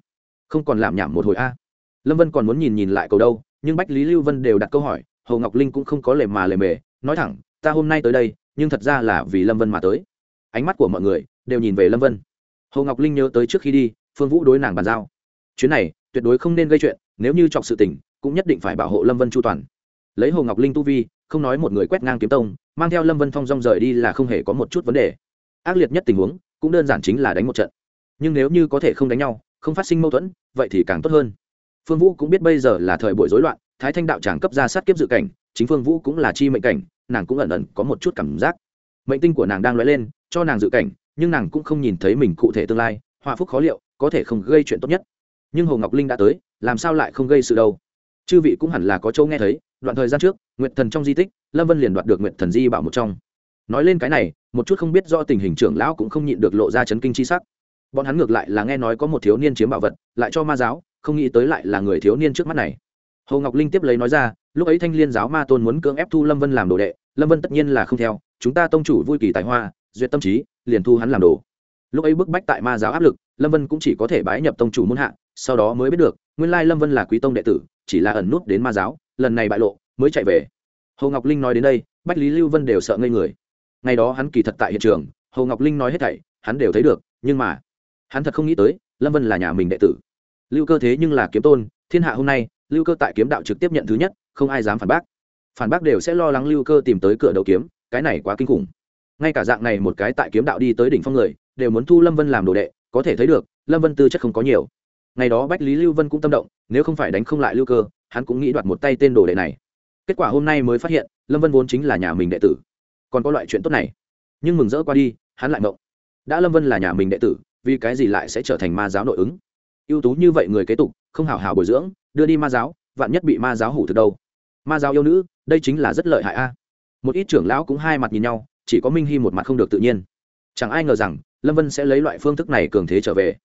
Không còn làm nhảm một hồi a. Lâm vân còn muốn nhìn nhìn lại cầu đâu, nhưng bách lý lưu vân đều đặt câu hỏi, hồ ngọc linh cũng không có lề mà lề mề, nói thẳng, ta hôm nay tới đây, nhưng thật ra là vì lâm vân mà tới. Ánh mắt của mọi người đều nhìn về lâm vân. Hồ ngọc linh nhớ tới trước khi đi, phương vũ đối nàng bàn giao. Chuyến này tuyệt đối không nên gây chuyện nếu như chọc sự tình, cũng nhất định phải bảo hộ lâm vân chu toàn. Lấy hồ ngọc linh tu vi, không nói một người quét ngang kiếm tông, mang theo lâm vân phong rong rời đi là không hề có một chút vấn đề. Ác liệt nhất tình huống, cũng đơn giản chính là đánh một trận. Nhưng nếu như có thể không đánh nhau, không phát sinh mâu thuẫn, vậy thì càng tốt hơn. Phương vũ cũng biết bây giờ là thời buổi rối loạn, thái thanh đạo tràng cấp ra sát kiếp dự cảnh, chính phương vũ cũng là chi mệnh cảnh, nàng cũng ẩn ẩn có một chút cảm giác. Mệnh tinh của nàng đang lóe lên, cho nàng dự cảnh, nhưng nàng cũng không nhìn thấy mình cụ thể tương lai, họa phúc khó liệu, có thể không gây chuyện tốt nhất. Nhưng hồ ngọc linh đã tới làm sao lại không gây sự đâu? Chư vị cũng hẳn là có châu nghe thấy, đoạn thời gian trước nguyện thần trong di tích, lâm vân liền đoạt được nguyện thần di bảo một trong. Nói lên cái này, một chút không biết do tình hình trưởng lão cũng không nhịn được lộ ra chấn kinh c h i sắc. Bọn hắn ngược lại là nghe nói có một thiếu niên chiếm bảo vật, lại cho ma giáo, không nghĩ tới lại là người thiếu niên trước mắt này. Hồ ngọc linh tiếp lấy nói ra, lúc ấy thanh liên giáo ma tôn muốn cưỡng ép thu lâm vân làm đồ đệ, lâm vân tất nhiên là không theo, chúng ta tông chủ vui kỳ tài hoa, duyệt tâm trí, liền thu hắn làm đồ. Lúc ấy bức bách tại ma giáo áp lực, lâm vân cũng chỉ có thể bái nhập tông chủ muôn hạ, sau đó mới biết được nguyên lai lâm vân là quý tông đệ tử chỉ là ẩn nút đến ma giáo lần này bại lộ mới chạy về hồ ngọc linh nói đến đây bách lý lưu vân đều sợ ngây người ngày đó hắn kỳ thật tại hiện trường hồ ngọc linh nói hết thảy hắn đều thấy được nhưng mà hắn thật không nghĩ tới lâm vân là nhà mình đệ tử lưu cơ thế nhưng là kiếm tôn thiên hạ hôm nay lưu cơ tại kiếm đạo trực tiếp nhận thứ nhất không ai dám phản bác phản bác đều sẽ lo lắng lưu cơ tìm tới cửa đầu kiếm cái này quá kinh khủng ngay cả dạng này một cái tại kiếm đạo đi tới đỉnh phong người đều muốn thu lâm vân làm đồ đệ có thể thấy được lâm vân tư chất không có nhiều ngày đó bách lý lưu vân cũng tâm động, nếu không phải đánh không lại lưu cơ, hắn cũng nghĩ đoạt một tay tên đồ đệ này. Kết quả hôm nay mới phát hiện, lâm vân vốn chính là nhà mình đệ tử. Còn có loại chuyện tốt này. Nhưng mừng rỡ qua đi, hắn lại mộng. Đã lâm vân là nhà mình đệ tử, vì cái gì lại sẽ trở thành ma giáo nội ứng? Ưu tú như vậy người kế tục, không hào hào bồi dưỡng, đưa đi ma giáo, vạn nhất bị ma giáo hủ thực đâu? Ma giáo yêu nữ, đây chính là rất lợi hại a. Một ít trưởng lão cũng hai mặt nhìn nhau, chỉ có minh hy một mặt không được tự nhiên. Chẳng ai ngờ rằng, lâm vân sẽ lấy loại phương thức này cường thế trở về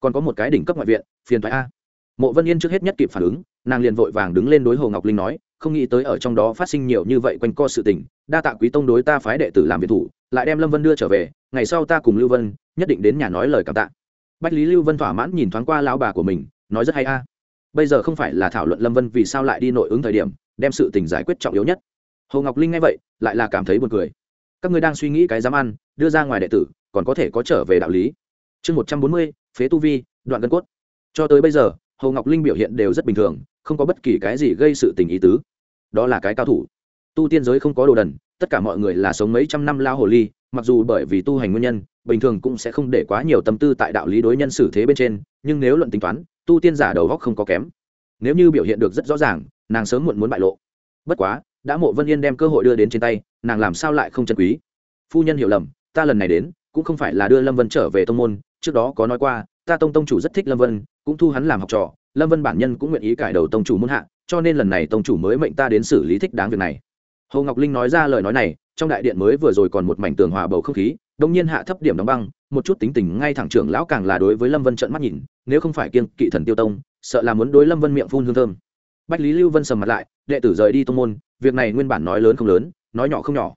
còn có một cái đỉnh cấp ngoại viện, phiền thoại a. Mộ vân yên trước hết nhất kịp phản ứng, nàng liền vội vàng đứng lên đối hồ ngọc linh nói, không nghĩ tới ở trong đó phát sinh nhiều như vậy quanh co sự tình, đa tạ quý tông đối ta phái đệ tử làm việc thủ, lại đem lâm vân đưa trở về, ngày sau ta cùng lưu vân, nhất định đến nhà nói lời cảm tạ. Bách lý lưu vân thỏa mãn nhìn thoáng qua lão bà của mình, nói rất hay a. Bây giờ không phải là thảo luận lâm vân vì sao lại đi nội ứng thời điểm, đem sự tình giải quyết trọng yếu nhất. Hồ ngọc linh nghe vậy, lại là cảm thấy buồn cười. Các ngươi đang suy nghĩ cái dám ăn, đưa ra ngoài đệ tử, còn có thể có trở về đạo lý. Chương một trăm bốn mươi phế tu vi, đoạn gân cốt. Cho tới bây giờ, hồ ngọc linh biểu hiện đều rất bình thường, không có bất kỳ cái gì gây sự tình ý tứ. Đó là cái cao thủ. Tu tiên giới không có đồ đần, tất cả mọi người là sống mấy trăm năm lao hồ ly, mặc dù bởi vì tu hành nguyên nhân, bình thường cũng sẽ không để quá nhiều tâm tư tại đạo lý đối nhân xử thế bên trên, nhưng nếu luận tính toán, tu tiên giả đầu góc không có kém. Nếu như biểu hiện được rất rõ ràng, nàng sớm muộn muốn bại lộ. Bất quá, đã mộ vân yên đem cơ hội đưa đến trên tay, nàng làm sao lại không chân quý? Phu nhân hiểu lầm, ta lần này đến, cũng không phải là đưa lâm vân trở về tông môn trước đó có nói qua, ta tông tông chủ rất thích lâm vân, cũng thu hắn làm học trò, lâm vân bản nhân cũng nguyện ý cải đầu tông chủ muốn hạ, cho nên lần này tông chủ mới mệnh ta đến xử lý thích đáng việc này. Hồ ngọc linh nói ra lời nói này, trong đại điện mới vừa rồi còn một mảnh tường hòa bầu không khí, đông nhiên hạ thấp điểm đóng băng, một chút tính tình ngay thẳng trưởng lão càng là đối với lâm vân trận mắt nhìn, nếu không phải kiên kỵ thần tiêu tông, sợ là muốn đối lâm vân miệng phun hương thơm. Bách lý lưu vân sầm mặt lại, đệ tử rời đi tông môn, việc này nguyên bản nói lớn không lớn, nói nhỏ không nhỏ.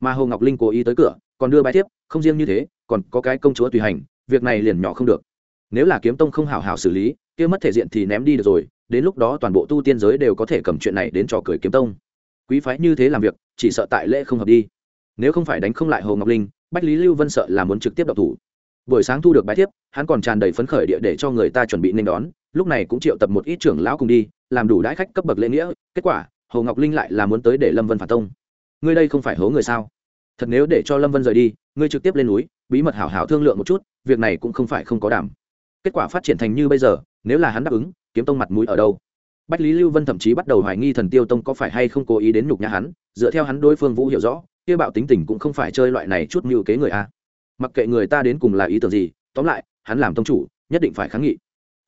Mà hồ ngọc linh cố ý tới cửa, còn đưa bài tiếp không riêng như thế, còn có cái công chúa tùy hành việc này liền nhỏ không được. Nếu là kiếm tông không hảo hảo xử lý, kia mất thể diện thì ném đi được rồi, đến lúc đó toàn bộ tu tiên giới đều có thể cầm chuyện này đến trò cười kiếm tông. Quý phái như thế làm việc, chỉ sợ tại lễ không hợp đi. Nếu không phải đánh không lại hồ ngọc linh, bách lý lưu vân sợ là muốn trực tiếp đọc thủ. Buổi sáng thu được bài thiếp, hắn còn tràn đầy phấn khởi địa để cho người ta chuẩn bị nên đón, lúc này cũng triệu tập một ít trưởng lão cùng đi, làm đủ đãi khách cấp bậc lễ nghĩa, kết quả, hồ ngọc linh lại là muốn tới để lâm vân phản tông. Ngươi đây không phải hố người sao? Thật nếu để cho lâm vân rời đi, ngươi trực tiếp lên núi bí mật hảo hảo thương lượng một chút, việc này cũng không phải không có đảm. Kết quả phát triển thành như bây giờ, nếu là hắn đáp ứng, kiếm tông mặt mũi ở đâu? Bách lý lưu vân thậm chí bắt đầu hoài nghi thần tiêu tông có phải hay không cố ý đến nhục nhã hắn, dựa theo hắn đối phương vũ hiểu rõ, kia bạo tính tình cũng không phải chơi loại này chút mưu kế người a. Mặc kệ người ta đến cùng là ý tưởng gì, tóm lại, hắn làm tông chủ, nhất định phải kháng nghị.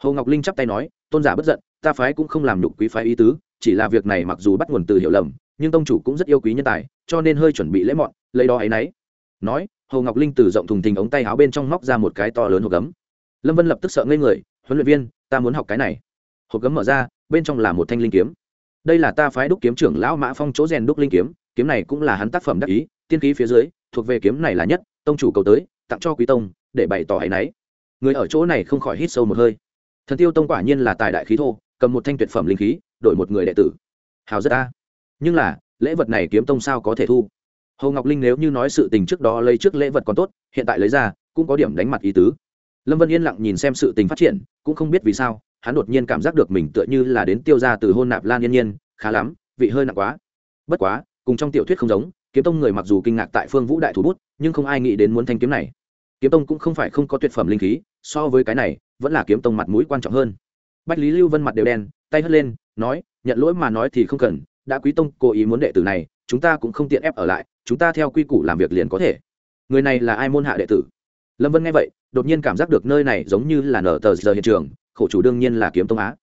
Hồ ngọc linh chắp tay nói, tôn giả bất giận, ta phái cũng không làm nhục quý phái ý tứ, chỉ là việc này mặc dù bắt nguồn từ hiểu lầm, nhưng tông chủ cũng rất yêu quý nhân tài, cho nên hơi chuẩn bị lễ mọn, lấy đó ấy nấy nói, hồ ngọc linh từ rộng thùng thình ống tay áo bên trong móc ra một cái to lớn hộp gấm. Lâm vân lập tức sợ ngây người, huấn luyện viên, ta muốn học cái này. Hộp gấm mở ra, bên trong là một thanh linh kiếm. Đây là ta phái đúc kiếm trưởng lão mã phong chỗ rèn đúc linh kiếm kiếm này cũng là hắn tác phẩm đắc ý, tiên khí phía dưới, thuộc về kiếm này là nhất, tông chủ cầu tới, tặng cho quý tông, để bày tỏ hay nấy người ở chỗ này không khỏi hít sâu một hơi. Thần tiêu tông quả nhiên là tài đại khí thô, cầm một thanh tuyệt phẩm linh khí, đổi một người đệ tử. Hào rất ta. Nhưng là, lễ vật này kiếm tông sao có thể thu? Hồ ngọc linh nếu như nói sự tình trước đó lấy trước lễ vật còn tốt, hiện tại lấy ra, cũng có điểm đánh mặt ý tứ. Lâm vân yên lặng nhìn xem sự tình phát triển, cũng không biết vì sao, hắn đột nhiên cảm giác được mình tựa như là đến tiêu ra từ hôn nạp lan yên nhiên, khá lắm, vị hơi nặng quá. Bất quá, cùng trong tiểu thuyết không giống, kiếm tông người mặc dù kinh ngạc tại phương vũ đại thủ bút, nhưng không ai nghĩ đến muốn thanh kiếm này. Kiếm tông cũng không phải không có tuyệt phẩm linh khí, so với cái này, vẫn là kiếm tông mặt mũi quan trọng hơn. Bách lý lưu vân mặt đều đen, tay hất lên, nói, nhận lỗi mà nói thì không cần, đã quý tông cố ý muốn đệ tử này, chúng ta cũng không tiện ép ở lại chúng ta theo quy củ làm việc liền có thể. Người này là ai môn hạ đệ tử? Lâm vân nghe vậy, đột nhiên cảm giác được nơi này giống như là nở tờ giờ hiện trường, khổ chủ đương nhiên là kiếm tông á.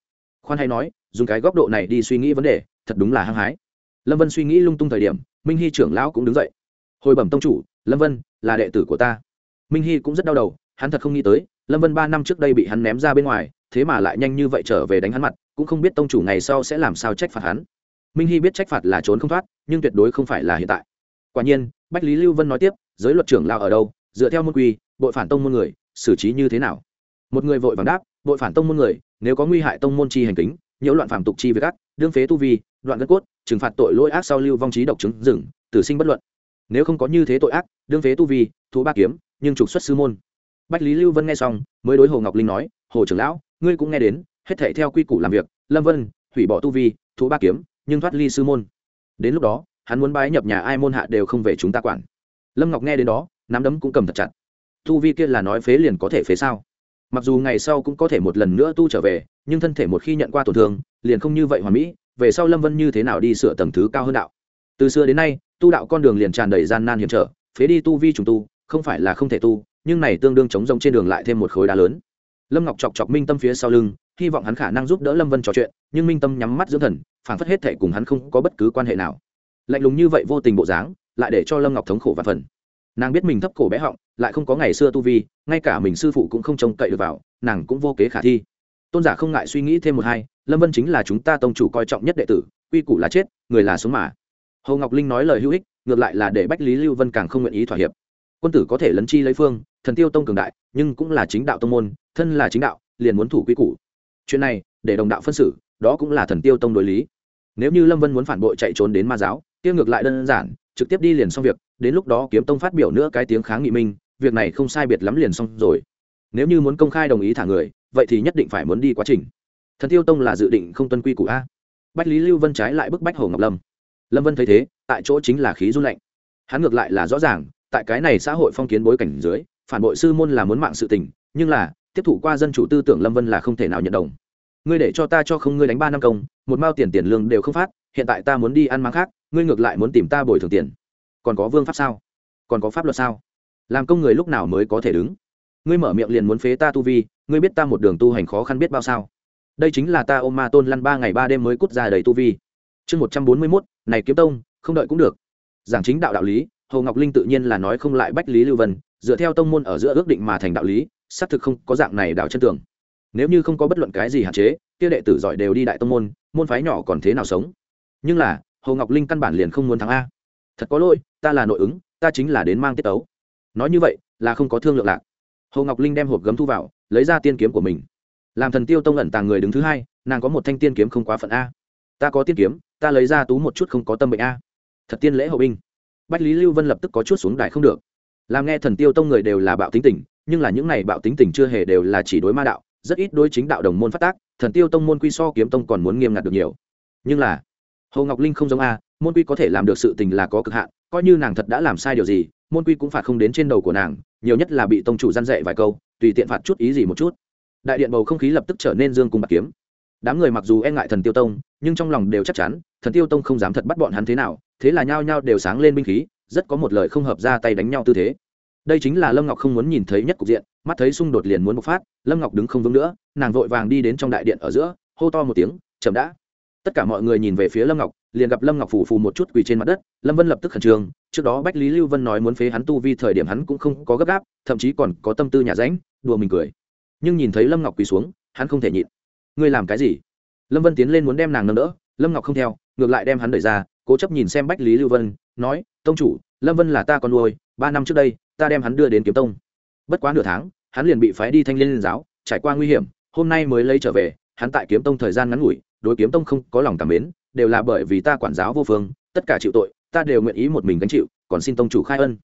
Khoan hay nói, dùng cái góc độ này đi suy nghĩ vấn đề, thật đúng là hăng hái. Lâm vân suy nghĩ lung tung thời điểm, minh hy trưởng lão cũng đứng dậy. Hồi bẩm tông chủ, lâm vân, là đệ tử của ta. Minh hy cũng rất đau đầu, hắn thật không nghĩ tới, lâm vân ba năm trước đây bị hắn ném ra bên ngoài, thế mà lại nhanh như vậy trở về đánh hắn mặt, cũng không biết tông chủ ngày sau sẽ làm sao trách phạt hắn. Minh hy biết trách phạt là trốn không thoát, nhưng tuyệt đối không phải là hiện tại quả nhiên, bách lý lưu vân nói tiếp, giới luật trưởng lao ở đâu, dựa theo môn quy, bội phản tông môn người, xử trí như thế nào? Một người vội vàng đáp, bội phản tông môn người, nếu có nguy hại tông môn chi hành kính, nhiễu loạn phạm tục chi việc ác, đương phế tu vi, đoạn gân cốt, trừng phạt tội lỗi ác sau lưu vong trí độc chứng rừng tử sinh bất luận. Nếu không có như thế tội ác, đương phế tu vi, thú ba kiếm, nhưng trục xuất sư môn. Bách lý lưu vân nghe xong, mới đối hồ ngọc linh nói, hồ trưởng lão, ngươi cũng nghe đến, hết thể theo quy củ làm việc, lâm vân, hủy bỏ tu vi, thú ba kiếm, nhưng thoát ly sư môn. Đến lúc đó hắn muốn bái nhập nhà ai môn hạ đều không về chúng ta quản. Lâm ngọc nghe đến đó, nắm đấm cũng cầm thật chặt. Tu vi kia là nói phế liền có thể phế sao? Mặc dù ngày sau cũng có thể một lần nữa tu trở về, nhưng thân thể một khi nhận qua tổn thương, liền không như vậy hoàn mỹ, về sau lâm vân như thế nào đi sửa tầng thứ cao hơn đạo? Từ xưa đến nay, tu đạo con đường liền tràn đầy gian nan hiểm trở, phế đi tu vi trùng tu, không phải là không thể tu, nhưng này tương đương chống rông trên đường lại thêm một khối đá lớn. Lâm ngọc chọc chọc minh tâm phía sau lưng, hy vọng hắn khả năng giúp đỡ lâm vân trò chuyện, nhưng minh tâm nhắm mắt dưỡng thần, phản phất hết thể cùng hắn không có bất cứ quan hệ nào lạnh lùng như vậy vô tình bộ dáng, lại để cho lâm ngọc thống khổ và phần. Nàng biết mình thấp cổ bé họng, lại không có ngày xưa tu vi, ngay cả mình sư phụ cũng không trông cậy được vào, nàng cũng vô kế khả thi. Tôn giả không ngại suy nghĩ thêm một hai, lâm vân chính là chúng ta tông chủ coi trọng nhất đệ tử, quy củ là chết, người là sống mà. Hầu ngọc linh nói lời hữu ích, ngược lại là để bách lý lưu vân càng không nguyện ý thỏa hiệp. Quân tử có thể lấn chi lấy phương, thần tiêu tông cường đại, nhưng cũng là chính đạo tông môn, thân là chính đạo, liền muốn thủ quy củ. Chuyện này, để đồng đạo phân xử, đó cũng là thần tiêu tông đối lý. Nếu như lâm vân muốn phản bội chạy trốn đến ma giáo kia ngược lại đơn giản, trực tiếp đi liền xong việc, đến lúc đó kiếm tông phát biểu nữa cái tiếng kháng nghị minh, việc này không sai biệt lắm liền xong rồi. Nếu như muốn công khai đồng ý thả người, vậy thì nhất định phải muốn đi quá trình. Thần tiêu tông là dự định không tuân quy củ a. Bách lý lưu vân trái lại bức bách hồ ngọc lâm. Lâm vân thấy thế, tại chỗ chính là khí run lạnh. Hắn ngược lại là rõ ràng, tại cái này xã hội phong kiến bối cảnh dưới, phản bội sư môn là muốn mạng sự tình, nhưng là, tiếp thụ qua dân chủ tư tưởng lâm vân là không thể nào nhận đồng. Ngươi để cho ta cho không ngươi đánh ba năm công, một mao tiền tiền lương đều không phát, hiện tại ta muốn đi ăn máng khác ngươi ngược lại muốn tìm ta bồi thường tiền. Còn có vương pháp sao? Còn có pháp luật sao? Làm công người lúc nào mới có thể đứng? Ngươi mở miệng liền muốn phế ta tu vi, ngươi biết ta một đường tu hành khó khăn biết bao sao? Đây chính là ta ôm ma tôn lăn ba ngày ba đêm mới cút ra đầy tu vi. Chương một trăm bốn mươi mốt, này kiếm tông, không đợi cũng được. Giảng chính đạo đạo lý, hồ ngọc linh tự nhiên là nói không lại bách lý lưu vân, dựa theo tông môn ở giữa ước định mà thành đạo lý, xác thực không có dạng này đạo chân tường nếu như không có bất luận cái gì hạn chế, kia đệ tử giỏi đều đi đại tông môn môn phái nhỏ còn thế nào sống? Nhưng là hồ ngọc linh căn bản liền không muốn thắng a thật có lỗi ta là nội ứng ta chính là đến mang tiết tấu nói như vậy là không có thương lượng lạc hồ ngọc linh đem hộp gấm thu vào lấy ra tiên kiếm của mình làm thần tiêu tông ẩn tàng người đứng thứ hai nàng có một thanh tiên kiếm không quá phận a ta có tiên kiếm ta lấy ra tú một chút không có tâm bệnh a thật tiên lễ hậu binh bách lý lưu vân lập tức có chút xuống đài không được làm nghe thần tiêu tông người đều là bạo tính tình nhưng là những này bạo tính tình chưa hề đều là chỉ đối ma đạo rất ít đối chính đạo đồng môn phát tác thần tiêu tông môn quy so kiếm tông còn muốn nghiêm ngặt được nhiều nhưng là hồ ngọc linh không giống a, môn quy có thể làm được sự tình là có cực hạn, coi như nàng thật đã làm sai điều gì, môn quy cũng phạt không đến trên đầu của nàng, nhiều nhất là bị tông chủ gian dạy vài câu, tùy tiện phạt chút ý gì một chút. Đại điện bầu không khí lập tức trở nên dương cùng bạc kiếm. Đám người mặc dù e ngại thần tiêu tông, nhưng trong lòng đều chắc chắn, thần tiêu tông không dám thật bắt bọn hắn thế nào, thế là nhao nhao đều sáng lên binh khí, rất có một lời không hợp ra tay đánh nhau tư thế. Đây chính là lâm ngọc không muốn nhìn thấy nhất cục diện, mắt thấy xung đột liền muốn bộc phát, lâm ngọc đứng không vững nữa, nàng vội vàng đi đến trong đại điện ở giữa, hô to một tiếng, chậm đã tất cả mọi người nhìn về phía lâm ngọc, liền gặp lâm ngọc phủ phù một chút quỳ trên mặt đất, lâm vân lập tức khẩn trương, trước đó bách lý lưu vân nói muốn phế hắn tu vi thời điểm hắn cũng không có gấp gáp, thậm chí còn có tâm tư nhà ránh, đùa mình cười. Nhưng nhìn thấy lâm ngọc quỳ xuống, hắn không thể nhịn. Ngươi làm cái gì? Lâm vân tiến lên muốn đem nàng nâng đỡ, lâm ngọc không theo, ngược lại đem hắn đẩy ra, cố chấp nhìn xem bách lý lưu vân, nói, tông chủ, lâm vân là ta con nuôi, ba năm trước đây, ta đem hắn đưa đến kiếm tông. Bất quá nửa tháng, hắn liền bị phái đi thanh liên giáo, trải qua nguy hiểm, hôm nay mới lấy trở về hắn tại kiếm tông thời gian ngắn ngủi, đối kiếm tông không có lòng cảm mến, đều là bởi vì ta quản giáo vô phương, tất cả chịu tội, ta đều nguyện ý một mình gánh chịu, còn xin tông chủ khai ân.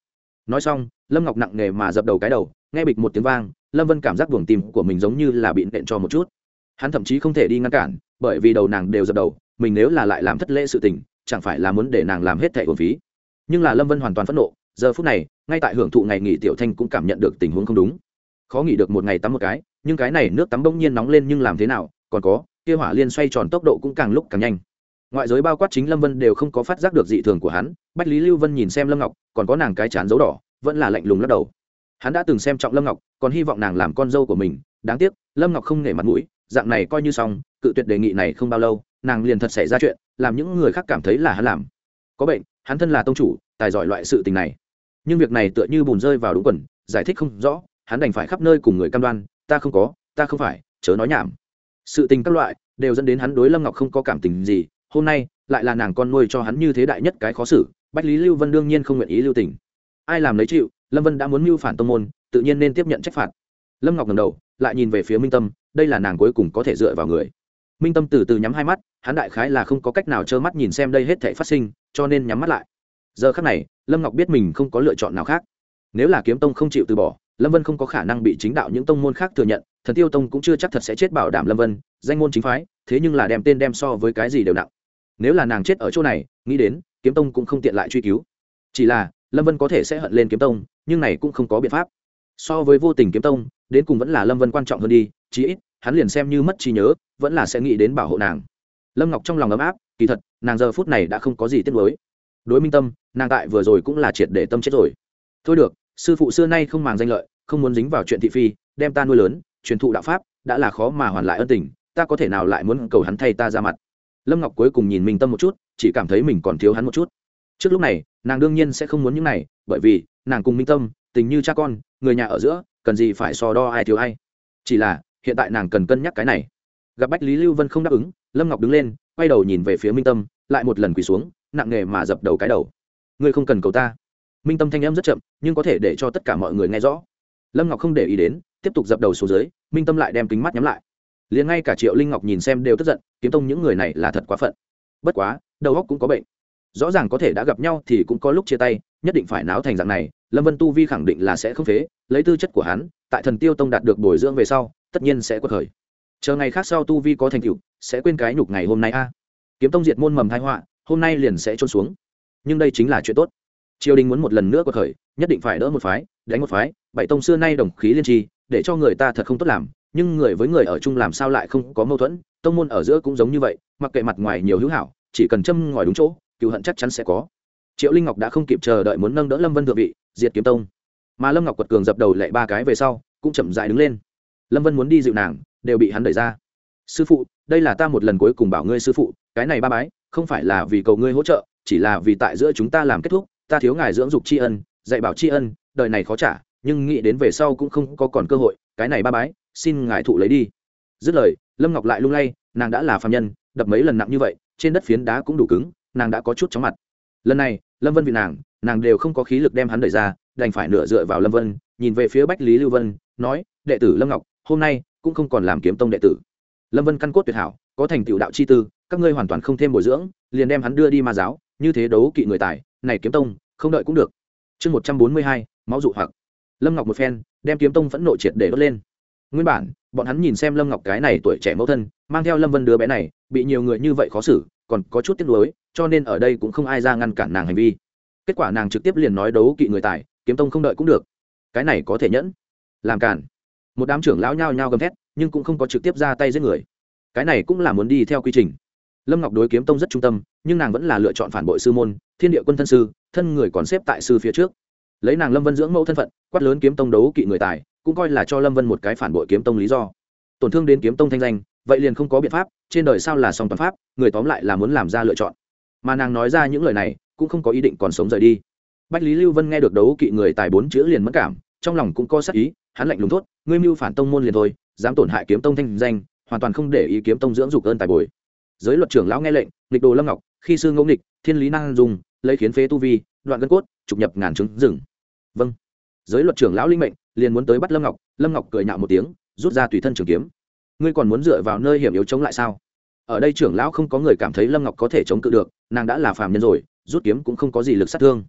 Nói xong, lâm ngọc nặng nề mà dập đầu cái đầu, nghe bịch một tiếng vang, lâm vân cảm giác buồng tim của mình giống như là bị nện cho một chút. Hắn thậm chí không thể đi ngăn cản, bởi vì đầu nàng đều dập đầu, mình nếu là lại làm thất lễ sự tình, chẳng phải là muốn để nàng làm hết thẻ hồn phí. Nhưng là lâm vân hoàn toàn phẫn nộ, giờ phút này, ngay tại hưởng thụ ngày nghỉ tiểu thanh cũng cảm nhận được tình huống không đúng. Khó nghỉ được một ngày tắm một cái, nhưng cái này nước tắm bỗng nhiên nóng lên nhưng làm thế nào còn có, kia hỏa liên xoay tròn tốc độ cũng càng lúc càng nhanh. Ngoại giới bao quát chính lâm vân đều không có phát giác được dị thường của hắn, bách lý lưu vân nhìn xem lâm ngọc, còn có nàng cái chán dấu đỏ, vẫn là lạnh lùng lắc đầu. Hắn đã từng xem trọng lâm ngọc, còn hy vọng nàng làm con dâu của mình, đáng tiếc, lâm ngọc không nể mặt mũi, dạng này coi như xong, cự tuyệt đề nghị này không bao lâu, nàng liền thật xảy ra chuyện, làm những người khác cảm thấy là hắn làm. Có bệnh, hắn thân là tông chủ, tài giỏi loại sự tình này. Nhưng việc này tựa như bùn rơi vào đúng quần, giải thích không rõ, hắn đành phải khắp nơi cùng người cam đoan, ta không có, ta không phải, chớ nói nhảm sự tình các loại, đều dẫn đến hắn đối lâm ngọc không có cảm tình gì. Hôm nay, lại là nàng con nuôi cho hắn như thế đại nhất cái khó xử, bách lý lưu vân đương nhiên không nguyện ý lưu tình. Ai làm lấy chịu, lâm vân đã muốn mưu phản tông môn, tự nhiên nên tiếp nhận trách phạt. Lâm ngọc ngầm đầu, lại nhìn về phía minh tâm, đây là nàng cuối cùng có thể dựa vào người. Minh tâm từ từ nhắm hai mắt, hắn đại khái là không có cách nào trơ mắt nhìn xem đây hết thể phát sinh, cho nên nhắm mắt lại. Giờ khác này, lâm ngọc biết mình không có lựa chọn nào khác. Nếu là kiếm tông không chịu từ bỏ, lâm vân không có khả năng bị chính đạo những tông môn khác thừa nhận thần tiêu tông cũng chưa chắc thật sẽ chết bảo đảm lâm vân, danh môn chính phái, thế nhưng là đem tên đem so với cái gì đều nặng. Nếu là nàng chết ở chỗ này, nghĩ đến, kiếm tông cũng không tiện lại truy cứu. Chỉ là, lâm vân có thể sẽ hận lên kiếm tông, nhưng này cũng không có biện pháp. So với vô tình kiếm tông, đến cùng vẫn là lâm vân quan trọng hơn đi, chí ít, hắn liền xem như mất trí nhớ, vẫn là sẽ nghĩ đến bảo hộ nàng. Lâm ngọc trong lòng ấm áp, kỳ thật, nàng giờ phút này đã không có gì tiếc nuối. Đối minh tâm, nàng tại vừa rồi cũng là triệt để tâm chết rồi. Thôi được, sư phụ xưa nay không màng danh lợi, không muốn dính vào chuyện thị phi, đem ta nuôi lớn truyền thụ đạo pháp, đã là khó mà hoàn lại ân tình, ta có thể nào lại muốn cầu hắn thay ta ra mặt? Lâm ngọc cuối cùng nhìn minh tâm một chút, chỉ cảm thấy mình còn thiếu hắn một chút. Trước lúc này, nàng đương nhiên sẽ không muốn những này, bởi vì, nàng cùng minh tâm, tình như cha con, người nhà ở giữa, cần gì phải so đo ai thiếu ai. Chỉ là, hiện tại nàng cần cân nhắc cái này. Gặp bách lý lưu vân không đáp ứng, lâm ngọc đứng lên, quay đầu nhìn về phía minh tâm, lại một lần quỳ xuống, nặng nề mà dập đầu cái đầu. Ngươi không cần cầu ta. Minh tâm thanh em rất chậm, nhưng có thể để cho tất cả mọi người nghe rõ. Lâm ngọc không để ý đến tiếp tục dập đầu xuống dưới, minh tâm lại đem kính mắt nhắm lại. Liền ngay cả triệu linh ngọc nhìn xem đều tức giận, kiếm tông những người này là thật quá phận. Bất quá, đầu óc cũng có bệnh. Rõ ràng có thể đã gặp nhau thì cũng có lúc chia tay, nhất định phải náo thành dạng này, lâm vân tu vi khẳng định là sẽ không phế, lấy tư chất của hắn, tại thần tiêu tông đạt được bồi dưỡng về sau, tất nhiên sẽ quật khởi. Chờ ngày khác sau tu vi có thành tựu, sẽ quên cái nhục ngày hôm nay a. Kiếm tông diệt môn mầm thái họa, hôm nay liền sẽ trôn xuống. Nhưng đây chính là chuyện tốt. Triều đình muốn một lần nữa quật khởi, nhất định phải đỡ một phái, đánh một phái, bảy tông xưa nay đồng khí liên tri để cho người ta thật không tốt làm, nhưng người với người ở chung làm sao lại không có mâu thuẫn, tông môn ở giữa cũng giống như vậy, mặc kệ mặt ngoài nhiều hữu hảo, chỉ cần châm ngòi đúng chỗ cựu hận chắc chắn sẽ có. Triệu linh ngọc đã không kịp chờ đợi muốn nâng đỡ lâm vân thượng vị, diệt kiếm tông. Mà lâm ngọc quật cường dập đầu lệ ba cái về sau, cũng chậm dại đứng lên. Lâm vân muốn đi dịu nàng, đều bị hắn đẩy ra. Sư phụ, đây là ta một lần cuối cùng bảo ngươi sư phụ, cái này ba bái, không phải là vì cầu ngươi hỗ trợ, chỉ là vì tại giữa chúng ta làm kết thúc, ta thiếu ngài dưỡng dục tri ân, dạy bảo tri ân, đời này khó trả nhưng nghĩ đến về sau cũng không có còn cơ hội, cái này ba bái, xin ngài thụ lấy đi. Dứt lời, lâm ngọc lại lung lay, nàng đã là phạm nhân, đập mấy lần nặng như vậy, trên đất phiến đá cũng đủ cứng, nàng đã có chút chóng mặt. Lần này, lâm vân vì nàng nàng đều không có khí lực đem hắn đẩy ra, đành phải nửa dựa vào lâm vân, nhìn về phía bách lý lưu vân, nói, đệ tử lâm ngọc, hôm nay cũng không còn làm kiếm tông đệ tử. Lâm vân căn cốt tuyệt hảo, có thành tựu đạo chi tư, các ngươi hoàn toàn không thêm bồi dưỡng, liền đem hắn đưa đi ma giáo, như thế đấu kỵ người tài, này kiếm tông, không đợi cũng được. Chương một trăm bốn mươi hai, máu dụ hoặc lâm ngọc một phen, đem kiếm tông phẫn nộ triệt để đốt lên. Nguyên bản, bọn hắn nhìn xem lâm ngọc cái này tuổi trẻ mẫu thân, mang theo lâm vân đứa bé này, bị nhiều người như vậy khó xử, còn có chút tiếc nuối, cho nên ở đây cũng không ai ra ngăn cản nàng hành vi. Kết quả nàng trực tiếp liền nói đấu kỵ người tài, kiếm tông không đợi cũng được. Cái này có thể nhẫn. Làm cản. Một đám trưởng lão nhao nhao gầm thét, nhưng cũng không có trực tiếp ra tay giết người. Cái này cũng là muốn đi theo quy trình. Lâm ngọc đối kiếm tông rất trung tâm, nhưng nàng vẫn là lựa chọn phản bội sư môn, thiên địa quân thân sư, thân người còn xếp tại sư phía trước lấy nàng lâm vân dưỡng mẫu thân phận, quát lớn kiếm tông đấu kỵ người tài, cũng coi là cho lâm vân một cái phản bội kiếm tông lý do. Tổn thương đến kiếm tông thanh danh, vậy liền không có biện pháp, trên đời sao là song toàn pháp, người tóm lại là muốn làm ra lựa chọn. Mà nàng nói ra những lời này, cũng không có ý định còn sống rời đi. Bách lý lưu vân nghe được đấu kỵ người tài bốn chữ liền mất cảm, trong lòng cũng có sắc ý, hắn lạnh lùng thốt, ngươi mưu phản tông môn liền thôi, dám tổn hại kiếm tông thanh danh, hoàn toàn không để ý kiếm tông dưỡng dục ơn tài bồi. Giới luật trưởng lão nghe lệnh, nghịch đồ lâm ngọc, khi sư ngẫu nghịch, thiên lý năng dùng, lấy khiến phế tu vi, đoạn gân cốt, trục nhập ngàn trứng rừng vâng. Giới luật trưởng lão linh mệnh, liền muốn tới bắt lâm ngọc lâm ngọc cười nhạo một tiếng, rút ra tùy thân trường kiếm. Ngươi còn muốn dựa vào nơi hiểm yếu chống lại sao? Ở đây trưởng lão không có người cảm thấy lâm ngọc có thể chống cự được, nàng đã là phàm nhân rồi, rút kiếm cũng không có gì lực sát thương.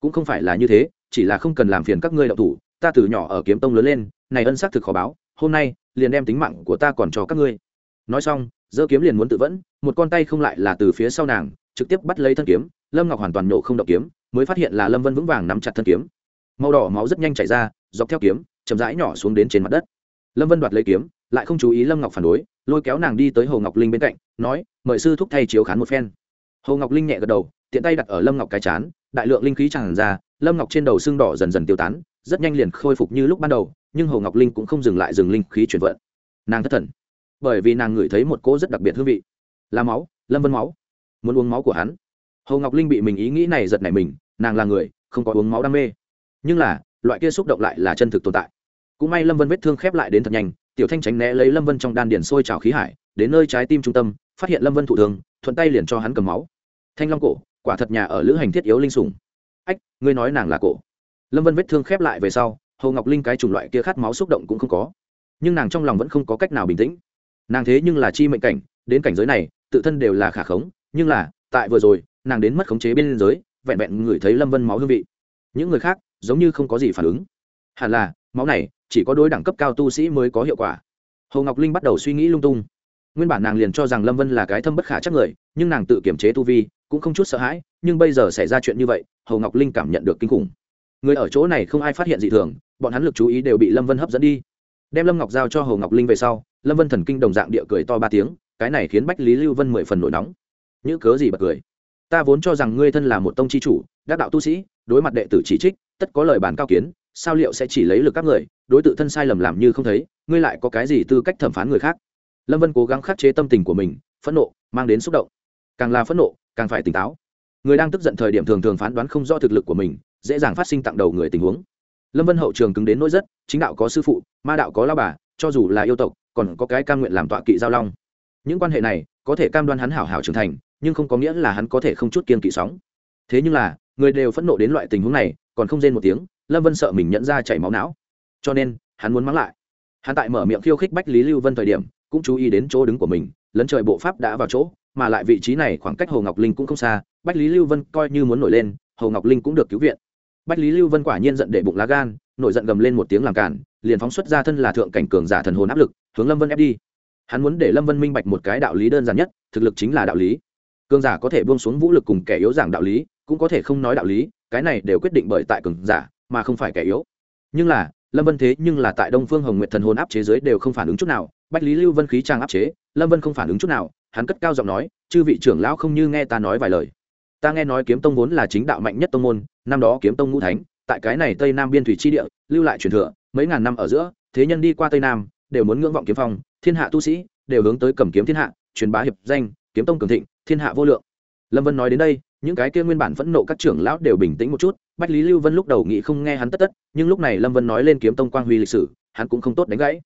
Cũng không phải là như thế, chỉ là không cần làm phiền các ngươi đậu thủ, ta từ nhỏ ở kiếm tông lớn lên, này ân xác thực khó báo, hôm nay, liền đem tính mạng của ta còn cho các ngươi. Nói xong, giơ kiếm liền muốn tự vẫn, một con tay không lại là từ phía sau nàng, trực tiếp bắt lấy thân kiếm, lâm ngọc hoàn toàn nổ không động kiếm, mới phát hiện là lâm vân vững vàng nắm chặt thân kiếm màu đỏ máu rất nhanh chảy ra, dọc theo kiếm, chậm rãi nhỏ xuống đến trên mặt đất. Lâm vân đoạt lấy kiếm, lại không chú ý lâm ngọc phản đối, lôi kéo nàng đi tới hồ ngọc linh bên cạnh, nói, mời sư thúc thay chiếu khán một phen. Hồ ngọc linh nhẹ gật đầu, tiện tay đặt ở lâm ngọc cái chán, đại lượng linh khí tràn ra, lâm ngọc trên đầu xương đỏ dần dần tiêu tán, rất nhanh liền khôi phục như lúc ban đầu, nhưng hồ ngọc linh cũng không dừng lại dừng linh khí chuyển vận. Nàng thất thần, bởi vì nàng ngửi thấy một cỗ rất đặc biệt hương vị. Là máu, lâm vân máu. Muốn uống máu của hắn. Hồ ngọc linh bị mình ý nghĩ này giật nảy mình, nàng là người, không có uống máu đam mê nhưng là, loại kia xúc động lại là chân thực tồn tại. Cũng may lâm vân vết thương khép lại đến thật nhanh, tiểu thanh tránh né lấy lâm vân trong đan điền sôi trào khí hải, đến nơi trái tim trung tâm, phát hiện lâm vân thụ thường thuận tay liền cho hắn cầm máu. Thanh long cổ, quả thật nhà ở lữ hành thiết yếu linh sủng. Ách, ngươi nói nàng là cổ. Lâm vân vết thương khép lại về sau, hồ ngọc linh cái chủng loại kia khát máu xúc động cũng không có. Nhưng nàng trong lòng vẫn không có cách nào bình tĩnh. Nàng thế nhưng là chi mệnh cảnh, đến cảnh giới này, tự thân đều là khả khống, nhưng là, tại vừa rồi, nàng đến mất khống chế bên giới, vẹn vẹn ngửi thấy lâm vân máu hương vị. Những người khác giống như không có gì phản ứng. Hẳn là, máu này, chỉ có đối đẳng cấp cao tu sĩ mới có hiệu quả. Hồ ngọc linh bắt đầu suy nghĩ lung tung. Nguyên bản nàng liền cho rằng lâm vân là cái thâm bất khả chắc người, nhưng nàng tự kiểm chế tu vi, cũng không chút sợ hãi, nhưng bây giờ xảy ra chuyện như vậy, hồ ngọc linh cảm nhận được kinh khủng. Người ở chỗ này không ai phát hiện gì thường, bọn hắn lực chú ý đều bị lâm vân hấp dẫn đi. Đem lâm ngọc giao cho hồ ngọc linh về sau, lâm vân thần kinh đồng dạng địa cười to ba tiếng, cái này khiến bách lý lưu vân mười phần nổi nóng. Những cớ gì bật cười? Ta vốn cho rằng ngươi thân là một tông chi chủ đắc đạo tu sĩ, đối mặt đệ tử chỉ trích, tất có lời bàn cao kiến, sao liệu sẽ chỉ lấy lực các người, đối tự thân sai lầm làm như không thấy, ngươi lại có cái gì tư cách thẩm phán người khác? Lâm vân cố gắng khắc chế tâm tình của mình, phẫn nộ, mang đến xúc động. Càng là phẫn nộ, càng phải tỉnh táo. Người đang tức giận thời điểm thường thường phán đoán không do thực lực của mình, dễ dàng phát sinh tặng đầu người tình huống. Lâm vân hậu trường cứng đến nỗi rất, chính đạo có sư phụ, ma đạo có lao bà, cho dù là yêu tộc, còn có cái cam nguyện làm tọa kỵ giao long. Những quan hệ này, có thể cam đoan hắn hảo hảo trưởng thành, nhưng không có nghĩa là hắn có thể không chút kiên kỵ sóng. Thế nhưng là người đều phẫn nộ đến loại tình huống này, còn không rên một tiếng, lâm vân sợ mình nhận ra chảy máu não. Cho nên, hắn muốn mắng lại. Hắn tại mở miệng khiêu khích bách lý lưu vân thời điểm, cũng chú ý đến chỗ đứng của mình, lấn trời bộ pháp đã vào chỗ, mà lại vị trí này khoảng cách hồ ngọc linh cũng không xa, bách lý lưu vân coi như muốn nổi lên, hồ ngọc linh cũng được cứu viện. Bách lý lưu vân quả nhiên giận để bụng lá gan, nổi giận gầm lên một tiếng làm cản, liền phóng xuất ra thân là thượng cảnh cường giả thần hồn áp lực, hướng lâm vân ép đi. Hắn muốn để lâm vân minh bạch một cái đạo lý đơn giản nhất, thực lực chính là đạo lý cường giả có thể buông xuống vũ lực cùng kẻ yếu giảng đạo lý, cũng có thể không nói đạo lý, cái này đều quyết định bởi tại cường giả, mà không phải kẻ yếu. Nhưng là, lâm vân thế nhưng là tại đông phương hồng nguyệt thần hồn áp chế giới đều không phản ứng chút nào, bách lý lưu vân khí trang áp chế, lâm vân không phản ứng chút nào, hắn cất cao giọng nói, chư vị trưởng lão không như nghe ta nói vài lời. Ta nghe nói kiếm tông vốn là chính đạo mạnh nhất tông môn, năm đó kiếm tông ngũ thánh, tại cái này tây nam biên thủy chi địa, lưu lại truyền thừa, mấy ngàn năm ở giữa, thế nhân đi qua tây nam, đều muốn ngưỡng vọng kiếm phong, thiên hạ tu sĩ, đều hướng tới cầm kiếm thiên hạ, truyền bá hiệp danh, kiếm tông cường thịnh thiên hạ vô lượng. Lâm vân nói đến đây, những cái kia nguyên bản phẫn nộ các trưởng lão đều bình tĩnh một chút, bách lý lưu vân lúc đầu nghĩ không nghe hắn tất tất, nhưng lúc này lâm vân nói lên kiếm tông quang huy lịch sử, hắn cũng không tốt đánh gãy.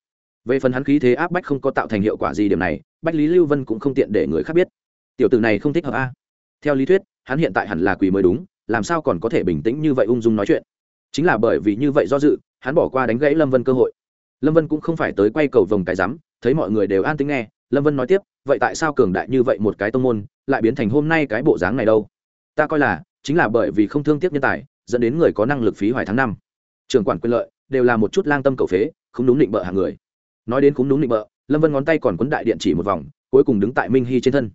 Về phần hắn khí thế áp bách không có tạo thành hiệu quả gì điểm này, bách lý lưu vân cũng không tiện để người khác biết. Tiểu tử này không thích hợp a. Theo lý thuyết, hắn hiện tại hẳn là quỳ mới đúng, làm sao còn có thể bình tĩnh như vậy ung dung nói chuyện? Chính là bởi vì như vậy do dự, hắn bỏ qua đánh gãy lâm vân cơ hội. Lâm vân cũng không phải tới quay cầu vòng cái rắm, thấy mọi người đều an tính nghe lâm vân nói tiếp, vậy tại sao cường đại như vậy một cái tông môn, lại biến thành hôm nay cái bộ dáng này đâu? Ta coi là, chính là bởi vì không thương tiếc nhân tài, dẫn đến người có năng lực phí hoài tháng năm. Trường quản quyền lợi, đều là một chút lang tâm cầu phế không đúng định bợ hàng người. Nói đến cũng đúng định bợ, lâm vân ngón tay còn quấn đại điện chỉ một vòng, cuối cùng đứng tại minh hy trên thân.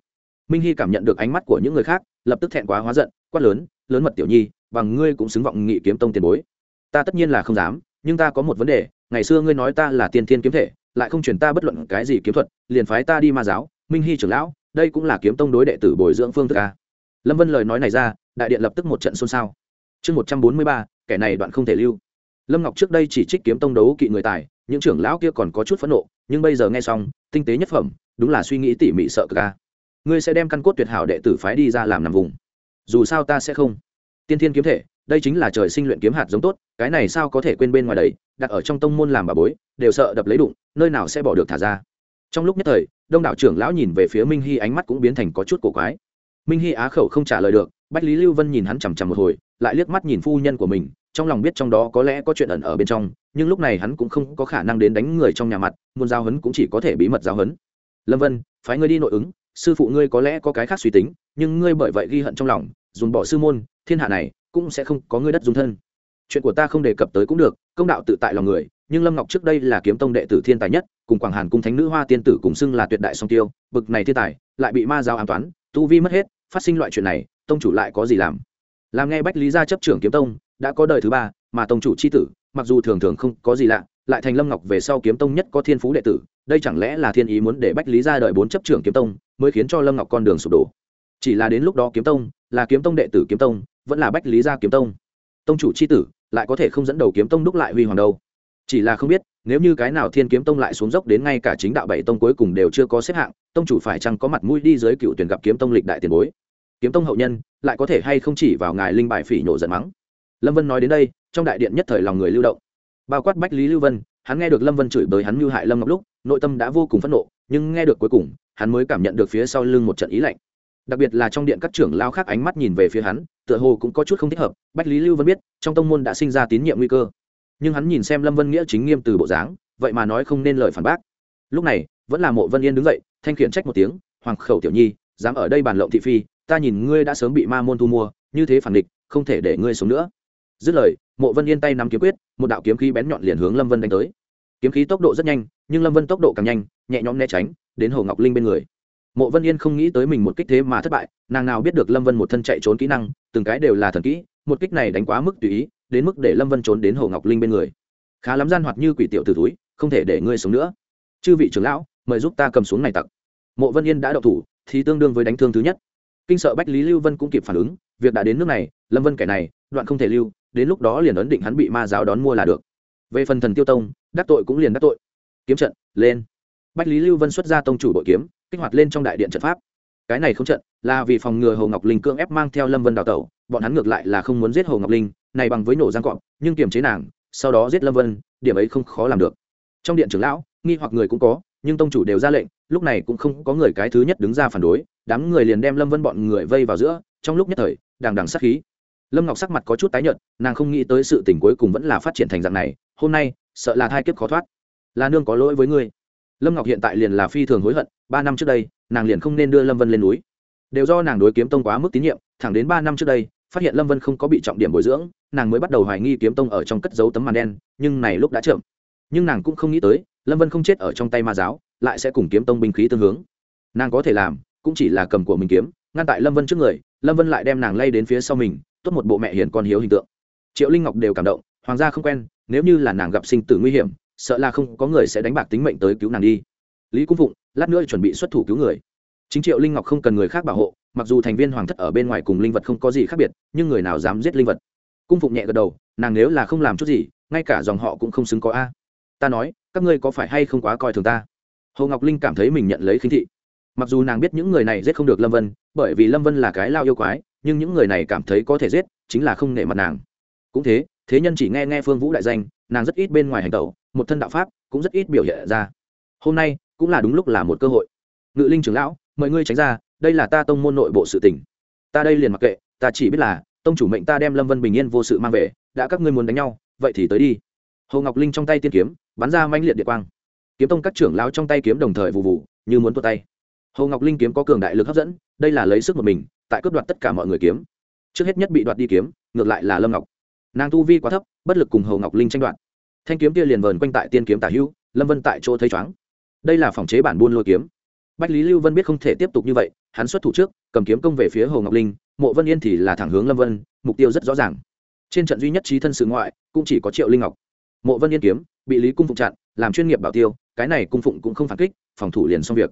Minh hy cảm nhận được ánh mắt của những người khác, lập tức thẹn quá hóa giận, quát lớn lớn mật tiểu nhi, bằng ngươi cũng xứng vọng nghị kiếm tông tiền bối. Ta tất nhiên là không dám, nhưng ta có một vấn đề, ngày xưa ngươi nói ta là tiên thiên kiếm thể lại không truyền ta bất luận cái gì kiếm thuật, liền phái ta đi ma giáo, minh hy trưởng lão, đây cũng là kiếm tông đối đệ tử bồi dưỡng phương thức a. Lâm vân lời nói này ra, đại điện lập tức một trận xôn xao. Chương một trăm bốn mươi ba, kẻ này đoạn không thể lưu. Lâm ngọc trước đây chỉ trích kiếm tông đấu kỵ người tài, những trưởng lão kia còn có chút phẫn nộ, nhưng bây giờ nghe xong, tinh tế nhất phẩm, đúng là suy nghĩ tỉ mỉ sợ ca ngươi sẽ đem căn cốt tuyệt hảo đệ tử phái đi ra làm nằm vùng. Dù sao ta sẽ không. Tiên thiên kiếm thể, đây chính là trời sinh luyện kiếm hạt giống tốt, cái này sao có thể quên bên ngoài đấy, đặt ở trong tông môn làm bà bối, đều sợ đập lấy đụng nơi nào sẽ bỏ được thả ra. Trong lúc nhất thời, đông đảo trưởng lão nhìn về phía minh hy ánh mắt cũng biến thành có chút cổ quái. Minh hy á khẩu không trả lời được, bách lý lưu vân nhìn hắn chằm chằm một hồi, lại liếc mắt nhìn phu nhân của mình, trong lòng biết trong đó có lẽ có chuyện ẩn ở bên trong, nhưng lúc này hắn cũng không có khả năng đến đánh người trong nhà mặt, muốn giao hấn cũng chỉ có thể bí mật giao hấn. Lâm vân, phái ngươi đi nội ứng, sư phụ ngươi có lẽ có cái khác suy tính, nhưng ngươi bởi vậy ghi hận trong lòng dùn bỏ sư môn, thiên hạ này cũng sẽ không có ngươi đất dung thân. Chuyện của ta không đề cập tới cũng được, công đạo tự tại lòng người nhưng lâm ngọc trước đây là kiếm tông đệ tử thiên tài nhất cùng quảng hàn cung thánh nữ hoa tiên tử cùng xưng là tuyệt đại song tiêu bực này thiên tài lại bị ma giao an toán tu vi mất hết phát sinh loại chuyện này tông chủ lại có gì làm làm nghe bách lý gia chấp trưởng kiếm tông đã có đời thứ ba mà tông chủ c h i tử mặc dù thường thường không có gì lạ lại thành lâm ngọc về sau kiếm tông nhất có thiên phú đệ tử đây chẳng lẽ là thiên ý muốn để bách lý gia đợi bốn chấp trưởng kiếm tông mới khiến cho lâm ngọc con đường sụp đổ chỉ là đến lúc đó kiếm tông là kiếm tông đệ tử kiếm tông vẫn là bách lý gia kiếm tông tông chủ c h i tử lại có thể không dẫn đầu kiếm tông đúc lại huy hoàng đâu chỉ là không biết, nếu như cái nào thiên kiếm tông lại xuống dốc đến ngay cả chính đạo bảy tông cuối cùng đều chưa có xếp hạng, tông chủ phải chăng có mặt mũi đi dưới cựu tuyển gặp kiếm tông lịch đại tiền bối? Kiếm tông hậu nhân, lại có thể hay không chỉ vào ngài linh bài phỉ nhổ giận mắng? Lâm vân nói đến đây, trong đại điện nhất thời lòng người lưu động. Bao quát bách lý lưu vân, hắn nghe được lâm vân chửi bới hắn mưu hại lâm ngọc lúc, nội tâm đã vô cùng phẫn nộ, nhưng nghe được cuối cùng, hắn mới cảm nhận được phía sau lưng một trận ý lạnh. Đặc biệt là trong điện các trưởng lao khác ánh mắt nhìn về phía hắn, tựa hồ cũng có chút không thích hợp. Bách lý lưu vân biết, trong tông môn đã sinh ra tín nhiệm nguy cơ nhưng hắn nhìn xem lâm vân nghĩa chính nghiêm từ bộ dáng, vậy mà nói không nên lời phản bác. Lúc này, vẫn là mộ vân yên đứng dậy, thanh khiển trách một tiếng, hoàng khẩu tiểu nhi, dám ở đây bàn lộng thị phi, ta nhìn ngươi đã sớm bị ma môn thu mua, như thế phản địch, không thể để ngươi sống nữa. Dứt lời, mộ vân yên tay nắm kiếm quyết, một đạo kiếm khí bén nhọn liền hướng lâm vân đánh tới. Kiếm khí tốc độ rất nhanh, nhưng lâm vân tốc độ càng nhanh, nhẹ nhõm né tránh, đến hồ ngọc linh bên người. Mộ vân yên không nghĩ tới mình một kích thế mà thất bại, nàng nào biết được lâm vân một thân chạy trốn kỹ năng, từng cái đều là thần kỹ, một kích này đánh quá mức tùy ý đến mức để lâm vân trốn đến hồ ngọc linh bên người. Khá lắm gian hoạt như quỷ tiểu từ túi không thể để ngươi sống nữa. Chư vị trưởng lão, mời giúp ta cầm xuống này tặc. Mộ vân yên đã đậu thủ, thì tương đương với đánh thương thứ nhất. Kinh sợ bách lý lưu vân cũng kịp phản ứng, việc đã đến nước này, lâm vân kẻ này, đoạn không thể lưu, đến lúc đó liền ấn định hắn bị ma giáo đón mua là được. Về phần thần tiêu tông, đắc tội cũng liền đắc tội. Kiếm trận, lên. Bách lý lưu vân xuất ra tông chủ bội kiếm, kích hoạt lên trong đại điện trận pháp. Cái này không trận, là vì phòng ngừa hồ ngọc linh cưỡng ép mang theo lâm vân đào tẩu, bọn hắn ngược lại là không muốn giết hồ ngọc linh này bằng với nổ giang cọp, nhưng kiềm chế nàng, sau đó giết lâm vân, điểm ấy không khó làm được. Trong điện trưởng lão, nghi hoặc người cũng có, nhưng tông chủ đều ra lệnh, lúc này cũng không có người cái thứ nhất đứng ra phản đối, đám người liền đem lâm vân bọn người vây vào giữa, trong lúc nhất thời, đằng đằng sắc khí. Lâm ngọc sắc mặt có chút tái nhợt, nàng không nghĩ tới sự tình cuối cùng vẫn là phát triển thành dạng này, hôm nay, sợ là thai kiếp khó thoát. Là nương có lỗi với ngươi. Lâm ngọc hiện tại liền là phi thường hối hận, ba năm trước đây, nàng liền không nên đưa lâm vân lên núi. Đều do nàng đối kiếm tông quá mức tín nhiệm, thẳng đến ba năm trước đây phát hiện lâm vân không có bị trọng điểm bồi dưỡng, nàng mới bắt đầu hoài nghi kiếm tông ở trong cất dấu tấm màn đen, nhưng này lúc đã chậm. Nhưng nàng cũng không nghĩ tới, lâm vân không chết ở trong tay ma giáo, lại sẽ cùng kiếm tông binh khí tương hướng. Nàng có thể làm, cũng chỉ là cầm của mình kiếm, ngăn tại lâm vân trước người, lâm vân lại đem nàng lay đến phía sau mình, tốt một bộ mẹ hiền con hiếu hình tượng. Triệu linh ngọc đều cảm động, hoàng gia không quen, nếu như là nàng gặp sinh tử nguy hiểm, sợ là không có người sẽ đánh bạc tính mệnh tới cứu nàng đi. Lý cung phụng, lát nữa chuẩn bị xuất thủ cứu người. Chính triệu linh ngọc không cần người khác bảo hộ mặc dù thành viên hoàng thất ở bên ngoài cùng linh vật không có gì khác biệt, nhưng người nào dám giết linh vật? Cung phụng nhẹ gật đầu, nàng nếu là không làm chút gì, ngay cả dòng họ cũng không xứng có a. Ta nói, các ngươi có phải hay không quá coi thường ta? Hồ ngọc linh cảm thấy mình nhận lấy khinh thị. Mặc dù nàng biết những người này giết không được lâm vân, bởi vì lâm vân là cái lao yêu quái, nhưng những người này cảm thấy có thể giết, chính là không nể mặt nàng. Cũng thế thế nhân chỉ nghe nghe phương vũ đại danh, nàng rất ít bên ngoài hành tẩu, một thân đạo pháp cũng rất ít biểu hiện ra. Hôm nay cũng là đúng lúc là một cơ hội. Ngự linh trưởng lão, mời ngươi tránh ra đây là ta tông môn nội bộ sự tình. Ta đây liền mặc kệ, ta chỉ biết là, tông chủ mệnh ta đem lâm vân bình yên vô sự mang về, đã các ngươi muốn đánh nhau, vậy thì tới đi. Hồ ngọc linh trong tay tiên kiếm, bắn ra manh liệt địa quang. Kiếm tông các trưởng lão trong tay kiếm đồng thời vụ vụ như muốn tuột tay. Hồ ngọc linh kiếm có cường đại lực hấp dẫn, đây là lấy sức một mình, tại cướp đoạt tất cả mọi người kiếm. Trước hết nhất bị đoạt đi kiếm, ngược lại là lâm ngọc. Nàng tu vi quá thấp, bất lực cùng hồ ngọc linh tranh đoạt. Thanh kiếm kia liền vờn quanh tại tiên kiếm tả hữu, lâm vân tại chỗ thấy chóng đây là phòng chế bản buôn lôi kiếm. Bách lý lưu vân biết không thể tiếp tục như vậy hắn xuất thủ trước, cầm kiếm công về phía hồ ngọc linh, mộ vân yên thì là thẳng hướng lâm vân, mục tiêu rất rõ ràng. Trên trận duy nhất trí thân sự ngoại, cũng chỉ có triệu linh ngọc. Mộ vân yên kiếm, bị lý cung phụng chặn, làm chuyên nghiệp bảo tiêu, cái này cung phụng cũng không phản kích, phòng thủ liền xong việc.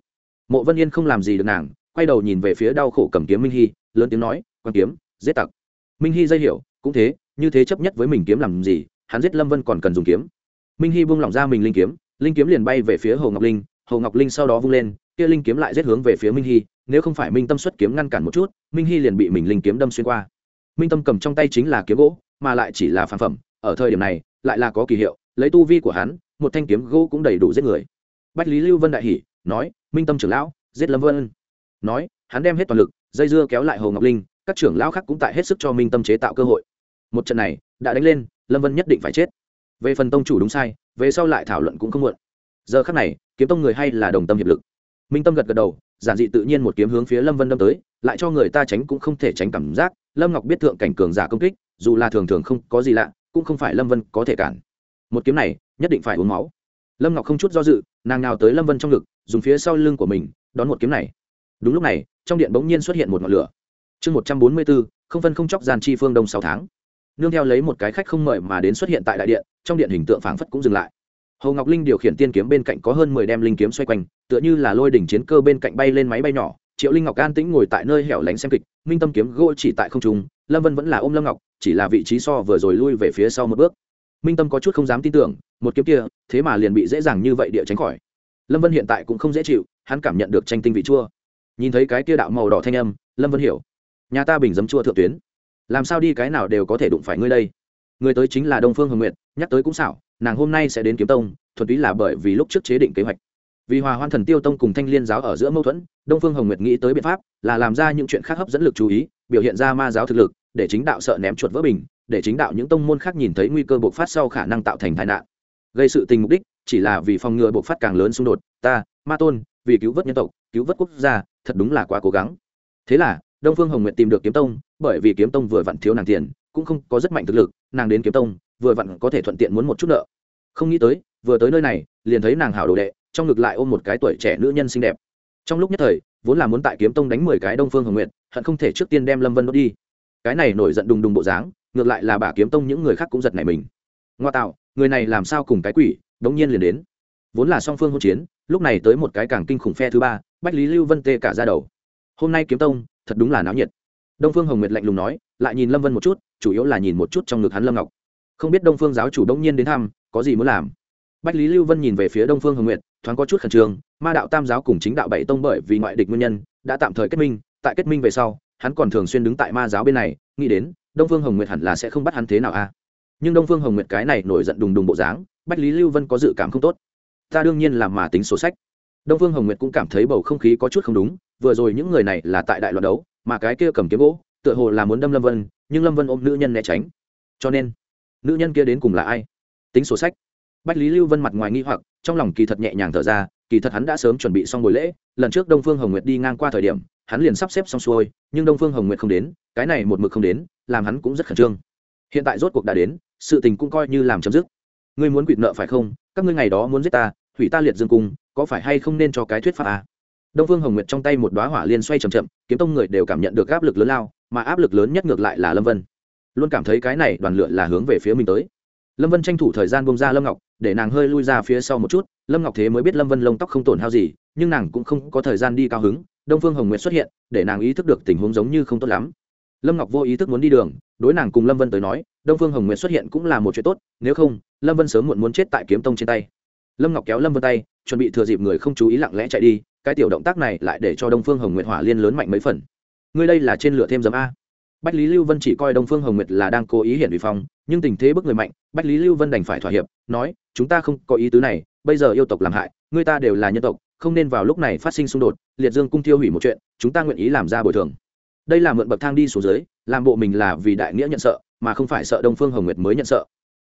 Mộ vân yên không làm gì được nàng, quay đầu nhìn về phía đau khổ cầm kiếm minh hy, lớn tiếng nói, quan kiếm, giết tặc. Minh hy dây hiểu, cũng thế, như thế chấp nhất với mình kiếm làm gì, hắn giết lâm vân còn cần dùng kiếm. Minh hy buông lỏng ra mình linh kiếm linh kiếm liền bay về phía hồ ngọc linh, hồ ngọc linh sau đó vung lên, kia linh kiếm lại giết hướng về phía minh hy nếu không phải minh tâm xuất kiếm ngăn cản một chút, minh hy liền bị mình linh kiếm đâm xuyên qua. Minh tâm cầm trong tay chính là kiếm gỗ, mà lại chỉ là phản phẩm, ở thời điểm này, lại là có kỳ hiệu, lấy tu vi của hắn, một thanh kiếm gỗ cũng đầy đủ giết người. Bách lý lưu vân đại hỉ, nói, minh tâm trưởng lão, giết lâm vân. Nói, hắn đem hết toàn lực, dây dưa kéo lại hồ ngọc linh, các trưởng lão khác cũng tại hết sức cho minh tâm chế tạo cơ hội. Một trận này, đã đánh lên, lâm vân nhất định phải chết. Về phần tông chủ đúng sai, về sau lại thảo luận cũng không muộn. Giờ khắc này, kiếm tông người hay là đồng tâm hiệp lực. Minh tâm gật gật đầu giản dị tự nhiên một kiếm hướng phía lâm vân đâm tới, lại cho người ta tránh cũng không thể tránh cảm giác. Lâm ngọc biết thượng cảnh cường giả công kích, dù là thường thường không có gì lạ, cũng không phải lâm vân có thể cản. Một kiếm này, nhất định phải uống máu. Lâm ngọc không chút do dự, nàng nào tới lâm vân trong ngực, dùng phía sau lưng của mình, đón một kiếm này. Đúng lúc này, trong điện bỗng nhiên xuất hiện một ngọn lửa. Chương một trăm bốn mươi bốn, không phân không chóc gian chi phương đông sáu tháng. Nương theo lấy một cái khách không mời mà đến xuất hiện tại đại điện, trong điện hình tượng phảng phất cũng dừng lại hồ ngọc linh điều khiển tiên kiếm bên cạnh có hơn mười đem linh kiếm xoay quanh, tựa như là lôi đỉnh chiến cơ bên cạnh bay lên máy bay nhỏ. Triệu linh ngọc an tĩnh ngồi tại nơi hẻo lánh xem kịch, minh tâm kiếm gỗ chỉ tại không trung, lâm vân vẫn là ôm lâm ngọc, chỉ là vị trí so vừa rồi lui về phía sau một bước. Minh tâm có chút không dám tin tưởng, một kiếm kia, thế mà liền bị dễ dàng như vậy địa tránh khỏi. Lâm vân hiện tại cũng không dễ chịu, hắn cảm nhận được tranh tinh vị chua. Nhìn thấy cái kia đạo màu đỏ thanh âm, lâm vân hiểu. Nhà ta bình dấm chua thượng tuyến. Làm sao đi cái nào đều có thể đụng phải ngươi đây? Người tới chính là đông phương hồng nguyệt, nhắc tới cũng xảo nàng hôm nay sẽ đến kiếm tông, thuần túy là bởi vì lúc trước chế định kế hoạch. Vì hòa hoan thần tiêu tông cùng thanh liên giáo ở giữa mâu thuẫn, đông phương hồng nguyệt nghĩ tới biện pháp là làm ra những chuyện khác hấp dẫn lực chú ý, biểu hiện ra ma giáo thực lực, để chính đạo sợ ném chuột vỡ bình, để chính đạo những tông môn khác nhìn thấy nguy cơ bộc phát sau khả năng tạo thành tai nạn. Gây sự tình mục đích chỉ là vì phòng ngừa bộc phát càng lớn xung đột, ta, ma tôn, vì cứu vớt nhân tộc, cứu vớt quốc gia, thật đúng là quá cố gắng. Thế là, đông phương hồng nguyệt tìm được kiếm tông, bởi vì kiếm tông vừa vặn thiếu nàng tiền, cũng không có rất mạnh thực lực, nàng đến kiếm tông vừa vặn có thể thuận tiện muốn một chút nợ. Không nghĩ tới, vừa tới nơi này, liền thấy nàng hảo đồ đệ, trong ngực lại ôm một cái tuổi trẻ nữ nhân xinh đẹp. Trong lúc nhất thời, vốn là muốn tại kiếm tông đánh mười cái đông phương hồng nguyện hận không thể trước tiên đem lâm vân đốt đi. Cái này nổi giận đùng đùng bộ dáng, ngược lại là bà kiếm tông những người khác cũng giật này mình. Ngoa tạo, người này làm sao cùng cái quỷ, đống nhiên liền đến. Vốn là song phương hỗn chiến, lúc này tới một cái càng kinh khủng phe thứ ba, bách lý lưu vân tê cả ra đầu. Hôm nay kiếm tông, thật đúng là náo nhiệt. Đông phương hồng nguyệt lạnh lùng nói, lại nhìn lâm vân một chút, chủ yếu là nhìn một chút trong ngực hắn lâm ngọc không biết đông phương giáo chủ đông nhiên đến thăm, có gì muốn làm? Bách lý lưu vân nhìn về phía đông phương hồng nguyệt, thoáng có chút khẩn trương, ma đạo tam giáo cùng chính đạo bảy tông bởi vì ngoại địch nguyên nhân, đã tạm thời kết minh, tại kết minh về sau, hắn còn thường xuyên đứng tại ma giáo bên này, nghĩ đến, đông phương hồng nguyệt hẳn là sẽ không bắt hắn thế nào a. Nhưng đông phương hồng nguyệt cái này nổi giận đùng đùng bộ dáng, bách lý lưu vân có dự cảm không tốt. Ta đương nhiên là mà tính sổ sách. Đông phương hồng nguyệt cũng cảm thấy bầu không khí có chút không đúng, vừa rồi những người này là tại đại loạn đấu, mà cái kia cầm kiếm gỗ, tựa hồ là muốn đâm lâm vân, nhưng lâm vân ôm nữ nhân né tránh. Cho nên nữ nhân kia đến cùng là ai? Tính sổ sách. Bách lý lưu vân mặt ngoài nghi hoặc, trong lòng kỳ thật nhẹ nhàng thở ra, kỳ thật hắn đã sớm chuẩn bị xong buổi lễ. Lần trước đông phương hồng nguyệt đi ngang qua thời điểm, hắn liền sắp xếp xong xuôi, nhưng đông phương hồng nguyệt không đến, cái này một mực không đến, làm hắn cũng rất khẩn trương. Hiện tại rốt cuộc đã đến, sự tình cũng coi như làm chấm dứt. Ngươi muốn quỵt nợ phải không? Các ngươi ngày đó muốn giết ta, hủy ta liệt dương cung, có phải hay không nên cho cái thuyết pháp à? đông phương hồng nguyệt trong tay một đoá hỏa liên xoay c h ậ m chậm, kiếm tông người đều cảm nhận được áp lực lớn lao, mà áp lực lớn nhất ngược lại là lâm vân luôn cảm thấy cái này đoàn lượn là hướng về phía mình tới. Lâm vân tranh thủ thời gian bông ra lâm ngọc, để nàng hơi lui ra phía sau một chút. Lâm ngọc thế mới biết lâm vân lông tóc không tổn hao gì, nhưng nàng cũng không có thời gian đi cao hứng. Đông phương hồng nguyệt xuất hiện, để nàng ý thức được tình huống giống như không tốt lắm. Lâm ngọc vô ý thức muốn đi đường, đối nàng cùng lâm vân tới nói, đông phương hồng nguyệt xuất hiện cũng là một chuyện tốt, nếu không, lâm vân sớm muộn muốn chết tại kiếm tông trên tay. Lâm ngọc kéo lâm vân tay, chuẩn bị thừa dịp người không chú ý lặng lẽ chạy đi, cái tiểu động tác này lại để cho đông phương hồng nguyệt hỏa liên lớn mạnh mấy phần. Ngươi đây là trên lửa thêm dấm a bách lý lưu vân chỉ coi đông phương hồng nguyệt là đang cố ý hiện vi phong, nhưng tình thế bức người mạnh, bách lý lưu vân đành phải thỏa hiệp, nói, chúng ta không có ý tứ này, bây giờ yêu tộc làm hại, người ta đều là nhân tộc, không nên vào lúc này phát sinh xung đột, liệt dương cung tiêu hủy một chuyện, chúng ta nguyện ý làm ra bồi thường. Đây là mượn bậc thang đi xuống dưới, làm bộ mình là vì đại nghĩa nhận sợ, mà không phải sợ đông phương hồng nguyệt mới nhận sợ.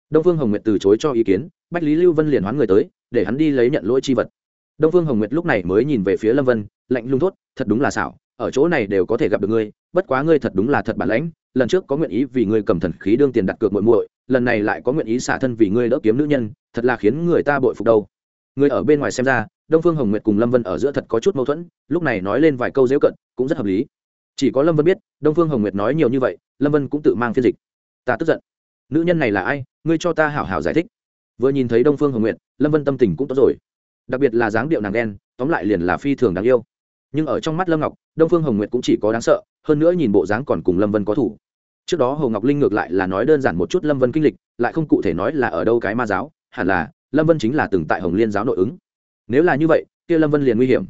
Đông phương hồng nguyệt từ chối cho ý kiến, bách lý lưu vân liền hoán người tới, để hắn đi lấy nhận lỗi chi vật. Đông phương hồng nguyệt lúc này mới nhìn về phía lâm vân, lạnh lung thốt, thật đúng là xảo ở chỗ này đều có thể gặp được ngươi, bất quá ngươi thật đúng là thật bản lãnh, lần trước có nguyện ý vì ngươi cầm thần khí đương tiền đặt cược muội muội, lần này lại có nguyện ý xả thân vì ngươi đỡ kiếm nữ nhân, thật là khiến người ta bội phục đâu. Người ở bên ngoài xem ra, đông phương hồng nguyệt cùng lâm vân ở giữa thật có chút mâu thuẫn, lúc này nói lên vài câu dễu cận, cũng rất hợp lý. Chỉ có lâm vân biết, đông phương hồng nguyệt nói nhiều như vậy, lâm vân cũng tự mang phiên dịch. Ta tức giận. Nữ nhân này là ai? Ngươi cho ta hảo hảo giải thích. Vừa nhìn thấy đông phương hồng nguyệt, lâm vân tâm tình cũng tốt rồi. Đặc biệt là dáng điệu nàng đen, tóm lại liền là phi thường đáng yêu nhưng ở trong mắt lâm ngọc, đông phương hồng nguyệt cũng chỉ có đáng sợ, hơn nữa nhìn bộ dáng còn cùng lâm vân có thủ. Trước đó hồ ngọc linh ngược lại là nói đơn giản một chút lâm vân kinh lịch, lại không cụ thể nói là ở đâu cái ma giáo, hẳn là lâm vân chính là từng tại hồng liên giáo nội ứng. Nếu là như vậy, kia lâm vân liền nguy hiểm.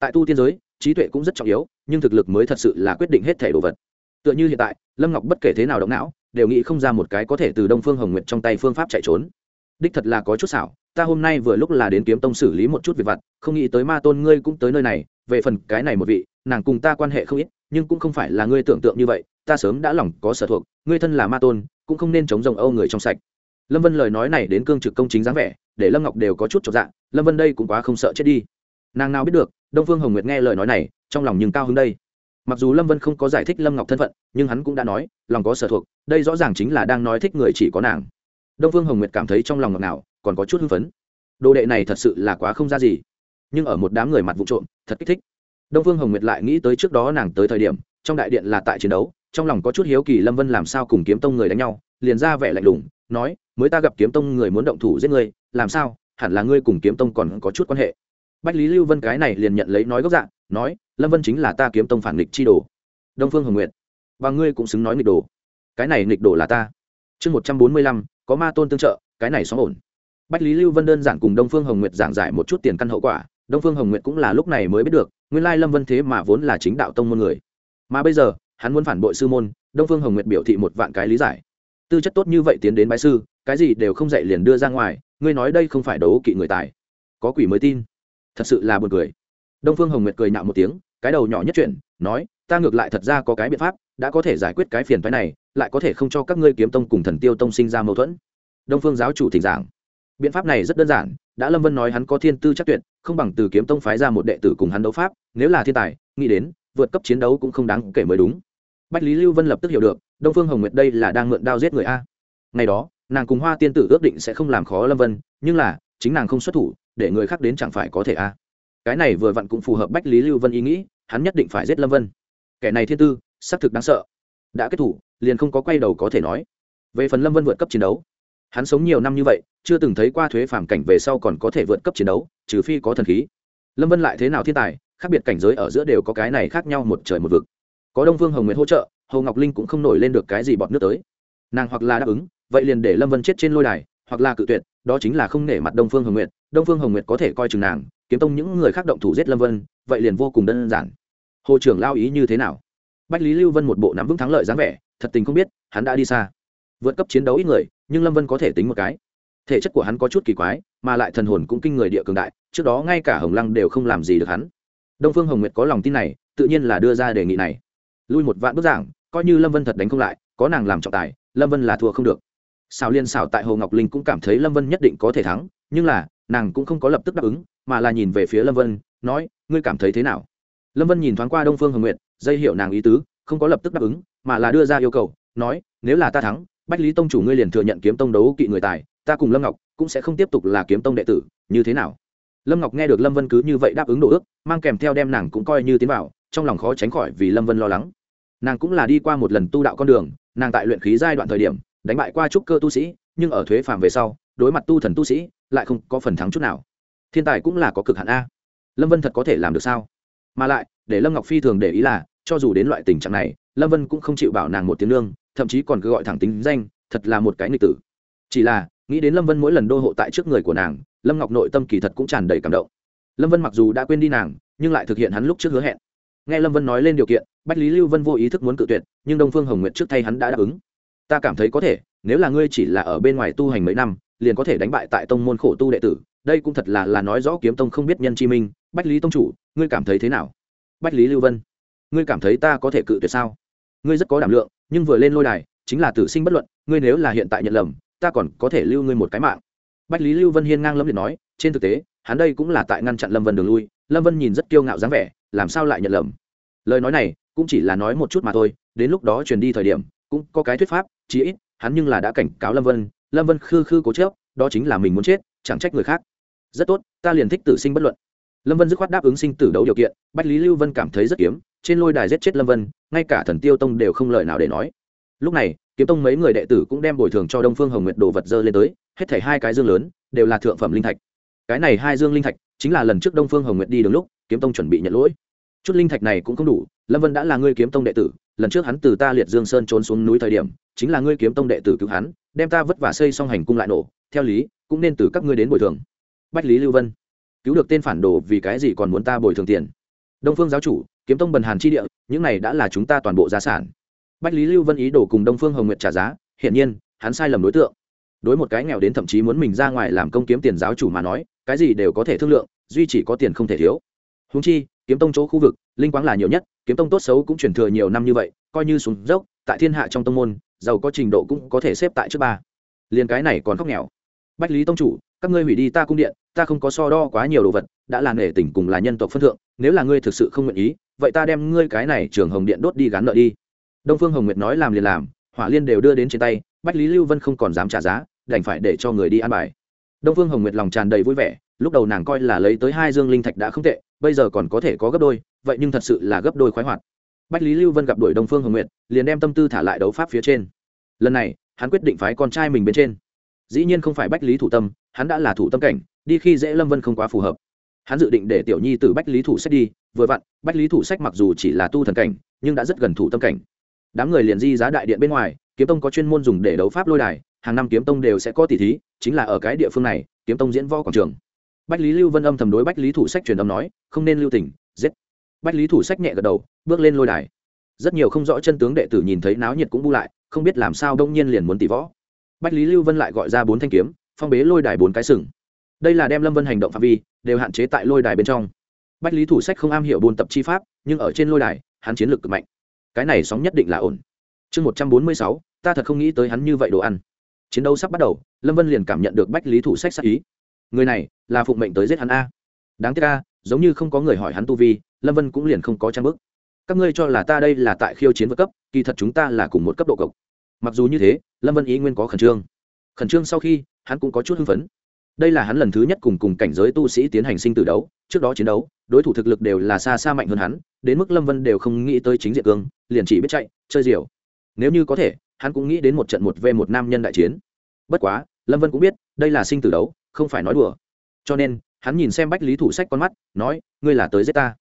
Tại tu tiên giới, trí tuệ cũng rất trọng yếu, nhưng thực lực mới thật sự là quyết định hết thể đồ vật. Tựa như hiện tại, lâm ngọc bất kể thế nào động não, đều nghĩ không ra một cái có thể từ đông phương hồng nguyệt trong tay phương pháp chạy trốn. Đích thật là có chút xảo, ta hôm nay vừa lúc là đến kiếm tông xử lý một chút việc vặt, không nghĩ tới ma tôn ngươi cũng tới nơi này về phần cái này một vị, nàng cùng ta quan hệ không ít, nhưng cũng không phải là ngươi tưởng tượng như vậy, ta sớm đã lòng có sở thuộc, ngươi thân là ma tôn, cũng không nên chống rồng âu người trong sạch. Lâm vân lời nói này đến cương trực công chính dáng vẻ, để lâm ngọc đều có chút trọn dạng lâm vân đây cũng quá không sợ chết đi. Nàng nào biết được, đông phương hồng nguyệt nghe lời nói này, trong lòng nhưng cao hơn đây. Mặc dù lâm vân không có giải thích lâm ngọc thân phận, nhưng hắn cũng đã nói, lòng có sở thuộc, đây rõ ràng chính là đang nói thích người chỉ có nàng. Đông phương hồng nguyệt cảm thấy trong lòng ngọc nào còn có chút hưng phấn. Đồ đệ này thật sự là quá không ra gì nhưng ở một đám người mặt vụ trộm, thật kích thích. Đông phương hồng nguyệt lại nghĩ tới trước đó nàng tới thời điểm, trong đại điện là tại chiến đấu, trong lòng có chút hiếu kỳ lâm vân làm sao cùng kiếm tông người đánh nhau, liền ra vẻ lạnh lùng, nói, mới ta gặp kiếm tông người muốn động thủ giết ngươi làm sao, hẳn là ngươi cùng kiếm tông còn có chút quan hệ. Bách lý lưu vân cái này liền nhận lấy nói gốc dạng nói, lâm vân chính là ta kiếm tông phản nghịch chi đồ. Đông phương hồng nguyệt và ngươi cũng xứng nói nghịch đồ. Cái này nghịch đồ là ta. Chương một trăm bốn mươi lăm, có ma tôn tương trợ, cái này xóm ổn. Bách lý lưu vân đơn giản cùng đông phương hồng nguyệt giảng giải một chút tiền căn hậu quả đông phương hồng nguyệt cũng là lúc này mới biết được, nguyên lai lâm vân thế mà vốn là chính đạo tông môn người. Mà bây giờ, hắn muốn phản bội sư môn, đông phương hồng nguyệt biểu thị một vạn cái lý giải. Tư chất tốt như vậy tiến đến bái sư, cái gì đều không dạy liền đưa ra ngoài, ngươi nói đây không phải đấu kỵ người tài. Có quỷ mới tin. Thật sự là buồn cười. Đông phương hồng nguyệt cười nhạo một tiếng, cái đầu nhỏ nhất chuyện, nói, ta ngược lại thật ra có cái biện pháp, đã có thể giải quyết cái phiền phái này, lại có thể không cho các ngươi kiếm tông cùng thần tiêu tông sinh ra mâu thuẫn. Đông phương giáo chủ thỉnh giảng. Biện pháp này rất đơn giản đã lâm vân nói hắn có thiên tư chắc tuyệt, không bằng từ kiếm tông phái ra một đệ tử cùng hắn đấu pháp, nếu là thiên tài, nghĩ đến, vượt cấp chiến đấu cũng không đáng kể mới đúng. Bách lý lưu vân lập tức hiểu được, đông phương hồng nguyệt đây là đang mượn đao giết người a. Ngày đó, nàng cùng hoa tiên tử ước định sẽ không làm khó lâm vân, nhưng là, chính nàng không xuất thủ, để người khác đến chẳng phải có thể a. Cái này vừa vặn cũng phù hợp bách lý lưu vân ý nghĩ, hắn nhất định phải giết lâm vân. Kẻ này thiên tư, xác thực đáng sợ. Đã kết thủ, liền không có quay đầu có thể nói. Về phần lâm vân vượt cấp chiến đấu hắn sống nhiều năm như vậy, chưa từng thấy qua thuế phàm cảnh về sau còn có thể vượt cấp chiến đấu, trừ phi có thần khí. Lâm vân lại thế nào thiên tài, khác biệt cảnh giới ở giữa đều có cái này khác nhau một trời một vực. Có đông vương hồng nguyện hỗ trợ, Hồ ngọc linh cũng không nổi lên được cái gì bọt nước tới. Nàng hoặc là đáp ứng, vậy liền để lâm vân chết trên lôi đài, hoặc là cự tuyệt, đó chính là không nể mặt đông phương hồng nguyệt. Đông phương hồng nguyệt có thể coi chừng nàng, kiếm tông những người khác động thủ giết lâm vân, vậy liền vô cùng đơn giản. Hồ trưởng lao ý như thế nào? Bách lý lưu vân một bộ nắm vững thắng lợi dáng vẻ, thật tình không biết, hắn đã đi xa. Vượt cấp chiến đấu ít người nhưng lâm vân có thể tính một cái thể chất của hắn có chút kỳ quái mà lại thần hồn cũng kinh người địa cường đại trước đó ngay cả hồng lăng đều không làm gì được hắn đông phương hồng nguyệt có lòng tin này tự nhiên là đưa ra đề nghị này lui một vạn bức giảng coi như lâm vân thật đánh không lại có nàng làm trọng tài lâm vân là thua không được xào liên xào tại hồ ngọc linh cũng cảm thấy lâm vân nhất định có thể thắng nhưng là nàng cũng không có lập tức đáp ứng mà là nhìn về phía lâm vân nói ngươi cảm thấy thế nào lâm vân nhìn thoáng qua đông phương hồng nguyệt dây hiệu nàng ý tứ không có lập tức đáp ứng mà là đưa ra yêu cầu nói nếu là ta thắng bách lý tông chủ ngươi liền thừa nhận kiếm tông đấu kỵ người tài, ta cùng lâm ngọc cũng sẽ không tiếp tục là kiếm tông đệ tử, như thế nào? Lâm ngọc nghe được lâm vân cứ như vậy đáp ứng đồ ước, mang kèm theo đem nàng cũng coi như tiến vào, trong lòng khó tránh khỏi vì lâm vân lo lắng. Nàng cũng là đi qua một lần tu đạo con đường, nàng tại luyện khí giai đoạn thời điểm, đánh bại qua trúc cơ tu sĩ, nhưng ở thuế phàm về sau, đối mặt tu thần tu sĩ, lại không có phần thắng chút nào. Thiên tài cũng là có cực hạn a. Lâm vân thật có thể làm được sao? Mà lại, để lâm ngọc phi thường để ý là, cho dù đến loại tình trạng này, lâm vân cũng không chịu bảo nàng một tiếng lương thậm chí còn cứ gọi thẳng tính danh, thật là một cái nghịch tử. Chỉ là, nghĩ đến lâm vân mỗi lần đô hộ tại trước người của nàng, lâm ngọc nội tâm kỳ thật cũng tràn đầy cảm động. Lâm vân mặc dù đã quên đi nàng, nhưng lại thực hiện hắn lúc trước hứa hẹn. Nghe lâm vân nói lên điều kiện, bách lý lưu vân vô ý thức muốn cự tuyệt, nhưng đông phương hồng nguyệt trước thay hắn đã đáp ứng. Ta cảm thấy có thể, nếu là ngươi chỉ là ở bên ngoài tu hành mấy năm, liền có thể đánh bại tại tông môn khổ tu đệ tử, đây cũng thật là là nói rõ kiếm tông không biết nhân chi minh. Bách lý tông chủ, ngươi cảm thấy thế nào? Bách lý lưu vân, ngươi cảm thấy ta có thể cự tuyệt sao? Ngươi rất có đảm lượng nhưng vừa lên lôi đài, chính là tử sinh bất luận, ngươi nếu là hiện tại nhận lầm, ta còn có thể lưu ngươi một cái mạng. Bách lý lưu vân hiên ngang lâm liệt nói, trên thực tế, hắn đây cũng là tại ngăn chặn lâm vân đường lui, lâm vân nhìn rất kiêu ngạo dáng vẻ, làm sao lại nhận lầm? Lời nói này, cũng chỉ là nói một chút mà thôi, đến lúc đó truyền đi thời điểm, cũng có cái thuyết pháp, chí ít, hắn nhưng là đã cảnh cáo lâm vân lâm vân khư khư cố chớp đó chính là mình muốn chết, chẳng trách người khác. Rất tốt, ta liền thích tử sinh bất luận. Lâm vân dứt khoát đáp ứng sinh tử đấu điều kiện, bách lý lưu vân cảm thấy rất kiếm trên lôi đài giết chết lâm vân, ngay cả thần tiêu tông đều không lời nào để nói. Lúc này, kiếm tông mấy người đệ tử cũng đem bồi thường cho đông phương hồng nguyệt đồ vật dơ lên tới, hết thảy hai cái dương lớn, đều là thượng phẩm linh thạch. Cái này hai dương linh thạch, chính là lần trước đông phương hồng nguyệt đi đường lúc, kiếm tông chuẩn bị nhận lỗi. Chút linh thạch này cũng không đủ, lâm vân đã là ngươi kiếm tông đệ tử, lần trước hắn từ ta liệt dương sơn trốn xuống núi thời điểm, chính là ngươi kiếm tông đệ tử cứu hắn, đem ta vất vả xây xong hành cung lại nổ, theo lý, cũng nên từ các ngươi đến bồi thường. Bách lý lưu vân, cứu được tên phản đồ vì cái gì còn muốn ta bồi thường tiền? Đông phương giáo chủ kiếm tông bần hàn chi địa, những này đã là chúng ta toàn bộ gia sản. Bách lý lưu vân ý đồ cùng đông phương hồng nguyệt trả giá, hiển nhiên, hắn sai lầm đối tượng. Đối một cái nghèo đến thậm chí muốn mình ra ngoài làm công kiếm tiền giáo chủ mà nói, cái gì đều có thể thương lượng, duy chỉ có tiền không thể thiếu. Húng chi, kiếm tông chỗ khu vực, linh quáng là nhiều nhất, kiếm tông tốt xấu cũng truyền thừa nhiều năm như vậy, coi như xuống dốc, tại thiên hạ trong tông môn, giàu có trình độ cũng có thể xếp tại trước ba. Liền cái này còn khóc nghèo. Bách lý tông chủ, các ngươi hủy đi ta cung điện, ta không có so đo quá nhiều đồ vật, đã là nể tình cùng là nhân tộc phân thượng, nếu là ngươi thực sự không nguyện ý vậy ta đem ngươi cái này trường hồng điện đốt đi gắn nợ đi. Đông phương hồng nguyệt nói làm liền làm, hỏa liên đều đưa đến trên tay, bách lý lưu vân không còn dám trả giá, đành phải để cho người đi ăn bài. Đông phương hồng nguyệt lòng tràn đầy vui vẻ, lúc đầu nàng coi là lấy tới hai dương linh thạch đã không tệ, bây giờ còn có thể có gấp đôi, vậy nhưng thật sự là gấp đôi khoái hoạt. Bách lý lưu vân gặp đuổi đông phương hồng nguyệt, liền đem tâm tư thả lại đấu pháp phía trên. Lần này, hắn quyết định phái con trai mình bên trên. Dĩ nhiên không phải bách lý thủ tâm, hắn đã là thủ tâm cảnh, đi khi dễ lâm vân không quá phù hợp hắn dự định để tiểu nhi từ bách lý thủ sách đi, vừa vặn, bách lý thủ sách mặc dù chỉ là tu thần cảnh, nhưng đã rất gần thủ tâm cảnh. Đám người liền di giá đại điện bên ngoài, kiếm tông có chuyên môn dùng để đấu pháp lôi đài, hàng năm kiếm tông đều sẽ có tỷ thí, chính là ở cái địa phương này, kiếm tông diễn võ quảng trường. Bách lý lưu vân âm thầm đối bách lý thủ sách truyền âm nói, không nên lưu tình, giết. Bách lý thủ sách nhẹ gật đầu, bước lên lôi đài. Rất nhiều không rõ chân tướng đệ tử nhìn thấy náo nhiệt cũng bu lại, không biết làm sao đông nhiên liền muốn tỷ võ. Bách lý lưu vân lại gọi ra bốn thanh kiếm, phong bế lôi đài bốn cái sừng đây là đem lâm vân hành động phạm vi đều hạn chế tại lôi đài bên trong. Bách lý thủ sách không am hiểu buôn tập chi pháp, nhưng ở trên lôi đài, hắn chiến lược cực mạnh. Cái này sóng nhất định là ổn. Chương một trăm bốn mươi sáu, ta thật không nghĩ tới hắn như vậy đồ ăn. Chiến đấu sắp bắt đầu, lâm vân liền cảm nhận được bách lý thủ sách sắc ý. Người này là phụng mệnh tới giết hắn a. Đáng tiếc a, giống như không có người hỏi hắn tu vi, lâm vân cũng liền không có trang bức các ngươi cho là ta đây là tại khiêu chiến vượt cấp, kỳ thật chúng ta là cùng một cấp độ cộng. mặc dù như thế, lâm vân ý nguyên có khẩn trương. Khẩn trương sau khi, hắn cũng có chút hưng phấn đây là hắn lần thứ nhất cùng cùng cảnh giới tu sĩ tiến hành sinh tử đấu, trước đó chiến đấu, đối thủ thực lực đều là xa xa mạnh hơn hắn, đến mức lâm vân đều không nghĩ tới chính diện cương, liền chỉ biết chạy, chơi diều. Nếu như có thể, hắn cũng nghĩ đến một trận một v một nam nhân đại chiến. Bất quá, lâm vân cũng biết, đây là sinh tử đấu, không phải nói đùa. Cho nên, hắn nhìn xem bách lý thủ sách con mắt, nói, ngươi là tới giết ta.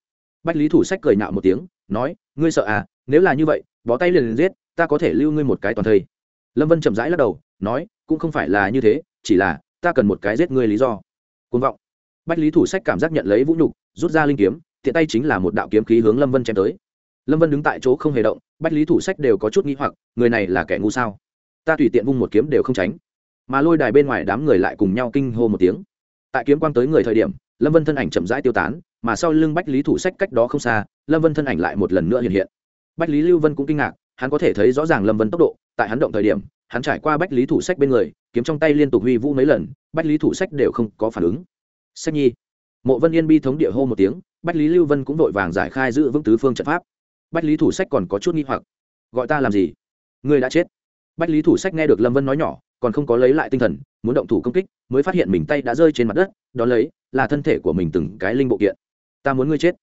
Bách lý thủ sách cười nạo một tiếng, nói, ngươi sợ à nếu là như vậy, bó tay liền liền giết, ta có thể lưu ngươi một cái toàn thây. Lâm vân chậm rãi lắc đầu, nói, cũng không phải là như thế, chỉ là ta cần một cái giết ngươi lý do. Côn vọng. Bách lý thủ sách cảm giác nhận lấy vũ nhục, rút ra linh kiếm, tiện tay chính là một đạo kiếm khí hướng lâm vân chém tới. Lâm vân đứng tại chỗ không hề động, bách lý thủ sách đều có chút nghĩ hoặc, người này là kẻ ngu sao? Ta tùy tiện vung một kiếm đều không tránh. Mà lôi đài bên ngoài đám người lại cùng nhau kinh hô một tiếng. Tại kiếm quang tới người thời điểm, lâm vân thân ảnh chậm rãi tiêu tán, mà sau lưng bách lý thủ sách cách đó không xa, lâm vân thân ảnh lại một lần nữa hiện hiện. Bách lý lưu vân cũng kinh ngạc, hắn có thể thấy rõ ràng lâm vân tốc độ, tại hắn động thời điểm hắn trải qua bách lý thủ sách bên người, kiếm trong tay liên tục huy vũ mấy lần, bách lý thủ sách đều không có phản ứng. Sách nhi. Mộ vân yên bi thống địa hô một tiếng, bách lý lưu vân cũng vội vàng giải khai giữ vững tứ phương trận pháp. Bách lý thủ sách còn có chút nghi hoặc. Gọi ta làm gì? Ngươi đã chết. Bách lý thủ sách nghe được lâm vân nói nhỏ, còn không có lấy lại tinh thần, muốn động thủ công kích, mới phát hiện mình tay đã rơi trên mặt đất đ ó lấy, là thân thể của mình từng cái linh bộ kiện. Ta muốn ngươi chết.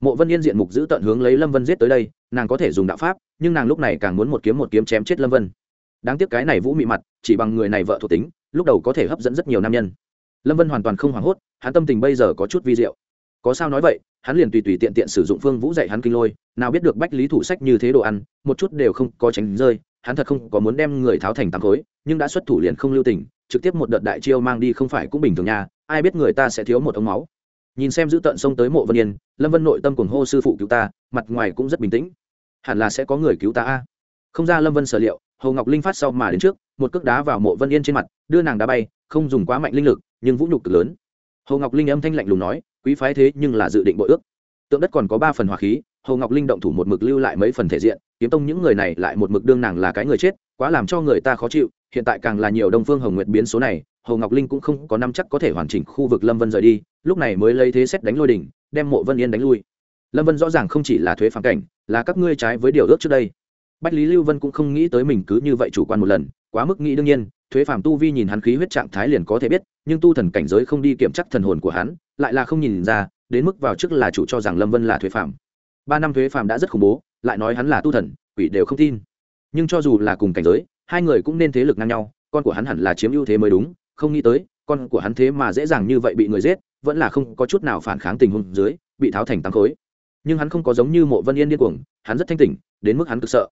Mộ vân yên diện mục giữ tận hướng lấy lâm vân giết tới đây, nàng có thể dùng đạo pháp, nhưng nàng lúc này càng muốn một kiếm một kiếm chém chết lâm vân đáng tiếc cái này vũ mị mặt, chỉ bằng người này vợ thuộc tính, lúc đầu có thể hấp dẫn rất nhiều nam nhân. Lâm vân hoàn toàn không hoảng hốt, hắn tâm tình bây giờ có chút vi diệu. Có sao nói vậy, hắn liền tùy tùy tiện tiện sử dụng phương vũ dạy hắn kinh lôi, nào biết được bách lý thủ sách như thế đồ ăn, một chút đều không có tránh rơi, hắn thật không có muốn đem người tháo thành tám khối, nhưng đã xuất thủ liền không lưu tình, trực tiếp một đợt đại chiêu mang đi không phải cũng bình thường nha, ai biết người ta sẽ thiếu một ống máu. Nhìn xem giữ tận sông tới mộ vân yên, lâm vân nội tâm cùng hô sư phụ cứu ta, mặt ngoài cũng rất bình tĩnh. Hẳn là sẽ có người cứu ta a. Không ra lâm vân sở liệu hồ ngọc linh phát sau mà đến trước, một cước đá vào mộ vân yên trên mặt, đưa nàng đá bay, không dùng quá mạnh linh lực, nhưng vũ nhục cực lớn. Hồ ngọc linh âm thanh lạnh lùng nói, quý phái thế nhưng là dự định bội ước. Tượng đất còn có ba phần hỏa khí, hồ ngọc linh động thủ một mực lưu lại mấy phần thể diện, kiếm tông những người này lại một mực đương nàng là cái người chết, quá làm cho người ta khó chịu, hiện tại càng là nhiều đông phương hồng nguyệt biến số này, hồ ngọc linh cũng không có năm chắc có thể hoàn chỉnh khu vực lâm vân rời đi, lúc này mới lấy thế xét đánh lôi đỉnh, đem mộ vân yên đánh lui. Lâm vân rõ ràng không chỉ là thuế phản cảnh, là các ngươi trái với điều ước trước đây bách lý lưu vân cũng không nghĩ tới mình cứ như vậy chủ quan một lần, quá mức nghĩ đương nhiên, thuế phàm tu vi nhìn hắn khí huyết trạng thái liền có thể biết, nhưng tu thần cảnh giới không đi kiểm chắc thần hồn của hắn, lại là không nhìn ra, đến mức vào trước là chủ cho rằng lâm vân là thuế phàm. Ba năm thuế phàm đã rất khủng bố, lại nói hắn là tu thần, quỷ đều không tin. Nhưng cho dù là cùng cảnh giới, hai người cũng nên thế lực ngang nhau, con của hắn hẳn là chiếm ưu thế mới đúng, không nghĩ tới, con của hắn thế mà dễ dàng như vậy bị người giết, vẫn là không có chút nào phản kháng tình huống dưới, bị tháo thành tăng khối. Nhưng hắn không có giống như mộ vân yên điên cuồng, hắn rất thanh tỉnh, đến mức hắn cực sợ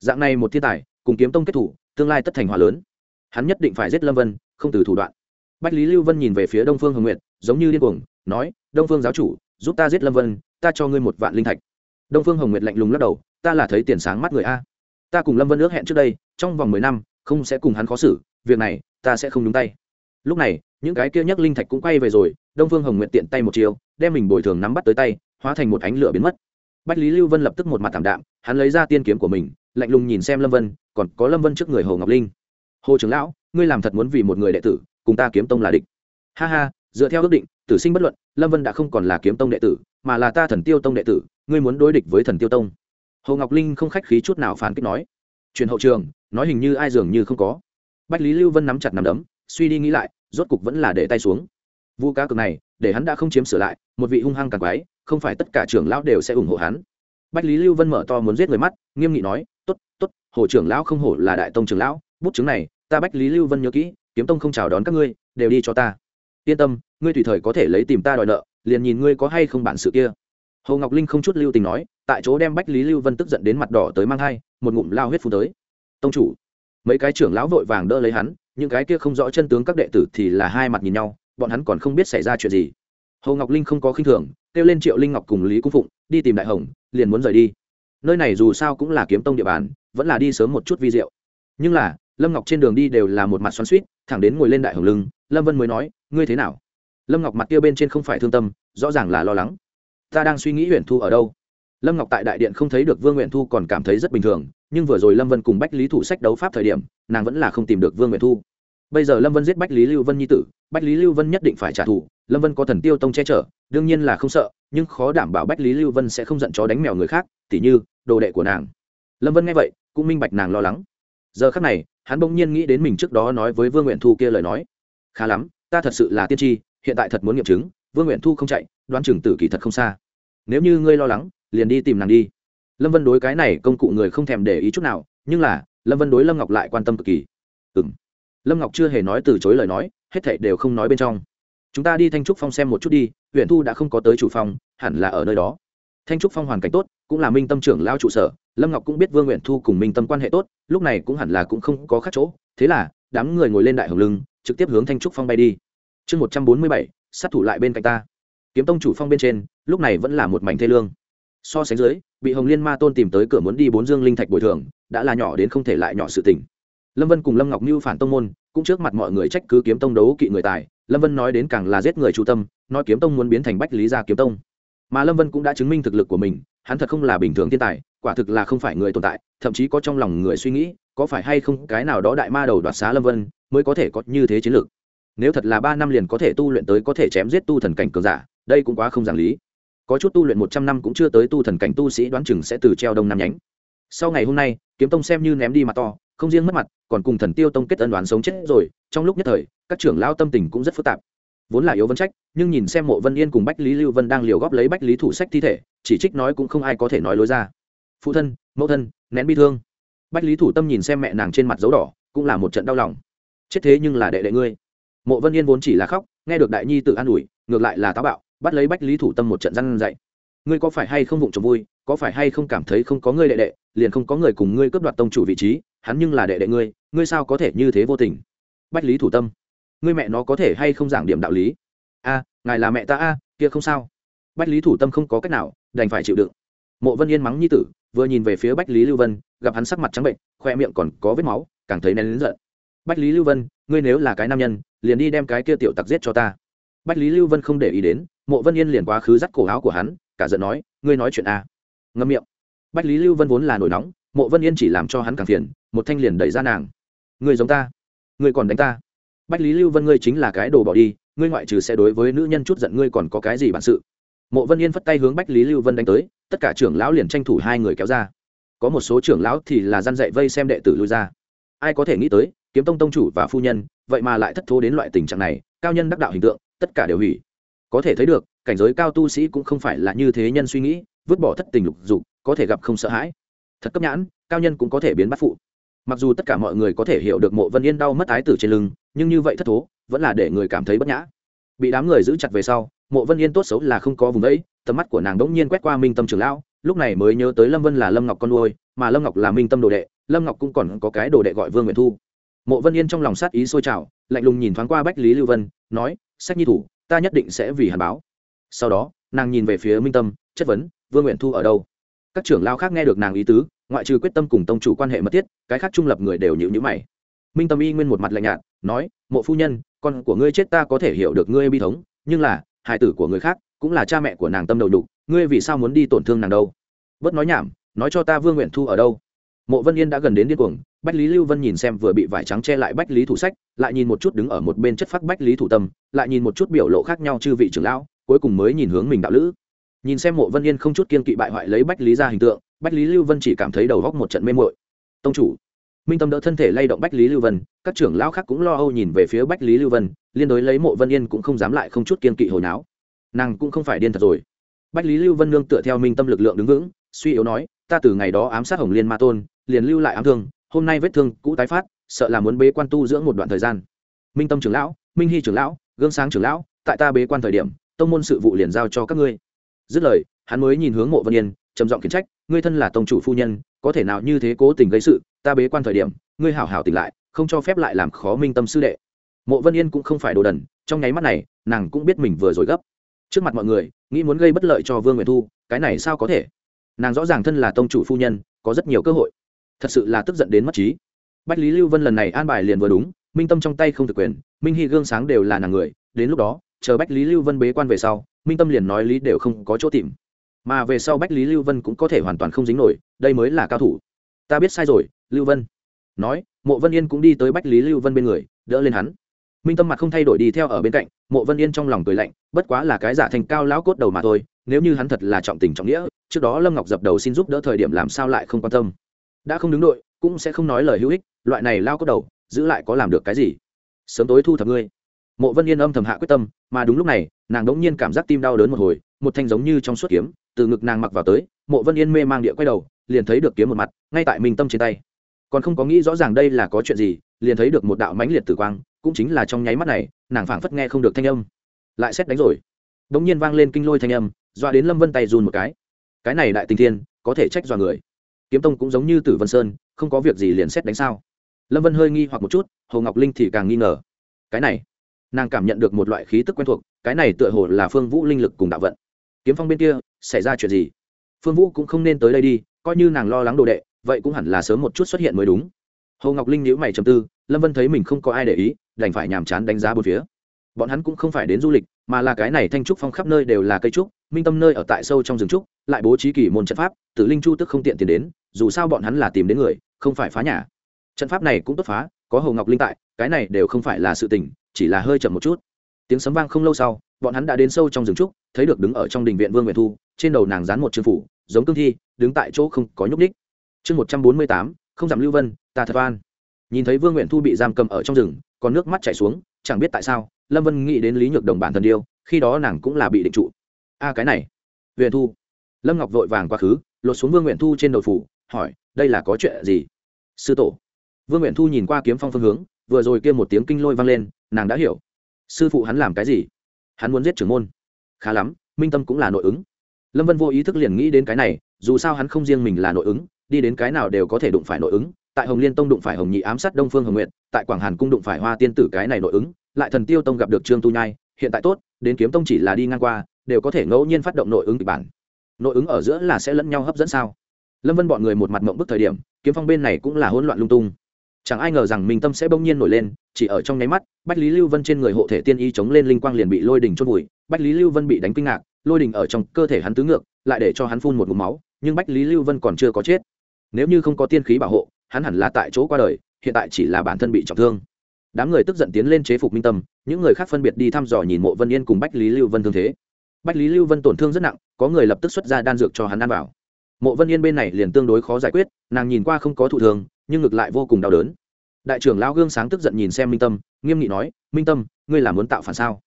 dạng này một thiên tài, cùng kiếm tông kết thủ, tương lai tất thành hòa lớn. Hắn nhất định phải giết lâm vân, không từ thủ đoạn. Bách lý lưu vân nhìn về phía đông phương hồng nguyệt, giống như điên cuồng, nói, đông phương giáo chủ, giúp ta giết lâm vân, ta cho ngươi một vạn linh thạch. Đông phương hồng nguyệt lạnh lùng lắc đầu, ta là thấy tiền sáng mắt người a. Ta cùng lâm vân ước hẹn trước đây, trong vòng mười năm, không sẽ cùng hắn khó xử, việc này, ta sẽ không nhúng tay. Lúc này, những cái kia nhắc linh thạch cũng quay về rồi, đông phương hồng nguyệt tiện tay một chiều đem mình bồi thường nắm bắt tới tay, hóa thành một ánh lửa biến mất. Bách lý lưu vân lập tức một mặt thảm đạm, hắn lấy ra tiên kiếm của mình lạnh lùng nhìn xem lâm vân, còn có lâm vân trước người hồ ngọc linh. Hồ trưởng lão, ngươi làm thật muốn vì một người đệ tử, cùng ta kiếm tông là địch. Ha ha, dựa theo ước định, tử sinh bất luận, lâm vân đã không còn là kiếm tông đệ tử, mà là ta thần tiêu tông đệ tử, ngươi muốn đối địch với thần tiêu tông. Hồ ngọc linh không khách khí chút nào phán kích nói. Truyền hậu trường, nói hình như ai dường như không có. Bách lý lưu vân nắm chặt nằm đấm, suy đi nghĩ lại, rốt cục vẫn là để tay xuống. Vu cá cực này, để hắn đã không chiếm sửa lại, một vị hung hăng càng quái, không phải tất cả trưởng lão đều sẽ ủng hộ hắn. Bách lý lưu vân mở to muốn giết người mắt, nghiêm nghị nói t ố t t ố t hồ trưởng lão không hổ là đại tông trưởng lão, bút chứng này, ta bách lý lưu vân nhớ kỹ, kiếm tông không chào đón các ngươi, đều đi cho ta. Yên tâm, ngươi tùy thời có thể lấy tìm ta đòi nợ, liền nhìn ngươi có hay không bản sự kia. Hồ ngọc linh không chút lưu tình nói, tại chỗ đem bách lý lưu vân tức giận đến mặt đỏ tới mang hai một ngụm lao huyết phú tới. Tông chủ. Mấy cái trưởng lão vội vàng đỡ lấy hắn, những cái kia không rõ chân tướng các đệ tử thì là hai mặt nhìn nhau, bọn hắn còn không biết xảy ra chuyện gì. Hồ ngọc linh không có khinh thường, kêu lên triệu linh ngọc cùng lý cung phụng, đi tìm đại hồng, liền muốn rời đi nơi này dù sao cũng là kiếm tông địa bàn, vẫn là đi sớm một chút vi diệu. Nhưng là, lâm ngọc trên đường đi đều là một mặt xoắn suýt thẳng đến ngồi lên đại hồng lưng, lâm vân mới nói, ngươi thế nào? Lâm ngọc mặt kia bên trên không phải thương tâm, rõ ràng là lo lắng. Ta đang suy nghĩ huyền thu ở đâu? Lâm ngọc tại đại điện không thấy được vương nguyện thu còn cảm thấy rất bình thường, nhưng vừa rồi lâm vân cùng bách lý thủ sách đấu pháp thời điểm, nàng vẫn là không tìm được vương nguyện thu. Bây giờ lâm vân giết bách lý lưu vân nhi tử, bách lý lưu vân nhất định phải trả thù, lâm vân có thần tiêu tông che chở, đương nhiên là không sợ, nhưng khó đảm bảo bách lý lưu vân sẽ không giận chó đánh mèo người khác tỉ như, đồ đệ của nàng. Lâm vân nghe vậy, cũng minh bạch nàng lo lắng. Giờ khác này, hắn bỗng nhiên nghĩ đến mình trước đó nói với vương nguyện thu kia lời nói. Khá lắm, ta thật sự là tiên tri, hiện tại thật muốn nghiệm chứng, vương nguyện thu không chạy, đoán chừng tử kỳ thật không xa. Nếu như ngươi lo lắng, liền đi tìm nàng đi. Lâm vân đối cái này công cụ người không thèm để ý chút nào, nhưng là, lâm vân đối lâm ngọc lại quan tâm cực kỳ. Ừ m lâm ngọc chưa hề nói từ chối lời nói, hết thảy đều không nói bên trong. Chúng ta đi thanh trúc phong xem một chút đi huyện thu đã không có tới chủ phong hẳn là ở nơi đó thanh trúc phong hoàn cảnh tốt, cũng là minh tâm trưởng lao trụ sở, lâm ngọc cũng biết vương nguyện thu cùng minh tâm quan hệ tốt, lúc này cũng hẳn là cũng không có khác chỗ. Thế là, đám người ngồi lên đại hồng lưng, trực tiếp hướng thanh trúc phong bay đi. Chương một trăm bốn mươi bảy, sát thủ lại bên cạnh ta. Kiếm tông chủ phong bên trên, lúc này vẫn là một mảnh thê lương. So sánh dưới, bị hồng liên ma tôn tìm tới cửa muốn đi bốn dương linh thạch bồi thường, đã là nhỏ đến không thể lại nhỏ sự tình. Lâm vân cùng lâm ngọc mưu phản tông môn, cũng trước mặt mọi người trách cứ kiếm tông đấu kỵ người tài. Lâm vân nói đến càng là giết người chu tâm, nói kiếm tông muốn biến thành bách lý gia kiếm tông mà lâm vân cũng đã chứng minh thực lực của mình hắn thật không là bình thường thiên tài quả thực là không phải người tồn tại thậm chí có trong lòng người suy nghĩ có phải hay không cái nào đó đại ma đầu đoạt xá lâm vân mới có thể có như thế chiến lược nếu thật là ba năm liền có thể tu luyện tới có thể chém giết tu thần cảnh cường giả đây cũng quá không giảng lý có chút tu luyện một trăm năm cũng chưa tới tu thần cảnh tu sĩ đoán chừng sẽ từ treo đông nam nhánh sau ngày hôm nay kiếm tông xem như ném đi mặt to không riêng mất mặt còn cùng thần tiêu tông kết ân đoán sống chết rồi trong lúc nhất thời các trưởng lao tâm tình cũng rất phức tạp vốn là yếu vấn trách, nhưng nhìn xem mộ vân yên cùng bách lý lưu vân đang liều góp lấy bách lý thủ sách thi thể, chỉ trích nói cũng không ai có thể nói lối ra. Phụ thân, mẫu thân, nén bi thương. Bách lý thủ tâm nhìn xem mẹ nàng trên mặt dấu đỏ, cũng là một trận đau lòng. Chết thế nhưng là đệ đệ ngươi. Mộ vân yên vốn chỉ là khóc, nghe được đại nhi tự an ủi, ngược lại là táo bạo, bắt lấy bách lý thủ tâm một trận răn dậy ngươi có phải hay không vụng trộm vui, có phải hay không cảm thấy không có ngươi đệ đệ, liền không có người cùng ngươi cướp đoạt tông chủ vị trí, hắn nhưng là đệ đệ ngươi ngươi sao có thể như thế vô tình? Bách lý thủ tâm ngươi mẹ nó có thể hay không giảng điểm đạo lý? A, ngài là mẹ ta a, kia không sao. Bách lý thủ tâm không có cách nào, đành phải chịu đựng. Mộ vân yên mắng nhi tử, vừa nhìn về phía bách lý lưu vân, gặp hắn sắc mặt trắng bệnh, khoe miệng còn có vết máu, càng thấy nén lớn giận. Bách lý lưu vân, ngươi nếu là cái nam nhân, liền đi đem cái kia tiểu tặc giết cho ta. Bách lý lưu vân không để ý đến, mộ vân yên liền quá khứ dắt cổ áo của hắn, cả giận nói, ngươi nói chuyện a. Ngâm miệng. Bách lý lưu vân vốn là nổi nóng, mộ vân yên chỉ làm cho hắn càng phiền, một thanh liền đẩy ra nàng. Ngươi giống ta. Ngươi còn đánh ta bách lý lưu vân ngươi chính là cái đồ bỏ đi, ngươi ngoại trừ sẽ đối với nữ nhân chút giận ngươi còn có cái gì bản sự? Mộ vân yên phất tay hướng bách lý lưu vân đánh tới, tất cả trưởng lão liền tranh thủ hai người kéo ra. Có một số trưởng lão thì là gian dạy vây xem đệ tử lui ra. Ai có thể nghĩ tới, kiếm tông tông chủ và phu nhân, vậy mà lại thất thố đến loại tình trạng này, cao nhân đắc đạo hình tượng, tất cả đều hủy. Có thể thấy được, cảnh giới cao tu sĩ cũng không phải là như thế nhân suy nghĩ, vứt bỏ thất tình lục dục, có thể gặp không sợ hãi. Thật cấp nhãn, cao nhân cũng có thể biến bắt phụ. Mặc dù tất cả mọi người có thể hiểu được mộ vân yên đau mất ái tử trên lưng nhưng như vậy thất thố, vẫn là để người cảm thấy bất nhã. Bị đám người giữ chặt về sau, mộ vân yên tốt xấu là không có vùng đấy, tầm mắt của nàng đỗng nhiên quét qua minh tâm trường lão, lúc này mới nhớ tới lâm vân là lâm ngọc con nuôi, mà lâm ngọc là minh tâm đồ đệ, lâm ngọc cũng còn có cái đồ đệ gọi vương nguyện thu. Mộ vân yên trong lòng sát ý sôi trào, lạnh lùng nhìn thoáng qua bách lý lưu vân, nói, sách nhi thủ, ta nhất định sẽ vì hàn báo. Sau đó, nàng nhìn về phía minh tâm, chất vấn, vương nguyện thu ở đâu? Các trưởng lao khác nghe được nàng ý tứ, ngoại trừ quyết tâm cùng tông chủ quan hệ mật thiết, cái khác trung lập người đều nhịu nhữ mày. Minh tâm y nguyên một mặt lạnh nhạt nói, mộ phu nhân, con của ngươi chết ta có thể hiểu được ngươi bi thống, nhưng là hải tử của người khác cũng là cha mẹ của nàng tâm đầu đục ngươi vì sao muốn đi tổn thương nàng đâu? Bớt nói nhảm, nói cho ta vương nguyện thu ở đâu. Mộ vân yên đã gần đến điên cuồng, bách lý lưu vân nhìn xem vừa bị vải trắng che lại bách lý thủ sách, lại nhìn một chút đứng ở một bên chất phác bách lý thủ tâm, lại nhìn một chút biểu lộ khác nhau chư vị trưởng lão, cuối cùng mới nhìn hướng mình đạo lữ. Nhìn xem mộ vân yên không chút kiên kỵ bại hoại lấy bách lý ra hình tượng, bách lý lưu vân chỉ cảm thấy đầu góc một trận mê mội tông chủ minh tâm đỡ thân thể lay động bách lý lưu vân các trưởng lão khác cũng lo âu nhìn về phía bách lý lưu vân liên đối lấy mộ vân yên cũng không dám lại không chút kiên kỵ hồi náo nàng cũng không phải điên thật rồi bách lý lưu vân nương tựa theo minh tâm lực lượng đứng vững suy yếu nói ta từ ngày đó ám sát hồng liên ma tôn liền lưu lại ám thương hôm nay vết thương cũ tái phát sợ là muốn bế quan tu dưỡng một đoạn thời gian minh tâm trưởng lão minh hy trưởng lão gương sáng trưởng lão tại ta bế quan thời điểm tông môn sự vụ liền giao cho các ngươi dứt lời hắn mới nhìn hướng mộ vân yên trầm giọng khiển trách ngươi thân là tông chủ phu nhân có thể nào như thế cố tình gây sự ta bế quan thời điểm, ngươi hảo hảo tỉnh lại, không cho phép lại làm khó minh tâm sư đệ. Mộ vân yên cũng không phải đồ đần, trong nháy mắt này, nàng cũng biết mình vừa rồi gấp. Trước mặt mọi người, nghĩ muốn gây bất lợi cho vương nguyện thu, cái này sao có thể? Nàng rõ ràng thân là tông chủ phu nhân, có rất nhiều cơ hội. Thật sự là tức giận đến mất trí. Bách lý lưu vân lần này an bài liền vừa đúng, minh tâm trong tay không thực quyền, minh hy gương sáng đều là nàng người, đến lúc đó, chờ bách lý lưu vân bế quan về sau, minh tâm liền nói lý đều không có chỗ tìm. Mà về sau bách lý lưu vân cũng có thể hoàn toàn không dính nổi, đây mới là cao thủ ta biết sai rồi, lưu vân. Nói, mộ vân yên cũng đi tới bách lý lưu vân bên người, đỡ lên hắn. Minh tâm mặt không thay đổi đi theo ở bên cạnh, mộ vân yên trong lòng cười lạnh, bất quá là cái giả thành cao lão cốt đầu mà thôi, nếu như hắn thật là trọng tình trọng nghĩa, trước đó lâm ngọc dập đầu xin giúp đỡ thời điểm làm sao lại không quan tâm. Đã không đứng đội, cũng sẽ không nói lời hữu ích, loại này lao cốt đầu, giữ lại có làm được cái gì? Sớm tối thu thập ngươi. Mộ vân yên âm thầm hạ quyết tâm, mà đúng lúc này, nàng đống nhiên cảm giác tim đau đớn một hồi, một thanh giống như trong suốt kiếm, từ ngực nàng mặc vào tới mộ vân yên mê mang địa quay đầu, liền thấy được kiếm một mặt, ngay tại minh tâm trên tay. Còn không có nghĩ rõ ràng đây là có chuyện gì, liền thấy được một đạo mãnh liệt tử quang, cũng chính là trong nháy mắt này, nàng phảng phất nghe không được thanh âm. Lại xét đánh rồi. Đ ỗ n g nhiên vang lên kinh lôi thanh âm doa đến lâm vân tay run một cái. Cái này đại tình thiên, có thể trách dọa người. Kiếm tông cũng giống như tử vân sơn, không có việc gì liền xét đánh sao? Lâm vân hơi nghi hoặc một chút, hồ ngọc linh thì càng nghi ngờ. Cái này, nàng cảm nhận được một loại khí tức quen thuộc, cái này tựa hồ là phương vũ linh lực cùng đạo vận. Kiếm phong bên kia, xảy ra chuyện gì? Phương vũ cũng không nên tới đây đi, coi như nàng lo lắng đồ đệ, vậy cũng hẳn là sớm một chút xuất hiện mới đúng. Hồ ngọc linh nhữ mày trầm tư, lâm vân thấy mình không có ai để ý, đành phải nhàm chán đánh giá bốn phía. Bọn hắn cũng không phải đến du lịch, mà là cái này thanh trúc phong khắp nơi đều là cây trúc, minh tâm nơi ở tại sâu trong rừng trúc, lại bố trí kỳ môn trận pháp, tử linh chu tức không tiện tiền đến, dù sao bọn hắn là tìm đến người, không phải phá nhà. Trận pháp này cũng tốt phá, có hồ ngọc linh tại, cái này đều không phải là sự tình, chỉ là hơi chậm một chút. Tiếng sấm vang không lâu sau, bọn hắn đã đến sâu trong rừng trúc, thấy được đứng ở trong đình viện vương nguyện thu, trên đầu nàng dán một chữ phủ giống cương thi, đứng tại chỗ không có nhúc ních chương một trăm bốn mươi tám, không giảm lưu vân, ta thật oan. Nhìn thấy vương nguyện thu bị giam cầm ở trong rừng, còn nước mắt chảy xuống, chẳng biết tại sao, lâm vân nghĩ đến lý nhược đồng bản thân điêu, khi đó nàng cũng là bị định trụ. A, cái này. Nguyện thu. Lâm ngọc vội vàng quá khứ, lột xuống vương nguyện thu trên đầu phủ, hỏi, đây là có chuyện gì? Sư tổ. Vương nguyện thu nhìn qua kiếm phong phương hướng, vừa rồi kia một tiếng kinh lôi vang lên, nàng đã hiểu. Sư phụ hắn làm cái gì? Hắn muốn giết trưởng môn. Khá lắm, minh tâm cũng là nội ứng lâm vân vô ý thức liền nghĩ đến cái này, dù sao hắn không riêng mình là nội ứng, đi đến cái nào đều có thể đụng phải nội ứng. Tại hồng liên tông đụng phải hồng nhị ám sát đông phương hồng nguyện tại quảng hàn cung đụng phải hoa tiên tử cái này nội ứng, lại thần tiêu tông gặp được trương tu nhai, hiện tại tốt, đến kiếm tông chỉ là đi ngang qua, đều có thể ngẫu nhiên phát động nội ứng kịch bản. Nội ứng ở giữa là sẽ lẫn nhau hấp dẫn sao? Lâm vân bọn người một mặt mộng bức thời điểm, kiếm phong bên này cũng là hỗn loạn lung tung. Chẳng ai ngờ rằng minh tâm sẽ bỗng nhiên nổi lên, chỉ ở trong nháy mắt, bách lý lưu vân trên người hộ thể tiên y chống lên linh quang liền bị lôi đỉnh chôn vùi, bách lý lưu vân bị đánh kinh ngạc lôi đình ở trong cơ thể hắn tứ ngược, lại để cho hắn phun một ngụm máu, nhưng bách lý lưu vân còn chưa có chết. Nếu như không có tiên khí bảo hộ, hắn hẳn là tại chỗ qua đời, hiện tại chỉ là bản thân bị trọng thương. Đám người tức giận tiến lên chế phục minh tâm, những người khác phân biệt đi thăm dò nhìn mộ vân yên cùng bách lý lưu vân thương thế. Bách lý lưu vân tổn thương rất nặng, có người lập tức xuất ra đan dược cho hắn ăn vào. Mộ vân yên bên này liền tương đối khó giải quyết, nàng nhìn qua không có thụ thường, nhưng ngược lại vô cùng đau đớn. Đại trưởng lão gương sáng tức giận nhìn xem minh tâm, nghiêm nghị nói, minh tâm, ngươi là muốn tạo phản sao?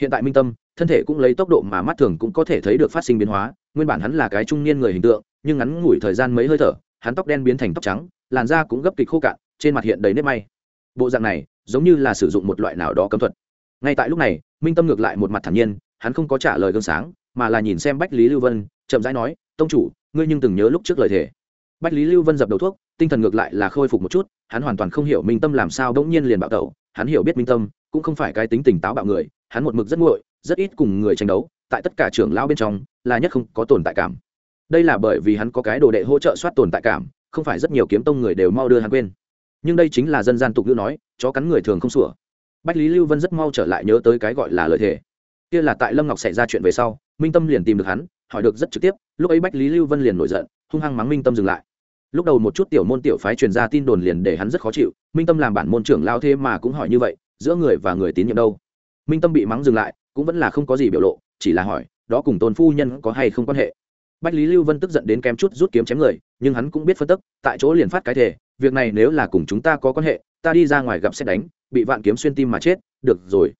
Hiện tại minh tâm thân thể cũng lấy tốc độ mà mắt thường cũng có thể thấy được phát sinh biến hóa, nguyên bản hắn là cái trung niên người hình tượng, nhưng ngắn ngủi thời gian mấy hơi thở, hắn tóc đen biến thành tóc trắng, làn da cũng gấp kịch khô cạn, trên mặt hiện đầy nếp may. Bộ dạng này, giống như là sử dụng một loại nào đó cấm thuật. Ngay tại lúc này, minh tâm ngược lại một mặt thản nhiên, hắn không có trả lời gương sáng, mà là nhìn xem bách lý lưu vân, chậm rãi nói, tông chủ, ngươi nhưng từng nhớ lúc trước lời thề? Bách lý lưu vân dập đầu thuốc, tinh thần ngược lại là khôi phục một chút, hắn hoàn toàn không hiểu minh tâm làm sao bỗng nhiên liền bạo tẩu, hắn hiểu biết minh tâm, cũng không phải cái tính tỉnh táo bạo người, hắn một mực rất nguội rất ít cùng người tranh đấu, tại tất cả trưởng lão bên trong là nhất không có tồn tại cảm. Đây là bởi vì hắn có cái đồ đệ hỗ trợ soát tồn tại cảm, không phải rất nhiều kiếm tông người đều mau đưa hắn quên. Nhưng đây chính là dân gian tục ngữ nói, chó cắn người thường không sủa. Bách lý lưu vân rất mau trở lại nhớ tới cái gọi là lợi thế kia là tại lâm ngọc xảy ra chuyện về sau, minh tâm liền tìm được hắn, hỏi được rất trực tiếp, lúc ấy bách lý lưu vân liền nổi giận, hung hăng mắng minh tâm dừng lại. Lúc đầu một chút tiểu môn tiểu phái truyền ra tin đồn liền để hắn rất khó chịu, minh tâm làm bản môn trưởng lao thế mà cũng hỏi như vậy, giữa người và người tín nhiệm đâu? Minh tâm bị mắng dừng lại cũng vẫn là không có gì biểu lộ, chỉ là hỏi, đó cùng tôn phu nhân có hay không quan hệ? Bách lý lưu vân tức giận đến kém chút rút kiếm chém người, nhưng hắn cũng biết phân tức, tại chỗ liền phát cái thể việc này nếu là cùng chúng ta có quan hệ, ta đi ra ngoài gặp xét đánh, bị vạn kiếm xuyên tim mà chết, được rồi.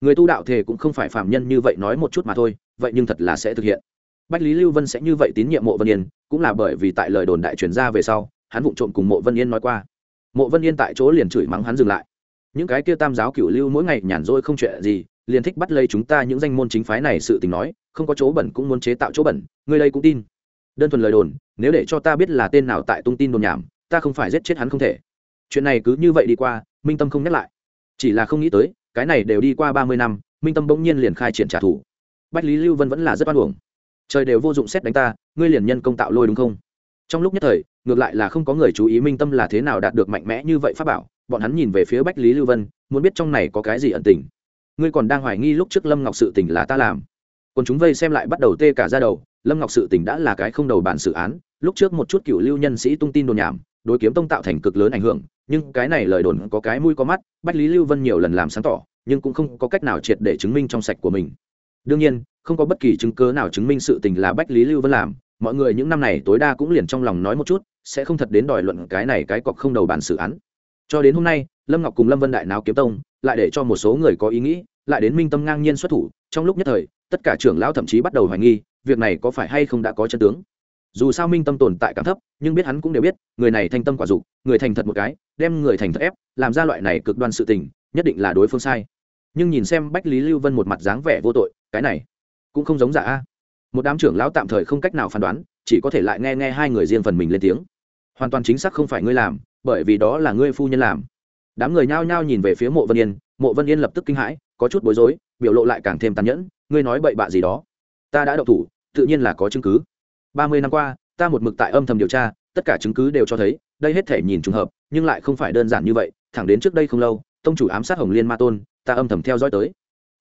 Người tu đạo thể cũng không phải phạm nhân như vậy nói một chút mà thôi, vậy nhưng thật là sẽ thực hiện. Bách lý lưu vân sẽ như vậy tín nhiệm mộ vân yên, cũng là bởi vì tại lời đồn đại truyền ra về sau, hắn vụng trộm cùng mộ vân yên nói qua. Mộ vân yên tại chỗ liền chửi mắng hắn dừng lại. Những cái kia tam giáo cửu lưu mỗi ngày nhàn rỗi không chuyện gì liền thích bắt lấy chúng ta những danh môn chính phái này sự tình nói, không có chỗ bẩn cũng muốn chế tạo chỗ bẩn người đây cũng tin. Đơn thuần lời đồn, nếu để cho ta biết là tên nào tại tung tin đồn nhảm, ta không phải giết chết hắn không thể. Chuyện này cứ như vậy đi qua, minh tâm không nhắc lại. Chỉ là không nghĩ tới, cái này đều đi qua ba mươi năm, minh tâm bỗng nhiên liền khai triển trả thù. Bách lý lưu vân vẫn là rất oan uổng. Trời đều vô dụng xét đánh ta, ngươi liền nhân công tạo lôi đúng không? Trong lúc nhất thời, ngược lại là không có người chú ý minh tâm là thế nào đạt được mạnh mẽ như vậy pháp bảo, bọn hắn nhìn về phía bách lý lưu vân, muốn biết trong này có cái gì ẩn tình ngươi còn đang hoài nghi lúc trước lâm ngọc sự tình là ta làm. Còn chúng vây xem lại bắt đầu tê cả ra đầu, lâm ngọc sự tình đã là cái không đầu bản xử án, lúc trước một chút cựu lưu nhân sĩ tung tin đồn nhảm, đối kiếm tông tạo thành cực lớn ảnh hưởng, nhưng cái này lời đồn có cái mũi có mắt, bách lý lưu vân nhiều lần làm sáng tỏ, nhưng cũng không có cách nào triệt để chứng minh trong sạch của mình. Đương nhiên, không có bất kỳ chứng cớ nào chứng minh sự tình là bách lý lưu vân làm, mọi người những năm này tối đa cũng liền trong lòng nói một chút, sẽ không thật đến đòi luận cái này cái cọc không đầu bản xử án. Cho đến hôm nay lâm ngọc cùng lâm vân đại náo kiếm tông, lại để cho một số người có ý nghĩ, lại đến minh tâm ngang nhiên xuất thủ, trong lúc nhất thời, tất cả trưởng lão thậm chí bắt đầu hoài nghi, việc này có phải hay không đã có chân tướng. Dù sao minh tâm tồn tại cảm thấp, nhưng biết hắn cũng đều biết, người này thanh tâm quả dục, người thành thật một cái, đem người thành thật ép, làm ra loại này cực đoan sự tình, nhất định là đối phương sai. Nhưng nhìn xem bách lý lưu vân một mặt dáng vẻ vô tội, cái này cũng không giống giả a. Một đám trưởng lão tạm thời không cách nào phán đoán, chỉ có thể lại nghe nghe hai người riêng phần mình lên tiếng. Hoàn toàn chính xác không phải ngươi làm, bởi vì đó là ngươi phu nhân làm đám người nhao nhao nhìn về phía mộ vân yên, mộ vân yên lập tức kinh hãi, có chút bối rối, biểu lộ lại càng thêm tàn nhẫn, ngươi nói bậy bạ gì đó? Ta đã đậu thủ, tự nhiên là có chứng cứ. Ba mươi năm qua, ta một mực tại âm thầm điều tra, tất cả chứng cứ đều cho thấy, đây hết thể nhìn trùng hợp, nhưng lại không phải đơn giản như vậy, thẳng đến trước đây không lâu, tông chủ ám sát hồng liên ma tôn, ta âm thầm theo dõi tới.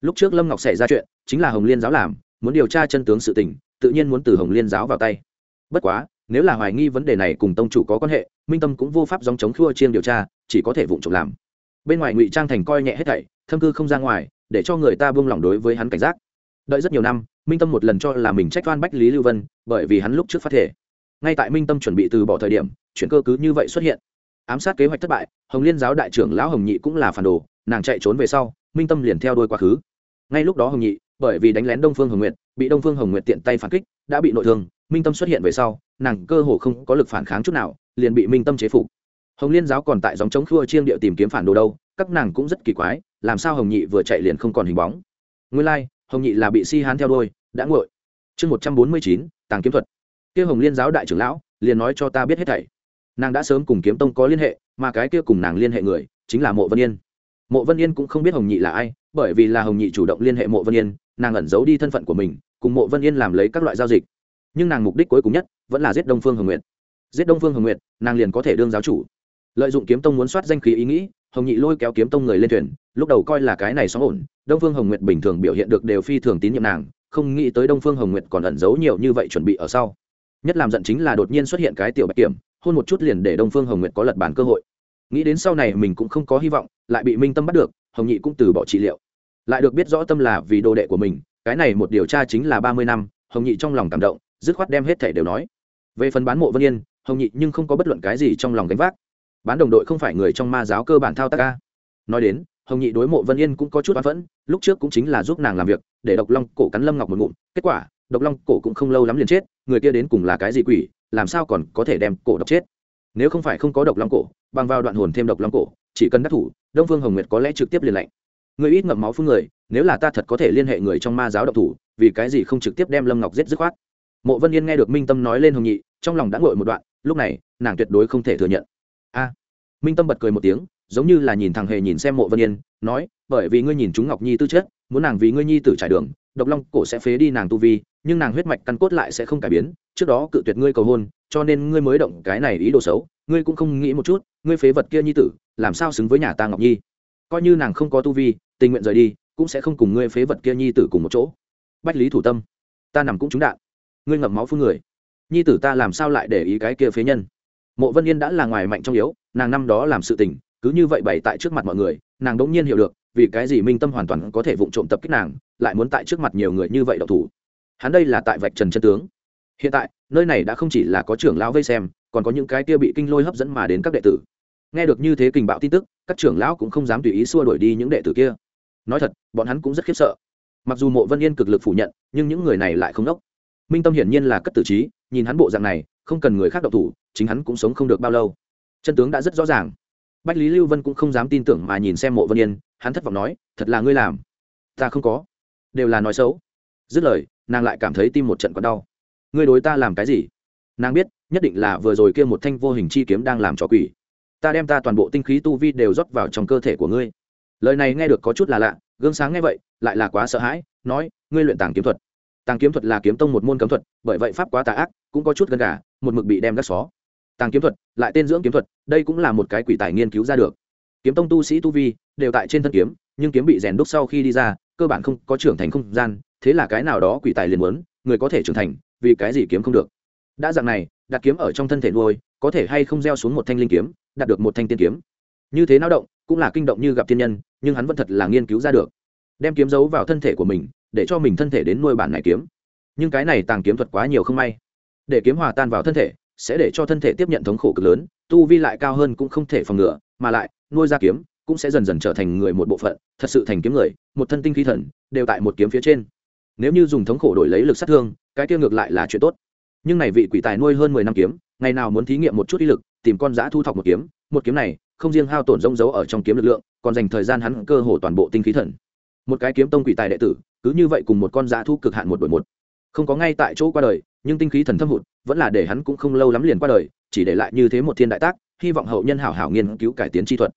Lúc trước lâm ngọc xảy ra chuyện, chính là hồng liên giáo làm, muốn điều tra chân tướng sự tình, tự nhiên muốn từ hồng liên giáo vào tay. Bất quá, nếu là hoài nghi vấn đề này cùng tông chủ có quan hệ, minh tâm cũng vô pháp dòng chống khua chiên điều tra chỉ có thể vụng trộm làm. Bên ngoài ngụy trang thành coi nhẹ hết thảy, thâm cư không ra ngoài, để cho người ta buông lỏng đối với hắn cảnh giác. Đợi rất nhiều năm, minh tâm một lần cho là mình trách toan bách lý lưu vân, bởi vì hắn lúc trước phát thể. Ngay tại minh tâm chuẩn bị từ bỏ thời điểm, chuyển cơ cứ như vậy xuất hiện. Ám sát kế hoạch thất bại, hồng liên giáo đại trưởng lão hồng nhị cũng là phản đồ, nàng chạy trốn về sau, minh tâm liền theo đuôi quá khứ. Ngay lúc đó hồng nhị, bởi vì đánh lén đông phương hồng nguyệt, bị đông phương hồng nguyệt tiện tay phản kích, đã bị nội thương, minh tâm xuất hiện về sau, nàng cơ hồ không có lực phản kháng chút nào, liền bị minh tâm chế phục hồng liên giáo còn tại dòng chống khua chiêng địa tìm kiếm phản đồ đâu các nàng cũng rất kỳ quái làm sao hồng nhị vừa chạy liền không còn hình bóng? Nguyên lai、like, hồng nhị là bị si hán theo đôi đã nguội. Chương một trăm bốn mươi chín tàng kiếm thuật. Kia hồng liên giáo đại trưởng lão liền nói cho ta biết hết thảy. Nàng đã sớm cùng kiếm tông có liên hệ mà cái kia cùng nàng liên hệ người chính là mộ vân yên. Mộ vân yên cũng không biết hồng nhị là ai bởi vì là hồng nhị chủ động liên hệ mộ vân yên nàng ẩn giấu đi thân phận của mình cùng mộ vân yên làm lấy các loại giao dịch. Nhưng nàng mục đích cuối cùng nhất vẫn là giết đông phương hồng nguyệt. Giết đông phương hồng nguyệt nàng liền có thể đương giáo chủ lợi dụng kiếm tông muốn soát danh khí ý nghĩ, hồng nhị lôi kéo kiếm tông người lên thuyền, lúc đầu coi là cái này xóm ổn, đông phương hồng nguyệt bình thường biểu hiện được đều phi thường tín nhiệm nàng, không nghĩ tới đông phương hồng nguyệt còn ẩn giấu nhiều như vậy chuẩn bị ở sau. Nhất làm giận chính là đột nhiên xuất hiện cái tiểu bạch kiểm, hôn một chút liền để đông phương hồng nguyệt có lật bản cơ hội. Nghĩ đến sau này mình cũng không có hy vọng, lại bị minh tâm bắt được, hồng nhị cũng từ bỏ trị liệu. Lại được biết rõ tâm là vì đồ đệ của mình, cái này một điều tra chính là ba mươi năm, hồng nhị trong lòng cảm động, dứt khoát đem hết thẻ đều nói. Về phần bán mộ vân yên, hồng nhị nhưng không có bất luận cái gì trong lòng gánh vác bán đồng đội không phải người trong ma giáo cơ bản thao tác ca nói đến, hồng nhị đối mộ vân yên cũng có chút oán phẫn, lúc trước cũng chính là giúp nàng làm việc, để độc long cổ cắn lâm ngọc một ngụm, kết quả, độc long cổ cũng không lâu lắm liền chết, người kia đến cùng là cái gì quỷ, làm sao còn có thể đem cổ độc chết? Nếu không phải không có độc long cổ, bằng vào đoạn hồn thêm độc long cổ, chỉ cần đắc thủ, đông phương hồng nguyệt có lẽ trực tiếp liền lạnh. Người ít ngậm máu phương người, nếu là ta thật có thể liên hệ người trong ma giáo độc thủ, vì cái gì không trực tiếp đem lâm ngọc giết dứt khoát? Mộ vân yên nghe được minh tâm nói lên hồng nhị, trong lòng đã ngội một đoạn, lúc này, nàng tuyệt đối không thể thừa nhận a. Minh tâm bật cười một tiếng, giống như là nhìn thằng hề nhìn xem mộ vân yên, nói, bởi vì ngươi nhìn chúng ngọc nhi tư chất, muốn nàng vì ngươi nhi tử trải đường, độc long cổ sẽ phế đi nàng tu vi, nhưng nàng huyết mạch căn cốt lại sẽ không cải biến, trước đó cự tuyệt ngươi cầu hôn, cho nên ngươi mới động cái này ý đồ xấu, ngươi cũng không nghĩ một chút, ngươi phế vật kia nhi tử, làm sao xứng với nhà ta ngọc nhi? Coi như nàng không có tu vi, tình nguyện rời đi, cũng sẽ không cùng ngươi phế vật kia nhi tử cùng một chỗ. Bách lý thủ tâm, ta nằm cũng trúng đạn. Ngươi ngậm máu phương người. Nhi tử ta làm sao lại để ý cái kia phế nhân? Mộ vân yên đã là ngoài mạnh trong yếu, nàng năm đó làm sự tình, cứ như vậy bày tại trước mặt mọi người, nàng đ ỗ n g nhiên hiểu được, vì cái gì minh tâm hoàn toàn có thể vụng trộm tập kích nàng, lại muốn tại trước mặt nhiều người như vậy đậu thủ. Hắn đây là tại vạch trần chân tướng. Hiện tại, nơi này đã không chỉ là có trưởng lão vây xem, còn có những cái kia bị kinh lôi hấp dẫn mà đến các đệ tử. Nghe được như thế kình bạo tin tức, các trưởng lão cũng không dám tùy ý xua đuổi đi những đệ tử kia. Nói thật, bọn hắn cũng rất khiếp sợ. Mặc dù mộ vân yên cực lực phủ nhận, nhưng những người này lại không đốc. Minh tâm hiển nhiên là cất tử trí, nhìn hắn bộ dạng này không cần người khác độc thủ, chính hắn cũng sống không được bao lâu. Chân tướng đã rất rõ ràng. Bách lý lưu vân cũng không dám tin tưởng mà nhìn xem mộ vân yên, hắn thất vọng nói, thật là ngươi làm. Ta không có. Đều là nói xấu. Dứt lời, nàng lại cảm thấy tim một trận còn đau. Ngươi đối ta làm cái gì? Nàng biết, nhất định là vừa rồi kia một thanh vô hình chi kiếm đang làm trò quỷ. Ta đem ta toàn bộ tinh khí tu vi đều rót vào trong cơ thể của ngươi. Lời này nghe được có chút là lạ, gương sáng nghe vậy, lại là quá sợ hãi, nói, ngươi luyện tàng kiếm thuật tàng kiếm thuật là kiếm tông một môn cấm thuật, bởi vậy pháp quá tà ác, cũng có chút gần gà, một mực bị đem gác xó. Tàng kiếm thuật, lại tên dưỡng kiếm thuật, đây cũng là một cái quỷ tài nghiên cứu ra được. Kiếm tông tu sĩ tu vi, đều tại trên thân kiếm, nhưng kiếm bị rèn đúc sau khi đi ra, cơ bản không có trưởng thành không gian, thế là cái nào đó quỷ tài liền muốn, người có thể trưởng thành, vì cái gì kiếm không được. Đã dạng này, đặt kiếm ở trong thân thể nuôi, có thể hay không gieo xuống một thanh linh kiếm, đạt được một thanh tiên kiếm. Như thế nào động, cũng là kinh động như gặp tiên nhân, nhưng hắn vẫn thật là nghiên cứu ra được. Đem kiếm giấu vào thân thể của mình để cho mình thân thể đến nuôi bản này kiếm. Nhưng cái này tàng kiếm thuật quá nhiều không may. Để kiếm hòa tan vào thân thể, sẽ để cho thân thể tiếp nhận thống khổ cực lớn, tu vi lại cao hơn cũng không thể phòng ngừa, mà lại, nuôi ra kiếm cũng sẽ dần dần trở thành người một bộ phận, thật sự thành kiếm người, một thân tinh khí thần, đều tại một kiếm phía trên. Nếu như dùng thống khổ đổi lấy lực sát thương, cái kia ngược lại là chuyện tốt. Nhưng này vị quỷ tài nuôi hơn mười năm kiếm, ngày nào muốn thí nghiệm một chút ý lực, tìm con giã thu thọc một kiếm một kiếm này, không riêng hao tổn rông dấu ở trong kiếm lực lượng, còn dành thời gian hắn cơ hồ toàn bộ tinh khí thần. Một cái kiếm tông quỷ tài đệ tử cứ như vậy cùng một con giã thu cực hạn một đội một. Không có ngay tại chỗ qua đời, nhưng tinh khí thần thâm hụt, vẫn là để hắn cũng không lâu lắm liền qua đời, chỉ để lại như thế một thiên đại tác, hy vọng hậu nhân hảo hảo nghiên cứu cải tiến chi thuật.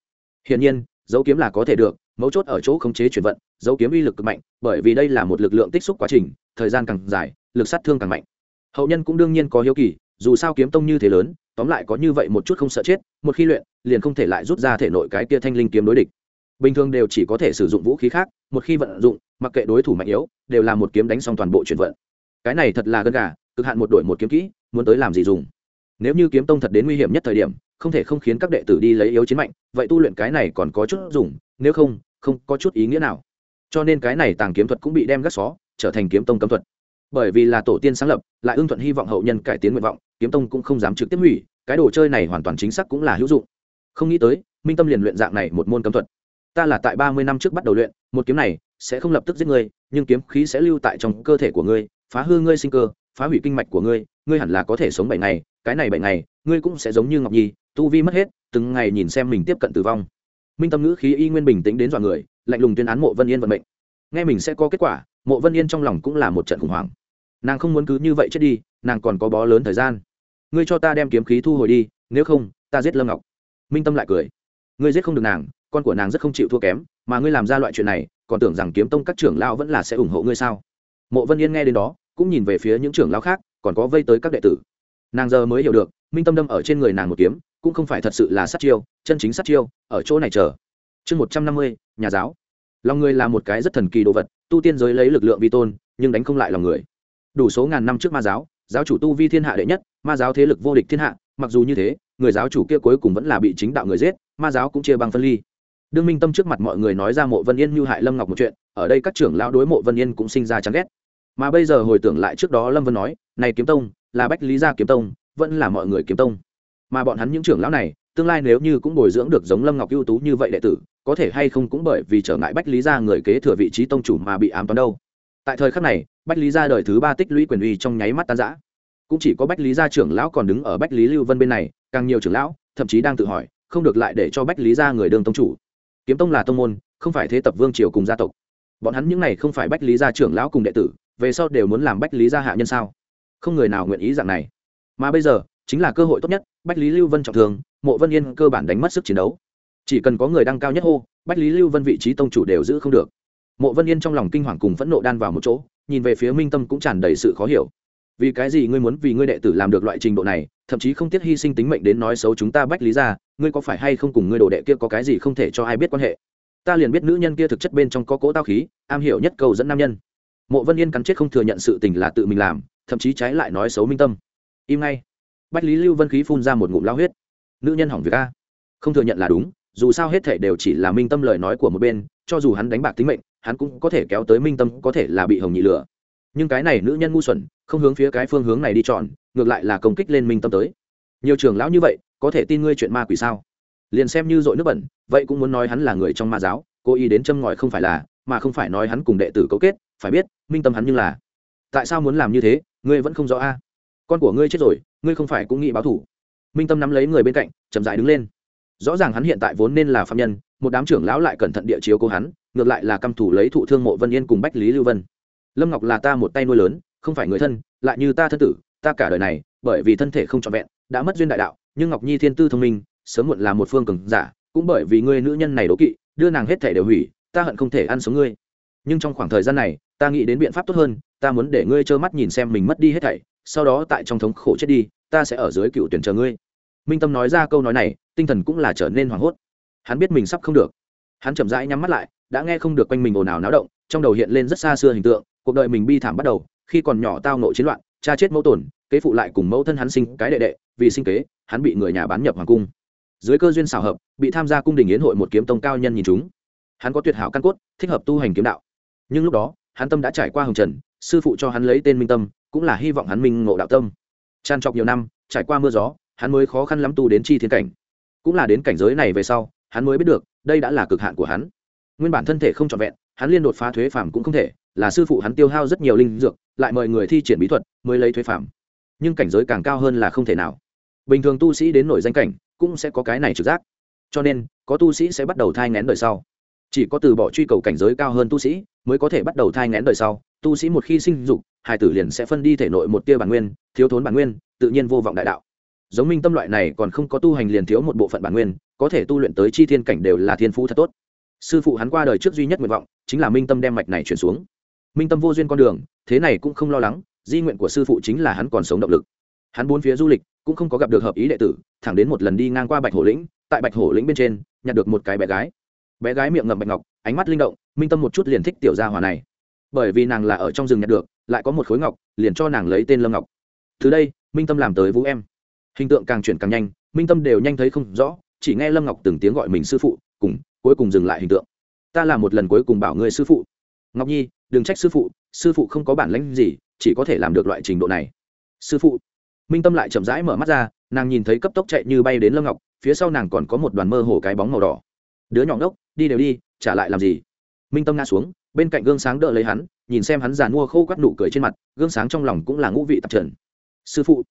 Hiển nhiên, dấu kiếm là có thể được, mấu chốt ở chỗ khống chế chuyển vận, dấu kiếm uy lực cực mạnh, bởi vì đây là một lực lượng tích xúc quá trình, thời gian càng dài, lực sát thương càng mạnh. Hậu nhân cũng đương nhiên có hiếu kỳ, dù sao kiếm tông như thế lớn, tóm lại có như vậy một chút không sợ chết, một khi luyện, liền không thể lại rút ra thể nội cái kia thanh linh kiếm đối địch. Bình thường đều chỉ có thể sử dụng vũ khí khác, một khi vận dụng mặc kệ đối thủ mạnh yếu, đều là một kiếm đánh xong toàn bộ chuyển vận. Cái này thật là gân gà, cực hạn một đổi một kiếm kỹ, muốn tới làm gì dùng? Nếu như kiếm tông thật đến nguy hiểm nhất thời điểm, không thể không khiến các đệ tử đi lấy yếu chiến mạnh, vậy tu luyện cái này còn có chút dùng, nếu không không có chút ý nghĩa nào. Cho nên cái này tàng kiếm thuật cũng bị đem gác xó, trở thành kiếm tông cấm thuật. Bởi vì là tổ tiên sáng lập, lại ưng thuận hy vọng hậu nhân cải tiến nguyện vọng, kiếm tông cũng không dám trực tiếp hủy, cái đồ chơi này hoàn toàn chính xác cũng là hữu dụng. Không nghĩ tới, minh tâm liền luyện dạng này một môn cấm thuật. Ta là tại ba mươi năm trước bắt đầu luyện, một kiếm này sẽ không lập tức giết ngươi, nhưng kiếm khí sẽ lưu tại trong cơ thể của ngươi, phá hư ngươi sinh cơ, phá hủy kinh mạch của ngươi ngươi hẳn là có thể sống bảy ngày, cái này bảy ngày, ngươi cũng sẽ giống như ngọc nhi, tu vi mất hết, từng ngày nhìn xem mình tiếp cận tử vong. Minh tâm ngữ khí y nguyên bình tĩnh đến dọa người, lạnh lùng tuyên án mộ vân yên vận mệnh. Nghe mình sẽ có kết quả, mộ vân yên trong lòng cũng là một trận khủng hoảng. Nàng không muốn cứ như vậy chết đi, nàng còn có bó lớn thời gian. Ngươi cho ta đem kiếm khí thu hồi đi, nếu không, ta giết lâm ngọc. Minh tâm lại cười. Ngươi giết không được nàng, con của nàng rất không chịu thua kém, mà ngươi làm ra loại chuyện này còn tưởng rằng kiếm tông các trưởng lao vẫn là sẽ ủng hộ ngươi sao? Mộ vân yên nghe đến đó, cũng nhìn về phía những trưởng lao khác, còn có vây tới các đệ tử. Nàng giờ mới hiểu được, minh tâm đâm ở trên người nàng một kiếm, cũng không phải thật sự là sát chiêu, chân chính sát chiêu, ở chỗ này chờ. Chương một trăm năm mươi, nhà giáo. Lòng người là một cái rất thần kỳ đồ vật, tu tiên giới lấy lực lượng vi tôn, nhưng đánh không lại lòng người. Đủ số ngàn năm trước ma giáo giáo chủ tu vi thiên hạ đệ nhất, ma giáo thế lực vô địch thiên hạ, mặc dù như thế, người giáo chủ kia cuối cùng vẫn là bị chính đạo người giết, ma giáo cũng chia bằng phân ly đương minh tâm trước mặt mọi người nói ra mộ vân yên như hại lâm ngọc một chuyện, ở đây các trưởng lão đối mộ vân yên cũng sinh ra chán ghét. Mà bây giờ hồi tưởng lại trước đó lâm vân nói, này kiếm tông, là bách lý gia kiếm tông, vẫn là mọi người kiếm tông. Mà bọn hắn những trưởng lão này, tương lai nếu như cũng bồi dưỡng được giống lâm ngọc ưu tú như vậy đệ tử, có thể hay không cũng bởi vì trở ngại bách lý gia người kế thừa vị trí tông chủ mà bị ám toán đâu. Tại thời khắc này, bách lý gia đời thứ ba tích lũy quyền uy trong nháy mắt tan giã cũng chỉ có bách lý gia trưởng lão còn đứng ở bách lý lưu vân bên này, càng nhiều trưởng lão, thậm chí đang tự hỏi, không được lại để cho bách lý gia người đương tông chủ kiếm tông là tông môn, không phải thế tập vương triều cùng gia tộc. Bọn hắn những này không phải bách lý gia trưởng lão cùng đệ tử, về sau đều muốn làm bách lý gia hạ nhân sao? Không người nào nguyện ý dạng này. Mà bây giờ, chính là cơ hội tốt nhất, bách lý lưu vân trọng thường mộ vân yên cơ bản đánh mất sức chiến đấu. Chỉ cần có người đăng cao nhất hô, bách lý lưu vân vị trí tông chủ đều giữ không được. Mộ vân yên trong lòng kinh hoàng cùng phẫn nộ đan vào một chỗ, nhìn về phía minh tâm cũng tràn đầy sự khó hiểu vì cái gì ngươi muốn vì ngươi đệ tử làm được loại trình độ này, thậm chí không tiếc hy sinh tính mệnh đến nói xấu chúng ta bách lý ra ngươi có phải hay không cùng ngươi đồ đệ kia có cái gì không thể cho ai biết quan hệ? Ta liền biết nữ nhân kia thực chất bên trong có cỗ tao khí, am hiểu nhất cầu dẫn nam nhân. Mộ vân yên cắn chết không thừa nhận sự tình là tự mình làm, thậm chí trái lại nói xấu minh tâm. Im ngay. Bách lý lưu vân khí phun ra một ngụm lao huyết. Nữ nhân hỏng việc a. Không thừa nhận là đúng, dù sao hết thể đều chỉ là minh tâm lời nói của một bên, cho dù hắn đánh bạc tính mệnh, hắn cũng có thể kéo tới minh tâm có thể là bị hồng nhị lửa. Nhưng cái này nữ nhân ngu xuẩn không hướng phía cái phương hướng này đi chọn, ngược lại là công kích lên minh tâm tới. Nhiều trường lão như vậy, có thể tin ngươi chuyện ma quỷ sao? Liền xem như dội nước bẩn, vậy cũng muốn nói hắn là người trong ma giáo, cố ý đến châm ngòi không phải là, mà không phải nói hắn cùng đệ tử cấu kết, phải biết, minh tâm hắn như là. Tại sao muốn làm như thế, ngươi vẫn không rõ a? Con của ngươi chết rồi, ngươi không phải cũng nghĩ báo thủ. Minh tâm nắm lấy người bên cạnh, chậm dại đứng lên. Rõ ràng hắn hiện tại vốn nên là phạm nhân, một đám trưởng lão lại cẩn thận địa chiếu cố hắn, ngược lại là căm thủ lấy thụ thương mộ vân yên cùng bách lý lưu vân. Lâm ngọc là ta một tay nuôi lớn không phải người thân, lại như ta thân tử, ta cả đời này, bởi vì thân thể không trọn vẹn, đã mất duyên đại đạo, nhưng ngọc nhi thiên tư thông minh, sớm muộn là một phương cường giả, cũng bởi vì ngươi nữ nhân này đố kỵ, đưa nàng hết thể đều hủy, ta hận không thể ăn sống ngươi. Nhưng trong khoảng thời gian này, ta nghĩ đến biện pháp tốt hơn, ta muốn để ngươi trơ mắt nhìn xem mình mất đi hết thảy, sau đó tại trong thống khổ chết đi, ta sẽ ở dưới cựu tuyển chờ ngươi. Minh tâm nói ra câu nói này, tinh thần cũng là trở nên hoảng hốt. Hắn biết mình sắp không được. Hắn chậm rãi nhắm mắt lại, đã nghe không được quanh mình ồn ào náo động, trong đầu hiện lên rất xa xưa hình tượng, cuộc đời mình bi thảm bắt đầu khi còn nhỏ tao nộ chiến loạn, cha chết mẫu tổn kế phụ lại cùng mẫu thân hắn sinh cái đệ đệ, vì sinh kế, hắn bị người nhà bán nhập hoàng cung. Dưới cơ duyên xảo hợp, bị tham gia cung đình yến hội một kiếm tông cao nhân nhìn chúng. Hắn có tuyệt hảo căn cốt, thích hợp tu hành kiếm đạo. Nhưng lúc đó, hắn tâm đã trải qua hồng trần, sư phụ cho hắn lấy tên minh tâm, cũng là hy vọng hắn minh ngộ đạo tâm. Tràn trọc nhiều năm, trải qua mưa gió, hắn mới khó khăn lắm tu đến chi thiên cảnh. Cũng là đến cảnh giới này về sau, hắn mới biết được, đây đã là cực hạn của hắn. Nguyên bản thân thể không trọn vẹn hắn liên đột phá thuế phàm cũng không thể, là sư phụ hắn tiêu hao rất nhiều linh dược, lại mời người thi triển bí thuật mới lấy thuế phàm. Nhưng cảnh giới càng cao hơn là không thể nào. Bình thường tu sĩ đến nổi danh cảnh cũng sẽ có cái này trực giác. Cho nên, có tu sĩ sẽ bắt đầu thai ngén đời sau. Chỉ có từ bỏ truy cầu cảnh giới cao hơn tu sĩ mới có thể bắt đầu thai ngén đời sau. Tu sĩ một khi sinh dục hài tử liền sẽ phân đi thể nội một tia bản nguyên, thiếu thốn bản nguyên, tự nhiên vô vọng đại đạo. Giống minh tâm loại này còn không có tu hành liền thiếu một bộ phận bản nguyên, có thể tu luyện tới chi thiên cảnh đều là thiên phú thật tốt sư phụ hắn qua đời trước duy nhất nguyện vọng chính là minh tâm đem mạch này chuyển xuống. Minh tâm vô duyên con đường, thế này cũng không lo lắng, di nguyện của sư phụ chính là hắn còn sống động lực. Hắn bốn phía du lịch, cũng không có gặp được hợp ý đệ tử, thẳng đến một lần đi ngang qua bạch hổ lĩnh, tại bạch hổ lĩnh bên trên, nhặt được một cái bé gái. Bé gái miệng ngậm bạch ngọc, ánh mắt linh động, minh tâm một chút liền thích tiểu gia hòa này. Bởi vì nàng là ở trong rừng nhặt được, lại có một khối ngọc, liền cho nàng lấy tên lâm ngọc. Từ đây, minh tâm làm tới vũ em. Hình tượng càng chuyển càng nhanh, minh tâm đều nhanh thấy không rõ, chỉ nghe lâm ngọc từng tiếng gọi mình sư phụ, cùng cuối cùng dừng lại hình tượng. Ta làm một lần cuối cùng bảo ngươi sư phụ. Ngọc nhi, đừng trách sư phụ sư phụ không có bản lãnh gì, chỉ có thể làm được loại trình độ này. Sư phụ. Minh tâm lại chậm rãi mở mắt ra, nàng nhìn thấy cấp tốc chạy như bay đến lâm ngọc, phía sau nàng còn có một đoàn mơ hồ cái bóng màu đỏ. Đứa nhỏ ngốc, đi đều đi, trả lại làm gì? Minh tâm ngã xuống, bên cạnh gương sáng đỡ lấy hắn, nhìn xem hắn giàn mua khô quắt nụ cười trên mặt, gương sáng trong lòng cũng là ngũ vị tạp trần. Sư phụ.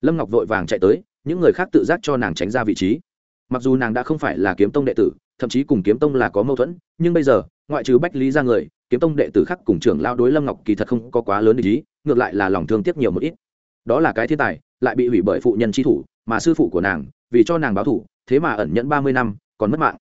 Lâm ngọc vội vàng chạy tới, những người khác tự giác cho nàng tránh ra vị trí. Mặc dù nàng đã không phải là kiếm tông đệ tử thậm chí cùng kiếm tông là có mâu thuẫn, nhưng bây giờ, ngoại trừ bách lý ra người, kiếm tông đệ tử khác cùng trưởng lao đối lâm ngọc kỳ thật không có quá lớn ý, ngược lại là lòng thương tiếc nhiều một ít. Đó là cái thiên tài, lại bị hủy bởi phụ nhân tri thủ, mà sư phụ của nàng, vì cho nàng báo thủ, thế mà ẩn nhẫn ba mươi năm, còn mất mạng.